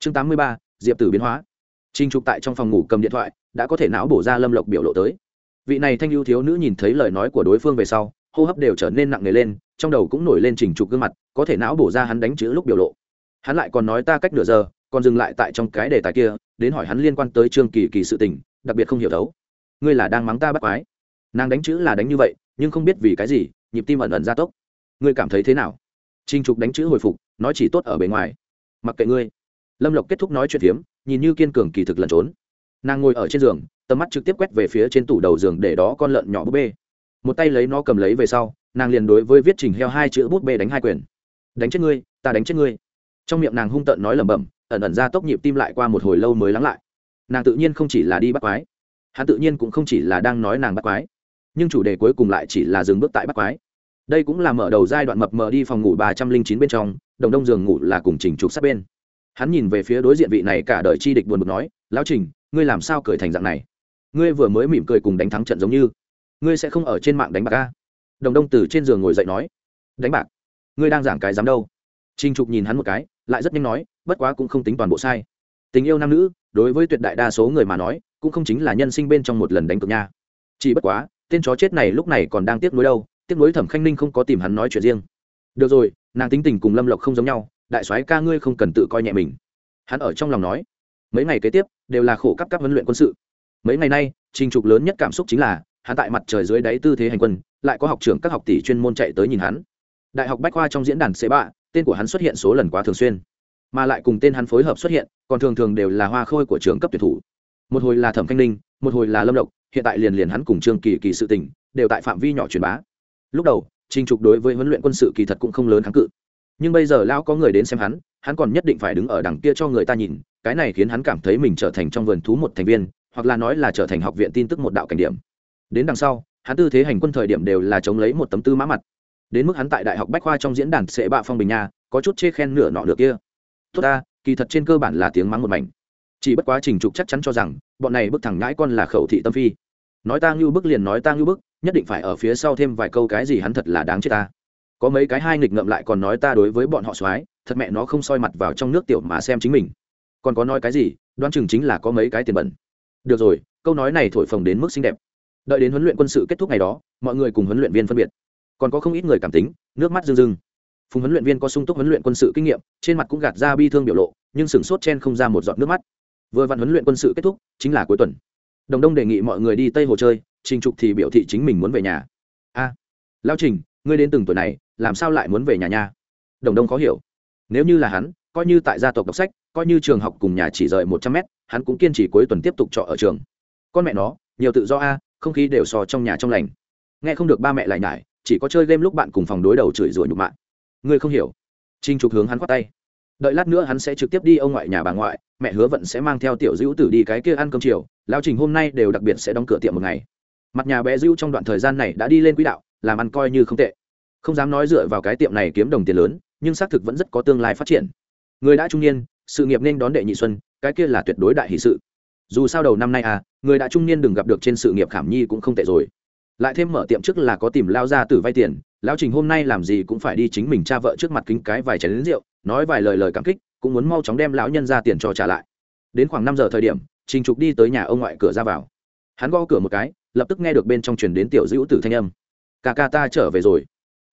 chương tám mươi ba, diệp tử biến hóa. Trinh trục tại trong phòng ngủ cầm điện thoại, đã có thể não bổ ra lâm lộc biểu lộ tới. Vị này thanh ưu thiếu nữ nhìn thấy lời nói của đối phương về sau, hô hấp đều trở nên nặng nề lên, trong đầu cũng nổi lên trình trục gương mặt, có thể não bổ ra hắn đánh chữ lúc biểu lộ. Hắn lại còn nói ta cách nửa giờ, còn dừng lại tại trong cái đề tài kia, đến hỏi hắn liên quan tới trương kỳ kỳ sự tình, đặc biệt không hiểu đấu ngươi là đang mắng ta bắt quái. Nàng đánh chữ là đánh như vậy, nhưng không biết vì cái gì, nhịp tim ẩn ẩn gia tốc. Ngươi cảm thấy thế nào? Trinh trục đánh chữ hồi phục, nói chỉ tốt ở bề ngoài. Mặc kệ ngươi lâm lộc kết thúc nói chuyện phiếm, nhìn như kiên cường kỳ thực lẩn trốn. Nàng ngồi ở trên giường, tầm mắt trực tiếp quét về phía trên tủ đầu giường để đó con lợn nhỏ búp bê. Một tay lấy nó cầm lấy về sau, nàng liền đối với viết trình heo hai chữ bút bê đánh hai quyền. Đánh chết ngươi, ta đánh chết ngươi. Trong miệng nàng hung tợn nói lẩm bẩm, ẩn ẩn ra tốc nhịp tim lại qua một hồi lâu mới lắng lại. Nàng tự nhiên không chỉ là đi bắt quái, hắn tự nhiên cũng không chỉ là đang nói nàng bắt quái, nhưng chủ đề cuối cùng lại chỉ là dừng bước tại bắt quái. Đây cũng là mở đầu giai đoạn mập mờ đi phòng ngủ ba trăm linh chín bên trong, đồng đông giường ngủ là cùng trình trục sát bên hắn nhìn về phía đối diện vị này cả đời chi địch buồn bực nói, lão trình, ngươi làm sao cười thành dạng này? Ngươi vừa mới mỉm cười cùng đánh thắng trận giống như. Ngươi sẽ không ở trên mạng đánh bạc ca đồng đông từ trên giường ngồi dậy nói, đánh bạc? Ngươi đang giảng cái dám đâu? Trinh trục nhìn hắn một cái, lại rất nhanh nói, bất quá cũng không tính toàn bộ sai. Tình yêu nam nữ, đối với tuyệt đại đa số người mà nói, cũng không chính là nhân sinh bên trong một lần đánh cược nha. Chỉ bất quá, tên chó chết này lúc này còn đang tiếc nuối đâu, tiếc nuối thẩm khanh ninh không có tìm hắn nói chuyện riêng. Được rồi, nàng tính tình cùng lâm lộc không giống nhau đại soái ca ngươi không cần tự coi nhẹ mình. Hắn ở trong lòng nói, mấy ngày kế tiếp, đều là khổ cấp các huấn luyện quân sự. Mấy ngày nay, trình trục lớn nhất cảm xúc chính là, hắn tại mặt trời dưới đáy tư thế hành quân, lại có học trưởng các học tỷ chuyên môn chạy tới nhìn hắn. Đại học bách khoa trong diễn đàn c bạ tên của hắn xuất hiện số lần quá thường xuyên. Mà lại cùng tên hắn phối hợp xuất hiện, còn thường thường đều là hoa khôi của trường cấp tuyển thủ. Một hồi là thẩm thanh ninh, một hồi là lâm độc hiện tại liền liền hắn cùng trương kỳ kỳ sự tình, đều tại phạm vi nhỏ truyền bá. Lúc đầu, trình trục đối với huấn luyện quân sự kỳ thật cũng không lớn kháng cự nhưng bây giờ lão có người đến xem hắn hắn còn nhất định phải đứng ở đằng kia cho người ta nhìn, cái này khiến hắn cảm thấy mình trở thành trong vườn thú một thành viên, hoặc là nói là trở thành học viện tin tức một đạo cảnh điểm. Đến đằng sau, hắn tư thế hành quân thời điểm đều là chống lấy một tấm tư mã mặt. Đến mức hắn tại đại học bách khoa trong diễn đàn sệ bạ phong bình nha, có chút chê khen nửa nọ được kia. Tốt ta, kỳ thật trên cơ bản là tiếng mắng một mảnh. Chỉ bất quá trình trục chắc chắn cho rằng, bọn này bức thẳng ngãi con là khẩu thị tâm phi. Nói ta ngưu bức liền nói ta ngưu bức, nhất định phải ở phía sau thêm vài câu cái gì hắn thật là đáng chết ta có mấy cái hai nghịch ngợm lại còn nói ta đối với bọn họ soái, thật mẹ nó không soi mặt vào trong nước tiểu mà xem chính mình. Còn có nói cái gì, đoán chừng chính là có mấy cái tiền bẩn. Được rồi, câu nói này thổi phồng đến mức xinh đẹp. Đợi đến huấn luyện quân sự kết thúc ngày đó, mọi người cùng huấn luyện viên phân biệt. Còn có không ít người cảm tính, nước mắt rưng rưng. Phùng huấn luyện viên có sung túc huấn luyện quân sự kinh nghiệm, trên mặt cũng gạt ra bi thương biểu lộ, nhưng sửng sốt chen không ra một giọt nước mắt. Vừa vặn huấn luyện quân sự kết thúc, chính là cuối tuần. Đồng đông đề nghị mọi người đi tây hồ chơi, trình trục thì biểu thị chính mình muốn về nhà. A, lao trình ngươi đến từng tuổi này, làm sao lại muốn về nhà nha? Đồng đông khó hiểu. Nếu như là hắn, coi như tại gia tộc đọc sách, coi như trường học cùng nhà chỉ rời một trăm mét, hắn cũng kiên trì cuối tuần tiếp tục trọ ở trường. Con mẹ nó, nhiều tự do a, không khí đều sò trong nhà trong lành. Nghe không được ba mẹ lại nhải, chỉ có chơi game lúc bạn cùng phòng đối đầu chửi rủa nhục mạ. Ngươi không hiểu. Trinh trục hướng hắn khoát tay. Đợi lát nữa hắn sẽ trực tiếp đi ông ngoại nhà bà ngoại, mẹ hứa vận sẽ mang theo tiểu dữ tử đi cái kia ăn cơm chiều lao trình hôm nay đều đặc biệt sẽ đóng cửa tiệm một ngày. Mặt nhà bé dữ trong đoạn thời gian này đã đi lên quỹ đạo làm ăn coi như không tệ. Không dám nói dựa vào cái tiệm này kiếm đồng tiền lớn, nhưng xác thực vẫn rất có tương lai phát triển. Người đã trung niên, sự nghiệp nên đón đệ nhị xuân, cái kia là tuyệt đối đại hỷ sự. Dù sao đầu năm nay à người đã trung niên đừng gặp được trên sự nghiệp khảm nhi cũng không tệ rồi. Lại thêm mở tiệm trước là có tìm lao ra từ vay tiền, lão trình hôm nay làm gì cũng phải đi chính mình cha vợ trước mặt kính cái vài chén lính rượu, nói vài lời lời cảm kích, cũng muốn mau chóng đem lão nhân ra tiền cho trả lại. Đến khoảng năm giờ thời điểm, trình trục đi tới nhà ông ngoại cửa ra vào. Hắn gõ cửa một cái, lập tức nghe được bên trong truyền đến tiểu dữ tử thanh âm ca ca ta trở về rồi.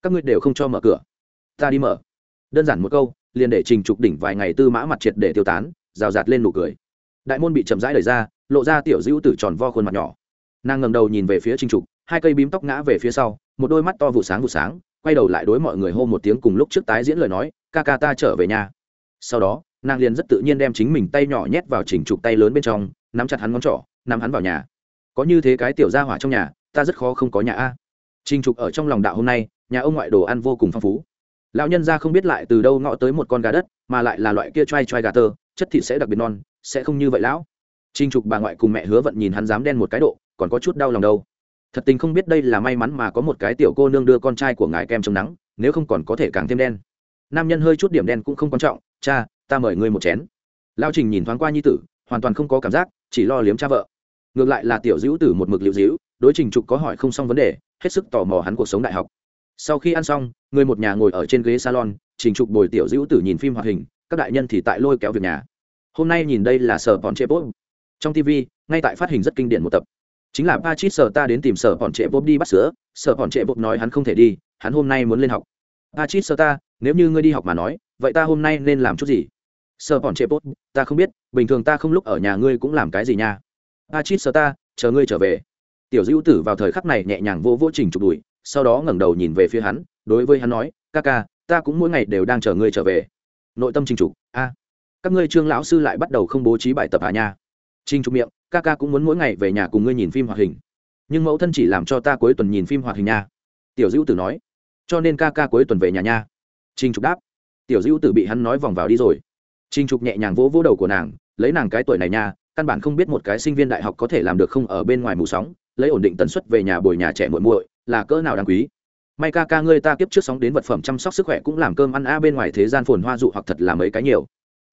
Các ngươi đều không cho mở cửa. Ta đi mở. Đơn giản một câu, liền để trình trục đỉnh vài ngày tư mã mặt triệt để tiêu tán, rào rạt lên nụ cười. Đại môn bị chậm rãi đẩy ra, lộ ra tiểu dữ tử tròn vo khuôn mặt nhỏ. Nàng ngầm đầu nhìn về phía trình trục, hai cây bím tóc ngã về phía sau, một đôi mắt to vụ sáng vụ sáng, quay đầu lại đối mọi người hô một tiếng cùng lúc trước tái diễn lời nói, ca ca ta trở về nhà sau đó, nàng liền rất tự nhiên đem chính mình tay nhỏ nhét vào Trình trục tay lớn bên trong, nắm chặt hắn ngón trỏ, nắm hắn vào nhà. Có như thế cái tiểu gia hỏa trong nhà, ta rất khó không có nhà a trình trục ở trong lòng đạo hôm nay nhà ông ngoại đồ ăn vô cùng phong phú. Lão nhân ra không biết lại từ đâu ngõ tới một con gà đất mà lại là loại kia trai trai gà tơ chất thịt sẽ đặc biệt non sẽ không như vậy lão. Trình trục bà ngoại cùng mẹ hứa vận nhìn hắn dám đen một cái độ còn có chút đau lòng đâu. Thật tình không biết đây là may mắn mà có một cái tiểu cô nương đưa con trai của ngài kem chống nắng nếu không còn có thể càng thêm đen. Nam nhân hơi chút điểm đen cũng không quan trọng cha ta mời ngươi một chén. Lão trình nhìn thoáng qua nhi tử hoàn toàn không có cảm giác chỉ lo liếm cha vợ. Ngược lại là tiểu Dữu tử một mực liễu dữu, đối trình trục có hỏi không xong vấn đề hết sức tò mò hắn cuộc sống đại học. Sau khi ăn xong, người một nhà ngồi ở trên ghế salon, trình trục bồi tiểu dữ tử nhìn phim hoạt hình, các đại nhân thì tại lôi kéo việc nhà. Hôm nay nhìn đây là sở bọn trệ bốp. Trong tv ngay tại phát hình rất kinh điển một tập. Chính là Patrick sở ta đến tìm sở bọn trệ bốp đi bắt sữa. Sở bọn trệ bốp nói hắn không thể đi, hắn hôm nay muốn lên học. Patrick sở ta, nếu như ngươi đi học mà nói, vậy ta hôm nay nên làm chút gì? Sở bọn trệ bốp, ta không biết, bình thường ta không lúc ở nhà ngươi cũng làm cái gì nha. Patrick sở ta, chờ ngươi trở về tiểu dữ tử vào thời khắc này nhẹ nhàng vô vô trình chụp đùi, sau đó ngẩng đầu nhìn về phía hắn, đối với hắn nói, ca ca, ta cũng mỗi ngày đều đang chờ ngươi trở về. Nội tâm trình trục a, các ngươi trương lão sư lại bắt đầu không bố trí bài tập à nha? Trình trục miệng, ca ca cũng muốn mỗi ngày về nhà cùng ngươi nhìn phim hoạt hình. Nhưng mẫu thân chỉ làm cho ta cuối tuần nhìn phim hoạt hình nha. Tiểu dữ tử nói, cho nên ca ca cuối tuần về nhà nha. Trình trục đáp, tiểu dữ tử bị hắn nói vòng vào đi rồi. Trình trục nhẹ nhàng vỗ vỗ đầu của nàng, lấy nàng cái tuổi này nha, căn bản không biết một cái sinh viên đại học có thể làm được không ở bên ngoài mù sóng lấy ổn định tần suất về nhà bồi nhà trẻ muội muội, là cỡ nào đáng quý. May ca ca ngươi ta kiếp trước sóng đến vật phẩm chăm sóc sức khỏe cũng làm cơm ăn a bên ngoài thế gian phồn hoa dụ hoặc thật là mấy cái nhiều.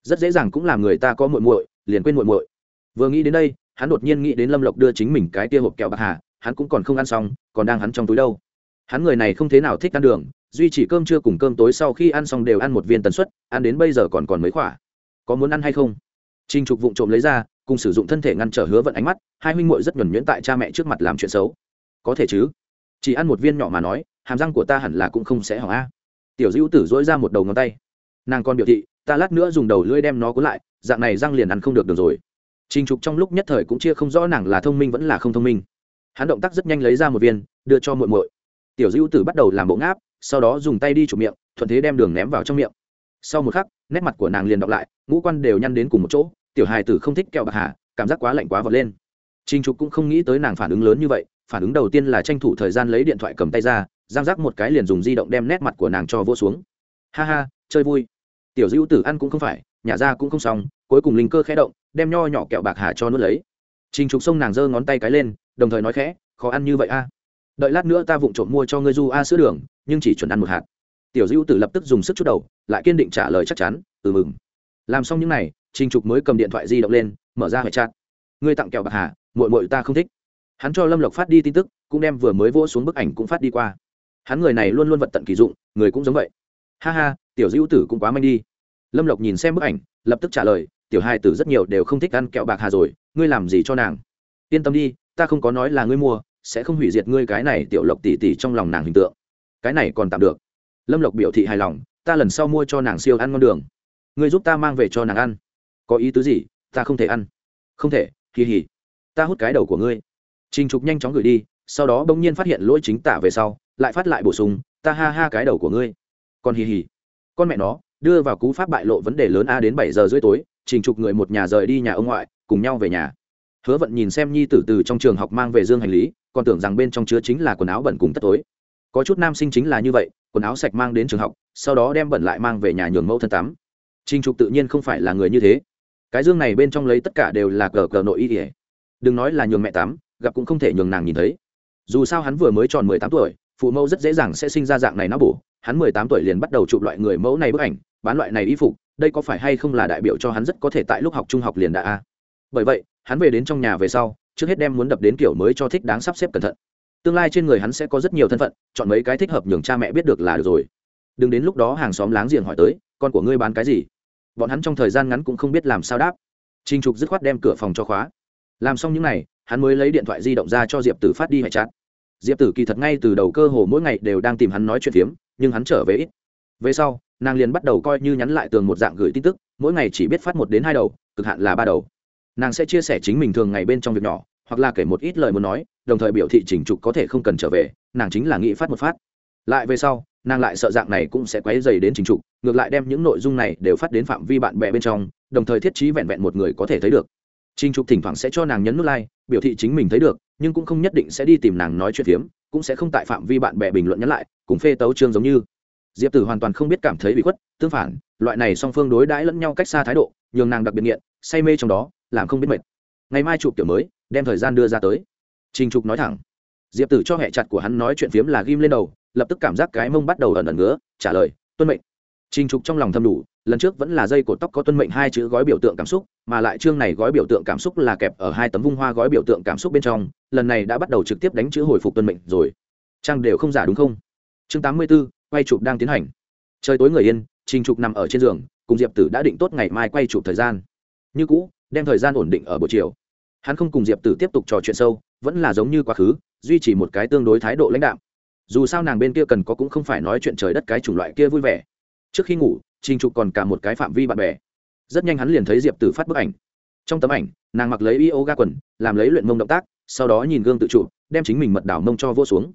Rất dễ dàng cũng làm người ta có muội muội, liền quên muội muội. Vừa nghĩ đến đây, hắn đột nhiên nghĩ đến lâm lộc đưa chính mình cái tia hộp kẹo bạc hà, hắn cũng còn không ăn xong, còn đang hắn trong túi đâu. Hắn người này không thế nào thích ăn đường, duy chỉ cơm trưa cùng cơm tối sau khi ăn xong đều ăn một viên tần suất, ăn đến bây giờ còn còn mấy quả. có muốn ăn hay không? Trinh trục vụng trộm lấy ra cùng sử dụng thân thể ngăn trở hứa vận ánh mắt, hai huynh muội rất nhuẩn nhuyễn tại cha mẹ trước mặt làm chuyện xấu. Có thể chứ? Chỉ ăn một viên nhỏ mà nói, hàm răng của ta hẳn là cũng không sẽ hỏng a. Tiểu dữ tử dỗi ra một đầu ngón tay. Nàng còn biểu thị, ta lát nữa dùng đầu lưỡi đem nó cuốn lại, dạng này răng liền ăn không được được rồi. Trình trục trong lúc nhất thời cũng chia không rõ nàng là thông minh vẫn là không thông minh. Hắn động tác rất nhanh lấy ra một viên, đưa cho muội muội. Tiểu dữ tử bắt đầu làm bộ ngáp, sau đó dùng tay đi chụp miệng, thuận thế đem đường ném vào trong miệng. Sau một khắc, nét mặt của nàng liền đọc lại, ngũ quan đều nhăn đến cùng một chỗ tiểu hài tử không thích kẹo bạc hà, cảm giác quá lạnh quá vọt lên. Trình trục cũng không nghĩ tới nàng phản ứng lớn như vậy, phản ứng đầu tiên là tranh thủ thời gian lấy điện thoại cầm tay ra, giang giác một cái liền dùng di động đem nét mặt của nàng cho vô xuống. Ha ha, chơi vui. Tiểu dữ tử ăn cũng không phải, nhà ra cũng không xong, cuối cùng linh cơ khẽ động, đem nho nhỏ kẹo bạc hà cho nuốt lấy. Trình trục xông nàng giơ ngón tay cái lên, đồng thời nói khẽ, khó ăn như vậy a. Đợi lát nữa ta vụng trộm mua cho ngươi du a sữa đường, nhưng chỉ chuẩn ăn một hạt. Tiểu dữ tử lập tức dùng sức chút đầu, lại kiên định trả lời chắc chắn ừ mừng. Làm xong những n à y trình trục mới cầm điện thoại di động lên, mở ra hệ chat ngươi tặng kẹo bạc hà, muội muội ta không thích. Hắn cho lâm lộc phát đi tin tức, cũng đem vừa mới vỗ xuống bức ảnh cũng phát đi qua. Hắn người này luôn luôn vật tận kỳ dụng, người cũng giống vậy. Ha ha, tiểu Dữu tử cũng quá manh đi. Lâm lộc nhìn xem bức ảnh, lập tức trả lời, tiểu hai tử rất nhiều đều không thích ăn kẹo bạc hà rồi, ngươi làm gì cho nàng? Yên tâm đi, ta không có nói là ngươi mua, sẽ không hủy diệt ngươi cái này tiểu lộc tỷ tỷ trong lòng nàng hình tượng. Cái này còn tạm được. Lâm lộc biểu thị hài lòng, ta lần sau mua cho nàng siêu ăn ngon đường. Ngươi giúp ta mang về cho nàng ăn có ý tứ gì, ta không thể ăn. Không thể kỳ hỉ ta hút cái đầu của ngươi. Trình trục nhanh chóng gửi đi, sau đó bỗng nhiên phát hiện lỗi chính tả về sau, lại phát lại bổ sung, ta ha ha cái đầu của ngươi. Còn hì hì. Con mẹ nó, đưa vào cú pháp bại lộ vấn đề lớn a đến bảy giờ rưỡi tối, trình trục người một nhà rời đi nhà ông ngoại, cùng nhau về nhà. Hứa vận nhìn xem nhi tử từ trong trường học mang về dương hành lý, còn tưởng rằng bên trong chứa chính là quần áo bẩn cùng tất tối. Có chút nam sinh chính là như vậy, quần áo sạch mang đến trường học, sau đó đem bẩn lại mang về nhà nhường mẫu thân tắm. Trình trục tự nhiên không phải là người như thế cái dương này bên trong lấy tất cả đều là cờ cờ nội y ỉa đừng nói là nhường mẹ tám, gặp cũng không thể nhường nàng nhìn thấy. Dù sao hắn vừa mới tròn mười tám tuổi phụ mẫu rất dễ dàng sẽ sinh ra dạng này nó bổ. Hắn mười tám tuổi liền bắt đầu chụp loại người mẫu này bức ảnh bán loại này y phục đây có phải hay không là đại biểu cho hắn rất có thể tại lúc học trung học liền đã a? Bởi vậy hắn về đến trong nhà về sau trước hết đem muốn đập đến kiểu mới cho thích đáng sắp xếp cẩn thận. Tương lai trên người hắn sẽ có rất nhiều thân phận chọn mấy cái thích hợp nhường cha mẹ biết được là được rồi. Đừng đến lúc đó hàng xóm láng giềng hỏi tới con của ngươi bán cái gì? Bọn hắn trong thời gian ngắn cũng không biết làm sao đáp. Trinh trục dứt khoát đem cửa phòng cho khóa. Làm xong những n à y hắn mới lấy điện thoại di động ra cho diệp tử phát đi hệ chặt diệp tử kỳ thật ngay từ đầu cơ hồ mỗi ngày đều đang tìm hắn nói chuyện phiếm, nhưng hắn trở về ít. Về sau, nàng liền bắt đầu coi như nhắn lại tường một dạng gửi tin tức, mỗi ngày chỉ biết phát một đến hai đầu, cực hạn là ba đầu. Nàng sẽ chia sẻ chính mình thường ngày bên trong việc nhỏ, hoặc là kể một ít lời muốn nói, đồng thời biểu thị chỉnh trục có thể không cần trở về, nàng chính là nghĩ phát một phát. Lại về sau nàng lại sợ dạng này cũng sẽ quấy dày đến trình trục ngược lại đem những nội dung này đều phát đến phạm vi bạn bè bên trong, đồng thời thiết trí vẹn vẹn một người có thể thấy được. Trình trục thỉnh thoảng sẽ cho nàng nhấn nút like, biểu thị chính mình thấy được, nhưng cũng không nhất định sẽ đi tìm nàng nói chuyện phiếm, cũng sẽ không tại phạm vi bạn bè bình luận nhắn lại, cùng phê tấu trương giống như. Diệp tử hoàn toàn không biết cảm thấy bị khuất, tương phản, loại này song phương đối đãi lẫn nhau cách xa thái độ, nhường nàng đặc biệt nghiện, say mê trong đó, làm không biết mệt. Ngày mai chụp kiểu mới, đem thời gian đưa ra tới. Trình trục nói thẳng. Diệp tử cho hệ chặt của hắn nói chuyện phiếm là ghim lên đầu lập tức cảm giác cái mông bắt đầu ẩn ẩn ngứa trả lời tuân mệnh. Trình trục trong lòng thâm đủ lần trước vẫn là dây cột tóc có tuân mệnh hai chữ gói biểu tượng cảm xúc mà lại chương này gói biểu tượng cảm xúc là kẹp ở hai tấm vung hoa gói biểu tượng cảm xúc bên trong lần này đã bắt đầu trực tiếp đánh chữ hồi phục tuân mệnh rồi. Trang đều không giả đúng không? Chương tám mươi 84, quay chụp đang tiến hành. Trời tối người yên trình trục nằm ở trên giường cùng diệp tử đã định tốt ngày mai quay chụp thời gian. Như cũ đem thời gian ổn định ở buổi chiều. Hắn không cùng diệp tử tiếp tục trò chuyện sâu vẫn là giống như quá khứ duy trì một cái tương đối thái độ lãnh đạo dù sao nàng bên kia cần có cũng không phải nói chuyện trời đất cái chủng loại kia vui vẻ. Trước khi ngủ trình trục còn cả một cái phạm vi bạn bè. Rất nhanh hắn liền thấy diệp tử phát bức ảnh. Trong tấm ảnh nàng mặc lấy yoga quần làm lấy luyện mông động tác sau đó nhìn gương tự chủ, đem chính mình mật đảo mông cho vô xuống.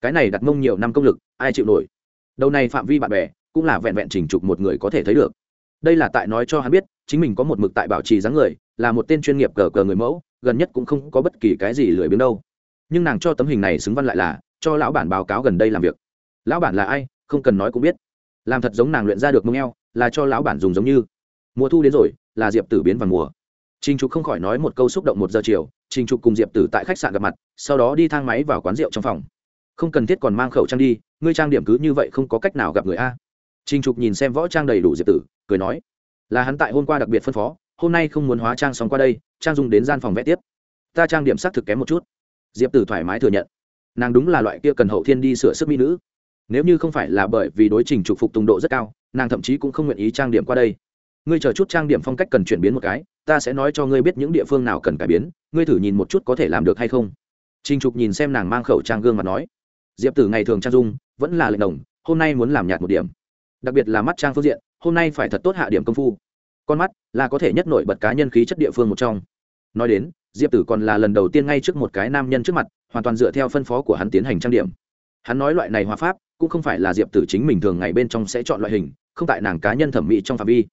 Cái này đặt mông nhiều năm công lực ai chịu nổi? Đầu này phạm vi bạn bè cũng là vẹn vẹn trình trục một người có thể thấy được. Đây là tại nói cho hắn biết chính mình có một mực tại bảo trì dáng người là một tên chuyên nghiệp cờ cờ người mẫu gần nhất cũng không có bất kỳ cái gì lười biếng đâu. Nhưng nàng cho tấm hình này xứng văn lại là cho lão bản báo cáo gần đây làm việc lão bản là ai không cần nói cũng biết làm thật giống nàng luyện ra được mông eo là cho lão bản dùng giống như mùa thu đến rồi là diệp tử biến vào mùa Trình Trục không khỏi nói một câu xúc động một giờ chiều, Trình Trục cùng Diệp Tử tại khách sạn gặp mặt, sau đó đi thang máy vào quán rượu trong phòng. Không cần thiết còn mang khẩu trang đi, ngươi trang điểm cứ như vậy không có cách nào gặp người a. Trình Trục nhìn xem võ trang đầy đủ Diệp Tử, cười nói, là hắn tại hôm qua đặc biệt phân phó, hôm nay không muốn hóa trang xong qua đây, trang dùng đến gian phòng vẽ tiếp. Ta trang điểm sắc thực kém một chút. Diệp Tử thoải mái thừa nhận, nàng đúng là loại kia cần hậu thiên đi sửa sức mỹ nữ. Nếu như không phải là bởi vì đối trình trục phục tùng độ rất cao, nàng thậm chí cũng không nguyện ý trang điểm qua đây. Ngươi chờ chút trang điểm phong cách cần chuyển biến một cái ta sẽ nói cho ngươi biết những địa phương nào cần cải biến ngươi thử nhìn một chút có thể làm được hay không. Trình trục nhìn xem nàng mang khẩu trang gương mặt nói. Diệp tử ngày thường trang dung vẫn là lệnh đồng hôm nay muốn làm nhạt một điểm. Đặc biệt là mắt trang phương diện hôm nay phải thật tốt hạ điểm công phu. Con mắt là có thể nhất nổi bật cá nhân khí chất địa phương một trong. Nói đến diệp tử còn là lần đầu tiên ngay trước một cái nam nhân trước mặt hoàn toàn dựa theo phân phó của hắn tiến hành trang điểm. Hắn nói loại này hòa pháp cũng không phải là diệp tử chính mình thường ngày bên trong sẽ chọn loại hình, không tại nàng cá nhân thẩm mỹ trong phạm vi.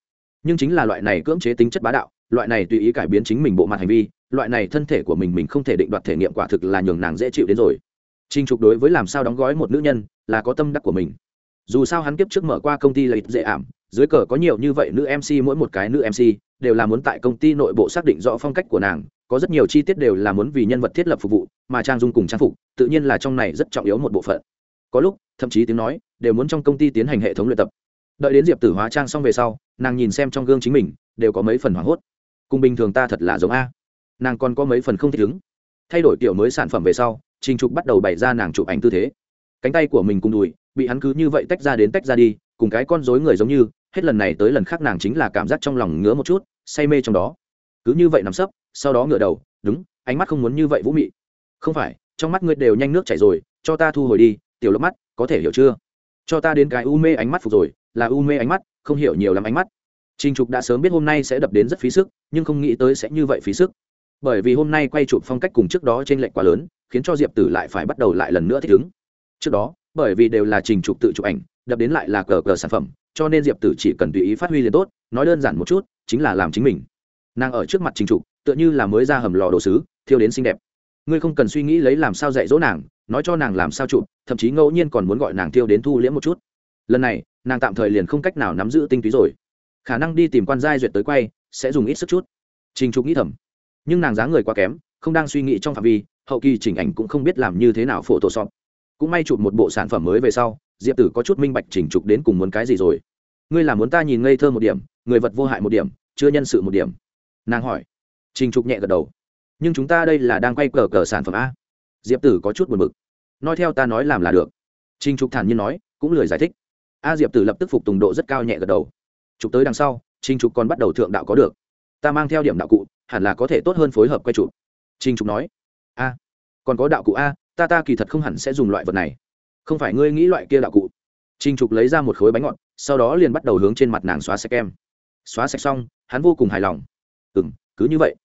Nhưng chính là loại này cưỡng chế tính chất bá đạo, loại này tùy ý cải biến chính mình bộ mặt hành vi, loại này thân thể của mình mình không thể định đoạt thể nghiệm quả thực là nhường nàng dễ chịu đến rồi. Trinh trục đối với làm sao đóng gói một nữ nhân là có tâm đắc của mình. Dù sao hắn kiếp trước mở qua công ty lợi dễ ảm, dưới cờ có nhiều như vậy nữ mc mỗi một cái nữ mc đều là muốn tại công ty nội bộ xác định rõ phong cách của nàng có rất nhiều chi tiết đều là muốn vì nhân vật thiết lập phục vụ, mà trang dung cùng trang phục tự nhiên là trong này rất trọng yếu một bộ phận. Có lúc, thậm chí tiếng nói đều muốn trong công ty tiến hành hệ thống luyện tập. Đợi đến diệp tử hóa trang xong về sau, nàng nhìn xem trong gương chính mình, đều có mấy phần hoảng hốt. Cùng bình thường ta thật là giống a. Nàng còn có mấy phần không thích ứng. Thay đổi kiểu mới sản phẩm về sau, trình trục bắt đầu bày ra nàng chụp ảnh tư thế. Cánh tay của mình cùng đùi bị hắn cứ như vậy tách ra đến tách ra đi, cùng cái con dối người giống như, hết lần này tới lần khác nàng chính là cảm giác trong lòng ngứa một chút, say mê trong đó cứ như vậy nằm sấp sau đó ngửa đầu đúng ánh mắt không muốn như vậy vũ mị không phải trong mắt ngươi đều nhanh nước chảy rồi cho ta thu hồi đi tiểu lốc mắt có thể hiểu chưa cho ta đến cái u mê ánh mắt phục rồi là u mê ánh mắt không hiểu nhiều lắm ánh mắt Trình Trục đã sớm biết hôm nay sẽ đập đến rất phí sức, nhưng không nghĩ tới sẽ như vậy phí sức. Bởi vì hôm nay quay chụp phong cách cùng trước đó trên lệch quá lớn, khiến cho Diệp Tử lại phải bắt đầu lại lần nữa thích ứng. Trước đó, bởi vì đều là Trình Trục tự chụp ảnh, đập đến lại là cờ cờ sản phẩm, cho nên Diệp Tử chỉ cần tùy ý phát huy liền tốt, nói đơn giản một chút, chính là làm chính mình. Nàng ở trước mặt Trình Trục, tựa như là mới ra hầm lò đồ sứ, thiêu đến xinh đẹp. Ngươi không cần suy nghĩ lấy làm sao dạy dỗ nàng, nói cho nàng làm sao chụp, thậm chí ngẫu nhiên còn muốn gọi nàng thiêu đến thu liễm một chút. Lần này, nàng tạm thời liền không cách nào nắm giữ tinh túy rồi. Khả năng đi tìm quan giai duyệt tới quay sẽ dùng ít sức chút. Trình trục nghĩ thầm. Nhưng nàng dáng người quá kém không đang suy nghĩ trong phạm vi hậu kỳ chỉnh ảnh cũng không biết làm như thế nào phổ tổ sọt. Cũng may chụp một bộ sản phẩm mới về sau diệp tử có chút minh bạch chỉnh trục đến cùng muốn cái gì rồi. Ngươi là muốn ta nhìn ngây thơ một điểm người vật vô hại một điểm chưa nhân sự một điểm nàng hỏi. Trình trục nhẹ gật đầu. Nhưng chúng ta đây là đang quay cờ cờ sản phẩm a. Diệp tử có chút buồn bực. Nói theo ta nói làm là được. Trình trục thản nhiên nói, cũng lười giải thích. A diệp tử lập tức phục tùng độ rất cao nhẹ gật đầu. Chụp tới đằng sau, trình trục còn bắt đầu thượng đạo có được. Ta mang theo điểm đạo cụ, hẳn là có thể tốt hơn phối hợp quay chụp. Trình trục nói. A. Còn có đạo cụ a, ta ta kỳ thật không hẳn sẽ dùng loại vật này. Không phải ngươi nghĩ loại kia đạo cụ. Trình trục lấy ra một khối bánh ngọt, sau đó liền bắt đầu hướng trên mặt nàng xóa sạch kem. Xóa sạch xong, hắn vô cùng hài lòng ừ m cứ như vậy.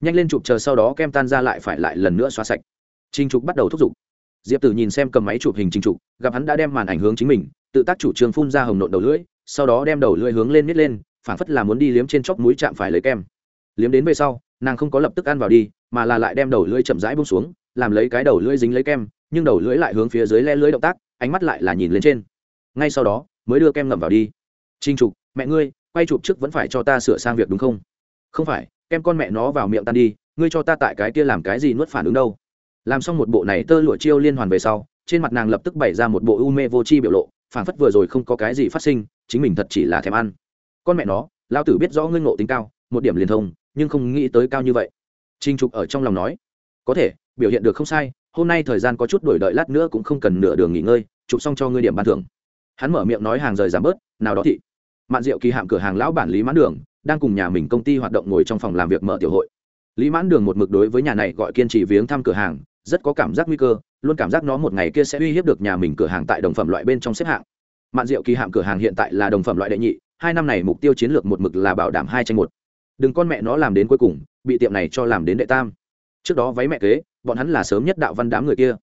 Nhanh lên chụp chờ sau đó kem tan ra lại phải lại lần nữa xóa sạch. Trình trục bắt đầu thúc giục. Diệp tử nhìn xem cầm máy chụp hình trình trục, gặp hắn đã đem màn ảnh hướng chính mình, tự tác chủ trương phun ra hồng nộn đầu lưỡi, sau đó đem đầu lưỡi hướng lên nít lên, phảng phất là muốn đi liếm trên chóp mũi chạm phải lấy kem. Liếm đến về sau, nàng không có lập tức ăn vào đi, mà là lại đem đầu lưỡi chậm rãi bông xuống, làm lấy cái đầu lưỡi dính lấy kem, nhưng đầu lưỡi lại hướng phía dưới le lưỡi động tác, ánh mắt lại là nhìn lên trên. Ngay sau đó, mới đưa kem ngậm vào đi. Trinh trục, mẹ ngươi, quay chụp trước vẫn phải cho ta sửa sang việc đúng không? Không phải, kem con mẹ nó vào miệng tan đi, ngươi cho ta tại cái kia làm cái gì nuốt phản ứng đâu. Làm xong một bộ này tơ lụa chiêu liên hoàn về sau, trên mặt nàng lập tức bày ra một bộ u mê vô chi biểu lộ phản phất vừa rồi không có cái gì phát sinh, chính mình thật chỉ là thèm ăn. Con mẹ nó lao tử biết rõ ngươi ngộ tính cao, một điểm liền thông, nhưng không nghĩ tới cao như vậy. Trinh trục ở trong lòng nói, có thể, biểu hiện được không sai, hôm nay thời gian có chút đổi đợi lát nữa cũng không cần nửa đường nghỉ ngơi chụp xong cho ngươi điểm ban thưởng. Hắn mở miệng nói hàng rời giảm bớt, nào đó thị, mạn rượu kỳ hạm cửa hàng lão bản lý mãn đường đang cùng nhà mình công ty hoạt động ngồi trong phòng làm việc mở tiểu hội. Lý mãn đường một mực đối với nhà này gọi kiên trì viếng thăm cửa hàng, rất có cảm giác nguy cơ, luôn cảm giác nó một ngày kia sẽ uy hiếp được nhà mình cửa hàng tại đồng phẩm loại bên trong xếp hạng. Mạn rượu kỳ hạm cửa hàng hiện tại là đồng phẩm loại đệ nhị, hai năm này mục tiêu chiến lược một mực là bảo đảm hai tranh một. Đừng con mẹ nó làm đến cuối cùng, bị tiệm này cho làm đến đệ tam. Trước đó váy mẹ kế, bọn hắn là sớm nhất đạo văn đám người kia.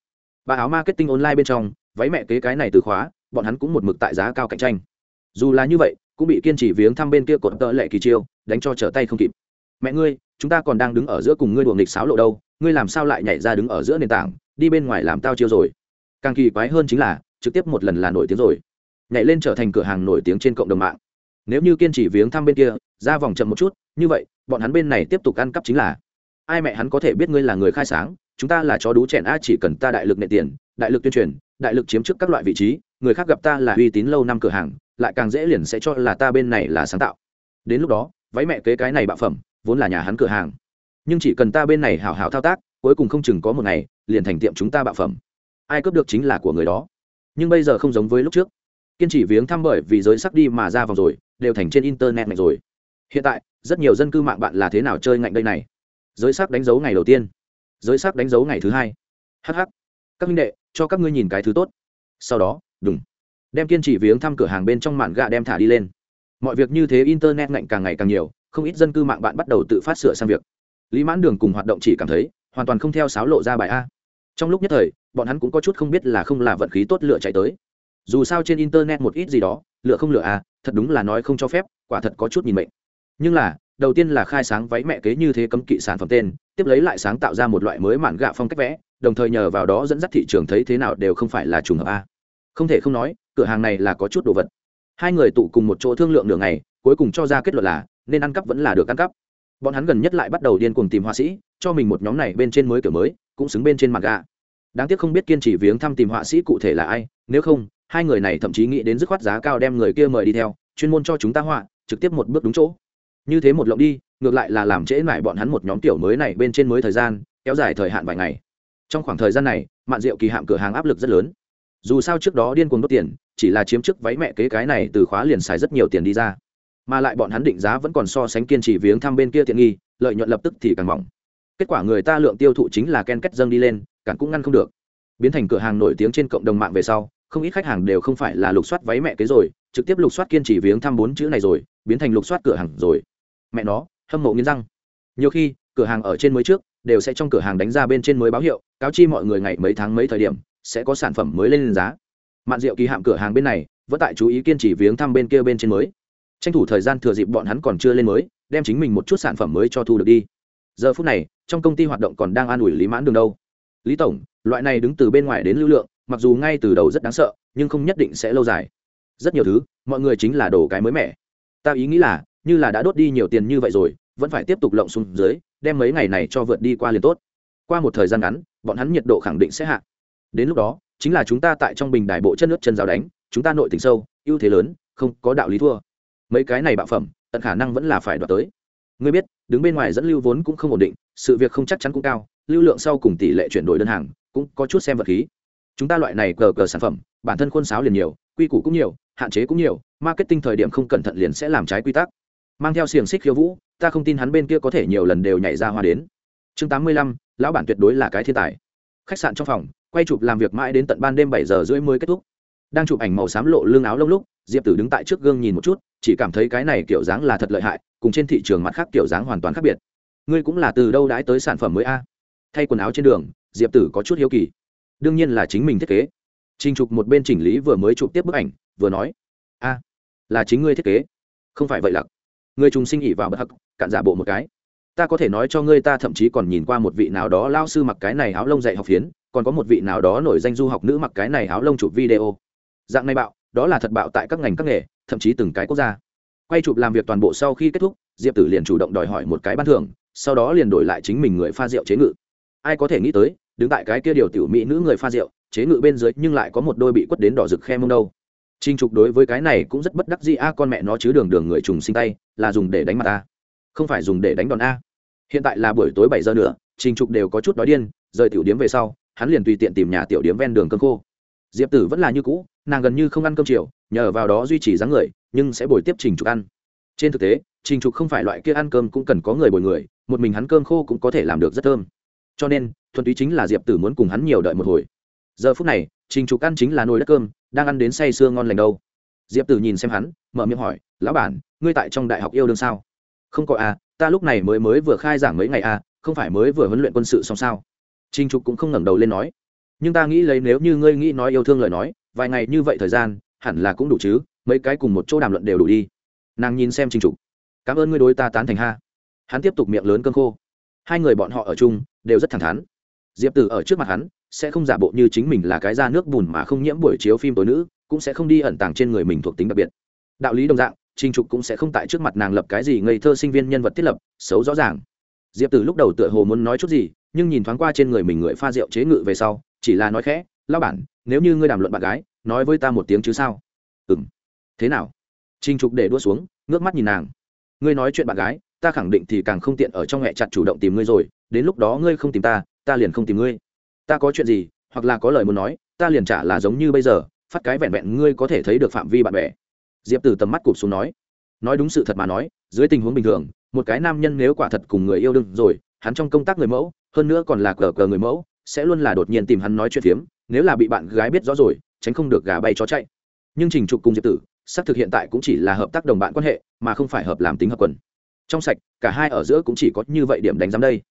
Bà áo marketing online bên trong, váy mẹ kế cái này từ khóa, bọn hắn cũng một mực tại giá cao cạnh tranh. Dù là như vậy cũng bị kiên trì viếng thăm bên kia cột tợ lệ kỳ chiêu, đánh cho trở tay không kịp. Mẹ ngươi, chúng ta còn đang đứng ở giữa cùng ngươi đuồng nghịch sáo lộ đâu, ngươi làm sao lại nhảy ra đứng ở giữa nền tảng, đi bên ngoài làm tao chiêu rồi? Càng kỳ quái hơn chính là, trực tiếp một lần là nổi tiếng rồi. Nhảy lên trở thành cửa hàng nổi tiếng trên cộng đồng mạng. Nếu như kiên trì viếng thăm bên kia, ra vòng chậm một chút, như vậy, bọn hắn bên này tiếp tục ăn cắp chính là, ai mẹ hắn có thể biết ngươi là người khai sáng, chúng ta là chó đú chèn a chỉ cần ta đại lực nệ tiền, đại lực tuyên truyền, đại lực chiếm trước các loại vị trí người khác gặp ta là uy tín lâu năm cửa hàng, lại càng dễ liền sẽ cho là ta bên này là sáng tạo. Đến lúc đó, váy mẹ kế cái này bạo phẩm, vốn là nhà hắn cửa hàng. Nhưng chỉ cần ta bên này hảo hảo thao tác, cuối cùng không chừng có một ngày, liền thành tiệm chúng ta bạo phẩm. Ai cướp được chính là của người đó. Nhưng bây giờ không giống với lúc trước. Kiên trì viếng thăm bởi vì giới sắc đi mà ra vòng rồi, đều thành trên internet này rồi. Hiện tại, rất nhiều dân cư mạng bạn là thế nào chơi ngạnh đây này? Giới sắc đánh dấu ngày đầu tiên. Giới sắc đánh dấu ngày thứ hai. Hh các minh đệ, cho các ngươi nhìn cái thứ tốt. Sau đó đúng đem kiên trì viếng thăm cửa hàng bên trong mạn gạ đem thả đi lên. Mọi việc như thế internet ngạnh càng ngày càng nhiều, không ít dân cư mạng bạn bắt đầu tự phát sửa sang việc. Lý mãn đường cùng hoạt động chỉ cảm thấy, hoàn toàn không theo sáo lộ ra bài a. Trong lúc nhất thời, bọn hắn cũng có chút không biết là không là vận khí tốt lựa chạy tới. Dù sao trên internet một ít gì đó, lựa không lựa a, thật đúng là nói không cho phép, quả thật có chút nhìn mệnh. Nhưng là, đầu tiên là khai sáng váy mẹ kế như thế cấm kỵ sản phẩm tên, tiếp lấy lại sáng tạo ra một loại mới mạn gạ phong cách vẽ, đồng thời nhờ vào đó dẫn dắt thị trường thấy thế nào đều không phải là trùng hợp a không thể không nói, cửa hàng này là có chút đồ vật. Hai người tụ cùng một chỗ thương lượng nửa ngày, cuối cùng cho ra kết luận là, nên ăn cắp vẫn là được ăn cắp. Bọn hắn gần nhất lại bắt đầu điên cuồng tìm họa sĩ, cho mình một nhóm này bên trên mới kiểu mới, cũng xứng bên trên mặt gà đáng tiếc không biết kiên trì viếng thăm tìm họa sĩ cụ thể là ai, nếu không, hai người này thậm chí nghĩ đến dứt khoát giá cao đem người kia mời đi theo, chuyên môn cho chúng ta họa, trực tiếp một bước đúng chỗ. Như thế một lộng đi, ngược lại là làm trễ mải bọn hắn một nhóm tiểu mới này bên trên mới thời gian, kéo dài thời hạn vài ngày. Trong khoảng thời gian này, mạn diệu kỳ hạm cửa hàng áp lực rất lớn dù sao trước đó điên cuồng đốt tiền, chỉ là chiếm chức váy mẹ kế cái này từ khóa liền xài rất nhiều tiền đi ra. Mà lại bọn hắn định giá vẫn còn so sánh kiên trì viếng thăm bên kia tiện nghi, lợi nhuận lập tức thì càng mỏng. Kết quả người ta lượng tiêu thụ chính là ken kết dâng đi lên, cản cũng ngăn không được. Biến thành cửa hàng nổi tiếng trên cộng đồng mạng về sau, không ít khách hàng đều không phải là lục soát váy mẹ kế rồi, trực tiếp lục soát kiên trì viếng thăm bốn chữ này rồi, biến thành lục soát cửa hàng rồi. Mẹ nó, hâm mộ nghiến răng. Nhiều khi, cửa hàng ở trên mới trước, đều sẽ trong cửa hàng đánh ra bên trên mới báo hiệu, cáo chi mọi người ngày mấy tháng mấy thời điểm sẽ có sản phẩm mới lên giá. Mạn rượu kỳ hạm cửa hàng bên này, vẫn tại chú ý kiên trì viếng thăm bên kia bên trên mới. Tranh thủ thời gian thừa dịp bọn hắn còn chưa lên mới, đem chính mình một chút sản phẩm mới cho thu được đi. Giờ phút này, trong công ty hoạt động còn đang an ủi lý mãn đường đâu. Lý tổng, loại này đứng từ bên ngoài đến lưu lượng, mặc dù ngay từ đầu rất đáng sợ, nhưng không nhất định sẽ lâu dài. Rất nhiều thứ, mọi người chính là đổ cái mới mẻ. Ta ý nghĩ là, như là đã đốt đi nhiều tiền như vậy rồi, vẫn phải tiếp tục lộng xuống dưới, đem mấy ngày này cho vượt đi qua liền tốt. Qua một thời gian ngắn, bọn hắn nhiệt độ khẳng định sẽ hạ đến lúc đó, chính là chúng ta tại trong bình đài bộ chân nước chân giáo đánh, chúng ta nội tình sâu, ưu thế lớn, không có đạo lý thua. Mấy cái này bạo phẩm, tận khả năng vẫn là phải đoạt tới. Ngươi biết, đứng bên ngoài dẫn lưu vốn cũng không ổn định, sự việc không chắc chắn cũng cao, lưu lượng sau cùng tỷ lệ chuyển đổi đơn hàng cũng có chút xem vật khí. Chúng ta loại này cờ cờ sản phẩm, bản thân khuôn sáo liền nhiều, quy củ cũng nhiều, hạn chế cũng nhiều, marketing thời điểm không cẩn thận liền sẽ làm trái quy tắc. Mang theo xiềng xích khiêu vũ, ta không tin hắn bên kia có thể nhiều lần đều nhảy ra hoa đến. Chương tám mươi lăm, lão bản tuyệt đối là cái thiên tài. Khách sạn trong phòng quay chụp làm việc mãi đến tận ban đêm bảy giờ rưỡi mới kết thúc. Đang chụp ảnh màu xám lộ lưng áo lông lúc, diệp tử đứng tại trước gương nhìn một chút, chỉ cảm thấy cái này kiểu dáng là thật lợi hại, cùng trên thị trường mặt khác kiểu dáng hoàn toàn khác biệt. Ngươi cũng là từ đâu đãi tới sản phẩm mới a? Thay quần áo trên đường, diệp tử có chút hiếu kỳ. Đương nhiên là chính mình thiết kế. Trình chụp một bên chỉnh lý vừa mới chụp tiếp bức ảnh, vừa nói, a, là chính ngươi thiết kế. Không phải vậy lặc. Người trùng sinh ỉ vào bất hắc, cạn giả bộ một cái. Ta có thể nói cho ngươi ta thậm chí còn nhìn qua một vị nào đó lao sư mặc cái này áo lông dạy học phiến còn có một vị nào đó nổi danh du học nữ mặc cái này áo lông chụp video. Dạng này bạo, đó là thật bạo tại các ngành các nghề, thậm chí từng cái quốc gia. Quay chụp làm việc toàn bộ sau khi kết thúc, diệp tử liền chủ động đòi hỏi một cái ban thưởng, sau đó liền đổi lại chính mình người pha rượu chế ngự. Ai có thể nghĩ tới, đứng tại cái kia điều tiểu mỹ nữ người pha rượu, chế ngự bên dưới nhưng lại có một đôi bị quất đến đỏ rực khe mông đâu. Trinh trục đối với cái này cũng rất bất đắc dĩ, a, con mẹ nó chứ đường đường người trùng sinh tay, là dùng để đánh mặt a không phải dùng để đánh đòn a. Hiện tại là buổi tối bảy giờ nữa trinh trục đều có chút đói điên, rời tiểu điếm về sau hắn liền tùy tiện tìm nhà tiểu điếm ven đường cơm khô. Diệp tử vẫn là như cũ, nàng gần như không ăn cơm chiều, nhờ vào đó duy trì dáng người, nhưng sẽ bồi tiếp trình trục ăn. Trên thực tế, trình trục không phải loại kia ăn cơm cũng cần có người bồi người, một mình hắn cơm khô cũng có thể làm được rất thơm. Cho nên, thuần túy chính là diệp tử muốn cùng hắn nhiều đợi một hồi. Giờ phút này, trình trục ăn chính là nồi đất cơm, đang ăn đến say sưa ngon lành đâu. Diệp tử nhìn xem hắn, mở miệng hỏi, lão bản, ngươi tại trong đại học yêu đương sao? Không có à ta lúc này mới mới vừa khai giảng mấy ngày à không phải mới vừa huấn luyện quân sự xong sao? Trình trục cũng không ngẩng đầu lên nói, nhưng ta nghĩ lấy nếu như ngươi nghĩ nói yêu thương lời nói, vài ngày như vậy thời gian, hẳn là cũng đủ chứ, mấy cái cùng một chỗ đàm luận đều đủ đi. Nàng nhìn xem trình trục, cảm ơn ngươi đối ta tán thành ha. Hắn tiếp tục miệng lớn cơn khô. Hai người bọn họ ở chung, đều rất thẳng thắn. Diệp tử ở trước mặt hắn, sẽ không giả bộ như chính mình là cái da nước bùn mà không nhiễm buổi chiếu phim tối nữ, cũng sẽ không đi ẩn tàng trên người mình thuộc tính đặc biệt. Đạo lý đồng dạng, trình trục cũng sẽ không tại trước mặt nàng lập cái gì ngây thơ sinh viên nhân vật thiết lập, xấu rõ ràng. Diệp tử lúc đầu tựa hồ muốn nói chút gì nhưng nhìn thoáng qua trên người mình người pha rượu chế ngự về sau, chỉ là nói khẽ lao bản, nếu như ngươi đàm luận bạn gái, nói với ta một tiếng chứ sao? Ừ m thế nào? Trinh trục để đua xuống, ngước mắt nhìn nàng. Ngươi nói chuyện bạn gái, ta khẳng định thì càng không tiện ở trong hẹ chặt chủ động tìm ngươi rồi, đến lúc đó ngươi không tìm ta ta liền không tìm ngươi. Ta có chuyện gì, hoặc là có lời muốn nói, ta liền trả là giống như bây giờ, phát cái vẹn vẹn ngươi có thể thấy được phạm vi bạn bè. Diệp từ tầm mắt cụp xuống nói. Nói đúng sự thật mà nói, dưới tình huống bình thường, một cái nam nhân nếu quả thật cùng người yêu đương rồi hắn trong công tác người mẫu hơn nữa còn là cờ cờ người mẫu sẽ luôn là đột nhiên tìm hắn nói chuyện phiếm nếu là bị bạn gái biết rõ rồi tránh không được gà bay chó chạy. Nhưng trình trục cùng diệp tử xác thực hiện tại cũng chỉ là hợp tác đồng bạn quan hệ mà không phải hợp làm tính hợp quần. Trong sạch cả hai ở giữa cũng chỉ có như vậy điểm đánh giám đây.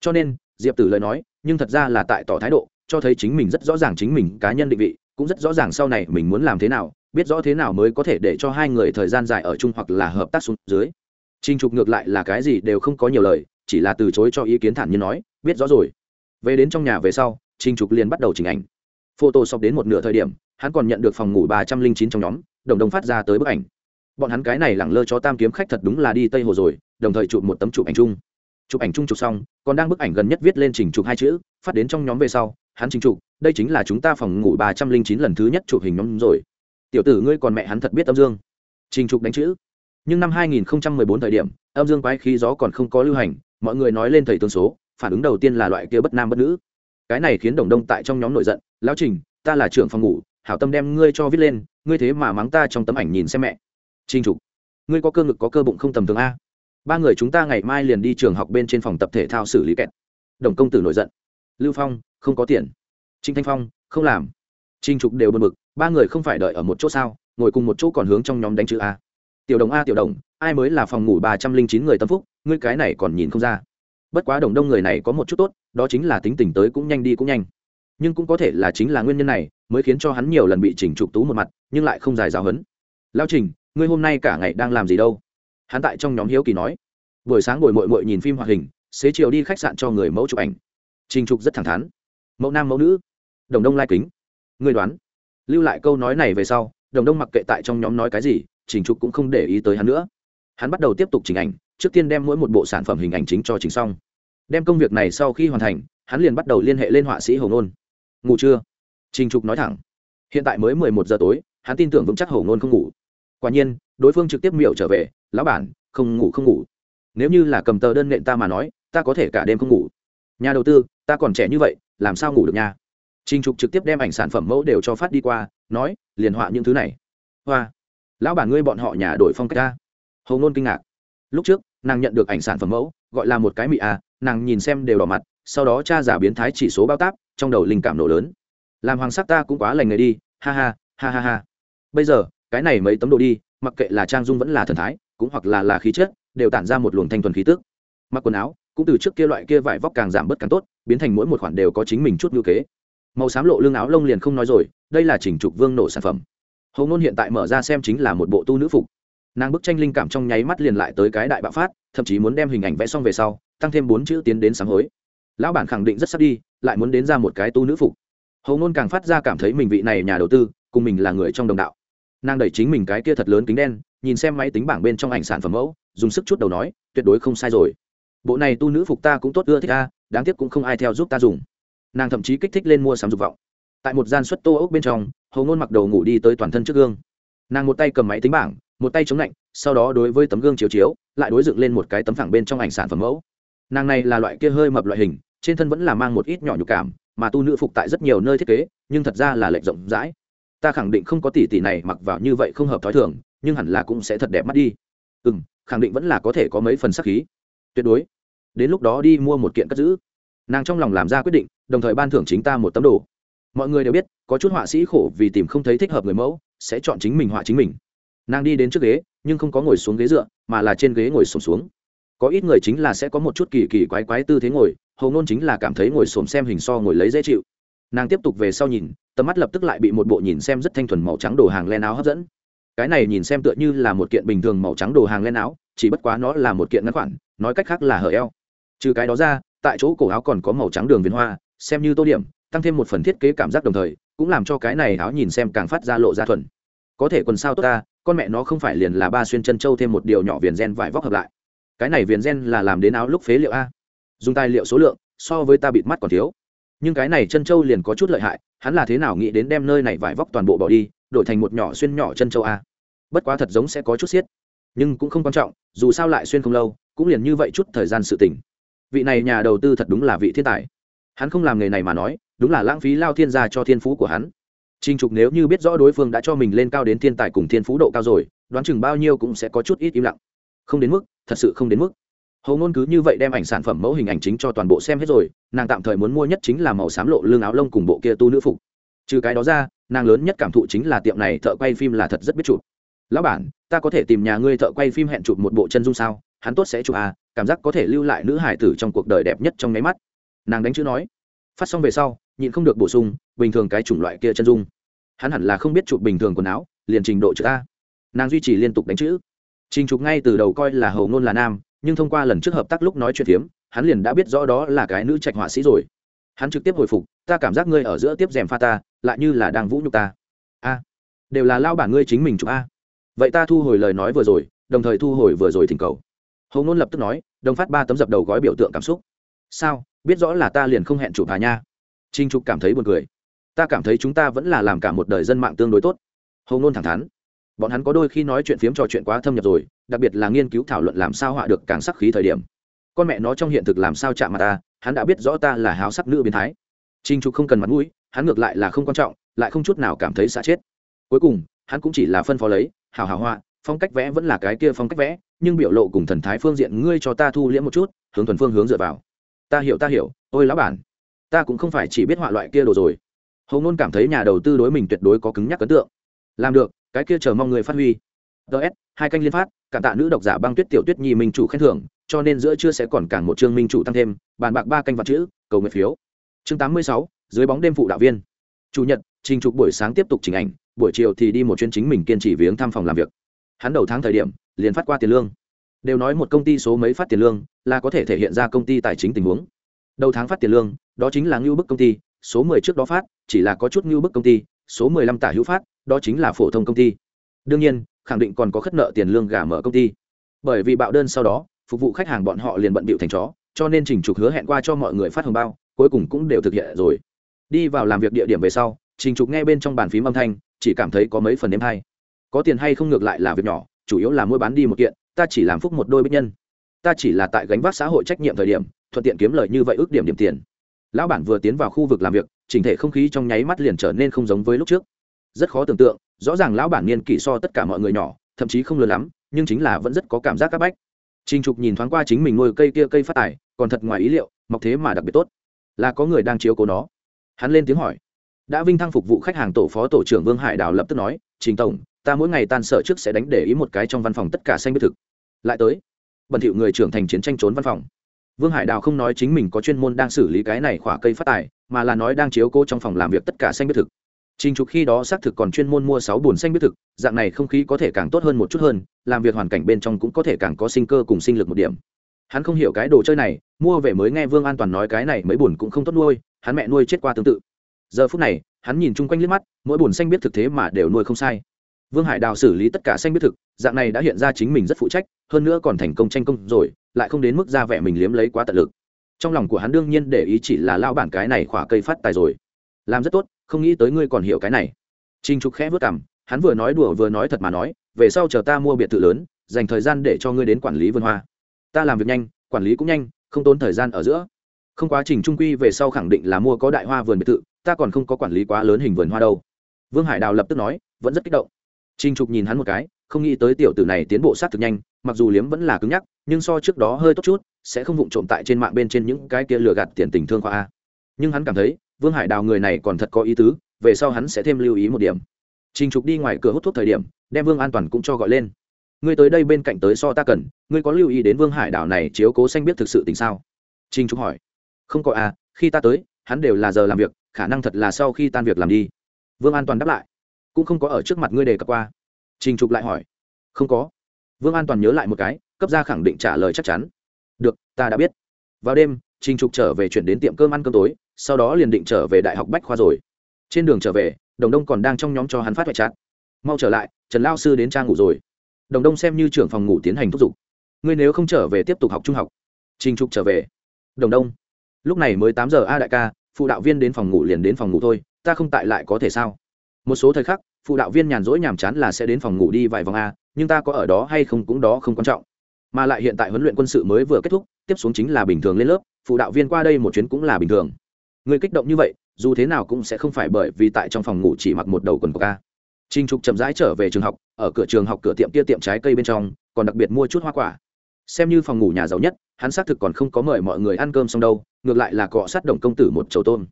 Cho nên diệp tử lời nói nhưng thật ra là tại tỏ thái độ cho thấy chính mình rất rõ ràng chính mình cá nhân định vị cũng rất rõ ràng sau này mình muốn làm thế nào biết rõ thế nào mới có thể để cho hai người thời gian dài ở chung hoặc là hợp tác xuống dưới. Trình Trục ngược lại là cái gì đều không có nhiều lời, chỉ là từ chối cho ý kiến thản nhiên nói, biết rõ rồi. Về đến trong nhà về sau, Trình Trục liền bắt đầu chỉnh ảnh. Photo sọc đến một nửa thời điểm, hắn còn nhận được phòng ngủ ba trăm linh chín trong nhóm, đồng đồng phát ra tới bức ảnh. Bọn hắn cái này lẳng lơ cho tam kiếm khách thật đúng là đi Tây Hồ rồi, đồng thời chụp một tấm chụp ảnh chung. Chụp ảnh chung chụp xong, còn đang bức ảnh gần nhất viết lên Trình chụp hai chữ, phát đến trong nhóm về sau, hắn Trình chụp, đây chính là chúng ta phòng ngủ ba trăm linh chín lần thứ nhất chụp hình nhóm rồi. Tiểu tử ngươi còn mẹ hắn thật biết âm dương. Trình Trục đánh chữ nhưng năm 2014 thời điểm âm dương quái khí gió còn không có lưu hành mọi người nói lên thầy tướng số, phản ứng đầu tiên là loại kia bất nam bất nữ. Cái này khiến đồng đông tại trong nhóm nổi giận, lão trình, ta là trưởng phòng ngủ, hảo tâm đem ngươi cho viết lên, ngươi thế mà mắng ta trong tấm ảnh nhìn xem mẹ. Trinh trục, ngươi có cơ ngực có cơ bụng không tầm thường a? Ba người chúng ta ngày mai liền đi trường học bên trên phòng tập thể thao xử lý kẹt. Đồng công tử nổi giận, lưu phong, không có tiền. Trinh thanh phong, không làm. Trinh trục đều bật mực ba người không phải đợi ở một chỗ sao, ngồi cùng một chỗ còn hướng trong nhóm đánh chữ a. Tiểu đồng a, tiểu đồng, ai mới là phòng ngủ ba trăm linh chín người tâm phúc ngươi cái này còn nhìn không ra. Bất quá đồng đông người này có một chút tốt, đó chính là tính tình tới cũng nhanh đi cũng nhanh. Nhưng cũng có thể là chính là nguyên nhân này, mới khiến cho hắn nhiều lần bị chỉnh trục tú một mặt, nhưng lại không dài giáo hấn. Lao trình, ngươi hôm nay cả ngày đang làm gì đâu? Hắn tại trong nhóm hiếu kỳ nói. Buổi sáng buổi mội mội nhìn phim hoạt hình, xế chiều đi khách sạn cho người mẫu chụp ảnh. Trình trục rất thẳng thắn. Mẫu nam mẫu nữ. Đồng đông lai kính. Ngươi đoán. Lưu lại câu nói này về sau, đồng đông mặc kệ tại trong nhóm nói cái gì, trình trục cũng không để ý tới hắn nữa. Hắn bắt đầu tiếp tục chỉnh ảnh trước tiên đem mỗi một bộ sản phẩm hình ảnh chính cho chỉnh xong đem công việc này sau khi hoàn thành, hắn liền bắt đầu liên hệ lên họa sĩ Hồng nôn ngủ chưa? Trình trục nói thẳng. Hiện tại mới mười một giờ tối, hắn tin tưởng vững chắc Hồng nôn không ngủ. Quả nhiên, đối phương trực tiếp miệu trở về, lão bản, không ngủ không ngủ. Nếu như là cầm tờ đơn nện ta mà nói, ta có thể cả đêm không ngủ. Nhà đầu tư, ta còn trẻ như vậy, làm sao ngủ được nha? Trình trục trực tiếp đem ảnh sản phẩm mẫu đều cho phát đi qua, nói, liền họa những thứ này. Hoa, lão bản ngươi bọn họ nhà đổi phong cách ta. Hầu ngôn kinh ngạc. Lúc trước nàng nhận được ảnh sản phẩm mẫu, gọi là một cái mị à nàng nhìn xem đều đỏ mặt, sau đó cha giả biến thái chỉ số bao táp, trong đầu linh cảm nổ lớn. Làm hoàng sắc ta cũng quá lành người đi, ha ha ha ha ha. Bây giờ, cái này mấy tấm đồ đi, mặc kệ là trang dung vẫn là thần thái, cũng hoặc là là khí chất, đều tản ra một luồng thanh thuần khí tức. Mặc quần áo, cũng từ trước kia loại kia vải vóc càng giảm bớt càng tốt, biến thành mỗi một khoản đều có chính mình chút ngữ kế. Màu xám lộ lương áo lông liền không nói rồi, đây là chỉnh trục vương nổ sản phẩm. Hầu ngôn hiện tại mở ra xem chính là một bộ tu nữ phục nàng bức tranh linh cảm trong nháy mắt liền lại tới cái đại bạo phát, thậm chí muốn đem hình ảnh vẽ xong về sau, tăng thêm bốn chữ tiến đến sáng hối. Lão bản khẳng định rất sắp đi, lại muốn đến ra một cái tu nữ phục. Hầu ngôn càng phát ra cảm thấy mình vị này nhà đầu tư, cùng mình là người trong đồng đạo. Nàng đẩy chính mình cái kia thật lớn kính đen, nhìn xem máy tính bảng bên trong ảnh sản phẩm mẫu, dùng sức chút đầu nói, tuyệt đối không sai rồi. Bộ này tu nữ phục ta cũng tốt ưa thích ta đáng tiếc cũng không ai theo giúp ta dùng. Nàng thậm chí kích thích lên mua sắm dục vọng. Tại một gian suất tô ốc bên trong, hầu ngôn mặc đầu ngủ đi tới toàn thân trước gương. Nàng một tay cầm máy tính bảng một tay chống lạnh, sau đó đối với tấm gương chiếu chiếu, lại đối dựng lên một cái tấm phẳng bên trong ảnh sản phẩm mẫu. Nàng này là loại kia hơi mập loại hình, trên thân vẫn là mang một ít nhỏ nhục cảm, mà tu nữ phục tại rất nhiều nơi thiết kế, nhưng thật ra là lệnh rộng rãi. Ta khẳng định không có tỷ tỷ này mặc vào như vậy không hợp thói thường, nhưng hẳn là cũng sẽ thật đẹp mắt đi. Ừ m khẳng định vẫn là có thể có mấy phần sắc khí. Tuyệt đối. Đến lúc đó đi mua một kiện cất giữ. Nàng trong lòng làm ra quyết định, đồng thời ban thưởng chính ta một tấm đồ. Mọi người đều biết, có chút họa sĩ khổ vì tìm không thấy thích hợp người mẫu, sẽ chọn chính mình họa chính mình nàng đi đến trước ghế, nhưng không có ngồi xuống ghế dựa, mà là trên ghế ngồi sổm xuống. Có ít người chính là sẽ có một chút kỳ kỳ quái quái tư thế ngồi hầu nôn chính là cảm thấy ngồi xổm xem hình so ngồi lấy dễ chịu. Nàng tiếp tục về sau nhìn, tầm mắt lập tức lại bị một bộ nhìn xem rất thanh thuần màu trắng đồ hàng len áo hấp dẫn. Cái này nhìn xem tựa như là một kiện bình thường màu trắng đồ hàng len áo, chỉ bất quá nó là một kiện ngắn khoản, nói cách khác là hở eo. Trừ cái đó ra, tại chỗ cổ áo còn có màu trắng đường viền hoa, xem như tô điểm, tăng thêm một phần thiết kế cảm giác đồng thời, cũng làm cho cái này áo nhìn xem càng phát ra lộ ra thuần có thể quần sao tốt ta, con mẹ nó không phải liền là ba xuyên chân châu thêm một điều nhỏ viền gen vải vóc hợp lại. Cái này viền gen là làm đến áo lúc phế liệu a. Dùng tài liệu số lượng, so với ta bịt mắt còn thiếu. Nhưng cái này chân châu liền có chút lợi hại, hắn là thế nào nghĩ đến đem nơi này vải vóc toàn bộ bỏ đi, đổi thành một nhỏ xuyên nhỏ chân châu a. Bất quá thật giống sẽ có chút xiết. Nhưng cũng không quan trọng, dù sao lại xuyên không lâu, cũng liền như vậy chút thời gian sự tỉnh vị này nhà đầu tư thật đúng là vị thiên tài. Hắn không làm nghề này mà nói, đúng là lãng phí lao thiên gia cho thiên phú của hắn. Trình Trục nếu như biết rõ đối phương đã cho mình lên cao đến thiên tài cùng thiên phú độ cao rồi, đoán chừng bao nhiêu cũng sẽ có chút ít im lặng. Không đến mức, thật sự không đến mức. Hầu Nôn cứ như vậy đem ảnh sản phẩm mẫu hình ảnh chính cho toàn bộ xem hết rồi, nàng tạm thời muốn mua nhất chính là màu xám lộ lưng áo lông cùng bộ kia tu nữ phục. Trừ cái đó ra, nàng lớn nhất cảm thụ chính là tiệm này thợ quay phim là thật rất biết chụp. Lão bản, ta có thể tìm nhà ngươi thợ quay phim hẹn chụp một bộ chân dung sao? Hắn tốt sẽ chụp à, cảm giác có thể lưu lại nữ hải tử trong cuộc đời đẹp nhất trong mấy mắt. Nàng đánh chữ nói. Phát xong về sau, nhịn không được bổ sung, bình thường cái chủng loại kia chân dung. Hắn hẳn là không biết chụp bình thường quần áo liền trình độ chữ a. Nàng duy trì liên tục đánh chữ. Trình chụp ngay từ đầu coi là hầu ngôn là nam nhưng thông qua lần trước hợp tác lúc nói chuyện phiếm hắn liền đã biết rõ đó là cái nữ trạch họa sĩ rồi. Hắn trực tiếp hồi phục ta cảm giác ngươi ở giữa tiếp rèm pha ta lại như là đang vũ nhục ta. A đều là lao bản ngươi chính mình chụp a. Vậy ta thu hồi lời nói vừa rồi đồng thời thu hồi vừa rồi thỉnh cầu. Hầu ngôn lập tức nói đồng phát ba tấm dập đầu gói biểu tượng cảm xúc. Sao biết rõ là ta liền không hẹn chụp hà nha? Trinh trục cảm thấy buồn cười. Ta cảm thấy chúng ta vẫn là làm cả một đời dân mạng tương đối tốt. Hầu ngôn thẳng thắn. Bọn hắn có đôi khi nói chuyện phiếm trò chuyện quá thâm nhập rồi, đặc biệt là nghiên cứu thảo luận làm sao họa được càng sắc khí thời điểm. Con mẹ nó trong hiện thực làm sao chạm mặt ta, hắn đã biết rõ ta là háo sắc nữ biến thái. Trinh trục không cần mặt mũi, hắn ngược lại là không quan trọng, lại không chút nào cảm thấy xa chết. Cuối cùng, hắn cũng chỉ là phân phó lấy hào hào họa, phong cách vẽ vẫn là cái kia phong cách vẽ, nhưng biểu lộ cùng thần thái phương diện ngươi cho ta thu liễm một chút, hướng thuần phương hướng dựa vào. Ta hiểu ta hiểu, ôi lão bản ta cũng không phải chỉ biết họa loại kia đồ rồi. Hầu ngôn cảm thấy nhà đầu tư đối mình tuyệt đối có cứng nhắc ấn tượng. Làm được, cái kia chờ mong người phát huy. Ts hai canh liên phát, cảm tạ nữ độc giả băng tuyết tiểu tuyết nhi minh chủ khen thưởng, cho nên giữa chưa sẽ còn càng một chương minh chủ tăng thêm, bàn bạc ba canh vật chữ, cầu nguyện phiếu. Chương tám mươi sáu, dưới bóng đêm phụ đạo viên. Chủ nhật, trình trục buổi sáng tiếp tục chỉnh ảnh, buổi chiều thì đi một chuyến chính mình kiên trì viếng thăm phòng làm việc. Hắn đầu tháng thời điểm, liền phát qua tiền lương. Đều nói một công ty số mấy phát tiền lương, là có thể thể hiện ra công ty tài chính tình huống. Đầu tháng phát tiền lương đó chính là ngưu bức công ty, số 10 trước đó phát, chỉ là có chút ngưu bức công ty, số 15 tả hữu phát, đó chính là phổ thông công ty. Đương nhiên, khẳng định còn có khất nợ tiền lương gà mở công ty. Bởi vì bạo đơn sau đó, phục vụ khách hàng bọn họ liền bận bịu thành chó, cho nên trình trục hứa hẹn qua cho mọi người phát hồng bao, cuối cùng cũng đều thực hiện rồi. Đi vào làm việc địa điểm về sau, trình trục nghe bên trong bàn phím âm thanh, chỉ cảm thấy có mấy phần đêm hay. Có tiền hay không ngược lại là việc nhỏ, chủ yếu là mua bán đi một kiện, ta chỉ làm phúc một đôi bích nhân. Ta chỉ là tại gánh vác xã hội trách nhiệm thời điểm, thuận tiện kiếm lời như vậy ước điểm điểm tiền lão bản vừa tiến vào khu vực làm việc chỉnh thể không khí trong nháy mắt liền trở nên không giống với lúc trước rất khó tưởng tượng rõ ràng lão bản niên kỷ so tất cả mọi người nhỏ thậm chí không lớn lắm nhưng chính là vẫn rất có cảm giác c áp bách Trình Trục nhìn thoáng qua chính mình nuôi cây kia cây phát tài, còn thật ngoài ý liệu, mọc thế mà đặc biệt tốt. Là có người đang chiếu cố nó. Hắn lên tiếng hỏi. Đã vinh thăng phục vụ khách hàng tổ phó tổ trưởng Vương Hải Đào lập tức nói, "Trình tổng, ta mỗi ngày tan sở trước sẽ đánh để ý một cái trong văn phòng tất cả xanh biết thực." Lại tới, bẩn thiệu người trưởng thành chiến tranh trốn văn phòng vương hải đào không nói chính mình có chuyên môn đang xử lý cái này khỏa cây phát tài mà là nói đang chiếu cố trong phòng làm việc tất cả xanh biết thực Trình Trục khi đó xác thực còn chuyên môn mua sáu buồn xanh biết thực, dạng này không khí có thể càng tốt hơn một chút hơn, làm việc hoàn cảnh bên trong cũng có thể càng có sinh cơ cùng sinh lực một điểm. Hắn không hiểu cái đồ chơi này, mua về mới nghe Vương An toàn nói cái này mấy buồn cũng không tốt nuôi, hắn mẹ nuôi chết qua tương tự. Giờ phút này, hắn nhìn chung quanh liếc mắt, mỗi buồn xanh biết thực thế mà đều nuôi không sai. Vương Hải Đào xử lý tất cả xanh biết thực, dạng này đã hiện ra chính mình rất phụ trách, hơn nữa còn thành công tranh công rồi, lại không đến mức ra vẻ mình liếm lấy quá tận lực. Trong lòng của hắn đương nhiên để ý chỉ là lao bản cái này khỏa cây phát tài rồi. Làm rất tốt không nghĩ tới ngươi còn hiểu cái này. Trinh trục khẽ vớt cảm hắn vừa nói đùa vừa nói thật mà nói về sau chờ ta mua biệt thự lớn dành thời gian để cho ngươi đến quản lý vườn hoa. Ta làm việc nhanh quản lý cũng nhanh không tốn thời gian ở giữa. Không quá trình trung quy về sau khẳng định là mua có đại hoa vườn biệt thự ta còn không có quản lý quá lớn hình vườn hoa đâu. Vương hải đào lập tức nói vẫn rất kích động. Trinh trục nhìn hắn một cái không nghĩ tới tiểu tử này tiến bộ sát thực nhanh, mặc dù liếm vẫn là cứng nhắc, nhưng so trước đó hơi tốt chút, sẽ không vụng trộm tại trên mạng bên trên những cái kia lừa gạt tiền tình thương khoa a. Nhưng hắn cảm thấy, vương hải đào người này còn thật có ý tứ, về sau hắn sẽ thêm lưu ý một điểm. Trình trục đi ngoài cửa hút thuốc thời điểm, đem vương an toàn cũng cho gọi lên. Ngươi tới đây bên cạnh tới so ta cần, ngươi có lưu ý đến vương hải đảo này chiếu cố xanh biết thực sự tình sao? Trình trục hỏi. Không có à khi ta tới, hắn đều là giờ làm việc, khả năng thật là sau khi tan việc làm đi. Vương an toàn đáp lại. Cũng không có ở trước mặt ngươi đề cập qua trình trục lại hỏi. Không có. Vương an toàn nhớ lại một cái, cấp ra khẳng định trả lời chắc chắn. Được, ta đã biết. Vào đêm, trình trục trở về chuyển đến tiệm cơm ăn cơm tối, sau đó liền định trở về đại học bách khoa rồi. Trên đường trở về, đồng đông còn đang trong nhóm cho hắn phát hoại chát mau trở lại, trần lao sư đến trang ngủ rồi. Đồng đông xem như trưởng phòng ngủ tiến hành thúc giục. Ngươi nếu không trở về tiếp tục học trung học. Trình trục trở về. Đồng đông. Lúc này mới tám giờ a đại ca, phụ đạo viên đến phòng ngủ liền đến phòng ngủ thôi, ta không tại lại có thể sao? Một số thời khắc phụ đạo viên nhàn rỗi nhàm chán là sẽ đến phòng ngủ đi vài vòng a, nhưng ta có ở đó hay không cũng đó không quan trọng. Mà lại hiện tại huấn luyện quân sự mới vừa kết thúc, tiếp xuống chính là bình thường lên lớp, phụ đạo viên qua đây một chuyến cũng là bình thường. Người kích động như vậy, dù thế nào cũng sẽ không phải bởi vì tại trong phòng ngủ chỉ mặc một đầu quần của ca trinh trục chậm rãi trở về trường học, ở cửa trường học cửa tiệm kia tiệm trái cây bên trong, còn đặc biệt mua chút hoa quả. Xem như phòng ngủ nhà giàu nhất, hắn xác thực còn không có mời mọi người ăn cơm xong đâu, ngược lại là cọ sát đồng công tử một chầu tôm.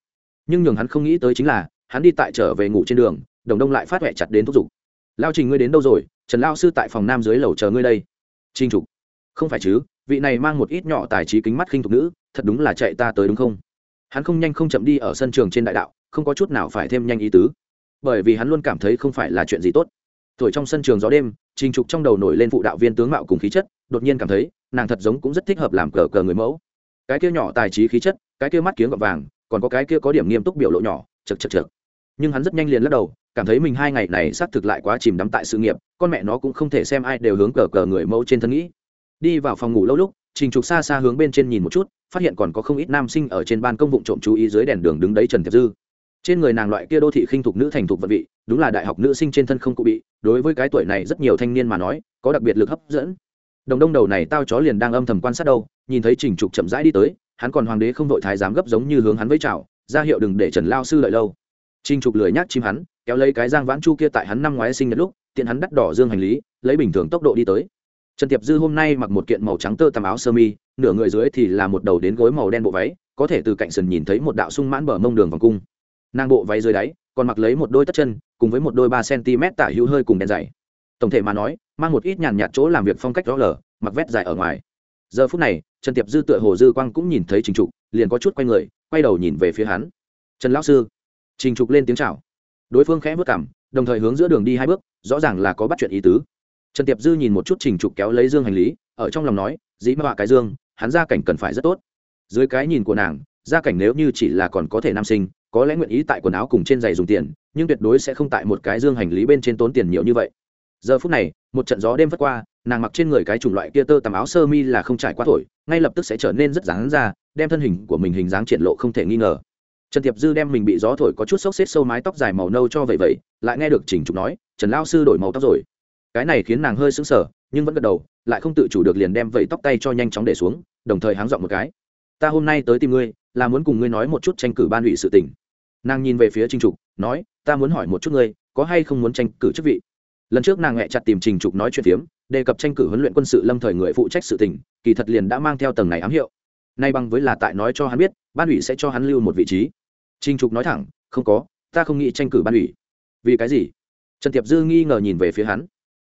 Nhưng nhường hắn không nghĩ tới chính là, hắn đi tại trở về ngủ trên đường đồng đông lại phát huệ chặt đến thúc giục. Lao trình, ngươi đến đâu rồi? Trần lao sư tại phòng nam dưới lầu chờ ngươi đây. Trinh trục. Không phải chứ, vị này mang một ít nhỏ tài trí kính mắt khinh thục nữ, thật đúng là chạy ta tới đúng không? Hắn không nhanh không chậm đi ở sân trường trên đại đạo, không có chút nào phải thêm nhanh ý tứ. Bởi vì hắn luôn cảm thấy không phải là chuyện gì tốt. Thổi trong sân trường gió đêm, trình trục trong đầu nổi lên phụ đạo viên tướng mạo cùng khí chất, đột nhiên cảm thấy, nàng thật giống cũng rất thích hợp làm cờ cờ người mẫu. Cái kia nhỏ tài trí khí chất, cái kia mắt kiếng gọt vàng, còn có cái kia có điểm nghiêm túc biểu lộ nhỏ chật chật chật nhưng hắn rất nhanh liền lắc đầu cảm thấy mình hai ngày này xác thực lại quá chìm đắm tại sự nghiệp, con mẹ nó cũng không thể xem ai đều hướng cờ cờ người mẫu trên thân nghĩ. Đi vào phòng ngủ lâu lúc, trình trục xa xa hướng bên trên nhìn một chút, phát hiện còn có không ít nam sinh ở trên ban công vụ trộm chú ý dưới đèn đường đứng đấy trần thiệp dư. Trên người nàng loại kia đô thị khinh thục nữ thành thục vận vị, đúng là đại học nữ sinh trên thân không cụ bị, đối với cái tuổi này rất nhiều thanh niên mà nói, có đặc biệt lực hấp dẫn. Đồng đông đầu này tao chó liền đang âm thầm quan sát đâu, nhìn thấy trình trục chậm rãi đi tới, hắn còn hoàng đế không đội thái giám gấp giống như hướng hắn với chào, ra hiệu đừng để trần lao sư lợi lâu trình trục lười nhác chim hắn, kéo lấy cái giang vãn chu kia tại hắn năm ngoái sinh nhật lúc, tiện hắn đắt đỏ dương hành lý, lấy bình thường tốc độ đi tới. Trần tiệp dư hôm nay mặc một kiện màu trắng tơ tằm áo sơ mi, nửa người dưới thì là một đầu đến gối màu đen bộ váy, có thể từ cạnh sườn nhìn thấy một đạo sung mãn bờ mông đường vòng cung. Nàng bộ váy dưới đáy, còn mặc lấy một đôi tất chân, cùng với một đôi ba cm tả hữu hơi cùng đen dày. Tổng thể mà nói, mang một ít nhàn nhạt chỗ làm việc phong cách rõ lở mặc vét dài ở ngoài. Giờ phút này, trần tiệp dư tựa hồ dư quang cũng nhìn thấy trình trục, liền có chút quay người, quay đầu nhìn về phía hắn. Trần lão sư trình trục lên tiếng chào. Đối phương khẽ vất cảm, đồng thời hướng giữa đường đi hai bước, rõ ràng là có bắt chuyện ý tứ. Trần tiệp dư nhìn một chút trình trục kéo lấy dương hành lý, ở trong lòng nói, dĩ mà cái dương, hắn gia cảnh cần phải rất tốt. Dưới cái nhìn của nàng, gia cảnh nếu như chỉ là còn có thể nam sinh, có lẽ nguyện ý tại quần áo cùng trên giày dùng tiền, nhưng tuyệt đối sẽ không tại một cái dương hành lý bên trên tốn tiền nhiều như vậy. Giờ phút này, một trận gió đêm vất qua, nàng mặc trên người cái chủng loại kia tơ tằm áo sơ mi là không trải qua thổi, ngay lập tức sẽ trở nên rất dáng ra, đem thân hình của mình hình dáng triển lộ không thể nghi ngờ trần tiệp dư đem mình bị gió thổi có chút xốc xếp sâu mái tóc dài màu nâu cho vậy vậy lại nghe được chỉnh trục nói, trần lao sư đổi màu tóc rồi. Cái này khiến nàng hơi sững sờ, nhưng vẫn gật đầu, lại không tự chủ được liền đem vẫy tóc tay cho nhanh chóng để xuống, đồng thời háng dọn một cái. Ta hôm nay tới tìm ngươi, là muốn cùng ngươi nói một chút tranh cử ban ủy sự tình. Nàng nhìn về phía trình trục, nói, ta muốn hỏi một chút ngươi, có hay không muốn tranh cử chức vị? Lần trước nàng hẹ chặt tìm trình trục nói chuyện phiếm, đề cập tranh cử huấn luyện quân sự lâm thời người phụ trách sự tình, kỳ thật liền đã mang theo tầng này ám hiệu. Nay bằng với là tại nói cho hắn biết, ban ủy sẽ cho hắn lưu một vị trí trình trục nói thẳng, không có, ta không nghĩ tranh cử ban ủy. Vì cái gì? Trần tiệp dư nghi ngờ nhìn về phía hắn.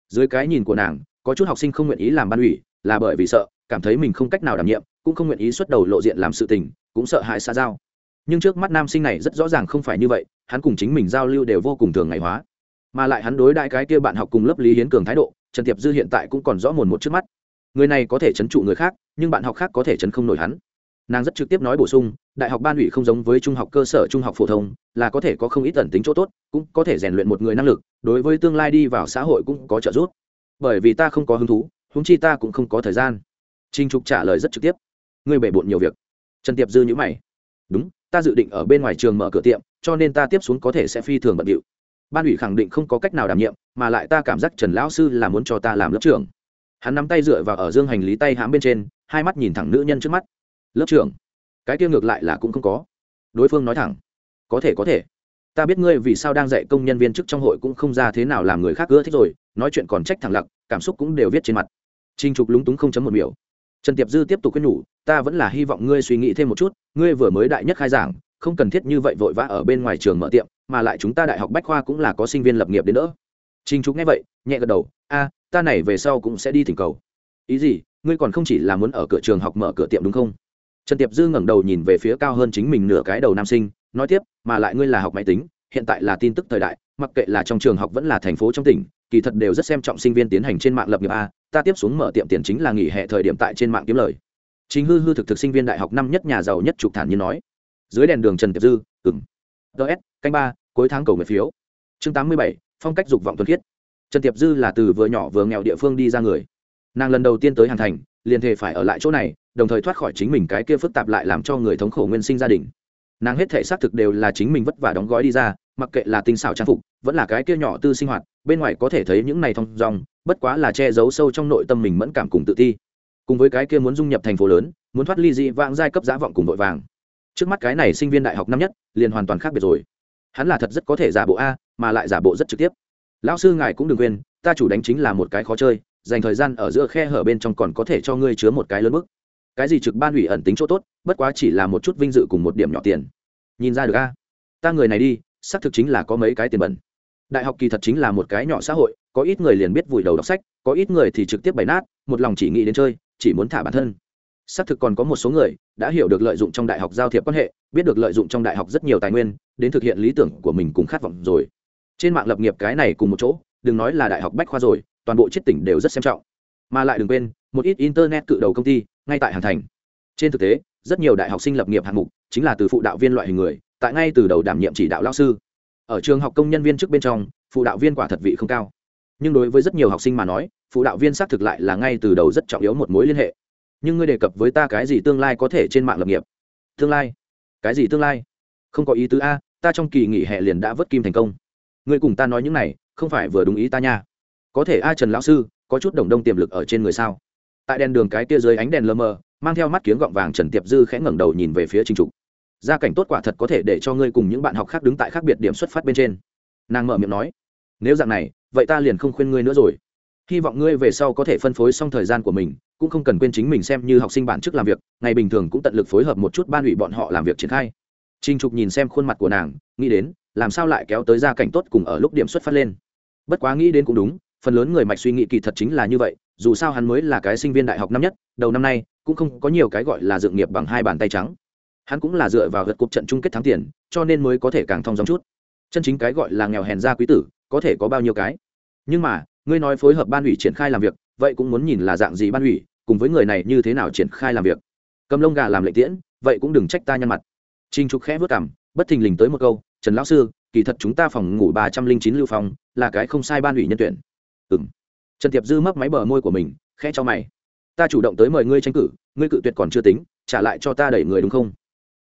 Dưới cái nhìn của nàng, có chút học sinh không nguyện ý làm ban ủy, là bởi vì sợ, cảm thấy mình không cách nào đảm nhiệm, cũng không nguyện ý xuất đầu lộ diện làm sự tình, cũng sợ hãi xa giao. Nhưng trước mắt nam sinh này rất rõ ràng không phải như vậy, hắn cùng chính mình giao lưu đều vô cùng thường ngày hóa. Mà lại hắn đối đại cái kia bạn học cùng lớp lý hiến cường thái độ, trần tiệp dư hiện tại cũng còn rõ mồn một trước mắt. Người này có thể chấn trụ người khác, nhưng bạn học khác có thể chấn không nổi hắn. Nàng rất trực tiếp nói bổ sung đại học ban ủy không giống với trung học cơ sở, trung học phổ thông, là có thể có không ít tần tính chỗ tốt, cũng có thể rèn luyện một người năng lực, đối với tương lai đi vào xã hội cũng có trợ giúp. Bởi vì ta không có hứng thú húng chi ta cũng không có thời gian. Trinh trục trả lời rất trực tiếp. Ngươi bể bộn nhiều việc. Trần tiệp dư nhữ mày. Đúng, ta dự định ở bên ngoài trường mở cửa tiệm, cho nên ta tiếp xuống có thể sẽ phi thường bận điệu. Ban ủy khẳng định không có cách nào đảm nhiệm, mà lại ta cảm giác trần lão sư là muốn cho ta làm lớp trưởng. Hắn nắm tay dựa vào ở dương hành lý tay hãm bên trên, hai mắt nhìn thẳng nữ nhân trước mắt. Lớp trưởng? Cái kia ngược lại là cũng không có. Đối phương nói thẳng, có thể có thể. Ta biết ngươi vì sao đang dạy công nhân viên chức trong hội cũng không ra thế nào làm người khác ưa thích rồi, nói chuyện còn trách thẳng lặc cảm xúc cũng đều viết trên mặt. Trinh trục lúng túng không chấm một miểu. Trần tiệp dư tiếp tục khuyên nhủ, ta vẫn là hy vọng ngươi suy nghĩ thêm một chút, ngươi vừa mới đại nhất khai giảng, không cần thiết như vậy vội vã ở bên ngoài trường mở tiệm, mà lại chúng ta đại học bách khoa cũng là có sinh viên lập nghiệp đến nữa trinh trục nghe vậy, nhẹ gật đầu, a, ta này về sau cũng sẽ đi thỉnh cầu. Ý gì? Ngươi còn không chỉ là muốn ở cửa trường học mở cửa tiệm đúng không? Trần tiệp dư ngẩng đầu nhìn về phía cao hơn chính mình nửa cái đầu nam sinh, nói tiếp, mà lại ngươi là học máy tính, hiện tại là tin tức thời đại, mặc kệ là trong trường học vẫn là thành phố trong tỉnh, kỳ thật đều rất xem trọng sinh viên tiến hành trên mạng lập nghiệp a, ta tiếp xuống mở tiệm tiền chính là nghỉ hè thời điểm tại trên mạng kiếm lời. Chính hư hư thực thực sinh viên đại học năm nhất nhà giàu nhất trục thản như nói. Dưới đèn đường trần tiệp dư ừng ts canh ba, cuối tháng cầu nguyện phiếu. Chương tám mươi bảy, phong cách dục vọng thuần khiết. Trần tiệp dư là từ vừa nhỏ vừa nghèo địa phương đi ra người. Nàng lần đầu tiên tới hàn thành, liền thề phải ở lại chỗ này đồng thời thoát khỏi chính mình cái kia phức tạp lại làm cho người thống khổ nguyên sinh gia đình. Nàng hết thể xác thực đều là chính mình vất vả đóng gói đi ra, mặc kệ là tinh xảo trang phục, vẫn là cái kia nhỏ tư sinh hoạt, bên ngoài có thể thấy những này thong dong, bất quá là che giấu sâu trong nội tâm mình mẫn cảm cùng tự ti. Cùng với cái kia muốn dung nhập thành phố lớn, muốn thoát ly dị vãng giai cấp giá vọng cùng vội vàng. Trước mắt cái này sinh viên đại học năm nhất, liền hoàn toàn khác biệt rồi. Hắn là thật rất có thể giả bộ a, mà lại giả bộ rất trực tiếp. Lão sư ngài cũng đừng quên, ta chủ đánh chính là một cái khó chơi, dành thời gian ở giữa khe hở bên trong còn có thể cho ngươi chứa một cái lớn bức cái gì trực ban ủy ẩn tính chỗ tốt, bất quá chỉ là một chút vinh dự cùng một điểm nhỏ tiền. Nhìn ra được a? Ta người này đi, xác thực chính là có mấy cái tiền bẩn. Đại học kỳ thật chính là một cái nhỏ xã hội, có ít người liền biết vùi đầu đọc sách, có ít người thì trực tiếp bày nát, một lòng chỉ nghĩ đến chơi, chỉ muốn thả bản thân. Xác thực còn có một số người đã hiểu được lợi dụng trong đại học giao thiệp quan hệ, biết được lợi dụng trong đại học rất nhiều tài nguyên, đến thực hiện lý tưởng của mình cùng khát vọng rồi. Trên mạng lập nghiệp cái này cùng một chỗ, đừng nói là đại học bách khoa rồi, toàn bộ chiết tỉnh đều rất xem trọng mà lại đừng quên, một ít internet cự đầu công ty, ngay tại hàn thành. Trên thực tế, rất nhiều đại học sinh lập nghiệp hạng mục chính là từ phụ đạo viên loại hình người, tại ngay từ đầu đảm nhiệm chỉ đạo lao sư. Ở trường học công nhân viên trước bên trong, phụ đạo viên quả thật vị không cao. Nhưng đối với rất nhiều học sinh mà nói, phụ đạo viên xác thực lại là ngay từ đầu rất trọng yếu một mối liên hệ. Nhưng ngươi đề cập với ta cái gì tương lai có thể trên mạng lập nghiệp? Tương lai? Cái gì tương lai? Không có ý tứ a, ta trong kỳ nghỉ hè liền đã vớt kim thành công. Ngươi cùng ta nói những này, không phải vừa đúng ý ta nha. Có thể a trần lão sư có chút đồng đông tiềm lực ở trên người sao? Tại đèn đường cái tia dưới ánh đèn lơ mờ, mang theo mắt kiếng gọng vàng trần tiệp dư khẽ ngẩng đầu nhìn về phía Trình trục. Gia cảnh tốt quả thật có thể để cho ngươi cùng những bạn học khác đứng tại khác biệt điểm xuất phát bên trên. Nàng mở miệng nói, nếu dạng này, vậy ta liền không khuyên ngươi nữa rồi. Hy vọng ngươi về sau có thể phân phối xong thời gian của mình, cũng không cần quên chính mình xem như học sinh bản chức làm việc, ngày bình thường cũng tận lực phối hợp một chút ban ủy bọn họ làm việc triển khai. Trinh trục nhìn xem khuôn mặt của nàng, nghĩ đến, làm sao lại kéo tới gia cảnh tốt cùng ở lúc điểm xuất phát lên. Bất quá nghĩ đến cũng đúng phần lớn người mạch suy nghĩ kỳ thật chính là như vậy, dù sao hắn mới là cái sinh viên đại học năm nhất, đầu năm nay cũng không có nhiều cái gọi là dự nghiệp bằng hai bàn tay trắng. Hắn cũng là dựa vào gật cục trận chung kết thắng tiền, cho nên mới có thể càng thong dòng chút. Chân chính cái gọi là nghèo hèn gia quý tử, có thể có bao nhiêu cái? Nhưng mà, ngươi nói phối hợp ban ủy triển khai làm việc, vậy cũng muốn nhìn là dạng gì ban ủy, cùng với người này như thế nào triển khai làm việc? Cầm lông gà làm lệnh tiễn, vậy cũng đừng trách ta nhăn mặt. Trinh trục khẽ vớt cảm, bất thình lình tới một câu, trần lão sư, kỳ thật chúng ta phòng ngủ ba trăm linh chín lưu phòng là cái không sai ban ủy nhân tuyển ừng trần tiệp dư mấp máy bờ môi của mình, khẽ cho mày. Ta chủ động tới mời ngươi tranh cử, ngươi cự tuyệt còn chưa tính, trả lại cho ta đẩy người đúng không?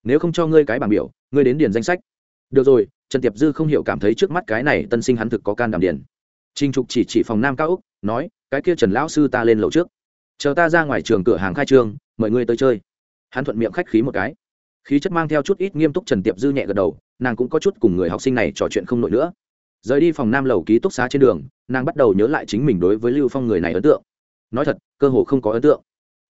Nếu không cho ngươi cái bảng biểu, ngươi đến điền danh sách. Được rồi, trần tiệp dư không hiểu cảm thấy trước mắt cái này tân sinh hắn thực có can đảm điền. Trinh trục chỉ chỉ phòng nam cao úc, nói, cái kia trần lão sư ta lên lầu trước. Chờ ta ra ngoài trường cửa hàng khai trương, mời ngươi tới chơi. Hắn thuận miệng khách khí một cái. Khí chất mang theo chút ít nghiêm túc trần tiệp dư nhẹ gật đầu, nàng cũng có chút cùng người học sinh này trò chuyện không nổi nữa rời đi phòng nam lầu ký túc xá trên đường, nàng bắt đầu nhớ lại chính mình đối với lưu phong người này ấn tượng. Nói thật, cơ hồ không có ấn tượng.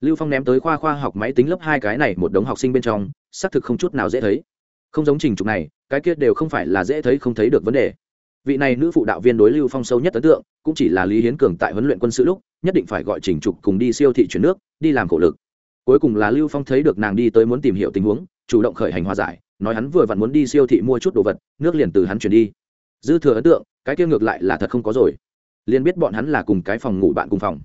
Lưu phong ném tới khoa khoa học máy tính lớp hai cái này một đống học sinh bên trong, xác thực không chút nào dễ thấy. Không giống trình trục này, cái kia đều không phải là dễ thấy không thấy được vấn đề. Vị này nữ phụ đạo viên đối lưu phong sâu nhất ấn tượng, cũng chỉ là lý hiến cường tại huấn luyện quân sự lúc, nhất định phải gọi trình trục cùng đi siêu thị chuyển nước, đi làm khổ lực. Cuối cùng là lưu phong thấy được nàng đi tới muốn tìm hiểu tình huống, chủ động khởi hành hòa giải, nói hắn vừa vặn muốn đi siêu thị mua chút đồ vật, nước liền từ hắn chuyển đi dư thừa ấn tượng, cái kia ngược lại là thật không có rồi. Liền biết bọn hắn là cùng cái phòng ngủ bạn cùng phòng.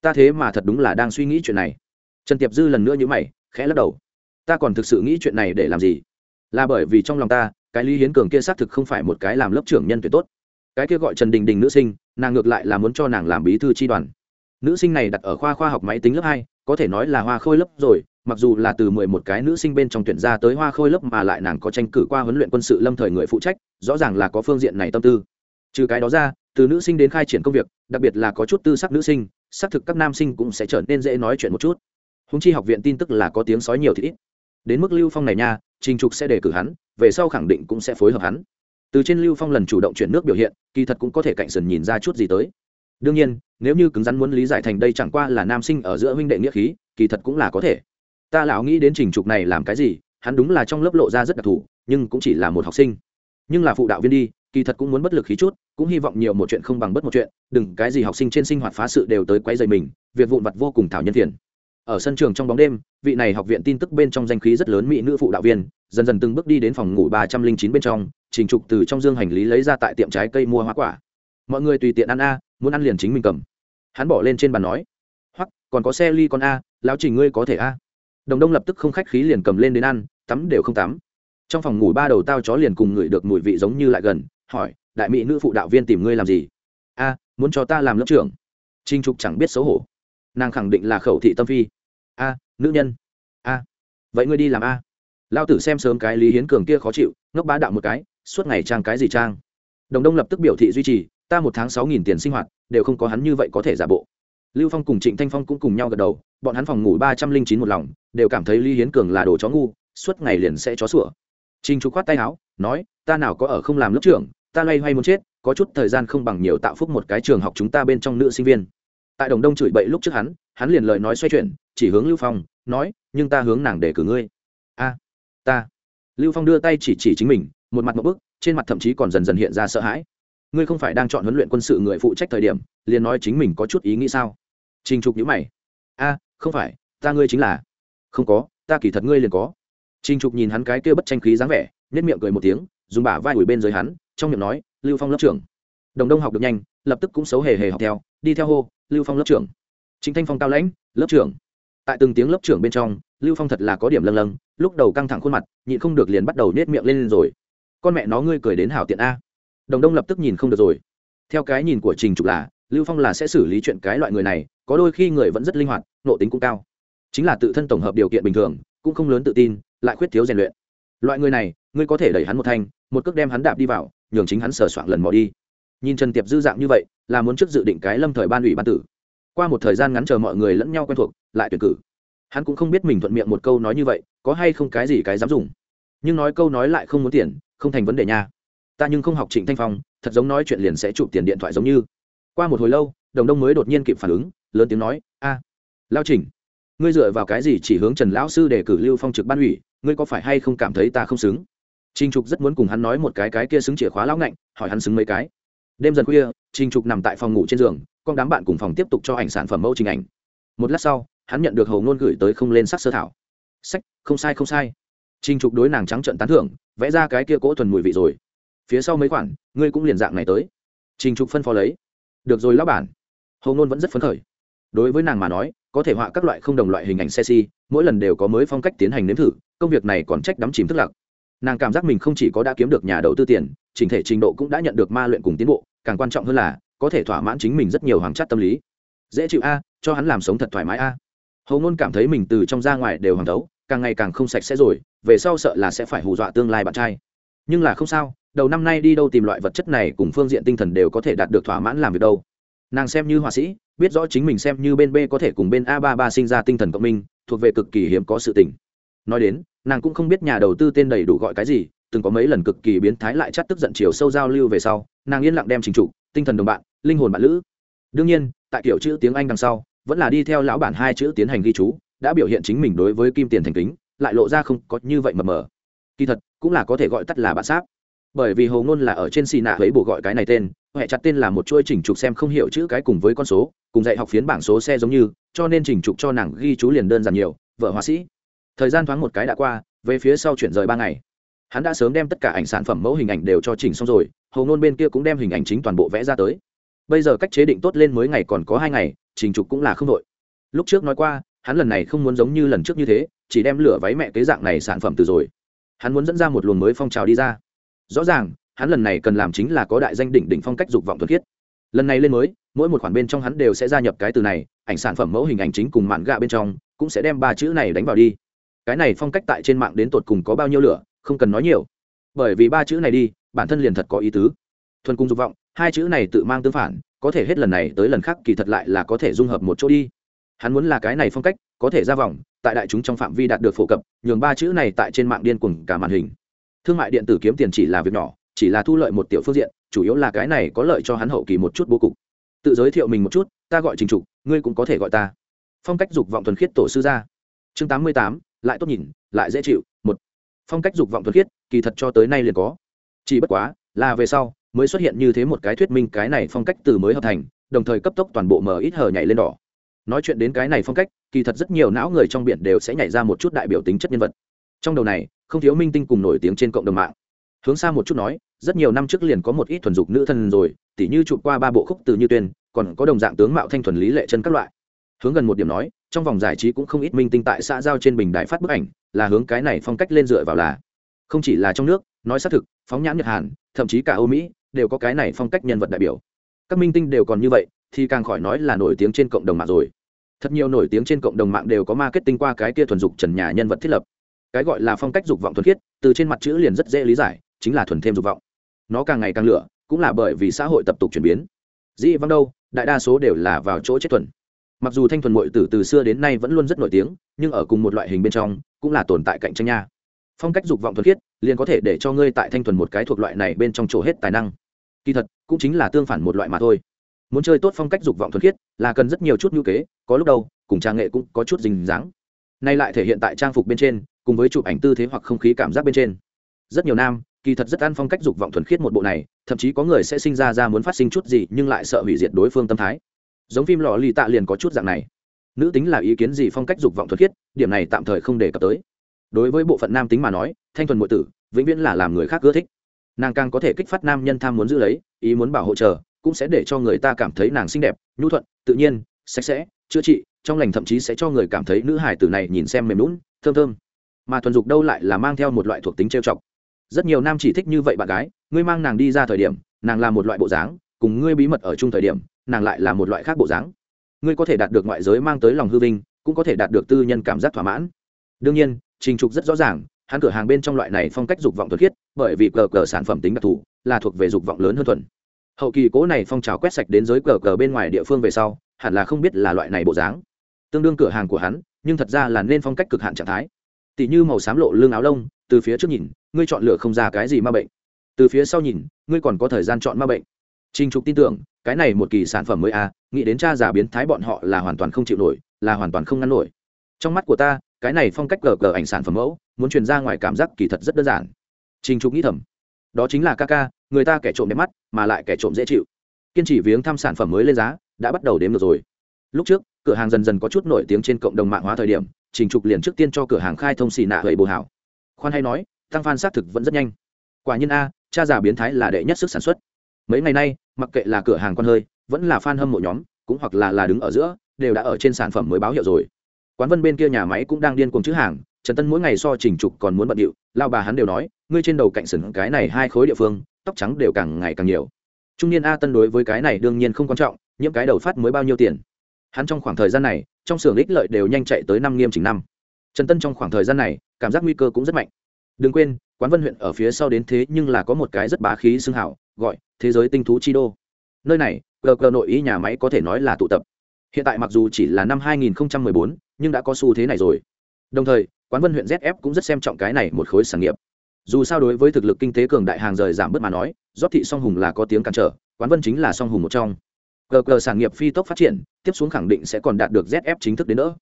Ta thế mà thật đúng là đang suy nghĩ chuyện này. Trần tiệp dư lần nữa như mày, khẽ lắc đầu. Ta còn thực sự nghĩ chuyện này để làm gì? Là bởi vì trong lòng ta, cái lý hiến cường kia xác thực không phải một cái làm lớp trưởng nhân tuyệt tốt. Cái kia gọi trần đình đình nữ sinh, nàng ngược lại là muốn cho nàng làm bí thư tri đoàn. Nữ sinh này đặt ở khoa khoa học máy tính lớp hai, có thể nói là hoa khôi lớp rồi mặc dù là từ mười một cái nữ sinh bên trong tuyển ra tới hoa khôi lớp mà lại nàng có tranh cử qua huấn luyện quân sự lâm thời người phụ trách, rõ ràng là có phương diện này tâm tư. Trừ cái đó ra, từ nữ sinh đến khai triển công việc, đặc biệt là có chút tư sắc nữ sinh, xác thực các nam sinh cũng sẽ trở nên dễ nói chuyện một chút. Húng chi học viện tin tức là có tiếng sói nhiều thì ít. Đến mức lưu phong này nha, trình trục sẽ đề cử hắn, về sau khẳng định cũng sẽ phối hợp hắn. Từ trên lưu phong lần chủ động chuyển nước biểu hiện, kỳ thật cũng có thể cạnh sần nhìn ra chút gì tới. Đương nhiên, nếu như cứng rắn muốn lý giải thành đây chẳng qua là nam sinh ở giữa huynh đệ nghĩa khí, kỳ thật cũng là có thể ta lão nghĩ đến trình trục này làm cái gì, hắn đúng là trong lớp lộ ra rất đặc thù, nhưng cũng chỉ là một học sinh. Nhưng là phụ đạo viên đi, kỳ thật cũng muốn bất lực khí chút, cũng hy vọng nhiều một chuyện không bằng bất một chuyện, đừng cái gì học sinh trên sinh hoạt phá sự đều tới quấy dày mình, việc vụn vặt vô cùng thảo nhân thiền ở sân trường trong bóng đêm, vị này học viện tin tức bên trong danh khí rất lớn mỹ nữ phụ đạo viên, dần dần từng bước đi đến phòng ngủ ba trăm linh chín bên trong, trình trục từ trong dương hành lý lấy ra tại tiệm trái cây mua hoa quả. Mọi người tùy tiện ăn a, muốn ăn liền chính mình cầm. Hắn bỏ lên trên bàn nói hoặc còn có xe ly con a, lão trình ngươi có thể a? Đồng đông lập tức không khách khí liền cầm lên đến ăn, tắm đều không tắm. Trong phòng ngủ ba đầu tao chó liền cùng ngửi được mùi vị giống như lại gần, hỏi, đại mỹ nữ phụ đạo viên tìm ngươi làm gì? A, muốn cho ta làm lớp trưởng. Trinh trục chẳng biết xấu hổ. Nàng khẳng định là khẩu thị tâm phi. A, nữ nhân. A, vậy ngươi đi làm a. Lao tử xem sớm cái lý hiến cường kia khó chịu, ngốc bá đạo một cái, suốt ngày trang cái gì trang. Đồng đông lập tức biểu thị duy trì, ta một tháng sáu nghìn tiền sinh hoạt, đều không có hắn như vậy có thể giả bộ lưu phong cùng trịnh thanh phong cũng cùng nhau gật đầu, bọn hắn phòng ngủ ba trăm linh chín một lòng, đều cảm thấy lý hiến cường là đồ chó ngu, suốt ngày liền sẽ chó sủa. Trinh trục khoát tay áo, nói, ta nào có ở không làm lớp trưởng, ta loay hoay muốn chết, có chút thời gian không bằng nhiều tạo phúc một cái trường học chúng ta bên trong nữ sinh viên. Tại đồng đông chửi bậy lúc trước hắn hắn liền lời nói xoay chuyển, chỉ hướng lưu phong, nói, nhưng ta hướng nàng để cử ngươi. A, ta. Lưu phong đưa tay chỉ chỉ chính mình, một mặt một bức, trên mặt thậm chí còn dần dần hiện ra sợ hãi ngươi không phải đang chọn huấn luyện quân sự người phụ trách thời điểm, liền nói chính mình có chút ý nghĩ sao? Trình trục nhữ mày. A, không phải, ta ngươi chính là. Không có, ta kỳ thật ngươi liền có. Trình trục nhìn hắn cái kia bất tranh khí dáng vẻ nhất miệng cười một tiếng, dùng bả vai ủi bên dưới hắn, trong miệng nói, lưu phong lớp trưởng. Đồng đông học được nhanh, lập tức cũng xấu hề hề học theo, đi theo hô, lưu phong lớp trưởng. Chính thanh phong cao lãnh, lớp trưởng. Tại từng tiếng lớp trưởng bên trong, lưu phong thật là có điểm lâng lâng, lúc đầu căng thẳng khuôn mặt, nhịn không được liền bắt đầu nết miệng lên rồi. Con mẹ nó ngươi cười đến hảo tiện a đồng đông lập tức nhìn không được rồi. Theo cái nhìn của trình trục là, lưu phong là sẽ xử lý chuyện cái loại người này, có đôi khi người vẫn rất linh hoạt, nộ tính cũng cao. Chính là tự thân tổng hợp điều kiện bình thường, cũng không lớn tự tin, lại khuyết thiếu rèn luyện. Loại người này, ngươi có thể đẩy hắn một thanh, một cước đem hắn đạp đi vào, nhường chính hắn sờ soạn lần mò đi. Nhìn trần tiệp dư dạng như vậy, là muốn trước dự định cái lâm thời ban ủy ban tử. Qua một thời gian ngắn chờ mọi người lẫn nhau quen thuộc, lại tuyển cử. Hắn cũng không biết mình thuận miệng một câu nói như vậy, có hay không cái gì cái dám dùng. Nhưng nói câu nói lại không muốn tiền, không thành vấn đề nha ta nhưng không học trịnh thanh phong, thật giống nói chuyện liền sẽ chụp tiền điện thoại giống như. Qua một hồi lâu, đồng đông mới đột nhiên kịp phản ứng, lớn tiếng nói, a, lao trình ngươi dựa vào cái gì chỉ hướng trần lão sư để cử lưu phong trực ban ủy, ngươi có phải hay không cảm thấy ta không xứng? Trinh trục rất muốn cùng hắn nói một cái cái kia xứng chìa khóa lão ngạnh, hỏi hắn xứng mấy cái. Đêm dần khuya trinh trục nằm tại phòng ngủ trên giường, con đám bạn cùng phòng tiếp tục cho ảnh sản phẩm mẫu trình ảnh. Một lát sau, hắn nhận được hầu ngôn gửi tới không lên sắc sơ thảo. Sách, không sai không sai. Trinh trục đối nàng trắng trận tán thưởng, vẽ ra cái kia cỗ thuần mùi vị rồi phía sau mấy khoản, ngươi cũng liền dạng này tới. Trình trục phân phó lấy. Được rồi, lão bản. Hầu ngôn vẫn rất phấn khởi. Đối với nàng mà nói, có thể họa các loại không đồng loại hình ảnh xe si, mỗi lần đều có mới phong cách tiến hành nếm thử, công việc này còn trách đắm chìm thức lạc. Nàng cảm giác mình không chỉ có đã kiếm được nhà đầu tư tiền, chỉnh thể trình độ cũng đã nhận được ma luyện cùng tiến bộ, càng quan trọng hơn là, có thể thỏa mãn chính mình rất nhiều hoàng chất tâm lý. Dễ chịu a, cho hắn làm sống thật thoải mái a. Hầu ngôn cảm thấy mình từ trong ra ngoài đều hoàng đấu càng ngày càng không sạch sẽ rồi, về sau sợ là sẽ phải hù dọa tương lai bạn trai. Nhưng là không sao đầu năm nay đi đâu tìm loại vật chất này cùng phương diện tinh thần đều có thể đạt được thỏa mãn làm việc đâu. Nàng xem như họa sĩ, biết rõ chính mình xem như bên b có thể cùng bên a ba ba sinh ra tinh thần cộng minh, thuộc về cực kỳ hiếm có sự tình. Nói đến, nàng cũng không biết nhà đầu tư tên đầy đủ gọi cái gì, từng có mấy lần cực kỳ biến thái lại chắt tức giận chiều sâu giao lưu về sau, nàng yên lặng đem trình trục, tinh thần đồng bạn, linh hồn bạn lữ. Đương nhiên, tại kiểu chữ tiếng anh đằng sau, vẫn là đi theo lão bản hai chữ tiến hành ghi chú, đã biểu hiện chính mình đối với kim tiền thành kính, lại lộ ra không có như vậy mờ mờ. Kỳ thật, cũng là có thể gọi tắt là bạn sáp bởi vì hồ ngôn là ở trên xì nạ lấy bộ gọi cái này tên huệ chặt tên là một chuỗi chỉnh trục xem không hiểu chữ cái cùng với con số, cùng dạy học phiến bảng số xe giống như, cho nên chỉnh trục cho nàng ghi chú liền đơn giản nhiều, vợ họa sĩ. Thời gian thoáng một cái đã qua, về phía sau chuyển rời ba ngày. Hắn đã sớm đem tất cả ảnh sản phẩm mẫu hình ảnh đều cho chỉnh xong rồi, hồ ngôn bên kia cũng đem hình ảnh chính toàn bộ vẽ ra tới. Bây giờ cách chế định tốt lên mới ngày còn có hai ngày trình trục cũng là không đội lúc trước nói qua, hắn lần này không muốn giống như lần trước như thế, chỉ đem lửa váy mẹ kế dạng này sản phẩm từ rồi. Hắn muốn dẫn ra một luồng mới phong trào đi ra rõ ràng, hắn lần này cần làm chính là có đại danh đỉnh đỉnh phong cách dục vọng thuật khiết. Lần này lên mới, mỗi một khoản bên trong hắn đều sẽ gia nhập cái từ này, ảnh sản phẩm mẫu hình ảnh chính cùng mạn gạ bên trong, cũng sẽ đem ba chữ này đánh vào đi. Cái này phong cách tại trên mạng đến tột cùng có bao nhiêu lửa, không cần nói nhiều. Bởi vì ba chữ này đi, bản thân liền thật có ý tứ. Thuần cung dục vọng, hai chữ này tự mang tương phản, có thể hết lần này tới lần khác kỳ thật lại là có thể dung hợp một chỗ đi. Hắn muốn là cái này phong cách, có thể ra vòng, tại đại chúng trong phạm vi đạt được phổ cập, nhường ba chữ này tại trên mạng điên cuồng cả màn hình thương mại điện tử kiếm tiền chỉ là việc nhỏ, chỉ là thu lợi một tiểu phương diện, chủ yếu là cái này có lợi cho hắn hậu kỳ một chút bố cục. Tự giới thiệu mình một chút, ta gọi trình trục, ngươi cũng có thể gọi ta. Phong cách dục vọng thuần khiết tổ sư gia. Chương tám mươi tám, lại tốt nhìn, lại dễ chịu, một. Phong cách dục vọng thuần khiết, kỳ thật cho tới nay liền có. Chỉ bất quá, là về sau, mới xuất hiện như thế một cái thuyết minh cái này phong cách từ mới hợp thành, đồng thời cấp tốc toàn bộ mờ ít hờ nhảy lên đỏ. Nói chuyện đến cái này phong cách, kỳ thật rất nhiều não người trong biển đều sẽ nhảy ra một chút đại biểu tính chất nhân vật. Trong đầu này không thiếu minh tinh cùng nổi tiếng trên cộng đồng mạng. Hướng xa một chút nói, rất nhiều năm trước liền có một ít thuần dục nữ thân rồi, tỉ như chụp qua ba bộ khúc từ như tuyên, còn có đồng dạng tướng mạo thanh thuần lý lệ chân các loại. Hướng gần một điểm nói, trong vòng giải trí cũng không ít minh tinh tại xã giao trên bình đài phát bức ảnh, là hướng cái này phong cách lên dựa vào là. Không chỉ là trong nước, nói xác thực, phóng nhãn nhật hàn, thậm chí cả âu mỹ, đều có cái này phong cách nhân vật đại biểu. Các minh tinh đều còn như vậy, thì càng khỏi nói là nổi tiếng trên cộng đồng mạng rồi. Thật nhiều nổi tiếng trên cộng đồng mạng đều có marketing qua cái kia thuần dục trần nhà nhân vật thiết lập cái gọi là phong cách dục vọng thuần khiết, từ trên mặt chữ liền rất dễ lý giải, chính là thuần thêm dục vọng. Nó càng ngày càng lửa, cũng là bởi vì xã hội tập tục chuyển biến. Dĩ văng đâu, đại đa số đều là vào chỗ chết thuần. Mặc dù thanh thuần mội tử từ xưa đến nay vẫn luôn rất nổi tiếng, nhưng ở cùng một loại hình bên trong, cũng là tồn tại cạnh tranh nha. Phong cách dục vọng thuần khiết, liền có thể để cho ngươi tại thanh thuần một cái thuộc loại này bên trong chỗ hết tài năng. Kỳ thật, cũng chính là tương phản một loại mà thôi. Muốn chơi tốt phong cách dục vọng thuần khiết, là cần rất nhiều chút ngữ kế, có lúc đâu, cùng trang nghệ cũng có chút dình dáng nay lại thể hiện tại trang phục bên trên cùng với chụp ảnh tư thế hoặc không khí cảm giác bên trên. Rất nhiều nam, kỳ thật rất ăn phong cách dục vọng thuần khiết một bộ này, thậm chí có người sẽ sinh ra ra muốn phát sinh chút gì nhưng lại sợ hủy diệt đối phương tâm thái. Giống phim lò lì tạ liền có chút dạng này. Nữ tính là ý kiến gì phong cách dục vọng thuần khiết, điểm này tạm thời không đề cập tới. Đối với bộ phận nam tính mà nói, thanh thuần nội tử, vĩnh viễn là làm người khác ưa thích. Nàng càng có thể kích phát nam nhân tham muốn giữ lấy, ý muốn bảo hộ chờ, cũng sẽ để cho người ta cảm thấy nàng xinh đẹp, nhu thuận, tự nhiên, sạch sẽ, chữa trị, trong lành thậm chí sẽ cho người cảm thấy nữ hải tử này nhìn xem mềm lún thơm thơm mà thuần dục đâu lại là mang theo một loại thuộc tính trêu chọc. Rất nhiều nam chỉ thích như vậy bạn gái, ngươi mang nàng đi ra thời điểm, nàng là một loại bộ dáng, cùng ngươi bí mật ở chung thời điểm, nàng lại là một loại khác bộ dáng. Ngươi có thể đạt được ngoại giới mang tới lòng hư vinh, cũng có thể đạt được tư nhân cảm giác thỏa mãn. Đương nhiên, trình trục rất rõ ràng, hắn cửa hàng bên trong loại này phong cách dục vọng thuật khiết, bởi vì cờ cờ sản phẩm tính đặc thù, là thuộc về dục vọng lớn hơn thuần. Hậu kỳ cố này phong trào quét sạch đến giới cờ cờ bên ngoài địa phương về sau, hẳn là không biết là loại này bộ dáng. Tương đương cửa hàng của hắn, nhưng thật ra là nên phong cách cực hạn trạng thái tỉ như màu xám lộ lưng áo lông từ phía trước nhìn ngươi chọn lựa không ra cái gì ma bệnh từ phía sau nhìn ngươi còn có thời gian chọn ma bệnh Trình Trục tin tưởng, cái này một kỳ sản phẩm mới a, à, nghĩ đến cha già biến thái bọn họ là hoàn toàn không chịu nổi, là hoàn toàn không ngăn nổi. Trong mắt của ta, cái này phong cách gờ gờ ảnh sản phẩm mẫu, muốn truyền ra ngoài cảm giác kỳ thật rất đơn giản. Trình Trục nghĩ thầm, đó chính là ca ca, người ta kẻ trộm đẹp mắt, mà lại kẻ trộm dễ chịu. Kiên trì viếng thăm sản phẩm mới lên giá, đã bắt đầu đếm được rồi. Lúc trước, cửa hàng dần dần có chút nổi tiếng trên cộng đồng mạng hóa thời điểm, Trình Trục liền trước tiên cho cửa hàng khai thông xì nạ hầy bồ hảo. Khoan hay nói, tăng fan xác thực vẫn rất nhanh. Quả nhiên a, cha già biến thái là đệ nhất sức sản xuất mấy ngày nay mặc kệ là cửa hàng con hơi vẫn là f a n hâm mộ nhóm cũng hoặc là là đứng ở giữa đều đã ở trên sản phẩm mới báo hiệu rồi quán vân bên kia nhà máy cũng đang điên cùng chữ hàng trần tân mỗi ngày so trình trục còn muốn bận điệu lao bà hắn đều nói ngươi trên đầu cạnh sừng cái này hai khối địa phương tóc trắng đều càng ngày càng nhiều trung niên a tân đối với cái này đương nhiên không quan trọng những cái đầu phát mới bao nhiêu tiền hắn trong khoảng thời gian này trong xưởng ích lợi đều nhanh chạy tới năm nghiêm chỉnh năm. Trần tân trong khoảng thời gian này cảm giác nguy cơ cũng rất mạnh. Đừng quên quán vân huyện ở phía sau đến thế nhưng là có một cái rất bá khí xưng hảo gọi thế giới tinh thú chi đô. Nơi này gờ gờ nội ý nhà máy có thể nói là tụ tập. Hiện tại mặc dù chỉ là năm 2014, nhưng đã có xu thế này rồi. Đồng thời quán vân huyện zf cũng rất xem trọng cái này một khối sản nghiệp. Dù sao đối với thực lực kinh tế cường đại hàng rời giảm bớt mà nói rót thị song hùng là có tiếng cản trở quán vân chính là song hùng một trong gg sản nghiệp phi tốc phát triển, tiếp xuống khẳng định sẽ còn đạt được zf chính thức đến nữa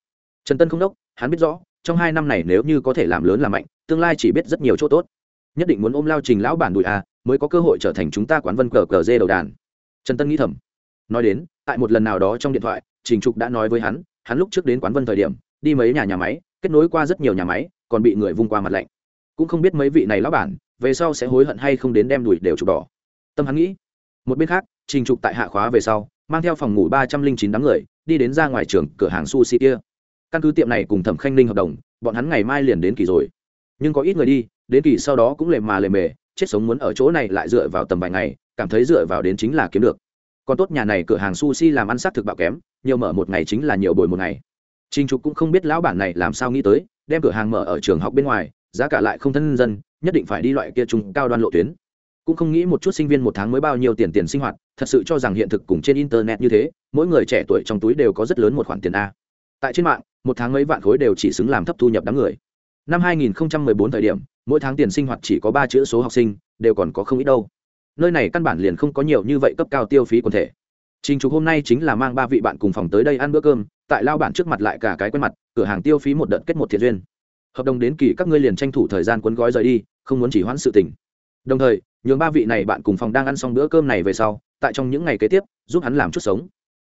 trần tân không đốc, hắn biết rõ, trong hai năm này nếu như có thể làm lớn làm mạnh, tương lai chỉ biết rất nhiều chỗ tốt. Nhất định muốn ôm lao trình lão bản đùi a, mới có cơ hội trở thành chúng ta quán vân cờ cờ dê đầu đàn. Trần tân nghĩ thầm. Nói đến, tại một lần nào đó trong điện thoại, trình trục đã nói với hắn hắn lúc trước đến quán vân thời điểm, đi mấy nhà nhà máy, kết nối qua rất nhiều nhà máy, còn bị người vung qua mặt lạnh. Cũng không biết mấy vị này lão bản, về sau sẽ hối hận hay không đến đem đùi đều chụp đỏ. Tâm hắn nghĩ, một bên khác, trình trục tại hạ khóa về sau mang theo phòng ngủ ba trăm linh chín đám người đi đến ra ngoài trường cửa hàng sushi kia. Căn cứ tiệm này cùng thẩm khanh ninh hợp đồng bọn hắn ngày mai liền đến kỳ rồi. Nhưng có ít người đi đến kỳ sau đó cũng lề mà lề mề chết sống muốn ở chỗ này lại dựa vào tầm vài ngày cảm thấy dựa vào đến chính là kiếm được. Còn tốt nhà này cửa hàng sushi làm ăn sát thực bạo kém nhiều mở một ngày chính là nhiều bồi một ngày. Trình Trục cũng không biết lão bản này làm sao nghĩ tới, đem cửa hàng mở ở trường học bên ngoài, giá cả lại không thân dân, nhất định phải đi loại kia trung cao đoan lộ tuyến. Cũng không nghĩ một chút sinh viên một tháng mới bao nhiêu tiền tiền sinh hoạt, thật sự cho rằng hiện thực cùng trên internet như thế, mỗi người trẻ tuổi trong túi đều có rất lớn một khoản tiền a. Tại trên mạng, một tháng mấy vạn khối đều chỉ xứng làm thấp thu nhập đám người. Năm 2014 thời điểm, mỗi tháng tiền sinh hoạt chỉ có ba chữ số học sinh đều còn có không ít đâu nơi này căn bản liền không có nhiều như vậy cấp cao tiêu phí quần thể trình trục hôm nay chính là mang ba vị bạn cùng phòng tới đây ăn bữa cơm tại lao bản trước mặt lại cả cái quen mặt cửa hàng tiêu phí một đợt kết một thiện duyên hợp đồng đến kỳ các ngươi liền tranh thủ thời gian cuốn gói rời đi không muốn chỉ hoãn sự tình đồng thời nhường ba vị này bạn cùng phòng đang ăn xong bữa cơm này về sau, tại trong những ngày kế tiếp, giúp hắn làm chút sống.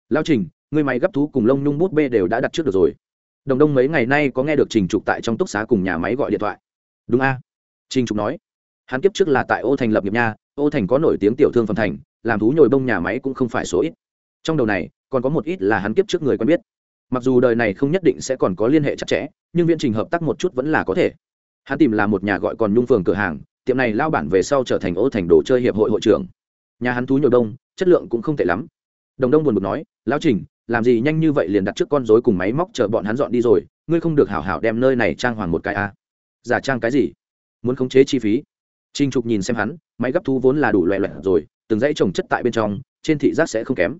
Lao trình, người máy gấp thú cùng lông nhung bút bê đều đã đặt trước được rồi. Đồng đông mấy ngày nay có nghe được trình trục tại trong túc xá cùng nhà máy gọi điện thoại. Đúng a. Trình trục nói. Hắn kiếp trước là tại ô thành lập nghiệp nha, ô thành có nổi tiếng tiểu thương phần thành, làm thú nhồi bông nhà máy cũng không phải số ít. Trong đầu này, còn có một ít là hắn kiếp trước người quen biết. Mặc dù đời này không nhất định sẽ còn có liên hệ chặt chẽ, nhưng viễn trình hợp tác một chút vẫn là có thể. Hắn tìm là một nhà gọi còn nhung phường cửa hàng tiệm này lao bản về sau trở thành ô thành đồ chơi hiệp hội hội trưởng. Nhà hắn thú nhồi đông, chất lượng cũng không tệ lắm. Đồng đông buồn bực nói, lão trình, làm gì nhanh như vậy liền đặt trước con dối cùng máy móc chờ bọn hắn dọn đi rồi, ngươi không được hảo hảo đem nơi này trang hoàng một cái a à. giả trang cái gì? Muốn khống chế chi phí? Trinh trục nhìn xem hắn, máy gấp thú vốn là đủ loẹ loẹt rồi, từng dãy trồng chất tại bên trong, trên thị giác sẽ không kém.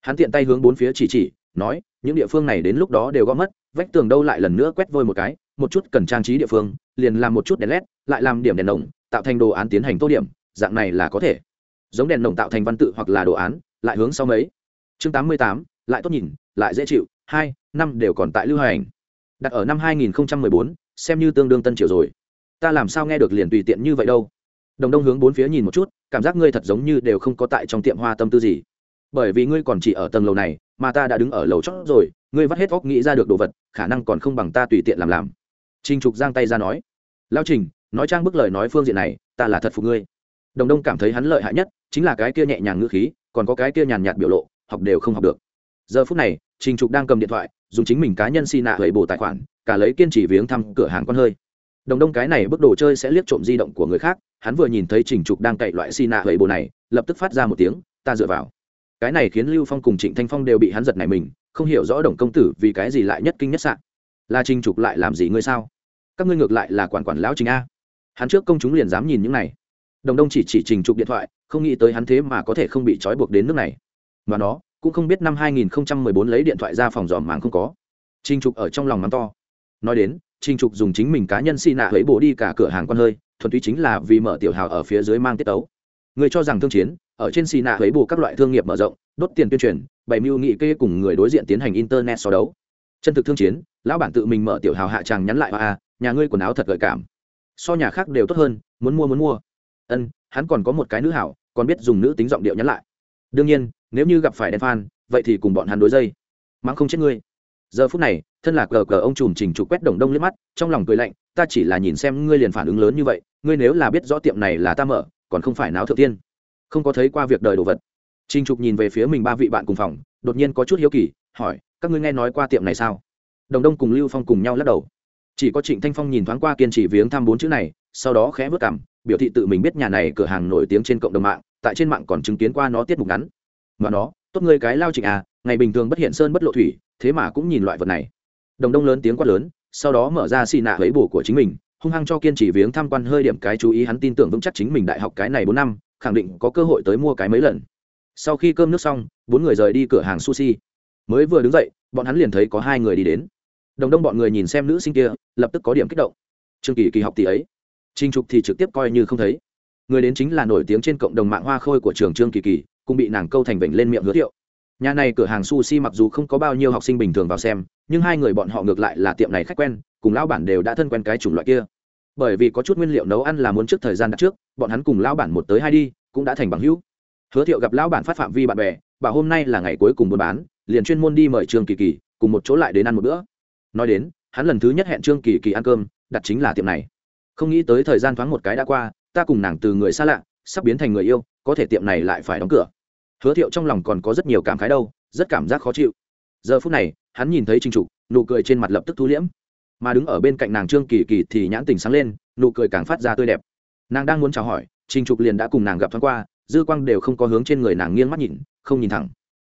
Hắn tiện tay hướng bốn phía chỉ chỉ, nói, những địa phương này đến lúc đó đều gõ mất, vách tường đâu lại lần nữa quét vôi một cái, một chút cần trang trí địa phương, liền làm một chút đèn led lại làm điểm đèn đồng tạo thành đồ án tiến hành tô điểm, dạng này là có thể. Giống đèn nồng tạo thành văn tự hoặc là đồ án, lại hướng sau mấy. Chương tám mươi tám, lại tốt nhìn, lại dễ chịu, hai, năm đều còn tại lưu hành. Đặt ở năm hai nghìn bốn, xem như tương đương tân triều rồi. Ta làm sao nghe được liền tùy tiện như vậy đâu. Đồng đông hướng bốn phía nhìn một chút, cảm giác ngươi thật giống như đều không có tại trong tiệm hoa tâm tư gì. Bởi vì ngươi còn chỉ ở tầng lầu này, mà ta đã đứng ở lầu chót rồi, ngươi vắt hết óc nghĩ ra được đồ vật, khả năng còn không bằng ta tùy tiện làm làm. Trinh trục giang tay ra nói. Lao trình nói trang bức lời nói phương diện này, ta là thật phục ngươi. Đồng đông cảm thấy hắn lợi hại nhất chính là cái kia nhẹ nhàng ngữ khí, còn có cái kia nhàn nhạt biểu lộ, học đều không học được. Giờ phút này, trình trục đang cầm điện thoại, dùng chính mình cá nhân xin nạ hầy bổ tài khoản, cả lấy kiên trì viếng thăm cửa hàng con hơi. Đồng đông cái này bước đồ chơi sẽ liếc trộm di động của người khác, hắn vừa nhìn thấy trình trục đang cậy loại xin nạ hầy bổ này, lập tức phát ra một tiếng, ta dựa vào. Cái này khiến lưu phong cùng trịnh thanh phong đều bị hắn giật này mình, không hiểu rõ đồng công tử vì cái gì lại nhất kinh nhất sạn là trình trục lại làm gì ngươi sao? Các ngươi ngược lại là quản quản lão trình a hắn trước công chúng liền dám nhìn những này. Đồng đông chỉ chỉ trình trục điện thoại, không nghĩ tới hắn thế mà có thể không bị trói buộc đến nước này. Mà nó, cũng không biết năm 2014 lấy điện thoại ra phòng dòm màng không có. Trình trục ở trong lòng mắng to. Nói đến, trình trục dùng chính mình cá nhân xi nạ lấy bổ đi cả cửa hàng con hơi, thuần túy chính là vì mở tiểu hào ở phía dưới mang tiết tấu. Người cho rằng thương chiến, ở trên xì nạ lấy bù các loại thương nghiệp mở rộng, đốt tiền tuyên truyền, bày mưu nghị kê cùng người đối diện tiến hành internet so đấu. Chân thực thương chiến, lão bản tự mình mở tiểu hào hạ tràng nhắn lại a à, nhà ngươi quần áo thật gợi cảm so nhà khác đều tốt hơn muốn mua muốn mua. Ân hắn còn có một cái nữ hảo còn biết dùng nữ tính giọng điệu nhắn lại. Đương nhiên nếu như gặp phải đen phan, vậy thì cùng bọn hắn đối dây. Mắng không chết ngươi. Giờ phút này thân là cờ cờ ông trùm trình trục quét đồng đông liếc mắt trong lòng cười lạnh ta chỉ là nhìn xem ngươi liền phản ứng lớn như vậy ngươi nếu là biết rõ tiệm này là ta mở còn không phải náo thượng tiên. Không có thấy qua việc đời đồ vật. Trình trục nhìn về phía mình ba vị bạn cùng phòng đột nhiên có chút hiếu kỳ hỏi các ngươi nghe nói qua tiệm này sao? Đồng đông cùng lưu phong cùng nhau lắc đầu chỉ có trịnh thanh phong nhìn thoáng qua kiên trì viếng thăm bốn chữ này, sau đó khẽ vớt cảm, biểu thị tự mình biết nhà này cửa hàng nổi tiếng trên cộng đồng mạng, tại trên mạng còn chứng kiến qua nó tiết mục ngắn. Mà nó, tốt ngươi cái lao trịnh à ngày bình thường bất hiện sơn bất lộ thủy, thế mà cũng nhìn loại vật này. Đồng đông lớn tiếng quát lớn, sau đó mở ra xì nạ lấy bổ của chính mình, hung hăng cho kiên trì viếng tham quan hơi điểm cái chú ý hắn tin tưởng vững chắc chính mình đại học cái này bốn năm, khẳng định có cơ hội tới mua cái mấy lần. Sau khi cơm nước xong, bốn người rời đi cửa hàng sushi. Mới vừa đứng dậy, bọn hắn liền thấy có hai người đi đến đồng đông bọn người nhìn xem nữ sinh kia, lập tức có điểm kích động. Trương kỳ kỳ học tỷ ấy trinh trục thì trực tiếp coi như không thấy. Người đến chính là nổi tiếng trên cộng đồng mạng hoa khôi của trường trương kỳ kỳ, cũng bị nàng câu thành vểnh lên miệng hứa thiệu. Nhà này cửa hàng sushi mặc dù không có bao nhiêu học sinh bình thường vào xem, nhưng hai người bọn họ ngược lại là tiệm này khách quen, cùng lão bản đều đã thân quen cái chủng loại kia. Bởi vì có chút nguyên liệu nấu ăn là muốn trước thời gian đặt trước, bọn hắn cùng lão bản một tới hai đi, cũng đã thành bằng hữu. Hứa thiệu gặp lão bản phát phạm vi bạn bè, bảo hôm nay là ngày cuối cùng buôn bán, liền chuyên môn đi mời trương kỳ kỳ, cùng một chỗ lại đến ăn một bữa nói đến, hắn lần thứ nhất hẹn trương kỳ kỳ ăn cơm, đặt chính là tiệm này. Không nghĩ tới thời gian thoáng một cái đã qua, ta cùng nàng từ người xa lạ, sắp biến thành người yêu, có thể tiệm này lại phải đóng cửa. Hứa thiệu trong lòng còn có rất nhiều cảm khái đâu, rất cảm giác khó chịu. Giờ phút này, hắn nhìn thấy trinh trục, nụ cười trên mặt lập tức thu liễm. Mà đứng ở bên cạnh nàng trương kỳ kỳ thì nhãn tình sáng lên, nụ cười càng phát ra tươi đẹp. Nàng đang muốn chào hỏi trinh trục liền đã cùng nàng gặp thoáng qua, dư quang đều không có hướng trên người nàng nghiêng mắt nhìn, không nhìn thẳng.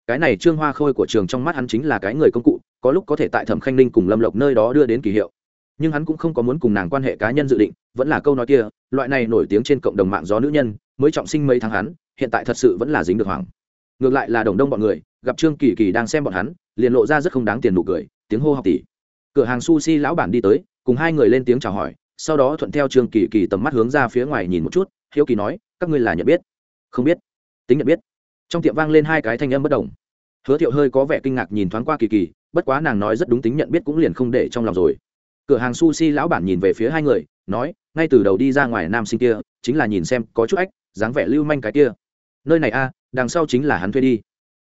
Cái này trương hoa khôi của trường trong mắt hắn chính là cái người công cụ có lúc có thể tại thẩm khanh ninh cùng lâm lộc nơi đó đưa đến kỳ hiệu. Nhưng hắn cũng không có muốn cùng nàng quan hệ cá nhân dự định, vẫn là câu nói kia, loại này nổi tiếng trên cộng đồng mạng gió nữ nhân, mới trọng sinh mấy tháng hắn, hiện tại thật sự vẫn là dính được hoàng ngược lại là đồng đông bọn người, gặp trương kỳ kỳ đang xem bọn hắn, liền lộ ra rất không đáng tiền nụ cười, tiếng hô học tỷ. Cửa hàng sushi lão bản đi tới, cùng hai người lên tiếng chào hỏi, sau đó thuận theo trương kỳ kỳ tầm mắt hướng ra phía ngoài nhìn một chút, hiếu kỳ nói, các ngươi là nhận biết? Không biết. Tính nhận biết. Trong tiệm vang lên hai cái thanh âm bất đồng. Hứa thiệu hơi có vẻ kinh ngạc nhìn thoáng qua kỳ kỳ bất quá nàng nói rất đúng tính nhận biết cũng liền không để trong lòng rồi. Cửa hàng sushi lão bản nhìn về phía hai người, nói, ngay từ đầu đi ra ngoài nam sinh kia, chính là nhìn xem có chút ách dáng vẻ lưu manh cái kia. Nơi này a, đằng sau chính là hắn thuê đi.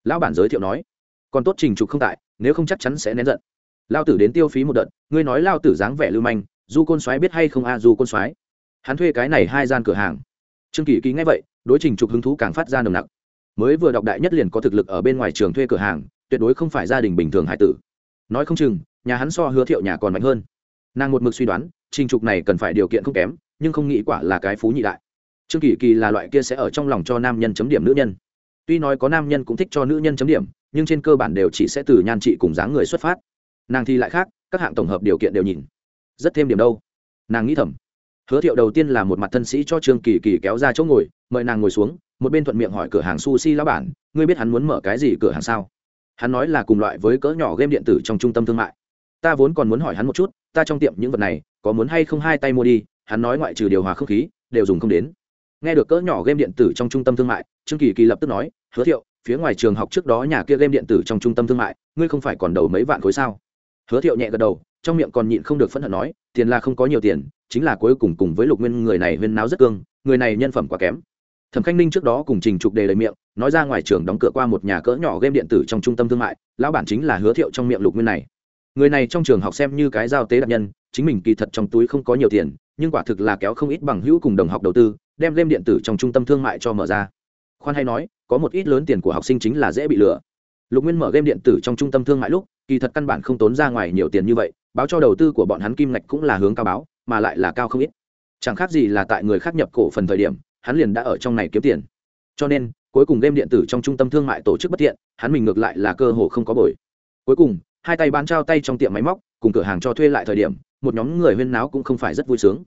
Lão bản giới thiệu nói, còn tốt trình trục không tại, nếu không chắc chắn sẽ nén giận. Lao tử đến tiêu phí một đợt, ngươi nói lao tử dáng vẻ lưu manh, du côn soái biết hay không a, du côn soái? Hắn thuê cái này hai gian cửa hàng. Trương kỳ ký ngay vậy, đối trình trục hứng thú càng phát ra nồng nặc. Mới vừa đọc đại nhất liền có thực lực ở bên ngoài trường thuê cửa hàng tuyệt đối không phải gia đình bình thường hải tử. Nói không chừng, nhà hắn so hứa thiệu nhà còn mạnh hơn. Nàng một mực suy đoán, trình trục này cần phải điều kiện không kém, nhưng không nghĩ quả là cái phú nhị đại. Trương kỳ kỳ là loại kia sẽ ở trong lòng cho nam nhân chấm điểm nữ nhân. Tuy nói có nam nhân cũng thích cho nữ nhân chấm điểm, nhưng trên cơ bản đều chỉ sẽ từ nhan trị cùng dáng người xuất phát. Nàng thì lại khác, các hạng tổng hợp điều kiện đều nhìn. Rất thêm điểm đâu. Nàng nghĩ thầm, hứa thiệu đầu tiên là một mặt thân sĩ cho trương kỳ kỳ kéo ra chỗ ngồi, mời nàng ngồi xuống, một bên thuận miệng hỏi cửa hàng sushi lão bản, ngươi biết hắn muốn mở cái gì cửa hàng sao? Hắn nói là cùng loại với cỡ nhỏ game điện tử trong trung tâm thương mại. Ta vốn còn muốn hỏi hắn một chút, ta trong tiệm những vật này, có muốn hay không hai tay mua đi, hắn nói ngoại trừ điều hòa không khí, đều dùng không đến. Nghe được cỡ nhỏ game điện tử trong trung tâm thương mại, trương kỳ kỳ lập tức nói, hứa thiệu, phía ngoài trường học trước đó nhà kia game điện tử trong trung tâm thương mại, ngươi không phải còn đầu mấy vạn khối sao? Hứa thiệu nhẹ gật đầu, trong miệng còn nhịn không được phẫn hận nói, tiền là không có nhiều tiền, chính là cuối cùng cùng với lục nguyên người này huyên náo rất cương, người này nhân phẩm quá kém thẩm khanh ninh trước đó cùng trình trục đề lời miệng, nói ra ngoài trường đóng cửa qua một nhà cỡ nhỏ game điện tử trong trung tâm thương mại, lão bản chính là hứa thiệu trong miệng lục nguyên này. Người này trong trường học xem như cái giao tế đặc nhân, chính mình kỳ thật trong túi không có nhiều tiền, nhưng quả thực là kéo không ít bằng hữu cùng đồng học đầu tư, đem game điện tử trong trung tâm thương mại cho mở ra. Khoan hay nói, có một ít lớn tiền của học sinh chính là dễ bị lừa. Lục nguyên mở game điện tử trong trung tâm thương mại lúc, kỳ thật căn bản không tốn ra ngoài nhiều tiền như vậy, báo cho đầu tư của bọn hắn kim ngạch cũng là hướng cao báo, mà lại là cao không ít. Chẳng khác gì là tại người khác nhập cổ phần thời điểm hắn liền đã ở trong này kiếm tiền. Cho nên, cuối cùng game điện tử trong trung tâm thương mại tổ chức bất thiện, hắn mình ngược lại là cơ hồ không có bồi. Cuối cùng, hai tay bán trao tay trong tiệm máy móc, cùng cửa hàng cho thuê lại thời điểm, một nhóm người huyên náo cũng không phải rất vui sướng.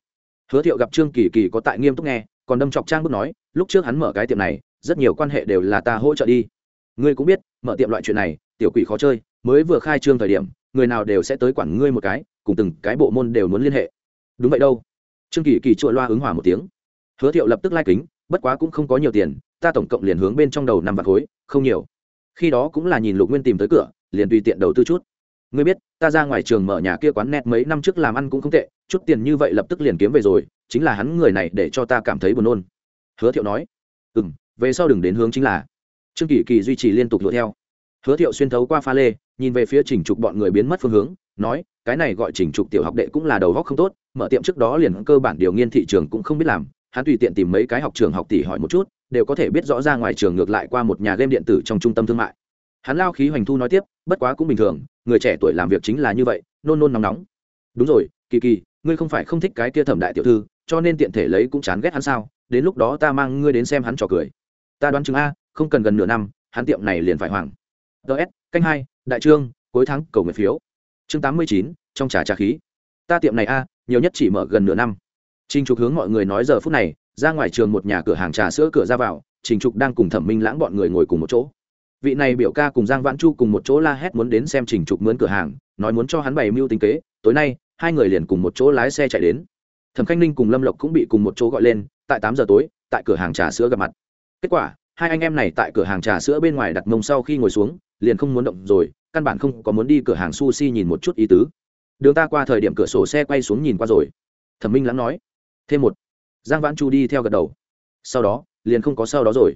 Hứa thiệu gặp trương kỳ kỳ có tại nghiêm túc nghe, còn đâm chọc trang bước nói, lúc trước hắn mở cái tiệm này, rất nhiều quan hệ đều là ta hỗ trợ đi. Ngươi cũng biết, mở tiệm loại chuyện này, tiểu quỷ khó chơi, mới vừa khai trương thời điểm, người nào đều sẽ tới quản ngươi một cái, cùng từng cái bộ môn đều muốn liên hệ. Đúng vậy đâu. Trương kỳ kỳ trội loa ứng hòa một tiếng hứa thiệu lập tức lai、like、kính, bất quá cũng không có nhiều tiền, ta tổng cộng liền hướng bên trong đầu năm vạn khối, không nhiều. Khi đó cũng là nhìn lục nguyên tìm tới cửa, liền tùy tiện đầu tư chút. Ngươi biết, ta ra ngoài trường mở nhà kia quán net mấy năm trước làm ăn cũng không tệ, chút tiền như vậy lập tức liền kiếm về rồi, chính là hắn người này để cho ta cảm thấy buồn nôn. Hứa thiệu nói. Ừ m về sau đừng đến hướng chính là. Trương kỳ kỳ duy trì liên tục đuổi theo. Hứa thiệu xuyên thấu qua pha lê, nhìn về phía chỉnh trục bọn người biến mất phương hướng, nói, cái này gọi chỉnh trục tiểu học đệ cũng là đầu góc không tốt, mở tiệm trước đó liền cơ bản điều nghiên thị trường cũng không biết làm hắn tùy tiện tìm mấy cái học trường học tỷ hỏi một chút, đều có thể biết rõ ra ngoài trường ngược lại qua một nhà game điện tử trong trung tâm thương mại. Hắn lao khí hoành thu nói tiếp, bất quá cũng bình thường, người trẻ tuổi làm việc chính là như vậy, nôn nôn nóng nóng. Đúng rồi, kỳ kỳ, ngươi không phải không thích cái kia thẩm đại tiểu thư, cho nên tiện thể lấy cũng chán ghét hắn sao? Đến lúc đó ta mang ngươi đến xem hắn trò cười. Ta đoán chừng a, không cần gần nửa năm, hắn tiệm này liền phải hoàng ts canh hai, đại trương, cuối tháng cầu nguyện phiếu. Chương tám mươi chín, trong trà trà khí. Ta tiệm này a, nhiều nhất chỉ mở gần nửa năm trình trục hướng mọi người nói giờ phút này, ra ngoài trường một nhà cửa hàng trà sữa cửa ra vào, trình trục đang cùng thẩm minh lãng bọn người ngồi cùng một chỗ. Vị này biểu ca cùng giang vãn chu cùng một chỗ la hét muốn đến xem trình trục mướn cửa hàng, nói muốn cho hắn bày mưu tính kế, tối nay, hai người liền cùng một chỗ lái xe chạy đến. Thẩm khanh ninh cùng lâm lộc cũng bị cùng một chỗ gọi lên, tại tám giờ tối, tại cửa hàng trà sữa gặp mặt. Kết quả, hai anh em này tại cửa hàng trà sữa bên ngoài đặt mông sau khi ngồi xuống, liền không muốn động rồi, căn bản không có muốn đi cửa hàng sushi nhìn một chút ý tứ. Đường ta qua thời điểm cửa sổ xe quay xuống nhìn qua rồi. Thẩm minh lãng nói thêm một. Giang vãn chu đi theo gật đầu. Sau đó, liền không có sau đó rồi.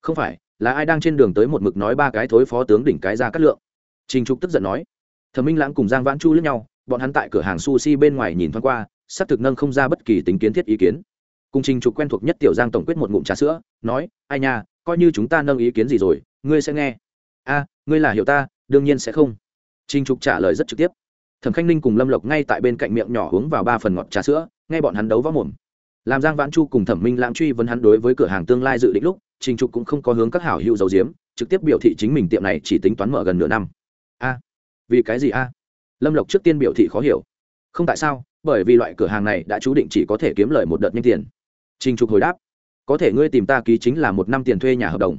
Không phải, là ai đang trên đường tới một mực nói ba cái thối phó tướng đỉnh cái ra cắt lượng. Trình trục tức giận nói. Thẩm minh lãng cùng giang vãn chu lướt nhau, bọn hắn tại cửa hàng sushi bên ngoài nhìn thoáng qua sắp thực nâng không ra bất kỳ tính kiến thiết ý kiến. Cùng trình trục quen thuộc nhất tiểu giang tổng quyết một ngụm trà sữa, nói, ai nha, coi như chúng ta nâng ý kiến gì rồi, ngươi sẽ nghe. A, ngươi là hiểu ta, đương nhiên sẽ không. Trình trục trả lời rất trực tiếp thẩm khanh ninh cùng lâm lộc ngay tại bên cạnh miệng nhỏ uống vào ba phần ngọt trà sữa, nghe bọn hắn đấu võ mồm. Làm giang vãn chu cùng thẩm minh lãng truy vấn hắn đối với cửa hàng tương lai dự định lúc, trình trục cũng không có hướng các hảo hữu dầu diếm trực tiếp biểu thị chính mình tiệm này chỉ tính toán mở gần nửa năm. A, vì cái gì a? Lâm lộc trước tiên biểu thị khó hiểu. Không tại sao, bởi vì loại cửa hàng này đã chú định chỉ có thể kiếm lời một đợt nhanh tiền. Trình trục hồi đáp, có thể ngươi tìm ta ký chính là một năm tiền thuê nhà hợp đồng.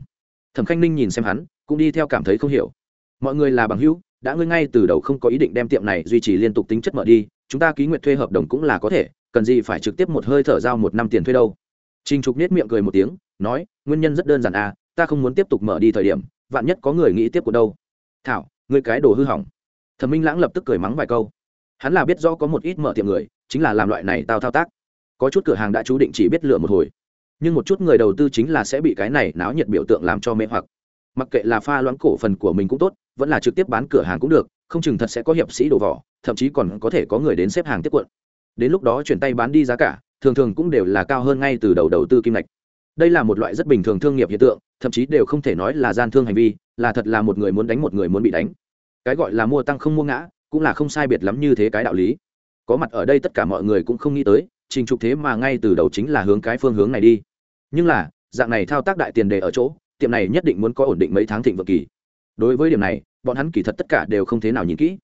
Thẩm khanh ninh nhìn xem hắn, cũng đi theo cảm thấy không hiểu. Mọi người là bằng hữu đã ngươi ngay từ đầu không có ý định đem tiệm này duy trì liên tục tính chất mở đi chúng ta ký nguyện thuê hợp đồng cũng là có thể cần gì phải trực tiếp một hơi thở giao một năm tiền thuê đâu. Trình Trục nết miệng cười một tiếng, nói, nguyên nhân rất đơn giản à, ta không muốn tiếp tục mở đi thời điểm, vạn nhất có người nghĩ tiếp của đâu. Thảo người cái đồ hư hỏng. Thẩm minh lãng lập tức cười mắng vài câu. Hắn là biết rõ có một ít mở tiệm người chính là làm loại này tao thao tác. Có chút cửa hàng đã chú định chỉ biết lựa một hồi. Nhưng một chút người đầu tư chính là sẽ bị cái này náo nhiệt biểu tượng làm cho mê hoặc mặc kệ là pha loãng cổ phần của mình cũng tốt, vẫn là trực tiếp bán cửa hàng cũng được, không chừng thật sẽ có hiệp sĩ đổ vỏ, thậm chí còn có thể có người đến xếp hàng tiếp quận. Đến lúc đó chuyển tay bán đi giá cả, thường thường cũng đều là cao hơn ngay từ đầu đầu tư kim ngạch. Đây là một loại rất bình thường thương nghiệp hiện tượng, thậm chí đều không thể nói là gian thương hành vi, là thật là một người muốn đánh một người muốn bị đánh. Cái gọi là mua tăng không mua ngã, cũng là không sai biệt lắm như thế cái đạo lý. Có mặt ở đây tất cả mọi người cũng không nghĩ tới, trình trục thế mà ngay từ đầu chính là hướng cái phương hướng này đi. Nhưng là, dạng này thao tác đại tiền đề ở chỗ tiệm này nhất định muốn có ổn định mấy tháng thịnh vượng kỳ. Đối với điểm này, bọn hắn kỳ thật tất cả đều không thế nào nhìn kỹ.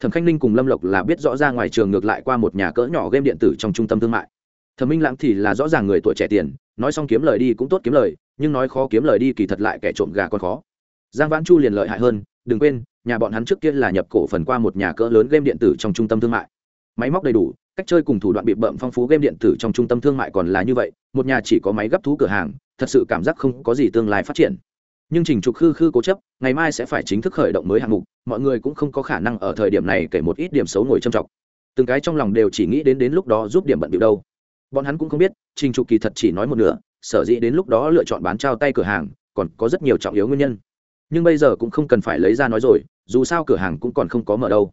Thẩm khanh ninh cùng lâm lộc là biết rõ ra ngoài trường ngược lại qua một nhà cỡ nhỏ game điện tử trong trung tâm thương mại. Thẩm minh lãng thì là rõ ràng người tuổi trẻ tiền, nói xong kiếm lời đi cũng tốt kiếm lời, nhưng nói khó kiếm lời đi kỳ thật lại kẻ trộm gà còn khó. Giang vãn chu liền lợi hại hơn, đừng quên, nhà bọn hắn trước kia là nhập cổ phần qua một nhà cỡ lớn game điện tử trong trung tâm thương mại. Máy móc đầy đủ cách chơi cùng thủ đoạn bị bợm phong phú game điện tử trong trung tâm thương mại còn là như vậy, một nhà chỉ có máy gấp thú cửa hàng, thật sự cảm giác không có gì tương lai phát triển. Nhưng trình trục khư khư cố chấp, ngày mai sẽ phải chính thức khởi động mới hạng mục, mọi người cũng không có khả năng ở thời điểm này kể một ít điểm xấu ngồi châm trọng từng cái trong lòng đều chỉ nghĩ đến đến lúc đó giúp điểm bận điệu đâu. Bọn hắn cũng không biết trình trục kỳ thật chỉ nói một nửa, sở dĩ đến lúc đó lựa chọn bán trao tay cửa hàng, còn có rất nhiều trọng yếu nguyên nhân. Nhưng bây giờ cũng không cần phải lấy ra nói rồi, dù sao cửa hàng cũng còn không có mở đâu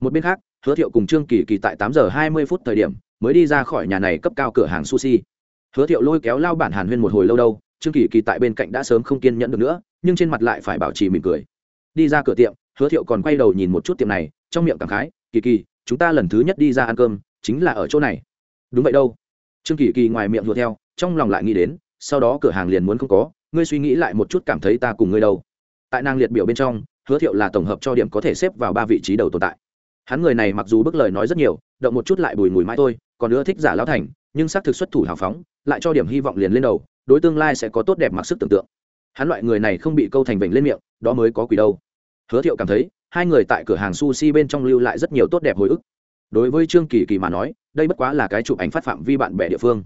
một bên khác, hứa thiệu cùng trương kỳ kỳ tại tám giờ hai mươi phút thời điểm mới đi ra khỏi nhà này cấp cao cửa hàng sushi. Hứa thiệu lôi kéo lao bản hàn huyên một hồi lâu đâu, trương kỳ kỳ tại bên cạnh đã sớm không kiên nhẫn được nữa, nhưng trên mặt lại phải bảo trì mỉm cười. Đi ra cửa tiệm, hứa thiệu còn quay đầu nhìn một chút tiệm này, trong miệng cảm khái, kỳ kỳ, chúng ta lần thứ nhất đi ra ăn cơm, chính là ở chỗ này. Đúng vậy đâu. Trương kỳ kỳ ngoài miệng hùa theo, trong lòng lại nghĩ đến, sau đó cửa hàng liền muốn không có, ngươi suy nghĩ lại một chút cảm thấy ta cùng ngươi đâu. Tại nàng liệt biểu bên trong, hứa thiệu là tổng hợp cho điểm có thể xếp vào ba vị trí đầu tồn tại hắn người này mặc dù bức lời nói rất nhiều, động một chút lại bùi mùi mãi thôi, còn nữa thích giả lão thành, nhưng xác thực xuất thủ hào phóng, lại cho điểm hy vọng liền lên đầu, đối tương lai sẽ có tốt đẹp mặc sức tưởng tượng. Hắn loại người này không bị câu thành bệnh lên miệng, đó mới có quỷ đâu. Hứa thiệu cảm thấy, hai người tại cửa hàng sushi bên trong lưu lại rất nhiều tốt đẹp hồi ức. Đối với trương kỳ kỳ mà nói, đây bất quá là cái chụp ảnh phát phạm vi bạn bè địa phương.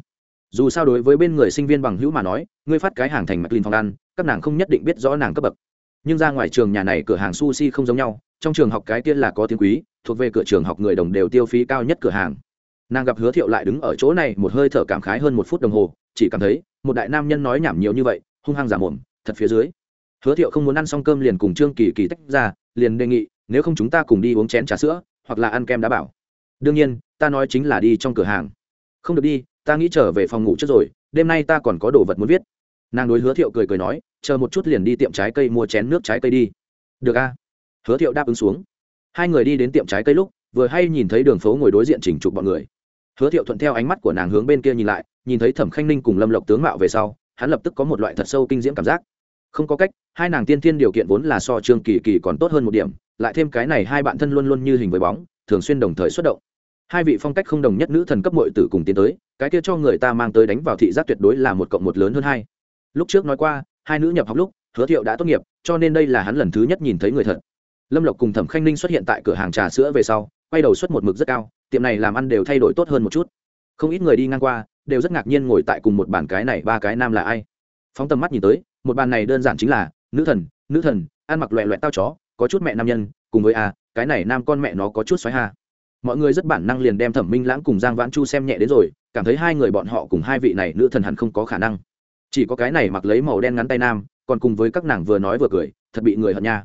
Dù sao đối với bên người sinh viên bằng hữu mà nói, ngươi phát cái hàng thành mạch linh phong ăn, các nàng không nhất định biết rõ nàng cấp bậc. Nhưng ra ngoài trường nhà này cửa hàng sushi không giống nhau, trong trường học cái tiên là có tiếng quý thuộc về cửa trường học người đồng đều tiêu phí cao nhất cửa hàng. Nàng gặp hứa thiệu lại đứng ở chỗ này một hơi thở cảm khái hơn một phút đồng hồ, chỉ cảm thấy, một đại nam nhân nói nhảm nhiều như vậy, hung hăng giả mồm, thật phía dưới. Hứa thiệu không muốn ăn xong cơm liền cùng trương kỳ kỳ tách ra, liền đề nghị, nếu không chúng ta cùng đi uống chén trà sữa, hoặc là ăn kem đá bảo. Đương nhiên, ta nói chính là đi trong cửa hàng. Không được đi, ta nghĩ trở về phòng ngủ trước rồi, đêm nay ta còn có đồ vật muốn viết. Nàng đối hứa thiệu cười cười nói, chờ một chút liền đi tiệm trái cây mua chén nước trái cây đi. Được a. Hứa thiệu đáp ứng xuống hai người đi đến tiệm trái cây lúc, vừa hay nhìn thấy đường phố ngồi đối diện chỉnh trục bọn người. Hứa thiệu thuận theo ánh mắt của nàng hướng bên kia nhìn lại, nhìn thấy thẩm khanh ninh cùng lâm lộc tướng mạo về sau, hắn lập tức có một loại thật sâu kinh diễm cảm giác. Không có cách, hai nàng tiên thiên điều kiện vốn là so trương kỳ kỳ còn tốt hơn một điểm, lại thêm cái này hai bạn thân luôn luôn như hình với bóng, thường xuyên đồng thời xuất động. Hai vị phong cách không đồng nhất nữ thần cấp mội tử cùng tiến tới, cái kia cho người ta mang tới đánh vào thị giác tuyệt đối là một cộng một lớn hơn hai. Lúc trước nói qua, hai nữ nhập học lúc, hứa thiệu đã tốt nghiệp, cho nên đây là hắn lần thứ nhất nhìn thấy người thật lâm lộc cùng thẩm khanh ninh xuất hiện tại cửa hàng trà sữa về sau, quay đầu xuất một mực rất cao, tiệm này làm ăn đều thay đổi tốt hơn một chút. Không ít người đi ngang qua, đều rất ngạc nhiên ngồi tại cùng một bàn cái này ba cái nam là ai. Phóng tầm mắt nhìn tới, một bàn này đơn giản chính là, nữ thần nữ thần, ăn mặc loẹ loẹt tao chó, có chút mẹ nam nhân, cùng với a cái này nam con mẹ nó có chút xoáy ha mọi người rất bản năng liền đem thẩm minh lãng cùng giang vãn chu xem nhẹ đến rồi, cảm thấy hai người bọn họ cùng hai vị này nữ thần hẳn không có khả năng. Chỉ có cái này mặc lấy màu đen ngắn tay nam, còn cùng với các nàng vừa nói vừa cười, thật bị người hận nha.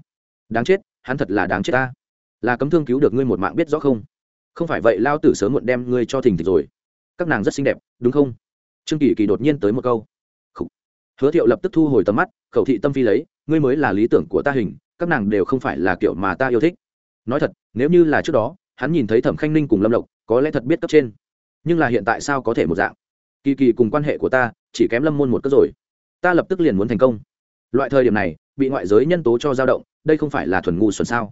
Đáng chết hắn thật là đáng chết ta. Là cấm thương cứu được ngươi một mạng biết rõ không? Không phải vậy, lao tử sớm muộn đem ngươi cho thình thịch rồi. Các nàng rất xinh đẹp, đúng không? Trương kỳ kỳ đột nhiên tới một câu. Hứa thiệu lập tức thu hồi tầm mắt, khẩu thị tâm phi lấy, ngươi mới là lý tưởng của ta hình, các nàng đều không phải là kiểu mà ta yêu thích. Nói thật, nếu như là trước đó, hắn nhìn thấy thẩm khanh ninh cùng lâm lộc, có lẽ thật biết cấp trên. Nhưng là hiện tại sao có thể một dạng? Kỳ kỳ cùng quan hệ của ta, chỉ kém lâm môn một cất rồi. Ta lập tức liền muốn thành công. Loại thời điểm này bị ngoại giới nhân tố cho dao động, đây không phải là thuần ngu xuẩn sao?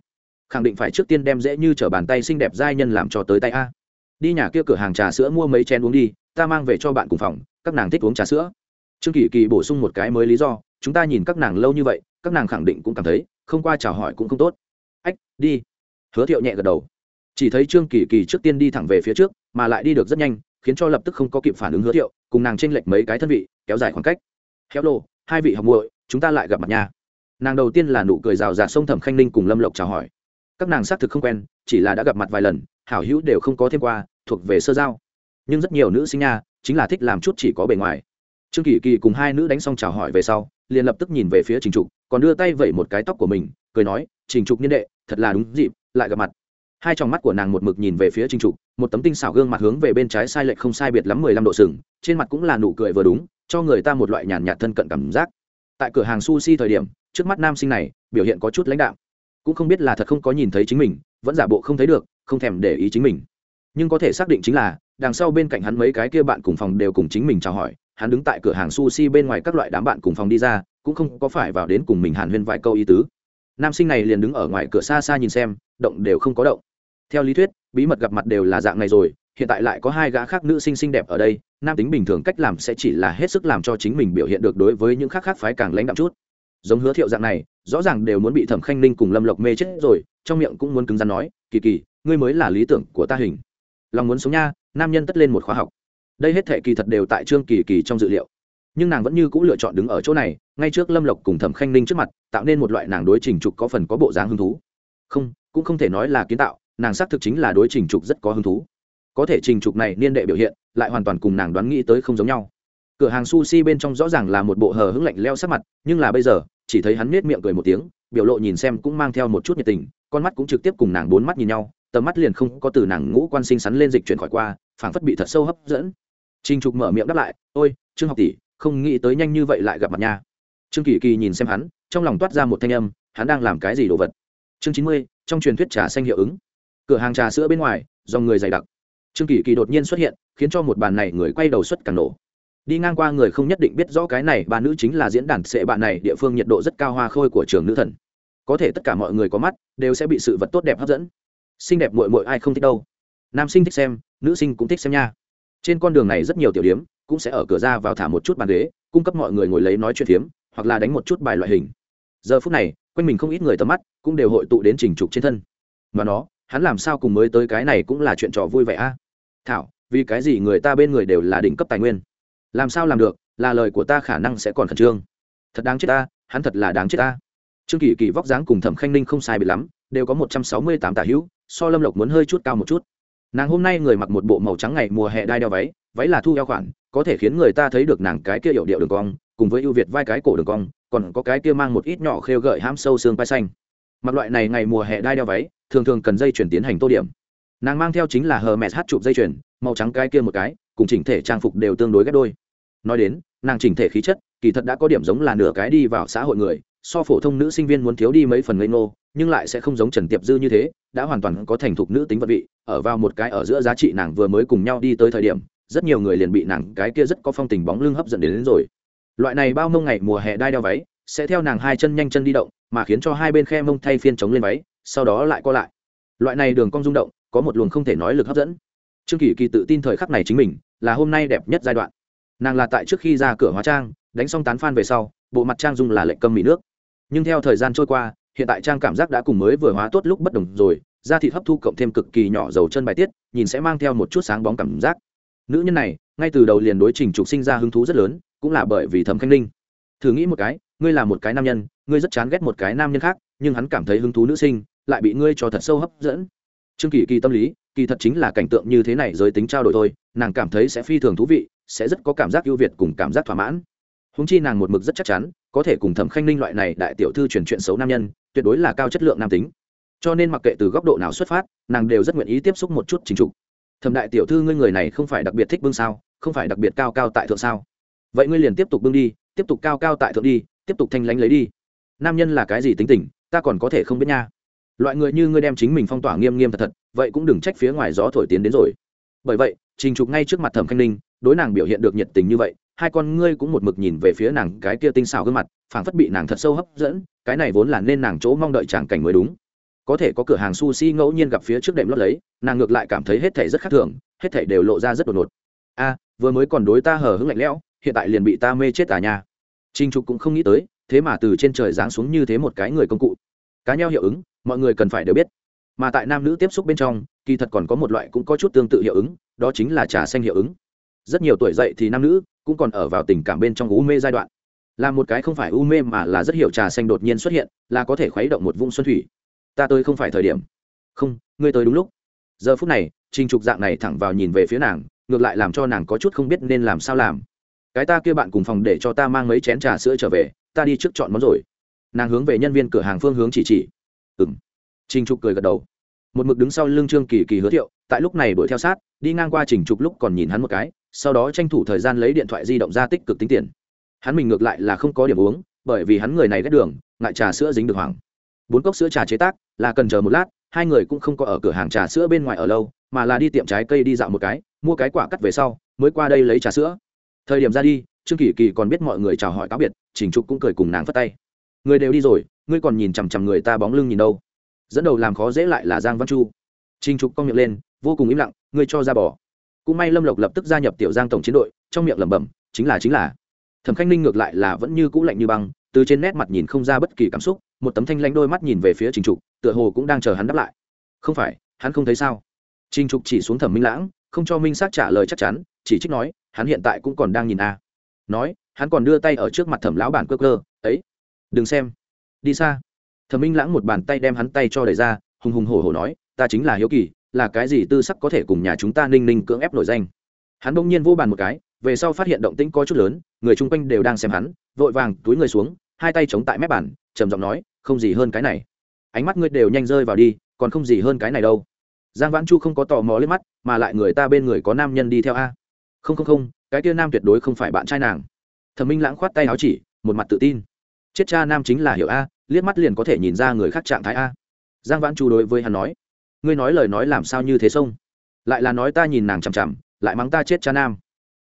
Khẳng định phải trước tiên đem dễ như t r ở bàn tay xinh đẹp giai nhân làm cho tới tay a. Đi nhà kia cửa hàng trà sữa mua mấy chén uống đi, ta mang về cho bạn cùng phòng, các nàng thích uống trà sữa. Trương kỳ kỳ bổ sung một cái mới lý do, chúng ta nhìn các nàng lâu như vậy, các nàng khẳng định cũng cảm thấy, không qua chào hỏi cũng không tốt. Ách, đi. Hứa thiệu nhẹ gật đầu. Chỉ thấy trương kỳ kỳ trước tiên đi thẳng về phía trước, mà lại đi được rất nhanh, khiến cho lập tức không có kịp phản ứng hứa thiệu, cùng nàng tranh lệch mấy cái thân vị, kéo dài khoảng cách. Khéo lô, hai vị học muội, chúng ta lại gặp mặt nha nàng đầu tiên là nụ cười rào rạt sông thẩm khanh ninh cùng lâm lộc chào hỏi. các nàng xác thực không quen, chỉ là đã gặp mặt vài lần, hảo hữu đều không có thêm qua, thuộc về sơ giao. nhưng rất nhiều nữ sinh nha, chính là thích làm chút chỉ có bề ngoài. trương kỳ kỳ cùng hai nữ đánh xong chào hỏi về sau, liền lập tức nhìn về phía trình trục, còn đưa tay vẩy một cái tóc của mình, cười nói, trình trục niên đệ, thật là đúng dịp, lại gặp mặt. hai tròng mắt của nàng một mực nhìn về phía trình trục, một tấm tinh xảo gương mặt hướng về bên trái sai lệch không sai biệt lắm mười lăm độ sừng, trên mặt cũng là nụ cười vừa đúng, cho người ta một loại nhàn nhạt thân cận cảm giác. tại cửa hàng sushi thời điểm trước mắt nam sinh này biểu hiện có chút lãnh đạo cũng không biết là thật không có nhìn thấy chính mình, vẫn giả bộ không thấy được, không thèm để ý chính mình. Nhưng có thể xác định chính là, đằng sau bên cạnh hắn mấy cái kia bạn cùng phòng đều cùng chính mình chào hỏi, hắn đứng tại cửa hàng sushi bên ngoài các loại đám bạn cùng phòng đi ra, cũng không có phải vào đến cùng mình hàn huyên vài câu ý tứ. Nam sinh này liền đứng ở ngoài cửa xa xa nhìn xem, động đều không có động. Theo lý thuyết, bí mật gặp mặt đều là dạng này rồi, hiện tại lại có hai gã khác nữ sinh xinh đẹp ở đây, nam tính bình thường cách làm sẽ chỉ là hết sức làm cho chính mình biểu hiện được đối với những khác khác phái càng lãnh đạm chút giống hứa thiệu dạng này, rõ ràng đều muốn bị thẩm khanh ninh cùng lâm lộc mê chết rồi, trong miệng cũng muốn cứng rắn nói, kỳ kỳ, ngươi mới là lý tưởng của ta hình. Lòng muốn sống nha, nam nhân tất lên một khóa học. Đây hết thệ kỳ thật đều tại trương kỳ kỳ trong dự liệu. Nhưng nàng vẫn như c ũ lựa chọn đứng ở chỗ này, ngay trước lâm lộc cùng thẩm khanh ninh trước mặt, tạo nên một loại nàng đối trình trục có phần có bộ dáng hứng thú. Không, cũng không thể nói là kiến tạo, nàng xác thực chính là đối trình trục rất có hứng thú. Có thể trình trục này niên đệ biểu hiện, lại hoàn toàn cùng nàng đoán nghĩ tới không giống nhau. Cửa hàng sushi bên trong rõ ràng là một bộ hờ hững lạnh leo sắc mặt, nhưng là bây giờ chỉ thấy hắn nết miệng cười một tiếng, biểu lộ nhìn xem cũng mang theo một chút nhiệt tình, con mắt cũng trực tiếp cùng nàng bốn mắt nhìn nhau, tầm mắt liền không có từ nàng ngũ quan sinh sắn lên dịch chuyển khỏi qua, phảng phất bị thật sâu hấp dẫn. Trinh trục mở miệng đáp lại, ôi, trương học tỷ, không nghĩ tới nhanh như vậy lại gặp mặt nha. Trương kỳ kỳ nhìn xem hắn, trong lòng toát ra một thanh âm, hắn đang làm cái gì đồ vật? Chương chín mươi, trong truyền thuyết trà xanh hiệu ứng. Cửa hàng trà sữa bên ngoài, dòng người dày đặc. Trương kỳ kỳ đột nhiên xuất hiện, khiến cho một bàn này người quay đầu xuất càng nổ đi ngang qua người không nhất định biết rõ cái này, bà nữ chính là diễn đàn sệ bạn này, địa phương nhiệt độ rất cao, hoa khôi của trường nữ thần. Có thể tất cả mọi người có mắt, đều sẽ bị sự vật tốt đẹp hấp dẫn. Xinh đẹp mội mội ai không thích đâu. Nam sinh thích xem, nữ sinh cũng thích xem nha. Trên con đường này rất nhiều tiểu điếm cũng sẽ ở cửa ra vào thả một chút bàn ghế, cung cấp mọi người ngồi lấy nói chuyện phiếm, hoặc là đánh một chút bài loại hình. Giờ phút này, quanh mình không ít người tầm mắt cũng đều hội tụ đến trình trục trên thân. Mà nó, hắn làm sao cùng mới tới cái này cũng là chuyện trò vui vẻ a? Thảo, vì cái gì người ta bên người đều là đỉnh cấp tài nguyên? Làm sao làm được, là lời của ta khả năng sẽ còn khẩn trương. Thật đáng chết ta, hắn thật là đáng chết ta. Trương kỳ kỳ vóc dáng cùng thẩm khanh ninh không sai bị lắm, đều có một trăm sáu mươi tám tả hữu, so lâm lộc muốn hơi chút cao một chút. Nàng hôm nay người mặc một bộ màu trắng ngày mùa hè đai đeo váy váy là thu eo khoản, có thể khiến người ta thấy được nàng cái kia hiệu điệu đường cong, cùng với ưu việt vai cái cổ đường cong, còn có cái kia mang một ít nhỏ khêu gợi ham sâu xương vai xanh. Mặc loại này ngày mùa hè đai đeo váy, thường thường cần dây chuyển tiến hành tô điểm. Nàng mang theo chính là hờ mẹ hát chụp dây chuyền, màu trắng cái kia một cái, cùng chỉnh thể trang phục đều tương đối ghép đôi nói đến nàng chỉnh thể khí chất kỳ thật đã có điểm giống là nửa cái đi vào xã hội người so phổ thông nữ sinh viên muốn thiếu đi mấy phần ngây ngô nhưng lại sẽ không giống trần tiệp dư như thế đã hoàn toàn có thành thục nữ tính vật vị ở vào một cái ở giữa giá trị nàng vừa mới cùng nhau đi tới thời điểm rất nhiều người liền bị nàng cái kia rất có phong tình bóng lưng hấp dẫn đến, đến rồi. Loại này bao mông ngày mùa hè đai đeo váy sẽ theo nàng hai chân nhanh chân đi động mà khiến cho hai bên khe mông thay phiên chống lên váy sau đó lại co lại. Loại này đường cong rung động có một luồng không thể nói lực hấp dẫn. Trương kỳ kỳ tự tin thời khắc này chính mình là hôm nay đẹp nhất giai đoạn nàng là tại trước khi ra cửa hóa trang, đánh xong tán phan về sau, bộ mặt trang dung là lệnh câm mì nước. Nhưng theo thời gian trôi qua, hiện tại trang cảm giác đã cùng mới vừa hóa tốt lúc bất đồng rồi, da thịt hấp thu cộng thêm cực kỳ nhỏ dầu chân bài tiết, nhìn sẽ mang theo một chút sáng bóng cảm giác. Nữ nhân này, ngay từ đầu liền đối trình trục sinh ra hứng thú rất lớn, cũng là bởi vì thẩm khanh linh. thử nghĩ một cái, ngươi là một cái nam nhân, ngươi rất chán ghét một cái nam nhân khác, nhưng hắn cảm thấy hứng thú nữ sinh, lại bị ngươi cho thật sâu hấp dẫn. Trương kỳ kỳ tâm lý, kỳ thật chính là cảnh tượng như thế này giới tính trao đổi thôi, nàng cảm thấy sẽ phi thường thú vị sẽ rất có cảm giác ưu việt cùng cảm giác thỏa mãn. Húng chi nàng một mực rất chắc chắn, có thể cùng thẩm khanh ninh loại này đại tiểu thư truyền chuyện xấu nam nhân, tuyệt đối là cao chất lượng nam tính. Cho nên mặc kệ từ góc độ nào xuất phát, nàng đều rất nguyện ý tiếp xúc một chút chính trục. Thẩm đại tiểu thư ngươi người này không phải đặc biệt thích bưng sao, không phải đặc biệt cao cao tại thượng sao? Vậy ngươi liền tiếp tục bưng đi, tiếp tục cao cao tại thượng đi, tiếp tục thanh lánh lấy đi. Nam nhân là cái gì tính tình, ta còn có thể không biết nha. Loại người như ngươi đem chính mình phong tỏa nghiêm nghiêm thật thật, vậy cũng đừng trách phía ngoài gió thổi tiến đến rồi. Bởi vậy trình trục ngay trước mặt thẩm khanh ninh đối nàng biểu hiện được nhiệt tình như vậy, hai con ngươi cũng một mực nhìn về phía nàng cái kia tinh xảo gương mặt, phảng phất bị nàng thật sâu hấp dẫn, cái này vốn là nên nàng chỗ mong đợi tràng cảnh mới đúng. Có thể có cửa hàng sushi ngẫu nhiên gặp phía trước đệm lót lấy, nàng ngược lại cảm thấy hết thảy rất khác thường, hết thảy đều lộ ra rất đột ngột. A, vừa mới còn đối ta hờ hững lạnh lẽo, hiện tại liền bị ta mê chết cả nha. Trinh trục cũng không nghĩ tới, thế mà từ trên trời giáng xuống như thế một cái người công cụ. Cá nhau hiệu ứng, mọi người cần phải đều biết. Mà tại nam nữ tiếp xúc bên trong, kỳ thật còn có một loại cũng có chút tương tự hiệu ứng, đó chính là trà xanh hiệu ứng rất nhiều tuổi dậy thì nam nữ cũng còn ở vào tình cảm bên trong u mê giai đoạn. Là một cái không phải u mê mà là rất hiểu trà xanh đột nhiên xuất hiện, là có thể khuấy động một vũng xuân thủy. Ta tới không phải thời điểm. Không, ngươi tới đúng lúc. Giờ phút này, trình trục dạng này thẳng vào nhìn về phía nàng, ngược lại làm cho nàng có chút không biết nên làm sao làm. Cái ta kia bạn cùng phòng để cho ta mang mấy chén trà sữa trở về, ta đi trước chọn món rồi. Nàng hướng về nhân viên cửa hàng phương hướng chỉ chỉ. Ừ m trình trục cười gật đầu. Một mực đứng sau lưng trương kỳ kỳ hứa thiệu, tại lúc này đuổi theo sát, đi ngang qua trình trục lúc còn nhìn hắn một cái sau đó tranh thủ thời gian lấy điện thoại di động ra tích cực tính tiền. Hắn mình ngược lại là không có điểm uống, bởi vì hắn người này ghét đường, ngại trà sữa dính được hoảng. Bốn cốc sữa trà chế tác, là cần chờ một lát, hai người cũng không có ở cửa hàng trà sữa bên ngoài ở lâu, mà là đi tiệm trái cây đi dạo một cái, mua cái quả cắt về sau, mới qua đây lấy trà sữa. Thời điểm ra đi, trương kỳ kỳ còn biết mọi người chào hỏi cáo biệt, trình trục cũng cười cùng nàng phất tay. Người đều đi rồi, ngươi còn nhìn chằm chằm người ta bóng lưng nhìn đâu? Dẫn đầu làm khó dễ lại là giang văn chu. Trình trục cong miệng lên, vô cùng im lặng, ngươi cho ra bỏ cũng may lâm lộc lập tức gia nhập tiểu giang tổng chiến đội, trong miệng lẩm bẩm, chính là chính là. Thẩm khanh ninh ngược lại là vẫn như cũ lạnh như băng, từ trên nét mặt nhìn không ra bất kỳ cảm xúc, một tấm thanh lãnh đôi mắt nhìn về phía trình trục, tựa hồ cũng đang chờ hắn đáp lại. Không phải, hắn không thấy sao? Trình trục chỉ xuống thẩm minh lãng, không cho minh xác trả lời chắc chắn, chỉ trích nói, hắn hiện tại cũng còn đang nhìn a. Nói, hắn còn đưa tay ở trước mặt thẩm lão bản cơ cơ, ấy, đừng xem. Đi xa. Thẩm minh lãng một bàn tay đem hắn tay cho đẩy ra, hùng hùng hổ hổ nói, ta chính là hiếu kỳ là cái gì tư sắc có thể cùng nhà chúng ta ninh ninh cưỡng ép nổi danh. Hắn bỗng nhiên vô bàn một cái, về sau phát hiện động tĩnh có chút lớn, người chung quanh đều đang xem hắn, vội vàng túi người xuống, hai tay chống tại mép bàn, trầm giọng nói, không gì hơn cái này. Ánh mắt ngươi đều nhanh rơi vào đi, còn không gì hơn cái này đâu. Giang vãn chu không có tò mò lên mắt, mà lại người ta bên người có nam nhân đi theo a. Không không không, cái kia nam tuyệt đối không phải bạn trai nàng. Thẩm minh lãng khoát tay áo chỉ, một mặt tự tin. Chết cha nam chính là hiểu a, liếc mắt liền có thể nhìn ra người khác trạng thái a. Giang vãn chu đối với hắn nói ngươi nói lời nói làm sao như thế sông? Lại là nói ta nhìn nàng chằm chằm, lại mắng ta chết cha nam.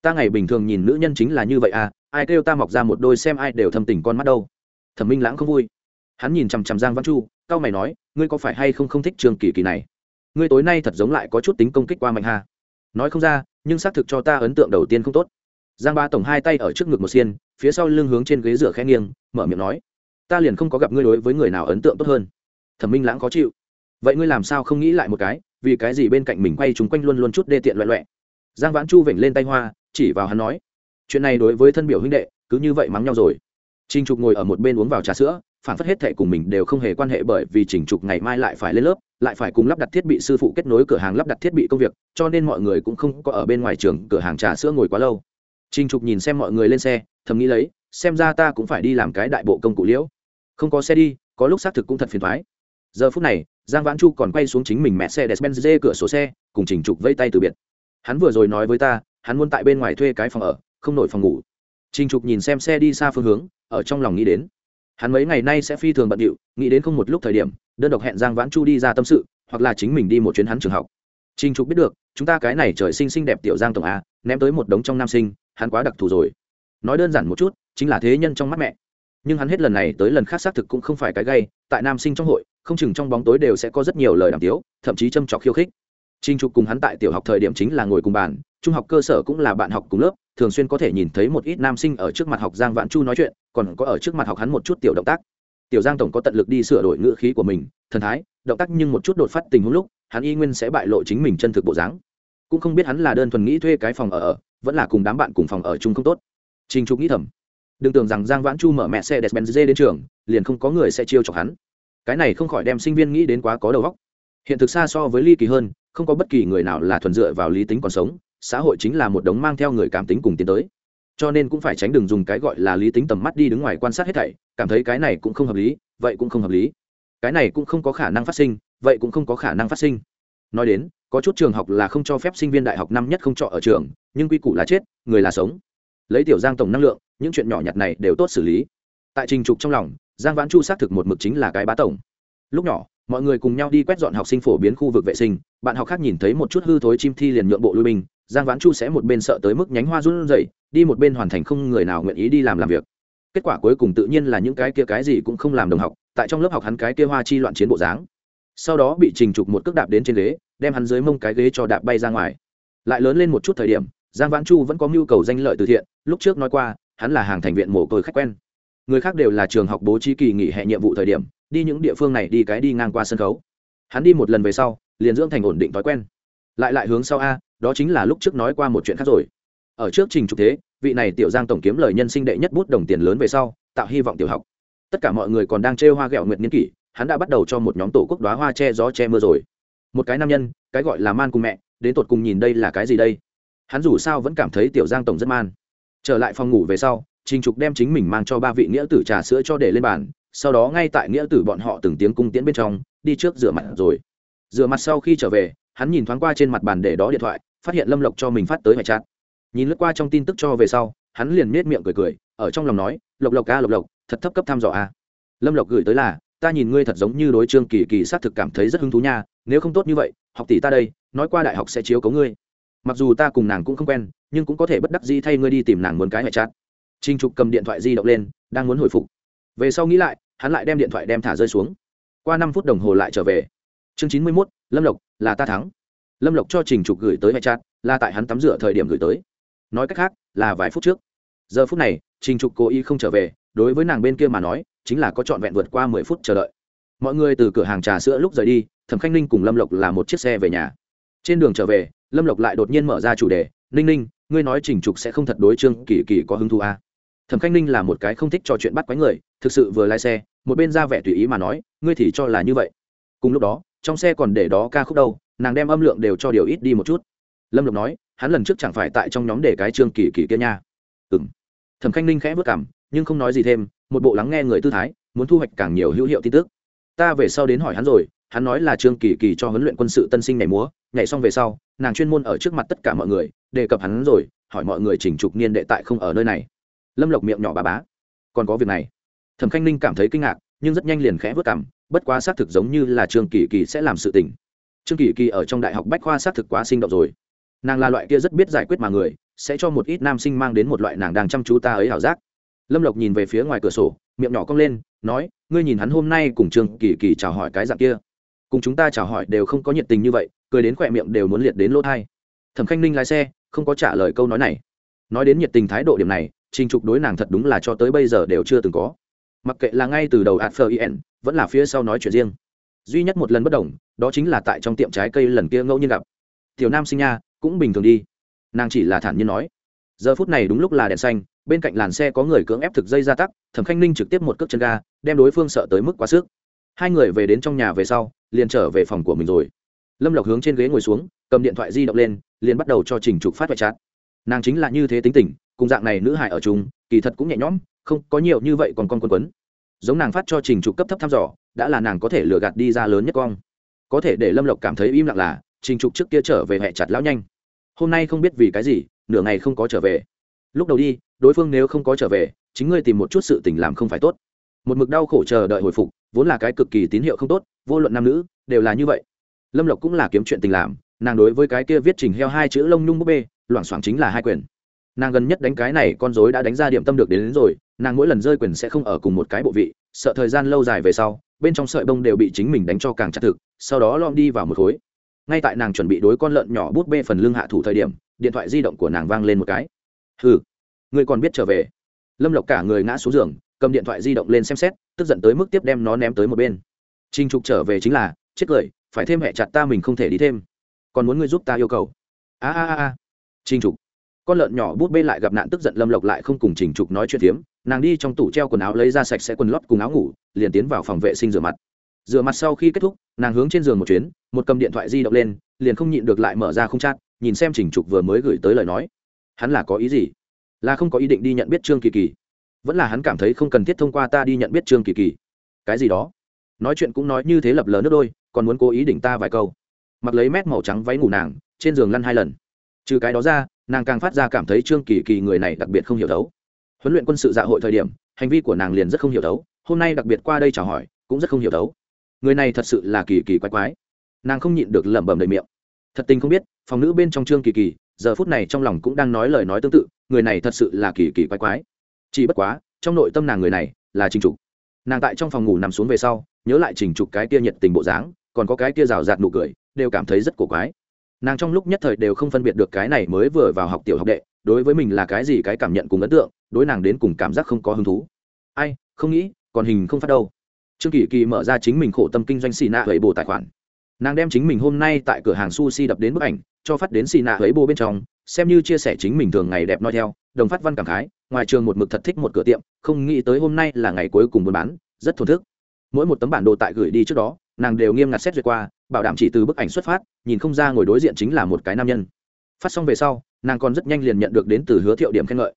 Ta ngày bình thường nhìn nữ nhân chính là như vậy à ai kêu ta mọc ra một đôi xem ai đều thâm tình con mắt đâu. Thẩm minh lãng không vui. Hắn nhìn chằm chằm giang văn chu c mày nói, ngươi có phải hay không không thích trường kỳ kỳ này? Ngươi tối nay thật giống lại có chút tính công kích qua mạnh hà nói không ra, nhưng xác thực cho ta ấn tượng đầu tiên không tốt. Giang ba tổng hai tay ở trước ngực một xiên, phía sau lưng hướng trên ghế rửa khẽ nghiêng, mở miệng nói, ta liền không có gặp ngươi đối với người nào ấn tượng tốt hơn. Thẩm minh lãng khó chịu vậy ngươi làm sao không nghĩ lại một cái, vì cái gì bên cạnh mình quay chúng quanh luôn luôn chút đê tiện loẹ loẹ? Giang vãn chu vểnh lên tay hoa, chỉ vào hắn nói, chuyện này đối với thân biểu huynh đệ, cứ như vậy mắng nhau rồi. Trình trục ngồi ở một bên uống vào trà sữa, phản phất hết thệ cùng mình đều không hề quan hệ bởi vì trình trục ngày mai lại phải lên lớp, lại phải cùng lắp đặt thiết bị sư phụ kết nối cửa hàng lắp đặt thiết bị công việc, cho nên mọi người cũng không có ở bên ngoài trường cửa hàng trà sữa ngồi quá lâu. Trình trục nhìn xem mọi người lên xe, thầm nghĩ lấy, xem ra ta cũng phải đi làm cái đại bộ công cụ liễu. Không có xe đi, có lúc xác thực cũng thật phiền thoái. Giờ phút này giang vãn chu còn quay xuống chính mình mẹ xe despenz dê cửa sổ xe, cùng trình trục vây tay từ biệt. Hắn vừa rồi nói với ta, hắn muốn tại bên ngoài thuê cái phòng ở, không nổi phòng ngủ. Trình trục nhìn xem xe đi xa phương hướng, ở trong lòng nghĩ đến. Hắn mấy ngày nay sẽ phi thường bận điệu, nghĩ đến không một lúc thời điểm, đơn độc hẹn giang vãn chu đi ra tâm sự, hoặc là chính mình đi một chuyến hắn trường học. Trình trục biết được, chúng ta cái này trời sinh xinh đẹp tiểu giang tổng a, ném tới một đống trong nam sinh, hắn quá đặc thù rồi. Nói đơn giản một chút, chính là thế nhân trong mắt mẹ. Nhưng hắn hết lần này tới lần khác xác thực cũng không phải cái gay, tại nam sinh trong hội không chừng trong bóng tối đều sẽ có rất nhiều lời đàm tiếu thậm chí châm trọc khiêu khích Trình Trục cùng hắn tại tiểu học thời điểm chính là ngồi cùng bàn, trung học cơ sở cũng là bạn học cùng lớp, thường xuyên có thể nhìn thấy một ít nam sinh ở trước mặt học Giang Vãn Chu nói chuyện, còn có ở trước mặt học hắn một chút tiểu động tác. Tiểu Giang tổng có tận lực đi sửa đổi ngữ khí của mình, thần thái, động tác nhưng một chút đột phát tình huống lúc, hắn y nguyên sẽ bại lộ chính mình chân thực bộ dáng. Cũng không biết hắn là đơn thuần nghĩ thuê cái phòng ở ở, vẫn là cùng đám bạn cùng phòng ở chung không tốt. Trình Trục nghĩ thầm, đừng tưởng rằng Giang Vãn Chu mở mẹ xe Mercedes-Benz đến trường, liền không có người sẽ chiêu chọc hắn. Cái này không khỏi đem sinh viên nghĩ đến quá có đầu óc. Hiện thực xa so với ly kỳ hơn, không có bất kỳ người nào là thuần dựa vào lý tính còn sống xã hội chính là một đống mang theo người cảm tính cùng tiến tới. Cho nên cũng phải tránh đừng dùng cái gọi là lý tính tầm mắt đi đứng ngoài quan sát hết thảy cảm thấy cái này cũng không hợp lý vậy cũng không hợp lý. Cái này cũng không có khả năng phát sinh vậy cũng không có khả năng phát sinh. Nói đến có chút trường học là không cho phép sinh viên đại học năm nhất không trọ ở trường nhưng quy củ là chết người là sống. Lấy tiểu giang tổng năng lượng những chuyện nhỏ nhặt này đều tốt xử lý. Tại trình trục trong lòng giang vãn chu xác thực một mực chính là cái bá tổng. Lúc nhỏ, mọi người cùng nhau đi quét dọn học sinh phổ biến khu vực vệ sinh, bạn học khác nhìn thấy một chút hư thối chim thi liền nhượng bộ lui binh, giang vãn chu sẽ một bên sợ tới mức nhánh hoa run rẩy, đi một bên hoàn thành không người nào nguyện ý đi làm làm việc. Kết quả cuối cùng tự nhiên là những cái kia cái gì cũng không làm đồng học, tại trong lớp học hắn cái kia hoa chi loạn chiến bộ dáng. Sau đó bị trình trục một cước đạp đến trên ghế, đem hắn dưới mông cái ghế cho đạp bay ra ngoài. Lại lớn lên một chút thời điểm, giang vãn chu vẫn có mưu cầu danh lợi từ thiện, lúc trước nói qua, hắn là hàng thành viện mồ côi khách quen người khác đều là trường học bố trí kỳ nghỉ hè nhiệm vụ thời điểm, đi những địa phương này đi cái đi ngang qua sân khấu. Hắn đi một lần về sau, liền dưỡng thành ổn định thói quen. Lại lại hướng sau a, đó chính là lúc trước nói qua một chuyện khác rồi. Ở trước trình trục thế, vị này tiểu giang tổng kiếm lời nhân sinh đệ nhất bút đồng tiền lớn về sau, tạo hy vọng tiểu học. Tất cả mọi người còn đang trêu hoa ghẹo nguyện niên kỷ, hắn đã bắt đầu cho một nhóm tổ quốc đoá hoa che gió che mưa rồi. Một cái nam nhân, cái gọi là man cùng mẹ, đến tột cùng nhìn đây là cái gì đây? Hắn dù sao vẫn cảm thấy tiểu giang tổng rất man. Trở lại phòng ngủ về sau trình trục đem chính mình mang cho ba vị nghĩa tử trà sữa cho để lên bàn, sau đó ngay tại nghĩa tử bọn họ từng tiếng cung tiễn bên trong, đi trước rửa mặt rồi. Rửa mặt sau khi trở về, hắn nhìn thoáng qua trên mặt bàn để đó điện thoại, phát hiện lâm lộc cho mình phát tới hoại chát. Nhìn lướt qua trong tin tức cho về sau, hắn liền nhếch miệng cười cười, ở trong lòng nói, lộc lộc a, lộc lộc, thật thấp cấp thăm dò a. Lâm lộc gửi tới là, ta nhìn ngươi thật giống như đối trương kỳ kỳ sát thực cảm thấy rất hứng thú nha, nếu không tốt như vậy, học tỷ ta đây, nói qua đại học sẽ chiếu cố ngươi. Mặc dù ta cùng nàng cũng không quen, nhưng cũng có thể bất đắc dĩ thay ngươi đi tìm nàng muốn cái hệ chát. Trình trục cầm điện thoại di động lên đang muốn hồi phục. Về sau nghĩ lại hắn lại đem điện thoại đem thả rơi xuống. Qua năm phút đồng hồ lại trở về. Chương chín mươi mốt lâm lộc là ta thắng. Lâm lộc cho trình trục gửi tới hệ chat, là tại hắn tắm rửa thời điểm gửi tới. Nói cách khác là vài phút trước. Giờ phút này trình trục cố ý không trở về đối với nàng bên kia mà nói chính là có trọn vẹn vượt qua mười phút chờ đợi. Mọi người từ cửa hàng trà sữa lúc rời đi thẩm khanh ninh cùng lâm lộc là một chiếc xe về nhà. Trên đường trở về lâm lộc lại đột nhiên mở ra chủ đề ninh ninh ngươi nói trình trục sẽ không thật đối trương kỳ kỳ có hứng thú à thẩm khanh ninh là một cái không thích trò chuyện bắt quái người, thực sự vừa lái xe, một bên ra vẻ tùy ý mà nói, ngươi thì cho là như vậy. Cùng lúc đó, trong xe còn để đó ca khúc đâu, nàng đem âm lượng đều cho điều ít đi một chút. Lâm lộc nói, hắn lần trước chẳng phải tại trong nhóm để cái trương kỳ kỳ kia nha. Ừng thẩm khanh ninh khẽ vất cảm nhưng không nói gì thêm, một bộ lắng nghe người tư thái, muốn thu hoạch càng nhiều hữu hiệu tin tức. Ta về sau đến hỏi hắn rồi, hắn nói là trương kỳ kỳ cho huấn luyện quân sự tân sinh nhảy múa, nhảy xong về sau, nàng chuyên môn ở trước mặt tất cả mọi người, đề cập hắn rồi, hỏi mọi người chỉnh trục niên đệ tại không ở nơi này lâm lộc miệng nhỏ bà bá. Còn có việc này. Thẩm khanh ninh cảm thấy kinh ngạc, nhưng rất nhanh liền khẽ vớt cảm bất quá xác thực giống như là trương kỳ kỳ sẽ làm sự tình. Trương kỳ kỳ ở trong đại học bách khoa xác thực quá sinh động rồi. Nàng là loại kia rất biết giải quyết mà người, sẽ cho một ít nam sinh mang đến một loại nàng đang chăm chú ta ấy ảo giác. Lâm lộc nhìn về phía ngoài cửa sổ, miệng nhỏ cong lên, nói, ngươi nhìn hắn hôm nay cùng trương kỳ kỳ chào hỏi cái dạng kia. Cùng chúng ta chào hỏi đều không có nhiệt tình như vậy, cười đến khỏe miệng đều muốn liệt đến lỗ thai thẩm khanh ninh lái xe, không có trả lời câu nói này. Nói đến nhiệt tình thái độ điểm này trình trục đối nàng thật đúng là cho tới bây giờ đều chưa từng có. Mặc kệ là ngay từ đầu adfer vẫn là phía sau nói chuyện riêng. Duy nhất một lần bất đồng, đó chính là tại trong tiệm trái cây lần kia ngẫu nhiên gặp. Tiểu nam sinh nha, cũng bình thường đi. Nàng chỉ là thản nhiên nói. Giờ phút này đúng lúc là đèn xanh, bên cạnh làn xe có người cưỡng ép thực dây ra tắc, thẩm khanh ninh trực tiếp một cước chân ga, đem đối phương sợ tới mức quá sức. Hai người về đến trong nhà về sau, liền trở về phòng của mình rồi. Lâm lộc hướng trên ghế ngồi xuống, cầm điện thoại di động lên, liền bắt đầu cho trình trục phát vạch chát nàng chính là như thế tính tình cùng dạng này nữ hải ở chung, kỳ thật cũng nhẹ nhõm, không, có nhiều như vậy còn con quân quấn. Giống nàng phát cho trình trục cấp thấp thăm dò, đã là nàng có thể lừa gạt đi ra lớn nhất con có thể để lâm lộc cảm thấy im lặng là, trình trục trước kia trở về hẹ chặt lão nhanh. Hôm nay không biết vì cái gì, nửa ngày không có trở về. Lúc đầu đi, đối phương nếu không có trở về, chính ngươi tìm một chút sự tình làm không phải tốt. Một mực đau khổ chờ đợi hồi phục, vốn là cái cực kỳ tín hiệu không tốt, vô luận nam nữ, đều là như vậy. Lâm lộc cũng là kiếm chuyện tình làm, nàng đối với cái kia viết trình heo hai chữ lông nhung búp bê, loảng xoảng chính là hai quyền nàng gần nhất đánh cái này con dối đã đánh ra điểm tâm được đến, đến rồi nàng mỗi lần rơi quyền sẽ không ở cùng một cái bộ vị sợ thời gian lâu dài về sau bên trong sợi bông đều bị chính mình đánh cho càng chặt thực sau đó lom đi vào một khối. Ngay tại nàng chuẩn bị đối con lợn nhỏ bút bê phần lưng hạ thủ thời điểm điện thoại di động của nàng vang lên một cái. Hừ người còn biết trở về. Lâm lộc cả người ngã xuống giường cầm điện thoại di động lên xem xét tức giận tới mức tiếp đem nó ném tới một bên. Trinh trục trở về chính là chết cười phải thêm hẹ chặt ta mình không thể đi thêm. Còn muốn ngươi giúp ta yêu cầu. A a a trinh trục con lợn nhỏ bút bê lại gặp nạn tức giận lâm lộc lại không cùng trình trục nói chuyện phiếm. Nàng đi trong tủ treo quần áo lấy ra sạch sẽ quần lót cùng áo ngủ, liền tiến vào phòng vệ sinh rửa mặt. Rửa mặt sau khi kết thúc, nàng hướng trên giường một chuyến, một cầm điện thoại di động lên, liền không nhịn được lại mở ra không chát nhìn xem trình trục vừa mới gửi tới lời nói. Hắn là có ý gì? Là không có ý định đi nhận biết trương kỳ kỳ. Vẫn là hắn cảm thấy không cần thiết thông qua ta đi nhận biết trương kỳ kỳ. Cái gì đó? Nói chuyện cũng nói như thế lập lờ nước đôi, còn muốn cố ý đỉnh ta vài câu. Mặc lấy mét màu trắng váy ngủ nàng, trên giường lăn hai lần. Trừ cái đó ra nàng càng phát ra cảm thấy trương kỳ kỳ người này đặc biệt không hiểu thấu, huấn luyện quân sự dạ hội thời điểm hành vi của nàng liền rất không hiểu thấu. hôm nay đặc biệt qua đây chào hỏi cũng rất không hiểu thấu. người này thật sự là kỳ kỳ quái quái. Nàng không nhịn được lẩm bẩm đầy miệng. Thật tình không biết phòng nữ bên trong trương kỳ kỳ giờ phút này trong lòng cũng đang nói lời nói tương tự người này thật sự là kỳ kỳ quái quái. Chỉ bất quá trong nội tâm nàng người này là trình trục. Nàng tại trong phòng ngủ nằm xuống về sau nhớ lại trình trục cái kia nhiệt tình bộ dáng còn có cái kia rào rạt nụ cười đều cảm thấy rất cổ quái nàng trong lúc nhất thời đều không phân biệt được cái này mới vừa vào học tiểu học đệ, đối với mình là cái gì cái cảm nhận cùng ấn tượng, đối nàng đến cùng cảm giác không có hứng thú. Ai, không nghĩ, còn hình không phát đâu. Trương kỳ kỳ mở ra chính mình khổ tâm kinh doanh xì nạ ấy bồ tài khoản. Nàng đem chính mình hôm nay tại cửa hàng sushi đập đến bức ảnh, cho phát đến xì nạ ấy bồ bên trong, xem như chia sẻ chính mình thường ngày đẹp nói theo, đồng phát văn cảm khái, ngoài trường một mực thật thích một cửa tiệm, không nghĩ tới hôm nay là ngày cuối cùng buôn bán, rất thổn thức. Mỗi một tấm bản đồ tại gửi đi trước đó, nàng đều nghiêm ngặt xét duyệt qua bảo đảm chỉ từ bức ảnh xuất phát, nhìn không ra ngồi đối diện chính là một cái nam nhân. Phát xong về sau, nàng còn rất nhanh liền nhận được đến từ hứa thiệu điểm khen ngợi.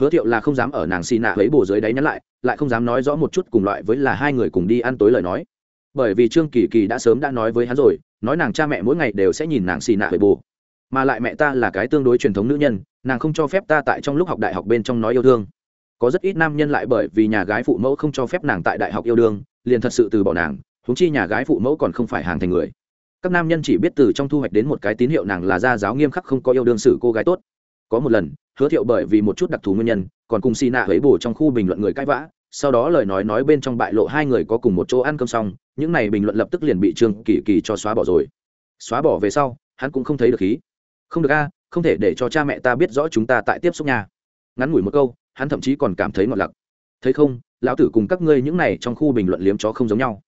Hứa thiệu là không dám ở nàng xì nạ lấy bồ dưới đáy nhắn lại lại không dám nói rõ một chút cùng loại với là hai người cùng đi ăn tối lời nói. Bởi vì trương kỳ kỳ đã sớm đã nói với hắn rồi, nói nàng cha mẹ mỗi ngày đều sẽ nhìn nàng xì nạ lấy bồ mà lại mẹ ta là cái tương đối truyền thống nữ nhân, nàng không cho phép ta tại trong lúc học đại học bên trong nói yêu thương. Có rất ít nam nhân lại bởi vì nhà gái phụ mẫu không cho phép nàng tại đại học yêu đương, liền thật sự từ bỏ nàng huống chi nhà gái phụ mẫu còn không phải hàng thành người. Các nam nhân chỉ biết từ trong thu hoạch đến một cái tín hiệu nàng là gia giáo nghiêm khắc không có yêu đương xử cô gái tốt. Có một lần, hứa thiệu bởi vì một chút đặc thù nguyên nhân, còn cùng xì nạ ấy bổ trong khu bình luận người cãi vã, sau đó lời nói nói bên trong bại lộ hai người có cùng một chỗ ăn cơm xong, những này bình luận lập tức liền bị trương kỳ kỳ cho xóa bỏ rồi. Xóa bỏ về sau, hắn cũng không thấy được khí. Không được a, không thể để cho cha mẹ ta biết rõ chúng ta tại tiếp xúc nhà ngắn ngủi một câu, hắn thậm chí còn cảm thấy ngọt lặc. Thấy không, lão tử cùng các ngươi những này trong khu bình luận liếm chó không giống nhau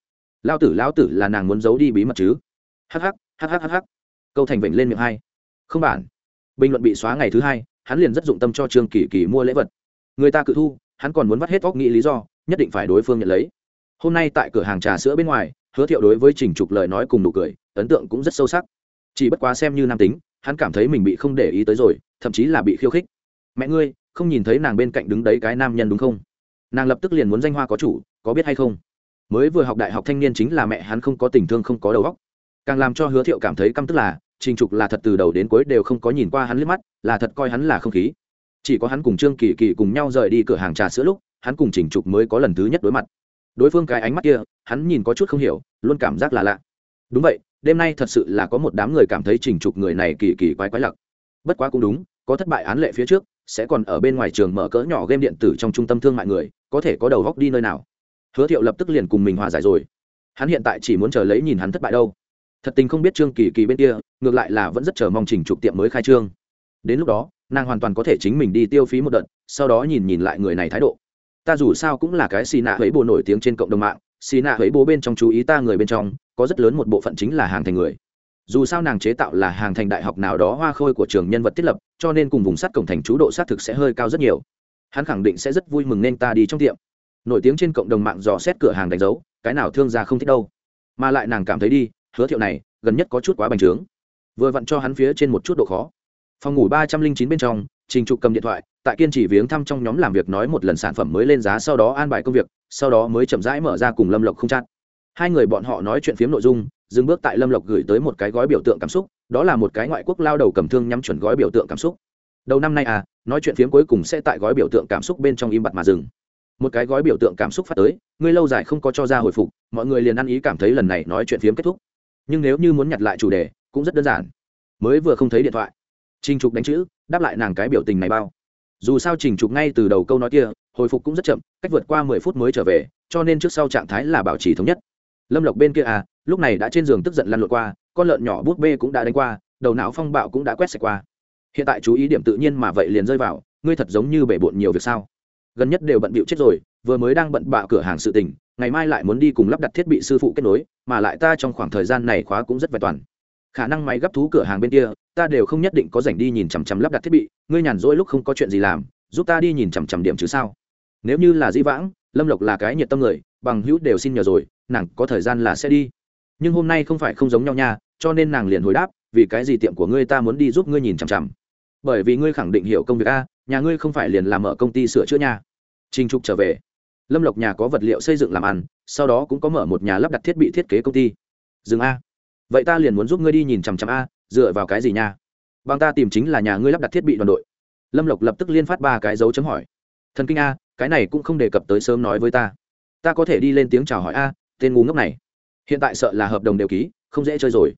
lão tử lão tử là nàng muốn giấu đi bí mật chứ? Hh hh hh câu thành vểnh lên miệng hai. Không bản. Bình luận bị xóa ngày thứ hai, hắn liền rất dụng tâm cho trương kỳ kỳ mua lễ vật. Người ta cự thu, hắn còn muốn vắt hết óc nghĩ lý do, nhất định phải đối phương nhận lấy. Hôm nay tại cửa hàng trà sữa bên ngoài, hứa thiệu đối với trình trục lời nói cùng nụ cười, ấn tượng cũng rất sâu sắc. Chỉ bất quá xem như nam tính, hắn cảm thấy mình bị không để ý tới rồi, thậm chí là bị khiêu khích. Mẹ ngươi, không nhìn thấy nàng bên cạnh đứng đấy cái nam nhân đúng không? Nàng lập tức liền muốn danh hoa có chủ, có biết hay không? Mới vừa học đại học thanh niên chính là mẹ hắn không có tình thương không có đầu óc. Càng làm cho hứa thiệu cảm thấy căm tức là, trình trục là thật từ đầu đến cuối đều không có nhìn qua hắn liếc mắt, là thật coi hắn là không khí. Chỉ có hắn cùng trương kỳ kỳ cùng nhau rời đi cửa hàng trà sữa lúc, hắn cùng trình trục mới có lần thứ nhất đối mặt. Đối phương cái ánh mắt kia, hắn nhìn có chút không hiểu, luôn cảm giác là lạ. Đúng vậy, đêm nay thật sự là có một đám người cảm thấy trình trục người này kỳ kỳ quái quái lặc. Bất quá cũng đúng, có thất bại án lệ phía trước, sẽ còn ở bên ngoài trường mở cỡ nhỏ game điện tử trong trung tâm thương mại người, có thể có đầu góc đi nơi nào hứa thiệu lập tức liền cùng mình hòa giải rồi. Hắn hiện tại chỉ muốn chờ lấy nhìn hắn thất bại đâu. Thật tình không biết trương kỳ kỳ bên kia, ngược lại là vẫn rất chờ mong trình trục tiệm mới khai trương. Đến lúc đó, nàng hoàn toàn có thể chính mình đi tiêu phí một đợt, sau đó nhìn nhìn lại người này thái độ. Ta dù sao cũng là cái xì nạ huế bồ nổi tiếng trên cộng đồng mạng, xì nạ huế bồ bên trong chú ý ta người bên trong, có rất lớn một bộ phận chính là hàng thành người. Dù sao nàng chế tạo là hàng thành đại học nào đó hoa khôi của trường nhân vật thiết lập, cho nên cùng vùng sắt cổng thành chú độ xác thực sẽ hơi cao rất nhiều. Hắn khẳng định sẽ rất vui mừng nên ta đi trong tiệm nổi tiếng trên cộng đồng mạng dò xét cửa hàng đánh dấu, cái nào thương gia không thích đâu. Mà lại nàng cảm thấy đi, hứa thiệu này, gần nhất có chút quá bành trướng. Vừa vặn cho hắn phía trên một chút độ khó. Phòng ngủ ba trăm linh chín bên trong, trình trục cầm điện thoại, tại kiên trì viếng thăm trong nhóm làm việc nói một lần sản phẩm mới lên giá, sau đó an bài công việc, sau đó mới chậm rãi mở ra cùng lâm lộc không chặn hai người bọn họ nói chuyện phiếm nội dung, dừng bước tại lâm lộc gửi tới một cái gói biểu tượng cảm xúc, đó là một cái ngoại quốc lao đầu cầm thương nhắm chuẩn gói biểu tượng cảm xúc. Đầu năm nay à nói chuyện phiếm cuối cùng sẽ tại gói biểu tượng cảm xúc bên trong im bặt mà dừng một cái gói biểu tượng cảm xúc phát tới, ngươi lâu dài không có cho ra hồi phục, mọi người liền ăn ý cảm thấy lần này nói chuyện phiếm kết thúc. Nhưng nếu như muốn nhặt lại chủ đề, cũng rất đơn giản. Mới vừa không thấy điện thoại. Trình trục đánh chữ, đáp lại nàng cái biểu tình này bao. Dù sao trình trục ngay từ đầu câu nói kia, hồi phục cũng rất chậm, cách vượt qua mười phút mới trở về, cho nên trước sau trạng thái là bảo trì thống nhất. Lâm lộc bên kia à lúc này đã trên giường tức giận lăn lộn qua, con lợn nhỏ bút bê cũng đã đánh qua, đầu não phong bạo cũng đã quét sạch qua. Hiện tại chú ý điểm tự nhiên mà vậy liền rơi vào, ngươi thật giống như bể bộn nhiều việc sao? Gần nhất đều bận bịu chết rồi, vừa mới đang bận bạ cửa hàng sự tình, ngày mai lại muốn đi cùng lắp đặt thiết bị sư phụ kết nối, mà lại ta trong khoảng thời gian này khóa cũng rất vẹn toàn. Khả năng máy gấp thú cửa hàng bên kia, ta đều không nhất định có rảnh đi nhìn chằm chằm lắp đặt thiết bị, ngươi nhàn rỗi lúc không có chuyện gì làm, giúp ta đi nhìn chằm chằm điểm chứ sao? Nếu như là di vãng, lâm lộc là cái nhiệt tâm người, bằng hữu đều xin nhờ rồi, nàng có thời gian là sẽ đi. Nhưng hôm nay không phải không giống nhau nha, cho nên nàng liền hồi đáp, vì cái gì tiệm của ngươi ta muốn đi giúp ngươi nhìn chằm chằm? Bởi vì ngươi khẳng định hiểu công việc a nhà ngươi không phải liền làm ở công ty sửa chữa nha Trình trục trở về. Lâm lộc nhà có vật liệu xây dựng làm ăn, sau đó cũng có mở một nhà lắp đặt thiết bị thiết kế công ty. Dừng a. Vậy ta liền muốn giúp ngươi đi nhìn chằm chằm a, dựa vào cái gì nha? Bằng ta tìm chính là nhà ngươi lắp đặt thiết bị đoàn đội. Lâm lộc lập tức liên phát ba cái dấu chấm hỏi. Thần kinh a, cái này cũng không đề cập tới sớm nói với ta. Ta có thể đi lên tiếng chào hỏi a, tên ngu ngốc này. Hiện tại sợ là hợp đồng đều ký, không dễ chơi rồi.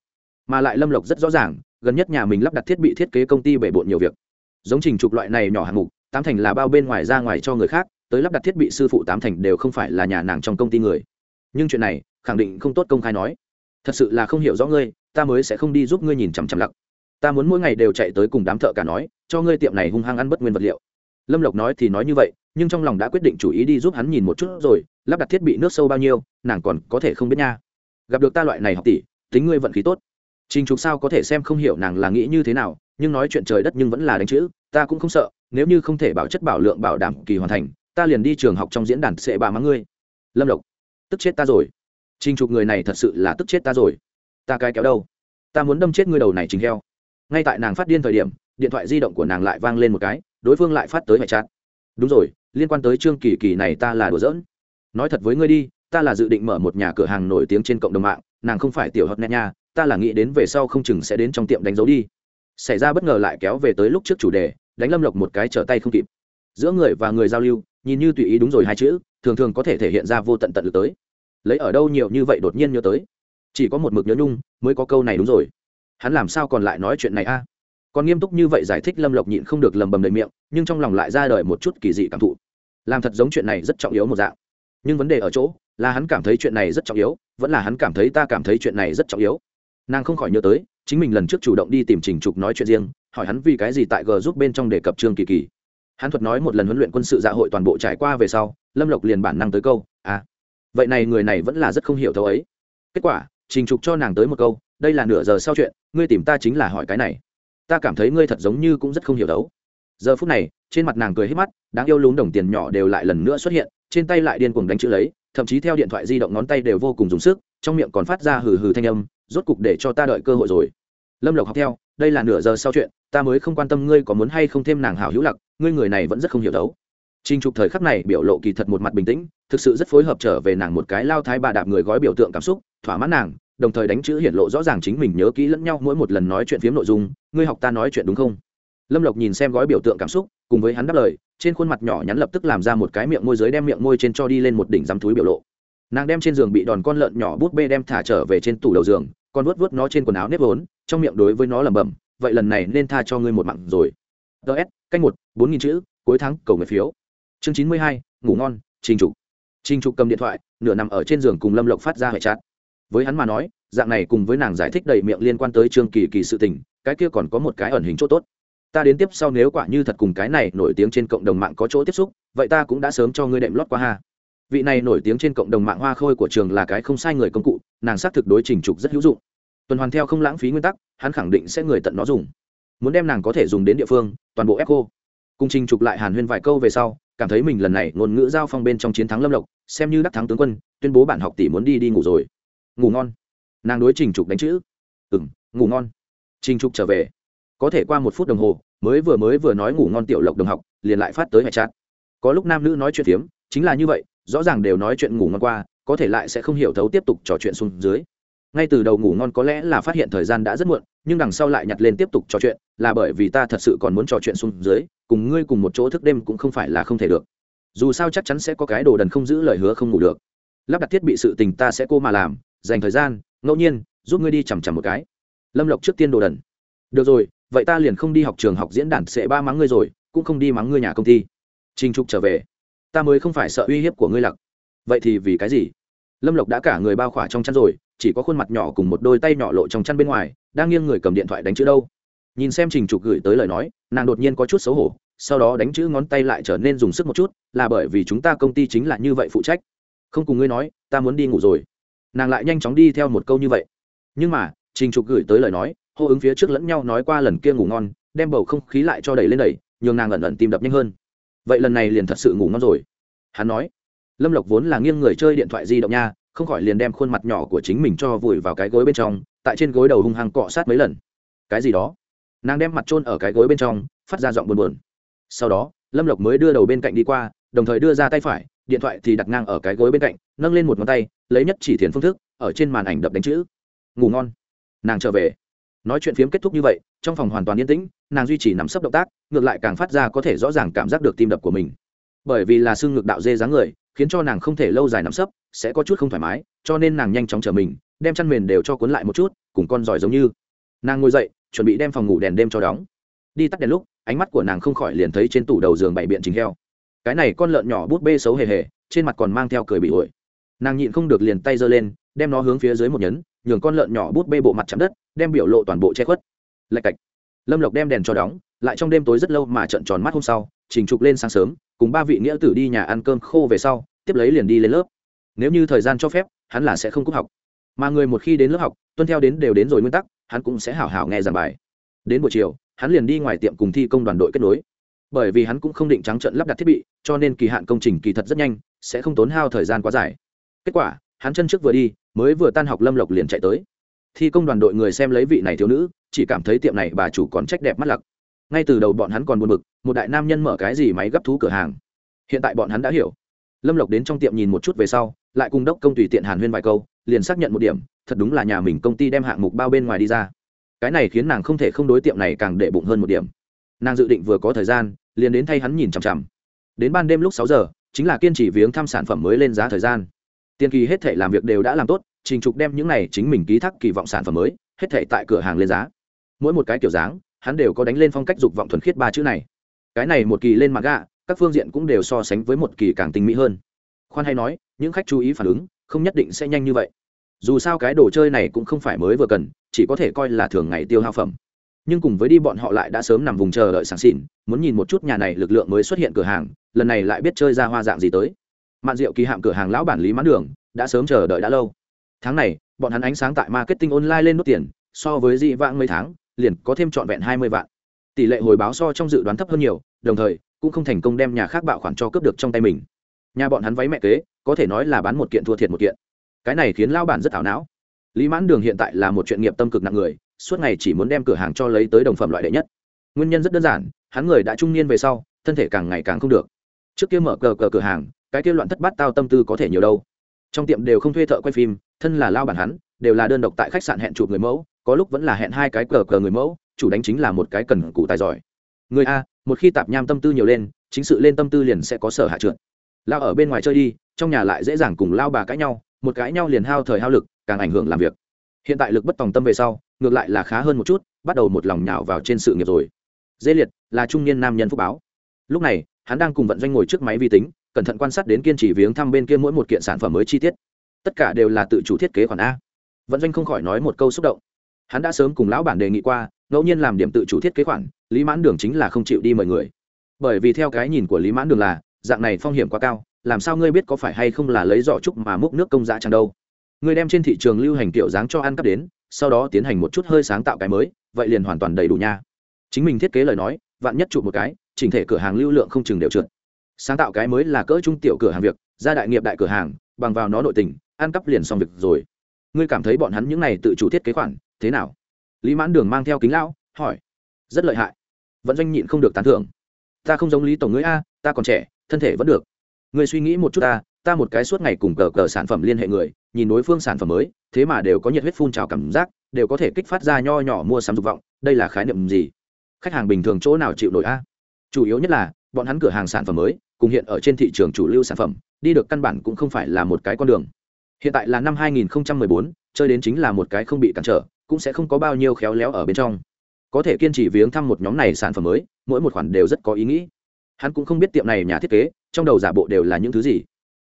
Mà lại lâm lộc rất rõ ràng, gần nhất nhà mình lắp đặt thiết bị thiết kế công ty bể bộn nhiều việc giống trình trục loại này nhỏ hạng mục, tám thành là bao bên ngoài ra ngoài cho người khác, tới lắp đặt thiết bị sư phụ tám thành đều không phải là nhà nàng trong công ty người. Nhưng chuyện này, khẳng định không tốt công khai nói. Thật sự là không hiểu rõ ngươi, ta mới sẽ không đi giúp ngươi nhìn chằm chằm lặc. Ta muốn mỗi ngày đều chạy tới cùng đám thợ cả nói, cho ngươi tiệm này hung hăng ăn bất nguyên vật liệu. Lâm lộc nói thì nói như vậy, nhưng trong lòng đã quyết định chủ ý đi giúp hắn nhìn một chút rồi, lắp đặt thiết bị nước sâu bao nhiêu, nàng còn có thể không biết nha. Gặp được ta loại này học tỷ, tính ngươi vận khí tốt trình trục sao có thể xem không hiểu nàng là nghĩ như thế nào, nhưng nói chuyện trời đất nhưng vẫn là đánh chữ, ta cũng không sợ, nếu như không thể bảo chất bảo lượng bảo đảm kỳ hoàn thành, ta liền đi trường học trong diễn đàn sẽ bà mắng ngươi. Lâm lộc, tức chết ta rồi. Trình trục người này thật sự là tức chết ta rồi. Ta cái kéo đâu? Ta muốn đâm chết ngươi đầu này chính heo. Ngay tại nàng phát điên thời điểm, điện thoại di động của nàng lại vang lên một cái, đối phương lại phát tới mẹ chát đúng rồi, liên quan tới trương kỳ kỳ này ta là đùa giỡn. Nói thật với ngươi đi, ta là dự định mở một nhà cửa hàng nổi tiếng trên cộng đồng mạng, nàng không phải tiểu hợp nét nha ta là nghĩ đến về sau không chừng sẽ đến trong tiệm đánh dấu đi. Xảy ra bất ngờ lại kéo về tới lúc trước chủ đề, đánh lâm lộc một cái trở tay không kịp. Giữa người và người giao lưu, nhìn như tùy ý đúng rồi hai chữ, thường thường có thể thể hiện ra vô tận tận được tới. Lấy ở đâu nhiều như vậy đột nhiên nhớ tới? Chỉ có một mực nhớ nhung, mới có câu này đúng rồi. Hắn làm sao còn lại nói chuyện này a? Còn nghiêm túc như vậy giải thích lâm lộc nhịn không được lầm bầm đầy miệng, nhưng trong lòng lại ra đời một chút kỳ dị cảm thụ. Làm thật giống chuyện này rất trọng yếu một dạng. Nhưng vấn đề ở chỗ là hắn cảm thấy chuyện này rất trọng yếu, vẫn là hắn cảm thấy ta cảm thấy chuyện này rất trọng yếu nàng không khỏi nhớ tới, chính mình lần trước chủ động đi tìm trình trục nói chuyện riêng, hỏi hắn vì cái gì tại g giúp bên trong đề cập trương kỳ kỳ. Hắn thuật nói một lần huấn luyện quân sự dạ hội toàn bộ trải qua về sau, lâm lộc liền bản năng tới câu à vậy này người này vẫn là rất không hiểu thấu ấy. Kết quả, trình trục cho nàng tới một câu, đây là nửa giờ sau chuyện, ngươi tìm ta chính là hỏi cái này. Ta cảm thấy ngươi thật giống như cũng rất không hiểu đấu giờ phút này, trên mặt nàng cười hết mắt, đáng yêu lún đồng tiền nhỏ đều lại lần nữa xuất hiện, trên tay lại điên cuồng đánh chữ lấy, thậm chí theo điện thoại di động ngón tay đều vô cùng dùng sức, trong miệng còn phát ra hừ hừ thanh âm rốt cục để cho ta đợi cơ hội rồi lâm lộc học theo đây là nửa giờ sau chuyện ta mới không quan tâm ngươi có muốn hay không thêm nàng hảo hữu lặc ngươi người này vẫn rất không hiểu đấu Trình Trục thời khắc này biểu lộ kỳ thật một mặt bình tĩnh, thực sự rất phối hợp trở về nàng một cái lao thái bà đạp người gói biểu tượng cảm xúc, thỏa mãn nàng, đồng thời đánh chữ hiển lộ rõ ràng chính mình nhớ kỹ lẫn nhau mỗi một lần nói chuyện phiếm nội dung, ngươi học ta nói chuyện đúng không? Lâm Lộc nhìn xem gói biểu tượng cảm xúc, cùng với hắn đáp lời, trên khuôn mặt nhỏ nhắn lập tức làm ra một cái miệng môi dưới đem miệng môi trên cho đi lên một đỉnh rắm túi biểu lộ. Nàng đem trên giường bị đòn con lợn nhỏ bút bê đem thả trở về trên tủ đầu giường, còn vuốt vuốt nó trên quần áo nếp vốn, trong miệng đối với nó lẩm bẩm, vậy lần này nên tha cho ngươi một mạng rồi. DS, canh một, bốn nghìn chữ, cuối tháng cầu người phiếu. Chương chín mươi hai ngủ ngon trình trục. Trình trục cầm điện thoại nửa nằm ở trên giường cùng lâm lộc phát ra hệ chát với hắn mà nói dạng này cùng với nàng giải thích đầy miệng liên quan tới trương kỳ kỳ sự tình cái kia còn có một cái ẩn hình chỗ tốt. Ta đến tiếp sau nếu quả như thật cùng cái này nổi tiếng trên cộng đồng mạng có chỗ tiếp xúc vậy ta cũng đã sớm cho ngươi đệm lót qua ha. Vị này nổi tiếng trên cộng đồng mạng hoa khôi của trường là cái không sai người công cụ nàng xác thực đối trình trục rất hữu dụng tuần hoàn theo không lãng phí nguyên tắc, hắn khẳng định sẽ người tận nó dùng. Muốn đem nàng có thể dùng đến địa phương, toàn bộ echo. Cùng trình trục lại hàn huyên vài câu về sau, cảm thấy mình lần này ngôn ngữ giao phong bên trong chiến thắng lâm lộc, xem như đắc thắng tướng quân, tuyên bố bản học tỷ muốn đi đi ngủ rồi. Ngủ ngon. Nàng đối trình trục đánh chữ. Ừ m ngủ ngon. Trình trục trở về. Có thể qua một phút đồng hồ, mới vừa mới vừa nói ngủ ngon tiểu lộc đồng học, liền lại phát tới hệ chat. Có lúc nam nữ nói chuyện phiếm, chính là như vậy, rõ ràng đều nói chuyện ngủ ngon qua, có thể lại sẽ không hiểu thấu tiếp tục trò chuyện xuống dưới ngay từ đầu ngủ ngon có lẽ là phát hiện thời gian đã rất muộn, nhưng đằng sau lại nhặt lên tiếp tục trò chuyện, là bởi vì ta thật sự còn muốn trò chuyện xuống dưới, cùng ngươi cùng một chỗ thức đêm cũng không phải là không thể được. Dù sao chắc chắn sẽ có cái đồ đần không giữ lời hứa không ngủ được. Lắp đặt thiết bị sự tình ta sẽ cô mà làm, dành thời gian, ngẫu nhiên, giúp ngươi đi chằm chằm một cái. Lâm lộc trước tiên đồ đần. Được rồi, vậy ta liền không đi học trường học diễn đàn sẽ ba mắng ngươi rồi, cũng không đi mắng ngươi nhà công ty. Trình trục trở về. Ta mới không phải sợ uy hiếp của ngươi lặc. Vậy thì vì cái gì? Lâm lộc đã cả người bao khỏa trong chăn rồi chỉ có khuôn mặt nhỏ cùng một đôi tay nhỏ lộ trong chăn bên ngoài, đang nghiêng người cầm điện thoại đánh chữ đâu. Nhìn xem trình trục gửi tới lời nói, nàng đột nhiên có chút xấu hổ, sau đó đánh chữ ngón tay lại trở nên dùng sức một chút, là bởi vì chúng ta công ty chính là như vậy phụ trách. Không cùng ngươi nói, ta muốn đi ngủ rồi. Nàng lại nhanh chóng đi theo một câu như vậy. Nhưng mà, trình trục gửi tới lời nói, hô ứng phía trước lẫn nhau nói qua lần kia ngủ ngon, đem bầu không khí lại cho đẩy lên đẩy, nhường nàng ẩn ẩn tim đập nhanh hơn. Vậy lần này liền thật sự ngủ ngon rồi. Hắn nói, lâm lộc vốn là nghiêng người chơi điện thoại di động nha không khỏi liền đem khuôn mặt nhỏ của chính mình cho vùi vào cái gối bên trong, tại trên gối đầu hung hăng cọ sát mấy lần. Cái gì đó? Nàng đem mặt trôn ở cái gối bên trong, phát ra giọng buồn buồn. Sau đó, lâm lộc mới đưa đầu bên cạnh đi qua, đồng thời đưa ra tay phải, điện thoại thì đặt ngang ở cái gối bên cạnh, nâng lên một ngón tay, lấy nhất chỉ thiền phương thức, ở trên màn ảnh đập đánh chữ. Ngủ ngon. Nàng trở về. Nói chuyện phiếm kết thúc như vậy, trong phòng hoàn toàn yên tĩnh, nàng duy trì nắm sấp động tác, ngược lại càng phát ra có thể rõ ràng cảm giác được tim đập của mình. Bởi vì là xương ngược đạo dê dáng người khiến cho nàng không thể lâu dài nằm sấp, sẽ có chút không thoải mái, cho nên nàng nhanh chóng trở mình, đem chăn mền đều cho cuốn lại một chút, cùng con giỏi giống như. Nàng ngồi dậy, chuẩn bị đem phòng ngủ đèn đêm cho đóng. Đi tắt đèn lúc, ánh mắt của nàng không khỏi liền thấy trên tủ đầu giường bảy biện chính heo. Cái này con lợn nhỏ bút bê xấu hề hề, trên mặt còn mang theo cười bị ổi nàng nhịn không được liền tay giơ lên, đem nó hướng phía dưới một nhấn, nhường con lợn nhỏ bút bê bộ mặt chạm đất, đem biểu lộ toàn bộ che khuất. Lạch cạch. Lâm lộc đem đèn cho đóng, lại trong đêm tối rất lâu mà trận tròn mắt hôm sau trình trục lên sáng sớm cùng ba vị nghĩa tử đi nhà ăn cơm khô về sau, tiếp lấy liền đi lên lớp. Nếu như thời gian cho phép, hắn là sẽ không cúp học. Mà người một khi đến lớp học, tuân theo đến đều đến rồi nguyên tắc, hắn cũng sẽ hào hào nghe giảng bài. Đến buổi chiều, hắn liền đi ngoài tiệm cùng thi công đoàn đội kết nối. Bởi vì hắn cũng không định trắng trận lắp đặt thiết bị, cho nên kỳ hạn công trình kỳ thật rất nhanh, sẽ không tốn hao thời gian quá dài. Kết quả, hắn chân trước vừa đi, mới vừa tan học lâm lộc liền chạy tới. Thi công đoàn đội người xem lấy vị này thiếu nữ, chỉ cảm thấy tiệm này bà chủ còn trách đẹp mắt lặc ngay từ đầu bọn hắn còn buồn bực, một đại nam nhân mở cái gì máy gấp thú cửa hàng. Hiện tại bọn hắn đã hiểu. Lâm lộc đến trong tiệm nhìn một chút về sau, lại cùng đốc công tùy tiện hàn huyên vài câu, liền xác nhận một điểm, thật đúng là nhà mình công ty đem hạng mục bao bên ngoài đi ra. Cái này khiến nàng không thể không đối tiệm này càng đệ bụng hơn một điểm. Nàng dự định vừa có thời gian, liền đến thay hắn nhìn chằm chằm. Đến ban đêm lúc sáu giờ, chính là kiên trì viếng thăm sản phẩm mới lên giá thời gian. Tiên kỳ hết thể làm việc đều đã làm tốt, trình trục đem những này chính mình ký thác kỳ vọng sản phẩm mới, hết thể tại cửa hàng lên giá. Mỗi một cái kiểu dáng hắn đều có đánh lên phong cách dục vọng thuần khiết ba chữ này. Cái này một kỳ lên mặt gạ các phương diện cũng đều so sánh với một kỳ càng tinh mỹ hơn. Khoan hay nói, những khách chú ý phản ứng, không nhất định sẽ nhanh như vậy. Dù sao cái đồ chơi này cũng không phải mới vừa cần, chỉ có thể coi là thường ngày tiêu hao phẩm. Nhưng cùng với đi bọn họ lại đã sớm nằm vùng chờ đợi sáng xỉn muốn nhìn một chút nhà này lực lượng mới xuất hiện cửa hàng, lần này lại biết chơi ra hoa dạng gì tới. Mạn diệu kỳ hạm cửa hàng lão bản lý mãn đường, đã sớm chờ đợi đã lâu. Tháng này, bọn hắn ánh sáng tại marketing online lên nốt tiền, so với dị vãng mấy tháng liền có thêm trọn vẹn hai mươi vạn. Tỷ lệ hồi báo so trong dự đoán thấp hơn nhiều, đồng thời, cũng không thành công đem nhà khác bạo khoản cho cướp được trong tay mình. Nhà bọn hắn váy mẹ kế, có thể nói là bán một kiện thua thiệt một kiện. Cái này khiến lao bản rất ảo não. Lý mãn đường hiện tại là một chuyện nghiệp tâm cực nặng người, suốt ngày chỉ muốn đem cửa hàng cho lấy tới đồng phẩm loại đệ nhất. Nguyên nhân rất đơn giản, hắn người đã trung niên về sau, thân thể càng ngày càng không được. Trước kia mở cờ cờ cửa hàng, cái kia loạn thất bát tao tâm tư có thể nhiều đâu. Trong tiệm đều không thuê thợ quay phim, thân là lao bản hắn, đều là đơn độc tại khách sạn hẹn chụp người mẫu có lúc vẫn là hẹn hai cái cờ cờ người mẫu, chủ đánh chính là một cái cần cụ tài giỏi. Người a, một khi tạp nham tâm tư nhiều lên, chính sự lên tâm tư liền sẽ có sở hạ trượt. Lao ở bên ngoài chơi đi, trong nhà lại dễ dàng cùng lao bà cãi nhau, một cãi nhau liền hao thời hao lực, càng ảnh hưởng làm việc. Hiện tại lực bất tòng tâm về sau, ngược lại là khá hơn một chút, bắt đầu một lòng nhào vào trên sự nghiệp rồi. Dễ liệt là trung niên nam nhân phúc báo. Lúc này, hắn đang cùng vận doanh ngồi trước máy vi tính, cẩn thận quan sát đến kiên trì viếng thăm bên kia mỗi một kiện sản phẩm mới chi tiết. Tất cả đều là tự chủ thiết kế khoản a. Vận doanh không khỏi nói một câu xúc động hắn đã sớm cùng lão bản đề nghị qua, ngẫu nhiên làm điểm tự chủ thiết kế khoản, lý mãn đường chính là không chịu đi mời người. Bởi vì theo cái nhìn của lý mãn đường là, dạng này phong hiểm quá cao, làm sao ngươi biết có phải hay không là lấy giỏ trúc mà múc nước công giá chẳng đâu. Ngươi đem trên thị trường lưu hành kiểu dáng cho ăn cắp đến, sau đó tiến hành một chút hơi sáng tạo cái mới, vậy liền hoàn toàn đầy đủ nha. Chính mình thiết kế lời nói, vạn nhất chụp một cái, chỉnh thể cửa hàng lưu lượng không chừng đều trượt. Sáng tạo cái mới là cỡ trung tiểu cửa hàng việc, ra đại nghiệp đại cửa hàng, bằng vào nó nội tình, ăn cắp liền xong việc rồi. Ngươi cảm thấy bọn hắn những này tự chủ thiết kế khoản thế nào? Lý mãn đường mang theo kính lão hỏi. Rất lợi hại. Vẫn doanh nhịn không được tán thưởng. Ta không giống lý tổng ngươi a ta còn trẻ thân thể vẫn được. Ngươi suy nghĩ một chút ta ta một cái suốt ngày cùng cờ cờ sản phẩm liên hệ người nhìn đối phương sản phẩm mới thế mà đều có nhiệt huyết phun trào cảm giác đều có thể kích phát ra nho nhỏ mua sắm dục vọng đây là khái niệm gì? Khách hàng bình thường chỗ nào chịu nổi a? Chủ yếu nhất là bọn hắn cửa hàng sản phẩm mới cùng hiện ở trên thị trường chủ lưu sản phẩm đi được căn bản cũng không phải là một cái con đường. Hiện tại là năm 2014, chơi đến chính là một cái không bị cản trở cũng sẽ không có bao nhiêu khéo léo ở bên trong. Có thể kiên trì viếng thăm một nhóm này sản phẩm mới, mỗi một khoản đều rất có ý nghĩ. Hắn cũng không biết tiệm này nhà thiết kế, trong đầu giả bộ đều là những thứ gì.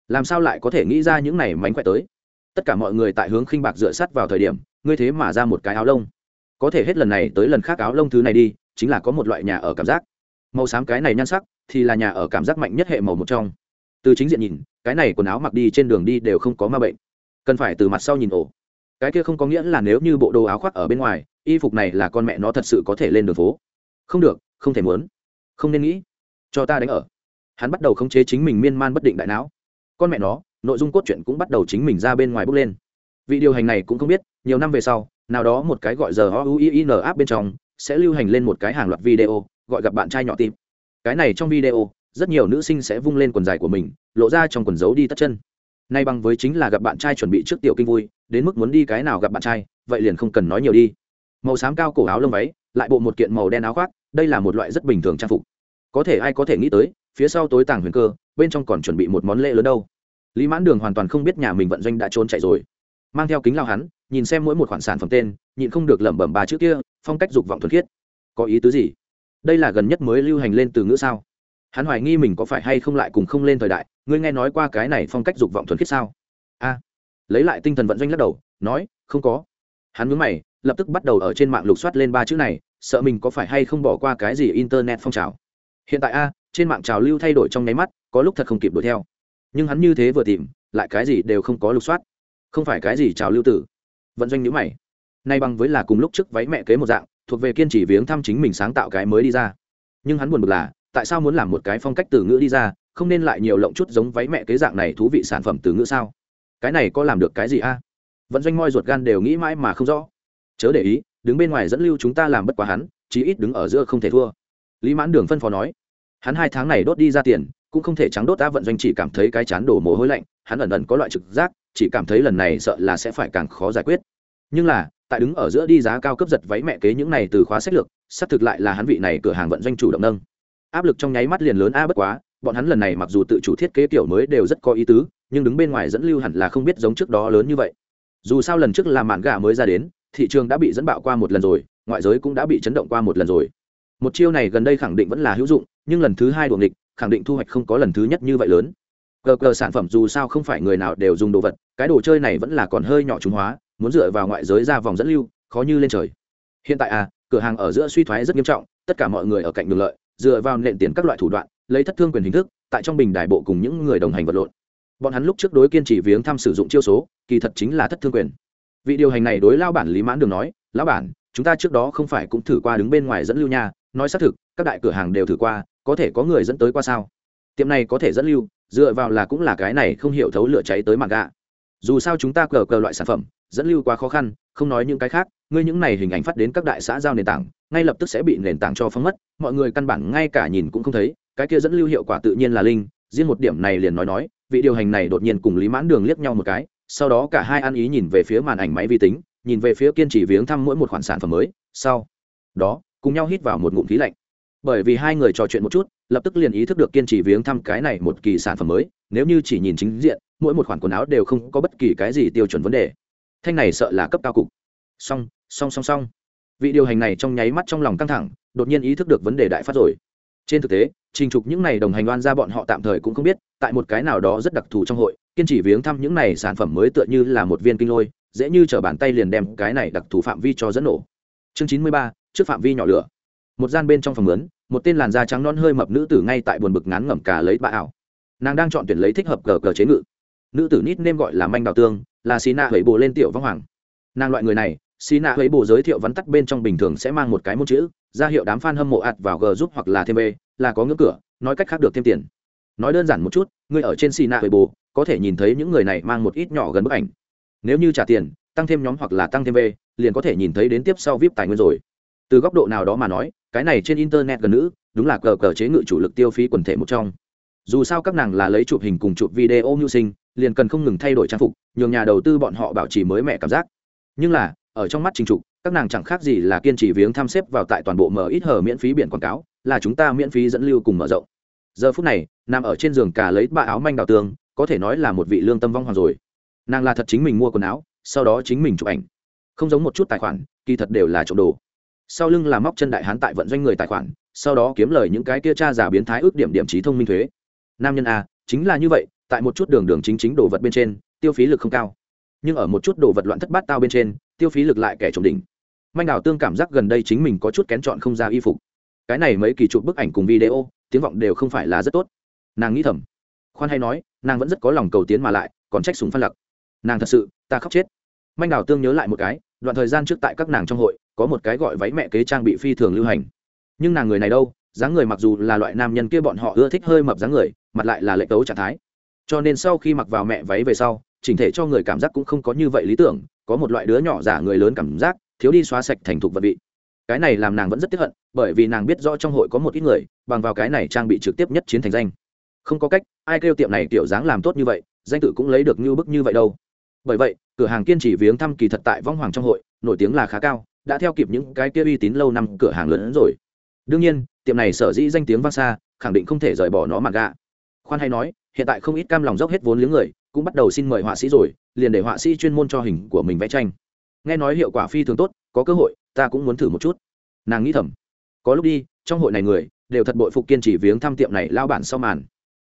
Làm sao lại có thể nghĩ ra những này mánh khỏe tới? Tất cả mọi người tại hướng khinh bạc dựa sắt vào thời điểm, ngươi thế mà ra một cái áo lông. Có thể hết lần này tới lần khác áo lông thứ này đi, chính là có một loại nhà ở cảm giác. Màu xám cái này nhan sắc, thì là nhà ở cảm giác mạnh nhất hệ màu một trong. Từ chính diện nhìn, cái này quần áo mặc đi trên đường đi đều không có ma bệnh. Cần phải từ mặt sau nhìn ổ cái kia không có nghĩa là nếu như bộ đồ áo khoác ở bên ngoài, y phục này là con mẹ nó thật sự có thể lên đường phố. Không được, không thể muốn. Không nên nghĩ. Cho ta đánh ở. Hắn bắt đầu khống chế chính mình miên man bất định đại não. Con mẹ nó, nội dung cốt truyện cũng bắt đầu chính mình ra bên ngoài bước lên. Vị điều hành này cũng không biết, nhiều năm về sau, nào đó một cái gọi giờ o u i n app bên trong, sẽ lưu hành lên một cái hàng loạt video, gọi gặp bạn trai nhỏ tim cái này trong video, rất nhiều nữ sinh sẽ vung lên quần dài của mình, lộ ra trong quần giấu đi tất chân nay bằng với chính là gặp bạn trai chuẩn bị trước tiểu kinh vui, đến mức muốn đi cái nào gặp bạn trai, vậy liền không cần nói nhiều đi. Màu xám cao cổ áo lông váy, lại bộ một kiện màu đen áo khoác, đây là một loại rất bình thường trang phục. Có thể ai có thể nghĩ tới, phía sau tối tàng huyền cơ, bên trong còn chuẩn bị một món lễ lớn đâu. Lý mãn đường hoàn toàn không biết nhà mình vận doanh đã trốn chạy rồi. Mang theo kính lao hắn, nhìn xem mỗi một khoản sản phẩm tên, nhịn không được lẩm bẩm ba chữ kia, phong cách dục vọng thuần khiết. Có ý tứ gì? Đây là gần nhất mới lưu hành lên từ ngữ sao? Hắn hoài nghi mình có phải hay không lại cùng không lên thời đại ngươi nghe nói qua cái này phong cách dục vọng thuần khiết sao? A. Lấy lại tinh thần vận doanh lắc đầu, nói, không có. Hắn mướn mày, lập tức bắt đầu ở trên mạng lục soát lên ba chữ này, sợ mình có phải hay không bỏ qua cái gì internet phong trào. Hiện tại a, trên mạng trào lưu thay đổi trong nháy mắt, có lúc thật không kịp đuổi theo. Nhưng hắn như thế vừa tìm, lại cái gì đều không có lục soát. Không phải cái gì trào lưu tử. Vận doanh nhữ mày. Nay bằng với là cùng lúc trước váy mẹ kế một dạng, thuộc về kiên trì viếng thăm chính mình sáng tạo cái mới đi ra. Nhưng hắn buồn bực là tại sao muốn làm một cái phong cách từ ngữ đi ra, không nên lại nhiều lộng chút giống váy mẹ kế dạng này thú vị sản phẩm từ ngữ sao? Cái này có làm được cái gì a? Vận doanh moi ruột gan đều nghĩ mãi mà không rõ. Chớ để ý, đứng bên ngoài dẫn lưu chúng ta làm bất quá hắn, chí ít đứng ở giữa không thể thua. Lý mãn đường phân phó nói. Hắn hai tháng này đốt đi ra tiền, cũng không thể trắng đốt ta vận doanh chỉ cảm thấy cái chán đổ mồ hôi lạnh, hắn ẩn ẩn có loại trực giác, chỉ cảm thấy lần này sợ là sẽ phải càng khó giải quyết. Nhưng là, tại đứng ở giữa đi giá cao cấp giật váy mẹ kế những này từ khóa sách lược, xác thực lại là hắn vị này cửa hàng vận doanh chủ động nâng áp lực trong nháy mắt liền lớn a, bất quá, bọn hắn lần này mặc dù tự chủ thiết kế kiểu mới đều rất có ý tứ, nhưng đứng bên ngoài dẫn lưu hẳn là không biết giống trước đó lớn như vậy. Dù sao lần trước là mạn gà mới ra đến, thị trường đã bị dẫn bạo qua một lần rồi, ngoại giới cũng đã bị chấn động qua một lần rồi. Một chiêu này gần đây khẳng định vẫn là hữu dụng, nhưng lần thứ hai đuồng địch khẳng định thu hoạch không có lần thứ nhất như vậy lớn. Cờ cờ sản phẩm dù sao không phải người nào đều dùng đồ vật, cái đồ chơi này vẫn là còn hơi nhỏ trúng hóa, muốn dựa vào ngoại giới ra vòng dẫn lưu, khó như lên trời. Hiện tại à cửa hàng ở giữa suy thoái rất nghiêm trọng, tất cả mọi người ở cạnh đường lợi dựa vào nện tiền các loại thủ đoạn, lấy thất thương quyền hình thức, tại trong bình đài bộ cùng những người đồng hành vật lộn. Bọn hắn lúc trước đối kiên trì viếng thăm sử dụng chiêu số, kỳ thật chính là thất thương quyền. Vị điều hành này đối lao bản lý mãn đường nói, lão bản, chúng ta trước đó không phải cũng thử qua đứng bên ngoài dẫn lưu nha, nói xác thực, các đại cửa hàng đều thử qua, có thể có người dẫn tới qua sao? Tiệm này có thể dẫn lưu, dựa vào là cũng là cái này không hiểu thấu lửa cháy tới mặt gạ. Dù sao chúng ta cờ cờ loại sản phẩm, dẫn lưu quá khó khăn, không nói những cái khác ngươi những này hình ảnh phát đến các đại xã giao nền tảng, ngay lập tức sẽ bị nền tảng cho phóng mất, mọi người căn bản ngay cả nhìn cũng không thấy, cái kia dẫn lưu hiệu quả tự nhiên là linh, riêng một điểm này liền nói nói, vị điều hành này đột nhiên cùng lý mãn đường liếc nhau một cái, sau đó cả hai ăn ý nhìn về phía màn ảnh máy vi tính, nhìn về phía kiên trì viếng thăm mỗi một khoản sản phẩm mới, sau đó, cùng nhau hít vào một ngụm khí lạnh. Bởi vì hai người trò chuyện một chút, lập tức liền ý thức được kiên trì viếng thăm cái này một kỳ sản phẩm mới, nếu như chỉ nhìn chính diện, mỗi một khoản quần áo đều không có bất kỳ cái gì tiêu chuẩn vấn đề. Thanh này sợ là cấp cao cục. Song song song song. Vị điều hành này trong nháy mắt trong lòng căng thẳng, đột nhiên ý thức được vấn đề đại phát rồi. Trên thực tế, trình trục những này đồng hành oan ra bọn họ tạm thời cũng không biết, tại một cái nào đó rất đặc thù trong hội, kiên trì viếng thăm những này sản phẩm mới tựa như là một viên kinh lôi, dễ như t bàn tay liền đem cái này đặc thù phạm vi cho dẫn nổ. Chương chín mươi ba, trước phạm vi nhỏ lửa. Một gian bên trong phòng lớn, một tên làn da trắng non hơi mập nữ tử ngay tại buồn bực ngán ngẩm cả lấy bạ ảo. Nàng đang chọn tuyển lấy thích hợp cờ cờ chế ngự. Nữ tử nít nêm gọi là manh đào tương, là xì nạ hẩy bồ lên tiểu vong hoàng. Nàng loại người này xì nạ hẩy bồ giới thiệu vắn tắt bên trong bình thường sẽ mang một cái môn chữ, ra hiệu đám f a n hâm mộ ạt vào g giúp hoặc là thêm b, là có ngưỡng cửa, nói cách khác được thêm tiền. Nói đơn giản một chút người ở trên xì nạ hẩy bồ có thể nhìn thấy những người này mang một ít nhỏ gần bức ảnh. Nếu như trả tiền, tăng thêm nhóm hoặc là tăng thêm b, liền có thể nhìn thấy đến tiếp sau vip tài nguyên rồi. Từ góc độ nào đó mà nói, cái này trên internet gần nữ, đúng là cờ cờ chế ngự chủ lực tiêu phí quần thể một trong. Dù sao các nàng là lấy chụp hình cùng chụp video mưu sinh, liền cần không ngừng thay đổi trang phục, nhường nhà đầu tư bọn họ bảo trì mới mẻ cảm giác. Nhưng là ở trong mắt trình trục, các nàng chẳng khác gì là kiên trì viếng tham xếp vào tại toàn bộ mở ít hở miễn phí biển quảng cáo, là chúng ta miễn phí dẫn lưu cùng mở rộng. Giờ phút này, nằm ở trên giường cả lấy bạ áo manh đào tường, có thể nói là một vị lương tâm vong hoàng rồi. Nàng là thật chính mình mua quần áo, sau đó chính mình chụp ảnh. Không giống một chút tài khoản, kỳ thật đều là trộm đồ. Sau lưng là móc chân đại hán tại vận doanh người tài khoản, sau đó kiếm lời những cái kia cha giả biến thái ước điểm điểm trí thông minh thuế. Nam nhân a, chính là như vậy, tại một chút đường đường chính chính đồ vật bên trên, tiêu phí lực không cao. Nhưng ở một chút đồ vật loạn thất bát tao bên trên tiêu phí lực lại kẻ trộm đỉnh. Manh đào tương cảm giác gần đây chính mình có chút kén chọn không ra y phục. Cái này mấy kỳ chụp bức ảnh cùng video, tiếng vọng đều không phải là rất tốt. Nàng nghĩ thầm. Khoan hay nói, nàng vẫn rất có lòng cầu tiến mà lại, còn trách súng phan lặc. Nàng thật sự, ta khóc chết. Manh đào tương nhớ lại một cái, đoạn thời gian trước tại các nàng trong hội, có một cái gọi váy mẹ kế trang bị phi thường lưu hành. Nhưng nàng người này đâu, dáng người mặc dù là loại nam nhân kia bọn họ ưa thích hơi mập dáng người, mặt lại là lệ tấu trạng thái. Cho nên sau khi mặc vào mẹ váy về sau, chỉnh thể cho người cảm giác cũng không có như vậy lý tưởng có một loại đứa nhỏ giả người lớn cảm giác, thiếu đi xóa sạch thành thục vật vị. Cái này làm nàng vẫn rất tiếc hận, bởi vì nàng biết rõ trong hội có một ít người, bằng vào cái này trang bị trực tiếp nhất chiến thành danh. Không có cách, ai kêu tiệm này kiểu dáng làm tốt như vậy, danh tự cũng lấy được như bức như vậy đâu. Bởi vậy, cửa hàng kiên trì viếng thăm kỳ thật tại vong hoàng trong hội, nổi tiếng là khá cao, đã theo kịp những cái kia uy tín lâu năm cửa hàng lớn hơn rồi. Đương nhiên, tiệm này sở dĩ danh tiếng vang xa, khẳng định không thể rời bỏ nó mà gạ. Khoan hay nói, hiện tại không ít cam lòng dốc hết vốn liếng người cũng bắt đầu xin mời họa sĩ rồi, liền để họa sĩ chuyên môn cho hình của mình vẽ tranh. Nghe nói hiệu quả phi thường tốt, có cơ hội, ta cũng muốn thử một chút. Nàng nghĩ thầm. Có lúc đi, trong hội này người, đều thật bội phục kiên trì viếng thăm tiệm này lao bản sau màn.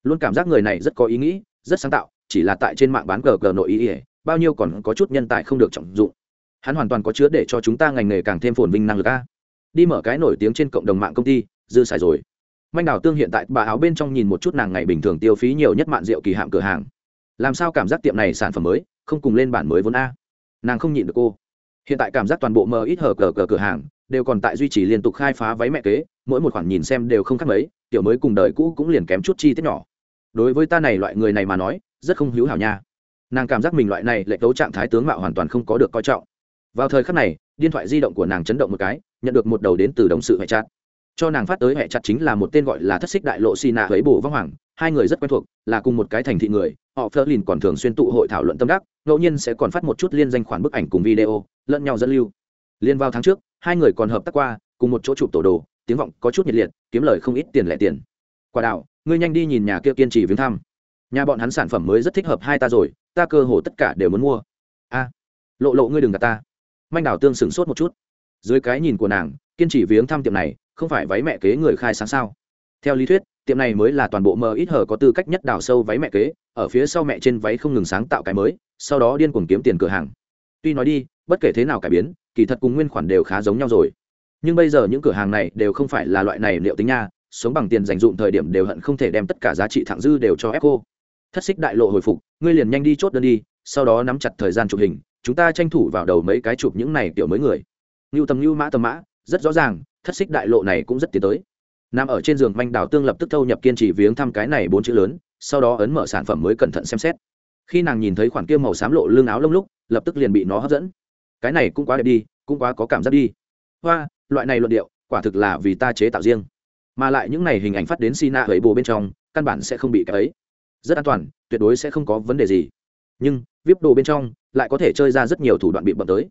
Luôn cảm giác người này rất có ý nghĩ, rất sáng tạo, chỉ là tại trên mạng bán cờ cờ nội ý ỉa bao nhiêu còn có chút nhân tài không được trọng dụng. Hắn hoàn toàn có chứa để cho chúng ta ngành nghề càng thêm phồn vinh năng lực a. Đi mở cái nổi tiếng trên cộng đồng mạng công ty, dư xài rồi. Manh đào tương hiện tại bà áo bên trong nhìn một chút nàng ngày bình thường tiêu phí nhiều nhất mạn rượu kỳ hạm cửa hàng làm sao cảm giác tiệm này sản phẩm mới, không cùng lên bản mới vốn a. Nàng không nhịn được cô. Hiện tại cảm giác toàn bộ mờ ít hở cờ cờ cửa hàng đều còn tại duy trì liên tục khai phá váy mẹ kế, mỗi một khoản nhìn xem đều không khác mấy tiểu mới cùng đời cũ cũng liền kém chút chi tiết nhỏ. Đối với ta này loại người này mà nói, rất không hữu hảo nha. Nàng cảm giác mình loại này lệ tấu trạng thái tướng mạo hoàn toàn không có được coi trọng. Vào thời khắc này, điện thoại di động của nàng chấn động một cái, nhận được một đầu đến từ đồng sự hệ chặt cho nàng phát tới hệ chặt chính là một tên gọi là thất xích đại lộ xì nạ ấy bổ vong hoàng, hai người rất quen thuộc, là cùng một cái thành thị người, họ phơ lìn còn thường xuyên tụ hội thảo luận tâm đắc, ngẫu nhiên sẽ còn phát một chút liên danh khoản bức ảnh cùng video, lẫn nhau dẫn lưu. Liên vào tháng trước, hai người còn hợp tác qua, cùng một chỗ chụp tổ đồ, tiếng vọng có chút nhiệt liệt, kiếm lời không ít tiền lẻ tiền. Quả đạo ngươi nhanh đi nhìn nhà kia kiên trì viếng thăm. Nhà bọn hắn sản phẩm mới rất thích hợp hai ta rồi, ta cơ hồ tất cả đều muốn mua. A, lộ lộ ngươi đừng gạt ta. Manh đào tương sửng sốt một chút. Dưới cái nhìn của nàng kiên trì viếng thăm tiệm này, không phải váy mẹ kế người khai sáng sao? Theo lý thuyết, tiệm này mới là toàn bộ mờ ít hở có tư cách nhất đào sâu váy mẹ kế, ở phía sau mẹ trên váy không ngừng sáng tạo cái mới, sau đó điên cuồng kiếm tiền cửa hàng. Tuy nói đi, bất kể thế nào cải biến, kỳ thật cùng nguyên khoản đều khá giống nhau rồi. Nhưng bây giờ những cửa hàng này đều không phải là loại này liệu tính nha, sống bằng tiền dành dụm thời điểm đều hận không thể đem tất cả giá trị thẳng dư đều cho ép cô thất xích đại lộ hồi phục, ngươi liền nhanh đi chốt đơn đi, sau đó nắm chặt thời gian chụp hình, chúng ta tranh thủ vào đầu mấy cái chụp những này tiểu mới người. Ngưu tầm ngưu mã tầm mã rất rõ ràng, thất xích đại lộ này cũng rất tiến tới. Nằm ở trên giường manh đào tương lập tức thâu nhập kiên trì viếng thăm cái này bốn chữ lớn, sau đó ấn mở sản phẩm mới cẩn thận xem xét. Khi nàng nhìn thấy khoản kia màu xám lộ lương áo lông lúc, lập tức liền bị nó hấp dẫn. Cái này cũng quá đẹp đi, cũng quá có cảm giác đi. Hoa, loại này luận điệu, quả thực là vì ta chế tạo riêng. Mà lại những này hình ảnh phát đến sina ấy bồ bên trong, căn bản sẽ không bị cái ấy. Rất an toàn, tuyệt đối sẽ không có vấn đề gì. Nhưng vip đồ bên trong lại có thể chơi ra rất nhiều thủ đoạn bị bậm tới.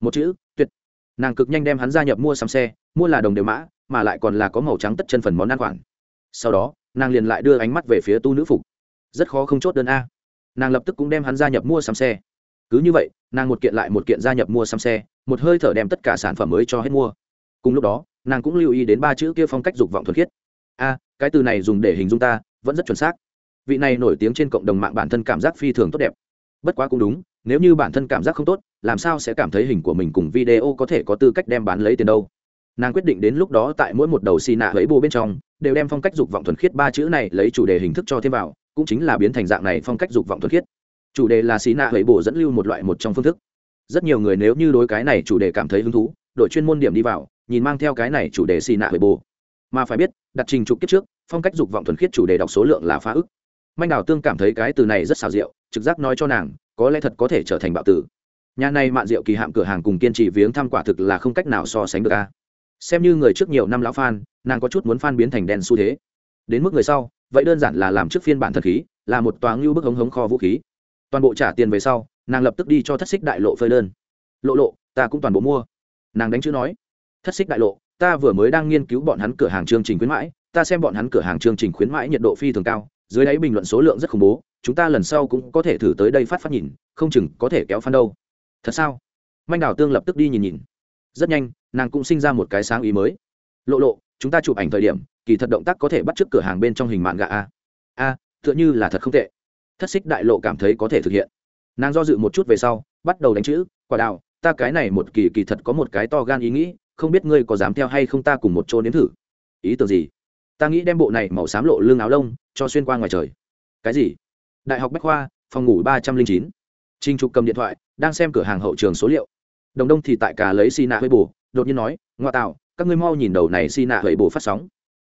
Một chữ, tuyệt nàng cực nhanh đem hắn gia nhập mua sắm xe, mua là đồng đều mã, mà lại còn là có màu trắng tất chân phần món ăn khoản. Sau đó, nàng liền lại đưa ánh mắt về phía tu nữ phục. Rất khó không chốt đơn a. Nàng lập tức cũng đem hắn gia nhập mua sắm xe. Cứ như vậy, nàng một kiện lại một kiện gia nhập mua sắm xe, một hơi thở đem tất cả sản phẩm mới cho hết mua. Cùng lúc đó, nàng cũng lưu ý đến ba chữ kia phong cách dục vọng thuần khiết. A, cái từ này dùng để hình dung ta, vẫn rất chuẩn xác. Vị này nổi tiếng trên cộng đồng mạng bản thân cảm giác phi thường tốt đẹp bất quá cũng đúng, nếu như bản thân cảm giác không tốt, làm sao sẽ cảm thấy hình của mình cùng video có thể có tư cách đem bán lấy tiền đâu? Nàng quyết định đến lúc đó tại mỗi một đầu xì nạ lấy bô bên trong, đều đem phong cách dục vọng thuần khiết ba chữ này lấy chủ đề hình thức cho thêm vào, cũng chính là biến thành dạng này phong cách dục vọng thuần khiết. Chủ đề là xì nạ lấy bô dẫn lưu một loại một trong phương thức. Rất nhiều người nếu như đối cái này chủ đề cảm thấy hứng thú, đội chuyên môn điểm đi vào, nhìn mang theo cái này chủ đề xì nạ lấy bô mà phải biết, đặt trình trục kiếp trước, phong cách dục vọng thuần khiết chủ đề đọc số lượng là phá ức manh đào tương cảm thấy cái từ này rất xào rượu trực giác nói cho nàng, có lẽ thật có thể trở thành bạo tử. Nhà này mạn rượu kỳ hạm cửa hàng cùng kiên trì viếng thăm quả thực là không cách nào so sánh được a. Xem như người trước nhiều năm lão phan nàng có chút muốn phan biến thành đen xu thế. Đến mức người sau, vậy đơn giản là làm trước phiên bản thật khí, là một toáng lưu bức hống hống kho vũ khí. Toàn bộ trả tiền về sau, nàng lập tức đi cho thất xích đại lộ phơi đơn. Lộ lộ, ta cũng toàn bộ mua. Nàng đánh chữ nói. Thất xích đại lộ, ta vừa mới đang nghiên cứu bọn hắn cửa hàng chương trình khuyến mãi, ta xem bọn hắn cửa hàng chương trình khuyến mãi nhiệt độ phi thường cao dưới đáy bình luận số lượng rất khủng bố, chúng ta lần sau cũng có thể thử tới đây phát phát nhìn, không chừng có thể kéo phan đâu. Thật sao? Manh đào tương lập tức đi nhìn nhìn. Rất nhanh, nàng cũng sinh ra một cái sáng ý mới. Lộ lộ, chúng ta chụp ảnh thời điểm, kỳ thật động tác có thể bắt t cửa hàng bên trong hình mạng gà a. A, tựa như là thật không tệ. Thất xích đại lộ cảm thấy có thể thực hiện. Nàng do dự một chút về sau, bắt đầu đánh chữ, quả đào, ta cái này một kỳ kỳ thật có một cái to gan ý nghĩ, không biết ngươi có dám theo hay không ta cùng một chỗ nếm thử. Ý tưởng gì? Ta nghĩ đem bộ này màu xám lộ lưng áo lông cho xuyên qua ngoài trời. Cái gì? Đại học bách khoa, phòng ngủ ba trăm linh chín. Trinh trục cầm điện thoại, đang xem cửa hàng hậu trường số liệu. Đồng đông thì tại cả lấy xi nạ hơi bù đột nhiên nói, ngoa tạo, các ngươi mau nhìn đầu này xi nạ hơi bù phát sóng.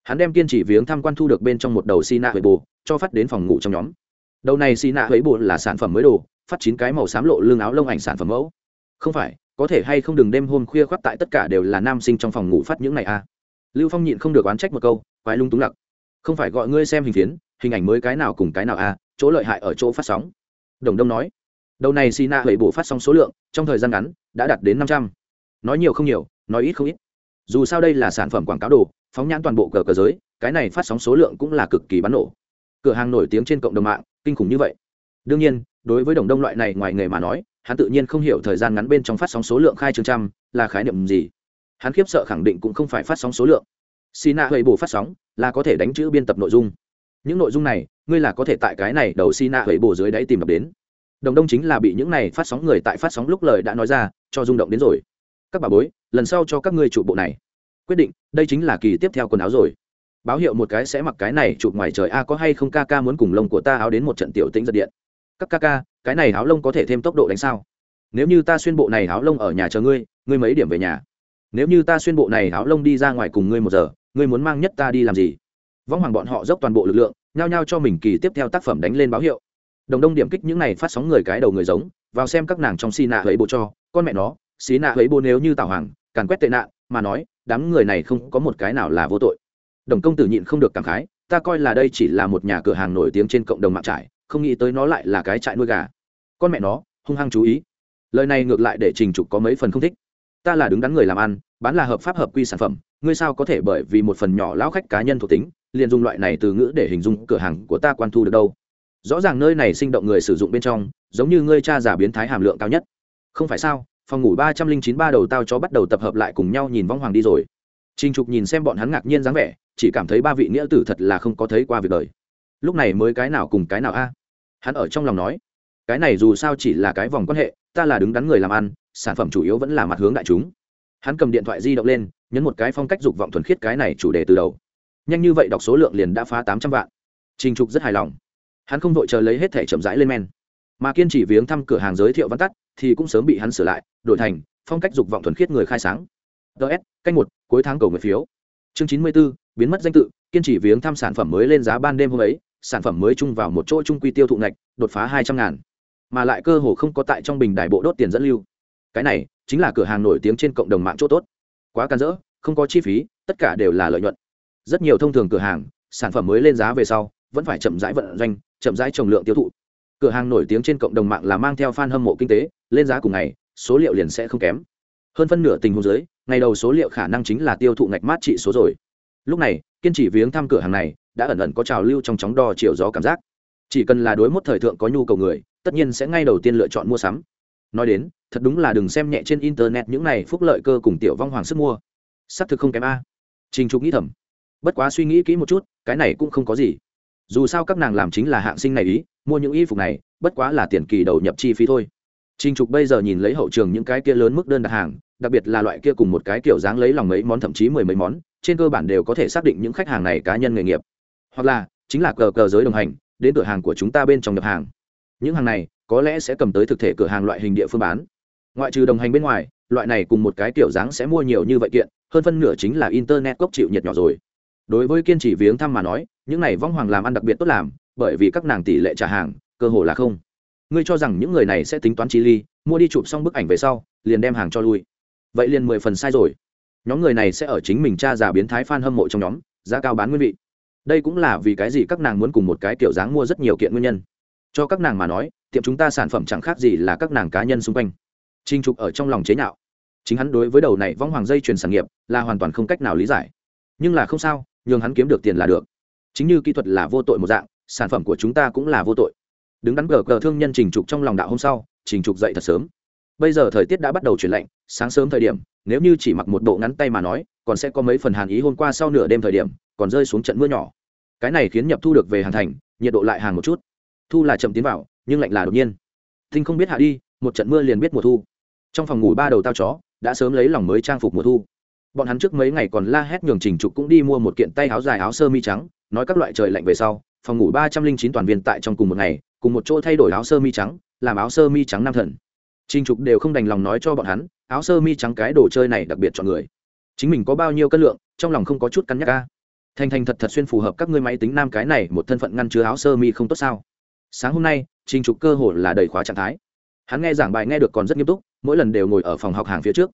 Hắn đem kiên trì viếng tham quan thu được bên trong một đầu xi nạ hơi bù cho phát đến phòng ngủ trong nhóm. Đầu này xi nạ hơi bù là sản phẩm mới đồ, phát chín cái màu xám lộ lưng áo lông ảnh sản phẩm mẫu. Không phải, có thể hay không đừng đêm hôm khuya khoác tại tất cả đều là nam sinh trong phòng ngủ phát những này à? Lưu phong nhịn không được oán trách một câu quái lung túng lặc. Không phải gọi ngươi xem hình phiến, hình ảnh mới cái nào cùng cái nào à chỗ lợi hại ở chỗ phát sóng. Đồng đông nói. Đầu này xì nạ hầy bổ phát sóng số lượng, trong thời gian ngắn, đã đạt đến năm trăm. Nói nhiều không nhiều, nói ít không ít. Dù sao đây là sản phẩm quảng cáo đồ, phóng nhãn toàn bộ cờ cờ giới, cái này phát sóng số lượng cũng là cực kỳ bắn nổ. Cửa hàng nổi tiếng trên cộng đồng mạng, kinh khủng như vậy. Đương nhiên, đối với đồng đông loại này ngoài nghề mà nói, hắn tự nhiên không hiểu thời gian ngắn bên trong phát sóng số lượng khai trương trăm là khái niệm gì. Hắn khiếp sợ khẳng định cũng không phải phát sóng số lượng xì nạ Hủy bổ phát sóng là có thể đánh chữ biên tập nội dung. Những nội dung này, ngươi là có thể tại cái này đầu xì nạ Hủy bổ dưới đáy tìm đọc đến. Đồng đông chính là bị những này phát sóng người tại phát sóng lúc lời đã nói ra, cho rung động đến rồi. Các bà bối, lần sau cho các ngươi trụ bộ này. Quyết định, đây chính là kỳ tiếp theo quần áo rồi. Báo hiệu một cái sẽ mặc cái này chụp ngoài trời. A, có hay không ca ca muốn cùng lông của ta áo đến một trận tiểu tĩnh giật điện? Các ca ca, cái này áo lông có thể thêm tốc độ đánh sao? Nếu như ta xuyên bộ này áo lông ở nhà chờ ngươi ngươi mấy điểm về nhà? Nếu như ta xuyên bộ này áo lông đi ra ngoài cùng ngươi một giờ ngươi muốn mang nhất ta đi làm gì? Võng hoàng bọn họ dốc toàn bộ lực lượng, nhao nhao cho mình kỳ tiếp theo tác phẩm đánh lên báo hiệu. Đồng đông điểm kích những này phát sóng người cái đầu người giống, vào xem các nàng trong xì nạ ấy bộ cho, con mẹ nó xí nạ ấy bộ nếu như tào hoàng, càn quét tệ nạn, mà nói, đám người này không có một cái nào là vô tội. Đồng công tử nhịn không được cảm khái, ta coi là đây chỉ là một nhà cửa hàng nổi tiếng trên cộng đồng mạng trải không nghĩ tới nó lại là cái trại nuôi gà. Con mẹ nó, hung hăng chú ý. Lời này ngược lại để trình trục có mấy phần không thích ta là đứng đắn người làm ăn bán là hợp pháp hợp quy sản phẩm ngươi sao có thể bởi vì một phần nhỏ lão khách cá nhân thuộc tính liền dùng loại này từ ngữ để hình dung cửa hàng của ta quan thu được đâu rõ ràng nơi này sinh động người sử dụng bên trong giống như ngươi cha giả biến thái hàm lượng cao nhất không phải sao phòng ngủ ba trăm linh chín ba đầu tao chó bắt đầu tập hợp lại cùng nhau nhìn vong hoàng đi rồi Trình Trục nhìn xem bọn hắn ngạc nhiên dáng vẻ, chỉ cảm thấy ba vị nghĩa tử thật là không có thấy qua việc đời. Lúc này mới cái nào cùng cái nào a? Hắn ở trong lòng nói, cái này dù sao chỉ là cái vòng quan hệ, ta là đứng đắn người làm ăn, sản phẩm chủ yếu vẫn là mặt hướng đại chúng. Hắn cầm điện thoại di động lên, nhấn một cái phong cách dục vọng thuần khiết cái này chủ đề từ đầu. Nhanh như vậy đọc số lượng liền đã phá tám trăm vạn. Trình Trục rất hài lòng. Hắn không vội chờ lấy hết thẻ chậm rãi lên men, mà kiên trì viếng thăm cửa hàng giới thiệu văn tắt thì cũng sớm bị hắn sửa lại, đổi thành phong cách dục vọng thuần khiết người khai sáng ts canh một cuối tháng cầu người phiếu chương chín mươi 94, biến mất danh tự kiên trì viếng thăm sản phẩm mới lên giá ban đêm hôm ấy sản phẩm mới chung vào một chỗ trung quy tiêu thụ ngạch đột phá hai trăm ngàn mà lại cơ hồ không có tại trong bình đài bộ đốt tiền dẫn lưu cái này chính là cửa hàng nổi tiếng trên cộng đồng mạng chỗ tốt. Quá can dỡ, không có chi phí, tất cả đều là lợi nhuận. Rất nhiều thông thường cửa hàng, sản phẩm mới lên giá về sau, vẫn phải chậm rãi vận doanh, chậm rãi trồng lượng tiêu thụ. Cửa hàng nổi tiếng trên cộng đồng mạng là mang theo fan hâm mộ kinh tế, lên giá cùng ngày, số liệu liền sẽ không kém. Hơn phân nửa tình huống dưới, ngày đầu số liệu khả năng chính là tiêu thụ ngạch mát trị số rồi. Lúc này, kiên trì viếng thăm cửa hàng này, đã ẩn ẩn có trào lưu trong chóng đo chiều gió cảm giác. Chỉ cần là đối mốt thời thượng có nhu cầu người, tất nhiên sẽ ngay đầu tiên lựa chọn mua sắm. Nói đến thật đúng là đừng xem nhẹ trên internet những này phúc lợi cơ cùng tiểu vong hoàng sức mua. Xác thực không kém a. Trình trục nghĩ thầm. Bất quá suy nghĩ kỹ một chút, cái này cũng không có gì. Dù sao các nàng làm chính là hạng sinh này ý, mua những y phục này, bất quá là tiền kỳ đầu nhập chi phí thôi. Trình trục bây giờ nhìn lấy hậu trường những cái kia lớn mức đơn đặt hàng, đặc biệt là loại kia cùng một cái kiểu dáng lấy lòng mấy món thậm chí mười mấy món, trên cơ bản đều có thể xác định những khách hàng này cá nhân nghề nghiệp. Hoặc là, chính là cờ cờ giới đồng hành, đến cửa hàng của chúng ta bên trong nhập hàng. Những hàng này, có lẽ sẽ cầm tới thực thể cửa hàng loại hình địa phương bán ngoại trừ đồng hành bên ngoài, loại này cùng một cái kiểu dáng sẽ mua nhiều như vậy kiện, hơn phân nửa chính là internet cốc chịu nhiệt nhỏ rồi. Đối với kiên trì viếng thăm mà nói, những này vong hoàng làm ăn đặc biệt tốt làm, bởi vì các nàng tỷ lệ trả hàng, cơ hồ là không. Ngươi cho rằng những người này sẽ tính toán chi ly, mua đi chụp xong bức ảnh về sau, liền đem hàng cho lui. Vậy liền mười phần sai rồi. Nhóm người này sẽ ở chính mình cha già biến thái f a n hâm mộ trong nhóm, giá cao bán nguyên vị. Đây cũng là vì cái gì các nàng muốn cùng một cái kiểu dáng mua rất nhiều kiện nguyên nhân. Cho các nàng mà nói, tiệm chúng ta sản phẩm chẳng khác gì là các nàng cá nhân xung quanh. Trình trục ở trong lòng chế nhạo. Chính hắn đối với đầu này vong hoàng dây truyền sản nghiệp là hoàn toàn không cách nào lý giải. Nhưng là không sao, nhường hắn kiếm được tiền là được. Chính như kỹ thuật là vô tội một dạng, sản phẩm của chúng ta cũng là vô tội. Đứng đắn gờ gờ thương nhân trình trục trong lòng đạo hôm sau, trình trục dậy thật sớm. Bây giờ thời tiết đã bắt đầu chuyển lạnh, sáng sớm thời điểm, nếu như chỉ mặc một bộ ngắn tay mà nói, còn sẽ có mấy phần hàn ý hôm qua sau nửa đêm thời điểm, còn rơi xuống trận mưa nhỏ. Cái này khiến nhập thu được về hàng thành, nhiệt độ lại hàng một chút. Thu là chậm tiến vào, nhưng lạnh là đột nhiên. Tinh không biết hạ đi một trận mưa liền biết mùa thu trong phòng ngủ ba đầu tao chó đã sớm lấy lòng mới trang phục mùa thu bọn hắn trước mấy ngày còn la hét nhường trình trục cũng đi mua một kiện tay áo dài áo sơ mi trắng nói các loại trời lạnh về sau phòng ngủ ba trăm linh chín toàn viên tại trong cùng một ngày cùng một chỗ thay đổi áo sơ mi trắng làm áo sơ mi trắng nam thần Trình Trục đều không đành lòng nói cho bọn hắn, áo sơ mi trắng cái đồ chơi này đặc biệt chọn người. Chính mình có bao nhiêu cân lượng, trong lòng không có chút cân nhắc ca Thành thành thật thật xuyên phù hợp các ngươi máy tính nam cái này, một thân phận ngăn chứa áo sơ mi không tốt sao? Sáng hôm nay, Trình Trục cơ hồ là đầy khóa trạng thái. Hắn nghe giảng bài nghe được còn rất nghiêm túc, mỗi lần đều ngồi ở phòng học hàng phía trước.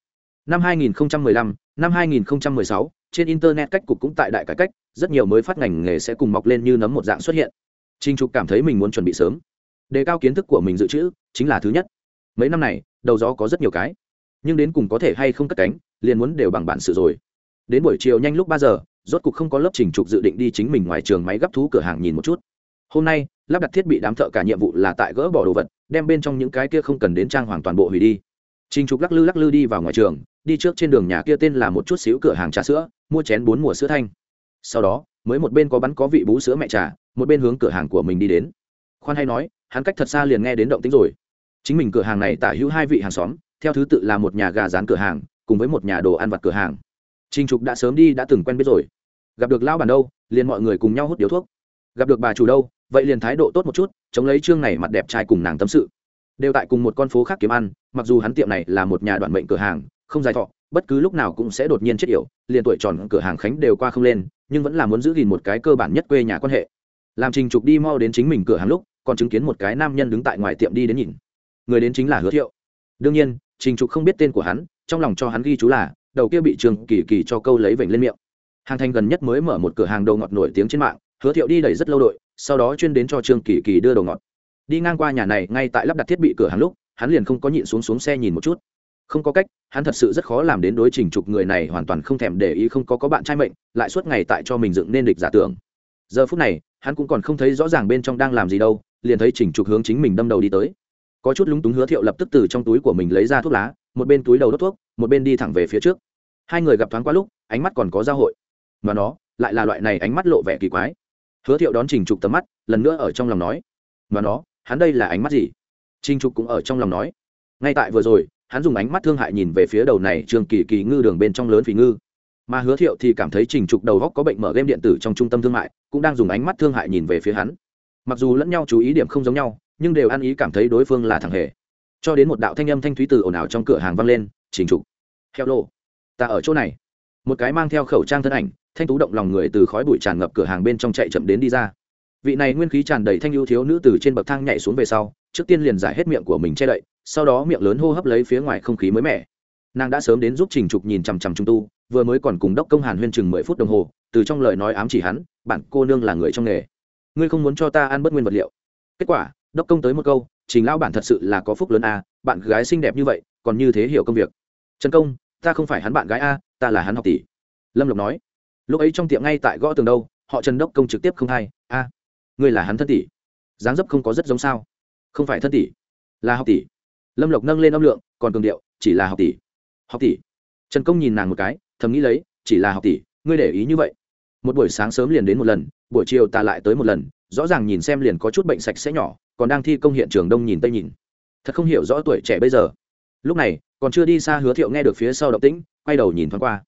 Năm 2015, năm 2016, trên internet cách cục cũng tại đại cải cách, rất nhiều mới phát ngành nghề sẽ cùng mọc lên như nấm một dạng xuất hiện. trinh Trục cảm thấy mình muốn chuẩn bị sớm. Đề cao kiến thức của mình dự trữ, chính là thứ nhất mấy năm này đầu gió có rất nhiều cái nhưng đến cùng có thể hay không cất cánh liền muốn đều bằng bản sự rồi đến buổi chiều nhanh lúc ba giờ rốt cục không có lớp trình trục dự định đi chính mình ngoài trường máy gấp thú cửa hàng nhìn một chút hôm nay, lắp đặt thiết bị đám thợ cả nhiệm vụ là tại gỡ bỏ đồ vật, đem bên trong những cái kia không cần đến trang hoàng toàn bộ hủy đi. Trình trục lắc lư lắc lư đi vào ngoài trường, đi trước trên đường nhà kia tên là một chút xíu cửa hàng trà sữa, mua chén bốn mùa sữa thanh. Sau đó, mới một bên có bắn có vị bú sữa mẹ trà, một bên hướng cửa hàng của mình đi đến. Khoan hay nói, hắn cách thật xa liền nghe đến động tính rồi. Chính mình cửa hàng này tả hữu hai vị hàng xóm, theo thứ tự là một nhà gà rán cửa hàng, cùng với một nhà đồ ăn vặt cửa hàng. Trình trục đã sớm đi đã từng quen biết rồi. Gặp được lão bản đâu, liền mọi người cùng nhau hút điếu thuốc. Gặp được bà chủ đâu vậy liền thái độ tốt một chút, chống lấy chương này mặt đẹp trai cùng nàng tâm sự. Đều tại cùng một con phố khác kiếm ăn, mặc dù hắn tiệm này là một nhà đoạn mệnh cửa hàng, không dài thọ, bất cứ lúc nào cũng sẽ đột nhiên chết yểu, liền tuổi tròn cửa hàng khánh đều qua không lên, nhưng vẫn là muốn giữ gìn một cái cơ bản nhất quê nhà quan hệ. Làm trình trục đi mau đến chính mình cửa hàng lúc, còn chứng kiến một cái nam nhân đứng tại ngoài tiệm đi đến nhìn. Người đến chính là hứa thiệu. Đương nhiên, trình trục không biết tên của hắn, trong lòng cho hắn ghi chú là, đầu kia bị trường kỳ kỳ cho câu lấy vểnh lên miệng. Hàng thành gần nhất mới mở một cửa hàng đồ ngọt nổi tiếng trên mạng, hứa thiệu đi đầy rất lâu đội sau đó chuyên đến cho trương kỳ kỳ đưa đồ ngọt. Đi ngang qua nhà này, ngay tại lắp đặt thiết bị cửa hàng lúc, hắn liền không có nhịn xuống xuống xe nhìn một chút. Không có cách, hắn thật sự rất khó làm đến đối trình trục người này hoàn toàn không thèm để ý, không có có bạn trai mệnh, lại suốt ngày tại cho mình dựng nên địch giả tưởng. Giờ phút này, hắn cũng còn không thấy rõ ràng bên trong đang làm gì đâu, liền thấy trình trục hướng chính mình đâm đầu đi tới. Có chút lúng túng hứa thiệu lập tức từ trong túi của mình lấy ra thuốc lá, một bên túi đầu đốt thuốc, một bên đi thẳng về phía trước. Hai người gặp thoáng qua lúc, ánh mắt còn có giao hội. Mà nó, lại là loại này ánh mắt lộ vẻ kỳ quái hứa thiệu đón trình trục tầm mắt, lần nữa ở trong lòng nói, mà nó, hắn đây là ánh mắt gì? Trình trục cũng ở trong lòng nói, ngay tại vừa rồi, hắn dùng ánh mắt thương hại nhìn về phía đầu này trường kỳ kỳ ngư đường bên trong lớn phì ngư. Mà hứa thiệu thì cảm thấy trình trục đầu góc có bệnh mở game điện tử trong trung tâm thương mại, cũng đang dùng ánh mắt thương hại nhìn về phía hắn. Mặc dù lẫn nhau chú ý điểm không giống nhau, nhưng đều ăn ý cảm thấy đối phương là thằng hề. Cho đến một đạo thanh âm thanh thúy từ ồn ào trong cửa hàng vang lên, trình trục heo lô ta ở chỗ này. Một cái mang theo khẩu trang thân ảnh thanh tú động lòng người từ khói bụi tràn ngập cửa hàng bên trong chạy chậm đến đi ra. Vị này nguyên khí tràn đầy thanh ưu thiếu nữ từ trên bậc thang nhảy xuống về sau, trước tiên liền giải hết miệng của mình che đậy, sau đó miệng lớn hô hấp lấy phía ngoài không khí mới mẻ. Nàng đã sớm đến giúp trình trục nhìn chằm chằm trung tu, vừa mới còn cùng đốc công hàn huyên chừng mười phút đồng hồ, từ trong lời nói ám chỉ hắn bạn cô nương là người trong nghề. Ngươi không muốn cho ta ăn bất nguyên vật liệu. Kết quả, đốc công tới một câu, trình lão bản thật sự là có phúc lớn a bạn gái xinh đẹp như vậy, còn như thế hiểu công việc. Trần công, ta không phải hắn bạn gái a, ta là hắn học tỷ. Lâm lộc nói lúc ấy trong tiệm ngay tại gõ tường đâu, họ trần đốc công trực tiếp không hay. A, ngươi là hắn thân tỷ. Dáng dấp không có rất giống sao? Không phải thân tỷ, là học tỷ. Lâm lộc nâng lên âm lượng, còn cường điệu, chỉ là học tỷ. Học tỷ. Trần công nhìn nàng một cái, thầm nghĩ lấy, chỉ là học tỷ, ngươi để ý như vậy. Một buổi sáng sớm liền đến một lần, buổi chiều ta lại tới một lần, rõ ràng nhìn xem liền có chút bệnh sạch sẽ nhỏ, còn đang thi công hiện trường đông nhìn tây nhìn. Thật không hiểu rõ tuổi trẻ bây giờ. Lúc này, còn chưa đi xa hứa thiệu nghe được phía sau động tĩnh, quay đầu nhìn thoáng qua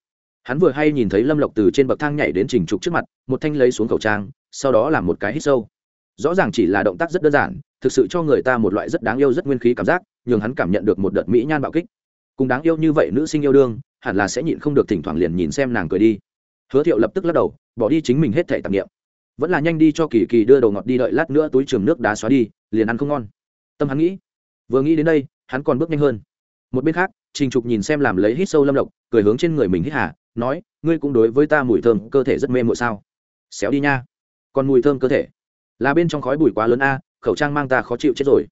hắn vừa hay nhìn thấy lâm lộc từ trên bậc thang nhảy đến trình trục trước mặt, một thanh lấy xuống khẩu trang, sau đó làm một cái hít sâu. Rõ ràng chỉ là động tác rất đơn giản, thực sự cho người ta một loại rất đáng yêu rất nguyên khí cảm giác, nhường hắn cảm nhận được một đợt mỹ nhan bạo kích. Cùng đáng yêu như vậy nữ sinh yêu đương, hẳn là sẽ nhịn không được thỉnh thoảng liền nhìn xem nàng cười đi. Hứa thiệu lập tức lắc đầu, bỏ đi chính mình hết thể tạp nghiệm vẫn là nhanh đi cho kỳ kỳ đưa đầu ngọt đi đợi lát nữa túi trường nước đá xóa đi, liền ăn không ngon. Tâm hắn nghĩ, vừa nghĩ đến đây, hắn còn bước nhanh hơn. Một bên khác trình trục nhìn xem làm lấy hít sâu lâm lộc, cười hướng trên người mình hít hà, nói, ngươi cũng đối với ta mùi thơm, cơ thể rất mê mội sao? Xéo đi nha. Còn mùi thơm cơ thể? Là bên trong khói bụi quá lớn a, khẩu trang mang ta khó chịu chết rồi.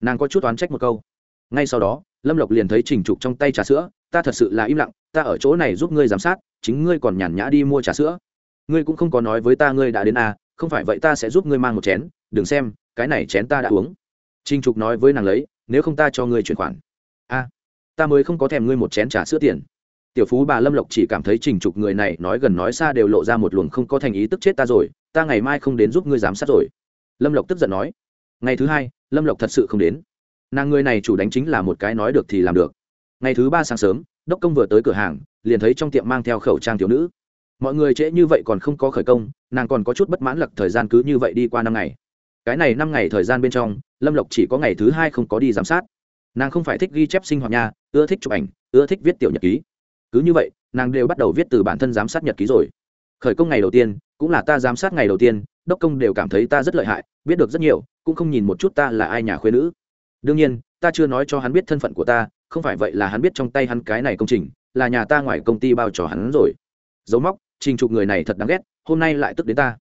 Nàng có chút oán trách một câu. Ngay sau đó, lâm lộc liền thấy trình trục trong tay trà sữa, ta thật sự là im lặng, ta ở chỗ này giúp ngươi giám sát, chính ngươi còn nhàn nhã đi mua trà sữa. Ngươi cũng không có nói với ta ngươi đã đến a, không phải vậy ta sẽ giúp ngươi mang một chén, đừng xem, cái này chén ta đã uống. Trình trục nói với nàng lấy, nếu không ta cho ngươi chuyển khoản. A ta mới không có thèm ngươi một chén trà sữa tiền. Tiểu phú bà lâm lộc chỉ cảm thấy trình trục người này nói gần nói xa đều lộ ra một luồng không có thành ý tức chết ta rồi, ta ngày mai không đến giúp ngươi giám sát rồi. Lâm lộc tức giận nói. Ngày thứ hai, lâm lộc thật sự không đến. Nàng người này chủ đánh chính là một cái nói được thì làm được. Ngày thứ ba sáng sớm, đốc công vừa tới cửa hàng, liền thấy trong tiệm mang theo khẩu trang thiếu nữ. Mọi người trễ như vậy còn không có khởi công, nàng còn có chút bất mãn lặc thời gian cứ như vậy đi qua năm ngày. Cái này năm ngày thời gian bên trong, lâm lộc chỉ có ngày thứ hai không có đi giám sát nàng không phải thích ghi chép sinh hoạt nha, ưa thích chụp ảnh, ưa thích viết tiểu nhật ký. Cứ như vậy, nàng đều bắt đầu viết từ bản thân giám sát nhật ký rồi. Khởi công ngày đầu tiên, cũng là ta giám sát ngày đầu tiên, đốc công đều cảm thấy ta rất lợi hại, biết được rất nhiều, cũng không nhìn một chút ta là ai nhà khuyên nữ. Đương nhiên, ta chưa nói cho hắn biết thân phận của ta, không phải vậy là hắn biết trong tay hắn cái này công trình, là nhà ta ngoài công ty bao trò hắn rồi. Dấu móc, trình chụp người này thật đáng ghét, hôm nay lại tức đến ta.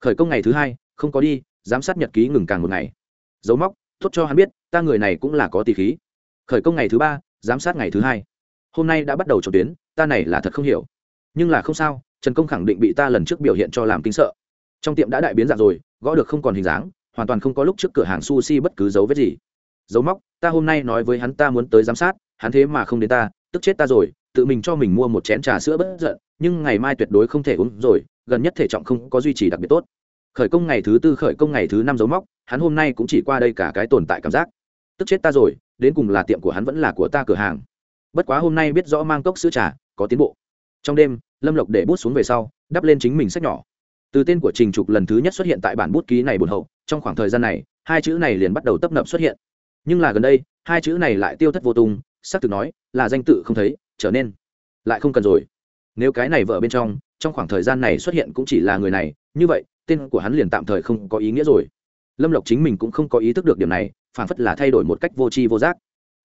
Khởi công ngày thứ hai, không có đi, giám sát nhật ký ngừng càng một ngày. Dấu móc thốt cho hắn biết, ta người này cũng là có tỷ khí. Khởi công ngày thứ ba, giám sát ngày thứ hai. Hôm nay đã bắt đầu trộm tuyến, ta này là thật không hiểu. Nhưng là không sao, trần công khẳng định bị ta lần trước biểu hiện cho làm kinh sợ. Trong tiệm đã đại biến dạng rồi, gõ được không còn hình dáng, hoàn toàn không có lúc trước cửa hàng sushi bất cứ dấu vết gì. Dấu móc, ta hôm nay nói với hắn ta muốn tới giám sát, hắn thế mà không đến ta, tức chết ta rồi, tự mình cho mình mua một chén trà sữa bất giận, nhưng ngày mai tuyệt đối không thể uống rồi, gần nhất thể trọng không có duy trì đặc biệt tốt. Khởi công ngày thứ tư, khởi công ngày thứ năm dấu móc hắn hôm nay cũng chỉ qua đây cả cái tồn tại cảm giác. Tức chết ta rồi, đến cùng là tiệm của hắn vẫn là của ta cửa hàng. Bất quá hôm nay biết rõ mang cốc sữa trà, có tiến bộ. Trong đêm, lâm lộc để bút xuống về sau, đắp lên chính mình sách nhỏ. Từ tên của trình trục lần thứ nhất xuất hiện tại bản bút ký này buồn hậu, trong khoảng thời gian này, hai chữ này liền bắt đầu tấp nập xuất hiện. Nhưng là gần đây, hai chữ này lại tiêu thất vô tung, xác thực nói, là danh tự không thấy, trở nên lại không cần rồi. Nếu cái này vợ bên trong trong khoảng thời gian này xuất hiện cũng chỉ là người này, như vậy, tên của hắn liền tạm thời không có ý nghĩa rồi lâm lộc chính mình cũng không có ý thức được điểm này, phản phất là thay đổi một cách vô tri vô giác.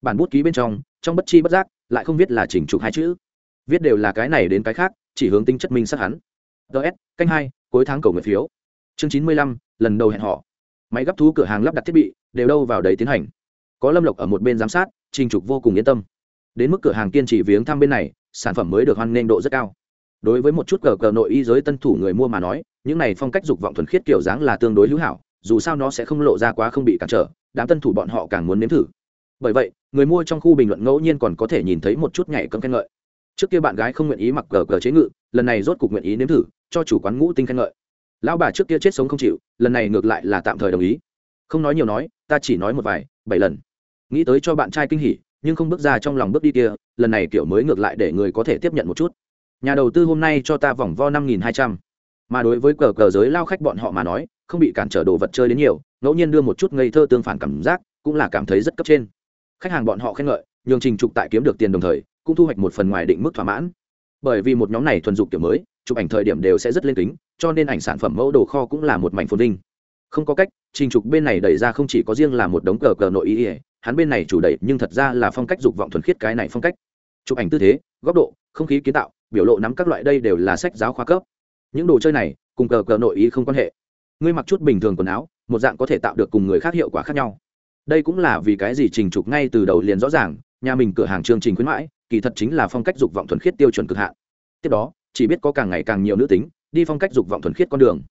Bản bút ký bên trong trong bất chi bất giác, lại không viết là chỉnh trục hai chữ. Viết đều là cái này đến cái khác, chỉ hướng tính chất minh sát hắn. Ts canh hai, cuối tháng cầu nguyện phiếu. Chương chín mươi lăm, lần đầu hẹn họ máy gấp thú cửa hàng lắp đặt thiết bị, đều đâu vào đấy tiến hành. Có lâm lộc ở một bên giám sát, trình trục vô cùng yên tâm. Đến mức cửa hàng kiên trì viếng thăm bên này, sản phẩm mới được hoan nghênh độ rất cao. Đối với một chút cờ cờ nội y giới tân thủ người mua mà nói, những này phong cách dục vọng thuần khiết kiểu dáng là tương đối hữu hảo dù sao nó sẽ không lộ ra quá không bị cản trở, đám tân thủ bọn họ càng muốn nếm thử. Bởi vậy, người mua trong khu bình luận ngẫu nhiên còn có thể nhìn thấy một chút nhảy cấm khen ngợi. Trước kia bạn gái không nguyện ý mặc cờ cờ chế ngự, lần này rốt cục nguyện ý nếm thử, cho chủ quán ngũ tinh khen ngợi. Lão bà trước kia chết sống không chịu, lần này ngược lại là tạm thời đồng ý. Không nói nhiều nói, ta chỉ nói một vài, bảy lần. Nghĩ tới cho bạn trai kinh hỉ, nhưng không bước ra trong lòng bước đi kia, lần này kiểu mới ngược lại để người có thể tiếp nhận một chút. Nhà đầu tư hôm nay cho ta vòng vo năm nghìn hai trăm. Mà đối với cờ cờ giới lao khách bọn họ mà nói không bị cản trở đồ vật chơi đến nhiều, ngẫu nhiên đưa một chút ngây thơ tương phản cảm giác, cũng là cảm thấy rất cấp trên. Khách hàng bọn họ khen ngợi, nhường trình trục tại kiếm được tiền đồng thời, cũng thu hoạch một phần ngoài định mức thỏa mãn. Bởi vì một nhóm này thuần dục kiểu mới, chụp ảnh thời điểm đều sẽ rất lên kính, cho nên ảnh sản phẩm mẫu đồ kho cũng là một mảnh phồn vinh. Không có cách, trình trục bên này đẩy ra không chỉ có riêng là một đống cờ cờ nội ý ỉa hắn bên này chủ đẩy nhưng thật ra là phong cách dục vọng thuần khiết cái này phong cách. Chụp ảnh tư thế, góc độ, không khí kiến tạo, biểu lộ nắm các loại đây đều là sách giáo khoa cấp. Những đồ chơi này, cùng cờ cờ nội ý không quan hệ ngươi mặc chút bình thường quần áo, một dạng có thể tạo được cùng người khác hiệu quả khác nhau. Đây cũng là vì cái gì trình trục ngay từ đầu liền rõ ràng, nhà mình cửa hàng chương trình khuyến mãi, kỳ thật chính là phong cách dục vọng thuần khiết tiêu chuẩn cực hạn. Tiếp đó, chỉ biết có càng ngày càng nhiều nữ tính, đi phong cách dục vọng thuần khiết con đường.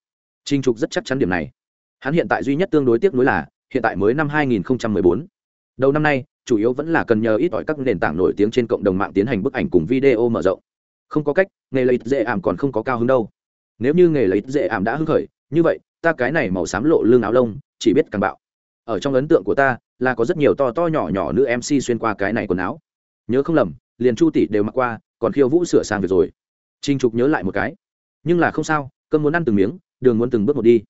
Trình trục rất chắc chắn điểm này. Hắn hiện tại duy nhất tương đối tiếc nuối là, hiện tại mới năm 2014. đầu năm nay, chủ yếu vẫn là cần nhờ ít ỏi các nền tảng nổi tiếng trên cộng đồng mạng tiến hành bức ảnh cùng video mở rộng. Không có cách, nghề lấy dễ ảm còn không có cao hứng đâu. Nếu như nghề lấy dễ ảm đã hứng khởi, như vậy ta cái này màu xám lộ lương áo lông, chỉ biết càng bạo. Ở trong ấn tượng của ta, là có rất nhiều to to nhỏ nhỏ nữ mc xuyên qua cái này quần áo. Nhớ không lầm, liền chu tỷ đều mặc qua, còn khiêu vũ sửa sang việc rồi. Trinh trục nhớ lại một cái. Nhưng là không sao, cơm muốn ăn từng miếng, đường muốn từng bước một đi.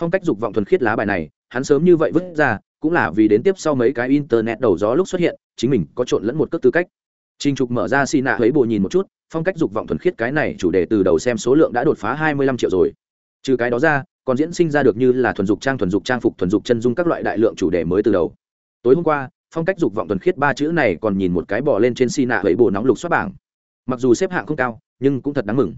Phong cách dục vọng thuần khiết lá bài này, hắn sớm như vậy vứt ra, cũng là vì đến tiếp sau mấy cái internet đầu gió lúc xuất hiện, chính mình có trộn lẫn một cước tư cách. Trinh trục mở ra xi nạ thấy bộ nhìn một chút, phong cách dục vọng thuần khiết cái này chủ đề từ đầu xem số lượng đã đột phá hai mươi lăm triệu rồi. Trừ cái đó ra còn diễn sinh ra được như là thuần dục trang thuần dục trang phục thuần dục chân dung các loại đại lượng chủ đề mới từ đầu tối hôm qua phong cách dục vọng thuần khiết ba chữ này còn nhìn một cái bỏ lên trên xi nạ ấy bộ nóng lục xoát bảng mặc dù xếp hạng không cao nhưng cũng thật đáng mừng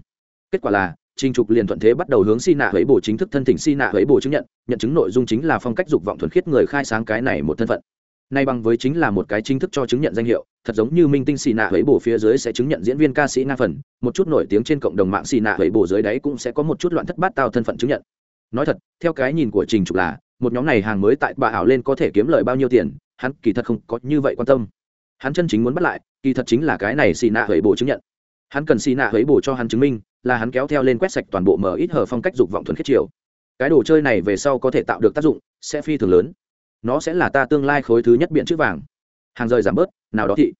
kết quả là Trình Trục liền thuận thế bắt đầu hướng xi Nạ Huế Bổ chính thức thân thỉnh xi Nạ Huế Bổ chứng nhận, nhận chứng nội dung chính là phong cách dục vọng thuần khiết người khai sáng cái này một thân phận. Nay bằng với chính là một cái chính thức cho chứng nhận danh hiệu, thật giống như Minh Tinh xì Nạ Huế Bổ phía dưới sẽ chứng nhận diễn viên ca sĩ nga phần, một chút nổi tiếng trên cộng đồng mạng xì Nạ Huế Bổ dưới đấy cũng sẽ có một chút loạn thất bát tao thân phận chứng nhận. Nói thật, theo cái nhìn của Trình Trục là, một nhóm này hàng mới tại bà ảo lên có thể kiếm lời bao nhiêu tiền, hắn kỳ thật không có như vậy quan tâm. Hắn chân chính muốn bắt lại, kỳ thật chính là cái này xì Nạ Huế Bổ chứng nhận. Hắn cần xì Nạ Huế Bổ cho hắn chứng minh, là hắn kéo theo lên quét sạch toàn bộ mở ít hở phong cách dục vọng thuần khiết chiều. Cái đồ chơi này về sau có thể tạo được tác dụng sẽ phi thường lớn. Nó sẽ là ta tương lai khối thứ nhất biện chữ vàng. Hàng rời giảm bớt nào đó thị.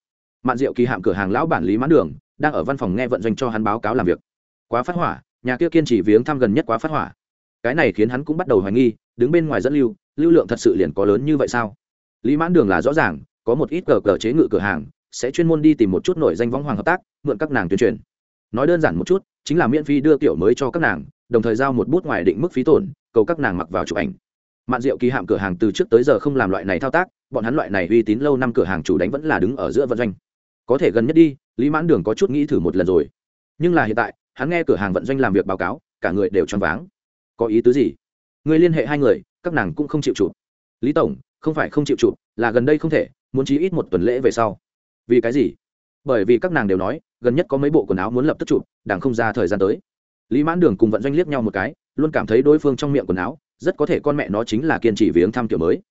Mạn rượu kỳ hạm cửa hàng lão bản lý mãn đường đang ở văn phòng nghe vận doanh cho hắn báo cáo làm việc. Quá phát hỏa nhà kia kiên trì viếng thăm gần nhất quá phát hỏa cái này khiến hắn cũng bắt đầu hoài nghi, đứng bên ngoài dẫn lưu lưu lượng thật sự liền có lớn như vậy sao? Lý mãn đường là rõ ràng, có một ít cờ cờ chế ngự cửa hàng, sẽ chuyên môn đi tìm một chút nổi danh võng hoàng hợp tác, mượn các nàng tuyên truyền. Nói đơn giản một chút, chính là miễn phí đưa kiểu mới cho các nàng, đồng thời giao một bút ngoài định mức phí tổn, cầu các nàng mặc vào chụp ảnh. Mạn diệu kỳ hạm cửa hàng từ trước tới giờ không làm loại này thao tác, bọn hắn loại này uy tín lâu năm cửa hàng chủ đánh vẫn là đứng ở giữa vận doanh. Có thể gần nhất đi, lý mãn đường có chút nghĩ thử một lần rồi. Nhưng là hiện tại, hắn nghe cửa hàng vận doanh làm việc báo cáo, cả người đều choáng váng có ý tứ gì? Người liên hệ hai người, các nàng cũng không chịu chụp. Lý tổng, không phải không chịu chụp, là gần đây không thể, muốn chí ít một tuần lễ về sau. Vì cái gì? Bởi vì các nàng đều nói, gần nhất có mấy bộ quần áo muốn lập tức chụp đảng không ra thời gian tới. Lý mãn đường cùng vận doanh liếc nhau một cái, luôn cảm thấy đối phương trong miệng quần áo, rất có thể con mẹ nó chính là kiên trì viếng thăm kiểu mới.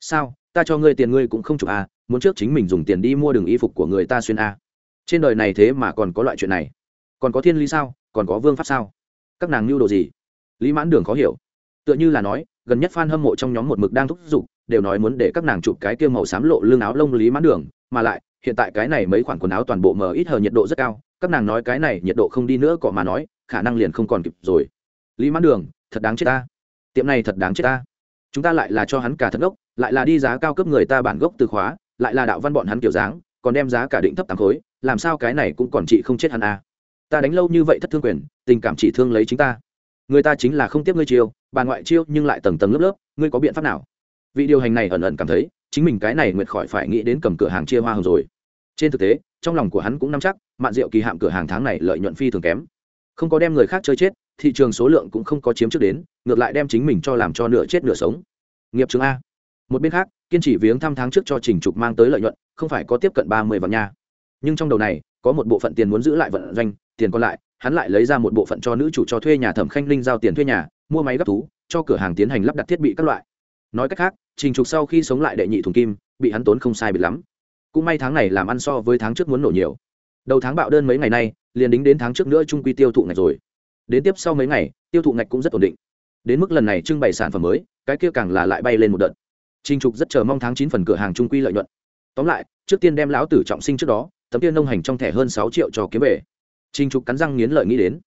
Sao? Ta cho ngươi tiền ngươi cũng không chụp à muốn trước chính mình dùng tiền đi mua đường y phục của người ta xuyên à. trên đời này thế mà còn có loại chuyện này. Còn có thiên lý sao? Còn có vương pháp sao? Các nàng lưu đồ gì? Lý mãn đường khó hiểu. Tựa như là nói gần nhất f a n hâm mộ trong nhóm một mực đang thúc giục đều nói muốn để các nàng chụp cái kia màu xám lộ lương áo lông lý mãn đường mà lại hiện tại cái này mấy khoản quần áo toàn bộ mờ ít hờ nhiệt độ rất cao các nàng nói cái này nhiệt độ không đi nữa cọ mà nói khả năng liền không còn kịp rồi. Lý mãn đường thật đáng chết ta. Tiệm này thật đáng chết ta. Chúng ta lại là cho hắn cả thật gốc, lại là đi giá cao cấp người ta bản gốc từ khóa lại là đạo văn bọn hắn kiểu dáng còn đem giá cả định thấp tám khối làm sao cái này cũng còn chị không chết hắn à. ta đánh lâu như vậy thất thương quyền tình cảm chỉ thương lấy chính ta người ta chính là không tiếp ngươi chiêu, bà ngoại chiêu nhưng lại tầng tầng lớp lớp, ngươi có biện pháp nào? Vị điều hành này ẩn ẩn cảm thấy, chính mình cái này nguyệt khỏi phải nghĩ đến cầm cửa hàng chia hoa hồng rồi. Trên thực tế, trong lòng của hắn cũng nắm chắc, mạn rượu kỳ hạm cửa hàng tháng này lợi nhuận phi thường kém. Không có đem người khác chơi chết, thị trường số lượng cũng không có chiếm trước đến, ngược lại đem chính mình cho làm cho nửa chết nửa sống. Nghiệp chứng a. Một bên khác, kiên trì viếng thăm tháng trước cho trình trục mang tới lợi nhuận, không phải có tiếp cận ba mươi vạn nha. Nhưng trong đầu này, có một bộ phận tiền muốn giữ lại vận doanh, tiền còn lại hắn lại lấy ra một bộ phận cho nữ chủ cho thuê nhà thẩm khanh linh giao tiền thuê nhà mua máy gấp thú cho cửa hàng tiến hành lắp đặt thiết bị các loại. Nói cách khác trình trục sau khi sống lại đệ nhị thùng kim bị hắn tốn không sai bịt lắm. Cũng may tháng này làm ăn so với tháng trước muốn nổ nhiều. Đầu tháng bạo đơn mấy ngày nay liền đính đến tháng trước nữa trung quy tiêu thụ ngạch rồi. Đến tiếp sau mấy ngày tiêu thụ ngạch cũng rất ổn định. Đến mức lần này trưng bày sản phẩm mới cái kia càng là lại bay lên một đợt. Trình Trục rất chờ mong tháng chín phần cửa hàng trung quy lợi nhuận. Tóm lại, trước tiên đem lão tử trọng sinh trước đó, tấm tiên nông hành trong thẻ hơn sáu triệu cho kiếm về. Trình Trục cắn răng nghiến lợi nghĩ đến.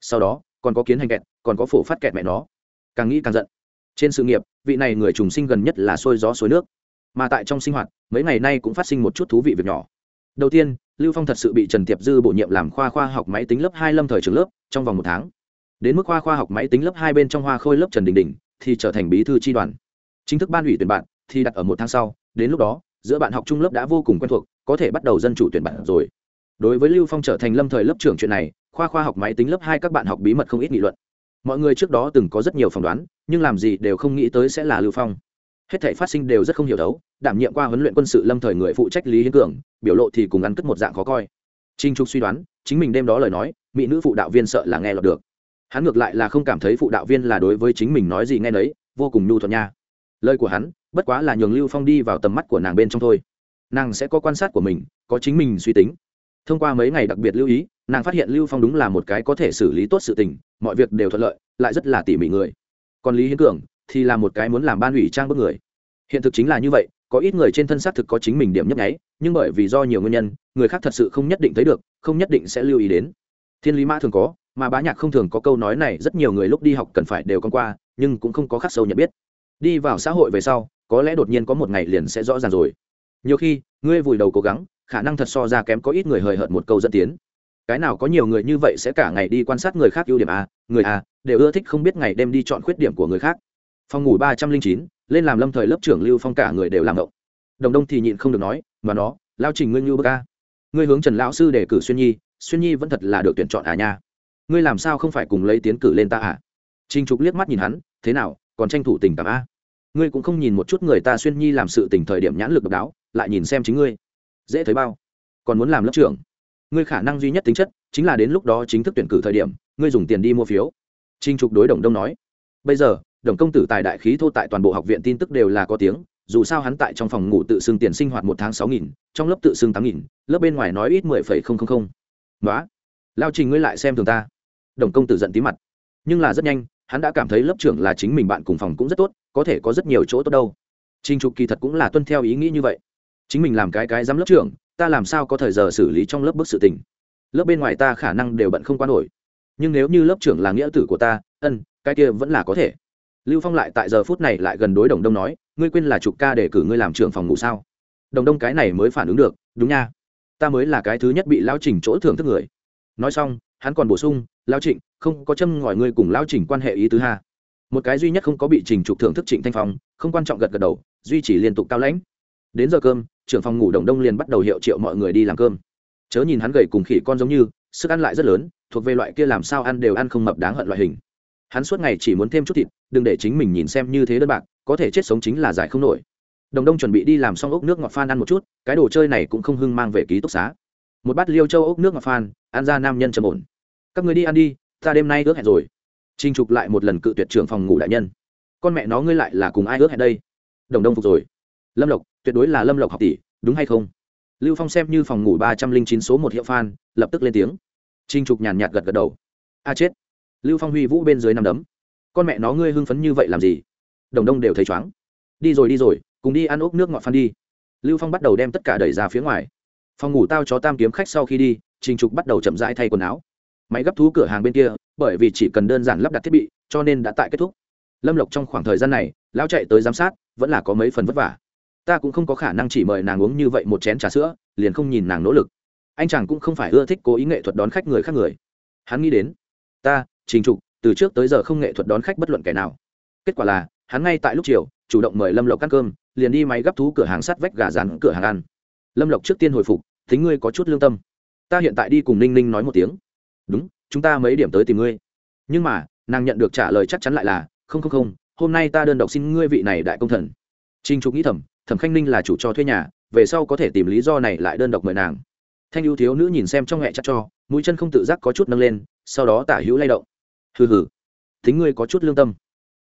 Sau đó, còn có kiến hành kẹt, còn có phổ phát kẹt mẹ nó. Càng nghĩ càng giận. Trên sự nghiệp, vị này người trùng sinh gần nhất là sôi gió suối nước, mà tại trong sinh hoạt, mấy ngày nay cũng phát sinh một chút thú vị việc nhỏ. Đầu tiên, Lưu Phong thật sự bị Trần Tiệp Dư bổ nhiệm làm khoa khoa học máy tính lớp hai lâm thời trường lớp, trong vòng một tháng. Đến mức khoa khoa học máy tính lớp hai bên trong Hoa Khôi lớp Trần Đình Đình thì trở thành bí thư chi đoàn chính thức ban ủy tuyển bạn thì đặt ở một tháng sau đến lúc đó giữa bạn học trung lớp đã vô cùng quen thuộc có thể bắt đầu dân chủ tuyển bạn rồi đối với lưu phong trở thành lâm thời lớp trưởng chuyện này, khoa khoa học máy tính lớp hai các bạn học bí mật không ít nghị luận. Mọi người trước đó từng có rất nhiều phỏng đoán, nhưng làm gì đều không nghĩ tới sẽ là lưu phong. Hết thể phát sinh đều rất không hiểu đấu đảm nhiệm qua huấn luyện quân sự lâm thời người phụ trách lý hiến cường, biểu lộ thì cùng ăn cất một dạng khó coi. Trinh trục suy đoán, chính mình đêm đó lời nói, mỹ nữ phụ đạo viên sợ là nghe lọt được. Hắn ngược lại là không cảm thấy phụ đạo viên là đối với chính mình nói gì nghe nấy, vô cùng nhu thuận nha. Lời của hắn, bất quá là nhường lưu phong đi vào tầm mắt của nàng bên trong thôi. Nàng sẽ có quan sát của mình, có chính mình suy tính thông qua mấy ngày đặc biệt lưu ý, nàng phát hiện lưu phong đúng là một cái có thể xử lý tốt sự tình, mọi việc đều thuận lợi, lại rất là tỉ mỉ người. Còn lý hiến cường thì là một cái muốn làm ban ủy trang bức người. Hiện thực chính là như vậy, có ít người trên thân xác thực có chính mình điểm nhấp nháy, nhưng bởi vì do nhiều nguyên nhân, người khác thật sự không nhất định thấy được, không nhất định sẽ lưu ý đến. Thiên lý mã thường có, mà bá nhạc không thường có câu nói này, rất nhiều người lúc đi học cần phải đều con qua, nhưng cũng không có khắc sâu nhận biết. Đi vào xã hội về sau, có lẽ đột nhiên có một ngày liền sẽ rõ ràng rồi. Nhiều khi, ngươi vùi đầu cố gắng khả năng thật so ra kém có ít người hời hợt một câu dẫn tiến. Cái nào có nhiều người như vậy sẽ cả ngày đi quan sát người khác ưu điểm a người a đều ưa thích không biết ngày đêm đi chọn khuyết điểm của người khác. Phòng ngủ ba trăm linh chín, lên làm lâm thời lớp trưởng lưu phong cả người đều làm động. Đồng đông thì nhịn không được nói, mà nó, lao trình ngươi như bơ ca ngươi hướng trần lão sư để cử xuyên nhi xuyên nhi vẫn thật là được tuyển chọn à nha. Ngươi làm sao không phải cùng lấy tiến cử lên ta à? Trinh trục liếc mắt nhìn hắn, thế nào, còn tranh thủ tình cảm a? Ngươi cũng không nhìn một chút người ta xuyên nhi làm sự tình thời điểm nhãn lực độc đáo, lại nhìn xem chính ngươi dễ thấy bao. Còn muốn làm lớp trưởng. Ngươi khả năng duy nhất tính chất chính là đến lúc đó chính thức tuyển cử thời điểm, ngươi dùng tiền đi mua phiếu. Trinh trục đối đồng đông nói. Bây giờ, đồng công tử tài đại khí thô tại toàn bộ học viện tin tức đều là có tiếng, dù sao hắn tại trong phòng ngủ tự xưng tiền sinh hoạt một tháng sáu nghìn, trong lớp tự xưng tám nghìn, lớp bên ngoài nói ít mười phẩy không không không. Nói lao trình ngươi lại xem thường ta. Đồng công tử giận tí mặt. Nhưng là rất nhanh, hắn đã cảm thấy lớp trưởng là chính mình bạn cùng phòng cũng rất tốt, có thể có rất nhiều chỗ tốt đâu. Trình Trục kỳ thật cũng là tuân theo ý nghĩ như vậy. Chính mình làm cái cái giám lớp trưởng, ta làm sao có thời giờ xử lý trong lớp bức sự tình. Lớp bên ngoài ta khả năng đều bận không qua nổi. Nhưng nếu như lớp trưởng là nghĩa tử của ta, ân, cái kia vẫn là có thể. Lưu Phong lại tại giờ phút này lại gần đối Đồng Đông nói, ngươi quên là chục ca để cử ngươi làm trưởng phòng ngủ sao? Đồng Đông cái này mới phản ứng được, đúng nha. Ta mới là cái thứ nhất bị lao Trình chỗ thưởng thức người. Nói xong, hắn còn bổ sung, lao Trịnh, không có châm ngòi ngươi cùng lao Trình quan hệ ý tứ ha một cái duy nhất không có bị trình trục thưởng thức trịnh thanh phong không quan trọng gật gật đầu duy trì liên tục cao lãnh đến giờ cơm trưởng phòng ngủ đồng đông liền bắt đầu hiệu triệu mọi người đi làm cơm chớ nhìn hắn gầy cùng khỉ con giống như sức ăn lại rất lớn thuộc về loại kia làm sao ăn đều ăn không mập đáng hận loại hình hắn suốt ngày chỉ muốn thêm chút thịt đừng để chính mình nhìn xem như thế đơn bạc có thể chết sống chính là giải không nổi đồng đông chuẩn bị đi làm xong ốc nước ngọt phan ăn một chút cái đồ chơi này cũng không hưng mang về ký túc xá một bát liêu châu ốc nước ngọt phan ăn ra nam nhân trầm ổn các người đi ăn đi ta đêm nay ước hẹn rồi Trình Trục lại một lần cự tuyệt trưởng phòng ngủ đại nhân. Con mẹ nó ngươi lại là cùng ai ước hẹn đây? Đồng Đông phục rồi. Lâm Lộc, tuyệt đối là Lâm Lộc học tỷ, đúng hay không? Lưu Phong xem như phòng ngủ ba trăm linh chín số một hiệu fan, lập tức lên tiếng. trinh Trục nhàn nhạt gật gật đầu. A chết. Lưu Phong huy vũ bên dưới nằm đấm. Con mẹ nó ngươi hưng phấn như vậy làm gì? Đồng Đông đều thấy chóng. Đi rồi đi rồi, cùng đi ăn ốc nước ngọt phan đi. Lưu Phong bắt đầu đem tất cả đẩy ra phía ngoài. Phòng ngủ tao chó tam kiếm khách sau khi đi, Trình Trục bắt đầu chậm rãi thay quần áo máy gấp thú cửa hàng bên kia bởi vì chỉ cần đơn giản lắp đặt thiết bị cho nên đã tại kết thúc lâm lộc trong khoảng thời gian này lão chạy tới giám sát vẫn là có mấy phần vất vả ta cũng không có khả năng chỉ mời nàng uống như vậy một chén trà sữa, liền không nhìn nàng nỗ lực. Anh chàng cũng không phải ưa thích cố ý nghệ thuật đón khách người khác người. Hắn nghĩ đến, ta, trình trục, từ trước tới giờ không nghệ thuật đón khách bất luận kẻ nào. Kết quả là, hắn ngay tại lúc chiều, chủ động mời lâm lộc ăn cơm, liền đi máy gấp thú cửa hàng sắt vách gà rán cửa hàng ăn. Lâm lộc trước tiên hồi phục, thính ngươi có chút lương tâm. Ta hiện tại đi cùng ninh ninh nói một tiếng. Đúng, chúng ta mấy điểm tới tìm ngươi. Nhưng mà, nàng nhận được trả lời chắc chắn lại là, không không không, hôm nay ta đơn độc xin ngươi vị này đại công thần. Trinh trục nghĩ thầm thẩm khanh ninh là chủ cho thuê nhà, về sau có thể tìm lý do này lại đơn độc mời nàng. Thanh ưu thiếu nữ nhìn xem trong hẹ chắc cho, mũi chân không tự giác có chút nâng lên, sau đó tả hữu lay động. Hừ hừ, thính ngươi có chút lương tâm.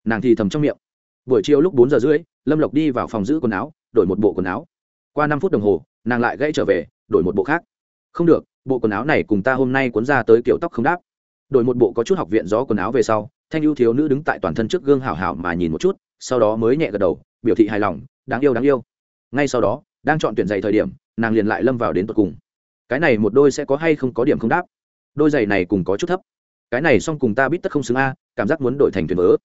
Nàng thì thầm trong miệng. Buổi chiều lúc bốn giờ rưỡi, lâm lộc đi vào phòng giữ quần áo, đổi một bộ quần áo. Qua năm phút đồng hồ, nàng lại gãy trở về, đổi một bộ khác. Không được, bộ quần áo này cùng ta hôm nay cuốn ra tới kiểu tóc không đáp. Đổi một bộ có chút học viện gió quần áo về sau, thanh ưu thiếu nữ đứng tại toàn thân trước gương hảo hảo mà nhìn một chút, sau đó mới nhẹ gật đầu, biểu thị hài lòng đáng yêu đáng yêu. Ngay sau đó, đang chọn tuyển giày thời điểm, nàng liền lại lâm vào đến tột cùng. Cái này một đôi sẽ có hay không có điểm không đáp? Đôi giày này cùng có chút thấp. Cái này xong cùng ta biết tất không xứng a, cảm giác muốn đổi thành thuyền vớ.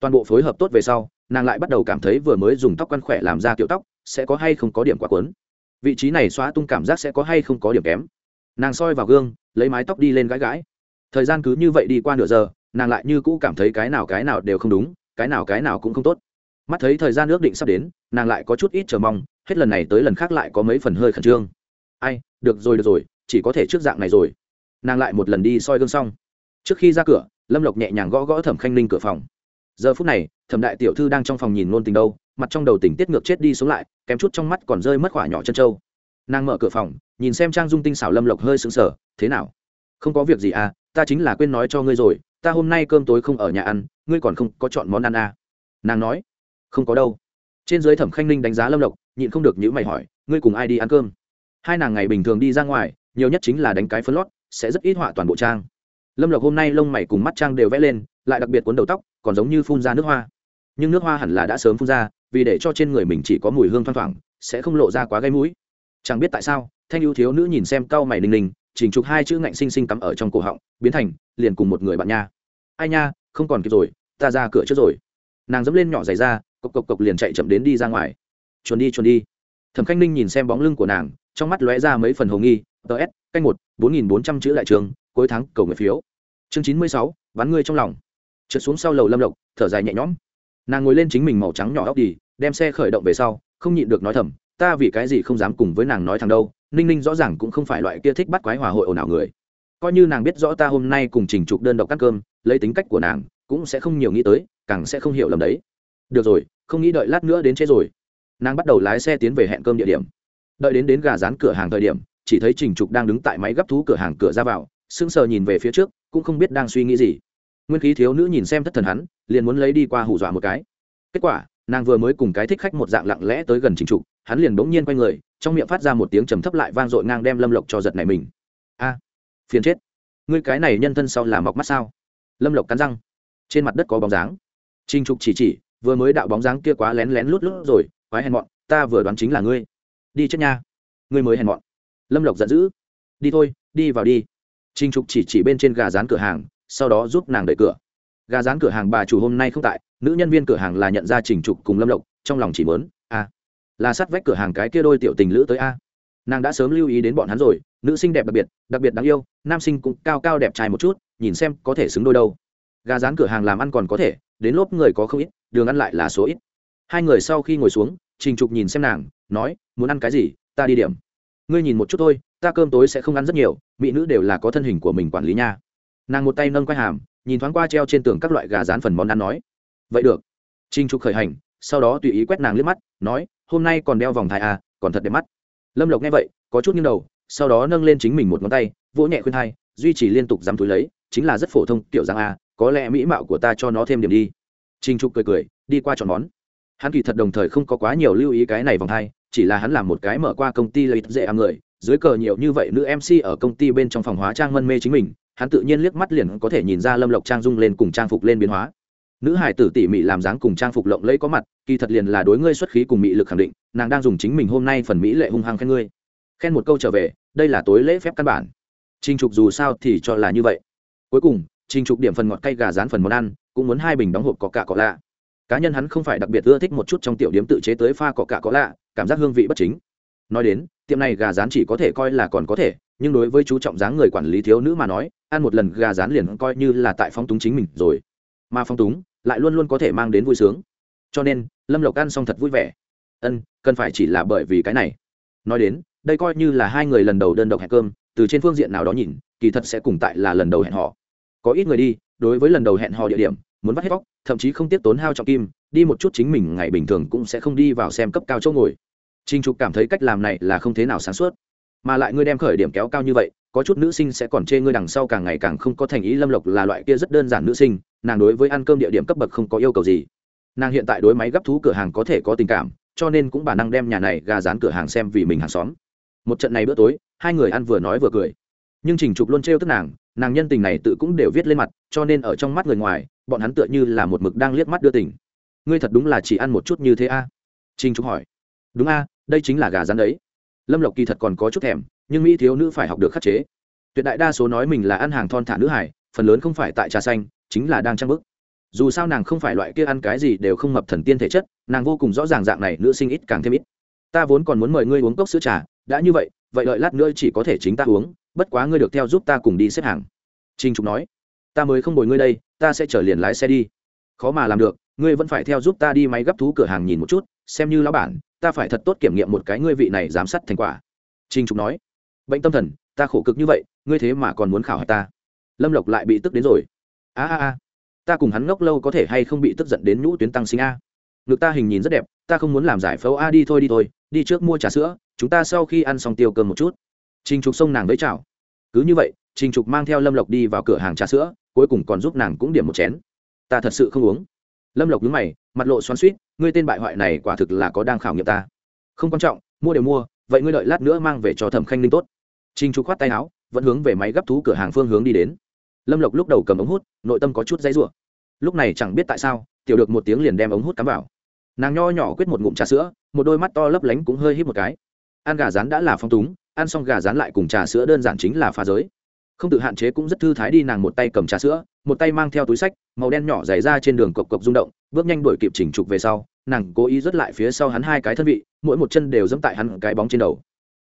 Toàn bộ phối hợp tốt về sau, nàng lại bắt đầu cảm thấy vừa mới dùng tóc quăn khỏe làm ra kiểu tóc, sẽ có hay không có điểm quả quấn vị trí này xóa tung cảm giác sẽ có hay không có điểm kém. Nàng soi vào gương, lấy mái tóc đi lên gãi gãi. Thời gian cứ như vậy đi qua nửa giờ, nàng lại như cũ cảm thấy cái nào cái nào đều không đúng, cái nào cái nào cũng không tốt mắt thấy thời gian ước định sắp đến, nàng lại có chút ít chờ mong, hết lần này tới lần khác lại có mấy phần hơi khẩn trương. Ai, được rồi được rồi, chỉ có thể trước dạng này rồi. Nàng lại một lần đi soi gương xong. Trước khi ra cửa, lâm lộc nhẹ nhàng gõ gõ thẩm khanh ninh cửa phòng. Giờ phút này, thẩm đại tiểu thư đang trong phòng nhìn nôn tình đâu, mặt trong đầu tỉnh tiết ngược chết đi xuống lại, kém chút trong mắt còn rơi mất khỏa nhỏ chân trâu. Nàng mở cửa phòng, nhìn xem trang dung tinh xảo lâm lộc hơi sững sờ, thế nào? Không có việc gì à ta chính là quên nói cho ngươi rồi, ta hôm nay cơm tối không ở nhà ăn, ngươi còn không có chọn món ăn à. nàng nói không có đâu. Trên dưới thẩm khanh ninh đánh giá lâm lộc, nhịn không được nhữ mày hỏi, ngươi cùng ai đi ăn cơm? Hai nàng ngày bình thường đi ra ngoài, nhiều nhất chính là đánh cái phân lót, sẽ rất ít họa toàn bộ trang. Lâm lộc hôm nay lông mày cùng mắt trang đều vẽ lên, lại đặc biệt cuốn đầu tóc, còn giống như phun ra nước hoa. Nhưng nước hoa hẳn là đã sớm phun ra, vì để cho trên người mình chỉ có mùi hương thoang thoảng, sẽ không lộ ra quá gây mũi. Chẳng biết tại sao, thanh ưu thiếu nữ nhìn xem cau mày ninh ninh, chỉnh chụp hai chữ ngạnh xinh xinh cắm ở trong cổ họng, biến thành, liền cùng một người bạn nha. Ai nha, không còn kịp rồi, ta ra cửa trước rồi. Nàng dẫm lên nhỏ giày ra cộc cộc cộc liền chạy chậm đến đi ra ngoài. Chuồn đi chuồn đi. Thẩm khanh ninh nhìn xem bóng lưng của nàng, trong mắt lóe ra mấy phần hồ nghi tờ s, canh một, bốn nghìn bốn trăm chữ đại trường, cuối tháng cầu nguyện phiếu. Chương chín mươi sáu, ván ngươi trong lòng. Trượt xuống sau lầu lâm lộc, thở dài nhẹ nhõm. Nàng ngồi lên chính mình màu trắng nhỏ óc đi, đem xe khởi động về sau, không nhịn được nói thầm, ta vì cái gì không dám cùng với nàng nói thằng đâu, ninh ninh rõ ràng cũng không phải loại kia thích bắt quái hòa hội ồn ào người. Coi như nàng biết rõ ta hôm nay cùng trình trục đơn độc cắt cơm, lấy tính cách của nàng, cũng sẽ không nhiều nghĩ tới, càng sẽ không hiểu lầm đấy được rồi, không nghĩ đợi lát nữa đến chết rồi. Nàng bắt đầu lái xe tiến về hẹn cơm địa điểm. Đợi đến đến gà rán cửa hàng thời điểm, chỉ thấy trình trục đang đứng tại máy gấp thú cửa hàng cửa ra vào, sững sờ nhìn về phía trước, cũng không biết đang suy nghĩ gì. Nguyên khí thiếu nữ nhìn xem thất thần hắn, liền muốn lấy đi qua hù dọa một cái. Kết quả, nàng vừa mới cùng cái thích khách một dạng lặng lẽ tới gần trình trục, hắn liền bỗng nhiên quay người, trong miệng phát ra một tiếng trầm thấp lại vang dội ngang đem lâm lộc cho giật này mình. A, phiền chết. Ngươi cái này nhân thân sau là mọc mắt sao? Lâm lộc cắn răng. Trên mặt đất có bóng dáng. Trình trục chỉ chỉ vừa mới đạo bóng dáng kia quá lén lén lút lút rồi, quái hèn mọn, ta vừa đoán chính là ngươi. Đi chết nha. Ngươi mới hèn mọn. Lâm lộc giận dữ. Đi thôi, đi vào đi. Trình trục chỉ chỉ bên trên gà rán cửa hàng, sau đó giúp nàng đẩy cửa. Gà rán cửa hàng bà chủ hôm nay không tại, nữ nhân viên cửa hàng là nhận ra trình trục cùng lâm lộc, trong lòng chỉ mớn a, là sát vách cửa hàng cái kia đôi tiểu tình lữ tới a. Nàng đã sớm lưu ý đến bọn hắn rồi, nữ sinh đẹp đặc biệt đặc biệt đáng yêu, nam sinh cũng cao cao đẹp trai một chút, nhìn xem có thể xứng đôi đâu. Gà rán cửa hàng làm ăn còn có thể, đến lốp người có không ít đường ăn lại là số ít. Hai người sau khi ngồi xuống, trình trục nhìn xem nàng, nói, muốn ăn cái gì, ta đi điểm. Ngươi nhìn một chút thôi, ta cơm tối sẽ không ăn rất nhiều, mỹ nữ đều là có thân hình của mình quản lý nha. Nàng một tay nâng quai hàm, nhìn thoáng qua treo trên tường các loại gà rán phần món ăn nói, vậy được. Trình trục khởi hành, sau đó tùy ý quét nàng liếc mắt, nói, hôm nay còn đeo vòng thai à còn thật đẹp mắt. Lâm lộc nghe vậy, có chút nghiêng đầu, sau đó nâng lên chính mình một ngón tay, vỗ nhẹ khuyên thai, duy trì liên tục dám túi lấy, chính là rất phổ thông kiểu rằng à có lẽ mỹ mạo của ta cho nó thêm điểm đi. Trình trục cười cười đi qua chọn món. Hắn kỳ thật đồng thời không có quá nhiều lưu ý cái này vòng hai, chỉ là hắn làm một cái mở qua công ty lấy dễ ám người dưới cờ nhiều như vậy nữ mc ở công ty bên trong phòng hóa trang mân mê chính mình hắn tự nhiên liếc mắt liền có thể nhìn ra lâm lộc trang dung lên cùng trang phục lên biến hóa. Nữ hải tử tỉ mỉ làm dáng cùng trang phục lộng lẫy có mặt kỳ thật liền là đối ngươi xuất khí cùng mỹ lực khẳng định nàng đang dùng chính mình hôm nay phần mỹ lệ hung hăng khen ngươi. Khen một câu trở về đây là tối lễ phép căn bản. Trinh trục dù sao thì cho là như vậy. Cuối cùng trinh trục điểm phần ngọt cay gà rán phần món ăn cũng muốn hai bình đóng hộp có cả có lạ. Cá nhân hắn không phải đặc biệt ưa thích một chút trong tiểu điếm tự chế tới pha cọ cả có lạ, cảm giác hương vị bất chính. Nói đến, tiệm này gà rán chỉ có thể coi là còn có thể, nhưng đối với chú trọng dáng người quản lý thiếu nữ mà nói, ăn một lần gà rán liền coi như là tại phong túng chính mình rồi. Mà phong túng lại luôn luôn có thể mang đến vui sướng. Cho nên, lâm lộc ăn xong thật vui vẻ. Ân, cần phải chỉ là bởi vì cái này. Nói đến, đây coi như là hai người lần đầu đơn độc hẹn cơm, từ trên phương diện nào đó nhìn, kỳ thật sẽ cùng tại là lần đầu hẹn họ có ít người đi đối với lần đầu hẹn hò địa điểm, muốn vắt hết vóc thậm chí không tiếp tốn hao trọng kim, đi một chút chính mình ngày bình thường cũng sẽ không đi vào xem cấp cao chỗ ngồi. Trinh trục cảm thấy cách làm này là không thế nào sáng suốt. Mà lại ngươi đem khởi điểm kéo cao như vậy, có chút nữ sinh sẽ còn chê ngươi đằng sau càng ngày càng không có thành ý lâm lộc là loại kia rất đơn giản nữ sinh, nàng đối với ăn cơm địa điểm cấp bậc không có yêu cầu gì. Nàng hiện tại đối máy gấp thú cửa hàng có thể có tình cảm, cho nên cũng bản năng đem nhà này gà dán cửa hàng xem vì mình hàng xóm. Một trận này bữa tối, hai người ăn vừa nói vừa cười nhưng trình trục luôn trêu tức nàng nàng nhân tình này tự cũng đều viết lên mặt, cho nên ở trong mắt người ngoài, bọn hắn tựa như là một mực đang liếc mắt đưa tình. Ngươi thật đúng là chỉ ăn một chút như thế a? À? trình trục hỏi. Đúng a, đây chính là gà rán đấy. Lâm lộc kỳ thật còn có chút thèm, nhưng mỹ thiếu nữ phải học được khắc chế. Tuyệt đại đa số nói mình là ăn hàng thon thả nữ hải, phần lớn không phải tại trà xanh, chính là đang trang bức. Dù sao nàng không phải loại kia ăn cái gì đều không mập thần tiên thể chất, nàng vô cùng rõ ràng dạng này nữ sinh ít càng thêm ít. Ta vốn còn muốn mời ngươi uống cốc sữa trà, đã như vậy vậy đợi lát nữa chỉ có thể chính ta uống bất quá ngươi được theo giúp ta cùng đi xếp hàng. Trinh trục nói. Ta mới không bồi ngươi đây, ta sẽ chở liền lái xe đi. Khó mà làm được, ngươi vẫn phải theo giúp ta đi máy gấp thú cửa hàng nhìn một chút, xem như lão bản, ta phải thật tốt kiểm nghiệm một cái ngươi vị này giám sát thành quả. Trinh trục nói. Bệnh tâm thần, ta khổ cực như vậy, ngươi thế mà còn muốn khảo hạch ta. Lâm lộc lại bị tức đến rồi. A a a, ta cùng hắn ngốc lâu có thể hay không bị tức giận đến nhũ tuyến tăng sinh a? Ngực ta hình nhìn rất đẹp, ta không muốn làm giải phẫu a, đi thôi đi thôi, đi trước mua trà sữa, chúng ta sau khi ăn xong tiêu cơm một chút trình trục xông nàng với chào cứ như vậy trình trục mang theo lâm lộc đi vào cửa hàng trà sữa cuối cùng còn giúp nàng cũng điểm một chén. Ta thật sự không uống. Lâm lộc nhướng mày mặt lộ xoắn xuýt, ngươi tên bại hoại này quả thực là có đang khảo nghiệm ta. Không quan trọng mua đều mua vậy ngươi đợi lát nữa mang về cho thẩm khanh ninh tốt. Trình trục khoát tay áo vẫn hướng về máy gấp thú cửa hàng phương hướng đi đến. Lâm lộc lúc đầu cầm ống hút nội tâm có chút dãy rủa. Lúc này chẳng biết tại sao tiểu được một tiếng liền đem ống hút cắm vào. Nàng nho nhỏ quyết một ngụm trà sữa một đôi mắt to lấp lánh cũng hơi hít một cái. An gà rán đã là phong túng ăn xong gà rán lại cùng trà sữa đơn giản chính là phá giới. Không tự hạn chế cũng rất thư thái đi nàng một tay cầm trà sữa, một tay mang theo túi sách, màu đen nhỏ dày ra trên đường cộc cộc rung động, bước nhanh đuổi kịp chỉnh trục về sau, nàng cố ý rớt lại phía sau hắn hai cái thân vị, mỗi một chân đều dẫm tại hắn cái bóng trên đầu.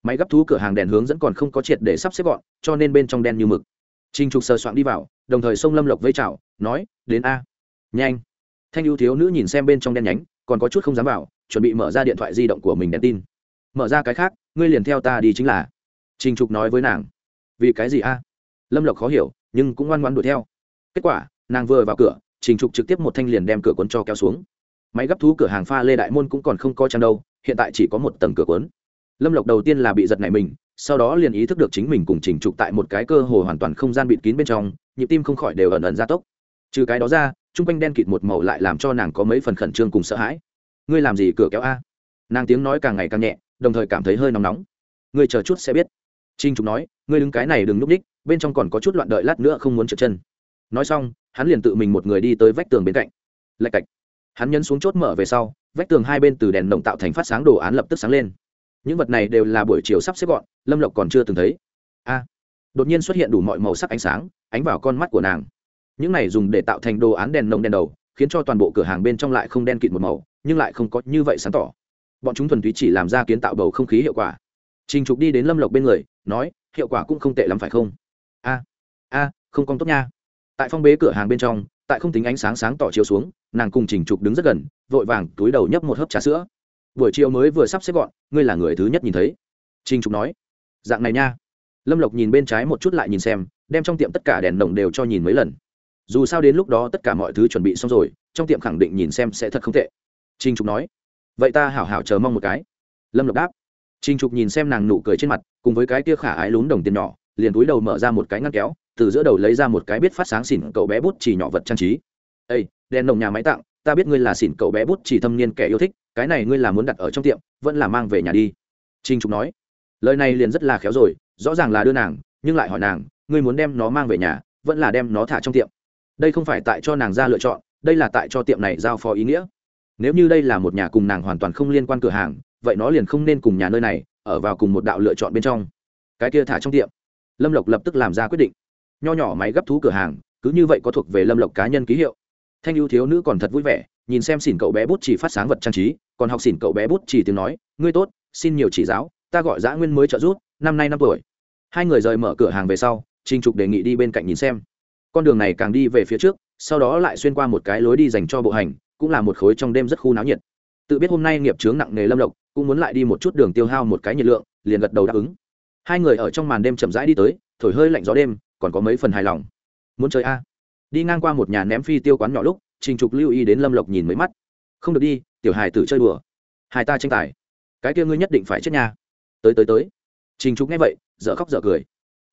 Máy gấp thú cửa hàng đèn hướng dẫn còn không có triệt để sắp xếp gọn, cho nên bên trong đen như mực. Trình trục sờ soạn đi vào, đồng thời xông lâm lộc với chào, nói, đến a. Nhanh. Thanh ưu thiếu nữ nhìn xem bên trong đen nhánh, còn có chút không dám vào, chuẩn bị mở ra điện thoại di động của mình đèn tin mở ra cái khác, ngươi liền theo ta đi chính là. Trình trục nói với nàng. Vì cái gì a? Lâm lộc khó hiểu, nhưng cũng ngoan ngoan đuổi theo. Kết quả, nàng vừa vào cửa, trình trục trực tiếp một thanh liền đem cửa cuốn cho kéo xuống. Máy gấp thú cửa hàng pha lê đại môn cũng còn không coi chăn đâu, hiện tại chỉ có một tầng cửa cuốn. Lâm lộc đầu tiên là bị giật này mình, sau đó liền ý thức được chính mình cùng trình trục tại một cái cơ hồ hoàn toàn không gian bịt kín bên trong, nhịp tim không khỏi đều ẩn ẩn ra tốc. Trừ cái đó ra, chung quanh đen kịt một màu lại làm cho nàng có mấy phần khẩn trương cùng sợ hãi. Ngươi làm gì cửa kéo a? Nàng tiếng nói càng ngày càng nhẹ đồng thời cảm thấy hơi nóng nóng. Ngươi chờ chút sẽ biết. Trinh trục nói, ngươi đứng cái này đừng núp ních bên trong còn có chút loạn đợi lát nữa không muốn trượt chân. Nói xong, hắn liền tự mình một người đi tới vách tường bên cạnh. Lạch cạch. Hắn nhấn xuống chốt mở về sau, vách tường hai bên từ đèn động tạo thành phát sáng đồ án lập tức sáng lên. Những vật này đều là buổi chiều sắp xếp gọn, lâm lộc còn chưa từng thấy. A. Đột nhiên xuất hiện đủ mọi màu sắc ánh sáng, ánh vào con mắt của nàng. Những này dùng để tạo thành đồ án đèn nồng đèn đầu, khiến cho toàn bộ cửa hàng bên trong lại không đen kịt một màu, nhưng lại không có như vậy sáng tỏ bọn chúng thuần túy chỉ làm ra kiến tạo bầu không khí hiệu quả. Trình trục đi đến lâm lộc bên người, nói, hiệu quả cũng không tệ lắm phải không? A a, không công tốt nha. Tại phong bế cửa hàng bên trong, tại không tính ánh sáng sáng tỏ chiếu xuống, nàng cùng trình trục đứng rất gần, vội vàng túi đầu nhấp một hớp trà sữa. Buổi chiều mới vừa sắp xếp gọn, ngươi là người thứ nhất nhìn thấy. Trình trục nói. Dạng này nha. Lâm lộc nhìn bên trái một chút lại nhìn xem, đem trong tiệm tất cả đèn nồng đều cho nhìn mấy lần. Dù sao đến lúc đó tất cả mọi thứ chuẩn bị xong rồi, trong tiệm khẳng định nhìn xem sẽ thật không tệ. Trinh trục nói vậy ta hảo hảo chờ mong một cái. Lâm lộc đáp. Trinh trục nhìn xem nàng nụ cười trên mặt, cùng với cái tia khả ái lún đồng tiền nhỏ, liền túi đầu mở ra một cái ngăn kéo, từ giữa đầu lấy ra một cái biết phát sáng xỉn cậu bé bút chỉ nhỏ vật trang trí. Ây đèn nồng nhà máy tặng, ta biết ngươi là xỉn cậu bé bút chỉ thâm niên kẻ yêu thích, cái này ngươi là muốn đặt ở trong tiệm, vẫn là mang về nhà đi. Trinh trục nói. Lời này liền rất là khéo rồi, rõ ràng là đưa nàng, nhưng lại hỏi nàng, ngươi muốn đem nó mang về nhà, vẫn là đem nó thả trong tiệm? Đây không phải tại cho nàng ra lựa chọn, đây là tại cho tiệm này giao phó ý nghĩa nếu như đây là một nhà cùng nàng hoàn toàn không liên quan cửa hàng, vậy nó liền không nên cùng nhà nơi này, ở vào cùng một đạo lựa chọn bên trong. Cái kia thả trong tiệm. Lâm lộc lập tức làm ra quyết định. Nho nhỏ máy gấp thú cửa hàng, cứ như vậy có thuộc về lâm lộc cá nhân ký hiệu. Thanh ưu thiếu nữ còn thật vui vẻ, nhìn xem xỉn cậu bé bút chỉ phát sáng vật trang trí, còn học xỉn cậu bé bút chỉ tiếng nói, ngươi tốt, xin nhiều chỉ giáo, ta gọi giã nguyên mới trợ giúp, năm nay năm tuổi. Hai người rời mở cửa hàng về sau, trình trục đề nghị đi bên cạnh nhìn xem. Con đường này càng đi về phía trước, sau đó lại xuyên qua một cái lối đi dành cho bộ hành cũng là một khối trong đêm rất khu náo nhiệt. Tự biết hôm nay nghiệp chướng nặng nề lâm lộc, cũng muốn lại đi một chút đường tiêu hao một cái nhiệt lượng, liền gật đầu đáp ứng. Hai người ở trong màn đêm chậm rãi đi tới, thổi hơi lạnh gió đêm, còn có mấy phần hài lòng. Muốn chơi a? Đi ngang qua một nhà ném phi tiêu quán nhỏ lúc, trình trục lưu ý đến lâm lộc nhìn mấy mắt. Không được đi, tiểu hài tử chơi đùa. Hai ta tranh tài. Cái kia ngươi nhất định phải chết nha. Tới tới tới. Trình trục nghe vậy, dở khóc dở cười.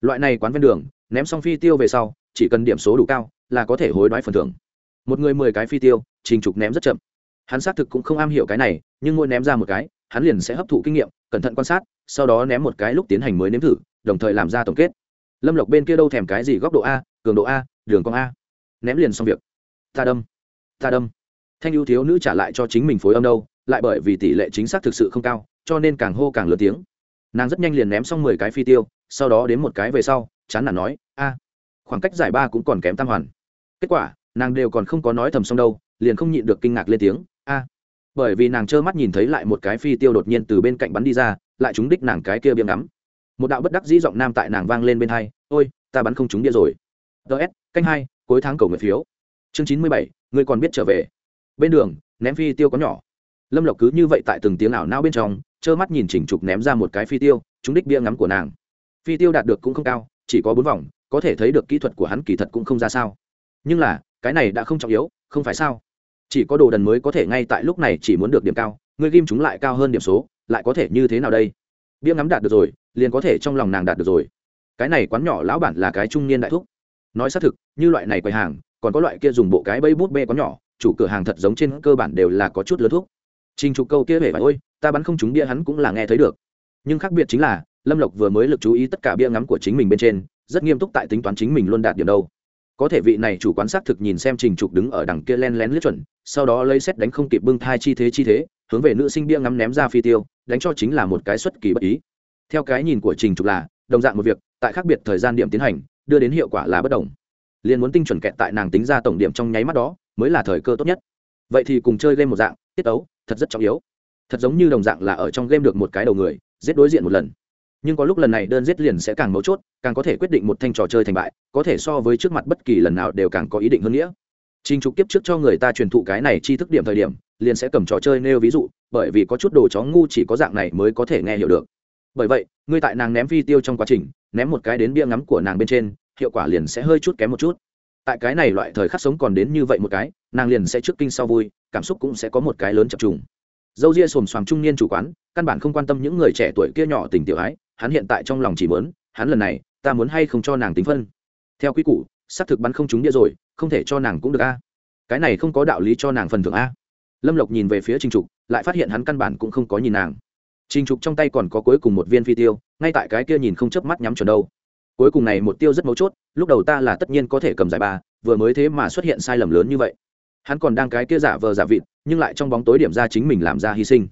Loại này quán ven đường, ném xong phi tiêu về sau, chỉ cần điểm số đủ cao, là có thể hối đoái phần thưởng. Một người mười cái phi tiêu trình trục ném rất chậm. Hắn xác thực cũng không am hiểu cái này, nhưng mỗi ném ra một cái, hắn liền sẽ hấp thụ kinh nghiệm, cẩn thận quan sát, sau đó ném một cái lúc tiến hành mới nếm thử, đồng thời làm ra tổng kết. Lâm lộc bên kia đâu thèm cái gì góc độ a, cường độ a, đường cong a. Ném liền xong việc. Ta đâm. Ta đâm. Thanh ưu thiếu nữ trả lại cho chính mình phối âm đâu, lại bởi vì tỷ lệ chính xác thực sự không cao, cho nên càng hô càng lớn tiếng. Nàng rất nhanh liền ném xong mười cái phi tiêu, sau đó đến một cái về sau, chán nản nói, a, khoảng cách giải ba cũng còn kém tam hoàn. Kết quả, nàng đều còn không có nói thầm xong đâu liền không nhịn được kinh ngạc lên tiếng. A, bởi vì nàng trơ mắt nhìn thấy lại một cái phi tiêu đột nhiên từ bên cạnh bắn đi ra, lại trúng đích nàng cái kia biếng ngắm. Một đạo bất đắc dĩ giọng nam tại nàng vang lên bên hai, ôi, ta bắn không trúng đĩa rồi. Ts canh hai, cuối tháng cầu nguyện phiếu. Chương chín mươi bảy, ngươi còn biết trở về. Bên đường, ném phi tiêu có nhỏ. Lâm lộc cứ như vậy tại từng tiếng ảo nao bên trong, trơ mắt nhìn chỉnh trục ném ra một cái phi tiêu, trúng đích bia ngắm của nàng. Phi tiêu đạt được cũng không cao, chỉ có bốn vòng, có thể thấy được kỹ thuật của hắn kỳ thật cũng không ra sao. Nhưng là, cái này đã không trọng yếu, không phải sao? Chỉ có đồ đần mới có thể ngay tại lúc này chỉ muốn được điểm cao, người ghim chúng lại cao hơn điểm số, lại có thể như thế nào đây? Bia ngắm đạt được rồi, liền có thể trong lòng nàng đạt được rồi. Cái này quán nhỏ lão bản là cái trung niên đại thúc. Nói xác thực, như loại này quầy hàng, còn có loại kia dùng bộ cái bẫy bút bê quán nhỏ, chủ cửa hàng thật giống trên cơ bản đều là có chút lớn thuốc. Trình trục câu kia hề phải, ôi, ta bắn không trúng bia hắn cũng là nghe thấy được. Nhưng khác biệt chính là, lâm lộc vừa mới lực chú ý tất cả bia ngắm của chính mình bên trên, rất nghiêm túc tại tính toán chính mình luôn đạt điểm đâu có thể vị này chủ quán xác thực nhìn xem trình trục đứng ở đằng kia len lén lướt chuẩn, sau đó lấy xét đánh không kịp bưng thai chi thế chi thế, hướng về nữ sinh bia ngắm ném ra phi tiêu, đánh cho chính là một cái xuất kỳ bất ý. Theo cái nhìn của trình trục là, đồng dạng một việc, tại khác biệt thời gian điểm tiến hành, đưa đến hiệu quả là bất đồng. Liền muốn tinh chuẩn kẹt tại nàng tính ra tổng điểm trong nháy mắt đó, mới là thời cơ tốt nhất. Vậy thì cùng chơi game một dạng, tiết ấu, thật rất trọng yếu. Thật giống như đồng dạng là ở trong game được một cái đầu người, giết đối diện một lần nhưng có lúc lần này đơn giết liền sẽ càng mấu chốt càng có thể quyết định một thanh trò chơi thành bại có thể so với trước mặt bất kỳ lần nào đều càng có ý định hơn nghĩa Trình trục kiếp trước cho người ta truyền thụ cái này chi thức điểm thời điểm, liền sẽ cầm trò chơi nêu ví dụ, bởi vì có chút đồ chó ngu chỉ có dạng này mới có thể nghe hiểu được. Bởi vậy, ngươi tại nàng ném phi tiêu trong quá trình, ném một cái đến bia ngắm của nàng bên trên, hiệu quả liền sẽ hơi chút kém một chút. Tại cái này loại thời khắc sống còn đến như vậy một cái, nàng liền sẽ trước kinh sau vui, cảm xúc cũng sẽ có một cái lớn chập trùng. Dâu ria xồm xoàm trung niên chủ quán, căn bản không quan tâm những người trẻ tuổi kia nhỏ tình tiểu ái, hắn hiện tại trong lòng chỉ muốn, hắn lần này, ta muốn hay không cho nàng tính phân. Theo quy củ, xác thực bắn không trúng đĩa rồi, không thể cho nàng cũng được a. Cái này không có đạo lý cho nàng phần thưởng a. Lâm lộc nhìn về phía trình trục lại phát hiện hắn căn bản cũng không có nhìn nàng. Trình trục trong tay còn có cuối cùng một viên phi tiêu ngay tại cái kia nhìn không chớp mắt nhắm chuẩn đâu. Cuối cùng này một tiêu rất mấu chốt lúc đầu ta là tất nhiên có thể cầm giải ba vừa mới thế mà xuất hiện sai lầm lớn như vậy. Hắn còn đang cái kia giả vờ giả vịt nhưng lại trong bóng tối điểm ra chính mình làm ra hy sinh.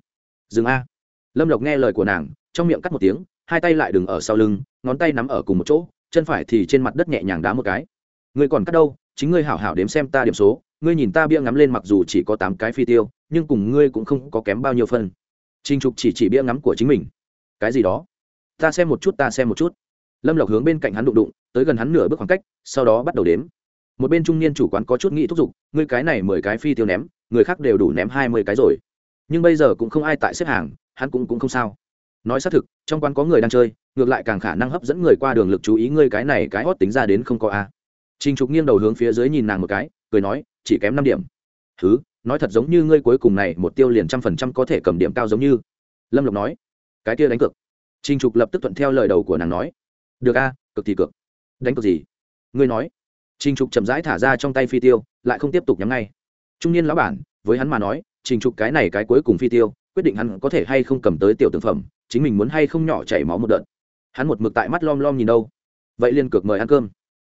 Dừng a. Lâm lộc nghe lời của nàng trong miệng cắt một tiếng hai tay lại đừng ở sau lưng, ngón tay nắm ở cùng một chỗ, chân phải thì trên mặt đất nhẹ nhàng đá một cái. Người còn cắt đâu, chính ngươi hảo hảo đếm xem ta điểm số, ngươi nhìn ta bia ngắm lên mặc dù chỉ có tám cái phi tiêu, nhưng cùng ngươi cũng không có kém bao nhiêu phân. Trinh trục chỉ chỉ bia ngắm của chính mình. Cái gì đó? Ta xem một chút, ta xem một chút. Lâm lộc hướng bên cạnh hắn đụng đụng, tới gần hắn nửa bước khoảng cách, sau đó bắt đầu đếm. Một bên trung niên chủ quán có chút nghĩ thúc giục, ngươi cái này mười cái phi tiêu ném, người khác đều đủ ném hai mươi cái rồi. Nhưng bây giờ cũng không ai tại xếp hàng, hắn cũng cũng không sao nói xác thực trong quán có người đang chơi ngược lại càng khả năng hấp dẫn người qua đường lực chú ý ngươi cái này cái hót tính ra đến không có a Trình Trục nghiêng đầu hướng phía dưới nhìn nàng một cái, cười nói, chỉ kém năm điểm. Thứ, nói thật giống như ngươi cuối cùng này một tiêu liền trăm phần trăm có thể cầm điểm cao giống như. Lâm Lộc nói, cái kia đánh cược. Trình Trục lập tức thuận theo lời đầu của nàng nói, được a, cực thì cực. Đánh cược gì? Ngươi nói. Trình Trục chậm rãi thả ra trong tay phi tiêu, lại không tiếp tục nhắm ngay. Trung niên lão bản, với hắn mà nói, Trình Trục cái này cái cuối cùng phi tiêu, quyết định hắn có thể hay không cầm tới tiểu tượng phẩm, chính mình muốn hay không nhỏ chảy máu một đợt. Hắn một mực tại mắt lom lom nhìn đâu. Vậy liên cược mời ăn cơm.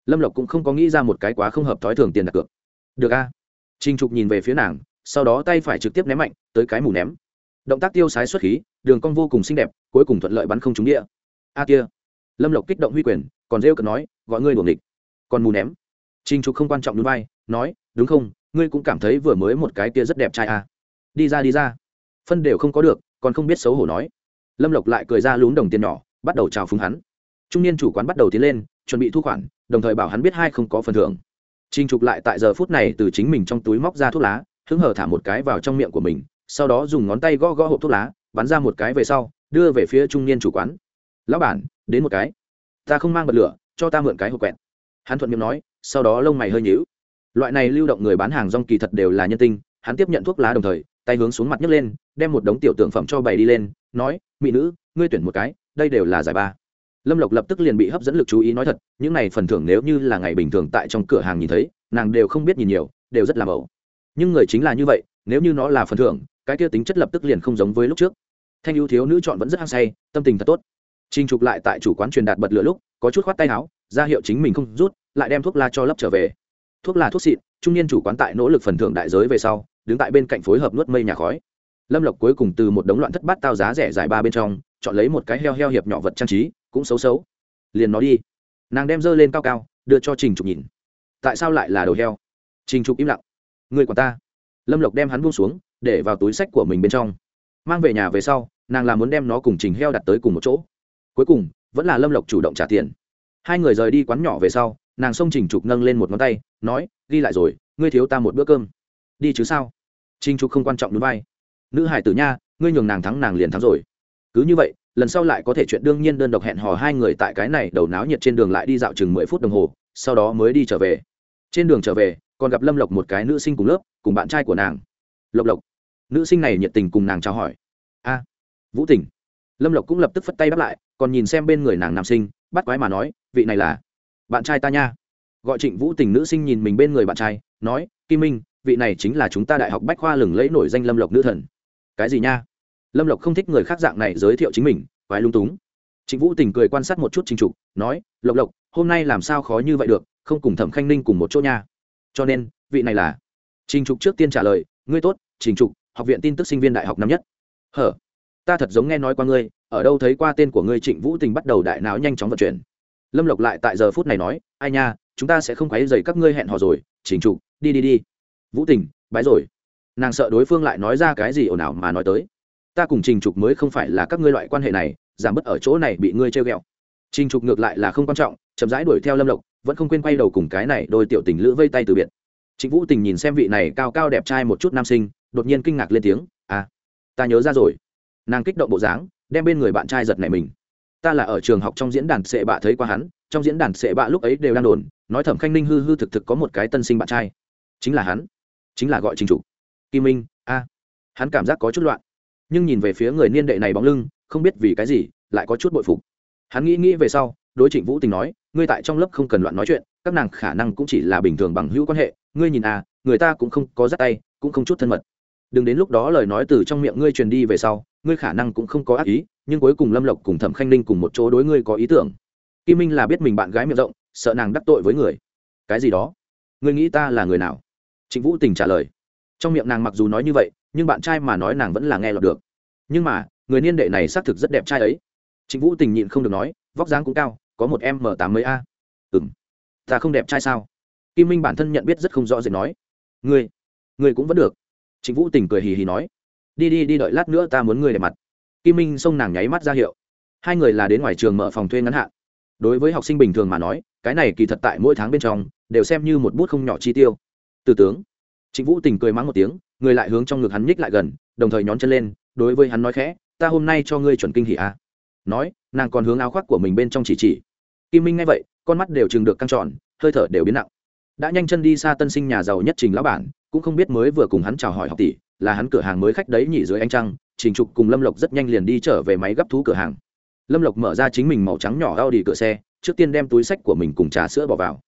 Lâm lộc cũng không có nghĩ ra một cái quá không hợp thói thường tiền đặt cược. Được a. Trinh trục nhìn về phía nàng sau đó tay phải trực tiếp ném mạnh tới cái mù ném. Động tác tiêu sái xuất khí đường cong vô cùng xinh đẹp cuối cùng thuận lợi bắn không trúng địa. A kia. Lâm lộc kích động huy quyền còn rêu cợt nói gọi ngươi đuồng địch còn mù ném. Trinh trục không quan trọng núi bay nói đúng không ngươi cũng cảm thấy vừa mới một cái kia rất đẹp trai à. đi ra đi ra phân đều không có được, còn không biết xấu hổ nói. Lâm lộc lại cười ra lún đồng tiền nhỏ, bắt đầu chào phúng hắn. Trung niên chủ quán bắt đầu tiến lên, chuẩn bị thu khoản, đồng thời bảo hắn biết hai không có phần thưởng. Trinh trục lại tại giờ phút này từ chính mình trong túi móc ra thuốc lá, hứng hở thả một cái vào trong miệng của mình, sau đó dùng ngón tay gõ gõ hộp thuốc lá, bắn ra một cái về sau, đưa về phía trung niên chủ quán. Lão bản, đến một cái. Ta không mang bật lửa, cho ta mượn cái hộp quẹt. Hắn thuận miệng nói, sau đó lông mày hơi nhíu. Loại này lưu động người bán hàng rong kỳ thật đều là nhân tinh, hắn tiếp nhận thuốc lá đồng thời tay hướng xuống mặt nhấc lên, đem một đống tiểu tượng phẩm cho bày đi lên, nói, mỹ nữ, ngươi tuyển một cái, đây đều là giải ba. Lâm lộc lập tức liền bị hấp dẫn lực chú ý nói thật, những này phần thưởng nếu như là ngày bình thường tại trong cửa hàng nhìn thấy, nàng đều không biết nhìn nhiều, đều rất làm ẩu nhưng người chính là như vậy, nếu như nó là phần thưởng, cái kia tính chất lập tức liền không giống với lúc trước. Thanh ưu thiếu nữ chọn vẫn rất hăng say, tâm tình thật tốt. Trinh trục lại tại chủ quán truyền đạt bật lửa lúc, có chút khoát tay áo, ra hiệu chính mình không rút, lại đem thuốc la cho lấp trở về. Thuốc là thuốc xịn, trung niên chủ quán tại nỗ lực phần thưởng đại giới về sau đứng tại bên cạnh phối hợp nuốt mây nhà khói. Lâm lộc cuối cùng từ một đống loạn thất bát tao giá rẻ dài ba bên trong, chọn lấy một cái heo heo hiệp nhỏ vật trang trí, cũng xấu xấu. Liền nó đi. Nàng đem dơ lên cao cao, đưa cho trình trục nhìn. Tại sao lại là đầu heo? Trình trục im lặng. Người của ta. Lâm lộc đem hắn buông xuống, để vào túi sách của mình bên trong. Mang về nhà về sau, nàng là muốn đem nó cùng trình heo đặt tới cùng một chỗ. Cuối cùng, vẫn là lâm lộc chủ động trả tiền. Hai người rời đi quán nhỏ về sau, nàng xông trình trục nâng lên một ngón tay, nói, ghi lại rồi, ngươi thiếu ta một bữa cơm. Đi chứ sao? Trinh trục không quan trọng núi vai. Nữ hải tử nha, ngươi nhường nàng thắng nàng liền thắng rồi. Cứ như vậy, lần sau lại có thể chuyện đương nhiên đơn độc hẹn hò hai người tại cái này đầu náo nhiệt trên đường lại đi dạo chừng mười phút đồng hồ, sau đó mới đi trở về. Trên đường trở về, còn gặp lâm lộc một cái nữ sinh cùng lớp, cùng bạn trai của nàng. Lộc lộc. Nữ sinh này nhiệt tình cùng nàng chào hỏi. A. Vũ tình. Lâm lộc cũng lập tức phất tay đáp lại, còn nhìn xem bên người nàng nam sinh, bắt quái mà nói, vị này là bạn trai ta nha. Gọi trịnh vũ tình nữ sinh nhìn mình bên người bạn trai, nói, kim minh vị này chính là chúng ta đại học bách khoa lừng lẫy nổi danh lâm lộc nữ thần. Cái gì nha? Lâm lộc không thích người khác dạng này giới thiệu chính mình, quái lung túng. Trịnh vũ tình cười quan sát một chút trình trục, nói, lộc lộc, hôm nay làm sao khó như vậy được, không cùng thẩm khanh ninh cùng một chỗ nha. Cho nên, vị này là trình trục trước tiên trả lời, ngươi tốt, trình trục, học viện tin tức sinh viên đại học năm nhất. Hở, ta thật giống nghe nói qua ngươi, ở đâu thấy qua tên của ngươi? Trịnh vũ tình bắt đầu đại não nhanh chóng vận chuyển. Lâm lộc lại tại giờ phút này nói, ai nha, chúng ta sẽ không quấy dày các ngươi hẹn hò rồi, trình trục, đi đi đi vũ tình, bái rồi. Nàng sợ đối phương lại nói ra cái gì ồn ào mà nói tới. Ta cùng trình trục mới không phải là các ngươi loại quan hệ này, giảm bớt ở chỗ này bị ngươi treo ghẹo. Trình trục ngược lại là không quan trọng, chậm rãi đuổi theo lâm lộc, vẫn không quên quay đầu cùng cái này đôi tiểu tình lữ vây tay từ biệt. Trịnh vũ tình nhìn xem vị này cao cao đẹp trai một chút nam sinh, đột nhiên kinh ngạc lên tiếng à ta nhớ ra rồi. Nàng kích động bộ dáng, đem bên người bạn trai giật này mình. Ta là ở trường học trong diễn đàn sệ bạ thấy qua hắn, trong diễn đàn sệ bạ lúc ấy đều đang đồn, nói thẩm khanh ninh hư hư thực thực có một cái tân sinh bạn trai, chính là hắn chính là gọi trình trục. Kim minh, a, hắn cảm giác có chút loạn, nhưng nhìn về phía người niên đệ này bóng lưng, không biết vì cái gì, lại có chút bội phục. Hắn nghĩ nghĩ về sau, đối trịnh vũ tình nói, ngươi tại trong lớp không cần loạn nói chuyện, các nàng khả năng cũng chỉ là bình thường bằng hữu quan hệ, ngươi nhìn à người ta cũng không có dắt tay, cũng không chút thân mật. Đừng đến lúc đó lời nói từ trong miệng ngươi truyền đi về sau, ngươi khả năng cũng không có ác ý, nhưng cuối cùng lâm lộc cùng thẩm khanh ninh cùng một chỗ đối ngươi có ý tưởng. Kim minh là biết mình bạn gái miệng rộng, sợ nàng đắc tội với người. Cái gì đó? Ngươi nghĩ ta là người nào? Trịnh vũ tình trả lời. Trong miệng nàng mặc dù nói như vậy, nhưng bạn trai mà nói nàng vẫn là nghe lọt được. Nhưng mà, người niên đệ này xác thực rất đẹp trai ấy. Trịnh vũ tình nhịn không được nói, vóc dáng cũng cao, có một m tám mấy a. Ừ m ta không đẹp trai sao? Kim minh bản thân nhận biết rất không rõ rệt nói. Ngươi ngươi cũng vẫn được. Trịnh vũ tình cười hì hì nói. Đi đi đi đợi lát nữa ta muốn ngươi để mặt. Kim minh xông nàng nháy mắt ra hiệu. Hai người là đến ngoài trường mở phòng thuê ngắn hạn. Đối với học sinh bình thường mà nói, cái này kỳ thật tại mỗi tháng bên trong, đều xem như một bút không nhỏ chi tiêu từ tướng. Trịnh vũ tình cười mắng một tiếng, người lại hướng trong ngực hắn nhích lại gần, đồng thời nhón chân lên, đối với hắn nói khẽ, ta hôm nay cho ngươi chuẩn kinh hỉ a. À. nói, nàng còn hướng áo khoác của mình bên trong chỉ chỉ. Kim minh nghe vậy, con mắt đều chừng được căng tròn, hơi thở đều biến nặng. Đã nhanh chân đi xa tân sinh nhà giàu nhất trình lão bản, cũng không biết mới vừa cùng hắn chào hỏi học tỷ, là hắn cửa hàng mới khách đấy nhỉ dưới ánh trăng, trình trục cùng lâm lộc rất nhanh liền đi trở về máy gấp thú cửa hàng. Lâm lộc mở ra chính mình màu trắng nhỏ đau đi cửa xe, trước tiên đem túi sách của mình cùng trà sữa bỏ vào.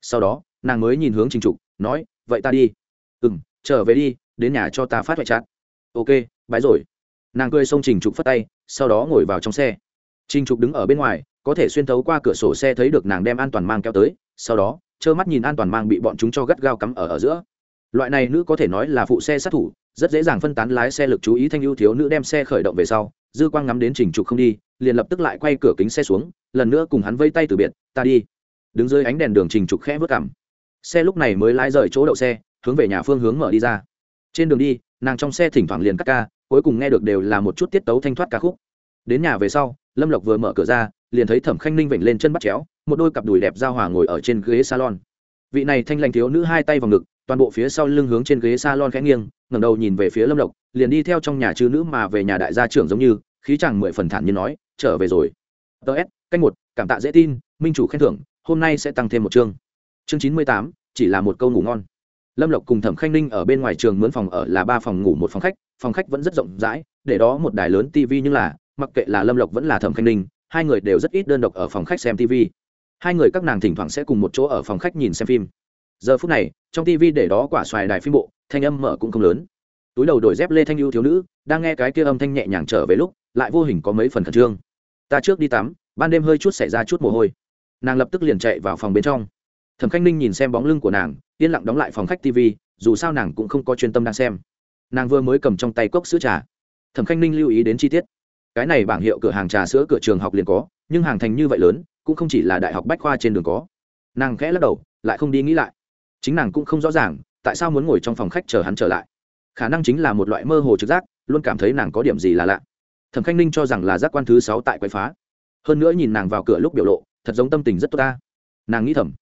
Sau đó, nàng mới nhìn hướng trình trục, nói vậy ta đi. Ừ m trở về đi, đến nhà cho ta phát hoại chát ok, bái rồi. Nàng cười xông trình trục phất tay, sau đó ngồi vào trong xe. Trình trục đứng ở bên ngoài, có thể xuyên thấu qua cửa sổ xe thấy được nàng đem an toàn mang kéo tới, sau đó, trơ mắt nhìn an toàn mang bị bọn chúng cho gắt gao cắm ở ở giữa. Loại này nữ có thể nói là phụ xe sát thủ, rất dễ dàng phân tán lái xe lực chú ý thanh ưu thiếu nữ đem xe khởi động về sau, dư quang ngắm đến trình trục không đi, liền lập tức lại quay cửa kính xe xuống, lần nữa cùng hắn vây tay từ biệt, ta đi. Đứng dưới ánh đèn đường trình trục khẽ vớt cảm xe lúc này mới lái rời chỗ đậu xe, hướng về nhà phương hướng mở đi ra. Trên đường đi, nàng trong xe thỉnh thoảng liền cắt ca, cuối cùng nghe được đều là một chút tiết tấu thanh thoát ca khúc. Đến nhà về sau, lâm lộc vừa mở cửa ra, liền thấy thẩm khanh ninh vểnh lên chân bắt chéo, một đôi cặp đùi đẹp giao hòa ngồi ở trên ghế salon. Vị này thanh lành thiếu nữ hai tay vào ngực, toàn bộ phía sau lưng hướng trên ghế salon khẽ nghiêng, ngẩng đầu nhìn về phía lâm lộc, liền đi theo trong nhà chư nữ mà về nhà đại gia trưởng giống như, khí chàng mười phần thản như nói, trở về rồi. Ts canh một, cảm tạ dễ tin, minh chủ khen thưởng, hôm nay sẽ tăng thêm một chương chương chín mươi tám, chỉ là một câu ngủ ngon. Lâm lộc cùng thẩm khanh ninh ở bên ngoài trường mướn phòng ở là ba phòng ngủ một phòng khách phòng khách vẫn rất rộng rãi, để đó một đài lớn tv nhưng là, mặc kệ là lâm lộc vẫn là thẩm khanh ninh, hai người đều rất ít đơn độc ở phòng khách xem tv hai người các nàng thỉnh thoảng sẽ cùng một chỗ ở phòng khách nhìn xem phim. Giờ phút này, trong tv để đó quả xoài đài phim bộ, thanh âm mở cũng không lớn. Túi đầu đổi dép lê thanh ưu thiếu nữ, đang nghe cái kia âm thanh nhẹ nhàng trở về lúc, lại vô hình có mấy phần khẩn trương. Ta trước đi tắm, ban đêm hơi chút xảy ra chút mồ hôi. Nàng lập tức liền chạy vào phòng bên trong thẩm khanh ninh nhìn xem bóng lưng của nàng, yên lặng đóng lại phòng khách tv dù sao nàng cũng không có chuyên tâm đang xem. Nàng vừa mới cầm trong tay cốc sữa trà. Thẩm khanh ninh lưu ý đến chi tiết. Cái này bảng hiệu cửa hàng trà sữa cửa trường học liền có, nhưng hàng thành như vậy lớn, cũng không chỉ là đại học bách khoa trên đường có. Nàng khẽ lắc đầu, lại không đi nghĩ lại. Chính nàng cũng không rõ ràng, tại sao muốn ngồi trong phòng khách chờ hắn trở lại. Khả năng chính là một loại mơ hồ trực giác, luôn cảm thấy nàng có điểm gì là lạ. Thẩm khanh ninh cho rằng là giác quan thứ sáu tại quậy phá. Hơn nữa nhìn nàng vào cửa lúc biểu lộ, thật giống tâm tình rất tốt ta. Nàng nghĩ thầm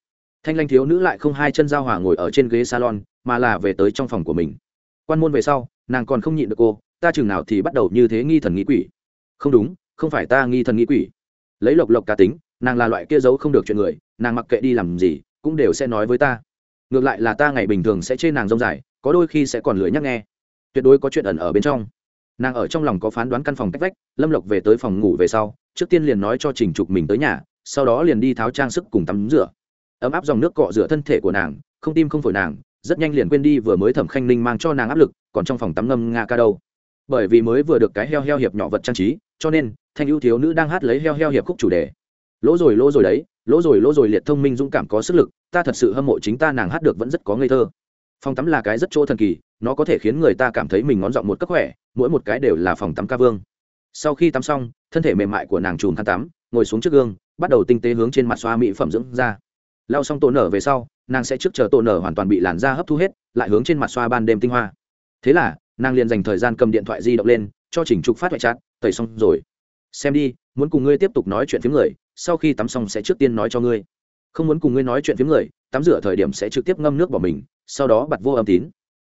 thanh lanh thiếu nữ lại không hai chân giao hòa ngồi ở trên ghế salon, mà là về tới trong phòng của mình. Quan môn về sau, nàng còn không nhịn được cô, ta chừng nào thì bắt đầu như thế nghi thần nghĩ quỷ. Không đúng, không phải ta nghi thần nghĩ quỷ. Lấy lộc lộc cá tính, nàng là loại kia giấu không được chuyện người, nàng mặc kệ đi làm gì, cũng đều sẽ nói với ta. Ngược lại là ta ngày bình thường sẽ chê nàng rông dài, có đôi khi sẽ còn lười nhắc nghe. Tuyệt đối có chuyện ẩn ở bên trong. Nàng ở trong lòng có phán đoán căn phòng cách vách, lâm lộc về tới phòng ngủ về sau, trước tiên liền nói cho trình trục mình tới nhà, sau đó liền đi tháo trang sức cùng tắm rửa ấm áp dòng nước cọ rửa thân thể của nàng, không tim không phổi nàng, rất nhanh liền quên đi vừa mới thẩm khanh ninh mang cho nàng áp lực, còn trong phòng tắm ngâm nga ca đâu. Bởi vì mới vừa được cái heo heo hiệp nhỏ vật trang trí, cho nên, thanh ưu thiếu nữ đang hát lấy heo heo hiệp khúc chủ đề. Lỗ rồi lỗ rồi đấy, lỗ rồi lỗ rồi liệt thông minh dũng cảm có sức lực, ta thật sự hâm mộ chính ta nàng hát được vẫn rất có ngây thơ. Phòng tắm là cái rất chỗ thần kỳ, nó có thể khiến người ta cảm thấy mình ngón giọng một cấp khỏe, mỗi một cái đều là phòng tắm ca vương. Sau khi tắm xong, thân thể mềm mại của nàng chùm khăn tắm, ngồi xuống trước gương, bắt đầu tinh tế hướng trên mặt xoa mỹ phẩm dưỡng da lau xong tổ nở về sau nàng sẽ trước chờ tổ nở hoàn toàn bị làn da hấp thu hết lại hướng trên mặt xoa ban đêm tinh hoa. Thế là nàng liền dành thời gian cầm điện thoại di động lên cho chỉnh trục phát hoại chát tẩy xong rồi. Xem đi muốn cùng ngươi tiếp tục nói chuyện phiếm người sau khi tắm xong sẽ trước tiên nói cho ngươi. Không muốn cùng ngươi nói chuyện phiếm người tắm rửa thời điểm sẽ trực tiếp ngâm nước bỏ mình sau đó bật vô âm tín.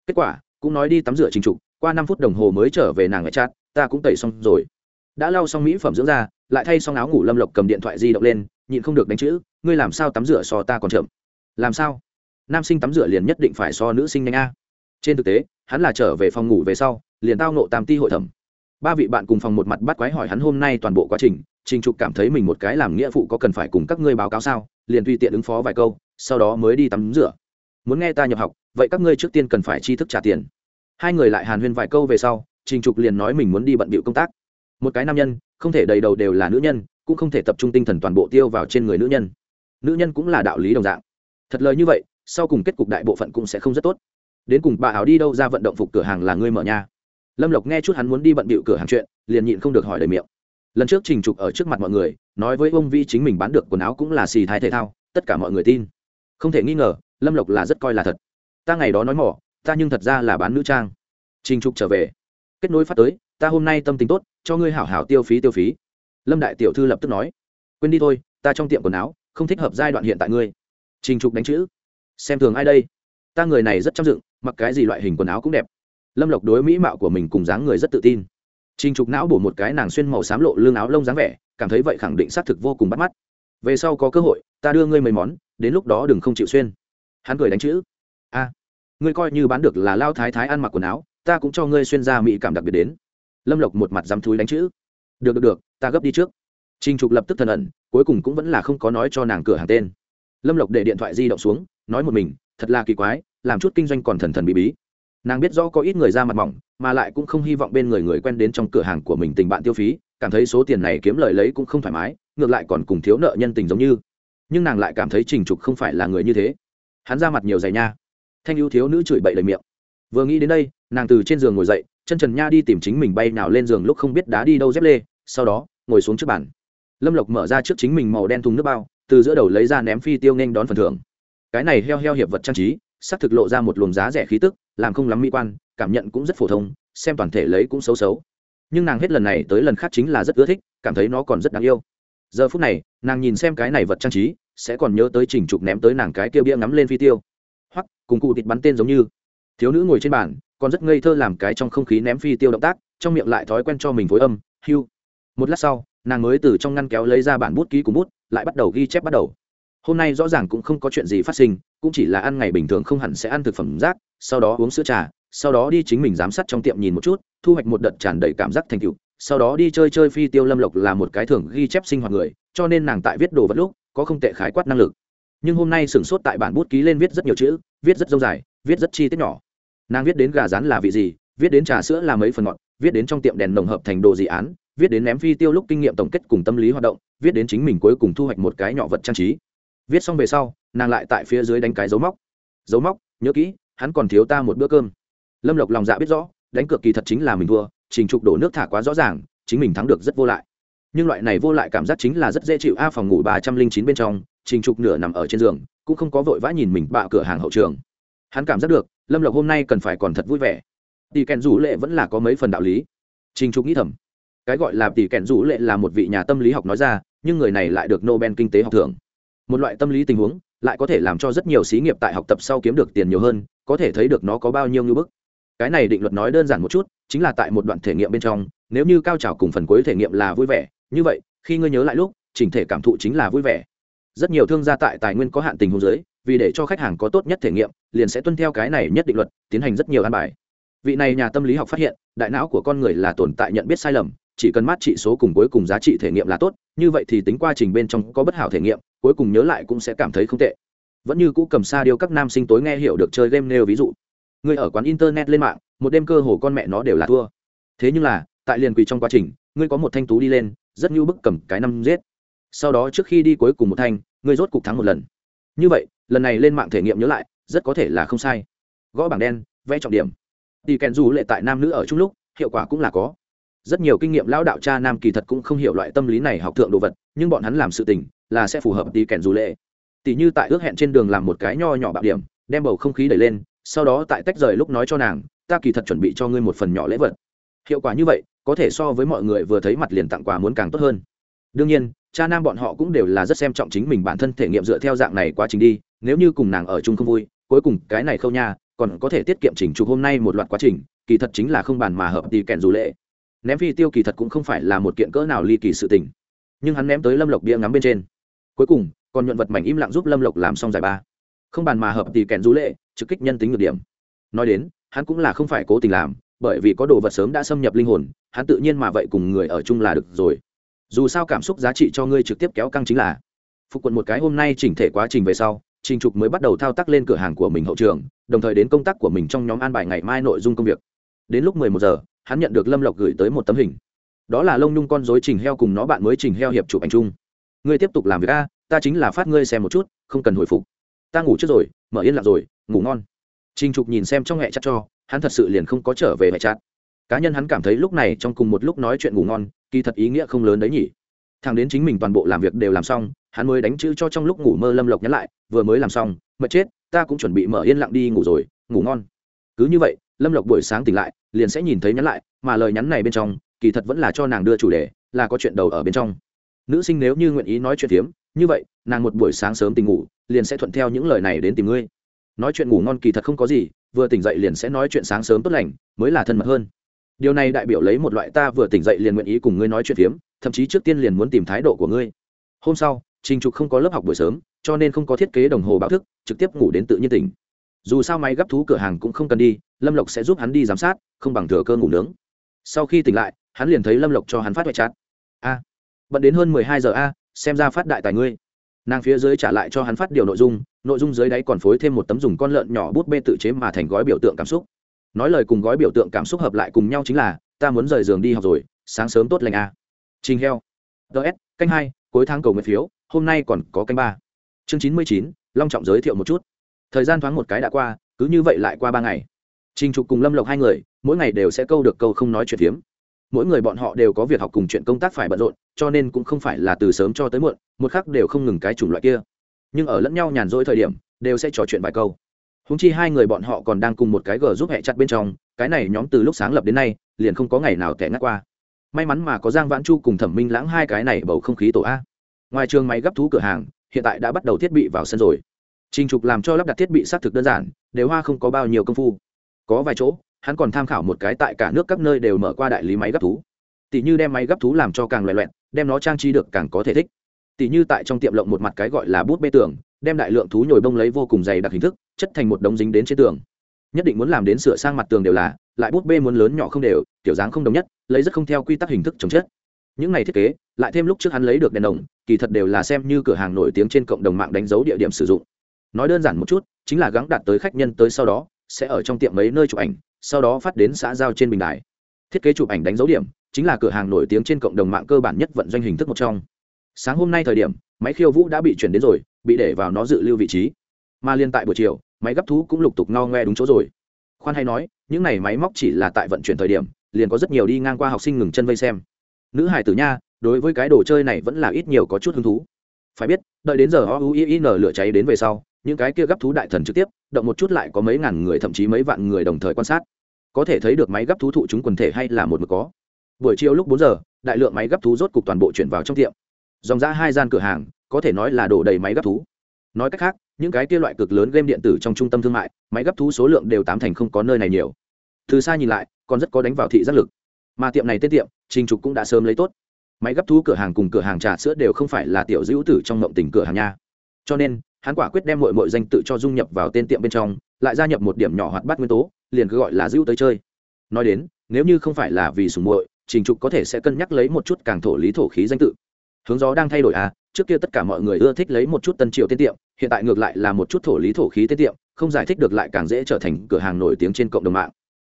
Kết quả cũng nói đi tắm rửa chỉnh trục qua năm phút đồng hồ mới trở về nàng ngoại chát ta cũng tẩy xong rồi. Đã lau xong mỹ phẩm dưỡng da, lại thay xong áo ngủ lâm lộc cầm điện thoại di động lên nhịn không được đánh chữ, ngươi làm sao tắm rửa so ta còn chậm? Làm sao? Nam sinh tắm rửa liền nhất định phải so nữ sinh nhanh a. Trên thực tế, hắn là trở về phòng ngủ về sau, liền tao nộ tam ti hội thẩm. Ba vị bạn cùng phòng một mặt bắt quái hỏi hắn hôm nay toàn bộ quá trình trình trục cảm thấy mình một cái làm nghĩa phụ có cần phải cùng các ngươi báo cáo sao, liền tùy tiện ứng phó vài câu, sau đó mới đi tắm rửa. Muốn nghe ta nhập học, vậy các ngươi trước tiên cần phải chi thức trả tiền. Hai người lại hàn huyên vài câu về sau, trình trục liền nói mình muốn đi bận bịu công tác. Một cái nam nhân, không thể đầy đầu đều là nữ nhân cũng không thể tập trung tinh thần toàn bộ tiêu vào trên người nữ nhân. Nữ nhân cũng là đạo lý đồng dạng. Thật lời như vậy, sau cùng kết cục đại bộ phận cũng sẽ không rất tốt. Đến cùng bà áo đi đâu ra vận động phục cửa hàng là ngươi mở nhà lâm lộc nghe chút hắn muốn đi bận bịu cửa hàng chuyện, liền nhịn không được hỏi đầy miệng. Lần trước trình trục ở trước mặt mọi người, nói với ông vi chính mình bán được quần áo cũng là xì thái thể thao, tất cả mọi người tin. Không thể nghi ngờ, lâm lộc là rất coi là thật. Ta ngày đó nói mỏ, ta nhưng thật ra là bán nữ trang. Trình trục trở về. Kết nối phát tới, ta hôm nay tâm tình tốt, cho ngươi hảo hảo tiêu phí tiêu phí lâm đại tiểu thư lập tức nói, quên đi thôi, ta trong tiệm quần áo, không thích hợp giai đoạn hiện tại ngươi. Trình trục đánh chữ, xem thường ai đây? Ta người này rất chăm dựng, mặc cái gì loại hình quần áo cũng đẹp. Lâm lộc đối mỹ mạo của mình cùng dáng người rất tự tin. Trình trục não bổ một cái nàng xuyên màu xám lộ lương áo lông dáng vẻ, cảm thấy vậy khẳng định xác thực vô cùng bắt mắt. Về sau có cơ hội, ta đưa ngươi mấy món, đến lúc đó đừng không chịu xuyên. Hắn cười đánh chữ, a, ngươi coi như bán được là lao thái thái ăn mặc quần áo, ta cũng cho ngươi xuyên ra mỹ cảm đặc biệt đến. Lâm lộc một mặt dám thúi đánh chữ được được được, ta gấp đi trước. Trình trục lập tức thần ẩn, cuối cùng cũng vẫn là không có nói cho nàng cửa hàng tên. Lâm lộc để điện thoại di động xuống, nói một mình, thật là kỳ quái, làm chút kinh doanh còn thần thần bí bí. Nàng biết rõ có ít người ra mặt mỏng, mà lại cũng không hy vọng bên người người quen đến trong cửa hàng của mình tình bạn tiêu phí, cảm thấy số tiền này kiếm lời lấy cũng không thoải mái, ngược lại còn cùng thiếu nợ nhân tình giống như. Nhưng nàng lại cảm thấy trình trục không phải là người như thế. Hắn ra mặt nhiều giày nha. Thanh ưu thiếu nữ chửi bậy lời miệng. Vừa nghĩ đến đây, nàng từ trên giường ngồi dậy, chân trần nha đi tìm chính mình bay nào lên giường lúc không biết đá đi đâu dép lê sau đó, ngồi xuống trước bàn. Lâm lộc mở ra trước chính mình màu đen thùng nước bao, từ giữa đầu lấy ra ném phi tiêu nên đón phần thưởng. Cái này heo heo hiệp vật trang trí, xác thực lộ ra một luồng giá rẻ khí tức, làm không lắm mỹ quan, cảm nhận cũng rất phổ thông, xem toàn thể lấy cũng xấu xấu. Nhưng nàng hết lần này tới lần khác chính là rất ưa thích, cảm thấy nó còn rất đáng yêu. Giờ phút này, nàng nhìn xem cái này vật trang trí, sẽ còn nhớ tới trình trục ném tới nàng cái kia bia ngắm lên phi tiêu. Hoặc, cùng cụ thịt bắn tên giống như. Thiếu nữ ngồi trên bàn, còn rất ngây thơ làm cái trong không khí ném phi tiêu động tác, trong miệng lại thói quen cho mình phối âm, hưu một lát sau, nàng mới từ trong ngăn kéo lấy ra bản bút ký cùng bút, lại bắt đầu ghi chép bắt đầu. Hôm nay rõ ràng cũng không có chuyện gì phát sinh, cũng chỉ là ăn ngày bình thường không hẳn sẽ ăn thực phẩm rác, sau đó uống sữa trà, sau đó đi chính mình giám sát trong tiệm nhìn một chút, thu hoạch một đợt tràn đầy cảm giác thành tựu, sau đó đi chơi chơi phi tiêu lâm lộc là một cái thường ghi chép sinh hoạt người, cho nên nàng tại viết đồ vật lúc, có không tệ khái quát năng lực. Nhưng hôm nay sửng sốt tại bản bút ký lên viết rất nhiều chữ, viết rất dâu dài, viết rất chi tiết nhỏ. Nàng viết đến gà rán là vị gì, viết đến trà sữa là mấy phần ngọt, viết đến trong tiệm đèn nồng hợp thành đồ dị án viết đến ném phi tiêu lúc kinh nghiệm tổng kết cùng tâm lý hoạt động, viết đến chính mình cuối cùng thu hoạch một cái nhỏ vật trang trí. Viết xong về sau, nàng lại tại phía dưới đánh cái dấu móc. Dấu móc, nhớ kỹ, hắn còn thiếu ta một bữa cơm. Lâm lộc lòng dạ biết rõ, đánh cược kỳ thật chính là mình thua, trình trục đổ nước thả quá rõ ràng, chính mình thắng được rất vô lại. Nhưng loại này vô lại cảm giác chính là rất dễ chịu a, phòng ngủ ba trăm linh chín bên trong, trình trục nửa nằm ở trên giường, cũng không có vội vã nhìn mình bạ cửa hàng hậu trường. Hắn cảm giác được, lâm lộc hôm nay cần phải còn thật vui vẻ. Tỷ kèn rủ lệ vẫn là có mấy phần đạo lý. Trình trục nghĩ thầm cái gọi là tỷ kèn rủ lệ là một vị nhà tâm lý học nói ra, nhưng người này lại được nobel kinh tế học thưởng. Một loại tâm lý tình huống lại có thể làm cho rất nhiều xí nghiệp tại học tập sau kiếm được tiền nhiều hơn, có thể thấy được nó có bao nhiêu ngưỡng bức. Cái này định luật nói đơn giản một chút, chính là tại một đoạn thể nghiệm bên trong, nếu như cao trào cùng phần cuối thể nghiệm là vui vẻ, như vậy, khi ngươi nhớ lại lúc, chỉnh thể cảm thụ chính là vui vẻ. Rất nhiều thương gia tại tài nguyên có hạn tình huống giới vì để cho khách hàng có tốt nhất thể nghiệm, liền sẽ tuân theo cái này nhất định luật, tiến hành rất nhiều an bài. Vị này nhà tâm lý học phát hiện, đại não của con người là tồn tại nhận biết sai lầm chỉ cần mát trị số cùng cuối cùng giá trị thể nghiệm là tốt, như vậy thì tính quá trình bên trong có bất hảo thể nghiệm, cuối cùng nhớ lại cũng sẽ cảm thấy không tệ. Vẫn như cũ cầm xa điêu các nam sinh tối nghe hiểu được chơi game nêu ví dụ. Người ở quán internet lên mạng, một đêm cơ hồ con mẹ nó đều là thua. Thế nhưng là, tại liền quỳ trong quá trình, ngươi có một thanh tú đi lên, rất như bức cầm cái năm giết. Sau đó trước khi đi cuối cùng một thanh, ngươi rốt cục thắng một lần. Như vậy, lần này lên mạng thể nghiệm nhớ lại, rất có thể là không sai. Gõ bảng đen, vẽ trọng điểm. Đi kèn dù lệ tại nam nữ ở chung lúc, hiệu quả cũng là có rất nhiều kinh nghiệm lão đạo cha nam kỳ thật cũng không hiểu loại tâm lý này học thượng đồ vật, nhưng bọn hắn làm sự tình là sẽ phù hợp đi kèn dù lệ. Tỷ như tại ước hẹn trên đường làm một cái nho nhỏ bạo điểm, đem bầu không khí đẩy lên, sau đó tại tách rời lúc nói cho nàng, ta kỳ thật chuẩn bị cho ngươi một phần nhỏ lễ vật. Hiệu quả như vậy, có thể so với mọi người vừa thấy mặt liền tặng quà muốn càng tốt hơn. Đương nhiên, cha nam bọn họ cũng đều là rất xem trọng chính mình bản thân thể nghiệm dựa theo dạng này quá trình đi, nếu như cùng nàng ở chung không vui, cuối cùng cái này khâu nha, còn có thể tiết kiệm chỉnh chụp hôm nay một loạt quá trình, kỳ thật chính là không bàn mà hợp đi kèn dù lệ ném phi tiêu kỳ thật cũng không phải là một kiện cỡ nào ly kỳ sự tình. Nhưng hắn ném tới lâm lộc bia ngắm bên trên. Cuối cùng, còn nhuận vật mảnh im lặng giúp lâm lộc làm xong giải ba. Không bàn mà hợp thì kèn du lệ, trực kích nhân tính ngược điểm. Nói đến, hắn cũng là không phải cố tình làm, bởi vì có đồ vật sớm đã xâm nhập linh hồn, hắn tự nhiên mà vậy cùng người ở chung là được rồi. Dù sao cảm xúc giá trị cho ngươi trực tiếp kéo căng chính là, phục quận một cái hôm nay chỉnh thể quá trình về sau, trình trục mới bắt đầu thao tác lên cửa hàng của mình hậu trường, đồng thời đến công tác của mình trong nhóm an bài ngày mai nội dung công việc. Đến lúc mười một giờ hắn nhận được lâm lộc gửi tới một tấm hình. Đó là lông nhung con dối trình heo cùng nó bạn mới trình heo hiệp chụp ảnh chung. Ngươi tiếp tục làm việc a, ta chính là phát ngươi xem một chút, không cần hồi phục. Ta ngủ trước rồi, mở yên lặng rồi, ngủ ngon. Trình trục nhìn xem trong hẹ chặt cho, hắn thật sự liền không có trở về hẹ chặt cá nhân hắn cảm thấy lúc này trong cùng một lúc nói chuyện ngủ ngon, kỳ thật ý nghĩa không lớn đấy nhỉ. Thằng đến chính mình toàn bộ làm việc đều làm xong, hắn mới đánh chữ cho trong lúc ngủ mơ lâm lộc nhắn lại, vừa mới làm xong, mệt chết, ta cũng chuẩn bị mở yên lặng đi ngủ rồi, ngủ ngon. Cứ như vậy, lâm lộc buổi sáng tỉnh lại liền sẽ nhìn thấy nhắn lại, mà lời nhắn này bên trong, kỳ thật vẫn là cho nàng đưa chủ đề, là có chuyện đầu ở bên trong. Nữ sinh nếu như nguyện ý nói chuyện tiếm như vậy, nàng một buổi sáng sớm tỉnh ngủ, liền sẽ thuận theo những lời này đến tìm ngươi. Nói chuyện ngủ ngon kỳ thật không có gì, vừa tỉnh dậy liền sẽ nói chuyện sáng sớm tốt lành, mới là thân mật hơn. Điều này đại biểu lấy một loại ta vừa tỉnh dậy liền nguyện ý cùng ngươi nói chuyện phiếm thậm chí trước tiên liền muốn tìm thái độ của ngươi. Hôm sau, trình trục không có lớp học buổi sớm, cho nên không có thiết kế đồng hồ báo thức, trực tiếp ngủ đến tự nhiên tỉnh. Dù sao máy gấp thú cửa hàng cũng không cần đi lâm lộc sẽ giúp hắn đi giám sát, không bằng thừa cơ ngủ nướng. Sau khi tỉnh lại, hắn liền thấy lâm lộc cho hắn phát hoại chát. A, bận đến hơn mười hai giờ a, xem ra phát đại tài ngươi. Nàng phía dưới trả lại cho hắn phát điều nội dung nội dung dưới đáy còn phối thêm một tấm dùng con lợn nhỏ bút bê tự chế mà thành gói biểu tượng cảm xúc. Nói lời cùng gói biểu tượng cảm xúc hợp lại cùng nhau chính là, ta muốn rời giường đi học rồi, sáng sớm tốt lành a. Trình heo. Ts canh hai, cuối tháng cầu nguyện phiếu, hôm nay còn có canh ba. Chương chín mươi chín, long trọng giới thiệu một chút. Thời gian thoáng một cái đã qua, cứ như vậy lại qua ba ngày trình trục cùng lâm lộc hai người, mỗi ngày đều sẽ câu được câu không nói chuyện phiếm. Mỗi người bọn họ đều có việc học cùng chuyện công tác phải bận rộn, cho nên cũng không phải là từ sớm cho tới muộn, một khắc đều không ngừng cái chủng loại kia. Nhưng ở lẫn nhau nhàn rỗi thời điểm, đều sẽ trò chuyện vài câu. Húng chi hai người bọn họ còn đang cùng một cái gờ giúp hẹ chặt bên trong, cái này nhóm từ lúc sáng lập đến nay, liền không có ngày nào tẻ ngắt qua. May mắn mà có giang vãn chu cùng thẩm minh lãng hai cái này bầu không khí tổ a. Ngoài trường máy gấp thú cửa hàng, hiện tại đã bắt đầu thiết bị vào sân rồi. Trình trục làm cho lắp đặt thiết bị xác thực đơn giản, đều hoa không có bao nhiêu công phu có vài chỗ, hắn còn tham khảo một cái tại cả nước các nơi đều mở qua đại lý máy gấp thú. Tỷ như đem máy gấp thú làm cho càng loẹ loẹn, đem nó trang trí được càng có thể thích. Tỷ như tại trong tiệm lộng một mặt cái gọi là bút bê tường, đem đại lượng thú nhồi bông lấy vô cùng dày đặc hình thức, chất thành một đống dính đến trên tường. Nhất định muốn làm đến sửa sang mặt tường đều là, lại bút bê muốn lớn nhỏ không đều, kiểu dáng không đồng nhất, lấy rất không theo quy tắc hình thức chống chết những này thiết kế, lại thêm lúc trước hắn lấy được đèn đồng, kỳ thật đều là xem như cửa hàng nổi tiếng trên cộng đồng mạng đánh dấu địa điểm sử dụng. Nói đơn giản một chút, chính là gắng đạt tới khách nhân tới sau đó sẽ ở trong tiệm mấy nơi chụp ảnh, sau đó phát đến xã giao trên bình đài. Thiết kế chụp ảnh đánh dấu điểm chính là cửa hàng nổi tiếng trên cộng đồng mạng cơ bản nhất vận doanh hình thức một trong. Sáng hôm nay thời điểm, máy khiêu vũ đã bị chuyển đến rồi, bị để vào nó dự lưu vị trí. Mà liên tại buổi chiều, máy gấp thú cũng lục tục no ngoe đúng chỗ rồi. Khoan hay nói, những này máy móc chỉ là tại vận chuyển thời điểm, liền có rất nhiều đi ngang qua học sinh ngừng chân vây xem. Nữ hải tử nha, đối với cái đồ chơi này vẫn là ít nhiều có chút hứng thú. Phải biết, đợi đến giờ o u i n lửa cháy đến về sau những cái kia gấp thú đại thần trực tiếp, động một chút lại có mấy ngàn người, thậm chí mấy vạn người đồng thời quan sát. Có thể thấy được máy gấp thú thụ chúng quần thể hay là một mực có. Buổi chiều lúc bốn giờ, đại lượng máy gấp thú rốt cục toàn bộ chuyển vào trong tiệm. Dòng ra hai gian cửa hàng, có thể nói là đổ đầy máy gấp thú. Nói cách khác, những cái kia loại cực lớn game điện tử trong trung tâm thương mại, máy gấp thú số lượng đều tám thành không có nơi này nhiều. Từ xa nhìn lại, còn rất có đánh vào thị giác lực. Mà tiệm này tên tiệm, trình trục cũng đã sớm lấy tốt. Máy gấp thú cửa hàng cùng cửa hàng trà sữa đều không phải là tiểu dữ tử trong mộng tình cửa hàng nha. Cho nên hắn quả quyết đem mọi mọi danh tự cho dung nhập vào tên tiệm bên trong, lại gia nhập một điểm nhỏ hoạt bát nguyên tố, liền cứ gọi là dữ tới chơi. Nói đến, nếu như không phải là vì sùng muội, trình trục có thể sẽ cân nhắc lấy một chút càng thổ lý thổ khí danh tự. Hướng gió đang thay đổi à trước kia tất cả mọi người ưa thích lấy một chút tân triệu tên tiệm, hiện tại ngược lại là một chút thổ lý thổ khí tên tiệm, không giải thích được lại càng dễ trở thành cửa hàng nổi tiếng trên cộng đồng mạng.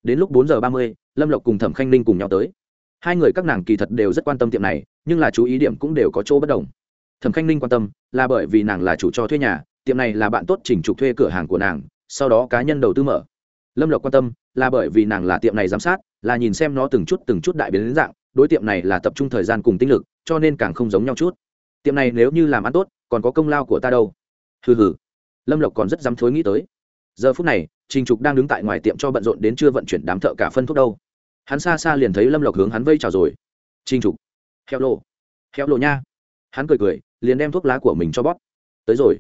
Đến lúc bốn giờ ba mươi, lâm lộc cùng thẩm khanh ninh cùng nhau tới. Hai người các nàng kỳ thật đều rất quan tâm tiệm này, nhưng là chú ý điểm cũng đều có chỗ bất đồng thẩm khanh ninh quan tâm, là bởi vì nàng là chủ cho thuê nhà, tiệm này là bạn tốt chỉnh trục thuê cửa hàng của nàng, sau đó cá nhân đầu tư mở. Lâm lộc quan tâm, là bởi vì nàng là tiệm này giám sát, là nhìn xem nó từng chút từng chút đại biến đến dạng, đối tiệm này là tập trung thời gian cùng tinh lực, cho nên càng không giống nhau chút. Tiệm này nếu như làm ăn tốt, còn có công lao của ta đâu. Hừ hừ. Lâm lộc còn rất dám thối nghĩ tới. Giờ phút này, trình trục đang đứng tại ngoài tiệm cho bận rộn đến chưa vận chuyển đám thợ cả phân thuốc đâu. Hắn xa xa liền thấy lâm lộc hướng hắn vây chào rồi. Trình trục. Heo lộ heo lộ nha hắn cười cười, liền đem thuốc lá của mình cho bóp. Tới rồi.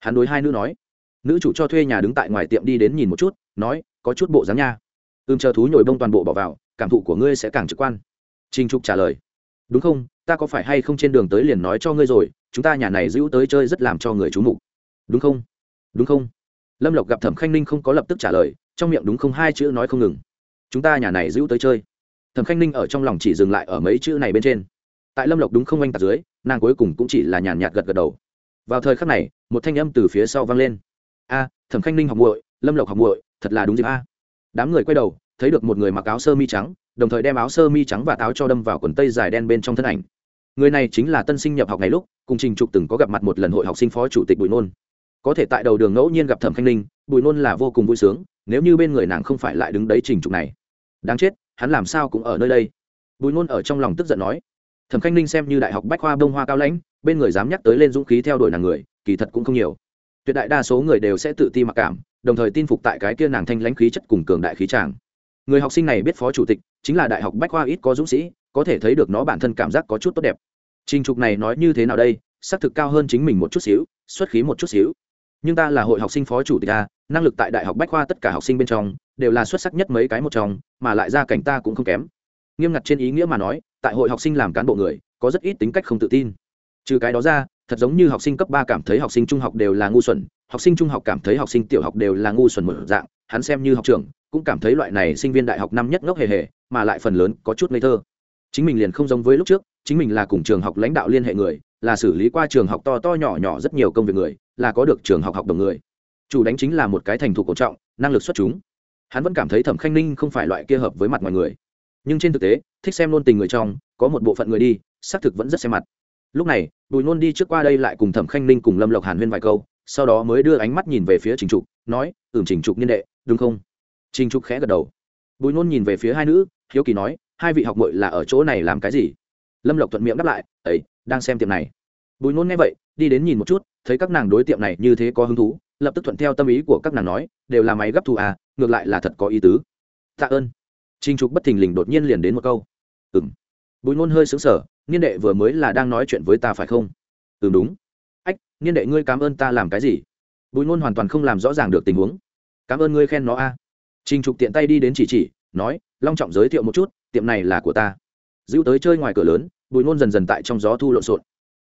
Hắn đối hai nữ nói. Nữ chủ cho thuê nhà đứng tại ngoài tiệm đi đến nhìn một chút, nói, có chút bộ dáng nha. Ưm chờ thú nhồi bông toàn bộ bỏ vào, cảm thụ của ngươi sẽ càng trực quan. Trinh trục trả lời. Đúng không, ta có phải hay không trên đường tới liền nói cho ngươi rồi, chúng ta nhà này giữ tới chơi rất làm cho người c h mục. Đúng không đúng không. Lâm lộc gặp thẩm khanh ninh không có lập tức trả lời, trong miệng đúng không hai chữ nói không ngừng. Chúng ta nhà này giữ tới chơi. Thẩm khanh ninh ở trong lòng chỉ dừng lại ở mấy chữ này bên trên tại lâm lộc đúng không anh tạc dưới, nàng cuối cùng cũng chỉ là nhàn nhạt gật gật đầu. Vào thời khắc này, một thanh âm từ phía sau vang lên. A, thẩm khanh ninh học muội, lâm lộc học muội, thật là đúng dịp a. Đám người quay đầu, thấy được một người mặc áo sơ mi trắng, đồng thời đem áo sơ mi trắng và áo cho đâm vào quần tây dài đen bên trong thân ảnh. Người này chính là tân sinh nhập học ngày lúc, cùng trình trục từng có gặp mặt một lần hội học sinh phó chủ tịch bùi nôn. Có thể tại đầu đường ngẫu nhiên gặp thẩm khanh ninh, bùi nôn là vô cùng vui sướng, nếu như bên người nàng không phải lại đứng đấy trình trục này. Đáng chết, hắn làm sao cũng ở nơi đây. Bùi nôn ở trong lòng tức giận nói thẩm khanh ninh xem như đại học bách khoa bông hoa cao lãnh, bên người dám nhắc tới lên dũng khí theo đuổi nàng người, kỳ thật cũng không nhiều. Tuyệt đại đa số người đều sẽ tự ti mặc cảm, đồng thời tin phục tại cái kia nàng thanh lãnh khí chất cùng cường đại khí tràng. Người học sinh này biết phó chủ tịch, chính là đại học bách khoa ít có dũng sĩ, có thể thấy được nó bản thân cảm giác có chút tốt đẹp. Trình trục này nói như thế nào đây, xác thực cao hơn chính mình một chút xíu, xuất khí một chút xíu. Nhưng ta là hội học sinh phó chủ tịch ta năng lực tại đại học bách khoa tất cả học sinh bên trong, đều là xuất sắc nhất mấy cái một trong, mà lại ra cảnh ta cũng không kém. Nghiêm ngặt trên ý nghĩa mà nói tại hội học sinh làm cán bộ người, có rất ít tính cách không tự tin. Trừ cái đó ra, thật giống như học sinh cấp ba cảm thấy học sinh trung học đều là ngu xuẩn, học sinh trung học cảm thấy học sinh tiểu học đều là ngu xuẩn một dạng, hắn xem như học trưởng, cũng cảm thấy loại này sinh viên đại học năm nhất ngốc hề hề, mà lại phần lớn có chút ngây thơ. Chính mình liền không giống với lúc trước, chính mình là cùng trường học lãnh đạo liên hệ người, là xử lý qua trường học to to nhỏ nhỏ rất nhiều công việc người, là có được trường học học đồng người. Chủ đánh chính là một cái thành thục cổ trọng, năng lực xuất chúng. Hắn vẫn cảm thấy thẩm khanh ninh không phải loại kia hợp với mặt mọi người nhưng trên thực tế, thích xem luôn tình người trong, có một bộ phận người đi, xác thực vẫn rất xem mặt. Lúc này, bùi nôn đi trước qua đây lại cùng thẩm khanh ninh cùng lâm lộc hàn huyên vài câu, sau đó mới đưa ánh mắt nhìn về phía trình trục, nói, ừm, trình trục niên đệ, đúng không? Trình trục khẽ gật đầu. Bùi nôn nhìn về phía hai nữ, hiếu kỳ nói, hai vị học mội là ở chỗ này làm cái gì? Lâm lộc thuận miệng đáp lại, ấy, đang xem tiệm này. Bùi nôn nghe vậy, đi đến nhìn một chút, thấy các nàng đối tiệm này như thế có hứng thú, lập tức thuận theo tâm ý của các nàng nói, đều là máy gấp thù à ngược lại là thật có ý tứ. Tạ ơn. Trình trục bất thình lình đột nhiên liền đến một câu. "Ừm." bùi Nôn hơi sững sờ, niên đệ vừa mới là đang nói chuyện với ta phải không? "Ừm đúng. Ách niên đệ ngươi cảm ơn ta làm cái gì? Bùi Nôn hoàn toàn không làm rõ ràng được tình huống. Cảm ơn ngươi khen nó a. À. trinh trục tiện tay đi đến chỉ chỉ nói long trọng giới thiệu một chút tiệm này là của ta. Dữu tới chơi ngoài cửa lớn bùi Nôn dần dần tại trong gió thu lộn xộn.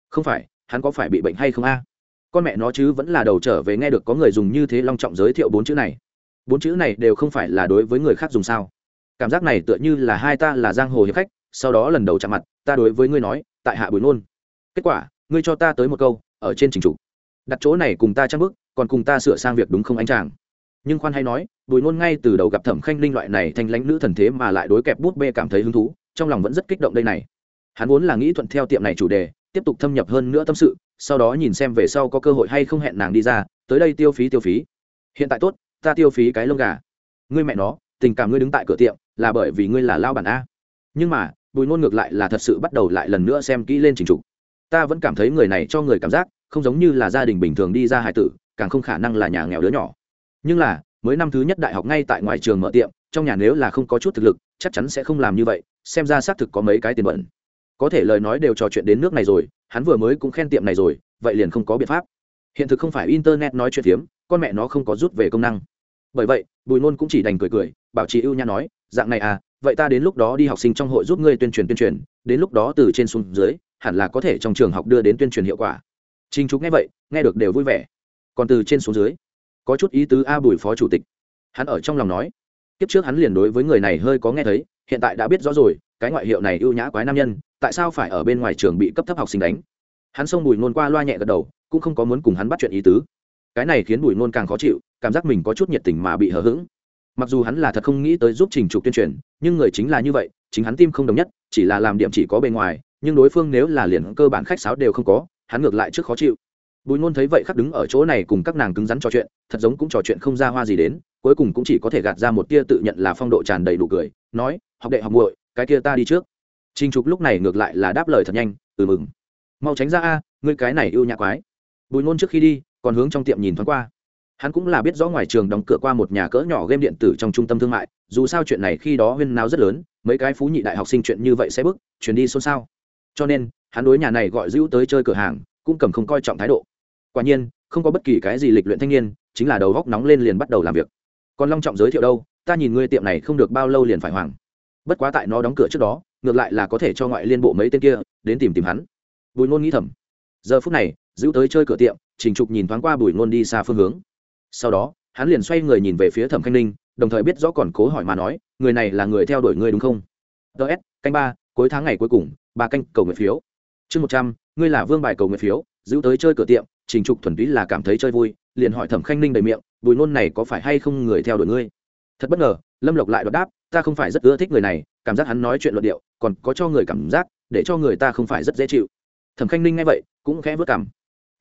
Không phải hắn có phải bị bệnh hay không a? Con mẹ nó chứ vẫn là đầu trở về nghe được có người dùng như thế long trọng giới thiệu bốn chữ này. Bốn chữ này đều không phải là đối với người khác dùng sao? Cảm giác này tựa như là hai ta là giang hồ hiệp khách, sau đó lần đầu chạm mặt, ta đối với ngươi nói, tại hạ bùi nôn kết quả, ngươi cho ta tới một câu, ở trên trình trục đặt chỗ này cùng ta trang bức còn cùng ta sửa sang việc đúng không anh chàng? Nhưng khoan hay nói, bùi nôn ngay từ đầu gặp thẩm khanh linh loại này thành lãnh nữ thần thế mà lại đối kẹp bút bê cảm thấy hứng thú, trong lòng vẫn rất kích động đây này. Hắn vốn là nghĩ thuận theo tiệm này chủ đề, tiếp tục thâm nhập hơn nữa tâm sự, sau đó nhìn xem về sau có cơ hội hay không hẹn nàng đi ra, tới đây tiêu phí tiêu phí. Hiện tại tốt, ta tiêu phí cái lông gà. Ngươi mẹ nó tình cảm ngươi đứng tại cửa tiệm là bởi vì ngươi là lao bản a. Nhưng mà, bùi ngôn ngược lại là thật sự bắt đầu lại lần nữa xem kỹ lên trình trục. Ta vẫn cảm thấy người này cho người cảm giác không giống như là gia đình bình thường đi ra hải tử, càng không khả năng là nhà nghèo đứa nhỏ. Nhưng là, mới năm thứ nhất đại học ngay tại ngoài trường mở tiệm, trong nhà nếu là không có chút thực lực, chắc chắn sẽ không làm như vậy, xem ra xác thực có mấy cái tiền bẩn. Có thể lời nói đều trò chuyện đến nước này rồi, hắn vừa mới cũng khen tiệm này rồi, vậy liền không có biện pháp. Hiện thực không phải internet nói chuyện phiếm, con mẹ nó không có rút về công năng bởi vậy, bùi nôn cũng chỉ đành cười cười, bảo trì ưu nha nói, dạng này à vậy ta đến lúc đó đi học sinh trong hội giúp ngươi tuyên truyền tuyên truyền, đến lúc đó từ trên xuống dưới, hẳn là có thể trong trường học đưa đến tuyên truyền hiệu quả. Trinh trúc nghe vậy, nghe được đều vui vẻ. Còn từ trên xuống dưới, có chút ý tứ a bùi phó chủ tịch. Hắn ở trong lòng nói, kiếp trước hắn liền đối với người này hơi có nghe thấy, hiện tại đã biết rõ rồi, cái ngoại hiệu này ưu nhã quái nam nhân, tại sao phải ở bên ngoài trường bị cấp thấp học sinh đánh? Hắn xông bùi nôn qua loa nhẹ gật đầu, cũng không có muốn cùng hắn bắt chuyện ý tứ. Cái này khiến bùi nôn càng khó chịu cảm giác mình có chút nhiệt tình mà bị hờ hững mặc dù hắn là thật không nghĩ tới giúp trình trục tuyên truyền nhưng người chính là như vậy chính hắn tim không đồng nhất chỉ là làm điểm chỉ có bề ngoài nhưng đối phương nếu là liền cơ bản khách sáo đều không có hắn ngược lại trước khó chịu bùi nôn thấy vậy khắc đứng ở chỗ này cùng các nàng cứng rắn trò chuyện thật giống cũng trò chuyện không ra hoa gì đến cuối cùng cũng chỉ có thể gạt ra một tia tự nhận là phong độ tràn đầy đủ cười nói học đệ học muội cái kia ta đi trước Trình Trục lúc này ngược lại là đáp lời thật nhanh, "Ừ mừng. Mau tránh ra a, ngươi cái này yêu nhã quái." Bùi Nôn trước khi đi, còn hướng trong tiệm nhìn thoáng qua. Hắn cũng là biết rõ ngoài trường đóng cửa qua một nhà cỡ nhỏ game điện tử trong trung tâm thương mại, dù sao chuyện này khi đó huyên náo rất lớn, mấy cái phú nhị đại học sinh chuyện như vậy sẽ bức, chuyển đi xôn xao. Cho nên, hắn đối nhà này gọi dữ tới chơi cửa hàng, cũng cầm không coi trọng thái độ. Quả nhiên, không có bất kỳ cái gì lịch luyện thanh niên, chính là đầu góc nóng lên liền bắt đầu làm việc. Còn long trọng giới thiệu đâu, ta nhìn ngươi tiệm này không được bao lâu liền phải hoàng. Bất quá tại nó đóng cửa trước đó, ngược lại là có thể cho ngoại liên bộ mấy tên kia đến tìm tìm hắn bùi ngôn nghĩ thầm giờ phút này giữ tới chơi cửa tiệm trình trục nhìn thoáng qua bùi ngôn đi xa phương hướng sau đó, hắn liền xoay người nhìn về phía thẩm khanh ninh, đồng thời biết rõ còn cố hỏi mà nói, người này là người theo đuổi ngươi đúng không? Ts canh ba, cuối tháng ngày cuối cùng, ba canh cầu nguyện phiếu. Chương một trăm, ngươi là vương bài cầu nguyện phiếu, giữ tới chơi cửa tiệm, trình trục thuần túy là cảm thấy chơi vui, liền hỏi thẩm khanh ninh đầy miệng, bùi nôn này có phải hay không người theo đuổi ngươi? Thật bất ngờ, lâm lộc lại đọc đáp, ta không phải rất ưa thích người này, cảm giác hắn nói chuyện luận điệu, còn có cho người cảm giác, để cho người ta không phải rất dễ chịu. Thẩm khanh ninh nghe vậy, cũng khẽ vớt cảm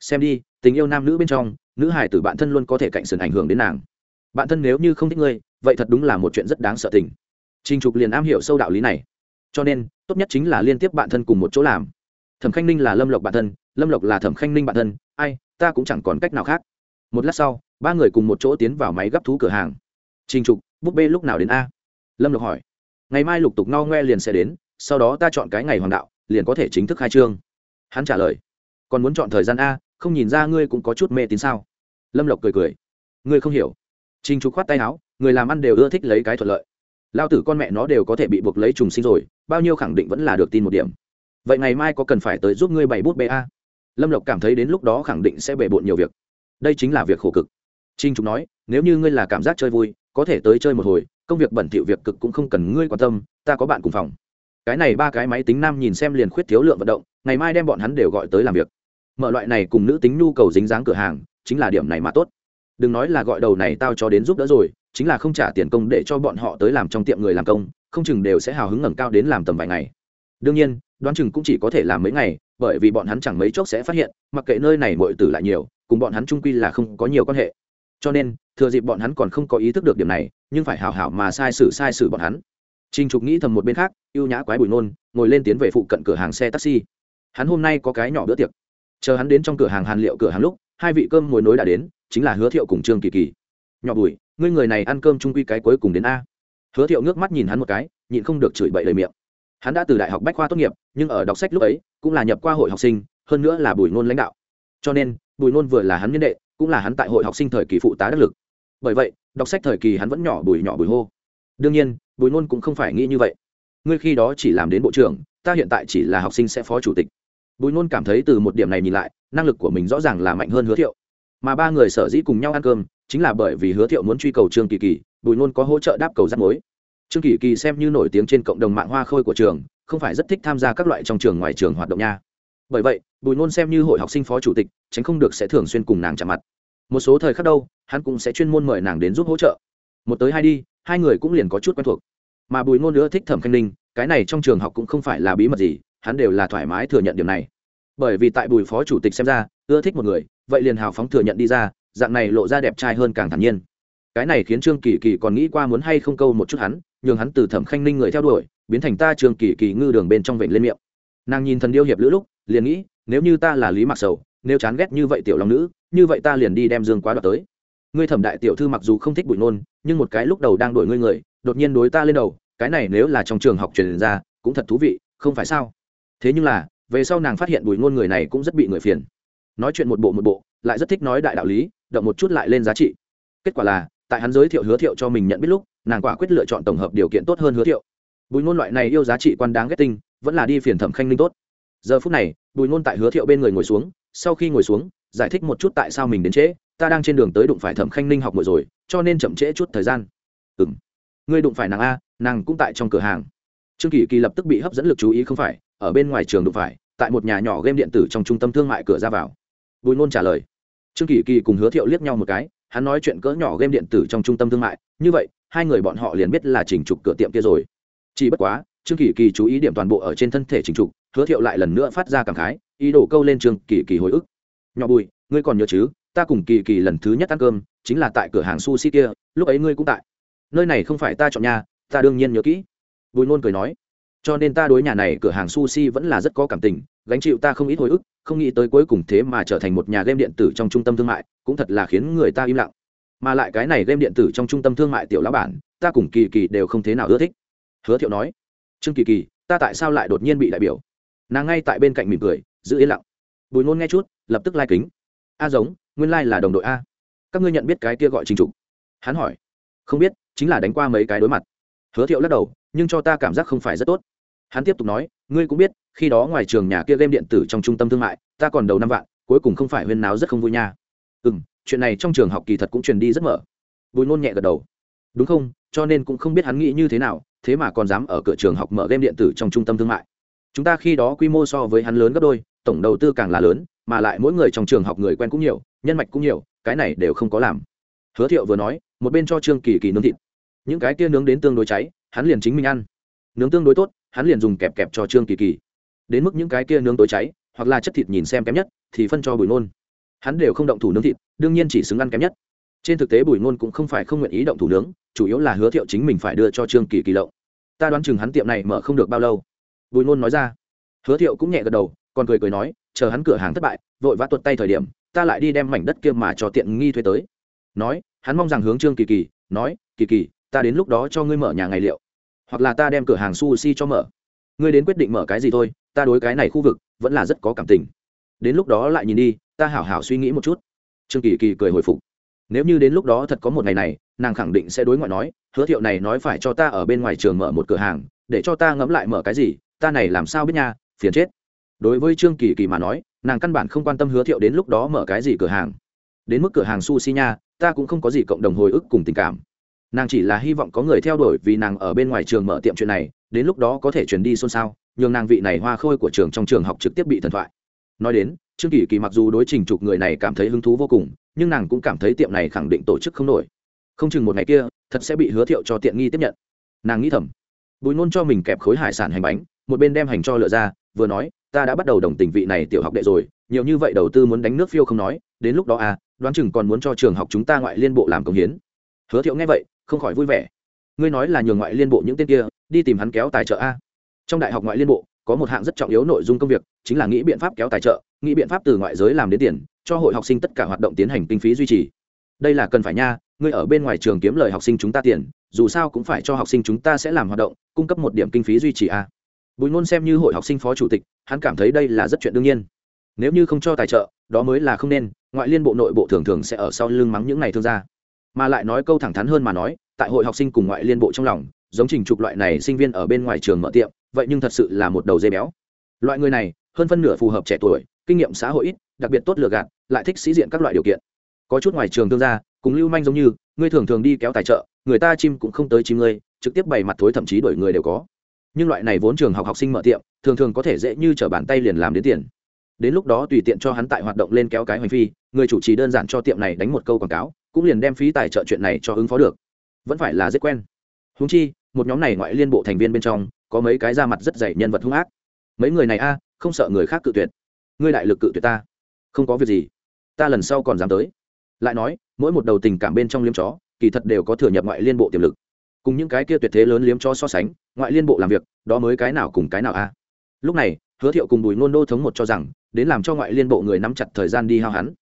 xem đi, tình yêu nam nữ bên trong nữ hài tử bạn thân luôn có thể cạnh sườn ảnh hưởng đến nàng. Bạn thân nếu như không thích ngươi, vậy thật đúng là một chuyện rất đáng sợ tình. Trình trục liền am hiểu sâu đạo lý này. Cho nên, tốt nhất chính là liên tiếp bạn thân cùng một chỗ làm. Thẩm khanh ninh là lâm lộc bạn thân, lâm lộc là thẩm khanh ninh bạn thân, ai, ta cũng chẳng còn cách nào khác. Một lát sau, ba người cùng một chỗ tiến vào máy gấp thú cửa hàng. Trình trục, búp bê lúc nào đến a? Lâm lộc hỏi. Ngày mai lục tục no ngoe liền sẽ đến, sau đó ta chọn cái ngày hoàng đạo, liền có thể chính thức khai trương. Hắn trả lời. Còn muốn chọn thời gian a? Không nhìn ra ngươi cũng có chút mê tín sao? Lâm lộc cười cười. Ngươi không hiểu. Trinh trục khoát tay áo, người làm ăn đều ưa thích lấy cái thuận lợi. Lao tử con mẹ nó đều có thể bị buộc lấy trùng sinh rồi, bao nhiêu khẳng định vẫn là được tin một điểm. Vậy ngày mai có cần phải tới giúp ngươi bày bút bê a? Lâm lộc cảm thấy đến lúc đó khẳng định sẽ bề bộn nhiều việc. Đây chính là việc khổ cực. Trinh trục nói, nếu như ngươi là cảm giác chơi vui, có thể tới chơi một hồi, công việc bẩn thỉu việc cực cũng không cần ngươi quan tâm, ta có bạn cùng phòng. Cái này ba cái máy tính nam nhìn xem liền khuyết thiếu lượng vận động, ngày mai đem bọn hắn đều gọi tới làm việc mở loại này cùng nữ tính nhu cầu dính dáng cửa hàng chính là điểm này mà tốt đừng nói là gọi đầu này tao cho đến giúp đỡ rồi chính là không trả tiền công để cho bọn họ tới làm trong tiệm người làm công không chừng đều sẽ hào hứng ngẩng cao đến làm tầm vài ngày đương nhiên đoán chừng cũng chỉ có thể làm mấy ngày bởi vì bọn hắn chẳng mấy chốc sẽ phát hiện mặc kệ nơi này mọi tử lại nhiều cùng bọn hắn trung quy là không có nhiều quan hệ cho nên thừa dịp bọn hắn còn không có ý thức được điểm này nhưng phải hảo hảo mà sai sử sai sử bọn hắn Trinh Trục nghĩ thầm một bên khác, ưu nhã quái bùi nôn, ngồi lên tiến về phụ cận cửa hàng xe taxi. Hắn hôm nay có cái nhỏ bữa tiệc. Chờ hắn đến trong cửa hàng Hàn Liệu cửa hàng lúc, hai vị cơm ngồi nối đã đến, chính là hứa thiệu cùng trương kỳ kỳ. Nhỏ bùi ngươi người này ăn cơm trung quy cái cuối cùng đến a. Hứa thiệu nước mắt nhìn hắn một cái nhịn không được chửi bậy lời miệng. Hắn đã từ đại học bách khoa tốt nghiệp nhưng ở đọc sách lúc ấy cũng là nhập qua hội học sinh hơn nữa là bùi ngôn lãnh đạo. Cho nên bùi ngôn vừa là hắn nhân đệ cũng là hắn tại hội học sinh thời kỳ phụ tá đắc lực. Bởi vậy đọc sách thời kỳ hắn vẫn nhỏ bùi nhỏ bùi hô. Đương nhiên bùi ngôn cũng không phải nghĩ như vậy. Ngươi khi đó chỉ làm đến bộ trưởng ta hiện tại chỉ là học sinh sẽ phó chủ tịch bùi Nôn cảm thấy từ một điểm này nhìn lại, năng lực của mình rõ ràng là mạnh hơn hứa thiệu. Mà ba người sở dĩ cùng nhau ăn cơm, chính là bởi vì hứa thiệu muốn truy cầu trương kỳ kỳ, bùi Nôn có hỗ trợ đáp cầu rắt mối. Trương kỳ kỳ xem như nổi tiếng trên cộng đồng mạng hoa khôi của trường, không phải rất thích tham gia các loại trong trường ngoài trường hoạt động nha. Bởi vậy, bùi Nôn xem như hội học sinh phó chủ tịch, tránh không được sẽ thường xuyên cùng nàng chạm mặt. Một số thời khắc đâu, hắn cũng sẽ chuyên môn mời nàng đến giúp hỗ trợ. Một tới hai đi, hai người cũng liền có chút quen thuộc. Mà bùi Nôn nữa thích thẩm khanh ninh, cái này trong trường học cũng không phải là bí mật gì hắn đều là thoải mái thừa nhận điều này. Bởi vì tại bùi phó chủ tịch xem ra, ưa thích một người, vậy liền hào phóng thừa nhận đi ra, dạng này lộ ra đẹp trai hơn càng thản nhiên. Cái này khiến trương kỳ kỳ còn nghĩ qua muốn hay không câu một chút hắn, nhường hắn từ thẩm khanh ninh người theo đuổi, biến thành ta trương kỳ kỳ ngư đường bên trong vịnh lên miệng. Nàng nhìn thần điêu hiệp lữ lúc, liền nghĩ, nếu như ta là lý mặc sầu, nếu chán ghét như vậy tiểu long nữ, như vậy ta liền đi đem dương quá đoạt tới. Ngươi thẩm đại tiểu thư mặc dù không thích bụi nôn, nhưng một cái lúc đầu đang đổi ngươi người, đột nhiên đối ta lên đầu, cái này nếu là trong trường học truyền ra, cũng thật thú vị, không phải sao? Thế nhưng là, về sau nàng phát hiện bùi ngôn người này cũng rất bị người phiền. Nói chuyện một bộ một bộ, lại rất thích nói đại đạo lý, động một chút lại lên giá trị. Kết quả là, tại hắn giới thiệu hứa thiệu cho mình nhận biết lúc, nàng quả quyết lựa chọn tổng hợp điều kiện tốt hơn hứa thiệu. Bùi ngôn loại này yêu giá trị quan đáng ghét tinh vẫn là đi phiền thẩm khanh ninh tốt. Giờ phút này, bùi ngôn tại hứa thiệu bên người ngồi xuống, sau khi ngồi xuống, giải thích một chút tại sao mình đến trễ, ta đang trên đường tới đụng phải thẩm khanh ninh học ngồi rồi, cho nên chậm trễ chút thời gian. Ừ m ngươi đụng phải nàng a, nàng cũng tại trong cửa hàng. Trương kỳ kỳ lập tức bị hấp dẫn lực chú ý không phải ở bên ngoài trường đụng phải, tại một nhà nhỏ game điện tử trong trung tâm thương mại cửa ra vào. Bùi ngôn trả lời. Trương kỳ kỳ cùng hứa thiệu liếc nhau một cái, hắn nói chuyện cỡ nhỏ game điện tử trong trung tâm thương mại, như vậy, hai người bọn họ liền biết là chỉnh trục cửa tiệm kia rồi. Chỉ bất quá, trương kỳ kỳ chú ý điểm toàn bộ ở trên thân thể chỉnh trục, hứa thiệu lại lần nữa phát ra cảm khái, ý đồ câu lên trương kỳ kỳ hồi ức. Nhỏ bùi, ngươi còn nhớ chứ, ta cùng kỳ kỳ lần thứ nhất ăn cơm, chính là tại cửa hàng sushi kia, lúc ấy ngươi cũng tại. Nơi này không phải ta chọn nhà, ta đương nhiên nhớ kỹ. Bùi nôn cười nói cho nên ta đối nhà này cửa hàng sushi vẫn là rất có cảm tình, gánh chịu ta không ít hồi ức, không nghĩ tới cuối cùng thế mà trở thành một nhà game điện tử trong trung tâm thương mại, cũng thật là khiến người ta im lặng. Mà lại cái này game điện tử trong trung tâm thương mại tiểu lão bản, ta cùng kỳ kỳ đều không thế nào ưa thích. Hứa thiệu nói, trương kỳ kỳ, ta tại sao lại đột nhiên bị đại biểu? Nàng ngay tại bên cạnh mỉm cười, giữ yên lặng. Bùi ngôn nghe chút, lập tức lai、like、kính. A giống, nguyên lai、like、là đồng đội a. Các ngươi nhận biết cái kia gọi trình trục hắn hỏi. Không biết, chính là đánh qua mấy cái đối mặt. Hứa thiệu lắc đầu, nhưng cho ta cảm giác không phải rất tốt hắn tiếp tục nói, ngươi cũng biết, khi đó ngoài trường nhà kia game điện tử trong trung tâm thương mại, ta còn đầu năm vạn, cuối cùng không phải huyên náo rất không vui nha. Ừ m chuyện này trong trường học kỳ thật cũng truyền đi rất mở. Bùi nôn nhẹ gật đầu. Đúng không, cho nên cũng không biết hắn nghĩ như thế nào, thế mà còn dám ở cửa trường học mở game điện tử trong trung tâm thương mại. Chúng ta khi đó quy mô so với hắn lớn gấp đôi, tổng đầu tư càng là lớn, mà lại mỗi người trong trường học người quen cũng nhiều, nhân mạch cũng nhiều, cái này đều không có làm. Hứa thiệu vừa nói, một bên cho trương kỳ kỳ nướng thịt. Những cái kia nướng đến tương đối cháy, hắn liền chính mình ăn. Nướng tương đối tốt hắn liền dùng kẹp kẹp cho trương kỳ kỳ. Đến mức những cái kia nướng tối cháy, hoặc là chất thịt nhìn xem kém nhất, thì phân cho bùi nôn hắn đều không động thủ nướng thịt, đương nhiên chỉ xứng ăn kém nhất. Trên thực tế bùi nôn cũng không phải không nguyện ý động thủ nướng, chủ yếu là hứa thiệu chính mình phải đưa cho trương kỳ kỳ lậu. Ta đoán chừng hắn tiệm này mở không được bao lâu. Bùi nôn nói ra. Hứa thiệu cũng nhẹ gật đầu, còn cười cười nói, chờ hắn cửa hàng thất bại, vội vã tuột tay thời điểm, ta lại đi đem mảnh đất kia mà cho tiện nghi thuê tới. Nói, hắn mong rằng hướng trương kỳ kỳ, nói, kỳ kỳ, ta đến lúc đó cho ngươi mở nhà ngày liệu hoặc là ta đem cửa hàng sushi cho mở. Ngươi đến quyết định mở cái gì thôi, ta đối cái này khu vực vẫn là rất có cảm tình. Đến lúc đó lại nhìn đi, ta hảo hảo suy nghĩ một chút. Trương kỳ kỳ cười hồi phục. Nếu như đến lúc đó thật có một ngày này, nàng khẳng định sẽ đối ngoại nói, hứa thiệu này nói phải cho ta ở bên ngoài trường mở một cửa hàng, để cho ta ngẫm lại mở cái gì, ta này làm sao biết nha, phiền chết. Đối với trương kỳ kỳ mà nói, nàng căn bản không quan tâm hứa thiệu đến lúc đó mở cái gì cửa hàng. Đến mức cửa hàng sushi nha, ta cũng không có gì cộng đồng hồi ức cùng tình cảm nàng chỉ là hy vọng có người theo đuổi vì nàng ở bên ngoài trường mở tiệm chuyện này, đến lúc đó có thể chuyển đi xôn xao, nhường nàng vị này hoa khôi của trường trong trường học trực tiếp bị thần thoại. Nói đến, trương kỳ kỳ mặc dù đối trình trục người này cảm thấy hứng thú vô cùng, nhưng nàng cũng cảm thấy tiệm này khẳng định tổ chức không nổi. Không chừng một ngày kia, thật sẽ bị hứa thiệu cho tiện nghi tiếp nhận. Nàng nghĩ thầm, bùi nôn cho mình kẹp khối hải sản hành bánh, một bên đem hành cho lựa ra, vừa nói, ta đã bắt đầu đồng tình vị này tiểu học đệ rồi, nhiều như vậy đầu tư muốn đánh nước phiêu không nói, đến lúc đó à đoán chừng còn muốn cho trường học chúng ta ngoại liên bộ làm công hiến. Hứa thiệu nghe vậy không khỏi vui vẻ. Ngươi nói là nhường ngoại liên bộ những tên kia, đi tìm hắn kéo tài trợ a. Trong đại học ngoại liên bộ, có một hạng rất trọng yếu nội dung công việc, chính là nghĩ biện pháp kéo tài trợ, nghĩ biện pháp từ ngoại giới làm đến tiền, cho hội học sinh tất cả hoạt động tiến hành kinh phí duy trì. Đây là cần phải nha, ngươi ở bên ngoài trường kiếm lời học sinh chúng ta tiền, dù sao cũng phải cho học sinh chúng ta sẽ làm hoạt động, cung cấp một điểm kinh phí duy trì a. Bùi nôn xem như hội học sinh phó chủ tịch, hắn cảm thấy đây là rất chuyện đương nhiên. Nếu như không cho tài trợ, đó mới là không nên, ngoại liên bộ nội bộ thường thường sẽ ở sau lưng mắng những này thương gia mà lại nói câu thẳng thắn hơn mà nói, tại hội học sinh cùng ngoại liên bộ trong lòng, giống trình trục loại này sinh viên ở bên ngoài trường mở tiệm, vậy nhưng thật sự là một đầu dây béo. Loại người này, hơn phân nửa phù hợp trẻ tuổi, kinh nghiệm xã hội ít, đặc biệt tốt lừa gạt, lại thích sĩ diện các loại điều kiện. Có chút ngoài trường thương gia, cùng lưu manh giống như, ngươi thường thường đi kéo tài trợ, người ta chim cũng không tới chim ngươi, trực tiếp bày mặt thối thậm chí đổi người đều có. Nhưng loại này vốn trường học học sinh mở tiệm, thường thường có thể dễ như t r ở bàn tay liền làm đến tiền. Đến lúc đó tùy tiện cho hắn tại hoạt động lên kéo cái hành phi, người chủ trì đơn giản cho tiệm này đánh một câu quảng cáo cũng liền đem phí tài trợ chuyện này cho ứng phó được. Vẫn phải là rất quen. Húng chi, một nhóm này ngoại liên bộ thành viên bên trong, có mấy cái ra mặt rất dày nhân vật hung ác. Mấy người này a, không sợ người khác cự tuyệt. Ngươi đại lực cự tuyệt ta. Không có việc gì. Ta lần sau còn dám tới. Lại nói, mỗi một đầu tình cảm bên trong liếm chó, kỳ thật đều có thừa nhập ngoại liên bộ tiềm lực. Cùng những cái kia tuyệt thế lớn liếm chó so sánh, ngoại liên bộ làm việc, đó mới cái nào cùng cái nào a. Lúc này, hứa thiệu cùng bùi nôn đô thống một cho rằng, đến làm cho ngoại liên bộ người nắm chặt thời gian đi hao hắn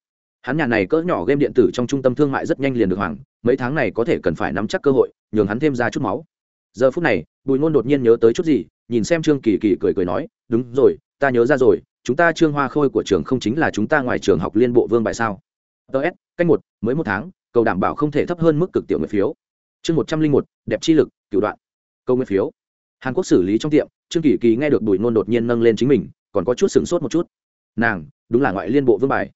hắn nhà này cỡ nhỏ game điện tử trong trung tâm thương mại rất nhanh liền được hoàng mấy tháng này có thể cần phải nắm chắc cơ hội, nhường hắn thêm ra chút máu. Giờ phút này, bùi ngôn đột nhiên nhớ tới chút gì, nhìn xem trương kỳ kỳ cười cười nói, đúng rồi, ta nhớ ra rồi, chúng ta trương hoa khôi của trường không chính là chúng ta ngoài trường học liên bộ vương bại sao? Tờ s cách một, mới một tháng, cầu đảm bảo không thể thấp hơn mức cực tiểu nguyện phiếu. Chương một trăm linh một, đẹp chi lực cựu đoạn. Câu nguyện phiếu. Hàn quốc xử lý trong tiệm, trương kỳ kỳ nghe được bùi ngôn đột nhiên nâng lên chính mình, còn có chút sửng sốt một chút. Nàng, đúng là ngoại liên bộ vương bài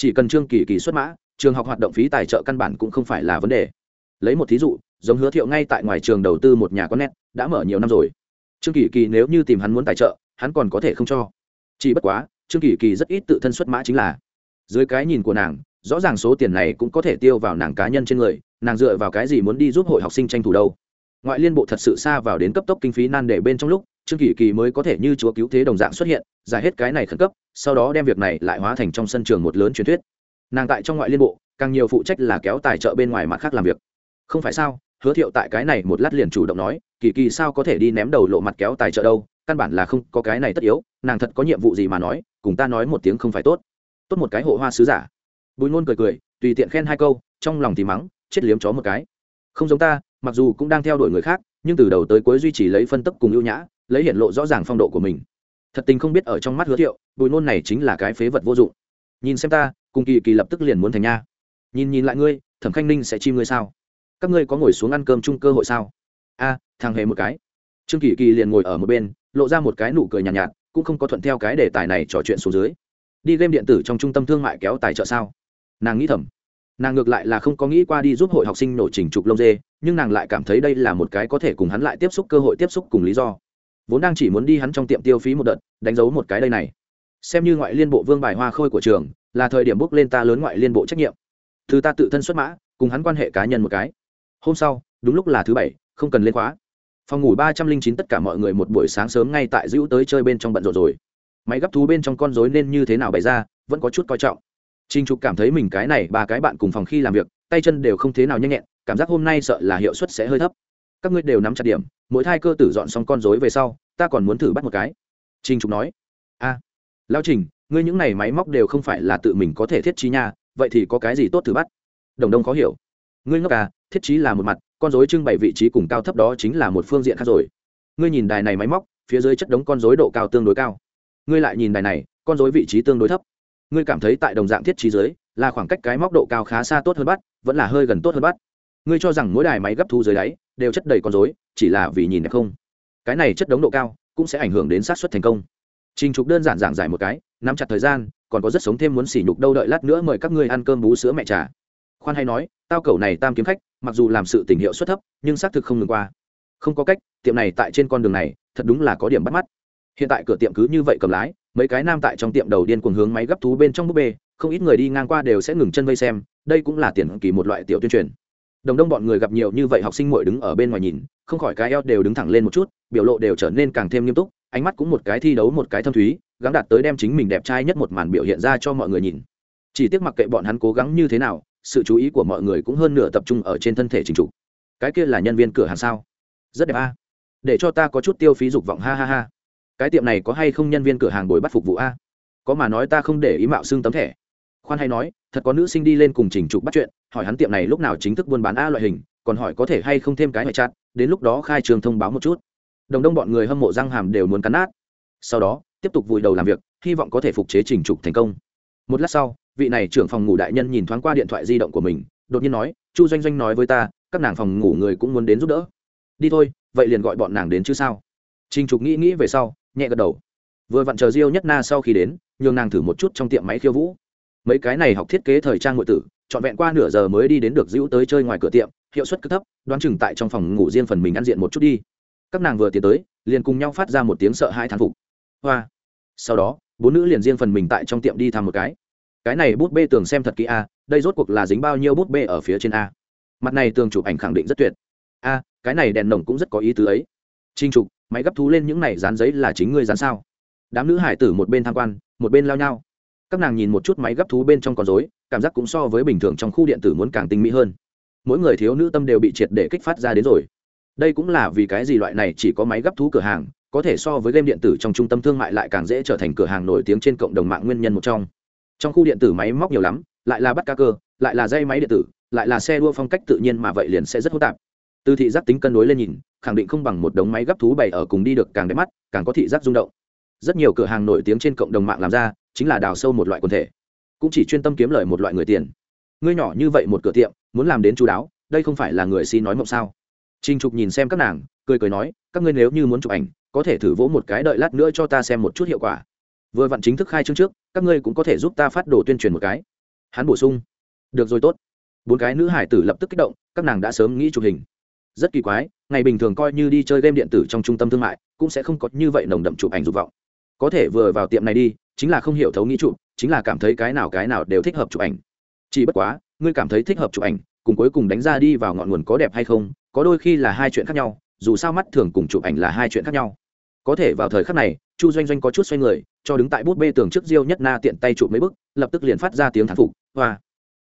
chỉ cần trương kỳ kỳ xuất mã, trường học hoạt động phí tài trợ căn bản cũng không phải là vấn đề. Lấy một thí dụ, giống hứa thiệu ngay tại ngoài trường đầu tư một nhà con nét, đã mở nhiều năm rồi. Trương kỳ kỳ nếu như tìm hắn muốn tài trợ, hắn còn có thể không cho. Chỉ bất quá, trương kỳ kỳ rất ít tự thân xuất mã chính là. Dưới cái nhìn của nàng, rõ ràng số tiền này cũng có thể tiêu vào nàng cá nhân trên người, nàng dựa vào cái gì muốn đi giúp hội học sinh tranh thủ đâu. Ngoại liên bộ thật sự xa vào đến cấp tốc kinh phí nan để bên trong lúc trương kỳ kỳ mới có thể như chúa cứu thế đồng dạng xuất hiện, giải hết cái này khẩn cấp, sau đó đem việc này lại hóa thành trong sân trường một lớn truyền thuyết. Nàng tại trong ngoại liên bộ, càng nhiều phụ trách là kéo tài trợ bên ngoài mặt khác làm việc. Không phải sao? Hứa thiệu tại cái này một lát liền chủ động nói, kỳ kỳ sao có thể đi ném đầu lộ mặt kéo tài trợ đâu? Căn bản là không có cái này tất yếu, nàng thật có nhiệm vụ gì mà nói, cùng ta nói một tiếng không phải tốt. Tốt một cái hộ hoa sứ giả. Bùi ngôn cười cười, tùy tiện khen hai câu, trong lòng thì mắng, chết liếm chó một cái. Không giống ta, mặc dù cũng đang theo đuổi người khác, nhưng từ đầu tới cuối duy trì lấy phân tấp cùng ưu nhã lấy hiện lộ rõ ràng phong độ của mình. Thật tình không biết ở trong mắt hứa thiệu bùi nôn này chính là cái phế vật vô dụng. Nhìn xem ta cùng kỳ kỳ lập tức liền muốn thành nha. Nhìn nhìn lại ngươi thẩm khanh ninh sẽ chi ngươi sao? Các ngươi có ngồi xuống ăn cơm chung cơ hội sao? A thằng hề một cái. Trương kỳ kỳ liền ngồi ở một bên lộ ra một cái nụ cười nhàn nhạt, nhạt cũng không có thuận theo cái đề tài này trò chuyện xuống dưới. Đi game điện tử trong trung tâm thương mại kéo tài trợ sao? Nàng nghĩ thầm. Nàng ngược lại là không có nghĩ qua đi giúp hội học sinh nổ trình trục lông dê nhưng nàng lại cảm thấy đây là một cái có thể cùng hắn lại tiếp xúc cơ hội tiếp xúc cùng lý do vốn đang chỉ muốn đi hắn trong tiệm tiêu phí một đợt, đánh dấu một cái đây này. Xem như ngoại liên bộ vương bài hoa khôi của trường, là thời điểm bước lên ta lớn ngoại liên bộ trách nhiệm. Thứ ta tự thân xuất mã, cùng hắn quan hệ cá nhân một cái. Hôm sau, đúng lúc là thứ bảy, không cần lên khóa. Phòng ngủ ba trăm linh chín tất cả mọi người một buổi sáng sớm ngay tại dữ tới chơi bên trong bận rộn rồi. Máy gấp thú bên trong con rối nên như thế nào bày ra, vẫn có chút coi trọng. Trinh trục cảm thấy mình cái này, ba cái bạn cùng phòng khi làm việc, tay chân đều không thế nào nhanh nhẹn, cảm giác hôm nay sợ là hiệu suất sẽ hơi thấp các ngươi đều nắm chặt điểm mỗi thai cơ tử dọn xong con rối về sau ta còn muốn thử bắt một cái. Trinh trục nói. A à, lao trình ngươi những này máy móc đều không phải là tự mình có thể thiết trí nha vậy thì có cái gì tốt thử bắt? Đồng đông khó hiểu. Ngươi ngốc à thiết trí là một mặt con rối trưng bày vị trí cùng cao thấp đó chính là một phương diện khác rồi. Ngươi nhìn đài này máy móc phía dưới chất đống con rối độ cao tương đối cao. Ngươi lại nhìn đài này con rối vị trí tương đối thấp. Ngươi cảm thấy tại đồng dạng thiết trí dưới là khoảng cách cái móc độ cao khá xa tốt hơn bắt vẫn là hơi gần tốt hơn bắt. Ngươi cho rằng mỗi đài máy gấp thu dưới đáy đều chất đầy con rối, chỉ là vì nhìn đẹp không. Cái này chất đống độ cao cũng sẽ ảnh hưởng đến sát suất thành công. Trình trục đơn giản giảng giải một cái, nắm chặt thời gian, còn có rất sống thêm muốn xỉ nhục đâu đợi lát nữa mời các ngươi ăn cơm bú sữa mẹ trà. Khoan hay nói, tao cầu này tam kiếm khách, mặc dù làm sự tình hiệu suất thấp, nhưng xác thực không ngừng qua. Không có cách, tiệm này tại trên con đường này, thật đúng là có điểm bắt mắt. Hiện tại cửa tiệm cứ như vậy cầm lái, mấy cái nam tại trong tiệm đầu điên cuồng hướng máy gấp thú bên trong búp bê, không ít người đi ngang qua đều sẽ ngừng chân vây xem, đây cũng là tiền kỳ một loại tiểu tuyên truyền đồng đông bọn người gặp nhiều như vậy học sinh muội đứng ở bên ngoài nhìn, không khỏi cái eo đều đứng thẳng lên một chút, biểu lộ đều trở nên càng thêm nghiêm túc, ánh mắt cũng một cái thi đấu một cái thâm thúy, gắng đạt tới đem chính mình đẹp trai nhất một màn biểu hiện ra cho mọi người nhìn. Chỉ tiếc mặc kệ bọn hắn cố gắng như thế nào, sự chú ý của mọi người cũng hơn nửa tập trung ở trên thân thể chính chủ cái kia là nhân viên cửa hàng sao? Rất đẹp a. Để cho ta có chút tiêu phí dục vọng, ha ha ha. Cái tiệm này có hay không nhân viên cửa hàng bồi bắt phục vụ a? Có mà nói ta không để ý mạo xương tấm thẻ. Khoan hay nói, thật có nữ sinh đi lên cùng trình trục bắt chuyện hỏi hắn tiệm này lúc nào chính thức buôn bán a loại hình còn hỏi có thể hay không thêm cái ngoại chặt, đến lúc đó khai trường thông báo một chút. Đồng đông bọn người hâm mộ răng hàm đều muốn cắn nát. Sau đó tiếp tục vùi đầu làm việc hy vọng có thể phục chế trình trục thành công. Một lát sau vị này trưởng phòng ngủ đại nhân nhìn thoáng qua điện thoại di động của mình đột nhiên nói chu doanh doanh nói với ta các nàng phòng ngủ người cũng muốn đến giúp đỡ. Đi thôi vậy liền gọi bọn nàng đến chứ sao? Trình trục nghĩ nghĩ về sau nhẹ gật đầu. Vừa vặn chờ diêu nhất na sau khi đến nhường nàng thử một chút trong tiệm máy khiêu vũ. Mấy cái này học thiết kế thời trang ngụy tử trọn vẹn qua nửa giờ mới đi đến được dữ tới chơi ngoài cửa tiệm, hiệu suất cực thấp, đoán chừng tại trong phòng ngủ riêng phần mình ăn diện một chút đi. Các nàng vừa tiến tới, liền cùng nhau phát ra một tiếng sợ hai thán phục. Hoa. Sau đó, bốn nữ liền riêng phần mình tại trong tiệm đi thăm một cái. Cái này bút bê tường xem thật kỹ a, đây rốt cuộc là dính bao nhiêu bút bê ở phía trên a? Mặt này tường chụp ảnh khẳng định rất tuyệt. A, cái này đèn nồng cũng rất có ý tứ ấy. Trinh trục máy gấp thú lên những này dán giấy là chính ngươi dán sao? Đám nữ hải tử một bên tham quan, một bên lao nhau các nàng nhìn một chút máy gấp thú bên trong con dối cảm giác cũng so với bình thường trong khu điện tử muốn càng tinh mỹ hơn. Mỗi người thiếu nữ tâm đều bị triệt để kích phát ra đến rồi. Đây cũng là vì cái gì loại này chỉ có máy gấp thú cửa hàng, có thể so với game điện tử trong trung tâm thương mại lại càng dễ trở thành cửa hàng nổi tiếng trên cộng đồng mạng nguyên nhân một trong. Trong khu điện tử máy móc nhiều lắm, lại là bắt ca cơ, lại là dây máy điện tử, lại là xe đua phong cách tự nhiên mà vậy liền sẽ rất hỗn tạp. Từ thị giác tính cân đối lên nhìn, khẳng định không bằng một đống máy gấp thú bày ở cùng đi được càng đẹp mắt, càng có thị giác rung động. Rất nhiều cửa hàng nổi tiếng trên cộng đồng mạng làm ra chính là đào sâu một loại quần thể, cũng chỉ chuyên tâm kiếm lời một loại người tiền. Ngươi nhỏ như vậy một cửa tiệm, muốn làm đến chú đáo, đây không phải là người xin nói mộng sao? Trinh trục nhìn xem các nàng, cười cười nói, các ngươi nếu như muốn chụp ảnh, có thể thử vỗ một cái đợi lát nữa cho ta xem một chút hiệu quả. Vừa vặn chính thức khai trương trước, các ngươi cũng có thể giúp ta phát đồ tuyên truyền một cái. Hắn bổ sung, được rồi tốt. Bốn cái nữ hải tử lập tức kích động, các nàng đã sớm nghĩ chụp hình. Rất kỳ quái, ngày bình thường coi như đi chơi game điện tử trong trung tâm thương mại, cũng sẽ không có như vậy nồng đậm chụp ảnh dục vọng có thể vừa vào tiệm này đi, chính là không hiểu thấu nghĩ chụp chính là cảm thấy cái nào cái nào đều thích hợp chụp ảnh. Chỉ bất quá, ngươi cảm thấy thích hợp chụp ảnh, cùng cuối cùng đánh ra đi vào ngọn nguồn có đẹp hay không, có đôi khi là hai chuyện khác nhau, dù sao mắt thường cùng chụp ảnh là hai chuyện khác nhau. Có thể vào thời khắc này, chu doanh doanh có chút xoay người, cho đứng tại bút bê tường trước diêu nhất na tiện tay chụp mấy bức, lập tức liền phát ra tiếng thán phục, hoa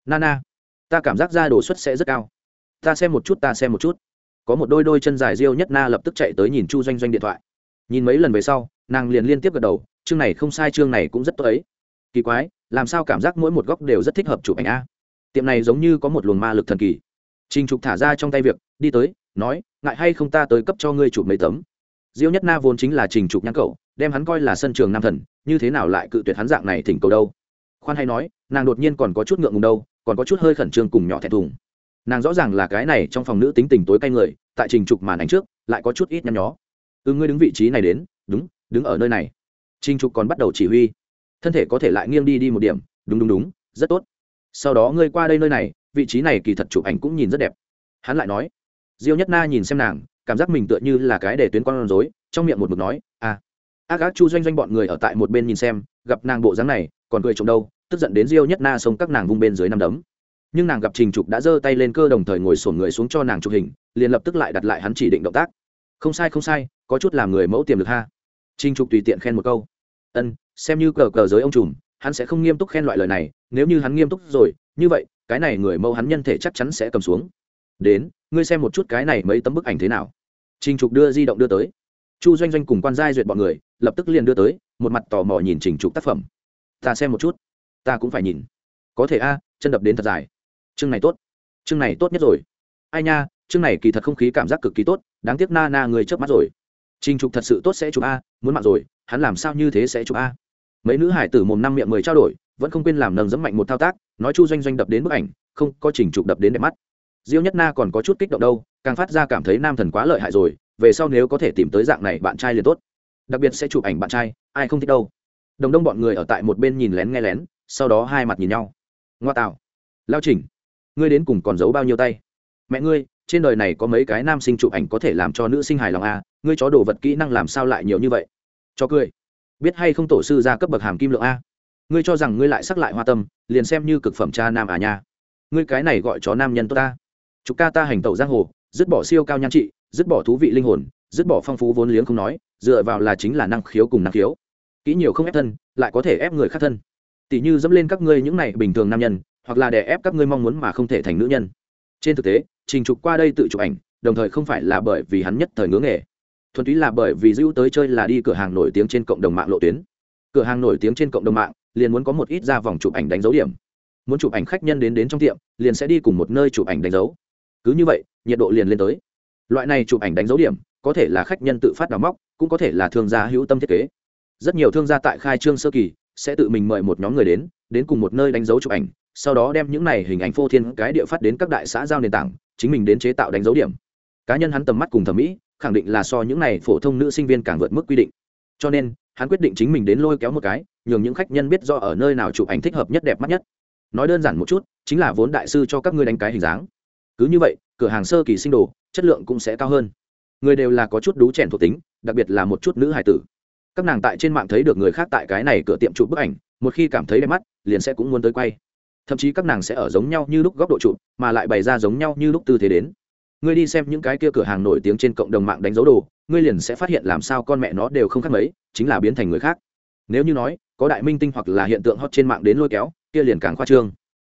na, ta cảm giác ra đồ xuất sẽ rất cao. Ta xem một chút, ta xem một chút. Có một đôi đôi chân dài diêu nhất na lập tức chạy tới nhìn chu doanh doanh điện thoại nhìn mấy lần về sau, nàng liền liên tiếp gật đầu, chương này không sai, chương này cũng rất tốt ấy. Kỳ quái, làm sao cảm giác mỗi một góc đều rất thích hợp chụp ảnh a? Tiệm này giống như có một luồng ma lực thần kỳ. Trình trục thả ra trong tay việc, đi tới, nói, ngại hay không ta tới cấp cho ngươi chụp mấy tấm? Diêu nhất na vốn chính là trình trục nhãn cậu, đem hắn coi là sân trường nam thần, như thế nào lại cự tuyệt hắn dạng này thỉnh cầu đâu? Khoan hay nói, nàng đột nhiên còn có chút ngượng ngùng đâu, còn có chút hơi khẩn trương cùng nhỏ thẹn thùng. Nàng rõ ràng là cái này trong phòng nữ tính tình tối cay người, tại trình trục màn ảnh trước, lại có chút ít nhăn nhó ừ ngươi đứng vị trí này đến. Đúng, đứng ở nơi này. Trình trục còn bắt đầu chỉ huy. Thân thể có thể lại nghiêng đi đi một điểm. Đúng đúng đúng, rất tốt. Sau đó ngươi qua đây nơi này, vị trí này kỳ thật chụp ảnh cũng nhìn rất đẹp. Hắn lại nói, diêu nhất na nhìn xem nàng, cảm giác mình tựa như là cái để tuyến con rối, trong miệng một mực nói à. Ác ác chu doanh doanh bọn người ở tại một bên nhìn xem, gặp nàng bộ dáng này, còn cười trộm đâu, tức giận đến diêu nhất na xông các nàng vung bên dưới năm đấm. Nhưng nàng gặp trình trục đã giơ tay lên cơ đồng thời ngồi sổn người xuống cho nàng chụp hình, liền lập tức lại đặt lại hắn chỉ định động tác. Không sai không sai có chút làm người mẫu tiềm lực ha. Trinh trục tùy tiện khen một câu. Ân, xem như cờ cờ giới ông trùm, hắn sẽ không nghiêm túc khen loại lời này, nếu như hắn nghiêm túc rồi, như vậy, cái này người mẫu hắn nhân thể chắc chắn sẽ cầm xuống. Đến, ngươi xem một chút cái này mấy tấm bức ảnh thế nào. Trình trục đưa di động đưa tới. Chu doanh doanh cùng quan giai duyệt bọn người, lập tức liền đưa tới, một mặt tò mò nhìn trình trục tác phẩm. Ta xem một chút. Ta cũng phải nhìn. Có thể a, chân đập đến thật dài. Chương này tốt. Chương này tốt nhất rồi. Ai nha, chương này kỳ thật không khí cảm giác cực kỳ tốt, đáng tiếc na na người chớp mắt rồi trình trục thật sự tốt sẽ chụp a muốn mạng rồi hắn làm sao như thế sẽ chụp a? Mấy nữ hải tử mồm năm miệng mười trao đổi vẫn không quên làm nâng dẫm mạnh một thao tác nói chu doanh doanh đập đến bức ảnh không có trình trục đập đến đẹp mắt. Diêu nhất na còn có chút kích động đâu càng phát ra cảm thấy nam thần quá lợi hại rồi về sau nếu có thể tìm tới dạng này bạn trai liền tốt. Đặc biệt sẽ chụp ảnh bạn trai ai không thích đâu. Đồng đông bọn người ở tại một bên nhìn lén nghe lén sau đó hai mặt nhìn nhau. Ngoa tạo. Lao chỉnh ngươi đến cùng còn giấu bao nhiêu tay? Mẹ ngươi trên đời này có mấy cái nam sinh chụp ảnh có thể làm cho nữ sinh hài lòng à, ngươi chó đồ vật kỹ năng làm sao lại nhiều như vậy? Cho cười. Biết hay không tổ sư ra cấp bậc hàm kim lượng a? Ngươi cho rằng ngươi lại sắc lại hoa tâm, liền xem như cực phẩm cha nam à nha. Ngươi cái này gọi chó nam nhân tốt ta. Chục ca ta hành tẩu giang hồ, dứt bỏ siêu cao nhan trị, dứt bỏ thú vị linh hồn, dứt bỏ phong phú vốn liếng không nói, dựa vào là chính là năng khiếu cùng năng khiếu. Kỹ nhiều không ép thân, lại có thể ép người khác thân. Tỷ như dẫm lên các ngươi những này bình thường nam nhân, hoặc là để ép các ngươi mong muốn mà không thể thành nữ nhân. Trên thực tế, trình trục qua đây tự chụp ảnh, đồng thời không phải là bởi vì hắn nhất thời ngưỡng nghề thuần túy là bởi vì dữ tới chơi là đi cửa hàng nổi tiếng trên cộng đồng mạng lộ tuyến. Cửa hàng nổi tiếng trên cộng đồng mạng liền muốn có một ít ra vòng chụp ảnh đánh dấu điểm. Muốn chụp ảnh khách nhân đến đến trong tiệm, liền sẽ đi cùng một nơi chụp ảnh đánh dấu. Cứ như vậy, nhiệt độ liền lên tới. Loại này chụp ảnh đánh dấu điểm, có thể là khách nhân tự phát đào móc, cũng có thể là thương gia hữu tâm thiết kế. Rất nhiều thương gia tại khai trương sơ kỳ, sẽ tự mình mời một nhóm người đến đến cùng một nơi đánh dấu chụp ảnh, sau đó đem những này hình ảnh phô thiên cái địa phát đến các đại xã giao nền tảng, chính mình đến chế tạo đánh dấu điểm. Cá nhân hắn tầm mắt cùng thẩm mỹ khẳng định là so những này phổ thông nữ sinh viên càng vượt mức quy định. Cho nên, hắn quyết định chính mình đến lôi kéo một cái, nhường những khách nhân biết do ở nơi nào chụp ảnh thích hợp nhất đẹp mắt nhất. Nói đơn giản một chút, chính là vốn đại sư cho các ngươi đánh cái hình dáng. Cứ như vậy, cửa hàng sơ kỳ sinh đồ, chất lượng cũng sẽ cao hơn. Người đều là có chút đú chèn thuộc tính, đặc biệt là một chút nữ hài tử. Các nàng tại trên mạng thấy được người khác tại cái này cửa tiệm chụp bức ảnh, một khi cảm thấy đẹp mắt, liền sẽ cũng muốn tới quay. Thậm chí các nàng sẽ ở giống nhau như lúc góc độ chụp, mà lại bày ra giống nhau như lúc tư thế đến ngươi đi xem những cái kia cửa hàng nổi tiếng trên cộng đồng mạng đánh dấu đồ, ngươi liền sẽ phát hiện làm sao con mẹ nó đều không khác mấy, chính là biến thành người khác. Nếu như nói, có đại minh tinh hoặc là hiện tượng hot trên mạng đến lôi kéo, kia liền càng khoa trương.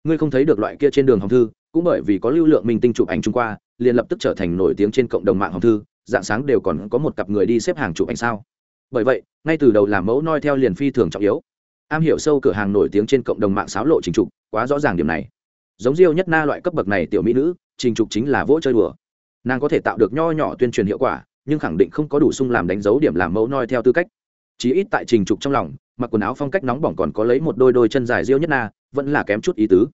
Ngươi không thấy được loại kia trên đường hồng thư, cũng bởi vì có lưu lượng minh tinh chụp ảnh trung qua, liền lập tức trở thành nổi tiếng trên cộng đồng mạng hồng thư, dạng sáng đều còn có một cặp người đi xếp hàng chụp ảnh sao. Bởi vậy, ngay từ đầu làm mẫu noi theo liền phi thường trọng yếu. Am hiểu sâu cửa hàng nổi tiếng trên cộng đồng mạng xáo lộ trình trục quá rõ ràng điểm này. Giống diêu nhất na loại cấp bậc này tiểu mỹ nữ trình trục chính là vỗ chơi đùa. Nàng có thể tạo được nho nhỏ tuyên truyền hiệu quả, nhưng khẳng định không có đủ sung làm đánh dấu điểm làm mẫu noi theo tư cách. Chí ít tại trình trục trong lòng, mặc quần áo phong cách nóng bỏng còn có lấy một đôi đôi chân dài diêu nhất na, vẫn là kém chút ý tứ.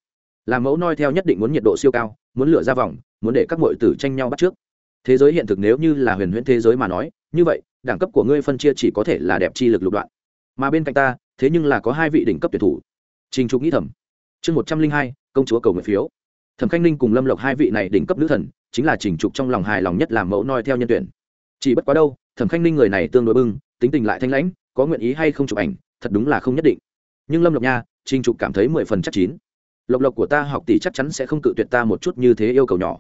Làm mẫu noi theo nhất định muốn nhiệt độ siêu cao, muốn lửa ra vòng, muốn để các mọi tử tranh nhau bắt trước. Thế giới hiện thực nếu như là huyền huyễn thế giới mà nói, như vậy, đẳng cấp của ngươi phân chia chỉ có thể là đẹp chi lực lục đoạn. Mà bên cạnh ta, thế nhưng là có hai vị đỉnh cấp tuyển thủ. Trình trục nghĩ thầm. Chương một trăm linh hai, công chúa cầu nguyện phiếu thẩm khanh ninh cùng lâm lộc hai vị này đỉnh cấp nữ thần, chính là trình trục trong lòng hài lòng nhất làm mẫu noi theo nhân tuyển. Chỉ bất quá đâu, thẩm khanh ninh người này tương đối bưng, tính tình lại thanh lãnh, có nguyện ý hay không chụp ảnh, thật đúng là không nhất định. Nhưng lâm lộc nha trình trục cảm thấy mười phần chắc chín. Lộc lộc của ta học tỷ chắc chắn sẽ không cự tuyệt ta một chút như thế yêu cầu nhỏ.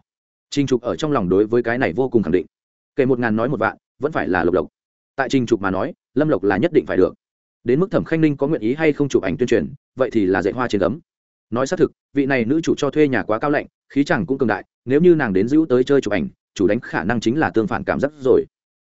Trình trục ở trong lòng đối với cái này vô cùng khẳng định. Kể một ngàn nói một vạn, vẫn phải là lộc lộc. Tại trình trục mà nói, lâm lộc là nhất định phải được. Đến mức thẩm khanh ninh có nguyện ý hay không chụp ảnh tuyên truyền, vậy thì là dạy hoa trên gấm nói xác thực, vị này nữ chủ cho thuê nhà quá cao lạnh, khí chẳng cũng cường đại, nếu như nàng đến giữ tới chơi chụp ảnh, chủ đánh khả năng chính là tương phản cảm giác rồi.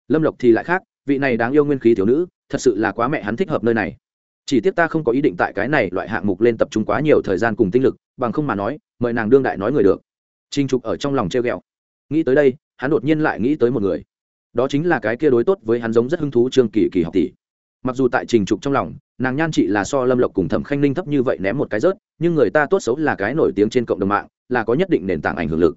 Lâm lộc thì lại khác, vị này đáng yêu nguyên khí thiếu nữ, thật sự là quá mẹ hắn thích hợp nơi này. Chỉ tiếc ta không có ý định tại cái này loại hạng mục lên tập trung quá nhiều thời gian cùng tinh lực, bằng không mà nói, mời nàng đương đại nói người được. Trinh trục ở trong lòng treo ghẹo. Nghĩ tới đây, hắn đột nhiên lại nghĩ tới một người. Đó chính là cái kia đối tốt với hắn giống rất hứng thú trương kỳ kỳ học tỷ. Mặc dù tại trình trục trong lòng nàng nhan chị là so lâm lộc cùng thẩm khanh ninh thấp như vậy ném một cái rớt, nhưng người ta tốt xấu là cái nổi tiếng trên cộng đồng mạng, là có nhất định nền tảng ảnh hưởng lực.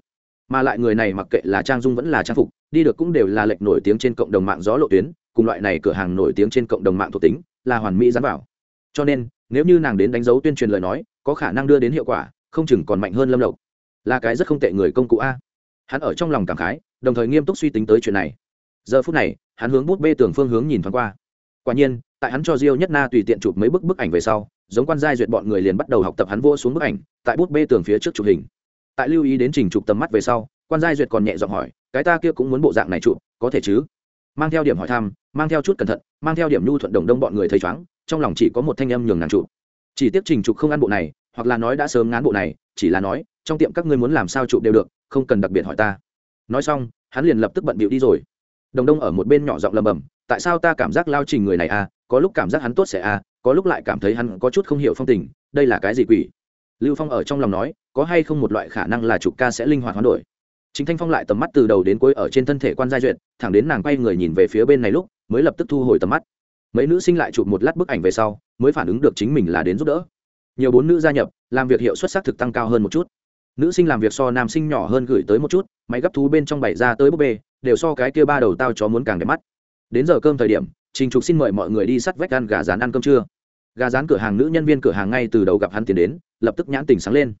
Mà lại người này mặc kệ là trang dung vẫn là trang phục, đi được cũng đều là lệch nổi tiếng trên cộng đồng mạng gió lộ tuyến, cùng loại này cửa hàng nổi tiếng trên cộng đồng mạng thuộc tính, là hoàn mỹ dán vào. Cho nên, nếu như nàng đến đánh dấu tuyên truyền lời nói, có khả năng đưa đến hiệu quả, không chừng còn mạnh hơn lâm lộc. Là cái rất không tệ người công cụ a. Hắn ở trong lòng cảm khái, đồng thời nghiêm túc suy tính tới chuyện này. Giờ phút này, hắn hướng bút bê tường phương hướng nhìn thoáng qua quả nhiên, tại hắn cho diêu nhất na tùy tiện chụp mấy bức bức ảnh về sau, giống quan giai duyệt bọn người liền bắt đầu học tập hắn vô xuống bức ảnh, tại bút bê tường phía trước chụp hình. Tại lưu ý đến trình chụp tầm mắt về sau, quan giai duyệt còn nhẹ giọng hỏi, cái ta kia cũng muốn bộ dạng này chụp, có thể chứ? Mang theo điểm hỏi thăm, mang theo chút cẩn thận, mang theo điểm nhu thuận đồng đông bọn người thấy chóng, trong lòng chỉ có một thanh âm nhường nàng chụp. Chỉ tiếp trình chụp không ăn bộ này, hoặc là nói đã sớm ngán bộ này, chỉ là nói, trong tiệm các ngươi muốn làm sao chụp đều được, không cần đặc biệt hỏi ta. Nói xong, hắn liền lập tức bận bịu đi rồi. Đồng đông ở một bên nhỏ giọng lầm bầm tại sao ta cảm giác lao trình người này à có lúc cảm giác hắn tốt sẽ à có lúc lại cảm thấy hắn có chút không hiểu phong tình, đây là cái gì quỷ? Lưu phong ở trong lòng nói, có hay không một loại khả năng là trục ca sẽ linh hoạt hoán đổi? Chính thanh phong lại tầm mắt từ đầu đến cuối ở trên thân thể quan giai duyệt, thẳng đến nàng quay người nhìn về phía bên này lúc, mới lập tức thu hồi tầm mắt. Mấy nữ sinh lại chụp một lát bức ảnh về sau, mới phản ứng được chính mình là đến giúp đỡ. Nhiều bốn nữ gia nhập, làm việc hiệu suất xác thực tăng cao hơn một chút. Nữ sinh làm việc so nam sinh nhỏ hơn gửi tới một chút, máy gấp thú bên trong bảy ra tới búp bê, đều so cái kia ba đầu tao chó muốn càng đẹp mắt đến giờ cơm thời điểm, trình trục xin mời mọi người đi sắt vách ăn gà rán ăn cơm trưa. Gà rán cửa hàng nữ nhân viên cửa hàng ngay từ đầu gặp hắn tiến đến, lập tức nhãn tình sáng lên.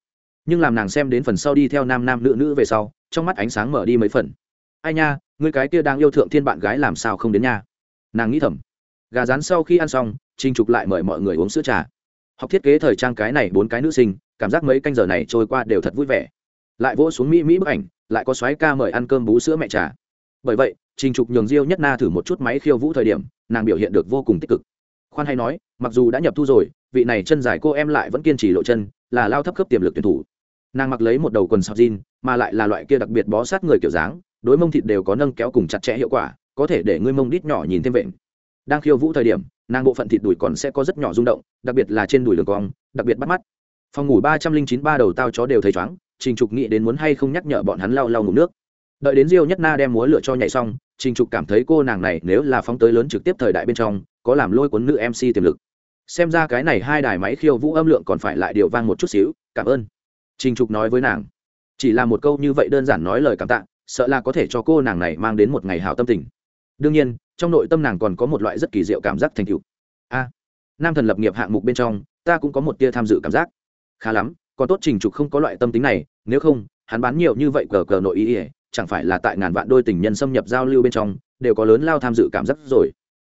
Nhưng làm nàng xem đến phần sau đi theo nam nam nữ nữ về sau, trong mắt ánh sáng mở đi mấy phần. Ai nha người cái kia đang yêu thượng thiên bạn gái làm sao không đến nha? Nàng nghĩ thầm. Gà rán sau khi ăn xong, trình trục lại mời mọi người uống sữa trà. Học thiết kế thời trang cái này bốn cái nữ sinh, cảm giác mấy canh giờ này trôi qua đều thật vui vẻ. Lại vỗ xuống mỹ mỹ bức ảnh, lại có xoáy ca mời ăn cơm bú sữa mẹ trà. Bởi vậy trình trục nhường diêu nhất na thử một chút máy khiêu vũ thời điểm, nàng biểu hiện được vô cùng tích cực. Khoan hay nói, mặc dù đã nhập thu rồi, vị này chân dài cô em lại vẫn kiên trì lộ chân, là lao thấp cấp tiềm lực tuyển thủ. Nàng mặc lấy một đầu quần sọc jean, mà lại là loại kia đặc biệt bó sát người kiểu dáng, đối mông thịt đều có nâng kéo cùng chặt chẽ hiệu quả, có thể để ngươi mông đít nhỏ nhìn thêm vện. Đang khiêu vũ thời điểm, nàng bộ phận thịt đùi còn sẽ có rất nhỏ rung động, đặc biệt là trên đùi đường cong, đặc biệt bắt mắt. Phòng ngủ ba trăm linh chín ba đầu tao chó đều thấy chóng trình trục nghĩ đến muốn hay không nhắc nhở bọn hắn lau lau ngủ nước. Đợi đến diêu nhất na đem múa lửa cho nhảy xong trình trục cảm thấy cô nàng này nếu là phóng tới lớn trực tiếp thời đại bên trong, có làm lôi cuốn nữ mc tiềm lực. Xem ra cái này hai đài máy khiêu vũ âm lượng còn phải lại điều vang một chút xíu, cảm ơn. Trình trục nói với nàng. Chỉ là một câu như vậy đơn giản nói lời cảm tạ, sợ là có thể cho cô nàng này mang đến một ngày hào tâm tình. Đương nhiên, trong nội tâm nàng còn có một loại rất kỳ diệu cảm giác thành tựu. A, nam thần lập nghiệp hạng mục bên trong, ta cũng có một tia tham dự cảm giác. Khá lắm, còn tốt trình trục không có loại tâm tính này, nếu không, hắn bán nhiều như vậy cờ cờ nội ý ỉa chẳng phải là tại ngàn vạn đôi tình nhân xâm nhập giao lưu bên trong, đều có lớn lao tham dự cảm giác rồi.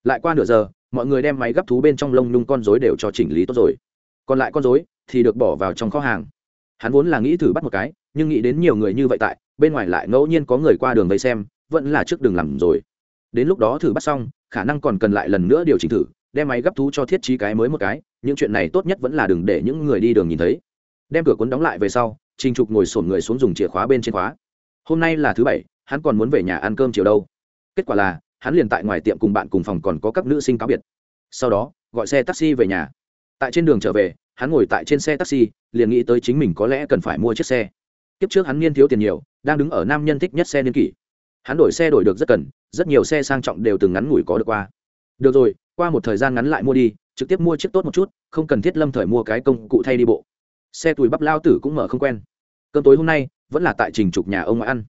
Lại qua nửa giờ, mọi người đem máy gấp thú bên trong lông nhung con dối đều cho chỉnh lý tốt rồi. Còn lại con dối thì được bỏ vào trong kho hàng. Hắn vốn là nghĩ thử bắt một cái, nhưng nghĩ đến nhiều người như vậy tại, bên ngoài lại ngẫu nhiên có người qua đường vây xem, vẫn là trước đường làm rồi. Đến lúc đó thử bắt xong, khả năng còn cần lại lần nữa điều chỉnh thử, đem máy gấp thú cho thiết trí cái mới một cái, những chuyện này tốt nhất vẫn là đừng để những người đi đường nhìn thấy. Đem cửa cuốn đóng lại về sau, trình trục ngồi sổn người xuống dùng chìa khóa bên trên khóa hôm nay là thứ bảy, hắn còn muốn về nhà ăn cơm chiều đâu. Kết quả là, hắn liền tại ngoài tiệm cùng bạn cùng phòng còn có các nữ sinh cáo biệt. Sau đó, gọi xe taxi về nhà. Tại trên đường trở về, hắn ngồi tại trên xe taxi, liền nghĩ tới chính mình có lẽ cần phải mua chiếc xe. Kiếp trước hắn niên thiếu tiền nhiều, đang đứng ở nam nhân thích nhất xe niên kỷ. Hắn đổi xe đổi được rất cần, rất nhiều xe sang trọng đều từng ngắn ngủi có được qua. Được rồi, qua một thời gian ngắn lại mua đi, trực tiếp mua chiếc tốt một chút, không cần thiết lâm thời mua cái công cụ thay đi bộ. Xe tuổi bắp lao tử cũng mở không quen. Cơm tối hôm nay vẫn là tại trình trục nhà ông ngoại ăn.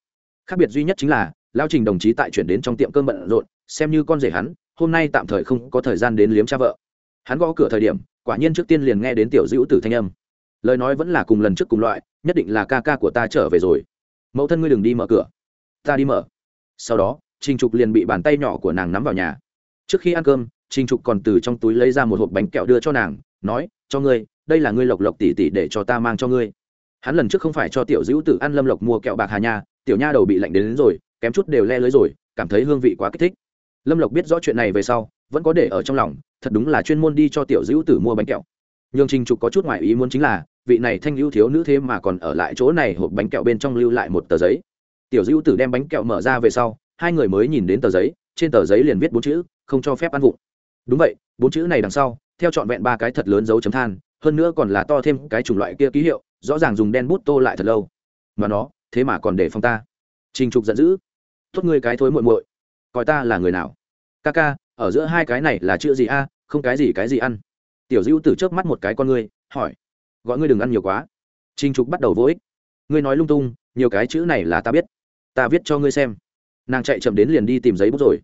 Khác biệt duy nhất chính là lao trình đồng chí tại chuyển đến trong tiệm cơm bận rộn, xem như con rể hắn, hôm nay tạm thời không có thời gian đến liếm cha vợ. Hắn gõ cửa thời điểm, quả nhiên trước tiên liền nghe đến tiểu dữ tử thanh âm. Lời nói vẫn là cùng lần trước cùng loại, nhất định là ca ca của ta trở về rồi. Mẫu thân ngươi đừng đi mở cửa. Ta đi mở. Sau đó, trình trục liền bị bàn tay nhỏ của nàng nắm vào nhà. Trước khi ăn cơm, trình trục còn từ trong túi lấy ra một hộp bánh kẹo đưa cho nàng, nói, cho ngươi, đây là ngươi lộc lộc tỉ tỉ để cho ta mang cho ngươi hắn lần trước không phải cho tiểu dữ tử ăn lâm lộc mua kẹo bạc hà nha tiểu nha đầu bị lạnh đến, đến rồi kém chút đều le lưới rồi cảm thấy hương vị quá kích thích. Lâm lộc biết rõ chuyện này về sau vẫn có để ở trong lòng thật đúng là chuyên môn đi cho tiểu dữ tử mua bánh kẹo. Nhường trình trục có chút ngoại ý muốn chính là vị này thanh lưu thiếu nữ thế mà còn ở lại chỗ này hộp bánh kẹo bên trong lưu lại một tờ giấy. Tiểu dữ tử đem bánh kẹo mở ra về sau hai người mới nhìn đến tờ giấy trên tờ giấy liền viết bốn chữ không cho phép ăn vụng. Đúng vậy bốn chữ này đằng sau theo trọn vẹn ba cái thật lớn dấu chấm than hơn nữa còn là to thêm cái chủng loại kia ký hiệu rõ ràng dùng đen bút tô lại thật lâu. Mà nó, thế mà còn để phong ta. Trình trục giận dữ. Tốt ngươi cái thối muội muội. Coi ta là người nào? Ca ca, ở giữa hai cái này là chữ gì a, không cái gì cái gì ăn. Tiểu dữ từ trước mắt một cái con ngươi, hỏi. Gọi ngươi đừng ăn nhiều quá. Trình trục bắt đầu vô ích. Ngươi nói lung tung, nhiều cái chữ này là ta biết. Ta viết cho ngươi xem. Nàng chạy chậm đến liền đi tìm giấy bút rồi.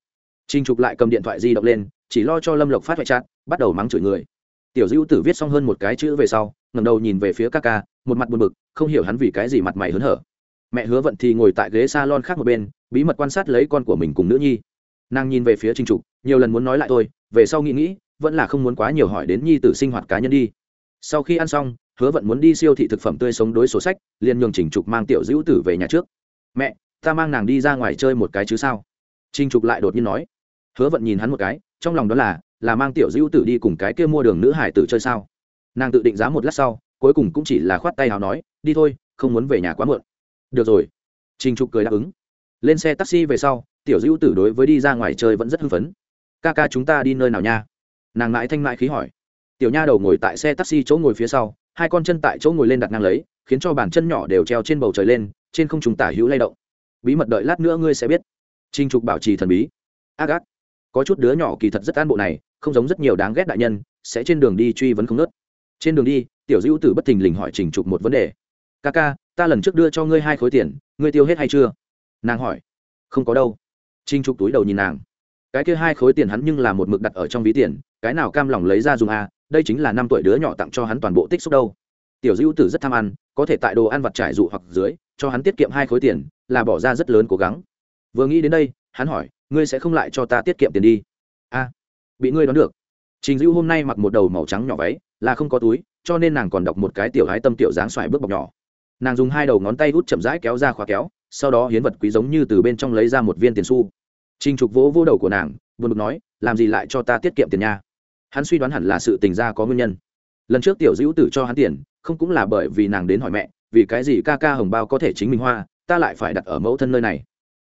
Trình trục lại cầm điện thoại di động lên, chỉ lo cho lâm lộc phát hoại chát bắt đầu mắng chửi người. Tiểu dữ tử viết xong hơn một cái chữ về sau ngầm đầu nhìn về phía ca ca một mặt buồn bực, không hiểu hắn vì cái gì mặt mày hớn hở. Mẹ hứa vận thì ngồi tại ghế s a lon khác một bên, bí mật quan sát lấy con của mình cùng nữ nhi. Nàng nhìn về phía trinh trục, nhiều lần muốn nói lại tôi, về sau nghĩ nghĩ, vẫn là không muốn quá nhiều hỏi đến nhi tử sinh hoạt cá nhân đi. Sau khi ăn xong, hứa vận muốn đi siêu thị thực phẩm tươi sống đối sổ sách, liền nhường trình trục mang tiểu dữ tử về nhà trước. Mẹ, ta mang nàng đi ra ngoài chơi một cái chứ sao? Trình trục lại đột nhiên nói. Hứa vận nhìn hắn một cái, trong lòng đó là là mang tiểu dữ tử đi cùng cái kia mua đường nữ hải tử chơi sao? Nàng tự định giá một lát sau cuối cùng cũng chỉ là khoát tay hào nói, đi thôi, không muốn về nhà quá muộn. Được rồi. Trình trục cười đáp ứng. Lên xe taxi về sau, tiểu dữ tử đối với đi ra ngoài chơi vẫn rất hưng phấn. Ca ca chúng ta đi nơi nào nha? Nàng mãi thanh mãi khí hỏi. Tiểu nha đầu ngồi tại xe taxi chỗ ngồi phía sau, hai con chân tại chỗ ngồi lên đặt ngang lấy, khiến cho bàn chân nhỏ đều treo trên bầu trời lên, trên không chúng tả hữu lay động. Bí mật đợi lát nữa ngươi sẽ biết. Trinh trục bảo trì thần bí. Ác ác. Có chút đứa nhỏ kỳ thật rất an bộ này, không giống rất nhiều đáng ghét đại nhân, sẽ trên đường đi truy vấn không nớt. Trên đường đi tiểu dữ tử bất thình lình hỏi trình trục một vấn đề. Ca ca, ta lần trước đưa cho ngươi hai khối tiền, ngươi tiêu hết hay chưa? Nàng hỏi. Không có đâu. Trình trục túi đầu nhìn nàng. Cái kia hai khối tiền hắn nhưng là một mực đặt ở trong ví tiền, cái nào cam lòng lấy ra dùng à đây chính là năm tuổi đứa nhỏ tặng cho hắn toàn bộ tích xúc đâu. Tiểu dữ tử rất tham ăn, có thể tại đồ ăn vặt trải dụ hoặc dưới, cho hắn tiết kiệm hai khối tiền, là bỏ ra rất lớn cố gắng. Vừa nghĩ đến đây, hắn hỏi, ngươi sẽ không lại cho ta tiết kiệm tiền đi? A, bị ngươi đoán được. Trình dữ hôm nay mặc một đầu màu trắng nhỏ váy, là không có túi cho nên nàng còn đọc một cái tiểu hái tâm tiểu dáng xoài bước bọc nhỏ. Nàng dùng hai đầu ngón tay hút chậm rãi kéo ra khóa kéo, sau đó hiến vật quý giống như từ bên trong lấy ra một viên tiền xu. Trình trục vỗ vỗ đầu của nàng, buồn bực nói, làm gì lại cho ta tiết kiệm tiền nha? Hắn suy đoán hẳn là sự tình ra có nguyên nhân. Lần trước tiểu dữ tử cho hắn tiền, không cũng là bởi vì nàng đến hỏi mẹ, vì cái gì ca ca hồng bao có thể chính mình hoa, ta lại phải đặt ở mẫu thân nơi này?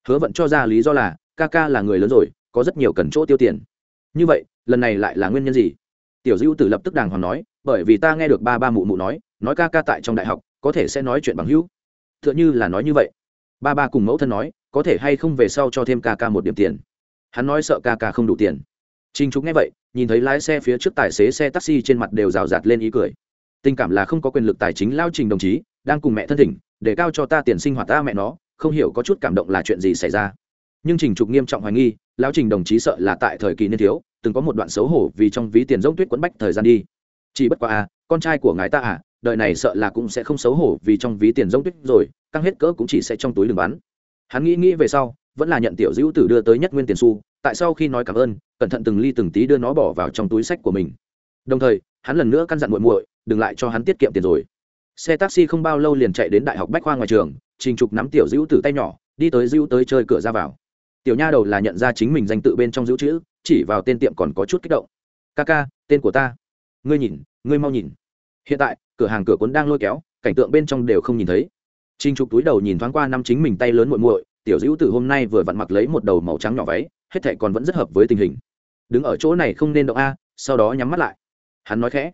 Hứa vận cho ra lý do là, ca ca là người lớn rồi, có rất nhiều cần chỗ tiêu tiền. Như vậy, lần này lại là nguyên nhân gì? Tiểu dữ tử lập tức đàng hoàng nói bởi vì ta nghe được ba ba mụ mụ nói nói ca ca tại trong đại học có thể sẽ nói chuyện bằng hữu t h ư ợ n h ư là nói như vậy ba ba cùng mẫu thân nói có thể hay không về sau cho thêm ca ca một điểm tiền hắn nói sợ ca ca không đủ tiền Trình Trục nghe vậy, nhìn thấy lái xe phía trước tài xế xe taxi trên mặt đều rào rạt lên ý cười. Tình cảm là không có quyền lực tài chính lao Trình đồng chí, đang cùng mẹ thân thỉnh, để cao cho ta tiền sinh hoạt ta mẹ nó, không hiểu có chút cảm động là chuyện gì xảy ra. Nhưng Trình Trục nghiêm trọng hoài nghi, lão Trình đồng chí sợ là tại thời kỳ niên thiếu, từng có một đoạn xấu hổ vì trong ví tiền rỗng tuyết quấn bách thời gian đi. Chỉ bất quá à, con trai của ngài ta à, đời này sợ là cũng sẽ không xấu hổ vì trong ví tiền rông tuyết rồi căng hết cỡ cũng chỉ sẽ trong túi đường bán. hắn nghĩ nghĩ về sau vẫn là nhận tiểu dữ tử đưa tới nhất nguyên tiền xu tại sau khi nói cảm ơn cẩn thận từng ly từng tí đưa nó bỏ vào trong túi sách của mình. Đồng thời hắn lần nữa căn dặn muội muội đừng lại cho hắn tiết kiệm tiền rồi. Xe taxi không bao lâu liền chạy đến đại học bách khoa ngoài trường trình trục nắm tiểu dữ tử tay nhỏ đi tới dữ tới chơi cửa ra vào. Tiểu nha đầu là nhận ra chính mình danh tự bên trong dữ chữ chỉ vào tên tiệm còn có chút kích động. Ca ca tên của ta ngươi nhìn, ngươi mau nhìn. Hiện tại, cửa hàng cửa cuốn đang lôi kéo, cảnh tượng bên trong đều không nhìn thấy. Trinh trục túi đầu nhìn thoáng qua năm chính mình tay lớn muội muội, tiểu dữ từ hôm nay vừa vặn mặc lấy một đầu màu trắng nhỏ váy, hết thảy còn vẫn rất hợp với tình hình. Đứng ở chỗ này không nên động a, sau đó nhắm mắt lại. Hắn nói khẽ.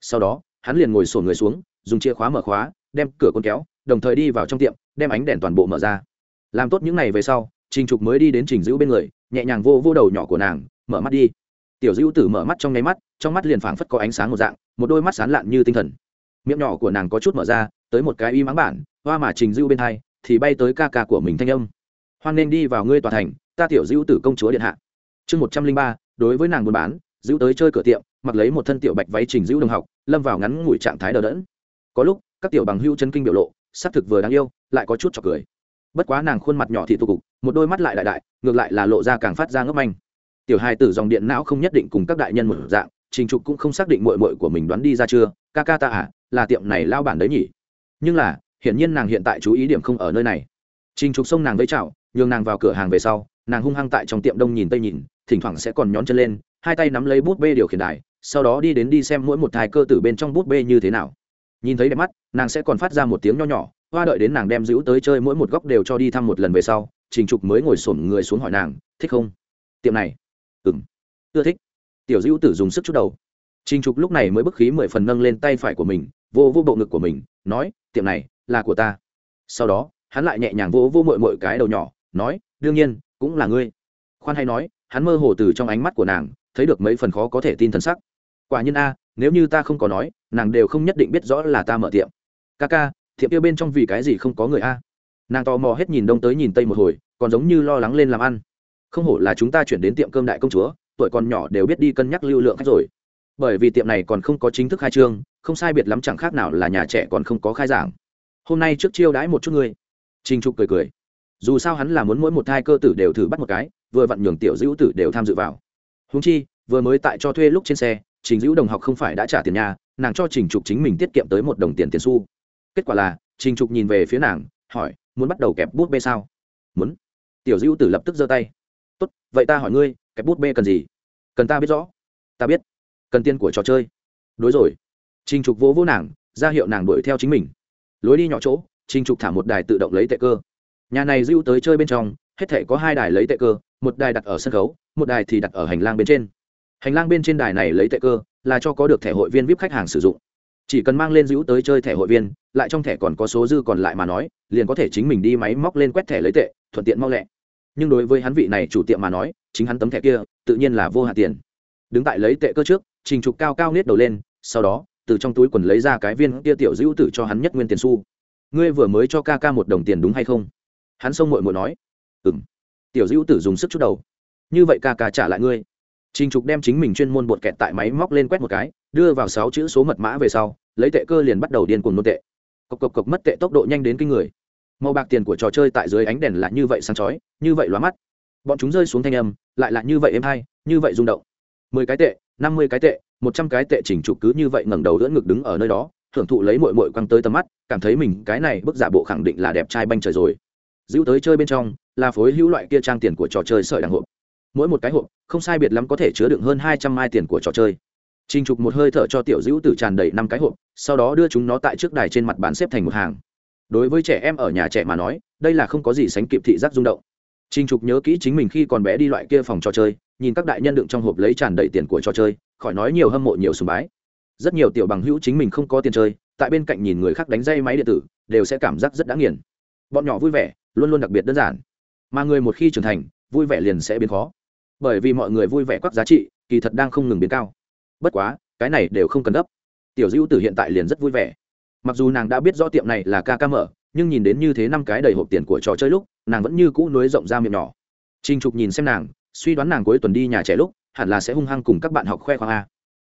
Sau đó, hắn liền ngồi sổ người xuống, dùng chìa khóa mở khóa, đem cửa cuốn kéo, đồng thời đi vào trong tiệm, đem ánh đèn toàn bộ mở ra. Làm tốt những này về sau, trình trục mới đi đến trình dữ bên người, nhẹ nhàng vô vô đầu nhỏ của nàng, mở mắt đi. Tiểu dữ tử mở mắt trong nháy mắt trong mắt liền phảng phất có ánh sáng một dạng, một đôi mắt sán lạn như tinh thần. Miệng nhỏ của nàng có chút mở ra, tới một cái y mắng bản, hoa mà trình dữ bên hai, thì bay tới ca ca của mình thanh âm. Hoan nên đi vào ngươi tòa thành, ta tiểu dữ tử công chúa điện hạ. Chương một trăm linh ba, đối với nàng buôn bán dữ tới chơi cửa tiệm, mặc lấy một thân tiểu bạch váy trình dữ đồng học, lâm vào ngắn ngủi trạng thái đờ đẫn. Có lúc, các tiểu bằng hưu chân kinh biểu lộ s ắ c thực vừa đáng yêu, lại có chút trọc cười. Bất quá nàng khuôn mặt nhỏ thị tụ cục, một đôi mắt lại đại đại, ngược lại là lộ ra càng phát ra ngốc manh. Tiểu hai tử dòng điện não không nhất định cùng các đại nhân một dạng trình trục cũng không xác định mội mội của mình đoán đi ra chưa, ca ca ta à là tiệm này lao bản đấy nhỉ? Nhưng là, hiển nhiên nàng hiện tại chú ý điểm không ở nơi này. Trình trục xông nàng với chảo nhường nàng vào cửa hàng về sau, nàng hung hăng tại trong tiệm đông nhìn tây nhìn, thỉnh thoảng sẽ còn nhón chân lên, hai tay nắm lấy bút bê điều khiển đài, sau đó đi đến đi xem mỗi một thai cơ tử bên trong bút bê như thế nào. Nhìn thấy đẹp mắt, nàng sẽ còn phát ra một tiếng nho nhỏ, hoa đợi đến nàng đem giữ tới chơi mỗi một góc đều cho đi thăm một lần về sau, trình trục mới ngồi xổm người xuống hỏi nàng, thích không? Tiệm này. Ừng ưa thích tiểu dữ tử dùng sức chút đầu. Trinh trục lúc này mới bức khí mười phần nâng lên tay phải của mình, vô vô bộ ngực của mình, nói, tiệm này là của ta. Sau đó, hắn lại nhẹ nhàng vô vô mội mội cái đầu nhỏ, nói, đương nhiên, cũng là ngươi. Khoan hay nói, hắn mơ hồ từ trong ánh mắt của nàng, thấy được mấy phần khó có thể tin thần sắc. Quả nhiên a, nếu như ta không có nói, nàng đều không nhất định biết rõ là ta mở tiệm. Ca ca, tiệm kia bên trong vì cái gì không có người a? Nàng tò mò hết nhìn đông tới nhìn tây một hồi, còn giống như lo lắng lên làm ăn. Không hổ là chúng ta chuyển đến tiệm cơm đại công chúa tuổi còn nhỏ đều biết đi cân nhắc lưu lượng khách rồi. Bởi vì tiệm này còn không có chính thức khai trương, không sai biệt lắm chẳng khác nào là nhà trẻ còn không có khai giảng. Hôm nay trước chiêu đãi một chút ngươi. Trình trục cười cười. Dù sao hắn là muốn mỗi một thai cơ tử đều thử bắt một cái, vừa vặn nhường tiểu dữ tử đều tham dự vào. Húng chi, vừa mới tại cho thuê lúc trên xe, trình dữ đồng học không phải đã trả tiền nhà, nàng cho trình trục chính mình tiết kiệm tới một đồng tiền tiền xu. Kết quả là, trình trục nhìn về phía nàng, hỏi, muốn bắt đầu kẹp bút bê sao? Muốn. Tiểu dữ tử lập tức giơ tay. Tốt, vậy ta hỏi ngươi cái bút bê cần gì? Cần ta biết rõ. Ta biết. Cần tiền của trò chơi. Đối rồi. Trinh trục vỗ vỗ nàng, ra hiệu nàng đuổi theo chính mình. Lối đi nhỏ chỗ trinh trục thả một đài tự động lấy tệ cơ. Nhà này dưu tới chơi bên trong, hết thể có hai đài lấy tệ cơ, một đài đặt ở sân khấu, một đài thì đặt ở hành lang bên trên. Hành lang bên trên đài này lấy tệ cơ, là cho có được thẻ hội viên vip khách hàng sử dụng. Chỉ cần mang lên dữ tới chơi thẻ hội viên, lại trong thẻ còn có số dư còn lại mà nói, liền có thể chính mình đi máy móc lên quét thẻ lấy tệ, thuận tiện mau lẹ. Nhưng đối với hắn vị này chủ tiệm mà nói chính hắn tấm thẻ kia, tự nhiên là vô hạn tiền. Đứng tại lấy tệ cơ trước, trình trục cao cao nết đầu lên, sau đó, từ trong túi quần lấy ra cái viên kia tiểu dữ tử cho hắn nhất nguyên tiền xu. Ngươi vừa mới cho ca ca một đồng tiền đúng hay không? Hắn xông mội mội nói. Ừ m tiểu dữ tử dùng sức chút đầu. Như vậy ca ca trả lại ngươi. Trình trục đem chính mình chuyên môn bột kẹt tại máy móc lên quét một cái, đưa vào sáu chữ số mật mã về sau, lấy tệ cơ liền bắt đầu điên cuồng nôn tệ. Cộc cộc cộc mất tệ tốc độ nhanh đến kinh người. Màu bạc tiền của trò chơi tại dưới ánh đèn là như vậy sáng chói, như vậy lóa mắt bọn chúng rơi xuống thanh âm, lại là như vậy êm hay, như vậy rung động. Mười cái tệ, năm mươi cái tệ, một trăm cái tệ chỉnh trục cứ như vậy ngẩng đầu đỡ ngực đứng ở nơi đó thưởng thụ lấy mội mội quăng tới tầm mắt, cảm thấy mình cái này bức giả bộ khẳng định là đẹp trai banh trời rồi. Giữ tới chơi bên trong, là phối hữu loại kia trang tiền của trò chơi sợi đằng hộp. Mỗi một cái hộp, không sai biệt lắm có thể chứa đựng hơn hai trăm mai tiền của trò chơi. Trình trục một hơi thở cho tiểu dữ tử tràn đầy năm cái hộp, sau đó đưa chúng nó tại trước đài trên mặt bán xếp thành một hàng. Đối với trẻ em ở nhà trẻ mà nói, đây là không có gì sánh kịp thị giác rung động. Trình Trục nhớ kỹ chính mình khi còn bé đi loại kia phòng trò chơi, nhìn các đại nhân đựng trong hộp lấy tràn đầy tiền của trò chơi, khỏi nói nhiều hâm mộ nhiều sùng bái. Rất nhiều tiểu bằng hữu chính mình không có tiền chơi, tại bên cạnh nhìn người khác đánh dây máy điện tử đều sẽ cảm giác rất đã nghiền. Bọn nhỏ vui vẻ luôn luôn đặc biệt đơn giản. Mà người một khi trưởng thành vui vẻ liền sẽ biến khó. Bởi vì mọi người vui vẻ quắc giá trị kỳ thật đang không ngừng biến cao. Bất quá cái này đều không cần gấp. tiểu Dữu tử hiện tại liền rất vui vẻ. Mặc dù nàng đã biết rõ tiệm này là ca ca mở nhưng nhìn đến như thế năm cái đầy hộp tiền của trò chơi lúc, nàng vẫn như cũ nối rộng ra miệng nhỏ. Trinh trục nhìn xem nàng, suy đoán nàng cuối tuần đi nhà trẻ lúc, hẳn là sẽ hung hăng cùng các bạn học khoe khoang a.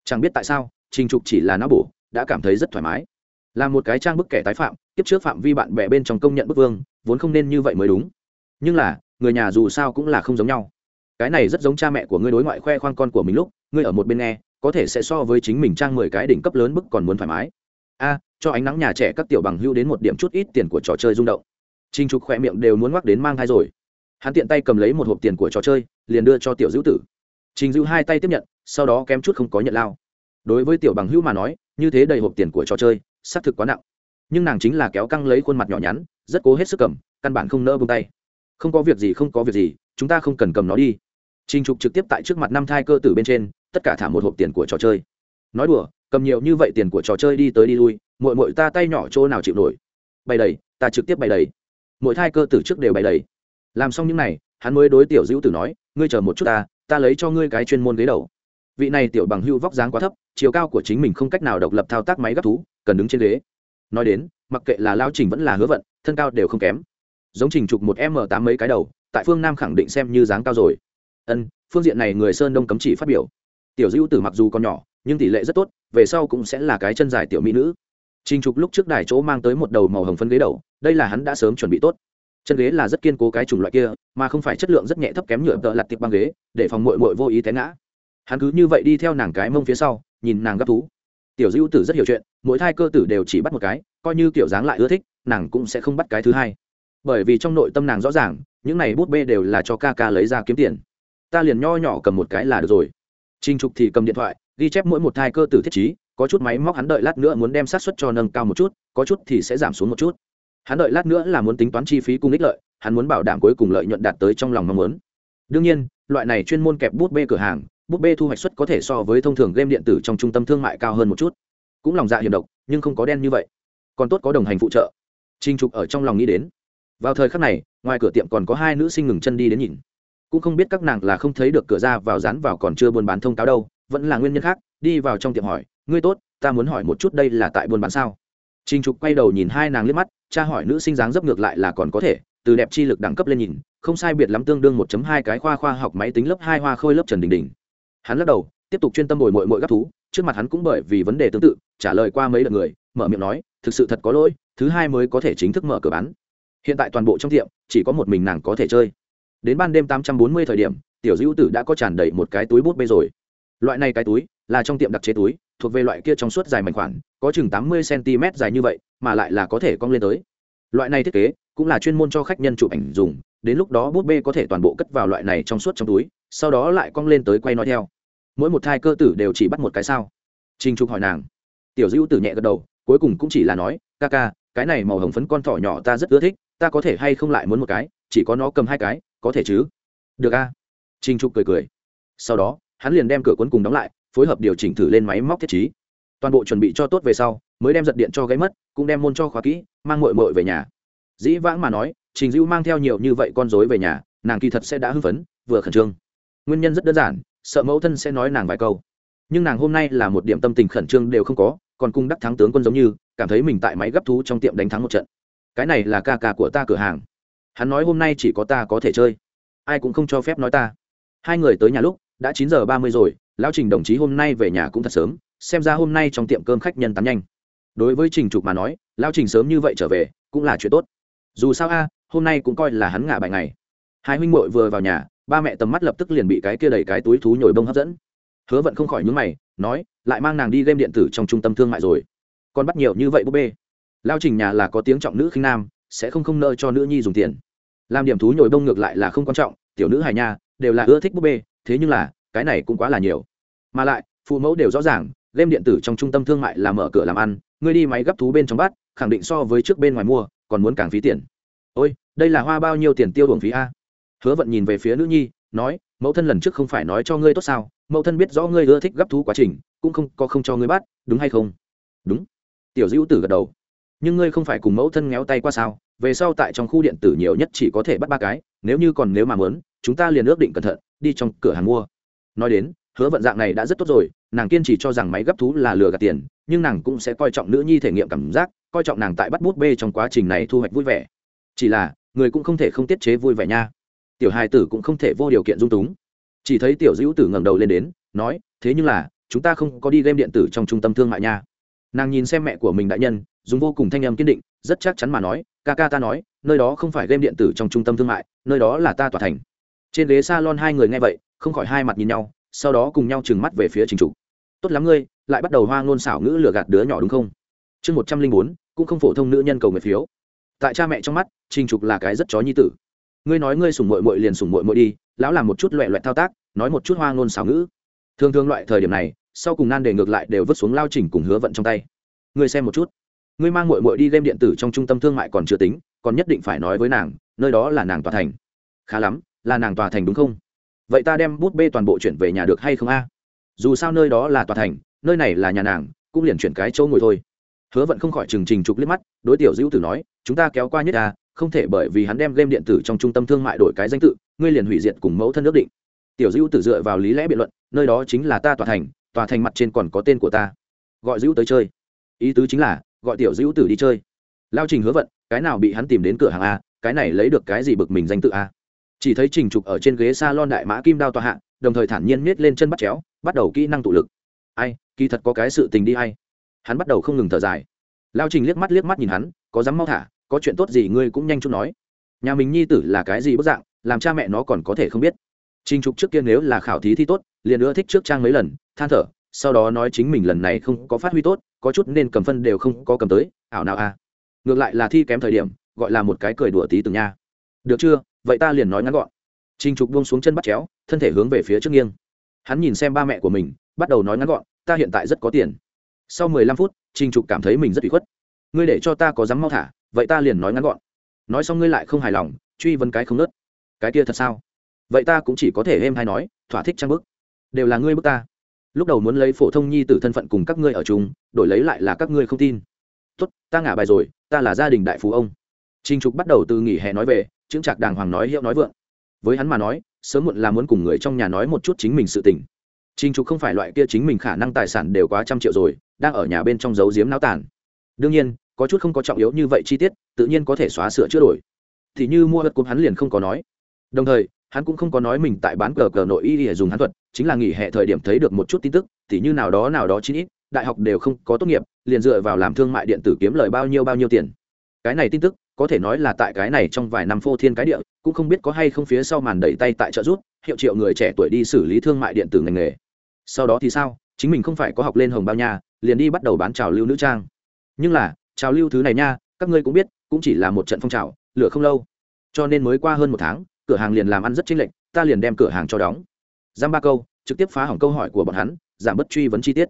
Chẳng biết tại sao trinh trục chỉ là não bổ, đã cảm thấy rất thoải mái. Là một cái trang bức kẻ tái phạm tiếp trước phạm vi bạn bè bên trong công nhận bức vương, vốn không nên như vậy mới đúng. Nhưng là, người nhà dù sao cũng là không giống nhau. Cái này rất giống cha mẹ của ngươi đối ngoại khoe khoang con của mình lúc, ngươi ở một bên nghe, có thể sẽ so với chính mình trang mười cái đỉnh cấp lớn bức còn muốn thoải mái a, cho ánh nắng nhà trẻ các tiểu bằng hưu đến một điểm chút ít tiền của trò chơi rung động. Trinh trục khỏe miệng đều muốn ngoắc đến mang thai rồi. Hắn tiện tay cầm lấy một hộp tiền của trò chơi, liền đưa cho tiểu dữ tử. Trình dữ hai tay tiếp nhận, sau đó kém chút không có nhận lao. Đối với tiểu bằng hữu mà nói, như thế đầy hộp tiền của trò chơi, xác thực quá nặng. Nhưng nàng chính là kéo căng lấy khuôn mặt nhỏ nhắn, rất cố hết sức cầm, căn bản không nỡ bông tay. Không có việc gì, không có việc gì, chúng ta không cần cầm nó đi. Trình trục trực tiếp tại trước mặt năm thai cơ tử bên trên, tất cả thả một hộp tiền của trò chơi. Nói đùa cầm nhiều như vậy tiền của trò chơi đi tới đi lui mội mội ta tay nhỏ chỗ nào chịu nổi? Bày đầy, ta trực tiếp bày đầy. Mỗi thai cơ tử trước đều bày đầy. Làm xong những n à y hắn mới đối tiểu dữ tử nói, ngươi chờ một chút ta ta lấy cho ngươi cái chuyên môn ghế đầu. Vị này tiểu bằng hưu vóc dáng quá thấp, chiều cao của chính mình không cách nào độc lập thao tác máy gấp thú, cần đứng trên ghế. Nói đến, mặc kệ là lao trình vẫn là hứa vận, thân cao đều không kém. Giống trình trục một m tám mấy cái đầu, tại phương nam khẳng định xem như dáng cao rồi. Ân, phương diện này người sơn đông cấm chỉ phát biểu. Tiểu dữ tử mặc dù còn nhỏ nhưng tỷ lệ rất tốt, về sau cũng sẽ là cái chân dài tiểu mỹ nữ. Trình trục lúc trước đài chỗ mang tới một đầu màu hồng phân ghế đầu, đây là hắn đã sớm chuẩn bị tốt. Chân ghế là rất kiên cố cái chủng loại kia, mà không phải chất lượng rất nhẹ thấp kém nhựa tợ lặt tiệp băng ghế, để phòng mội mội vô ý té ngã. Hắn cứ như vậy đi theo nàng cái mông phía sau, nhìn nàng gấp thú. Tiểu dữ tử rất hiểu chuyện, mỗi thai cơ tử đều chỉ bắt một cái, coi như kiểu dáng lại ưa thích, nàng cũng sẽ không bắt cái thứ hai. Bởi vì trong nội tâm nàng rõ ràng, những này bút bê đều là cho ca ca lấy ra kiếm tiền. Ta liền nho nhỏ cầm một cái là được rồi. Trinh trục thì cầm điện thoại ghi chép mỗi một thai cơ tử thiết trí, có chút máy móc hắn đợi lát nữa muốn đem sát xuất cho nâng cao một chút, có chút thì sẽ giảm xuống một chút. Hắn đợi lát nữa là muốn tính toán chi phí cung ích lợi, hắn muốn bảo đảm cuối cùng lợi nhuận đạt tới trong lòng mong muốn. Đương nhiên, loại này chuyên môn kẹp bút bê cửa hàng, bút bê thu hoạch suất có thể so với thông thường game điện tử trong trung tâm thương mại cao hơn một chút. Cũng lòng dạ hiểm độc, nhưng không có đen như vậy. Còn tốt có đồng hành phụ trợ. Trinh trục ở trong lòng nghĩ đến. Vào thời khắc này, ngoài cửa tiệm còn có hai nữ sinh ngừng chân đi đến nhìn. Cũng không biết các nàng là không thấy được cửa ra vào dán vào còn chưa buôn bán thông cáo đâu vẫn là nguyên nhân khác, đi vào trong tiệm hỏi, ngươi tốt, ta muốn hỏi một chút đây là tại buôn bán sao? Trinh trục quay đầu nhìn hai nàng liếc mắt, cha hỏi nữ sinh dáng dấp ngược lại là còn có thể, từ đẹp chi lực đẳng cấp lên nhìn, không sai biệt lắm tương đương 1 hai cái khoa khoa học máy tính lớp hai hoa khôi lớp trần đình đình. Hắn lắc đầu, tiếp tục chuyên tâm bồi mội mội gấp thú, trước mặt hắn cũng bởi vì vấn đề tương tự, trả lời qua mấy lượt người, mở miệng nói, thực sự thật có lỗi, thứ hai mới có thể chính thức mở cửa bán. Hiện tại toàn bộ trong tiệm, chỉ có một mình nàng có thể chơi. Đến ban đêm tám trăm bốn mươi thời điểm, tiểu dữ tử đã có tràn đầy một cái túi bút bê rồi loại này cái túi là trong tiệm đặc chế túi, thuộc về loại kia trong suốt dài mảnh khoản, có chừng tám mươi cm dài như vậy, mà lại là có thể cong lên tới. Loại này thiết kế cũng là chuyên môn cho khách nhân chụp ảnh dùng, đến lúc đó bút bê có thể toàn bộ cất vào loại này trong suốt trong túi, sau đó lại cong lên tới quay nói theo. Mỗi một thai cơ tử đều chỉ bắt một cái sao? Trinh trục hỏi nàng. Tiểu dữ tử nhẹ gật đầu, cuối cùng cũng chỉ là nói, ca ca, cái này màu hồng phấn con thỏ nhỏ ta rất ưa thích, ta có thể hay không lại muốn một cái, chỉ có nó cầm hai cái, có thể chứ? Được a. Trinh trục cười cười. Sau đó hắn liền đem cửa cuốn cùng đóng lại, phối hợp điều chỉnh thử lên máy móc thiết trí. Toàn bộ chuẩn bị cho tốt về sau, mới đem giật điện cho gáy mất, cũng đem môn cho khóa kỹ, mang mội mội về nhà. Dĩ vãng mà nói, trình dữ mang theo nhiều như vậy con dối về nhà, nàng kỳ thật sẽ đã hưng phấn, vừa khẩn trương. Nguyên nhân rất đơn giản, sợ mẫu thân sẽ nói nàng vài câu. Nhưng nàng hôm nay là một điểm tâm tình khẩn trương đều không có, còn cung đắc thắng tướng quân giống như, cảm thấy mình tại máy gấp thú trong tiệm đánh thắng một trận. Cái này là ca ca của ta cửa hàng. Hắn nói hôm nay chỉ có ta có thể chơi. Ai cũng không cho phép nói ta. Hai người tới nhà lúc đã chín giờ ba mươi rồi, lão trình đồng chí hôm nay về nhà cũng thật sớm, xem ra hôm nay trong tiệm cơm khách nhân tán nhanh. Đối với trình trục mà nói, lão trình sớm như vậy trở về, cũng là chuyện tốt. Dù sao a, hôm nay cũng coi là hắn ngả bài ngày. Hai huynh muội vừa vào nhà, ba mẹ tầm mắt lập tức liền bị cái kia đầy cái túi thú nhồi bông hấp dẫn. Hứa vận không khỏi nhướng mày, nói, lại mang nàng đi game điện tử trong trung tâm thương mại rồi. Còn bắt nhiều như vậy búp bê. Lao trình nhà là có tiếng trọng nữ khinh nam, sẽ không không nợ cho nữ nhi dùng tiền. Làm điểm thú nhồi bông ngược lại là không quan trọng, tiểu nữ hài nha, đều là ưa thích búp bê thế nhưng là, cái này cũng quá là nhiều. Mà lại, phụ mẫu đều rõ ràng, game điện tử trong trung tâm thương mại là mở cửa làm ăn, ngươi đi máy gấp thú bên trong bát khẳng định so với trước bên ngoài mua, còn muốn càng phí tiền. Ôi, đây là hoa bao nhiêu tiền tiêu đồn phí a? Hứa vận nhìn về phía nữ nhi, nói, mẫu thân lần trước không phải nói cho ngươi tốt sao? Mẫu thân biết rõ ngươi ưa thích gấp thú quá trình, cũng không có không cho ngươi bắt, đúng hay không? Đúng. Tiểu dữ tử gật đầu. Nhưng ngươi không phải cùng mẫu thân ngéo tay qua sao? Về sau tại trong khu điện tử nhiều nhất chỉ có thể bắt ba cái, nếu như còn nếu mà muốn chúng ta liền ước định cẩn thận, đi trong cửa hàng mua. Nói đến, hứa vận dạng này đã rất tốt rồi, nàng kiên trì cho rằng máy gấp thú là lừa gạt tiền, nhưng nàng cũng sẽ coi trọng nữ nhi thể nghiệm cảm giác, coi trọng nàng tại bắt bút bê trong quá trình này thu hoạch vui vẻ. Chỉ là, người cũng không thể không tiết chế vui vẻ nha. Tiểu hài tử cũng không thể vô điều kiện dung túng. Chỉ thấy tiểu dữ tử ngẩng đầu lên đến, nói, thế nhưng là, chúng ta không có đi game điện tử trong trung tâm thương mại nha. Nàng nhìn xem mẹ của mình đại nhân, dùng vô cùng thanh âm kiên định, rất chắc chắn mà nói, ca ca ta nói, nơi đó không phải game điện tử trong trung tâm thương mại, nơi đó là ta tỏa thành trên ghế s a lon hai người nghe vậy, không khỏi hai mặt nhìn nhau, sau đó cùng nhau trừng mắt về phía trình trục. Tốt lắm ngươi, lại bắt đầu hoa ngôn xảo ngữ lừa gạt đứa nhỏ đúng không? Chương một trăm linh bốn, cũng không phổ thông nữ nhân cầu người phiếu. Tại cha mẹ trong mắt, trình trục là cái rất chó nhi tử. Ngươi nói ngươi sùng mội mội liền sùng mội mội đi, lão làm một chút loẹ loẹt thao tác, nói một chút hoa ngôn xảo ngữ. Thường thường loại thời điểm này, sau cùng nan đề ngược lại đều vứt xuống lao trình cùng hứa vận trong tay. Ngươi xem một chút, ngươi mang mội mội đi game điện tử trong trung tâm thương mại còn chưa tính, còn nhất định phải nói với nàng, nơi đó là nàng tòa thành. Khá lắm là nàng tòa thành đúng không? Vậy ta đem bút bê toàn bộ chuyển về nhà được hay không a? Dù sao nơi đó là tòa thành nơi này là nhà nàng cũng liền chuyển cái chỗ ngồi thôi. Hứa vận không khỏi trừng trình trục liếc mắt đối tiểu dữ tử nói chúng ta kéo qua nhất à, không thể bởi vì hắn đem game điện tử trong trung tâm thương mại đổi cái danh tự ngươi liền hủy diệt cùng mẫu thân ước định. Tiểu dữ tử dựa vào lý lẽ biện luận nơi đó chính là ta tòa thành tòa thành mặt trên còn có tên của ta. Gọi dữ tới chơi. Ý tứ chính là gọi tiểu dữ tử đi chơi. Lao trình hứa vận cái nào bị hắn tìm đến cửa hàng a? Cái này lấy được cái gì bực mình danh tự a? Chỉ thấy trình trục ở trên ghế s a lon đại mã kim đao tòa hạ, đồng thời thản nhiên miết lên chân bắt chéo, bắt đầu kỹ năng tụ lực. Ai, kỳ thật có cái sự tình đi hay hắn bắt đầu không ngừng thở dài. Lao trình liếc mắt liếc mắt nhìn hắn, có dám mau thả, có chuyện tốt gì ngươi cũng nhanh chút nói. Nhà mình nhi tử là cái gì bức dạng, làm cha mẹ nó còn có thể không biết. Trình trục trước kia nếu là khảo thí thi tốt, liền ưa thích trước trang mấy lần, than thở, sau đó nói chính mình lần này không có phát huy tốt, có chút nên cầm phân đều không có cầm tới, ảo nào a à. ngược lại là thi kém thời điểm, gọi là một cái cười đùa tí từng nha. Được chưa? Vậy ta liền nói ngắn gọn. Trình trục buông xuống chân bắt chéo, thân thể hướng về phía trước nghiêng. Hắn nhìn xem ba mẹ của mình, bắt đầu nói ngắn gọn, ta hiện tại rất có tiền. Sau mười lăm phút, trình trục cảm thấy mình rất bị khuất. Ngươi để cho ta có dám mau thả, vậy ta liền nói ngắn gọn. Nói xong ngươi lại không hài lòng, truy vấn cái không nớt. Cái kia thật sao? Vậy ta cũng chỉ có thể êm hay nói, thỏa thích trang bức. Đều là ngươi bức ta. Lúc đầu muốn lấy phổ thông nhi t thân phận cùng các ngươi ở chung, đổi lấy lại là các ngươi không tin. Tốt, ta ngả bài rồi, ta là gia đình đại phú ông. Trinh trục bắt đầu từ nghỉ hè nói về chững trạc đàng hoàng nói hiệu nói vượng. Với hắn mà nói, sớm muộn là muốn cùng người trong nhà nói một chút chính mình sự tình. Trinh trục không phải loại kia chính mình khả năng tài sản đều quá trăm triệu rồi, đang ở nhà bên trong giấu giếm náo tàn. Đương nhiên, có chút không có trọng yếu như vậy chi tiết, tự nhiên có thể xóa sửa chữa đổi. Thì như mua đất cốm hắn liền không có nói. Đồng thời, hắn cũng không có nói mình tại bán cờ cờ nội y để dùng hắn thuật, chính là nghỉ hè thời điểm thấy được một chút tin tức, thì như nào đó nào đó chín ít, đại học đều không có tốt nghiệp, liền dựa vào làm thương mại điện tử kiếm lời bao nhiêu bao nhiêu tiền. Cái này tin tức có thể nói là tại cái này trong vài năm phô thiên cái địa, cũng không biết có hay không phía sau màn đẩy tay tại trợ rút hiệu triệu người trẻ tuổi đi xử lý thương mại điện tử ngành nghề. Sau đó thì sao? Chính mình không phải có học lên hồng bao nha, liền đi bắt đầu bán trào lưu nữ trang. Nhưng là, trào lưu thứ này nha, các ngươi cũng biết, cũng chỉ là một trận phong trào, lửa không lâu. Cho nên mới qua hơn một tháng, cửa hàng liền làm ăn rất chênh lệch, ta liền đem cửa hàng cho đóng. Giam ba câu, trực tiếp phá hỏng câu hỏi của bọn hắn, giảm bất truy vấn chi tiết.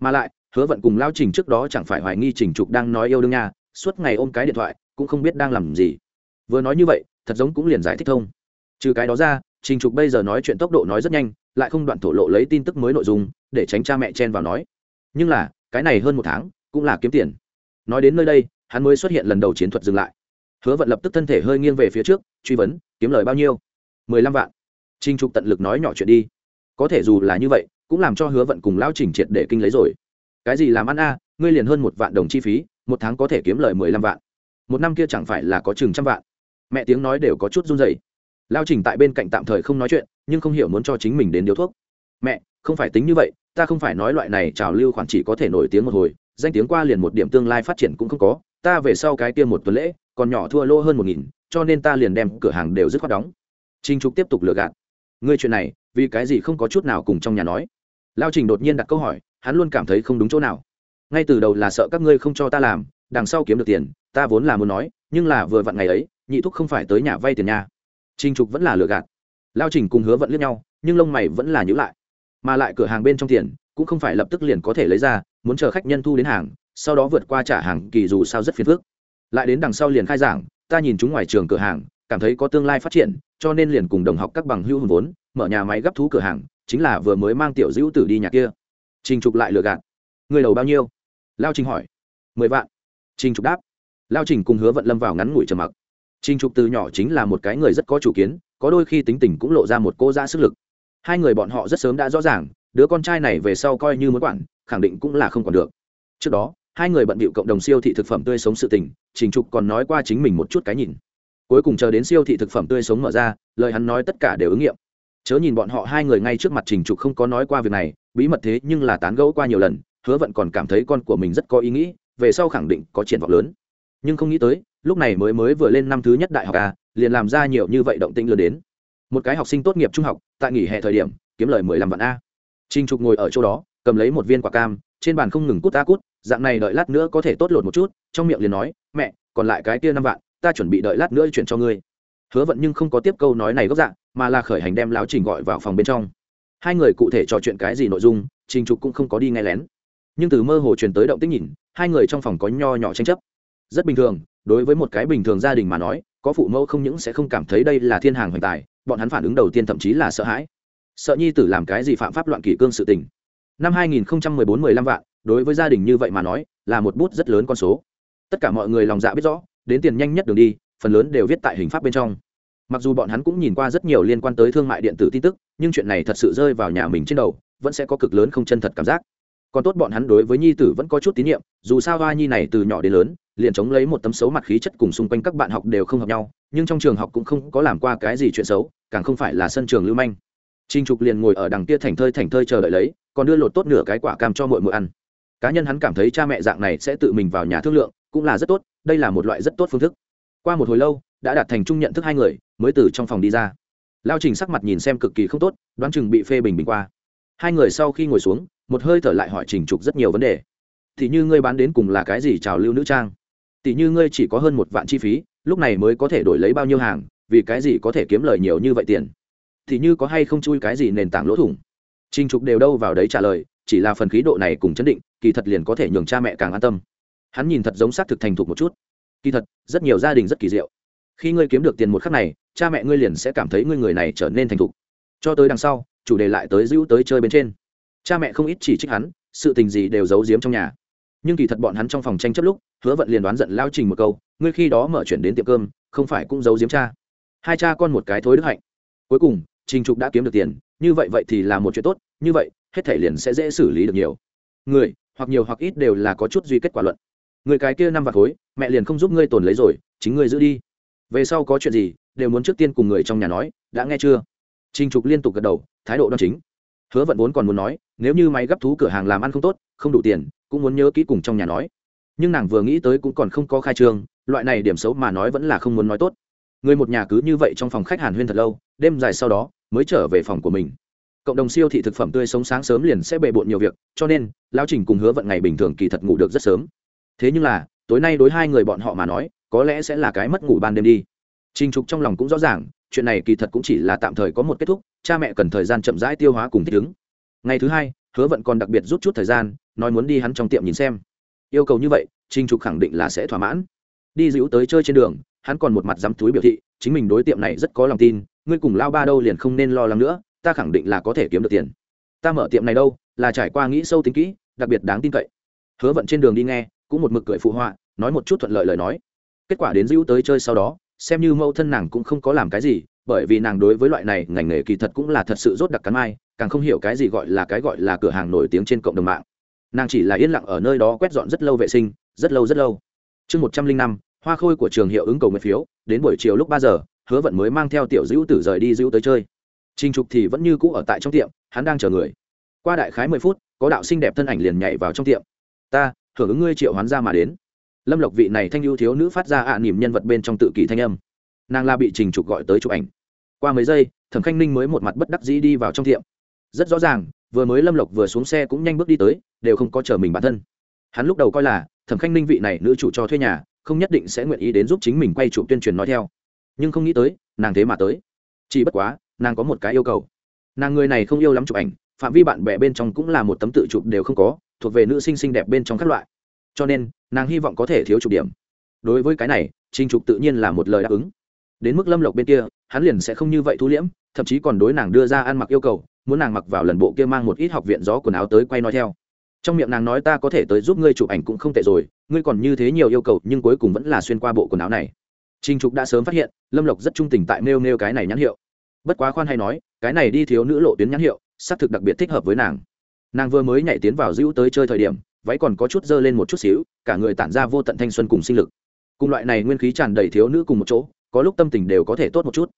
Mà lại, hứa vận cùng lao trình trước đó chẳng phải hoài nghi trình trục đang nói yêu đương nha suốt ngày ôm cái điện thoại, cũng không biết đang làm gì. Vừa nói như vậy, thật giống cũng liền giải thích thông. Trừ cái đó ra, trình trục bây giờ nói chuyện tốc độ nói rất nhanh, lại không đoạn thổ lộ lấy tin tức mới nội dung, để tránh cha mẹ chen vào nói. Nhưng là, cái này hơn một tháng, cũng là kiếm tiền. Nói đến nơi đây, hắn mới xuất hiện lần đầu chiến thuật dừng lại. Hứa vận lập tức thân thể hơi nghiêng về phía trước, truy vấn, kiếm lời bao nhiêu? Mười lăm vạn. Trinh trục tận lực nói nhỏ chuyện đi. Có thể dù là như vậy, cũng làm cho hứa vận cùng lao trình triệt để kinh lấy rồi. Cái gì làm ăn a? Ngươi liền hơn một vạn đồng chi phí một tháng có thể kiếm lời mười lăm vạn. Một năm kia chẳng phải là có chừng trăm vạn. Mẹ tiếng nói đều có chút run dày lao trình tại bên cạnh tạm thời không nói chuyện, nhưng không hiểu muốn cho chính mình đến điếu thuốc. Mẹ, không phải tính như vậy, ta không phải nói loại này trào lưu khoản chỉ có thể nổi tiếng một hồi, danh tiếng qua liền một điểm tương lai phát triển cũng không có, ta về sau cái kia một tuần lễ, còn nhỏ thua lô hơn một nghìn, cho nên ta liền đem cửa hàng đều dứt khoát đóng. Trinh trục tiếp tục lừa gạt. Ngươi chuyện này, vì cái gì không có chút nào cùng trong nhà nói? Lao trình đột nhiên đặt câu hỏi, hắn luôn cảm thấy không đúng chỗ nào ngay từ đầu là sợ các ngươi không cho ta làm, đằng sau kiếm được tiền, ta vốn là muốn nói, nhưng là vừa vặn ngày ấy, nhị thúc không phải tới nhà vay tiền nhà trinh trục vẫn là lừa gạt. Lao trình cùng hứa vẫn liếc nhau, nhưng lông mày vẫn là nhữ lại. Mà lại cửa hàng bên trong tiền, cũng không phải lập tức liền có thể lấy ra, muốn chờ khách nhân thu đến hàng, sau đó vượt qua trả hàng kỳ dù sao rất phiền phức. Lại đến đằng sau liền khai giảng, ta nhìn chúng ngoài trường cửa hàng, cảm thấy có tương lai phát triển, cho nên liền cùng đồng học các bằng hưu hùn vốn, mở nhà máy gấp thú cửa hàng, chính là vừa mới mang tiểu dữ tử đi nhà kia. Trình trục lại lừa gạt. Người đầu bao nhiêu? Lao trình hỏi. Mười vạn. Trình trục đáp. Lao trình cùng hứa vận lâm vào ngắn ngủi trầm mặc. Trình trục từ nhỏ chính là một cái người rất có chủ kiến, có đôi khi tính tình cũng lộ ra một cô ra sức lực. Hai người bọn họ rất sớm đã rõ ràng, đứa con trai này về sau coi như muốn quản, khẳng định cũng là không còn được. Trước đó, hai người bận bịu cộng đồng siêu thị thực phẩm tươi sống sự tình, trình trục còn nói qua chính mình một chút cái nhìn. Cuối cùng chờ đến siêu thị thực phẩm tươi sống mở ra, lời hắn nói tất cả đều ứng nghiệm. Chớ nhìn bọn họ hai người ngay trước mặt trình trục không có nói qua việc này, bí mật thế nhưng là tán gẫu qua nhiều lần hứa vận còn cảm thấy con của mình rất có ý nghĩ về sau khẳng định có triển vọng lớn. Nhưng không nghĩ tới lúc này mới mới vừa lên năm thứ nhất đại học à, liền làm ra nhiều như vậy động tĩnh lớn đến. Một cái học sinh tốt nghiệp trung học tại nghỉ hè thời điểm kiếm lời mười lăm vạn a. Trinh trục ngồi ở chỗ đó cầm lấy một viên quả cam trên bàn không ngừng cút ta cút dạng này đợi lát nữa có thể tốt lột một chút trong miệng liền nói mẹ còn lại cái kia năm vạn ta chuẩn bị đợi lát nữa chuyển cho ngươi. Hứa vận nhưng không có tiếp câu nói này gốc dạng mà là khởi hành đem láo trình gọi vào phòng bên trong. Hai người cụ thể trò chuyện cái gì nội dung trình trục cũng không có đi nghe lén nhưng từ mơ hồ truyền tới động tích nhìn, hai người trong phòng có nho nhỏ tranh chấp. Rất bình thường, đối với một cái bình thường gia đình mà nói, có phụ mẫu không những sẽ không cảm thấy đây là thiên hàng hoành tài, bọn hắn phản ứng đầu tiên thậm chí là sợ hãi. Sợ nhi tử làm cái gì phạm pháp loạn kỷ cương sự tình. Năm 2014-15 vạn, đối với gia đình như vậy mà nói, là một bút rất lớn con số. Tất cả mọi người lòng dạ biết rõ, đến tiền nhanh nhất đường đi, phần lớn đều viết tại hình pháp bên trong. Mặc dù bọn hắn cũng nhìn qua rất nhiều liên quan tới thương mại điện tử tin tức, nhưng chuyện này thật sự rơi vào nhà mình trên đầu, vẫn sẽ có cực lớn không chân thật cảm giác còn tốt bọn hắn đối với nhi tử vẫn có chút tín nhiệm, dù sao hoa nhi này từ nhỏ đến lớn, liền chống lấy một tấm xấu mặt khí chất cùng xung quanh các bạn học đều không hợp nhau, nhưng trong trường học cũng không có làm qua cái gì chuyện xấu, càng không phải là sân trường lưu manh. Trinh trục liền ngồi ở đằng kia thành thơi thành thơi chờ đợi lấy, còn đưa lột tốt nửa cái quả cam cho mọi mội ăn. Cá nhân hắn cảm thấy cha mẹ dạng này sẽ tự mình vào nhà thương lượng, cũng là rất tốt, đây là một loại rất tốt phương thức. Qua một hồi lâu, đã đạt thành chung nhận thức hai người, mới từ trong phòng đi ra. Lao trình sắc mặt nhìn xem cực kỳ không tốt, đoán chừng bị phê bình bình qua hai người sau khi ngồi xuống, một hơi thở lại hỏi trình trục rất nhiều vấn đề. Thì như ngươi bán đến cùng là cái gì trào lưu nữ trang? Tỷ như ngươi chỉ có hơn một vạn chi phí, lúc này mới có thể đổi lấy bao nhiêu hàng, vì cái gì có thể kiếm lời nhiều như vậy tiền? Thì như có hay không chui cái gì nền tảng lỗ thủng? Trình trục đều đâu vào đấy trả lời, chỉ là phần khí độ này cùng chấn định, kỳ thật liền có thể nhường cha mẹ càng an tâm. Hắn nhìn thật giống xác thực thành thục một chút. Kỳ thật, rất nhiều gia đình rất kỳ diệu. Khi ngươi kiếm được tiền một khắc này, cha mẹ ngươi liền sẽ cảm thấy ngươi người này trở nên thành thục. Cho tới đằng sau chủ đề lại tới giữ tới chơi bên trên. Cha mẹ không ít chỉ trích hắn, sự tình gì đều giấu giếm trong nhà. Nhưng kỳ thật bọn hắn trong phòng tranh chấp lúc, hứa vận liền đoán giận lao trình một câu, ngươi khi đó mở chuyển đến tiệm cơm, không phải cũng giấu giếm cha. Hai cha con một cái thối đức hạnh. Cuối cùng, trình trục đã kiếm được tiền, như vậy vậy thì là một chuyện tốt, như vậy, hết thể liền sẽ dễ xử lý được nhiều. Người, hoặc nhiều hoặc ít đều là có chút duy kết quả luận. Người cái kia năm vạt khối, mẹ liền không giúp ngươi tồn lấy rồi, chính ngươi giữ đi. Về sau có chuyện gì, đều muốn trước tiên cùng người trong nhà nói, đã nghe chưa? Trình trục liên tục gật đầu thái độ đoan chính. Hứa vận vốn còn muốn nói, nếu như máy gấp thú cửa hàng làm ăn không tốt, không đủ tiền, cũng muốn nhớ kỹ cùng trong nhà nói. Nhưng nàng vừa nghĩ tới cũng còn không có khai trương, loại này điểm xấu mà nói vẫn là không muốn nói tốt. Người một nhà cứ như vậy trong phòng khách hàn huyên thật lâu, đêm dài sau đó, mới trở về phòng của mình. Cộng đồng siêu thị thực phẩm tươi sống sáng sớm liền sẽ bề bộn nhiều việc, cho nên, lão trình cùng hứa vận ngày bình thường kỳ thật ngủ được rất sớm. Thế nhưng là, tối nay đối hai người bọn họ mà nói, có lẽ sẽ là cái mất ngủ ban đêm đi. Trình trục trong lòng cũng rõ ràng, chuyện này kỳ thật cũng chỉ là tạm thời có một kết thúc cha mẹ cần thời gian chậm rãi tiêu hóa cùng thích ứng. Ngày thứ hai, hứa vận còn đặc biệt rút chút thời gian, nói muốn đi hắn trong tiệm nhìn xem. Yêu cầu như vậy, trình trục khẳng định là sẽ thỏa mãn. Đi dữ tới chơi trên đường, hắn còn một mặt dám túi biểu thị, chính mình đối tiệm này rất có lòng tin, ngươi cùng lao ba đâu liền không nên lo lắng nữa, ta khẳng định là có thể kiếm được tiền. Ta mở tiệm này đâu, là trải qua nghĩ sâu tính kỹ, đặc biệt đáng tin cậy. Hứa vận trên đường đi nghe, cũng một mực cười phụ họa, nói một chút thuận lợi lời nói. Kết quả đến dữ tới chơi sau đó, xem như mẫu thân nàng cũng không có làm cái gì bởi vì nàng đối với loại này ngành nghề kỳ thật cũng là thật sự rốt đặc cắn mai, càng không hiểu cái gì gọi là cái gọi là cửa hàng nổi tiếng trên cộng đồng mạng. Nàng chỉ là yên lặng ở nơi đó quét dọn rất lâu vệ sinh, rất lâu rất lâu. Chương một trăm linh năm, hoa khôi của trường hiệu ứng cầu nguyện phiếu, đến buổi chiều lúc ba giờ, hứa vận mới mang theo tiểu dữ tử rời đi dữ tới chơi. Trinh trục thì vẫn như cũ ở tại trong tiệm, hắn đang chờ người. Qua đại khái mười phút, có đạo xinh đẹp thân ảnh liền nhảy vào trong tiệm. Ta hưởng ứng ngươi triệu hoán ra mà đến. Lâm lộc vị này thanh ưu thiếu nữ phát ra ạ à nỉm nhân vật bên trong tự kỷ thanh âm. Nàng la bị trình trục gọi tới chụp ảnh qua mấy giây, thẩm khanh ninh mới một mặt bất đắc dĩ đi vào trong tiệm. Rất rõ ràng, vừa mới lâm lộc vừa xuống xe cũng nhanh bước đi tới, đều không có chờ mình bản thân. Hắn lúc đầu coi là, thẩm khanh ninh vị này nữ chủ cho thuê nhà, không nhất định sẽ nguyện ý đến giúp chính mình quay chụp tuyên truyền nói theo. Nhưng không nghĩ tới, nàng thế mà tới. Chỉ bất quá, nàng có một cái yêu cầu. Nàng người này không yêu lắm chụp ảnh, phạm vi bạn bè bên trong cũng là một tấm tự chụp đều không có, thuộc về nữ sinh xinh đẹp bên trong các loại. Cho nên, nàng hy vọng có thể thiếu chụp điểm. Đối với cái này, trình trục tự nhiên là một lời đáp ứng đến mức lâm lộc bên kia hắn liền sẽ không như vậy thu liễm thậm chí còn đối nàng đưa ra ăn mặc yêu cầu muốn nàng mặc vào lần bộ kia mang một ít học viện gió quần áo tới quay nói theo trong miệng nàng nói ta có thể tới giúp ngươi chụp ảnh cũng không tệ rồi ngươi còn như thế nhiều yêu cầu nhưng cuối cùng vẫn là xuyên qua bộ quần áo này Trình Trục đã sớm phát hiện, Lâm Lộc rất trung tình tại nêu nêu cái này nhãn hiệu. Bất quá khoan hay nói, cái này đi thiếu nữ lộ tuyến nhãn hiệu, xác thực đặc biệt thích hợp với nàng. Nàng vừa mới nhảy tiến vào dữ tới chơi thời điểm, váy còn có chút dơ lên một chút xíu, cả người tản ra vô tận thanh xuân cùng sinh lực. Cùng loại này nguyên khí tràn đầy thiếu nữ cùng một chỗ, có lúc tâm tình đều có thể tốt một chút.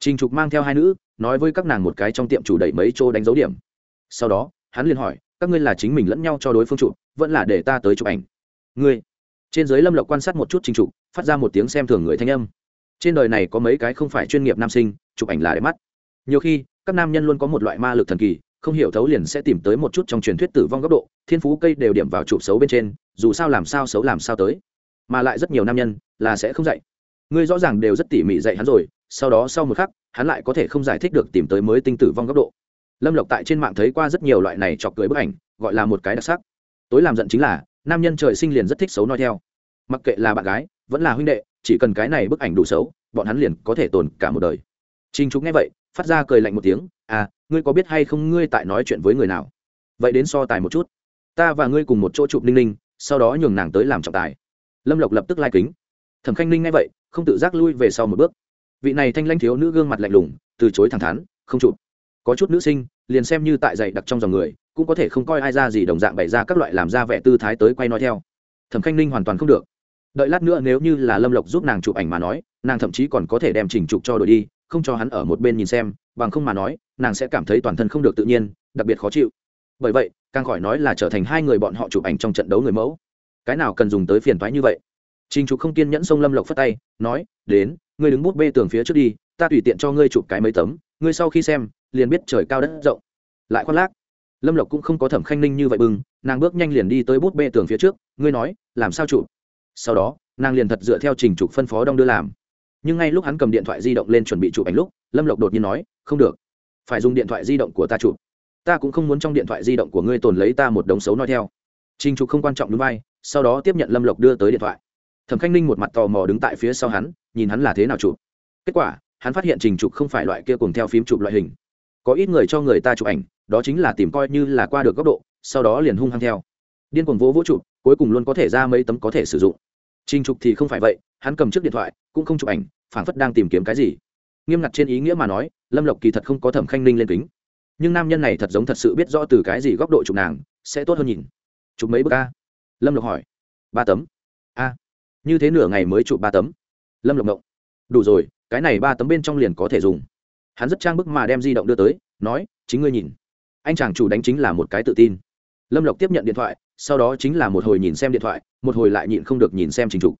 Trình Trục mang theo hai nữ, nói với các nàng một cái trong tiệm chủ đẩy mấy chỗ đánh dấu điểm. Sau đó, hắn liền hỏi, các ngươi là chính mình lẫn nhau cho đối phương chụp, vẫn là để ta tới chụp ảnh? Ngươi? Trên dưới Lâm Lộc quan sát một chút Trình Trục, phát ra một tiếng xem thường người thanh âm trên đời này có mấy cái không phải chuyên nghiệp nam sinh chụp ảnh là để mắt nhiều khi các nam nhân luôn có một loại ma lực thần kỳ không hiểu thấu liền sẽ tìm tới một chút trong truyền thuyết tử vong góc độ thiên phú cây đều điểm vào chụp xấu bên trên dù sao làm sao xấu làm sao tới mà lại rất nhiều nam nhân là sẽ không dạy ngươi rõ ràng đều rất tỉ mỉ dạy hắn rồi, sau đó sau một khắc, hắn lại có thể không giải thích được tìm tới mới tinh tử vong góc độ. Lâm lộc tại trên mạng thấy qua rất nhiều loại này chọc cười bức ảnh, gọi là một cái đặc sắc. Tối làm giận chính là, nam nhân trời sinh liền rất thích xấu nói theo. Mặc kệ là bạn gái, vẫn là huynh đệ, chỉ cần cái này bức ảnh đủ xấu, bọn hắn liền có thể tồn cả một đời. Trinh trục nghe vậy, phát ra cười lạnh một tiếng à ngươi có biết hay không ngươi tại nói chuyện với người nào? Vậy đến so tài một chút. Ta và ngươi cùng một chỗ chụp ninh ninh, sau đó nhường nàng tới làm trọng tài. Lâm lộc lập tức lai kính thẩm khanh ninh nghe vậy, không tự giác lui về sau một bước. Vị này thanh lanh thiếu nữ gương mặt lạnh lùng, từ chối thẳng thắn, không chụp. Có chút nữ sinh, liền xem như tại dạy đặc trong dòng người, cũng có thể không coi ai ra gì đồng dạng bày ra các loại làm ra vẻ tư thái tới quay nói theo. Thẩm khanh ninh hoàn toàn không được. Đợi lát nữa nếu như là lâm lộc giúp nàng chụp ảnh mà nói, nàng thậm chí còn có thể đem chỉnh chụp cho đội đi, không cho hắn ở một bên nhìn xem, bằng không mà nói, nàng sẽ cảm thấy toàn thân không được tự nhiên, đặc biệt khó chịu. Bởi vậy, càng khỏi nói là trở thành hai người bọn họ chụp ảnh trong trận đấu người mẫu. Cái nào cần dùng tới phiền toái như vậy? Trình trục không kiên nhẫn xông lâm lộc phất tay nói đến ngươi đứng bút bê tường phía trước đi ta tùy tiện cho ngươi chụp cái mấy tấm ngươi sau khi xem liền biết trời cao đất rộng. Lại khoan lác lâm lộc cũng không có thẩm khanh ninh như vậy bừng, nàng bước nhanh liền đi tới bút bê tường phía trước ngươi nói làm sao chụp? Sau đó nàng liền thật dựa theo trình trục phân phó đông đưa làm. Nhưng ngay lúc hắn cầm điện thoại di động lên chuẩn bị chụp ảnh lúc lâm lộc đột nhiên nói không được phải dùng điện thoại di động của ta chụp. Ta cũng không muốn trong điện thoại di động của ngươi tồn lấy ta một đống xấu nói theo. Trình trục không quan trọng đúng vai sau đó tiếp nhận lâm lộc đưa tới điện thoại thẩm khanh ninh một mặt tò mò đứng tại phía sau hắn nhìn hắn là thế nào chụp kết quả hắn phát hiện trình chụp không phải loại kia cùng theo phím chụp loại hình có ít người cho người ta chụp ảnh đó chính là tìm coi như là qua được góc độ sau đó liền hung hăng theo điên cuồng vỗ vỗ chụp cuối cùng luôn có thể ra mấy tấm có thể sử dụng Trình chụp thì không phải vậy, hắn cầm chiếc điện thoại, cũng không chụp ảnh, phảng phất đang tìm kiếm cái gì. Nghiêm ngặt trên ý nghĩa mà nói, Lâm Lộc kỳ thật không có Thẩm Khanh Ninh lên kính. Nhưng nam nhân này thật giống thật sự biết rõ từ cái gì góc độ chụp nàng, sẽ tốt hơn nhìn. Chụp mấy bức a? Lâm Lộc hỏi. Ba tấm. A. Như thế nửa ngày mới chụp ba tấm. Lâm Lộc ngộng. Đủ rồi, cái này ba tấm bên trong liền có thể dùng. Hắn rất trang bức mà đem di động đưa tới, nói, chính ngươi nhìn. Anh chàng chủ đánh chính là một cái tự tin. Lâm Lộc tiếp nhận điện thoại, sau đó chính là một hồi nhìn xem điện thoại một hồi lại nhịn không được nhìn xem trình trục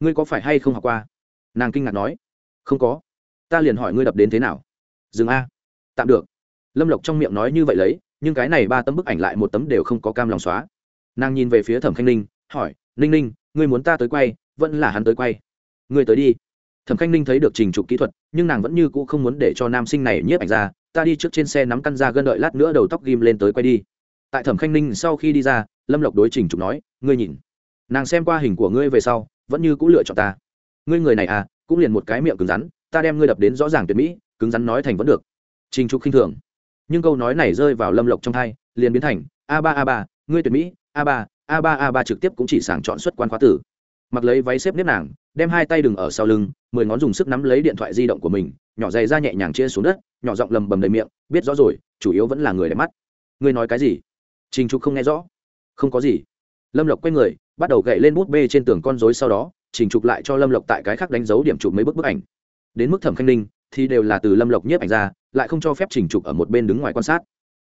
ngươi có phải hay không học qua nàng kinh ngạc nói không có ta liền hỏi ngươi đập đến thế nào dừng a tạm được lâm lộc trong miệng nói như vậy lấy nhưng cái này ba tấm bức ảnh lại một tấm đều không có cam lòng xóa nàng nhìn về phía thẩm khanh ninh hỏi ninh ninh ngươi muốn ta tới quay vẫn là hắn tới quay. Người tới đi. Thẩm khanh ninh thấy được trình trục kỹ thuật, nhưng nàng vẫn như cũ không muốn để cho nam sinh này nhiếp ảnh ra, ta đi trước trên xe nắm căn ra gân đợi lát nữa đầu tóc ghim lên tới quay đi. Tại thẩm khanh ninh sau khi đi ra, lâm lộc đối trình trục nói, ngươi nhìn, nàng xem qua hình của ngươi về sau, vẫn như c ũ lựa chọn ta. Ngươi người này à cũng liền một cái miệng cứng rắn, ta đem ngươi đập đến rõ ràng tuyệt mỹ, cứng rắn nói thành vẫn được. Trình trục khinh thường. Nhưng câu nói này rơi vào lâm lộc trong thai, liền biến thành, a ba a ba, ngươi tuyệt mỹ, a ba a ba a ba trực tiếp cũng chỉ sàng chọn xuất quan khóa tử mặc lấy váy xếp nếp nàng, đem hai tay đừng ở sau lưng, mười ngón dùng sức nắm lấy điện thoại di động của mình, nhỏ dày ra nhẹ nhàng chia xuống đất, nhỏ giọng lầm bầm đầy miệng, biết rõ rồi, chủ yếu vẫn là người đẹp mắt. Ngươi nói cái gì? Trình trục không nghe rõ. Không có gì. Lâm lộc quay người, bắt đầu gậy lên bút bê trên tường con dối sau đó, trình trục lại cho lâm lộc tại cái khác đánh dấu điểm chụp mấy bức bức ảnh. Đến mức thẩm khanh ninh, thì đều là từ lâm lộc nhiếp ảnh ra, lại không cho phép trình trục ở một bên đứng ngoài quan sát.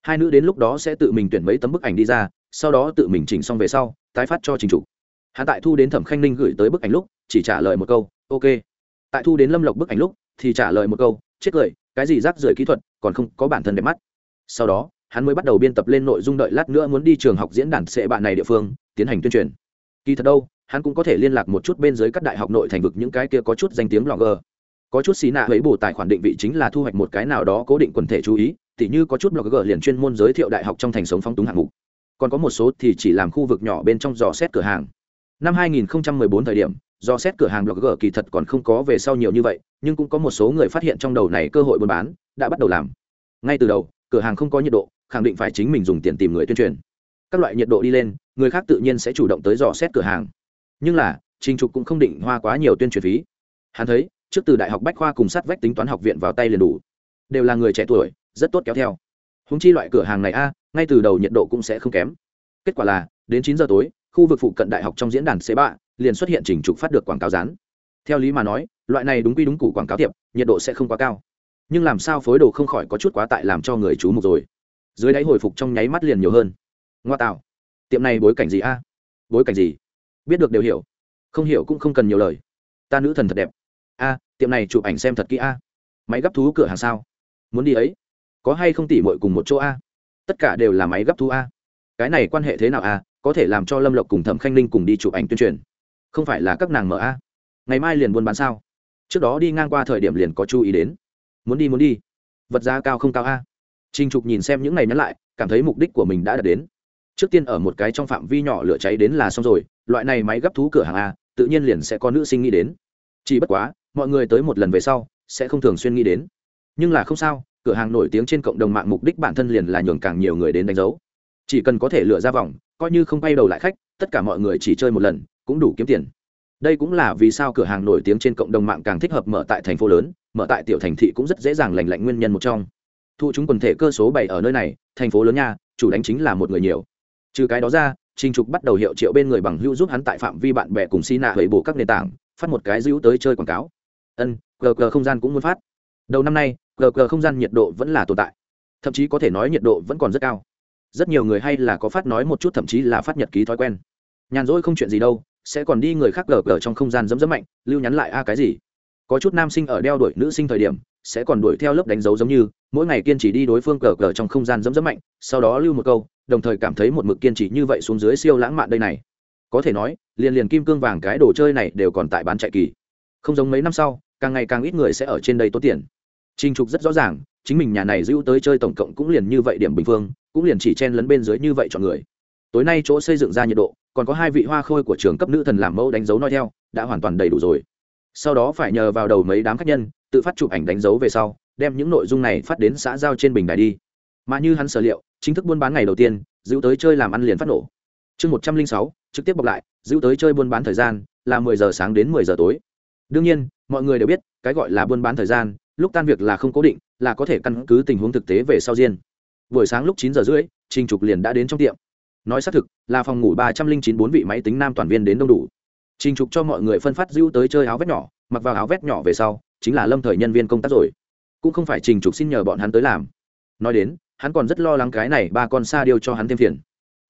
Hai nữ đến lúc đó sẽ tự mình tuyển mấy tấm bức ảnh đi ra, sau đó tự mình chỉnh xong về sau, tái phát cho trình trục hạ tại thu đến thẩm khanh ninh gửi tới bức ảnh lúc, chỉ trả lời một câu, ok. Tại thu đến lâm lộc bức ảnh lúc, thì trả lời một câu, chết cười, cái gì rác rưởi kỹ thuật, còn không có bản thân đẹp mắt. Sau đó, hắn mới bắt đầu biên tập lên nội dung đợi lát nữa muốn đi trường học diễn đàn sệ bạn này địa phương, tiến hành tuyên truyền. Kỳ thật đâu, hắn cũng có thể liên lạc một chút bên dưới các đại học nội thành vực những cái kia có chút danh tiếng blogger. Có chút xí nạ ấy bổ tài khoản định vị chính là thu hoạch một cái nào đó cố định quần thể chú ý, tỉ như có chút blogger liền chuyên môn giới thiệu đại học trong thành sống phong túng hạng mục. Còn có một số thì chỉ làm khu vực nhỏ bên trong dò xét cửa hàng năm 2014 thời điểm, do xét cửa hàng blogger kỳ thật còn không có về sau nhiều như vậy, nhưng cũng có một số người phát hiện trong đầu này cơ hội buôn bán, đã bắt đầu làm. Ngay từ đầu, cửa hàng không có nhiệt độ, khẳng định phải chính mình dùng tiền tìm người tuyên truyền. Các loại nhiệt độ đi lên, người khác tự nhiên sẽ chủ động tới dò xét cửa hàng. Nhưng là, trình trục cũng không định hoa quá nhiều tuyên truyền phí. Hắn thấy, trước từ đại học bách khoa cùng sát vách tính toán học viện vào tay liền đủ. Đều là người trẻ tuổi, rất tốt kéo theo. Húng chi loại cửa hàng này a, ngay từ đầu nhiệt độ cũng sẽ không kém. Kết quả là, đến chín giờ tối khu vực phụ cận đại học trong diễn đàn c ba liền xuất hiện trình trục phát được quảng cáo rán theo lý mà nói, loại này đúng quy đúng củ quảng cáo tiệp, nhiệt độ sẽ không quá cao. Nhưng làm sao phối đồ không khỏi có chút quá tại làm cho người chú mục rồi. Dưới đáy hồi phục trong nháy mắt liền nhiều hơn. Ngoa tạo. Tiệm này bối cảnh gì a? Bối cảnh gì? Biết được đều hiểu. Không hiểu cũng không cần nhiều lời. Ta nữ thần thật đẹp. A, tiệm này chụp ảnh xem thật kỹ a. Máy gấp thú cửa hàng sao? Muốn đi ấy? Có hay không tỉ mội cùng một chỗ a? Tất cả đều là máy gấp thú a. Cái này quan hệ thế nào a? Có thể làm cho lâm lộc cùng thẩm khanh ninh cùng đi chụp ảnh tuyên truyền. Không phải là các nàng mở a? Ngày mai liền buôn bán sao? Trước đó đi ngang qua thời điểm liền có chú ý đến. Muốn đi muốn đi. Vật giá cao không cao a? Trinh trục nhìn xem những này nhắn lại, cảm thấy mục đích của mình đã đạt đến. Trước tiên ở một cái trong phạm vi nhỏ lửa cháy đến là xong rồi, loại này máy gấp thú cửa hàng a, tự nhiên liền sẽ có nữ sinh nghĩ đến. Chỉ bất quá, mọi người tới một lần về sau, sẽ không thường xuyên nghĩ đến. Nhưng là không sao, cửa hàng nổi tiếng trên cộng đồng mạng mục đích bản thân liền là nhường càng nhiều người đến đánh dấu. Chỉ cần có thể lựa ra vòng coi như không bay đầu lại khách tất cả mọi người chỉ chơi một lần cũng đủ kiếm tiền đây cũng là vì sao cửa hàng nổi tiếng trên cộng đồng mạng càng thích hợp mở tại thành phố lớn mở tại tiểu thành thị cũng rất dễ dàng lành lạnh nguyên nhân một trong thu chúng quần thể cơ số bảy ở nơi này thành phố lớn nha chủ đánh chính là một người nhiều trừ cái đó ra Trình Trục bắt đầu hiệu triệu bên người bằng hữu giúp hắn tại phạm vi bạn bè cùng xi nạ hủy bổ các nền tảng, phát một cái dữ tới chơi quảng cáo. Ân, GG không gian cũng muốn phát. Đầu năm nay, GG không gian nhiệt độ vẫn là tồn tại, thậm chí có thể nói nhiệt độ vẫn còn rất cao. Rất nhiều người hay là có phát nói một chút thậm chí là phát nhật ký thói quen. Nhàn rỗi không chuyện gì đâu, sẽ còn đi người khác GG trong không gian dấm dấm mạnh, lưu nhắn lại a cái gì. Có chút nam sinh ở đeo đuổi nữ sinh thời điểm, sẽ còn đuổi theo lớp đánh dấu giống như, mỗi ngày kiên trì đi đối phương GG trong không gian dấm dấm mạnh, sau đó lưu một câu, đồng thời cảm thấy một mực kiên trì như vậy xuống dưới siêu lãng mạn đây này có thể nói liền liền kim cương vàng cái đồ chơi này đều còn tại bán chạy kỳ không giống mấy năm sau càng ngày càng ít người sẽ ở trên đây tốn tiền Trình Trục rất rõ ràng, chính mình nhà này giữ tới chơi tổng cộng cũng liền như vậy điểm bình phương, cũng liền chỉ chen lấn bên dưới như vậy chọn người. Tối nay chỗ xây dựng ra nhiệt độ, còn có hai vị hoa khôi của trường cấp nữ thần làm mẫu đánh dấu nói theo, đã hoàn toàn đầy đủ rồi. Sau đó phải nhờ vào đầu mấy đám khách nhân, tự phát chụp ảnh đánh dấu về sau, đem những nội dung này phát đến xã giao trên bình đài đi mà như hắn sở liệu chính thức buôn bán ngày đầu tiên giữ tới chơi làm ăn liền phát nổ chương một trăm linh sáu trực tiếp bọc lại giữ tới chơi buôn bán thời gian là mười giờ sáng đến mười giờ tối đương nhiên mọi người đều biết cái gọi là buôn bán thời gian lúc tan việc là không cố định, là có thể căn cứ tình huống thực tế về sau riêng. Buổi sáng lúc chín giờ rưỡi, trình trục liền đã đến trong tiệm. Nói xác thực, là phòng ngủ ba trăm linh chín bốn vị máy tính nam toàn viên đến đông đủ. Trình trục cho mọi người phân phát giữ tới chơi áo vét nhỏ, mặc vào áo vét nhỏ về sau, chính là lâm thời nhân viên công tác rồi. Cũng không phải trình trục xin nhờ bọn hắn tới làm. Nói đến, hắn còn rất lo lắng cái này ba con sa điêu cho hắn thêm phiền.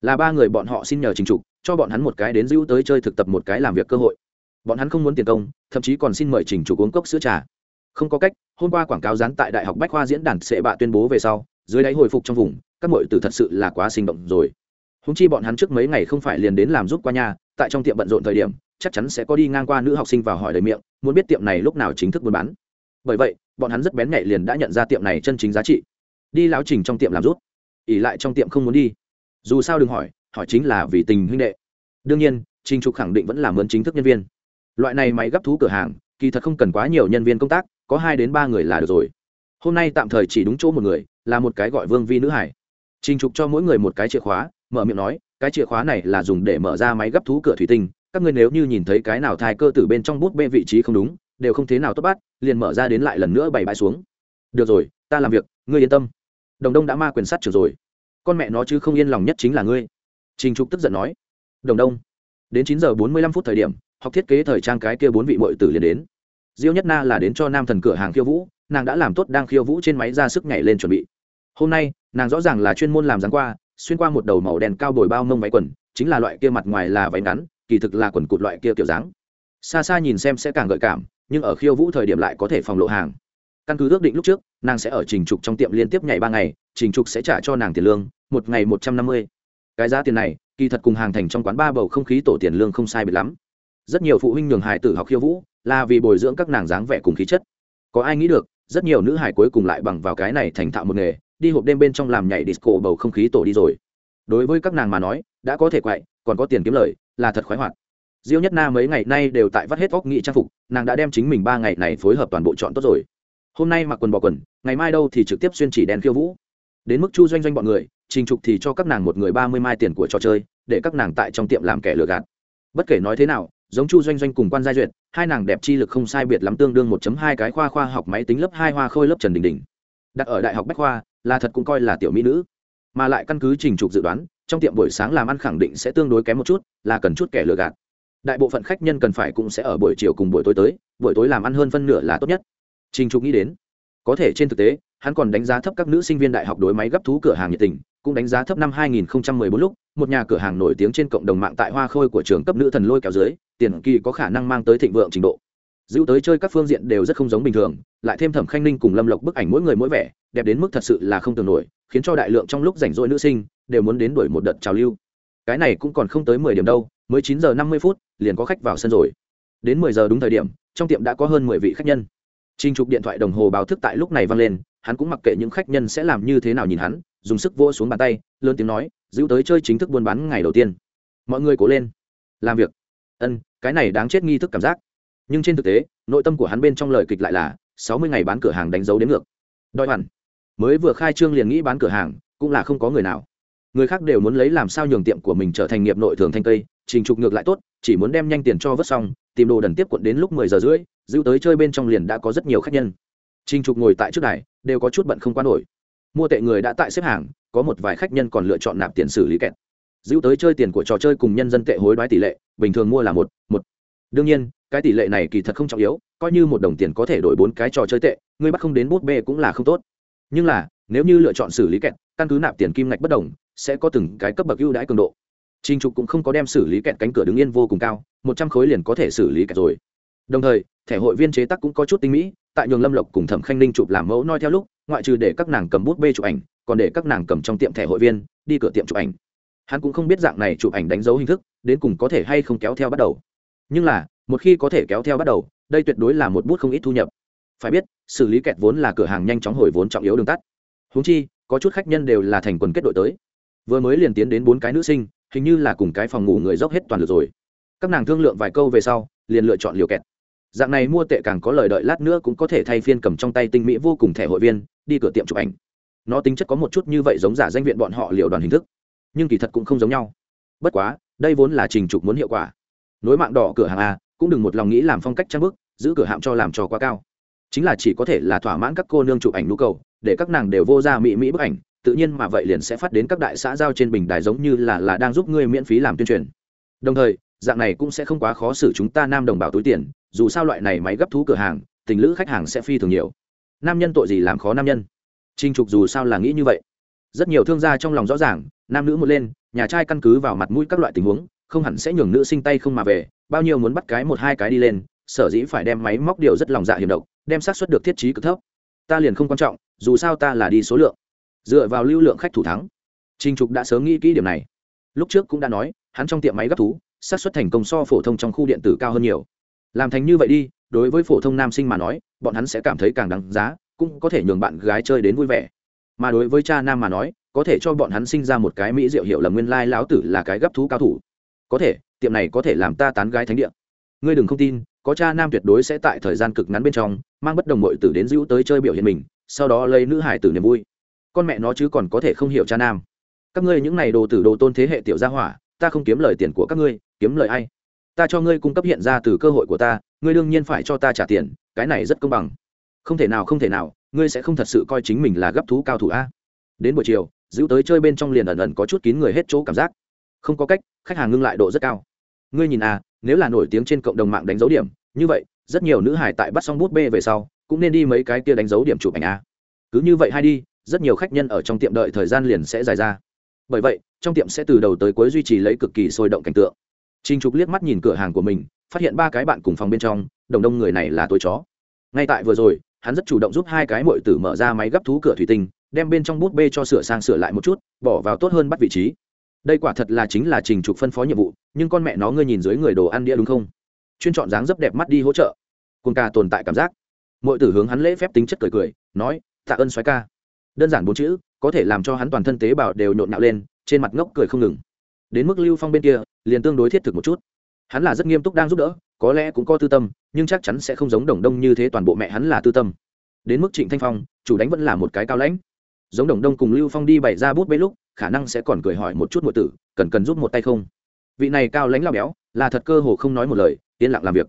Là ba người bọn họ xin nhờ trình trục, cho bọn hắn một cái đến dữ tới chơi thực tập một cái làm việc cơ hội. Bọn hắn không muốn tiền công, thậm chí còn xin mời trình trục uống cốc sữa trà không có cách, hôm qua quảng cáo dán tại đại học bách khoa diễn đàn sệ bạ tuyên bố về sau, dưới đáy hồi phục trong vùng, các mọi từ thật sự là quá sinh động rồi. Húng chi bọn hắn trước mấy ngày không phải liền đến làm giúp qua nhà, tại trong tiệm bận rộn thời điểm, chắc chắn sẽ có đi ngang qua nữ học sinh vào hỏi lời miệng, muốn biết tiệm này lúc nào chính thức buôn bán. Bởi vậy, bọn hắn rất bén nhạy liền đã nhận ra tiệm này chân chính giá trị. Đi lão trình trong tiệm làm rút ỉ lại trong tiệm không muốn đi. Dù sao đừng hỏi hỏi chính là vì tình huynh đệ. Đương nhiên, trình trục khẳng định vẫn là mướn chính thức nhân viên. Loại này máy gấp thú cửa hàng, kỳ thật không cần quá nhiều nhân viên công tác có hai đến ba người là được rồi. Hôm nay tạm thời chỉ đúng chỗ một người, là một cái gọi vương vi nữ hải. Trình trục cho mỗi người một cái chìa khóa, mở miệng nói, cái chìa khóa này là dùng để mở ra máy gấp thú cửa thủy tinh. Các ngươi nếu như nhìn thấy cái nào thai cơ tử bên trong bút bê vị trí không đúng, đều không thế nào tốt bắt, liền mở ra đến lại lần nữa bày bãi xuống. Được rồi, ta làm việc, ngươi yên tâm. Đồng đông đã ma quyền sát trừ rồi. Con mẹ nó chứ không yên lòng nhất chính là ngươi. Trình trục tức giận nói. Đồng đông, đến chín giờ bốn mươi lăm phút thời điểm, học thiết kế thời trang cái kia bốn vị mội tử liền đến diêu nhất na là đến cho nam thần cửa hàng khiêu vũ, nàng đã làm tốt đang khiêu vũ trên máy ra sức nhảy lên chuẩn bị. Hôm nay, nàng rõ ràng là chuyên môn làm dáng qua, xuyên qua một đầu màu đen cao bồi bao mông váy quần, chính là loại kia mặt ngoài là váy ngắn, kỳ thực là quần cụt loại kia kiểu dáng. Xa xa nhìn xem sẽ càng gợi cảm, nhưng ở khiêu vũ thời điểm lại có thể phòng lộ hàng. Căn cứ ước định lúc trước, nàng sẽ ở trình trục trong tiệm liên tiếp nhảy ba ngày, trình trục sẽ trả cho nàng tiền lương, một ngày một trăm năm mươi. Cái giá tiền này, kỳ thật cùng hàng thành trong quán ba bầu không khí tổ tiền lương không sai biệt lắm rất nhiều phụ huynh nhường hải tử học khiêu vũ, là vì bồi dưỡng các nàng dáng vẻ cùng khí chất. Có ai nghĩ được, rất nhiều nữ hải cuối cùng lại bằng vào cái này thành thạo một nghề, đi hộp đêm bên trong làm nhảy disco bầu không khí tổ đi rồi. Đối với các nàng mà nói, đã có thể quậy, còn có tiền kiếm lời, là thật khoái hoạt. Diêu nhất na mấy ngày nay đều tại vắt hết óc nghị trang phục, nàng đã đem chính mình ba ngày này phối hợp toàn bộ chọn tốt rồi. Hôm nay mặc quần bò quần, ngày mai đâu thì trực tiếp xuyên chỉ đèn khiêu vũ. Đến mức chu doanh doanh bọn người, trình trục thì cho các nàng một người ba mươi mai tiền của trò chơi, để các nàng tại trong tiệm làm kẻ lừa gạt. Bất kể nói thế nào giống chu doanh doanh cùng quan giai duyệt, hai nàng đẹp chi lực không sai biệt lắm tương đương một hai cái khoa khoa học máy tính lớp hai hoa khôi lớp trần đình đình. Đặt ở đại học bách khoa, là thật cũng coi là tiểu mỹ nữ. Mà lại căn cứ trình trục dự đoán, trong tiệm buổi sáng làm ăn khẳng định sẽ tương đối kém một chút, là cần chút kẻ lừa gạt. Đại bộ phận khách nhân cần phải cũng sẽ ở buổi chiều cùng buổi tối tới, buổi tối làm ăn hơn phân nửa là tốt nhất. Trình trục nghĩ đến, có thể trên thực tế, hắn còn đánh giá thấp các nữ sinh viên đại học đối máy gấp thú cửa hàng nhiệt tình, cũng đánh giá thấp năm 2014 lúc một nhà cửa hàng nổi tiếng trên cộng đồng mạng tại hoa khôi của trường cấp nữ thần lôi kéo dưới tiền kỳ có khả năng mang tới thịnh vượng trình độ. Dữ tới chơi các phương diện đều rất không giống bình thường lại thêm thẩm khanh ninh cùng lâm lộc bức ảnh mỗi người mỗi vẻ đẹp đến mức thật sự là không tưởng nổi khiến cho đại lượng trong lúc rảnh rỗi nữ sinh đều muốn đến đuổi một đợt trào lưu. Cái này cũng còn không tới mười điểm đâu mới chín giờ năm mươi phút liền có khách vào sân rồi. Đến mười giờ đúng thời điểm trong tiệm đã có hơn mười vị khách nhân. Trình Trục điện thoại đồng hồ báo thức tại lúc này vang lên, hắn cũng mặc kệ những khách nhân sẽ làm như thế nào nhìn hắn, dùng sức vỗ xuống bàn tay, lớn tiếng nói, giữ tới chơi chính thức buôn bán ngày đầu tiên. Mọi người cố lên, làm việc." Ân, cái này đáng chết nghi thức cảm giác. Nhưng trên thực tế, nội tâm của hắn bên trong lời kịch lại là, sáu mươi ngày bán cửa hàng đánh dấu đến ngược. Đòi hẳn Mới vừa khai trương liền nghĩ bán cửa hàng, cũng là không có người nào. Người khác đều muốn lấy làm sao nhường tiệm của mình trở thành nghiệp nội thường thanh cây, trình trục ngược lại tốt, chỉ muốn đem nhanh tiền cho vớt xong, tìm đồ đần tiếp quận đến lúc mười giờ rưỡi, giữ tới chơi bên trong liền đã có rất nhiều khách nhân Trình trục ngồi tại trước này đều có chút bận không qua nổi. Mua tệ người đã tại xếp hàng có một vài khách nhân còn lựa chọn nạp tiền xử lý kẹt. Giữ tới chơi tiền của trò chơi cùng nhân dân tệ hối đoái tỷ lệ bình thường mua là một một. Đương nhiên cái tỷ lệ này kỳ thật không trọng yếu coi như một đồng tiền có thể đổi bốn cái trò chơi tệ người bắt không đến bút bê cũng là không tốt. Nhưng là nếu như lựa chọn xử lý kẹt căn cứ nạp tiền kim ngạch bất đồng sẽ có từng cái cấp bậc ưu đãi cường độ. Trình Trục cũng không có đem xử lý kẹt cánh cửa đứng yên vô cùng cao, một trăm khối liền có thể xử lý kẹt rồi. Đồng thời, thẻ hội viên chế tác cũng có chút tinh mỹ tại nhường lâm lộc cùng thẩm khanh ninh chụp làm mẫu noi theo lúc, ngoại trừ để các nàng cầm bút bê chụp ảnh, còn để các nàng cầm trong tiệm thẻ hội viên, đi cửa tiệm chụp ảnh. Hắn cũng không biết dạng này chụp ảnh đánh dấu hình thức, đến cùng có thể hay không kéo theo bắt đầu. Nhưng là, một khi có thể kéo theo bắt đầu, đây tuyệt đối là một bút không ít thu nhập. Phải biết, xử lý kẹt vốn là cửa hàng nhanh chóng hồi vốn trọng yếu đường tắt. Húng chi, có chút khách nhân đều là thành quần kết đội tới. Vừa mới liền tiến đến bốn cái nữ sinh, hình như là cùng cái phòng ngủ người dốc hết toàn lực rồi. Các nàng thương lượng vài câu về sau, liền lựa chọn liều kẹt dạng này mua tệ càng có lời đợi lát nữa cũng có thể thay phiên cầm trong tay tinh mỹ vô cùng thẻ hội viên, đi cửa tiệm chụp ảnh. Nó tính chất có một chút như vậy giống giả danh viện bọn họ liệu đoàn hình thức, nhưng kỳ thật cũng không giống nhau. Bất quá, đây vốn là trình trục muốn hiệu quả. Nối mạng đỏ cửa hàng a, cũng đừng một lòng nghĩ làm phong cách trang bức, giữ cửa hạm cho làm cho quá cao. Chính là chỉ có thể là thỏa mãn các cô nương chụp ảnh nhu cầu, để các nàng đều vô ra mỹ mỹ bức ảnh, tự nhiên mà vậy liền sẽ phát đến các đại xã giao trên bình đài giống như là là đang giúp ngươi miễn phí làm tuyên truyền. Đồng thời, dạng này cũng sẽ không quá khó xử chúng ta nam đồng bào túi tiền dù sao loại này máy gấp thú cửa hàng, tình lữ khách hàng sẽ phi thường nhiều. Nam nhân tội gì làm khó nam nhân? Trinh trục dù sao là nghĩ như vậy. Rất nhiều thương gia trong lòng rõ ràng, nam nữ một lên, nhà trai căn cứ vào mặt mũi các loại tình huống, không hẳn sẽ nhường nữ sinh tay không mà về, bao nhiêu muốn bắt cái một hai cái đi lên, sở dĩ phải đem máy móc điều rất lòng dạ hiểm độc, đem xác suất được thiết trí cực thấp. Ta liền không quan trọng, dù sao ta là đi số lượng. Dựa vào lưu lượng khách thủ thắng. Trinh trục đã sớm nghĩ kỹ điểm này. Lúc trước cũng đã nói, hắn trong tiệm máy gấp thú, xác suất thành công so phổ thông trong khu điện tử cao hơn nhiều làm thành như vậy đi, đối với phổ thông nam sinh mà nói, bọn hắn sẽ cảm thấy càng đáng giá, cũng có thể nhường bạn gái chơi đến vui vẻ. Mà đối với cha nam mà nói, có thể cho bọn hắn sinh ra một cái mỹ diệu hiệu là nguyên lai lão tử là cái gấp thú cao thủ. Có thể, tiệm này có thể làm ta tán gái thánh địa. Ngươi đừng không tin, có cha nam tuyệt đối sẽ tại thời gian cực ngắn bên trong, mang bất đồng mọi tử đến dữ tới chơi biểu hiện mình, sau đó lấy nữ hải tử niềm vui. Con mẹ nó chứ còn có thể không hiểu cha nam. Các ngươi những này đồ tử đồ tôn thế hệ tiểu gia hỏa, ta không kiếm lời tiền của các ngươi, kiếm lời ai? Ta cho ngươi cung cấp hiện ra từ cơ hội của ta, ngươi đương nhiên phải cho ta trả tiền, cái này rất công bằng. Không thể nào, không thể nào, ngươi sẽ không thật sự coi chính mình là gấp thú cao thủ a. Đến buổi chiều, giữ tới chơi bên trong liền ẩn ẩn có chút kín người hết chỗ cảm giác. Không có cách, khách hàng ngưng lại độ rất cao. Ngươi nhìn à nếu là nổi tiếng trên cộng đồng mạng đánh dấu điểm, như vậy, rất nhiều nữ hải tại bắt xong bút bê về sau, cũng nên đi mấy cái kia đánh dấu điểm chụp ảnh a. Cứ như vậy hay đi, rất nhiều khách nhân ở trong tiệm đợi thời gian liền sẽ dài ra. Bởi vậy, trong tiệm sẽ từ đầu tới cuối duy trì lấy cực kỳ sôi động cảnh tượng. Trình Trục liếc mắt nhìn cửa hàng của mình, phát hiện ba cái bạn cùng phòng bên trong, đồng đông người này là tối chó. Ngay tại vừa rồi, hắn rất chủ động giúp hai cái muội tử mở ra máy gấp thú cửa thủy tinh, đem bên trong bút bê cho sửa sang sửa lại một chút, bỏ vào tốt hơn bắt vị trí. Đây quả thật là chính là Trình Trục phân phó nhiệm vụ, nhưng con mẹ nó ngươi nhìn dưới người đồ ăn đĩa đúng không? Chuyên chọn dáng dấp đẹp mắt đi hỗ trợ. Cuồng ca tồn tại cảm giác. Muội tử hướng hắn lễ phép tính chất cười cười, nói, "Tạ ơn soái ca." Đơn giản bốn chữ, có thể làm cho hắn toàn thân tế bào đều nhộn nhạo lên, trên mặt ngốc cười không ngừng đến mức lưu phong bên kia, liền tương đối thiết thực một chút. Hắn là rất nghiêm túc đang giúp đỡ, có lẽ cũng có tư tâm, nhưng chắc chắn sẽ không giống đồng đông như thế toàn bộ mẹ hắn là tư tâm. Đến mức trịnh thanh phong, chủ đánh vẫn là một cái cao lãnh. Giống đồng đông cùng lưu phong đi bày ra bút bấy lúc, khả năng sẽ còn cười hỏi một chút ngụy tử, cần cần giúp một tay không? Vị này cao lãnh lao béo, là thật cơ hồ không nói một lời, yên lặng làm việc.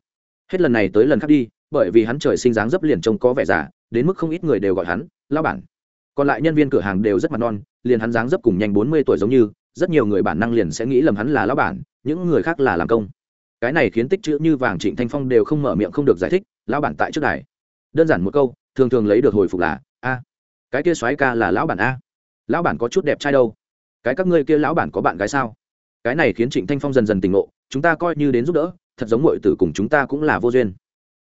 Hết lần này tới lần khác đi, bởi vì hắn trời sinh dáng dấp liền trông có vẻ già, đến mức không ít người đều gọi hắn lao bản. Còn lại nhân viên cửa hàng đều rất mặt non, liền hắn dáng dấp cùng nhanh bốn mươi tuổi giống như rất nhiều người bản năng liền sẽ nghĩ lầm hắn là lão bản, những người khác là làm công. Cái này khiến tích chữ như vàng trịnh thanh phong đều không mở miệng không được giải thích, lão bản tại trước đài. Đơn giản một câu, thường thường lấy được hồi phục là, a, cái kia soái ca là lão bản a. Lão bản có chút đẹp trai đâu. Cái các ngươi kia lão bản có bạn gái sao? Cái này khiến trịnh thanh phong dần dần tỉnh ngộ, chúng ta coi như đến giúp đỡ, thật giống mọi tử cùng chúng ta cũng là vô duyên.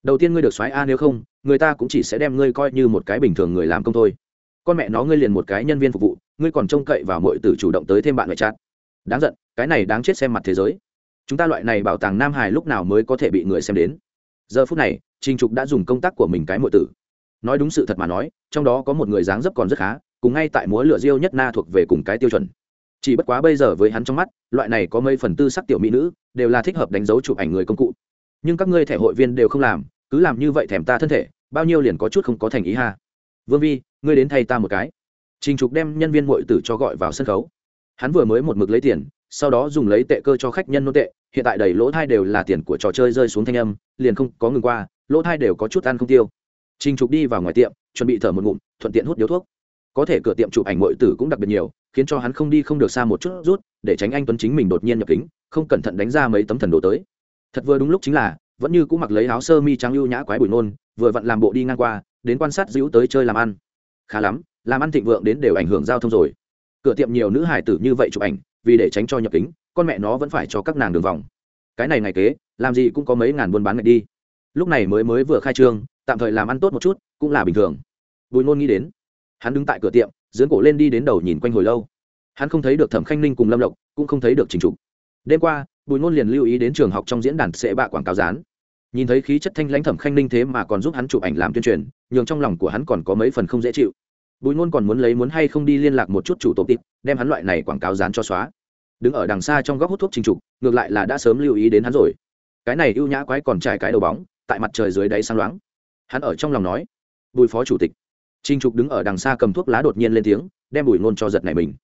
Đầu tiên ngươi được soái a nếu không, người ta cũng chỉ sẽ đem ngươi coi như một cái bình thường người làm công thôi con mẹ nó ngươi liền một cái nhân viên phục vụ, ngươi còn trông cậy vào mọi tử chủ động tới thêm bạn ngoại trát đáng giận, cái này đáng chết xem mặt thế giới. Chúng ta loại này bảo tàng nam hải lúc nào mới có thể bị người xem đến? Giờ phút này, trình trục đã dùng công tác của mình cái mọi tử. Nói đúng sự thật mà nói, trong đó có một người dáng dấp còn rất khá, cùng ngay tại múa lửa diêu nhất na thuộc về cùng cái tiêu chuẩn. Chỉ bất quá bây giờ với hắn trong mắt, loại này có mấy phần tư sắc tiểu mỹ nữ, đều là thích hợp đánh dấu chụp ảnh người công cụ. Nhưng các ngươi thẻ hội viên đều không làm, cứ làm như vậy thèm ta thân thể, bao nhiêu liền có chút không có thành ý ha. Vương vi ngươi đến thay ta một cái. Trình trục đem nhân viên mội tử cho gọi vào sân khấu. Hắn vừa mới một mực lấy tiền, sau đó dùng lấy tệ cơ cho khách nhân nô tệ, hiện tại đầy lỗ thai đều là tiền của trò chơi rơi xuống thanh âm, liền không có ngừng qua, lỗ thai đều có chút ăn không tiêu. Trình trục đi vào ngoài tiệm, chuẩn bị thở một ngụm, thuận tiện hút điếu thuốc. Có thể cửa tiệm chụp ảnh mội tử cũng đặc biệt nhiều, khiến cho hắn không đi không được xa một chút rút, để tránh anh tuấn chính mình đột nhiên nhập kính, không cẩn thận đánh ra mấy tấm thần đồ tới. Thật vừa đúng lúc chính là, vẫn như cũng mặc lấy áo sơ mi trắng ưu nhã quái bùi nôn vừa vặn làm bộ đi ngang qua, đến quan sát dữ tới chơi làm ăn khá lắm, làm ăn thịnh vượng đến đều ảnh hưởng giao thông rồi. Cửa tiệm nhiều nữ hải tử như vậy chụp ảnh, vì để tránh cho nhập kính, con mẹ nó vẫn phải cho các nàng đường vòng. Cái này ngày kế, làm gì cũng có mấy ngàn buôn bán ngày đi. Lúc này mới mới vừa khai trương, tạm thời làm ăn tốt một chút, cũng là bình thường. Bùi nôn nghĩ đến, hắn đứng tại cửa tiệm dưỡng cổ lên đi đến đầu nhìn quanh hồi lâu. Hắn không thấy được thẩm khanh ninh cùng lâm lộc, cũng không thấy được trình trục. Đêm qua, bùi nôn liền lưu ý đến trường học trong diễn đàn sẽ bạ quảng cáo rán nhìn thấy khí chất thanh lãnh thẩm khanh ninh thế mà còn giúp hắn chụp ảnh làm tuyên truyền, nhường trong lòng của hắn còn có mấy phần không dễ chịu. Bùi ngôn còn muốn lấy muốn hay không đi liên lạc một chút chủ tổ tịp đem hắn loại này quảng cáo dán cho xóa. Đứng ở đằng xa trong góc hút thuốc trình trục, ngược lại là đã sớm lưu ý đến hắn rồi. Cái này ưu nhã quái còn trải cái đầu bóng, tại mặt trời dưới đáy sáng loáng. Hắn ở trong lòng nói, bùi phó chủ tịch. Trình trục đứng ở đằng xa cầm thuốc lá đột nhiên lên tiếng, đem bùi ngôn cho giật này mình.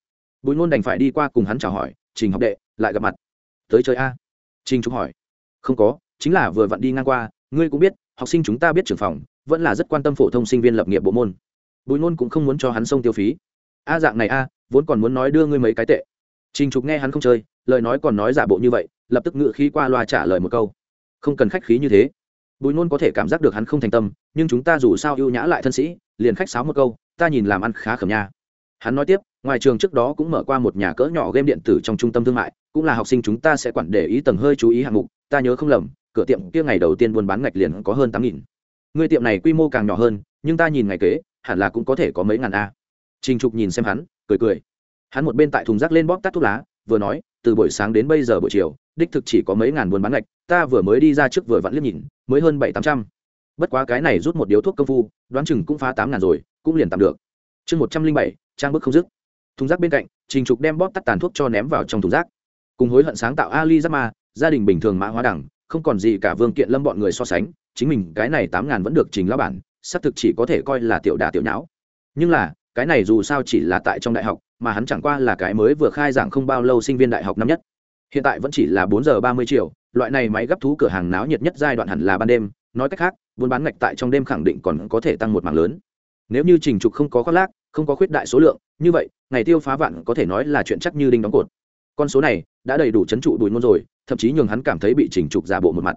Bùi ngôn đành phải đi qua cùng hắn chào hỏi, trình học đệ, lại gặp mặt. Tới chơi a? Trình trục hỏi. Không có chính là vừa vặn đi ngang qua, ngươi cũng biết, học sinh chúng ta biết trưởng phòng, vẫn là rất quan tâm phổ thông sinh viên lập nghiệp bộ môn. Bùi nôn cũng không muốn cho hắn sông tiêu phí. A, dạng này a, vốn còn muốn nói đưa ngươi mấy cái tệ. Trình trục nghe hắn không chơi, lời nói còn nói giả bộ như vậy, lập tức ngự khí qua loa trả lời một câu. Không cần khách khí như thế. Bùi nôn có thể cảm giác được hắn không thành tâm, nhưng chúng ta dù sao ưu nhã lại thân sĩ, liền khách sáo một câu, ta nhìn làm ăn khá khẩm nha. Hắn nói tiếp, ngoài trường trước đó cũng mở qua một nhà cỡ nhỏ game điện tử trong trung tâm thương mại, cũng là học sinh chúng ta sẽ quản để ý tầng hơi chú ý hạng mục, ta nhớ không lầm cửa tiệm kia ngày đầu tiên buôn bán ngạch liền có hơn tám nghìn. Người tiệm này quy mô càng nhỏ hơn, nhưng ta nhìn ngày kế, hẳn là cũng có thể có mấy ngàn a. Trình trục nhìn xem hắn, cười cười. Hắn một bên tại thùng rác lên bóp tắt thuốc lá, vừa nói, từ buổi sáng đến bây giờ buổi chiều, đích thực chỉ có mấy ngàn buôn bán ngạch, ta vừa mới đi ra trước vừa vặn liếc nhìn, mới hơn bảy, tám trăm. Bất quá cái này rút một điếu thuốc công phu, đoán chừng cũng phá tám ngàn rồi, cũng liền tạm được. Chương một trăm linh bảy, trang bức không dứt. Thùng rác bên cạnh, trình trục đem bóp tắt tàn thuốc cho ném vào trong thùng rác. Cùng hối hận sáng tạo ali giáp ma gia đình bình thường mã hóa đẳng không còn gì cả vương kiện lâm bọn người so sánh, chính mình cái này tám ngàn vẫn được trình lao bản, xác thực chỉ có thể coi là tiểu đà tiểu nhão nhưng là, cái này dù sao chỉ là tại trong đại học, mà hắn chẳng qua là cái mới vừa khai giảng không bao lâu sinh viên đại học năm nhất. Hiện tại vẫn chỉ là bốn giờ ba mươi triệu loại này máy gấp thú cửa hàng náo nhiệt nhất giai đoạn hẳn là ban đêm, nói cách khác, buôn bán ngạch tại trong đêm khẳng định còn có thể tăng một mảng lớn. Nếu như trình trục không có khoác lác, không có khuyết đại số lượng, như vậy, ngày tiêu phá vạn có thể nói là chuyện chắc như đinh đóng cột con số này đã đầy đủ chấn trụ bùi ngôn rồi, thậm chí nhường hắn cảm thấy bị chỉnh trục giả bộ một mặt.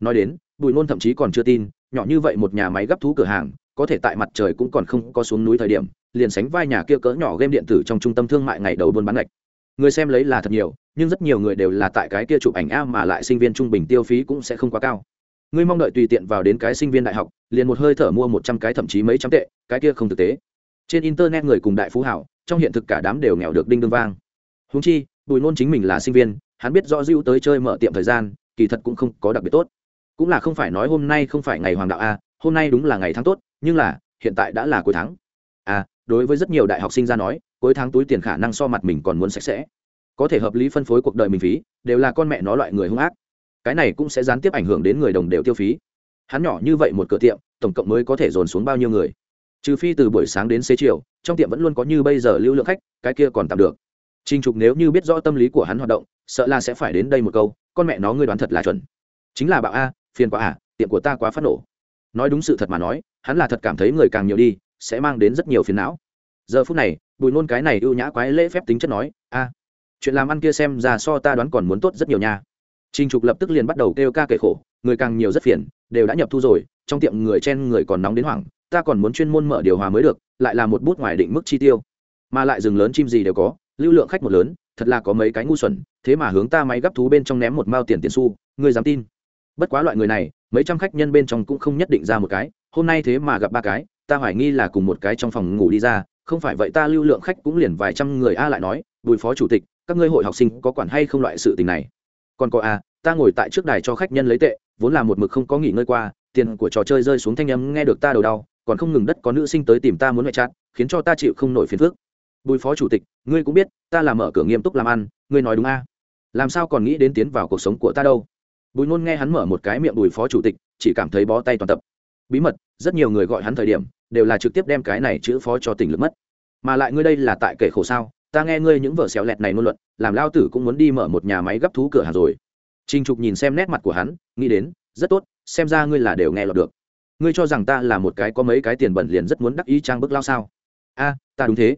Nói đến, bùi ngôn thậm chí còn chưa tin, nhỏ như vậy một nhà máy gấp thú cửa hàng, có thể tại mặt trời cũng còn không có xuống núi thời điểm, liền sánh vai nhà kia cỡ nhỏ game điện tử trong trung tâm thương mại ngày đầu buôn bán lệch người xem lấy là thật nhiều, nhưng rất nhiều người đều là tại cái kia chụp ảnh a mà lại sinh viên trung bình tiêu phí cũng sẽ không quá cao. Ngươi mong đợi tùy tiện vào đến cái sinh viên đại học, liền một hơi thở mua một trăm cái thậm chí mấy trăm tệ, cái kia không thực tế. Trên internet người cùng đại phú hảo, trong hiện thực cả đám đều nghèo được đinh đương vang. Húng chi bùi nôn chính mình là sinh viên, hắn biết rõ dưu tới chơi mở tiệm thời gian, kỳ thật cũng không có đặc biệt tốt. Cũng là không phải nói hôm nay không phải ngày hoàng đạo a, hôm nay đúng là ngày tháng tốt, nhưng là, hiện tại đã là cuối tháng. À đối với rất nhiều đại học sinh ra nói, cuối tháng túi tiền khả năng so mặt mình còn muốn sạch sẽ. Có thể hợp lý phân phối cuộc đời mình phí, đều là con mẹ nó loại người hung ác. Cái này cũng sẽ gián tiếp ảnh hưởng đến người đồng đều tiêu phí. Hắn nhỏ như vậy một cửa tiệm, tổng cộng mới có thể dồn xuống bao nhiêu người? Trừ phi từ buổi sáng đến xế chiều, trong tiệm vẫn luôn có như bây giờ lưu lượng khách, cái kia còn tạm được. Trình Trục nếu như biết rõ tâm lý của hắn hoạt động, sợ là sẽ phải đến đây một câu, con mẹ nó ngươi đoán thật là chuẩn. Chính là bạo a phiền quá à tiệm của ta quá phát nổ. Nói đúng sự thật mà nói hắn là thật cảm thấy người càng nhiều đi sẽ mang đến rất nhiều phiền não. Giờ phút này bùi nôn cái này ưu nhã quái lễ phép tính chất nói a chuyện làm ăn kia xem ra so ta đoán còn muốn tốt rất nhiều nha. Trình Trục lập tức liền bắt đầu kêu ca kể khổ, người càng nhiều rất phiền, đều đã nhập thu rồi, trong tiệm người chen người còn nóng đến hoảng, ta còn muốn chuyên môn mở điều hòa mới được, lại là một bút ngoài định mức chi tiêu. Mà lại rừng lớn chim gì đều có, lưu lượng khách một lớn, thật là có mấy cái ngu xuẩn, thế mà hướng ta máy gấp thú bên trong ném một mao tiền tiền xu, ngươi dám tin? Bất quá loại người này, mấy trăm khách nhân bên trong cũng không nhất định ra một cái, hôm nay thế mà gặp ba cái, ta hoài nghi là cùng một cái trong phòng ngủ đi ra, không phải vậy ta lưu lượng khách cũng liền vài trăm người a lại nói, Bùi phó chủ tịch, các ngươi hội học sinh có quản hay không loại sự tình này? còn có a ta ngồi tại trước đài cho khách nhân lấy tệ vốn là một mực không có nghỉ ngơi qua tiền của trò chơi rơi xuống thanh âm nghe được ta đầu đau còn không ngừng đất có nữ sinh tới tìm ta muốn ngoại chát khiến cho ta chịu không nổi phiền phức bùi phó chủ tịch ngươi cũng biết ta là mở cửa nghiêm túc làm ăn ngươi nói đúng a làm sao còn nghĩ đến tiến vào cuộc sống của ta đâu bùi nôn nghe hắn mở một cái miệng bùi phó chủ tịch chỉ cảm thấy bó tay toàn tập bí mật rất nhiều người gọi hắn thời điểm đều là trực tiếp đem cái này chữ phó cho tỉnh lực mất mà lại ngươi đây là tại kể khổ sao ta nghe ngươi những vở xéo lẹt này ngôn luận làm lao tử cũng muốn đi mở một nhà máy gấp thú cửa hàng rồi Trình Trục nhìn xem nét mặt của hắn, nghĩ đến, rất tốt, xem ra ngươi là đều nghe lọt được. Ngươi cho rằng ta là một cái có mấy cái tiền bẩn liền rất muốn đắc ý trang bức lao sao? A, ta đúng thế.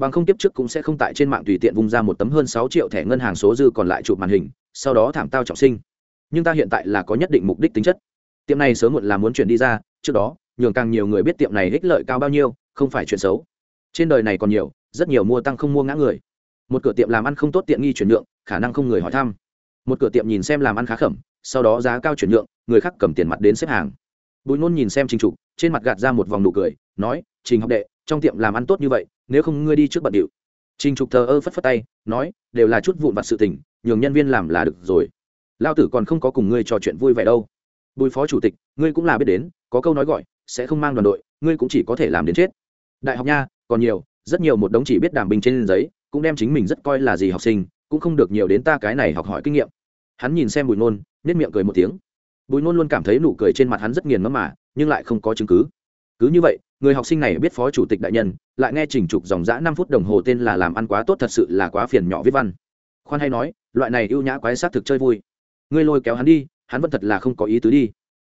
Bằng không tiếp trước cũng sẽ không tại trên mạng tùy tiện vung ra một tấm hơn sáu triệu thẻ ngân hàng số dư còn lại chụp màn hình, sau đó thảm tao trọng sinh. Nhưng ta hiện tại là có nhất định mục đích tính chất. Tiệm này sớm muộn là muốn chuyển đi ra, trước đó, nhường càng nhiều người biết tiệm này ích lợi cao bao nhiêu, không phải chuyện xấu. Trên đời này còn nhiều, rất nhiều mua tăng không mua ngã người một cửa tiệm làm ăn không tốt tiện nghi chuyển nhượng khả năng không người hỏi thăm một cửa tiệm nhìn xem làm ăn khá khẩm sau đó giá cao chuyển nhượng người khác cầm tiền mặt đến xếp hàng bùi nôn nhìn xem trình trục trên mặt gạt ra một vòng nụ cười nói trình học đệ trong tiệm làm ăn tốt như vậy nếu không ngươi đi trước bận điệu. Trình trục thờ ơ phất phất tay, nói, đều là chút vụn vặt sự tình, nhường nhân viên làm là được rồi. Lao tử còn không có cùng ngươi trò chuyện vui vẻ đâu. Bùi phó chủ tịch, ngươi cũng là biết đến, có câu nói gọi, sẽ không mang đoàn đội, ngươi cũng chỉ có thể làm đến chết. Đại học nha, còn nhiều, rất nhiều một đống chỉ biết đảm bình trên giấy, cũng đem chính mình rất coi là gì học sinh, cũng không được nhiều đến ta cái này học hỏi kinh nghiệm. Hắn nhìn xem bùi nôn nết miệng cười một tiếng. Bùi nôn luôn cảm thấy nụ cười trên mặt hắn rất nghiền ngẫm mà, nhưng lại không có chứng cứ cứ như vậy, người học sinh này biết phó chủ tịch đại nhân, lại nghe trình trục dòng dã năm phút đồng hồ tên là làm ăn quá tốt thật sự là quá phiền nhỏ viết văn. Khoan hay nói, loại này ưu nhã quái sát thực chơi vui. Ngươi lôi kéo hắn đi, hắn vẫn thật là không có ý tứ đi.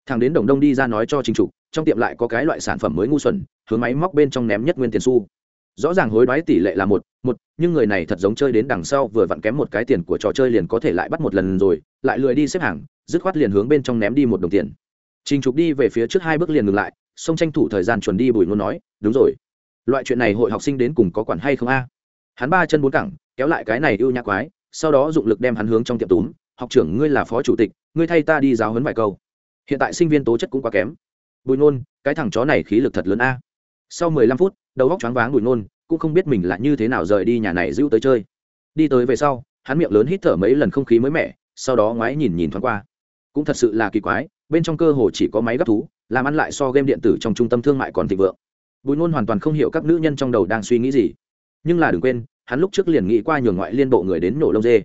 Thằng đến đồng đông đi ra nói cho trình trục, trong tiệm lại có cái loại sản phẩm mới ngu xuẩn, hướng máy móc bên trong ném nhất nguyên tiền xu. Rõ ràng hối đoái tỷ lệ là một một, nhưng người này thật giống chơi đến đằng sau vừa vặn kém một cái tiền của trò chơi liền có thể lại bắt một lần rồi, lại lười đi xếp hàng, dứt khoát liền hướng bên trong ném đi một đồng tiền. Trình trục đi về phía trước hai bước liền ngừng lại Song tranh thủ thời gian chuẩn đi bùi ngôn nói, đúng rồi. Loại chuyện này hội học sinh đến cùng có quản hay không a? Hắn ba chân bốn cẳng, kéo lại cái này ưu nhã quái, sau đó dụng lực đem hắn hướng trong tiệm túm, học trưởng, ngươi là phó chủ tịch, ngươi thay ta đi giáo huấn vài câu. Hiện tại sinh viên tố chất cũng quá kém. Bùi ngôn, cái thằng chó này khí lực thật lớn a. Sau mười lăm phút, đầu góc choáng váng bùi ngôn, cũng không biết mình là như thế nào rời đi nhà này giữ tới chơi. Đi tới về sau, hắn miệng lớn hít thở mấy lần không khí mới mẻ, sau đó ngoái nhìn nhìn thoáng qua. Cũng thật sự là kỳ quái, bên trong cơ hồ chỉ có máy gấp thú làm ăn lại so game điện tử trong trung tâm thương mại còn thịnh vượng. Bùi ngôn hoàn toàn không hiểu các nữ nhân trong đầu đang suy nghĩ gì. Nhưng là đừng quên, hắn lúc trước liền nghĩ qua nhường ngoại liên bộ người đến nổ lông dê.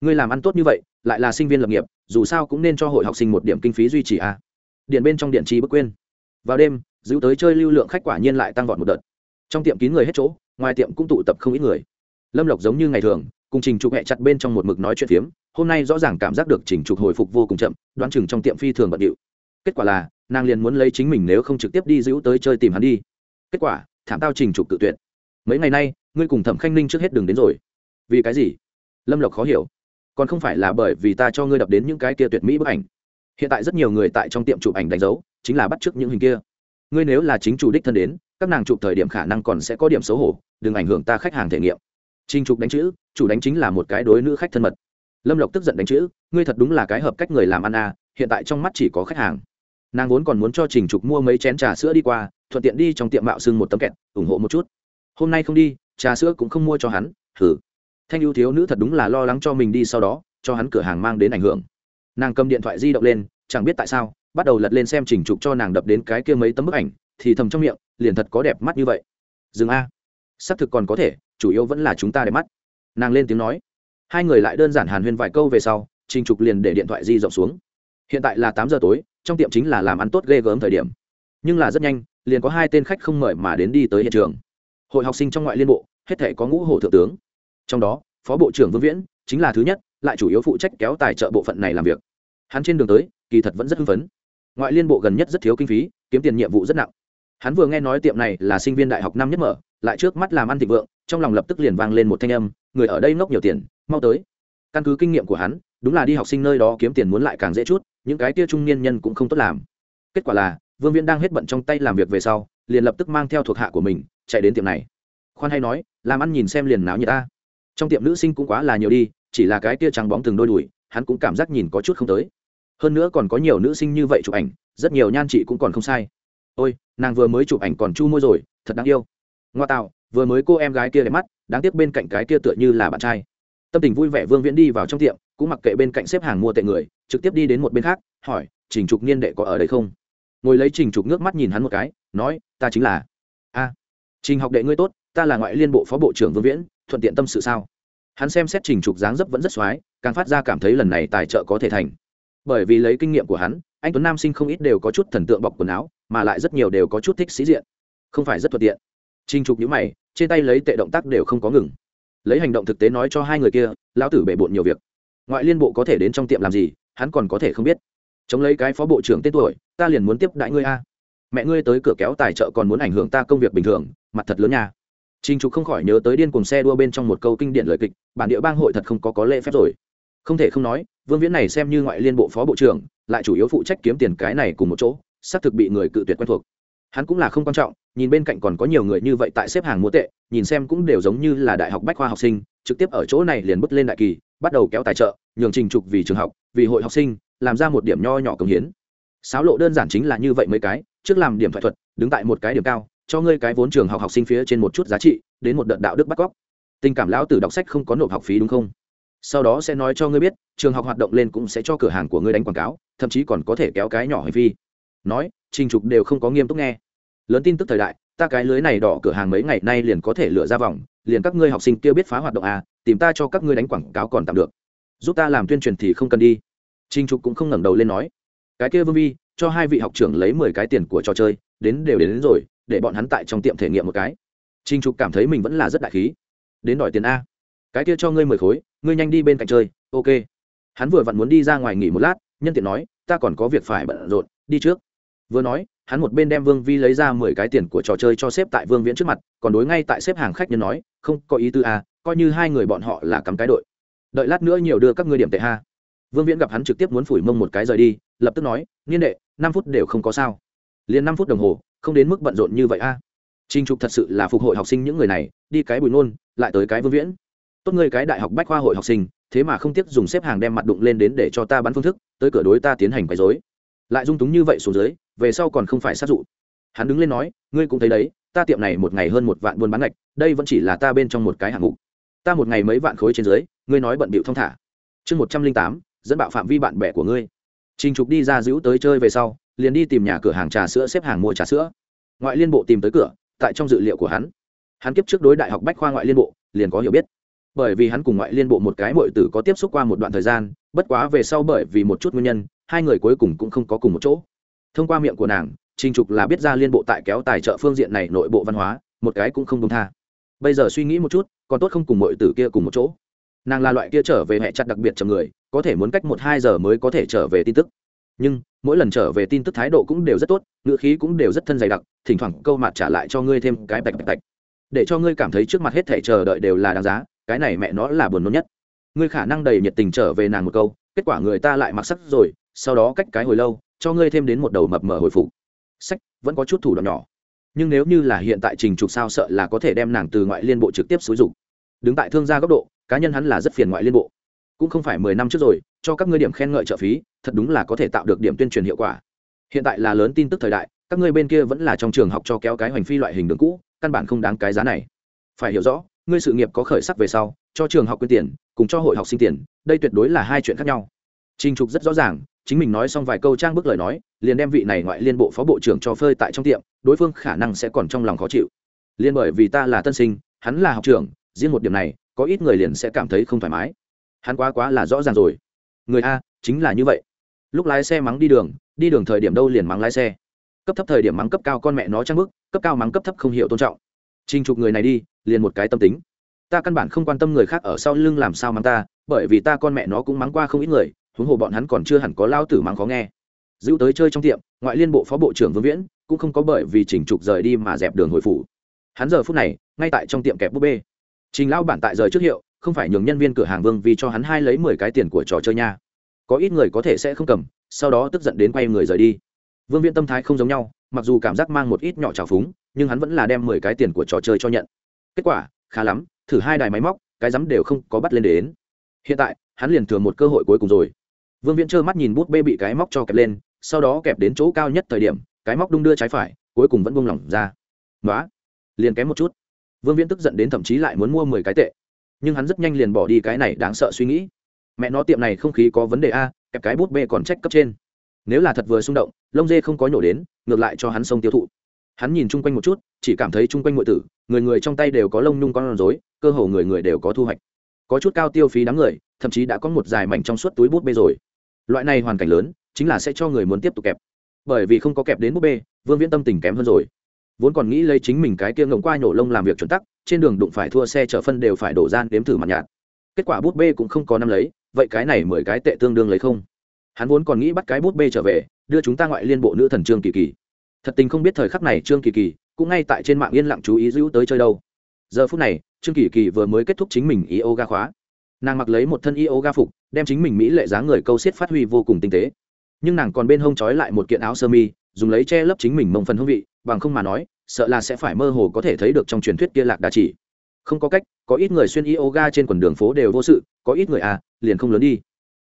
Ngươi làm ăn tốt như vậy, lại là sinh viên lập nghiệp, dù sao cũng nên cho hội học sinh một điểm kinh phí duy trì a à. điện bên trong điện trí bức quên. Vào đêm, giữ tới chơi lưu lượng khách quả nhiên lại tăng vọt một đợt. Trong tiệm kín người hết chỗ, ngoài tiệm cũng tụ tập không ít người. Lâm lộc giống như ngày thường, cùng trình trục hẹ chặt bên trong một mực nói chuyện phiếm, hôm nay rõ ràng cảm giác được trình trục hồi phục vô cùng chậm, đoán chừng trong tiệm phi thường bận điệu. Kết quả là nàng liền muốn lấy chính mình nếu không trực tiếp đi giữ tới chơi tìm hắn đi. Kết quả, thảm tao trình trục tự tuyệt. Mấy ngày nay, ngươi cùng thẩm khanh ninh trước hết đường đến rồi. Vì cái gì? Lâm lộc khó hiểu. Còn không phải là bởi vì ta cho ngươi đập đến những cái kia tuyệt mỹ bức ảnh. Hiện tại rất nhiều người tại trong tiệm chụp ảnh đánh dấu, chính là bắt t r ư ớ c những hình kia. Ngươi nếu là chính chủ đích thân đến, các nàng chụp thời điểm khả năng còn sẽ có điểm xấu hổ, đừng ảnh hưởng ta khách hàng thể nghiệm. Trinh trục đánh chữ, chủ đánh chính là một cái đối nữ khách thân mật. Lâm lộc tức giận đánh chữ, ngươi thật đúng là cái hợp cách người làm ăn à hiện tại trong mắt chỉ có khách hàng nàng vốn còn muốn cho trình trục mua mấy chén trà sữa đi qua, thuận tiện đi trong tiệm mạo xưng một tấm kẹt, ủng hộ một chút. Hôm nay không đi, trà sữa cũng không mua cho hắn thử thanh ưu thiếu nữ thật đúng là lo lắng cho mình đi sau đó, cho hắn cửa hàng mang đến ảnh hưởng. Nàng cầm điện thoại di động lên, chẳng biết tại sao, bắt đầu lật lên xem trình trục cho nàng đập đến cái kia mấy tấm bức ảnh, thì thầm trong miệng, liền thật có đẹp mắt như vậy. Dừng a. Xác thực còn có thể, chủ yếu vẫn là chúng ta đẹp mắt. Nàng lên tiếng nói. Hai người lại đơn giản hàn huyên vài câu về sau, trình trục liền để điện thoại di rộng xuống hiện tại là tám giờ tối, trong tiệm chính là làm ăn tốt ghê gớm thời điểm. Nhưng là rất nhanh, liền có hai tên khách không mời mà đến đi tới hiện trường. Hội học sinh trong ngoại liên bộ, hết thể có ngũ hổ thượng tướng. Trong đó, phó bộ trưởng vương viễn chính là thứ nhất, lại chủ yếu phụ trách kéo tài trợ bộ phận này làm việc. Hắn trên đường tới, kỳ thật vẫn rất hưng phấn. Ngoại liên bộ gần nhất rất thiếu kinh phí, kiếm tiền nhiệm vụ rất nặng. Hắn vừa nghe nói tiệm này là sinh viên đại học năm nhất mở, lại trước mắt làm ăn thịnh vượng, trong lòng lập tức liền vang lên một thanh âm, người ở đây ngốc nhiều tiền, mau tới. Căn cứ kinh nghiệm của hắn đúng là đi học sinh nơi đó kiếm tiền muốn lại càng dễ chút, những cái tia trung niên nhân cũng không tốt làm. Kết quả là, vương viễn đang hết bận trong tay làm việc về sau, liền lập tức mang theo thuộc hạ của mình, chạy đến tiệm này. Khoan hay nói, làm ăn nhìn xem liền náo như ta. Trong tiệm nữ sinh cũng quá là nhiều đi, chỉ là cái tia trắng bóng từng đôi đùi, hắn cũng cảm giác nhìn có chút không tới. Hơn nữa còn có nhiều nữ sinh như vậy chụp ảnh, rất nhiều nhan chị cũng còn không sai. Ôi, nàng vừa mới chụp ảnh còn chu môi rồi, thật đáng yêu. Ngoa tạo, vừa mới cô em gái kia đẹp mắt, đáng tiếc bên cạnh cái kia tựa như là bạn trai. Tâm tình vui vẻ vương viễn đi vào trong tiệm cũng mặc kệ bên cạnh xếp hàng mua tệ người, trực tiếp đi đến một bên khác, hỏi, trình trục niên đệ có ở đây không? Ngồi lấy trình trục nước mắt nhìn hắn một cái, nói, ta chính là. A, trình học đệ ngươi tốt, ta là ngoại liên bộ phó bộ trưởng vương viễn, thuận tiện tâm sự sao? Hắn xem xét trình trục dáng dấp vẫn rất x càng phát ra cảm thấy lần này tài trợ có thể thành. Bởi vì lấy kinh nghiệm của hắn, anh tuấn nam sinh không ít đều có chút thần tượng bọc quần áo, mà lại rất nhiều đều có chút thích sĩ diện. Không phải rất thuận tiện. Trình trục nhữ mày, trên tay lấy tệ động tác đều không có ngừng. Lấy hành động thực tế nói cho hai người kia, lão tử bể bộn nhiều việc ngoại liên bộ có thể đến trong tiệm làm gì hắn còn có thể không biết chống lấy cái phó bộ trưởng tên tuổi ta liền muốn tiếp đại ngươi a mẹ ngươi tới cửa kéo tài trợ còn muốn ảnh hưởng ta công việc bình thường mặt thật lớn nha Trình Trục không khỏi nhớ tới điên cuồng xe đua bên trong một câu kinh điển lời kịch, bản địa bang hội thật không có có lễ phép rồi. Không thể không nói, Vương Viễn này xem như ngoại liên bộ phó bộ trưởng, lại chủ yếu phụ trách kiếm tiền cái này cùng một chỗ, xác thực bị người cự tuyệt quen thuộc. Hắn cũng là không quan trọng, nhìn bên cạnh còn có nhiều người như vậy tại xếp hàng mua tệ, nhìn xem cũng đều giống như là đại học bách khoa học sinh, trực tiếp ở chỗ này liền bước lên đại kỳ, bắt đầu kéo tài trợ, nhường Trình Trục vì trường học, vì hội học sinh, làm ra một điểm nho nhỏ công hiến. Sáo lộ đơn giản chính là như vậy mấy cái, trước làm điểm thoại thuật, đứng tại một cái điểm cao, cho ngươi cái vốn trường học học sinh phía trên một chút giá trị đến một đợt đạo đức bắt cóc. Tình cảm lão tử đọc sách không có nộp học phí đúng không? Sau đó sẽ nói cho ngươi biết trường học hoạt động lên cũng sẽ cho cửa hàng của ngươi đánh quảng cáo thậm chí còn có thể kéo cái nhỏ hành vi. Nói trình trục đều không có nghiêm túc nghe. Lớn tin tức thời đại ta cái lưới này đỏ cửa hàng mấy ngày nay liền có thể lựa ra vòng liền các ngươi học sinh kia biết phá hoạt động à tìm ta cho các ngươi đánh quảng cáo còn tạm được. Giúp ta làm tuyên truyền thì không cần đi. Trình trục cũng không ngẩng đầu lên nói. Cái kia vương vi cho hai vị học trưởng lấy mười cái tiền của trò chơi đến đều đến, đến rồi để bọn hắn tại trong tiệm thể nghiệm một cái. Trinh trục cảm thấy mình vẫn là rất đại khí. Đến đòi tiền a. Cái kia cho ngươi mười khối ngươi nhanh đi bên cạnh chơi ok. Hắn vừa vặn muốn đi ra ngoài nghỉ một lát nhân tiện nói ta còn có việc phải bận rộn đi trước. Vừa nói hắn một bên đem vương vi lấy ra mười cái tiền của trò chơi cho xếp tại vương viễn trước mặt còn đối ngay tại xếp hàng khách nhân nói không có ý tư à, coi như hai người bọn họ là cắm cái đội. Đợi lát nữa nhiều đưa các ngươi điểm tệ ha vương viễn gặp hắn trực tiếp muốn phủi mông một cái rời đi lập tức nói niên đệ năm phút đều không có sao. Liền năm phút đồng hồ không đến mức bận rộn như vậy a. À. trinh trục thật sự là phục hội học sinh những người này đi cái bùi nôn lại tới cái vương viễn. Tốt ngươi cái đại học bách khoa hội học sinh thế mà không tiếc dùng xếp hàng đem mặt đụng lên đến để cho ta bắn phương thức tới cửa đối ta tiến hành quấy dối lại dung túng như vậy xuống dưới về sau còn không phải sát dụ. Hắn đứng lên nói ngươi cũng thấy đấy ta tiệm này một ngày hơn một vạn buôn bán ngạch, đây vẫn chỉ là ta bên trong một cái hạng mục. Ta một ngày mấy vạn khối trên dưới, ngươi nói bận bịu thong thả. Chương một trăm linh tám, dẫn bạo phạm vi bạn bè của ngươi. Trình trục đi ra giữ tới chơi về sau, liền đi tìm nhà cửa hàng trà sữa xếp hàng mua trà sữa. Ngoại liên bộ tìm tới cửa, tại trong dự liệu của hắn. Hắn kiếp trước đối đại học bách khoa ngoại liên bộ, liền có hiểu biết. Bởi vì hắn cùng ngoại liên bộ một cái mọi tử có tiếp xúc qua một đoạn thời gian, bất quá về sau bởi vì một chút nguyên nhân, hai người cuối cùng cũng không có cùng một chỗ. Thông qua miệng của nàng trình trục là biết ra liên bộ tại kéo tài trợ phương diện này nội bộ văn hóa, một cái cũng không đúng tha. Bây giờ suy nghĩ một chút, còn tốt không cùng mọi tử kia cùng một chỗ. Nàng là loại kia trở về hệ chặt đặc biệt chầm người, có thể muốn cách một hai giờ mới có thể trở về tin tức. Nhưng, mỗi lần trở về tin tức thái độ cũng đều rất tốt, ngữ khí cũng đều rất thân dày đặc, thỉnh thoảng câu mặt trả lại cho ngươi thêm cái bạch bạch bạch. Để cho ngươi cảm thấy trước mặt hết thể chờ đợi đều là đáng giá, cái này mẹ nó là buồn nôn nhất. Ngươi khả năng đầy nhiệt tình trở về nàng một câu, kết quả người ta lại mặc sắc rồi, sau đó cách cái hồi lâu, cho ngươi thêm đến một đầu mập mờ hồi phục sách vẫn có chút thủ đoạn nhỏ. Nhưng nếu như là hiện tại trình trục sao sợ là có thể đem nàng từ ngoại liên bộ trực tiếp xúi dục. Đứng tại thương gia góc độ, cá nhân hắn là rất phiền ngoại liên bộ. Cũng không phải mười năm trước rồi, cho các ngươi điểm khen ngợi trợ phí, thật đúng là có thể tạo được điểm tuyên truyền hiệu quả. Hiện tại là lớn tin tức thời đại, các ngươi bên kia vẫn là trong trường học cho kéo cái hoành phi loại hình đường cũ, căn bản không đáng cái giá này. Phải hiểu rõ, ngươi sự nghiệp có khởi sắc về sau, cho trường học quyên tiền, cùng cho hội học sinh tiền, đây tuyệt đối là hai chuyện khác nhau. Trình trục rất rõ ràng chính mình nói xong vài câu trang bức lời nói, liền đem vị này ngoại liên bộ phó bộ trưởng cho phơi tại trong tiệm, đối phương khả năng sẽ còn trong lòng khó chịu. Liên bởi vì ta là tân sinh, hắn là học trưởng, riêng một điểm này, có ít người liền sẽ cảm thấy không thoải mái. Hắn quá quá là rõ ràng rồi. Người a, chính là như vậy. Lúc lái xe mắng đi đường đi đường thời điểm đâu liền mắng lái xe. Cấp thấp thời điểm mắng cấp cao con mẹ nó trang bức, cấp cao mắng cấp thấp không hiểu tôn trọng. Trình trục người này đi, liền một cái tâm tính. Ta căn bản không quan tâm người khác ở sau lưng làm sao mắng ta, bởi vì ta con mẹ nó cũng mắng qua không ít người huống hồ bọn hắn còn chưa hẳn có lao tử mắng khó nghe. Giữ tới chơi trong tiệm, ngoại liên bộ phó bộ trưởng vương viễn cũng không có bởi vì chỉnh trục rời đi mà dẹp đường hồi phủ. Hắn giờ phút này, ngay tại trong tiệm kẹp búp bê. Trình lao bản tại rời trước hiệu, không phải nhường nhân viên cửa hàng vương vì cho hắn hai lấy mười cái tiền của trò chơi nha. Có ít người có thể sẽ không cầm, sau đó tức giận đến quay người rời đi. Vương viễn tâm thái không giống nhau, mặc dù cảm giác mang một ít nhỏ trào phúng, nhưng hắn vẫn là đem mười cái tiền của trò chơi cho nhận. Kết quả, khá lắm, thử hai đài máy móc, cái rắm đều không có bắt lên đến. Hiện tại, hắn liền thừa một cơ hội cuối cùng rồi vương viễn trơ mắt nhìn bút bê bị cái móc cho kẹp lên, sau đó kẹp đến chỗ cao nhất thời điểm, cái móc đung đưa trái phải, cuối cùng vẫn buông lỏng ra. Nói liền kém một chút. Vương viễn tức giận đến thậm chí lại muốn mua mười cái tệ. Nhưng hắn rất nhanh liền bỏ đi cái này đáng sợ suy nghĩ. Mẹ nó tiệm này không khí có vấn đề a, kẹp cái bút bê còn trách cấp trên. Nếu là thật vừa xung động, lông dê không có nhổ đến, ngược lại cho hắn sông tiêu thụ. Hắn nhìn chung quanh một chút, chỉ cảm thấy chung quanh muội tử, người người trong tay đều có lông nhung con rối, cơ hồ người người đều có thu hoạch. Có chút cao tiêu phí đám người, thậm chí đã có một dài mảnh trong suốt túi bút bê rồi loại này hoàn cảnh lớn, chính là sẽ cho người muốn tiếp tục kẹp. Bởi vì không có kẹp đến bút bê, vương viễn tâm tình kém hơn rồi. Vốn còn nghĩ lấy chính mình cái kia ngộng qua nhổ lông làm việc chuẩn tắc, trên đường đụng phải thua xe chở phân đều phải đổ gian đếm thử mặt nhạt. Kết quả bút bê cũng không có năm lấy, vậy cái này mười cái tệ tương đương lấy không? Hắn vốn còn nghĩ bắt cái bút bê trở về, đưa chúng ta ngoại liên bộ nữ thần trương kỳ kỳ. Thật tình không biết thời khắc này trương kỳ kỳ cũng ngay tại trên mạng yên lặng chú ý giữ tới chơi đâu. Giờ phút này, trương kỳ kỳ vừa mới kết thúc chính mình yoga khóa nàng mặc lấy một thân yoga phục, đem chính mình mỹ lệ dáng người câu xiết phát huy vô cùng tinh tế. Nhưng nàng còn bên hông trói lại một kiện áo sơ mi, dùng lấy che lấp chính mình mông phần hương vị, bằng không mà nói, sợ là sẽ phải mơ hồ có thể thấy được trong truyền thuyết kia lạc đà chỉ. Không có cách, có ít người xuyên yoga trên quần đường phố đều vô sự, có ít người à liền không lớn đi.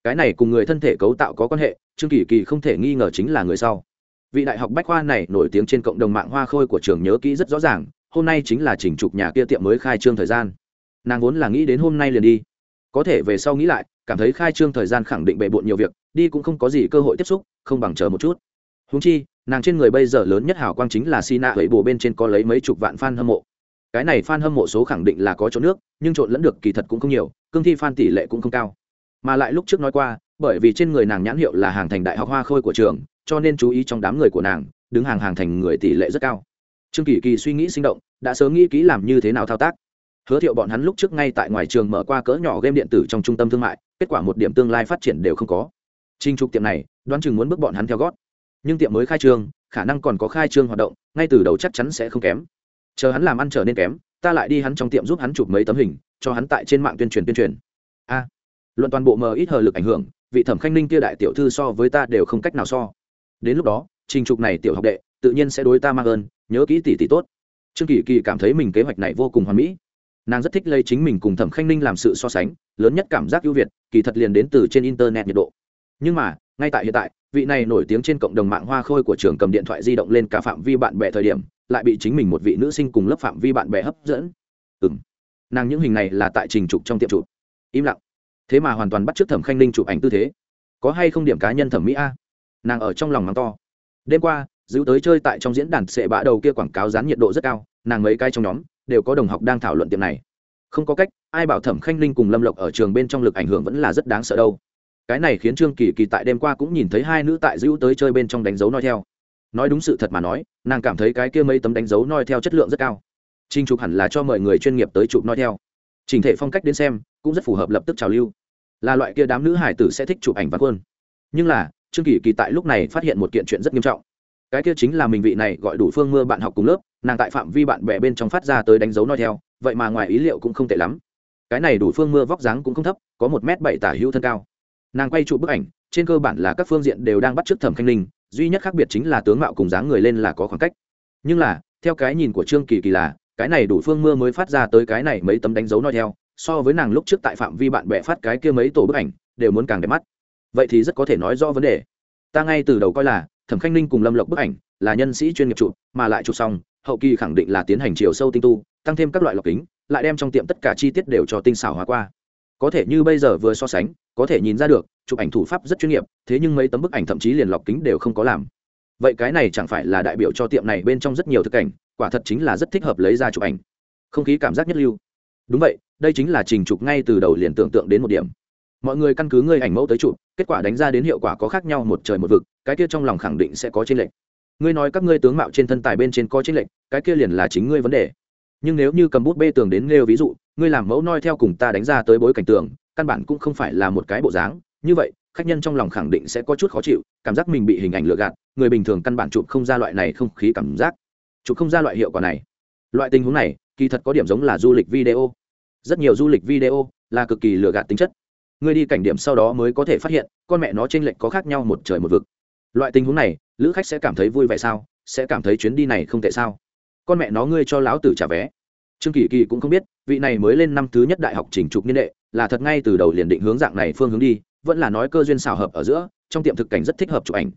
Cái này cùng người thân thể cấu tạo có quan hệ, trương kỳ kỳ không thể nghi ngờ chính là người sau. Vị đại học bách khoa này nổi tiếng trên cộng đồng mạng hoa khôi của trường nhớ kỹ rất rõ ràng, hôm nay chính là chỉnh trục nhà kia tiệm mới khai trương thời gian. Nàng vốn là nghĩ đến hôm nay liền đi có thể về sau nghĩ lại, cảm thấy khai trương thời gian khẳng định bề bộn nhiều việc, đi cũng không có gì cơ hội tiếp xúc, không bằng chờ một chút. Húng chi, nàng trên người bây giờ lớn nhất hào quang chính là Sina vậy bộ bên trên có lấy mấy chục vạn fan hâm mộ. Cái này fan hâm mộ số khẳng định là có chỗ nước, nhưng trộn lẫn được kỳ thật cũng không nhiều, cương thi fan tỷ lệ cũng không cao. Mà lại lúc trước nói qua, bởi vì trên người nàng nhãn hiệu là hàng thành đại học hoa khôi của trường, cho nên chú ý trong đám người của nàng, đứng hàng hàng thành người tỷ lệ rất cao. Trương kỳ kỳ suy nghĩ sinh động, đã sớm nghĩ kỹ làm như thế nào thao tác hứa thiệu bọn hắn lúc trước ngay tại ngoài trường mở qua cỡ nhỏ game điện tử trong trung tâm thương mại, kết quả một điểm tương lai phát triển đều không có. Trinh trục tiệm này, đoán chừng muốn bước bọn hắn theo gót. Nhưng tiệm mới khai trương, khả năng còn có khai trương hoạt động, ngay từ đầu chắc chắn sẽ không kém. Chờ hắn làm ăn trở nên kém, ta lại đi hắn trong tiệm giúp hắn chụp mấy tấm hình, cho hắn tại trên mạng tuyên truyền tuyên truyền. A. Luận toàn bộ mờ ít hờ lực ảnh hưởng, vị thẩm khanh ninh kia đại tiểu thư so với ta đều không cách nào so. Đến lúc đó, trình trục này tiểu học đệ, tự nhiên sẽ đối ta mang ơn, nhớ kỹ tỷ tỷ tốt. Trương kỳ kỳ cảm thấy mình kế hoạch này vô cùng hoàn mỹ nàng rất thích lấy chính mình cùng thẩm khanh ninh làm sự so sánh, lớn nhất cảm giác ưu việt, kỳ thật liền đến từ trên internet nhiệt độ. Nhưng mà, ngay tại hiện tại, vị này nổi tiếng trên cộng đồng mạng hoa khôi của trường cầm điện thoại di động lên cả phạm vi bạn bè thời điểm, lại bị chính mình một vị nữ sinh cùng lớp phạm vi bạn bè hấp dẫn. Ừ m nàng những hình này là tại trình trục trong tiệm chụp. Im lặng. Thế mà hoàn toàn bắt t r ư ớ c thẩm khanh ninh chụp ảnh tư thế. Có hay không điểm cá nhân thẩm mỹ a? Nàng ở trong lòng mắng to. Đêm qua giữ tới chơi tại trong diễn đàn sệ bã đầu kia quảng cáo dán nhiệt độ rất cao, nàng mấy cái trong nhóm đều có đồng học đang thảo luận tiệm này. Không có cách, ai bảo thẩm khanh linh cùng lâm lộc ở trường bên trong lực ảnh hưởng vẫn là rất đáng sợ đâu. Cái này khiến trương kỳ kỳ tại đêm qua cũng nhìn thấy hai nữ tại giữ tới chơi bên trong đánh dấu noi theo. Nói đúng sự thật mà nói, nàng cảm thấy cái kia mấy tấm đánh dấu noi theo chất lượng rất cao. Trình chụp hẳn là cho mời người chuyên nghiệp tới chụp noi theo. Trình thể phong cách đến xem, cũng rất phù hợp lập tức trào lưu. Là loại kia đám nữ hải tử sẽ thích chụp ảnh văn quân nhưng là, trương kỳ kỳ tại lúc này phát hiện một kiện chuyện rất nghiêm trọng cái kia chính là mình vị này gọi đủ phương mưa bạn học cùng lớp, nàng tại phạm vi bạn bè bên trong phát ra tới đánh dấu noi theo, vậy mà ngoài ý liệu cũng không tệ lắm. Cái này đủ phương mưa vóc dáng cũng không thấp, có một m bảy tả hữu thân cao. Nàng quay trụ bức ảnh, trên cơ bản là các phương diện đều đang bắt chước thẩm khanh linh duy nhất khác biệt chính là tướng mạo cùng dáng người lên là có khoảng cách. Nhưng là, theo cái nhìn của trương kỳ kỳ là, cái này đủ phương mưa mới phát ra tới cái này mấy tấm đánh dấu nói theo, so với nàng lúc trước tại phạm vi bạn bè phát cái kia mấy tổ bức ảnh, đều muốn càng đẹp mắt. Vậy thì rất có thể nói rõ vấn đề. Ta ngay từ đầu coi là thẩm khanh ninh cùng lâm lộc bức ảnh là nhân sĩ chuyên nghiệp chụp, mà lại chụp xong, hậu kỳ khẳng định là tiến hành chiều sâu tinh tu, tăng thêm các loại lọc kính, lại đem trong tiệm tất cả chi tiết đều cho tinh xảo hóa qua. Có thể như bây giờ vừa so sánh, có thể nhìn ra được, chụp ảnh thủ pháp rất chuyên nghiệp, thế nhưng mấy tấm bức ảnh thậm chí liền lọc kính đều không có làm. Vậy cái này chẳng phải là đại biểu cho tiệm này bên trong rất nhiều thực cảnh, quả thật chính là rất thích hợp lấy ra chụp ảnh. Không khí cảm giác nhất lưu. Đúng vậy, đây chính là trình chụp ngay từ đầu liền tưởng tượng đến một điểm mọi người căn cứ ngươi ảnh mẫu tới chụp, kết quả đánh ra đến hiệu quả có khác nhau một trời một vực, cái kia trong lòng khẳng định sẽ có trên lệnh ngươi nói các ngươi tướng mạo trên thân tài bên trên có trên lệnh cái kia liền là chính ngươi vấn đề. Nhưng nếu như cầm bút bê tường đến nêu ví dụ, ngươi làm mẫu noi theo cùng ta đánh ra tới bối cảnh tường, căn bản cũng không phải là một cái bộ dáng. Như vậy, khách nhân trong lòng khẳng định sẽ có chút khó chịu, cảm giác mình bị hình ảnh lừa gạt, người bình thường căn bản chụp không ra loại này không khí cảm giác. Chụp không ra loại hiệu quả này. Loại tình huống này, kỳ thật có điểm giống là du lịch video. Rất nhiều du lịch video là cực kỳ lừa gạt tính chất ngươi đi cảnh điểm sau đó mới có thể phát hiện, con mẹ nó t r ê n lệch có khác nhau một trời một vực. Loại tình huống này, lữ khách sẽ cảm thấy vui vẻ sao? Sẽ cảm thấy chuyến đi này không tệ sao? Con mẹ nó ngươi cho láo tử trả vé. Trương kỳ kỳ cũng không biết, vị này mới lên năm thứ nhất đại học chỉnh trục niên đệ, là thật ngay từ đầu liền định hướng dạng này phương hướng đi, vẫn là nói cơ duyên xào hợp ở giữa, trong tiệm thực cảnh rất thích hợp chụp ảnh.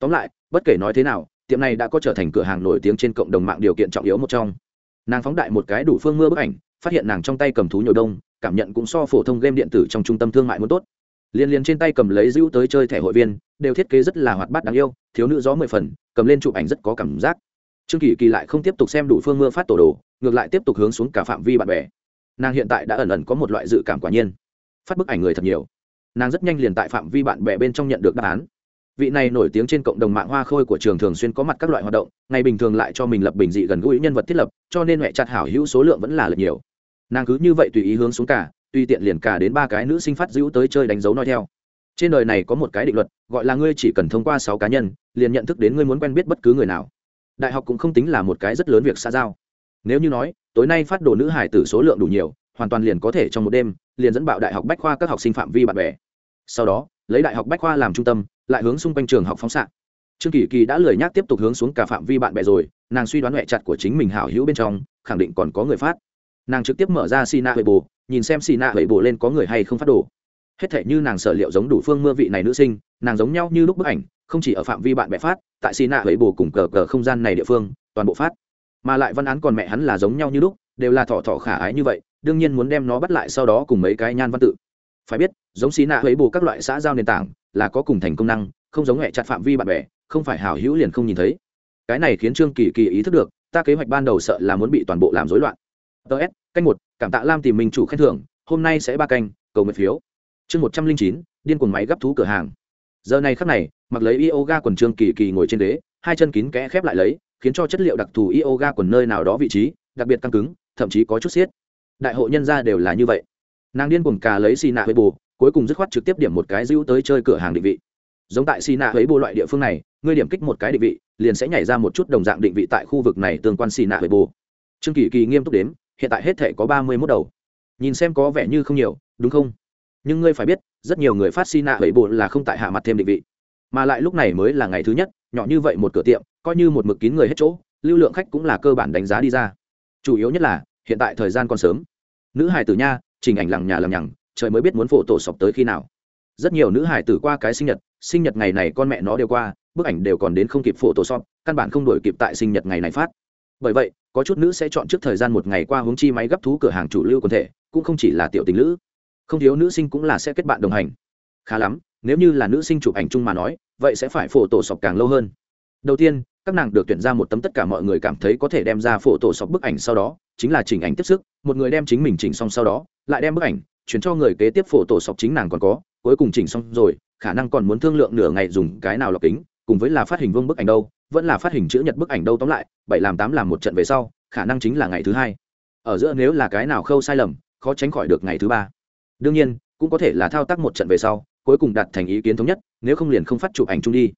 Tóm lại, bất kể nói thế nào, tiệm này đã có trở thành cửa hàng nổi tiếng trên cộng đồng mạng điều kiện trọng yếu một trong. Nàng phóng đại một cái đủ phương mưa bức ảnh, phát hiện nàng trong tay cầm thú nhồi đông cảm nhận cũng so phổ thông game điện tử trong trung tâm thương mại muốn tốt. Liên liên trên tay cầm lấy giữ tới chơi thẻ hội viên, đều thiết kế rất là hoạt bát đáng yêu, thiếu nữ gió mười phần, cầm lên chụp ảnh rất có cảm giác. Trương kỳ kỳ lại không tiếp tục xem đủ phương mưa phát tổ đồ, ngược lại tiếp tục hướng xuống cả phạm vi bạn bè. Nàng hiện tại đã ẩn ẩn có một loại dự cảm quả nhiên. Phát bức ảnh người thật nhiều. Nàng rất nhanh liền tại phạm vi bạn bè bên trong nhận được đáp án. Vị này nổi tiếng trên cộng đồng mạng hoa khôi của trường thường xuyên có mặt các loại hoạt động, ngày bình thường lại cho mình lập bình dị gần gũi nhân vật thiết lập, cho nên mẹ chặt hảo hữu số lượng vẫn là lượt nhiều nàng cứ như vậy tùy ý hướng xuống cả, tùy tiện liền cả đến ba cái nữ sinh phát dữ tới chơi đánh dấu nói theo. Trên đời này có một cái định luật, gọi là ngươi chỉ cần thông qua sáu cá nhân, liền nhận thức đến ngươi muốn quen biết bất cứ người nào. Đại học cũng không tính là một cái rất lớn việc xa giao. Nếu như nói, tối nay phát đồ nữ hải tử số lượng đủ nhiều, hoàn toàn liền có thể trong một đêm, liền dẫn bạo đại học bách khoa các học sinh phạm vi bạn bè. Sau đó, lấy đại học bách khoa làm trung tâm, lại hướng xung quanh trường học phóng xạ. Trương kỳ kỳ đã lười nhác tiếp tục hướng xuống cả phạm vi bạn bè rồi, nàng suy đoán mẹ chặt của chính mình hảo hữu bên trong, khẳng định còn có người phát nàng trực tiếp mở ra xì nạ huệ bồ, nhìn xem xì nạ huệ bồ lên có người hay không phát đồ. Hết thể như nàng sở liệu giống đủ phương mưa vị này nữ sinh, nàng giống nhau như lúc bức ảnh, không chỉ ở phạm vi bạn bè phát, tại xì nạ huệ bồ cùng cờ cờ không gian này địa phương, toàn bộ phát. Mà lại văn án còn mẹ hắn là giống nhau như lúc, đều là thỏ thỏ khả ái như vậy, đương nhiên muốn đem nó bắt lại sau đó cùng mấy cái nhan văn tự. Phải biết, giống xì nạ huệ bồ các loại xã giao nền tảng, là có cùng thành công năng, không giống hẹ chặt phạm vi bạn bè, không phải hảo hữu liền không nhìn thấy. Cái này khiến trương kỳ kỳ ý thức được, ta kế hoạch ban đầu sợ là muốn bị toàn bộ làm rối loạn. Ts canh một, cảm tạ lam tìm mình chủ khen thưởng, hôm nay sẽ ba canh, cầu nguyện phiếu. Chương một trăm linh chín, điên cuồng máy gấp thú cửa hàng. Giờ này khắc này, mặc lấy yoga quần trương kỳ kỳ ngồi trên đế hai chân kín kẽ khép lại lấy, khiến cho chất liệu đặc thù yoga quần nơi nào đó vị trí, đặc biệt căng cứng, thậm chí có chút xiết. Đại hội nhân ra đều là như vậy. Nàng điên cuồng cà lấy xì nạ với bù cuối cùng dứt khoát trực tiếp điểm một cái dữ tới chơi cửa hàng định vị. Giống tại xì nạ với bù loại địa phương này, ngươi điểm kích một cái định vị, liền sẽ nhảy ra một chút đồng dạng định vị tại khu vực này tương quan xì nạ với bù trương kỳ kỳ nghiêm túc đếm hiện tại hết thể có ba mươi mốt đầu. Nhìn xem có vẻ như không nhiều, đúng không? Nhưng ngươi phải biết, rất nhiều người phát xì nạ với bộ là không tại hạ mặt thêm định vị. Mà lại lúc này mới là ngày thứ nhất, nhỏ như vậy một cửa tiệm, coi như một mực kín người hết chỗ, lưu lượng khách cũng là cơ bản đánh giá đi ra. Chủ yếu nhất là, hiện tại thời gian còn sớm. Nữ hài tử nha trình ảnh lằng nhà lằng nhằng, trời mới biết muốn phổ tổ sọc tới khi nào. Rất nhiều nữ hải tử qua cái sinh nhật sinh nhật ngày này con mẹ nó đều qua, bức ảnh đều còn đến không kịp phổ tổ sọc, căn bản không đổi kịp tại sinh nhật ngày này phát. Bởi vậy có chút nữ sẽ chọn trước thời gian một ngày qua hướng chi máy gấp thú cửa hàng chủ lưu quần thể, cũng không chỉ là tiểu tình nữ không thiếu nữ sinh cũng là sẽ kết bạn đồng hành. Khá lắm, nếu như là nữ sinh chụp ảnh chung mà nói, vậy sẽ phải phổ tổ sọc càng lâu hơn. Đầu tiên, các nàng được tuyển ra một tấm tất cả mọi người cảm thấy có thể đem ra phổ tổ sọc bức ảnh sau đó, chính là chỉnh ảnh tiếp sức, một người đem chính mình chỉnh xong sau đó, lại đem bức ảnh chuyển cho người kế tiếp phổ tổ sọc chính nàng còn có, cuối cùng chỉnh xong rồi, khả năng còn muốn thương lượng nửa ngày dùng cái nào lọc kính cùng với là phát hình vương bức ảnh đâu, vẫn là phát hình chữ nhật bức ảnh đâu tóm lại, bảy làm tám làm một trận về sau, khả năng chính là ngày thứ hai. Ở giữa nếu là cái nào khâu sai lầm, khó tránh khỏi được ngày thứ ba. Đương nhiên, cũng có thể là thao tác một trận về sau, cuối cùng đạt thành ý kiến thống nhất, nếu không liền không phát chụp ảnh chung đi.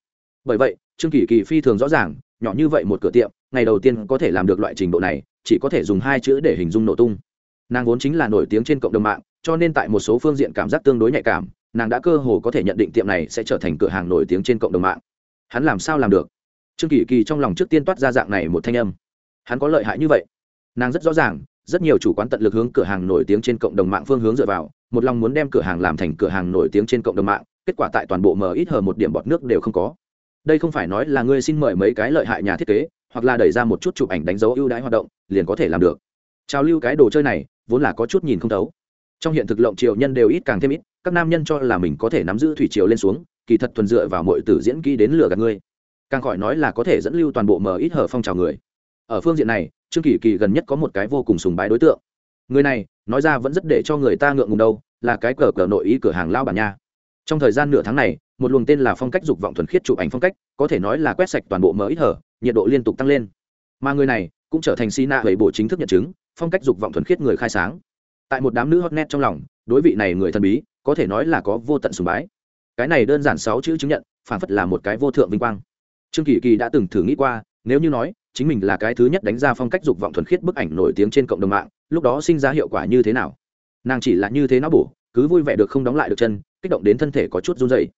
Bởi vậy, trương kỳ kỳ phi thường rõ ràng, nhỏ như vậy một cửa tiệm, ngày đầu tiên có thể làm được loại trình độ này, chỉ có thể dùng hai chữ để hình dung nổ tung. Nàng vốn chính là nổi tiếng trên cộng đồng mạng, cho nên tại một số phương diện cảm giác tương đối nhạy cảm, nàng đã cơ hồ có thể nhận định tiệm này sẽ trở thành cửa hàng nổi tiếng trên cộng đồng mạng hắn làm sao làm được? Trương kỳ kỳ trong lòng trước tiên toát ra dạng này một thanh âm. Hắn có lợi hại như vậy? Nàng rất rõ ràng, rất nhiều chủ quán tận lực hướng cửa hàng nổi tiếng trên cộng đồng mạng phương hướng dựa vào, một lòng muốn đem cửa hàng làm thành cửa hàng nổi tiếng trên cộng đồng mạng, kết quả tại toàn bộ mờ ít hờ một điểm bọt nước đều không có. Đây không phải nói là ngươi xin mời mấy cái lợi hại nhà thiết kế, hoặc là đẩy ra một chút chụp ảnh đánh dấu ưu đãi hoạt động, liền có thể làm được. Trào lưu cái đồ chơi này, vốn là có chút nhìn không thấu. Trong hiện thực lộng triều nhân đều ít càng thêm ít, các nam nhân cho là mình có thể nắm giữ thủy triều lên xuống kỳ thật thuần dựa vào mọi tử diễn kỹ đến lừa gạt ngươi. Càng khỏi nói là có thể dẫn lưu toàn bộ mờ ít hở phong trào người. Ở phương diện này, trương kỳ kỳ gần nhất có một cái vô cùng sùng bái đối tượng. Người này, nói ra vẫn rất để cho người ta ngượng ngùng đâu, là cái cờ cờ nội ý cửa hàng lao bản nha. Trong thời gian nửa tháng này, một luồng tên là phong cách dục vọng thuần khiết chụp ảnh phong cách, có thể nói là quét sạch toàn bộ mờ ít hở, nhiệt độ liên tục tăng lên. Mà người này, cũng trở thành si na hầy bộ chính thức nhận chứng, phong cách dục vọng thuần khiết người khai sáng. Tại một đám nữ hot net trong lòng, đối vị này người thần bí, có thể nói là có vô tận sùng bái cái này đơn giản sáu chữ chứng nhận phản phất là một cái vô thượng vinh quang. Trương kỳ kỳ đã từng thử nghĩ qua, nếu như nói, chính mình là cái thứ nhất đánh ra phong cách dục vọng thuần khiết bức ảnh nổi tiếng trên cộng đồng mạng, lúc đó sinh ra hiệu quả như thế nào? Nàng chỉ là như thế nó bổ, cứ vui vẻ được không đóng lại được chân, kích động đến thân thể có chút run dày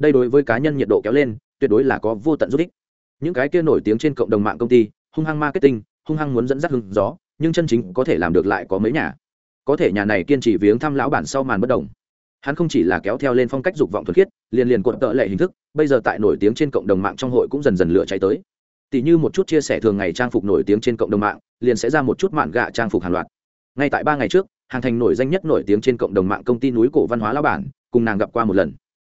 đây đối với cá nhân nhiệt độ kéo lên, tuyệt đối là có vô tận giúp ích. Những cái kia nổi tiếng trên cộng đồng mạng công ty, hung hăng marketing, hung hăng muốn dẫn dắt hứng gió, nhưng chân chính có thể làm được lại có mấy nhà. Có thể nhà này kiên trì viếng thăm lão bản sau màn bất đồng hắn không chỉ là kéo theo lên phong cách dục vọng thuần khiết, liền liền cuộn tợ lệ hình thức, bây giờ tại nổi tiếng trên cộng đồng mạng trong hội cũng dần dần lửa cháy tới. Tỷ như một chút chia sẻ thường ngày trang phục nổi tiếng trên cộng đồng mạng, liền sẽ ra một chút mạn gạ trang phục hàng loạt. Ngay tại ba ngày trước, hàng thành nổi danh nhất nổi tiếng trên cộng đồng mạng công ty núi cổ văn hóa lao bản, cùng nàng gặp qua một lần.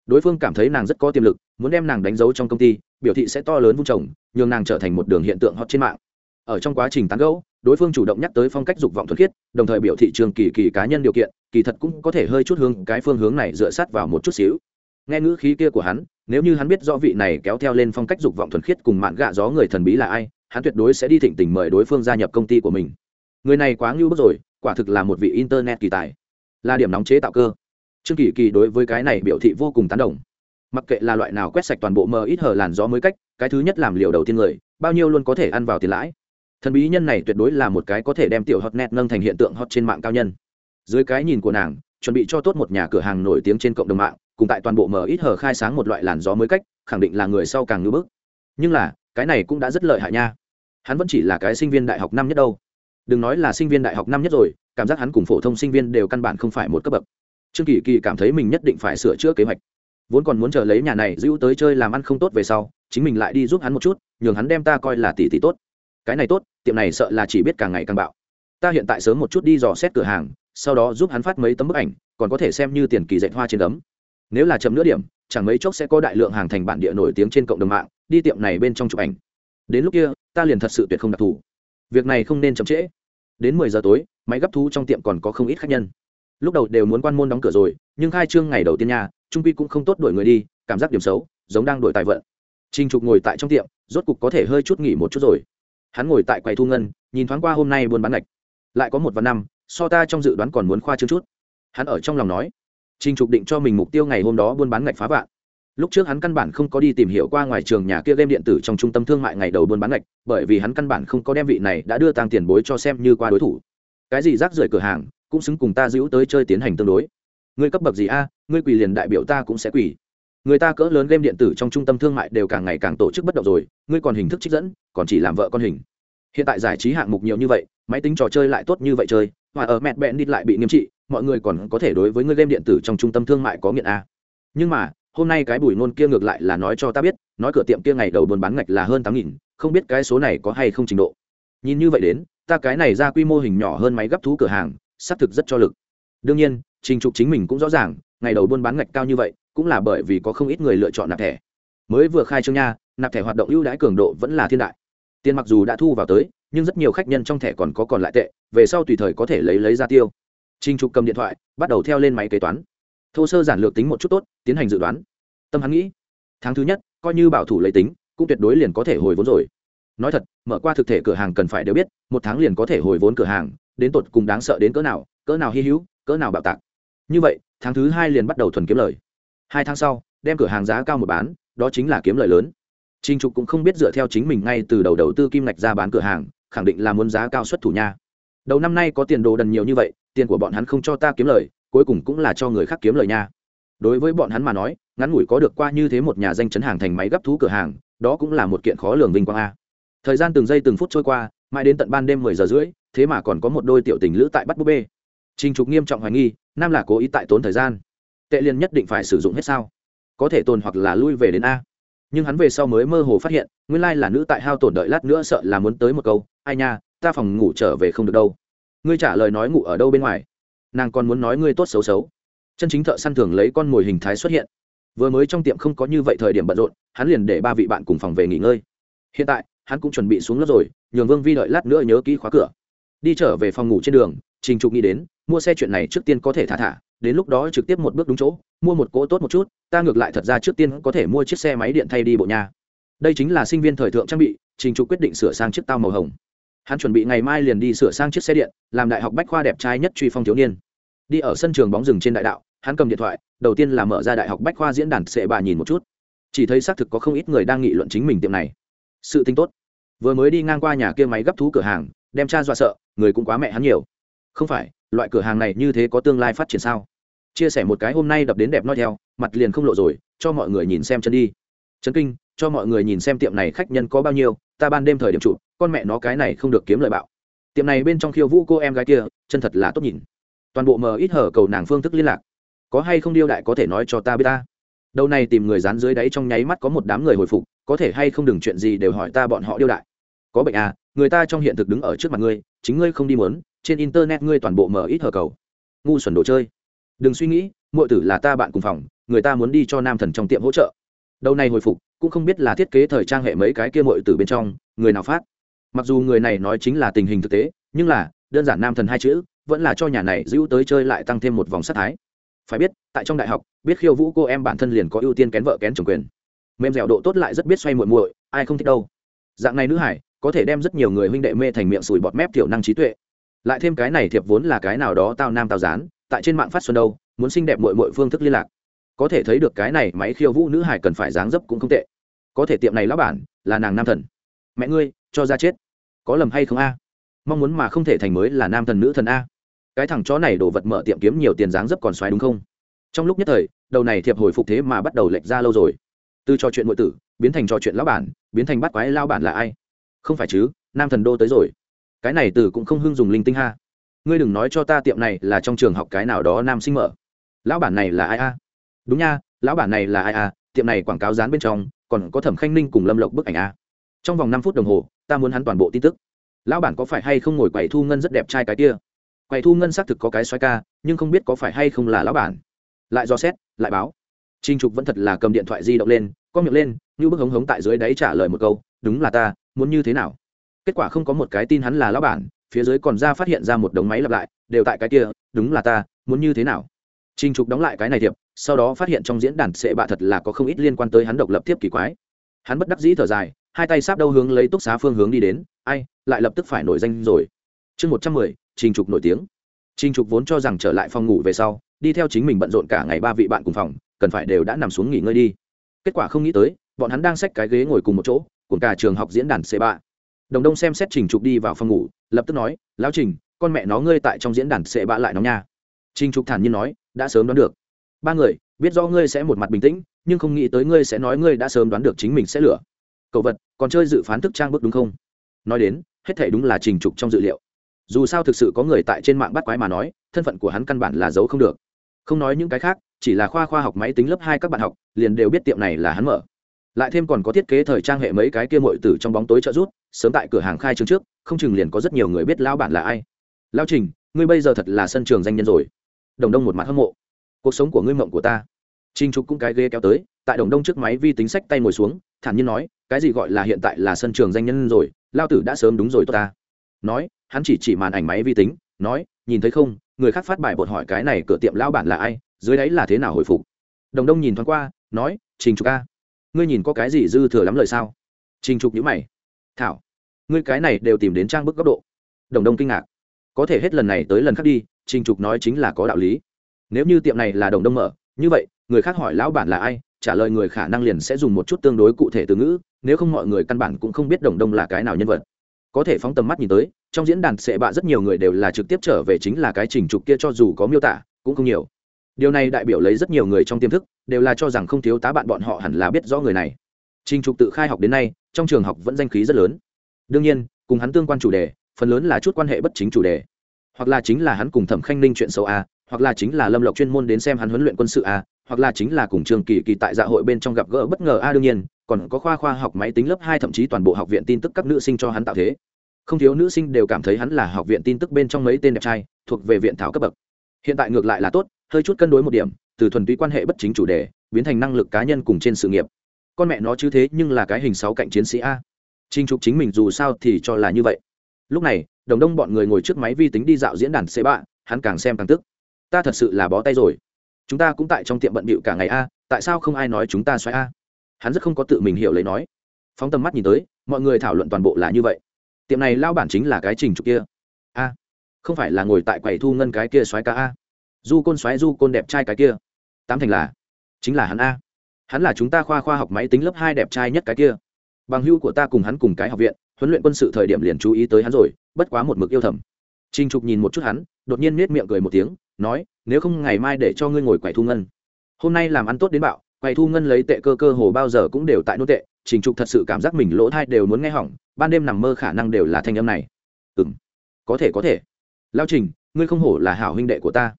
Đối phương cảm thấy nàng rất có tiềm lực, muốn đem nàng đánh dấu trong công ty, biểu thị sẽ to lớn vung trồng, nhường nàng trở thành một đường hiện tượng hot trên mạng. Ở trong quá trình tán gẫu đối phương chủ động nhắc tới phong cách dục vọng thuật khiết, đồng thời biểu thị trường kỳ kỳ cá nhân điều kiện, kỳ thật cũng có thể hơi chút hướng cái phương hướng này dựa sát vào một chút xíu. Nghe ngữ khí kia của hắn, nếu như hắn biết rõ vị này kéo theo lên phong cách dục vọng thuần khiết cùng mạn gạ gió người thần bí là ai, hắn tuyệt đối sẽ đi thịnh tình mời đối phương gia nhập công ty của mình. Người này quá ngưu bức rồi, quả thực là một vị internet kỳ tài. Là điểm nóng chế tạo cơ. Trương kỳ kỳ đối với cái này biểu thị vô cùng tán đồng. Mặc kệ là loại nào quét sạch toàn bộ mờ ít hở làn gió mới cách, cái thứ nhất làm liều đầu tiên người, bao nhiêu luôn có thể ăn vào tiền lãi thần bí nhân này tuyệt đối là một cái có thể đem tiểu hot net nâng thành hiện tượng hot trên mạng cao nhân. Dưới cái nhìn của nàng, chuẩn bị cho tốt một nhà cửa hàng nổi tiếng trên cộng đồng mạng, cùng tại toàn bộ mở ít hở khai sáng một loại làn gió mới cách, khẳng định là người sau càng ngưỡng bức. Nhưng là, cái này cũng đã rất lợi hại nha. Hắn vẫn chỉ là cái sinh viên đại học năm nhất đâu. Đừng nói là sinh viên đại học năm nhất rồi, cảm giác hắn cùng phổ thông sinh viên đều căn bản không phải một cấp bậc. Trương kỳ kỳ cảm thấy mình nhất định phải sửa chữa kế hoạch. Vốn còn muốn chờ lấy nhà này giữ tới chơi làm ăn không tốt về sau, chính mình lại đi giúp hắn một chút, nhường hắn đem ta coi là tỷ tỷ tốt cái này tốt, tiệm này sợ là chỉ biết càng ngày càng bạo. Ta hiện tại sớm một chút đi dò xét cửa hàng, sau đó giúp hắn phát mấy tấm bức ảnh, còn có thể xem như tiền kỳ dạy hoa trên đấm nếu là chậm nữa điểm, chẳng mấy chốc sẽ có đại lượng hàng thành bản địa nổi tiếng trên cộng đồng mạng, đi tiệm này bên trong chụp ảnh. Đến lúc kia, ta liền thật sự tuyệt không đặc thù. Việc này không nên chậm trễ. Đến mười giờ tối, máy gấp thú trong tiệm còn có không ít khách nhân. Lúc đầu đều muốn quan môn đóng cửa rồi, nhưng khai trương ngày đầu tiên nhà trung quy cũng không tốt đuổi người đi, cảm giác điểm xấu, giống đang đuổi tài vận. Trinh trục ngồi tại trong tiệm, rốt cục có thể hơi chút nghỉ một chút rồi hắn ngồi tại quầy thu ngân, nhìn thoáng qua hôm nay buôn bán ngạch. Lại có một vạn năm, so ta trong dự đoán còn muốn khoa trương chút. Hắn ở trong lòng nói, Trình trục định cho mình mục tiêu ngày hôm đó buôn bán ngạch phá vạn. Lúc trước hắn căn bản không có đi tìm hiểu qua ngoài trường nhà kia game điện tử trong trung tâm thương mại ngày đầu buôn bán ngạch, bởi vì hắn căn bản không có đem vị này đã đưa tăng tiền bối cho xem như qua đối thủ. Cái gì rác rưởi cửa hàng, cũng xứng cùng ta giữ tới chơi tiến hành tương đối. Ngươi cấp bậc gì a, ngươi quỳ liền đại biểu ta cũng sẽ quỳ người ta cỡ lớn game điện tử trong trung tâm thương mại đều càng ngày càng tổ chức bất động rồi, ngươi còn hình thức trích dẫn, còn chỉ làm vợ con hình. Hiện tại giải trí hạng mục nhiều như vậy, máy tính trò chơi lại tốt như vậy chơi và ở mẹt bẹn đi lại bị nghiêm trị, mọi người còn có thể đối với ngươi game điện tử trong trung tâm thương mại có nghiện a nhưng mà, hôm nay cái bùi nôn kia ngược lại là nói cho ta biết, nói cửa tiệm kia ngày đầu buôn bán ngạch là hơn tám nghìn, không biết cái số này có hay không trình độ. Nhìn như vậy đến, ta cái này ra quy mô hình nhỏ hơn máy gấp thú cửa hàng, xác thực rất cho lực. Đương nhiên, trình trục chính mình cũng rõ ràng, ngày đầu buôn bán ngạch cao như vậy cũng là bởi vì có không ít người lựa chọn nạp thẻ. Mới vừa khai trương nha, nạp thẻ hoạt động ưu đãi cường độ vẫn là thiên đại. Tiền mặc dù đã thu vào tới, nhưng rất nhiều khách nhân trong thẻ còn có còn lại tệ, về sau tùy thời có thể lấy lấy ra tiêu. Trình trục cầm điện thoại, bắt đầu theo lên máy kế toán. Thô sơ giản lược tính một chút tốt, tiến hành dự đoán. Tâm hắn nghĩ, tháng thứ nhất, coi như bảo thủ lấy tính, cũng tuyệt đối liền có thể hồi vốn rồi. Nói thật, mở qua thực thể cửa hàng cần phải đều biết, một tháng liền có thể hồi vốn cửa hàng, đến tột cùng đáng sợ đến cỡ nào cỡ nào hy hữu, cỡ nào bạo tạc. Như vậy, tháng thứ hai liền bắt đầu thuần kiếm lời hai tháng sau đem cửa hàng giá cao một bán đó chính là kiếm lời lớn Trình Trục cũng không biết dựa theo chính mình ngay từ đầu đầu tư kim ngạch ra bán cửa hàng, khẳng định là muốn giá cao xuất thủ nha. Đầu năm nay có tiền đồ đần nhiều như vậy, tiền của bọn hắn không cho ta kiếm lời, cuối cùng cũng là cho người khác kiếm lời nha. Đối với bọn hắn mà nói, ngắn ngủi có được qua như thế một nhà danh chấn hàng thành máy gấp thú cửa hàng, đó cũng là một kiện khó lường vinh quang a. Thời gian từng giây từng phút trôi qua, mãi đến tận ban đêm mười giờ rưỡi, thế mà còn có một đôi tiểu tình lữ tại bắt búp bê. Trình Trục nghiêm trọng hoài nghi, nam là cố ý tại tốn thời gian. Tệ liền nhất định phải sử dụng hết sao? Có thể tồn hoặc là lui về đến a. Nhưng hắn về sau mới mơ hồ phát hiện, nguyên lai là nữ tại hao tổn đợi lát nữa sợ là muốn tới một câu, ai nha, ta phòng ngủ trở về không được đâu. Ngươi trả lời nói ngủ ở đâu bên ngoài? Nàng còn muốn nói ngươi tốt xấu xấu. Chân chính thợ săn thường lấy con mồi hình thái xuất hiện. Vừa mới trong tiệm không có như vậy thời điểm bận rộn, hắn liền để ba vị bạn cùng phòng về nghỉ ngơi. Hiện tại, hắn cũng chuẩn bị xuống lớp rồi, nhường vương vi đợi lát nữa nhớ kỹ khóa cửa. Đi trở về phòng ngủ trên đường, trình trục nghĩ đến, mua xe chuyện này trước tiên có thể thả thả đến lúc đó trực tiếp một bước đúng chỗ, mua một cỗ tốt một chút, ta ngược lại thật ra trước tiên có thể mua chiếc xe máy điện thay đi bộ nhà đây chính là sinh viên thời thượng trang bị, trình trục quyết định sửa sang chiếc tao màu hồng. Hắn chuẩn bị ngày mai liền đi sửa sang chiếc xe điện, làm đại học bách khoa đẹp trai nhất truy phong thiếu niên. Đi ở sân trường bóng rừng trên đại đạo, hắn cầm điện thoại, đầu tiên là mở ra đại học bách khoa diễn đàn sệ bà nhìn một chút. Chỉ thấy xác thực có không ít người đang nghị luận chính mình tiệm này. Sự tính tốt. Vừa mới đi ngang qua nhà kia máy gấp thú cửa hàng, đem cha dọa sợ, người cũng quá mẹ hắn nhiều. Không phải, loại cửa hàng này như thế có tương lai phát triển sao? Chia sẻ một cái hôm nay đập đến đẹp nói theo, mặt liền không lộ rồi, cho mọi người nhìn xem chân đi. Chấn kinh, cho mọi người nhìn xem tiệm này khách nhân có bao nhiêu, ta ban đêm thời điểm trụ con mẹ nó cái này không được kiếm lời bạo. Tiệm này bên trong khiêu vũ cô em gái kia, chân thật là tốt nhìn. Toàn bộ mờ ít hở cầu nàng phương thức liên lạc. Có hay không điêu đại có thể nói cho ta biết ta? Đâu này tìm người dán dưới đáy trong nháy mắt có một đám người hồi phục, có thể hay không đừng chuyện gì đều hỏi ta bọn họ điêu đại. Có bệnh à người ta trong hiện thực đứng ở trước mặt ngươi, chính ngươi không đi muốn, trên internet ngươi toàn bộ mở ít hở cầu. Ngu xuẩn đồ chơi đừng suy nghĩ mọi tử là ta bạn cùng phòng, người ta muốn đi cho nam thần trong tiệm hỗ trợ. Đâu này hồi phục, cũng không biết là thiết kế thời trang hệ mấy cái kia mọi tử bên trong, người nào phát. Mặc dù người này nói chính là tình hình thực tế, nhưng là, đơn giản nam thần hai chữ, vẫn là cho nhà này giữ tới chơi lại tăng thêm một vòng sát thái. Phải biết, tại trong đại học, biết khiêu vũ cô em bản thân liền có ưu tiên kén vợ kén chồng quyền. Mềm dẻo độ tốt lại rất biết xoay muội muội, ai không thích đâu. Dạng này nữ hải, có thể đem rất nhiều người huynh đệ mê thành miệng sùi bọt mép thiểu năng trí tuệ. Lại thêm cái này thiệp vốn là cái nào đó tao nam tao dán tại trên mạng phát xuân đâu, muốn xinh đẹp muội muội phương thức liên lạc. Có thể thấy được cái này máy khiêu vũ nữ hải cần phải dáng dấp cũng không tệ. Có thể tiệm này lão bản là nàng nam thần. Mẹ ngươi, cho ra chết. Có lầm hay không a? Mong muốn mà không thể thành mới là nam thần nữ thần a. Cái thằng chó này đổ vật mở tiệm kiếm nhiều tiền dáng dấp còn xoáy đúng không? Trong lúc nhất thời, đầu này thiệp hồi phục thế mà bắt đầu lệch ra lâu rồi. Từ trò chuyện nội tử, biến thành trò chuyện lão bản, biến thành bắt quái lao bản là ai? Không phải chứ, nam thần đô tới rồi. Cái này từ cũng không hưng dùng linh tinh ha ngươi đừng nói cho ta tiệm này là trong trường học cái nào đó nam sinh mở. Lão bản này là ai a? Đúng nha, lão bản này là ai a? Tiệm này quảng cáo dán bên trong, còn có thẩm khanh ninh cùng lâm lộc bức ảnh a. Trong vòng năm phút đồng hồ, ta muốn hắn toàn bộ tin tức. Lão bản có phải hay không ngồi quầy thu ngân rất đẹp trai cái kia? Quầy thu ngân xác thực có cái xoay ca, nhưng không biết có phải hay không là lão bản. Lại do xét, lại báo. Trinh trục vẫn thật là cầm điện thoại di động lên, con miệng lên, như bức hống hống tại dưới đáy trả lời một câu, đúng là ta, muốn như thế nào? Kết quả không có một cái tin hắn là lão bản phía dưới còn ra phát hiện ra một đống máy lặp lại, đều tại cái kia, đúng là ta, muốn như thế nào? Trinh trục đóng lại cái này thiệp, sau đó phát hiện trong diễn đàn sệ bạ thật là có không ít liên quan tới hắn độc lập tiếp kỳ quái. Hắn bất đắc dĩ thở dài, hai tay sáp đâu hướng lấy túc xá phương hướng đi đến, ai, lại lập tức phải nổi danh rồi. Chương một trăm mười, trình trục nổi tiếng. Trình trục vốn cho rằng trở lại phòng ngủ về sau, đi theo chính mình bận rộn cả ngày ba vị bạn cùng phòng, cần phải đều đã nằm xuống nghỉ ngơi đi. Kết quả không nghĩ tới, bọn hắn đang xách cái ghế ngồi cùng một chỗ, cùng cả trường học diễn đàn c ba đồng đông xem xét trình trục đi vào phòng ngủ, lập tức nói, lão trình, con mẹ nó ngươi tại trong diễn đàn sẽ bạ lại nó nha. Trình trục thản nhiên nói, đã sớm đoán được. Ba người, biết do ngươi sẽ một mặt bình tĩnh, nhưng không nghĩ tới ngươi sẽ nói ngươi đã sớm đoán được chính mình sẽ lửa cậu vật, còn chơi dự phán thức trang bức đúng không? Nói đến, hết thể đúng là trình trục trong dự liệu. Dù sao thực sự có người tại trên mạng bắt quái mà nói, thân phận của hắn căn bản là giấu không được. Không nói những cái khác, chỉ là khoa khoa học máy tính lớp hai các bạn học, liền đều biết tiệm này là hắn mở lại thêm còn có thiết kế thời trang hệ mấy cái kia mội tử trong bóng tối trợ rút, sớm tại cửa hàng khai trương trước, không chừng liền có rất nhiều người biết lao bản là ai. Lao trình, ngươi bây giờ thật là sân trường danh nhân rồi. Đồng đông một mặt hâm mộ. Cuộc sống của ngươi mộng của ta. Trinh trục cũng cái ghê kéo tới, tại đồng đông trước máy vi tính sách tay ngồi xuống, thản nhiên nói, cái gì gọi là hiện tại là sân trường danh nhân rồi lao tử đã sớm đúng rồi tốt ta. Nói, hắn chỉ chỉ màn ảnh máy vi tính, nói, nhìn thấy không, người khác phát bài bột hỏi cái này cửa tiệm lao bản là ai, dưới đấy là thế nào hồi phục. Đồng đông nhìn thoáng qua, nói, trình trục ca ngươi nhìn có cái gì dư thừa lắm lời sao? Trình trục nhữ mày. Thảo, ngươi cái này đều tìm đến trang bức góc độ. Đồng đông kinh ngạc. Có thể hết lần này tới lần khác đi, trình trục nói chính là có đạo lý. Nếu như tiệm này là đồng đông mở, như vậy, người khác hỏi lão bản là ai, trả lời người khả năng liền sẽ dùng một chút tương đối cụ thể từ ngữ, nếu không mọi người căn bản cũng không biết đồng đông là cái nào nhân vật. Có thể phóng tầm mắt nhìn tới, trong diễn đàn sệ bạ rất nhiều người đều là trực tiếp trở về chính là cái trình trục kia cho dù có miêu tả, cũng không nhiều điều này đại biểu lấy rất nhiều người trong tiềm thức đều là cho rằng không thiếu tá bạn bọn họ hẳn là biết rõ người này. Trình trục tự khai học đến nay, trong trường học vẫn danh khí rất lớn. Đương nhiên, cùng hắn tương quan chủ đề, phần lớn là chút quan hệ bất chính chủ đề. Hoặc là chính là hắn cùng thẩm khanh ninh chuyện xấu a, hoặc là chính là lâm lộc chuyên môn đến xem hắn huấn luyện quân sự a, hoặc là chính là cùng trường kỳ kỳ tại dạ hội bên trong gặp gỡ bất ngờ a. Đương nhiên, còn có khoa khoa học máy tính lớp hai thậm chí toàn bộ học viện tin tức các nữ sinh cho hắn tạo thế. Không thiếu nữ sinh đều cảm thấy hắn là học viện tin tức bên trong mấy tên đẹp trai, thuộc về viện thảo cấp bậc. Hiện tại ngược lại là tốt hơi chút cân đối một điểm, từ thuần túy quan hệ bất chính chủ đề, biến thành năng lực cá nhân cùng trên sự nghiệp. Con mẹ nó chứ thế nhưng là cái hình sáu cạnh chiến sĩ a. Trinh trục chính mình dù sao thì cho là như vậy. Lúc này, đồng đông bọn người ngồi trước máy vi tính đi dạo diễn đàn c ba, hắn càng xem càng tức. Ta thật sự là bó tay rồi. Chúng ta cũng tại trong tiệm bận bịu cả ngày a, tại sao không ai nói chúng ta xoáy a? Hắn rất không có tự mình hiểu lấy nói. Phóng tầm mắt nhìn tới, mọi người thảo luận toàn bộ là như vậy. Tiệm này lao bản chính là cái trình trục kia. A, không phải là ngồi tại quầy thu ngân cái kia xoáy ca a du côn xoáy du côn đẹp trai cái kia tám thành là chính là hắn a hắn là chúng ta khoa khoa học máy tính lớp hai đẹp trai nhất cái kia bằng hữu của ta cùng hắn cùng cái học viện huấn luyện quân sự thời điểm liền chú ý tới hắn rồi bất quá một mực yêu thầm Trình Trục nhìn một chút hắn, đột nhiên nết miệng cười một tiếng, nói, nếu không ngày mai để cho ngươi ngồi quầy thu ngân. Hôm nay làm ăn tốt đến bạo, quầy thu ngân lấy tệ cơ cơ hồ bao giờ cũng đều tại nô tệ, Trình Trục thật sự cảm giác mình lỗ tai đều muốn nghe hỏng, ban đêm nằm mơ khả năng đều là thanh âm này. Ừm, có thể có thể. Lão Trình, ngươi không hổ là hảo huynh đệ của ta.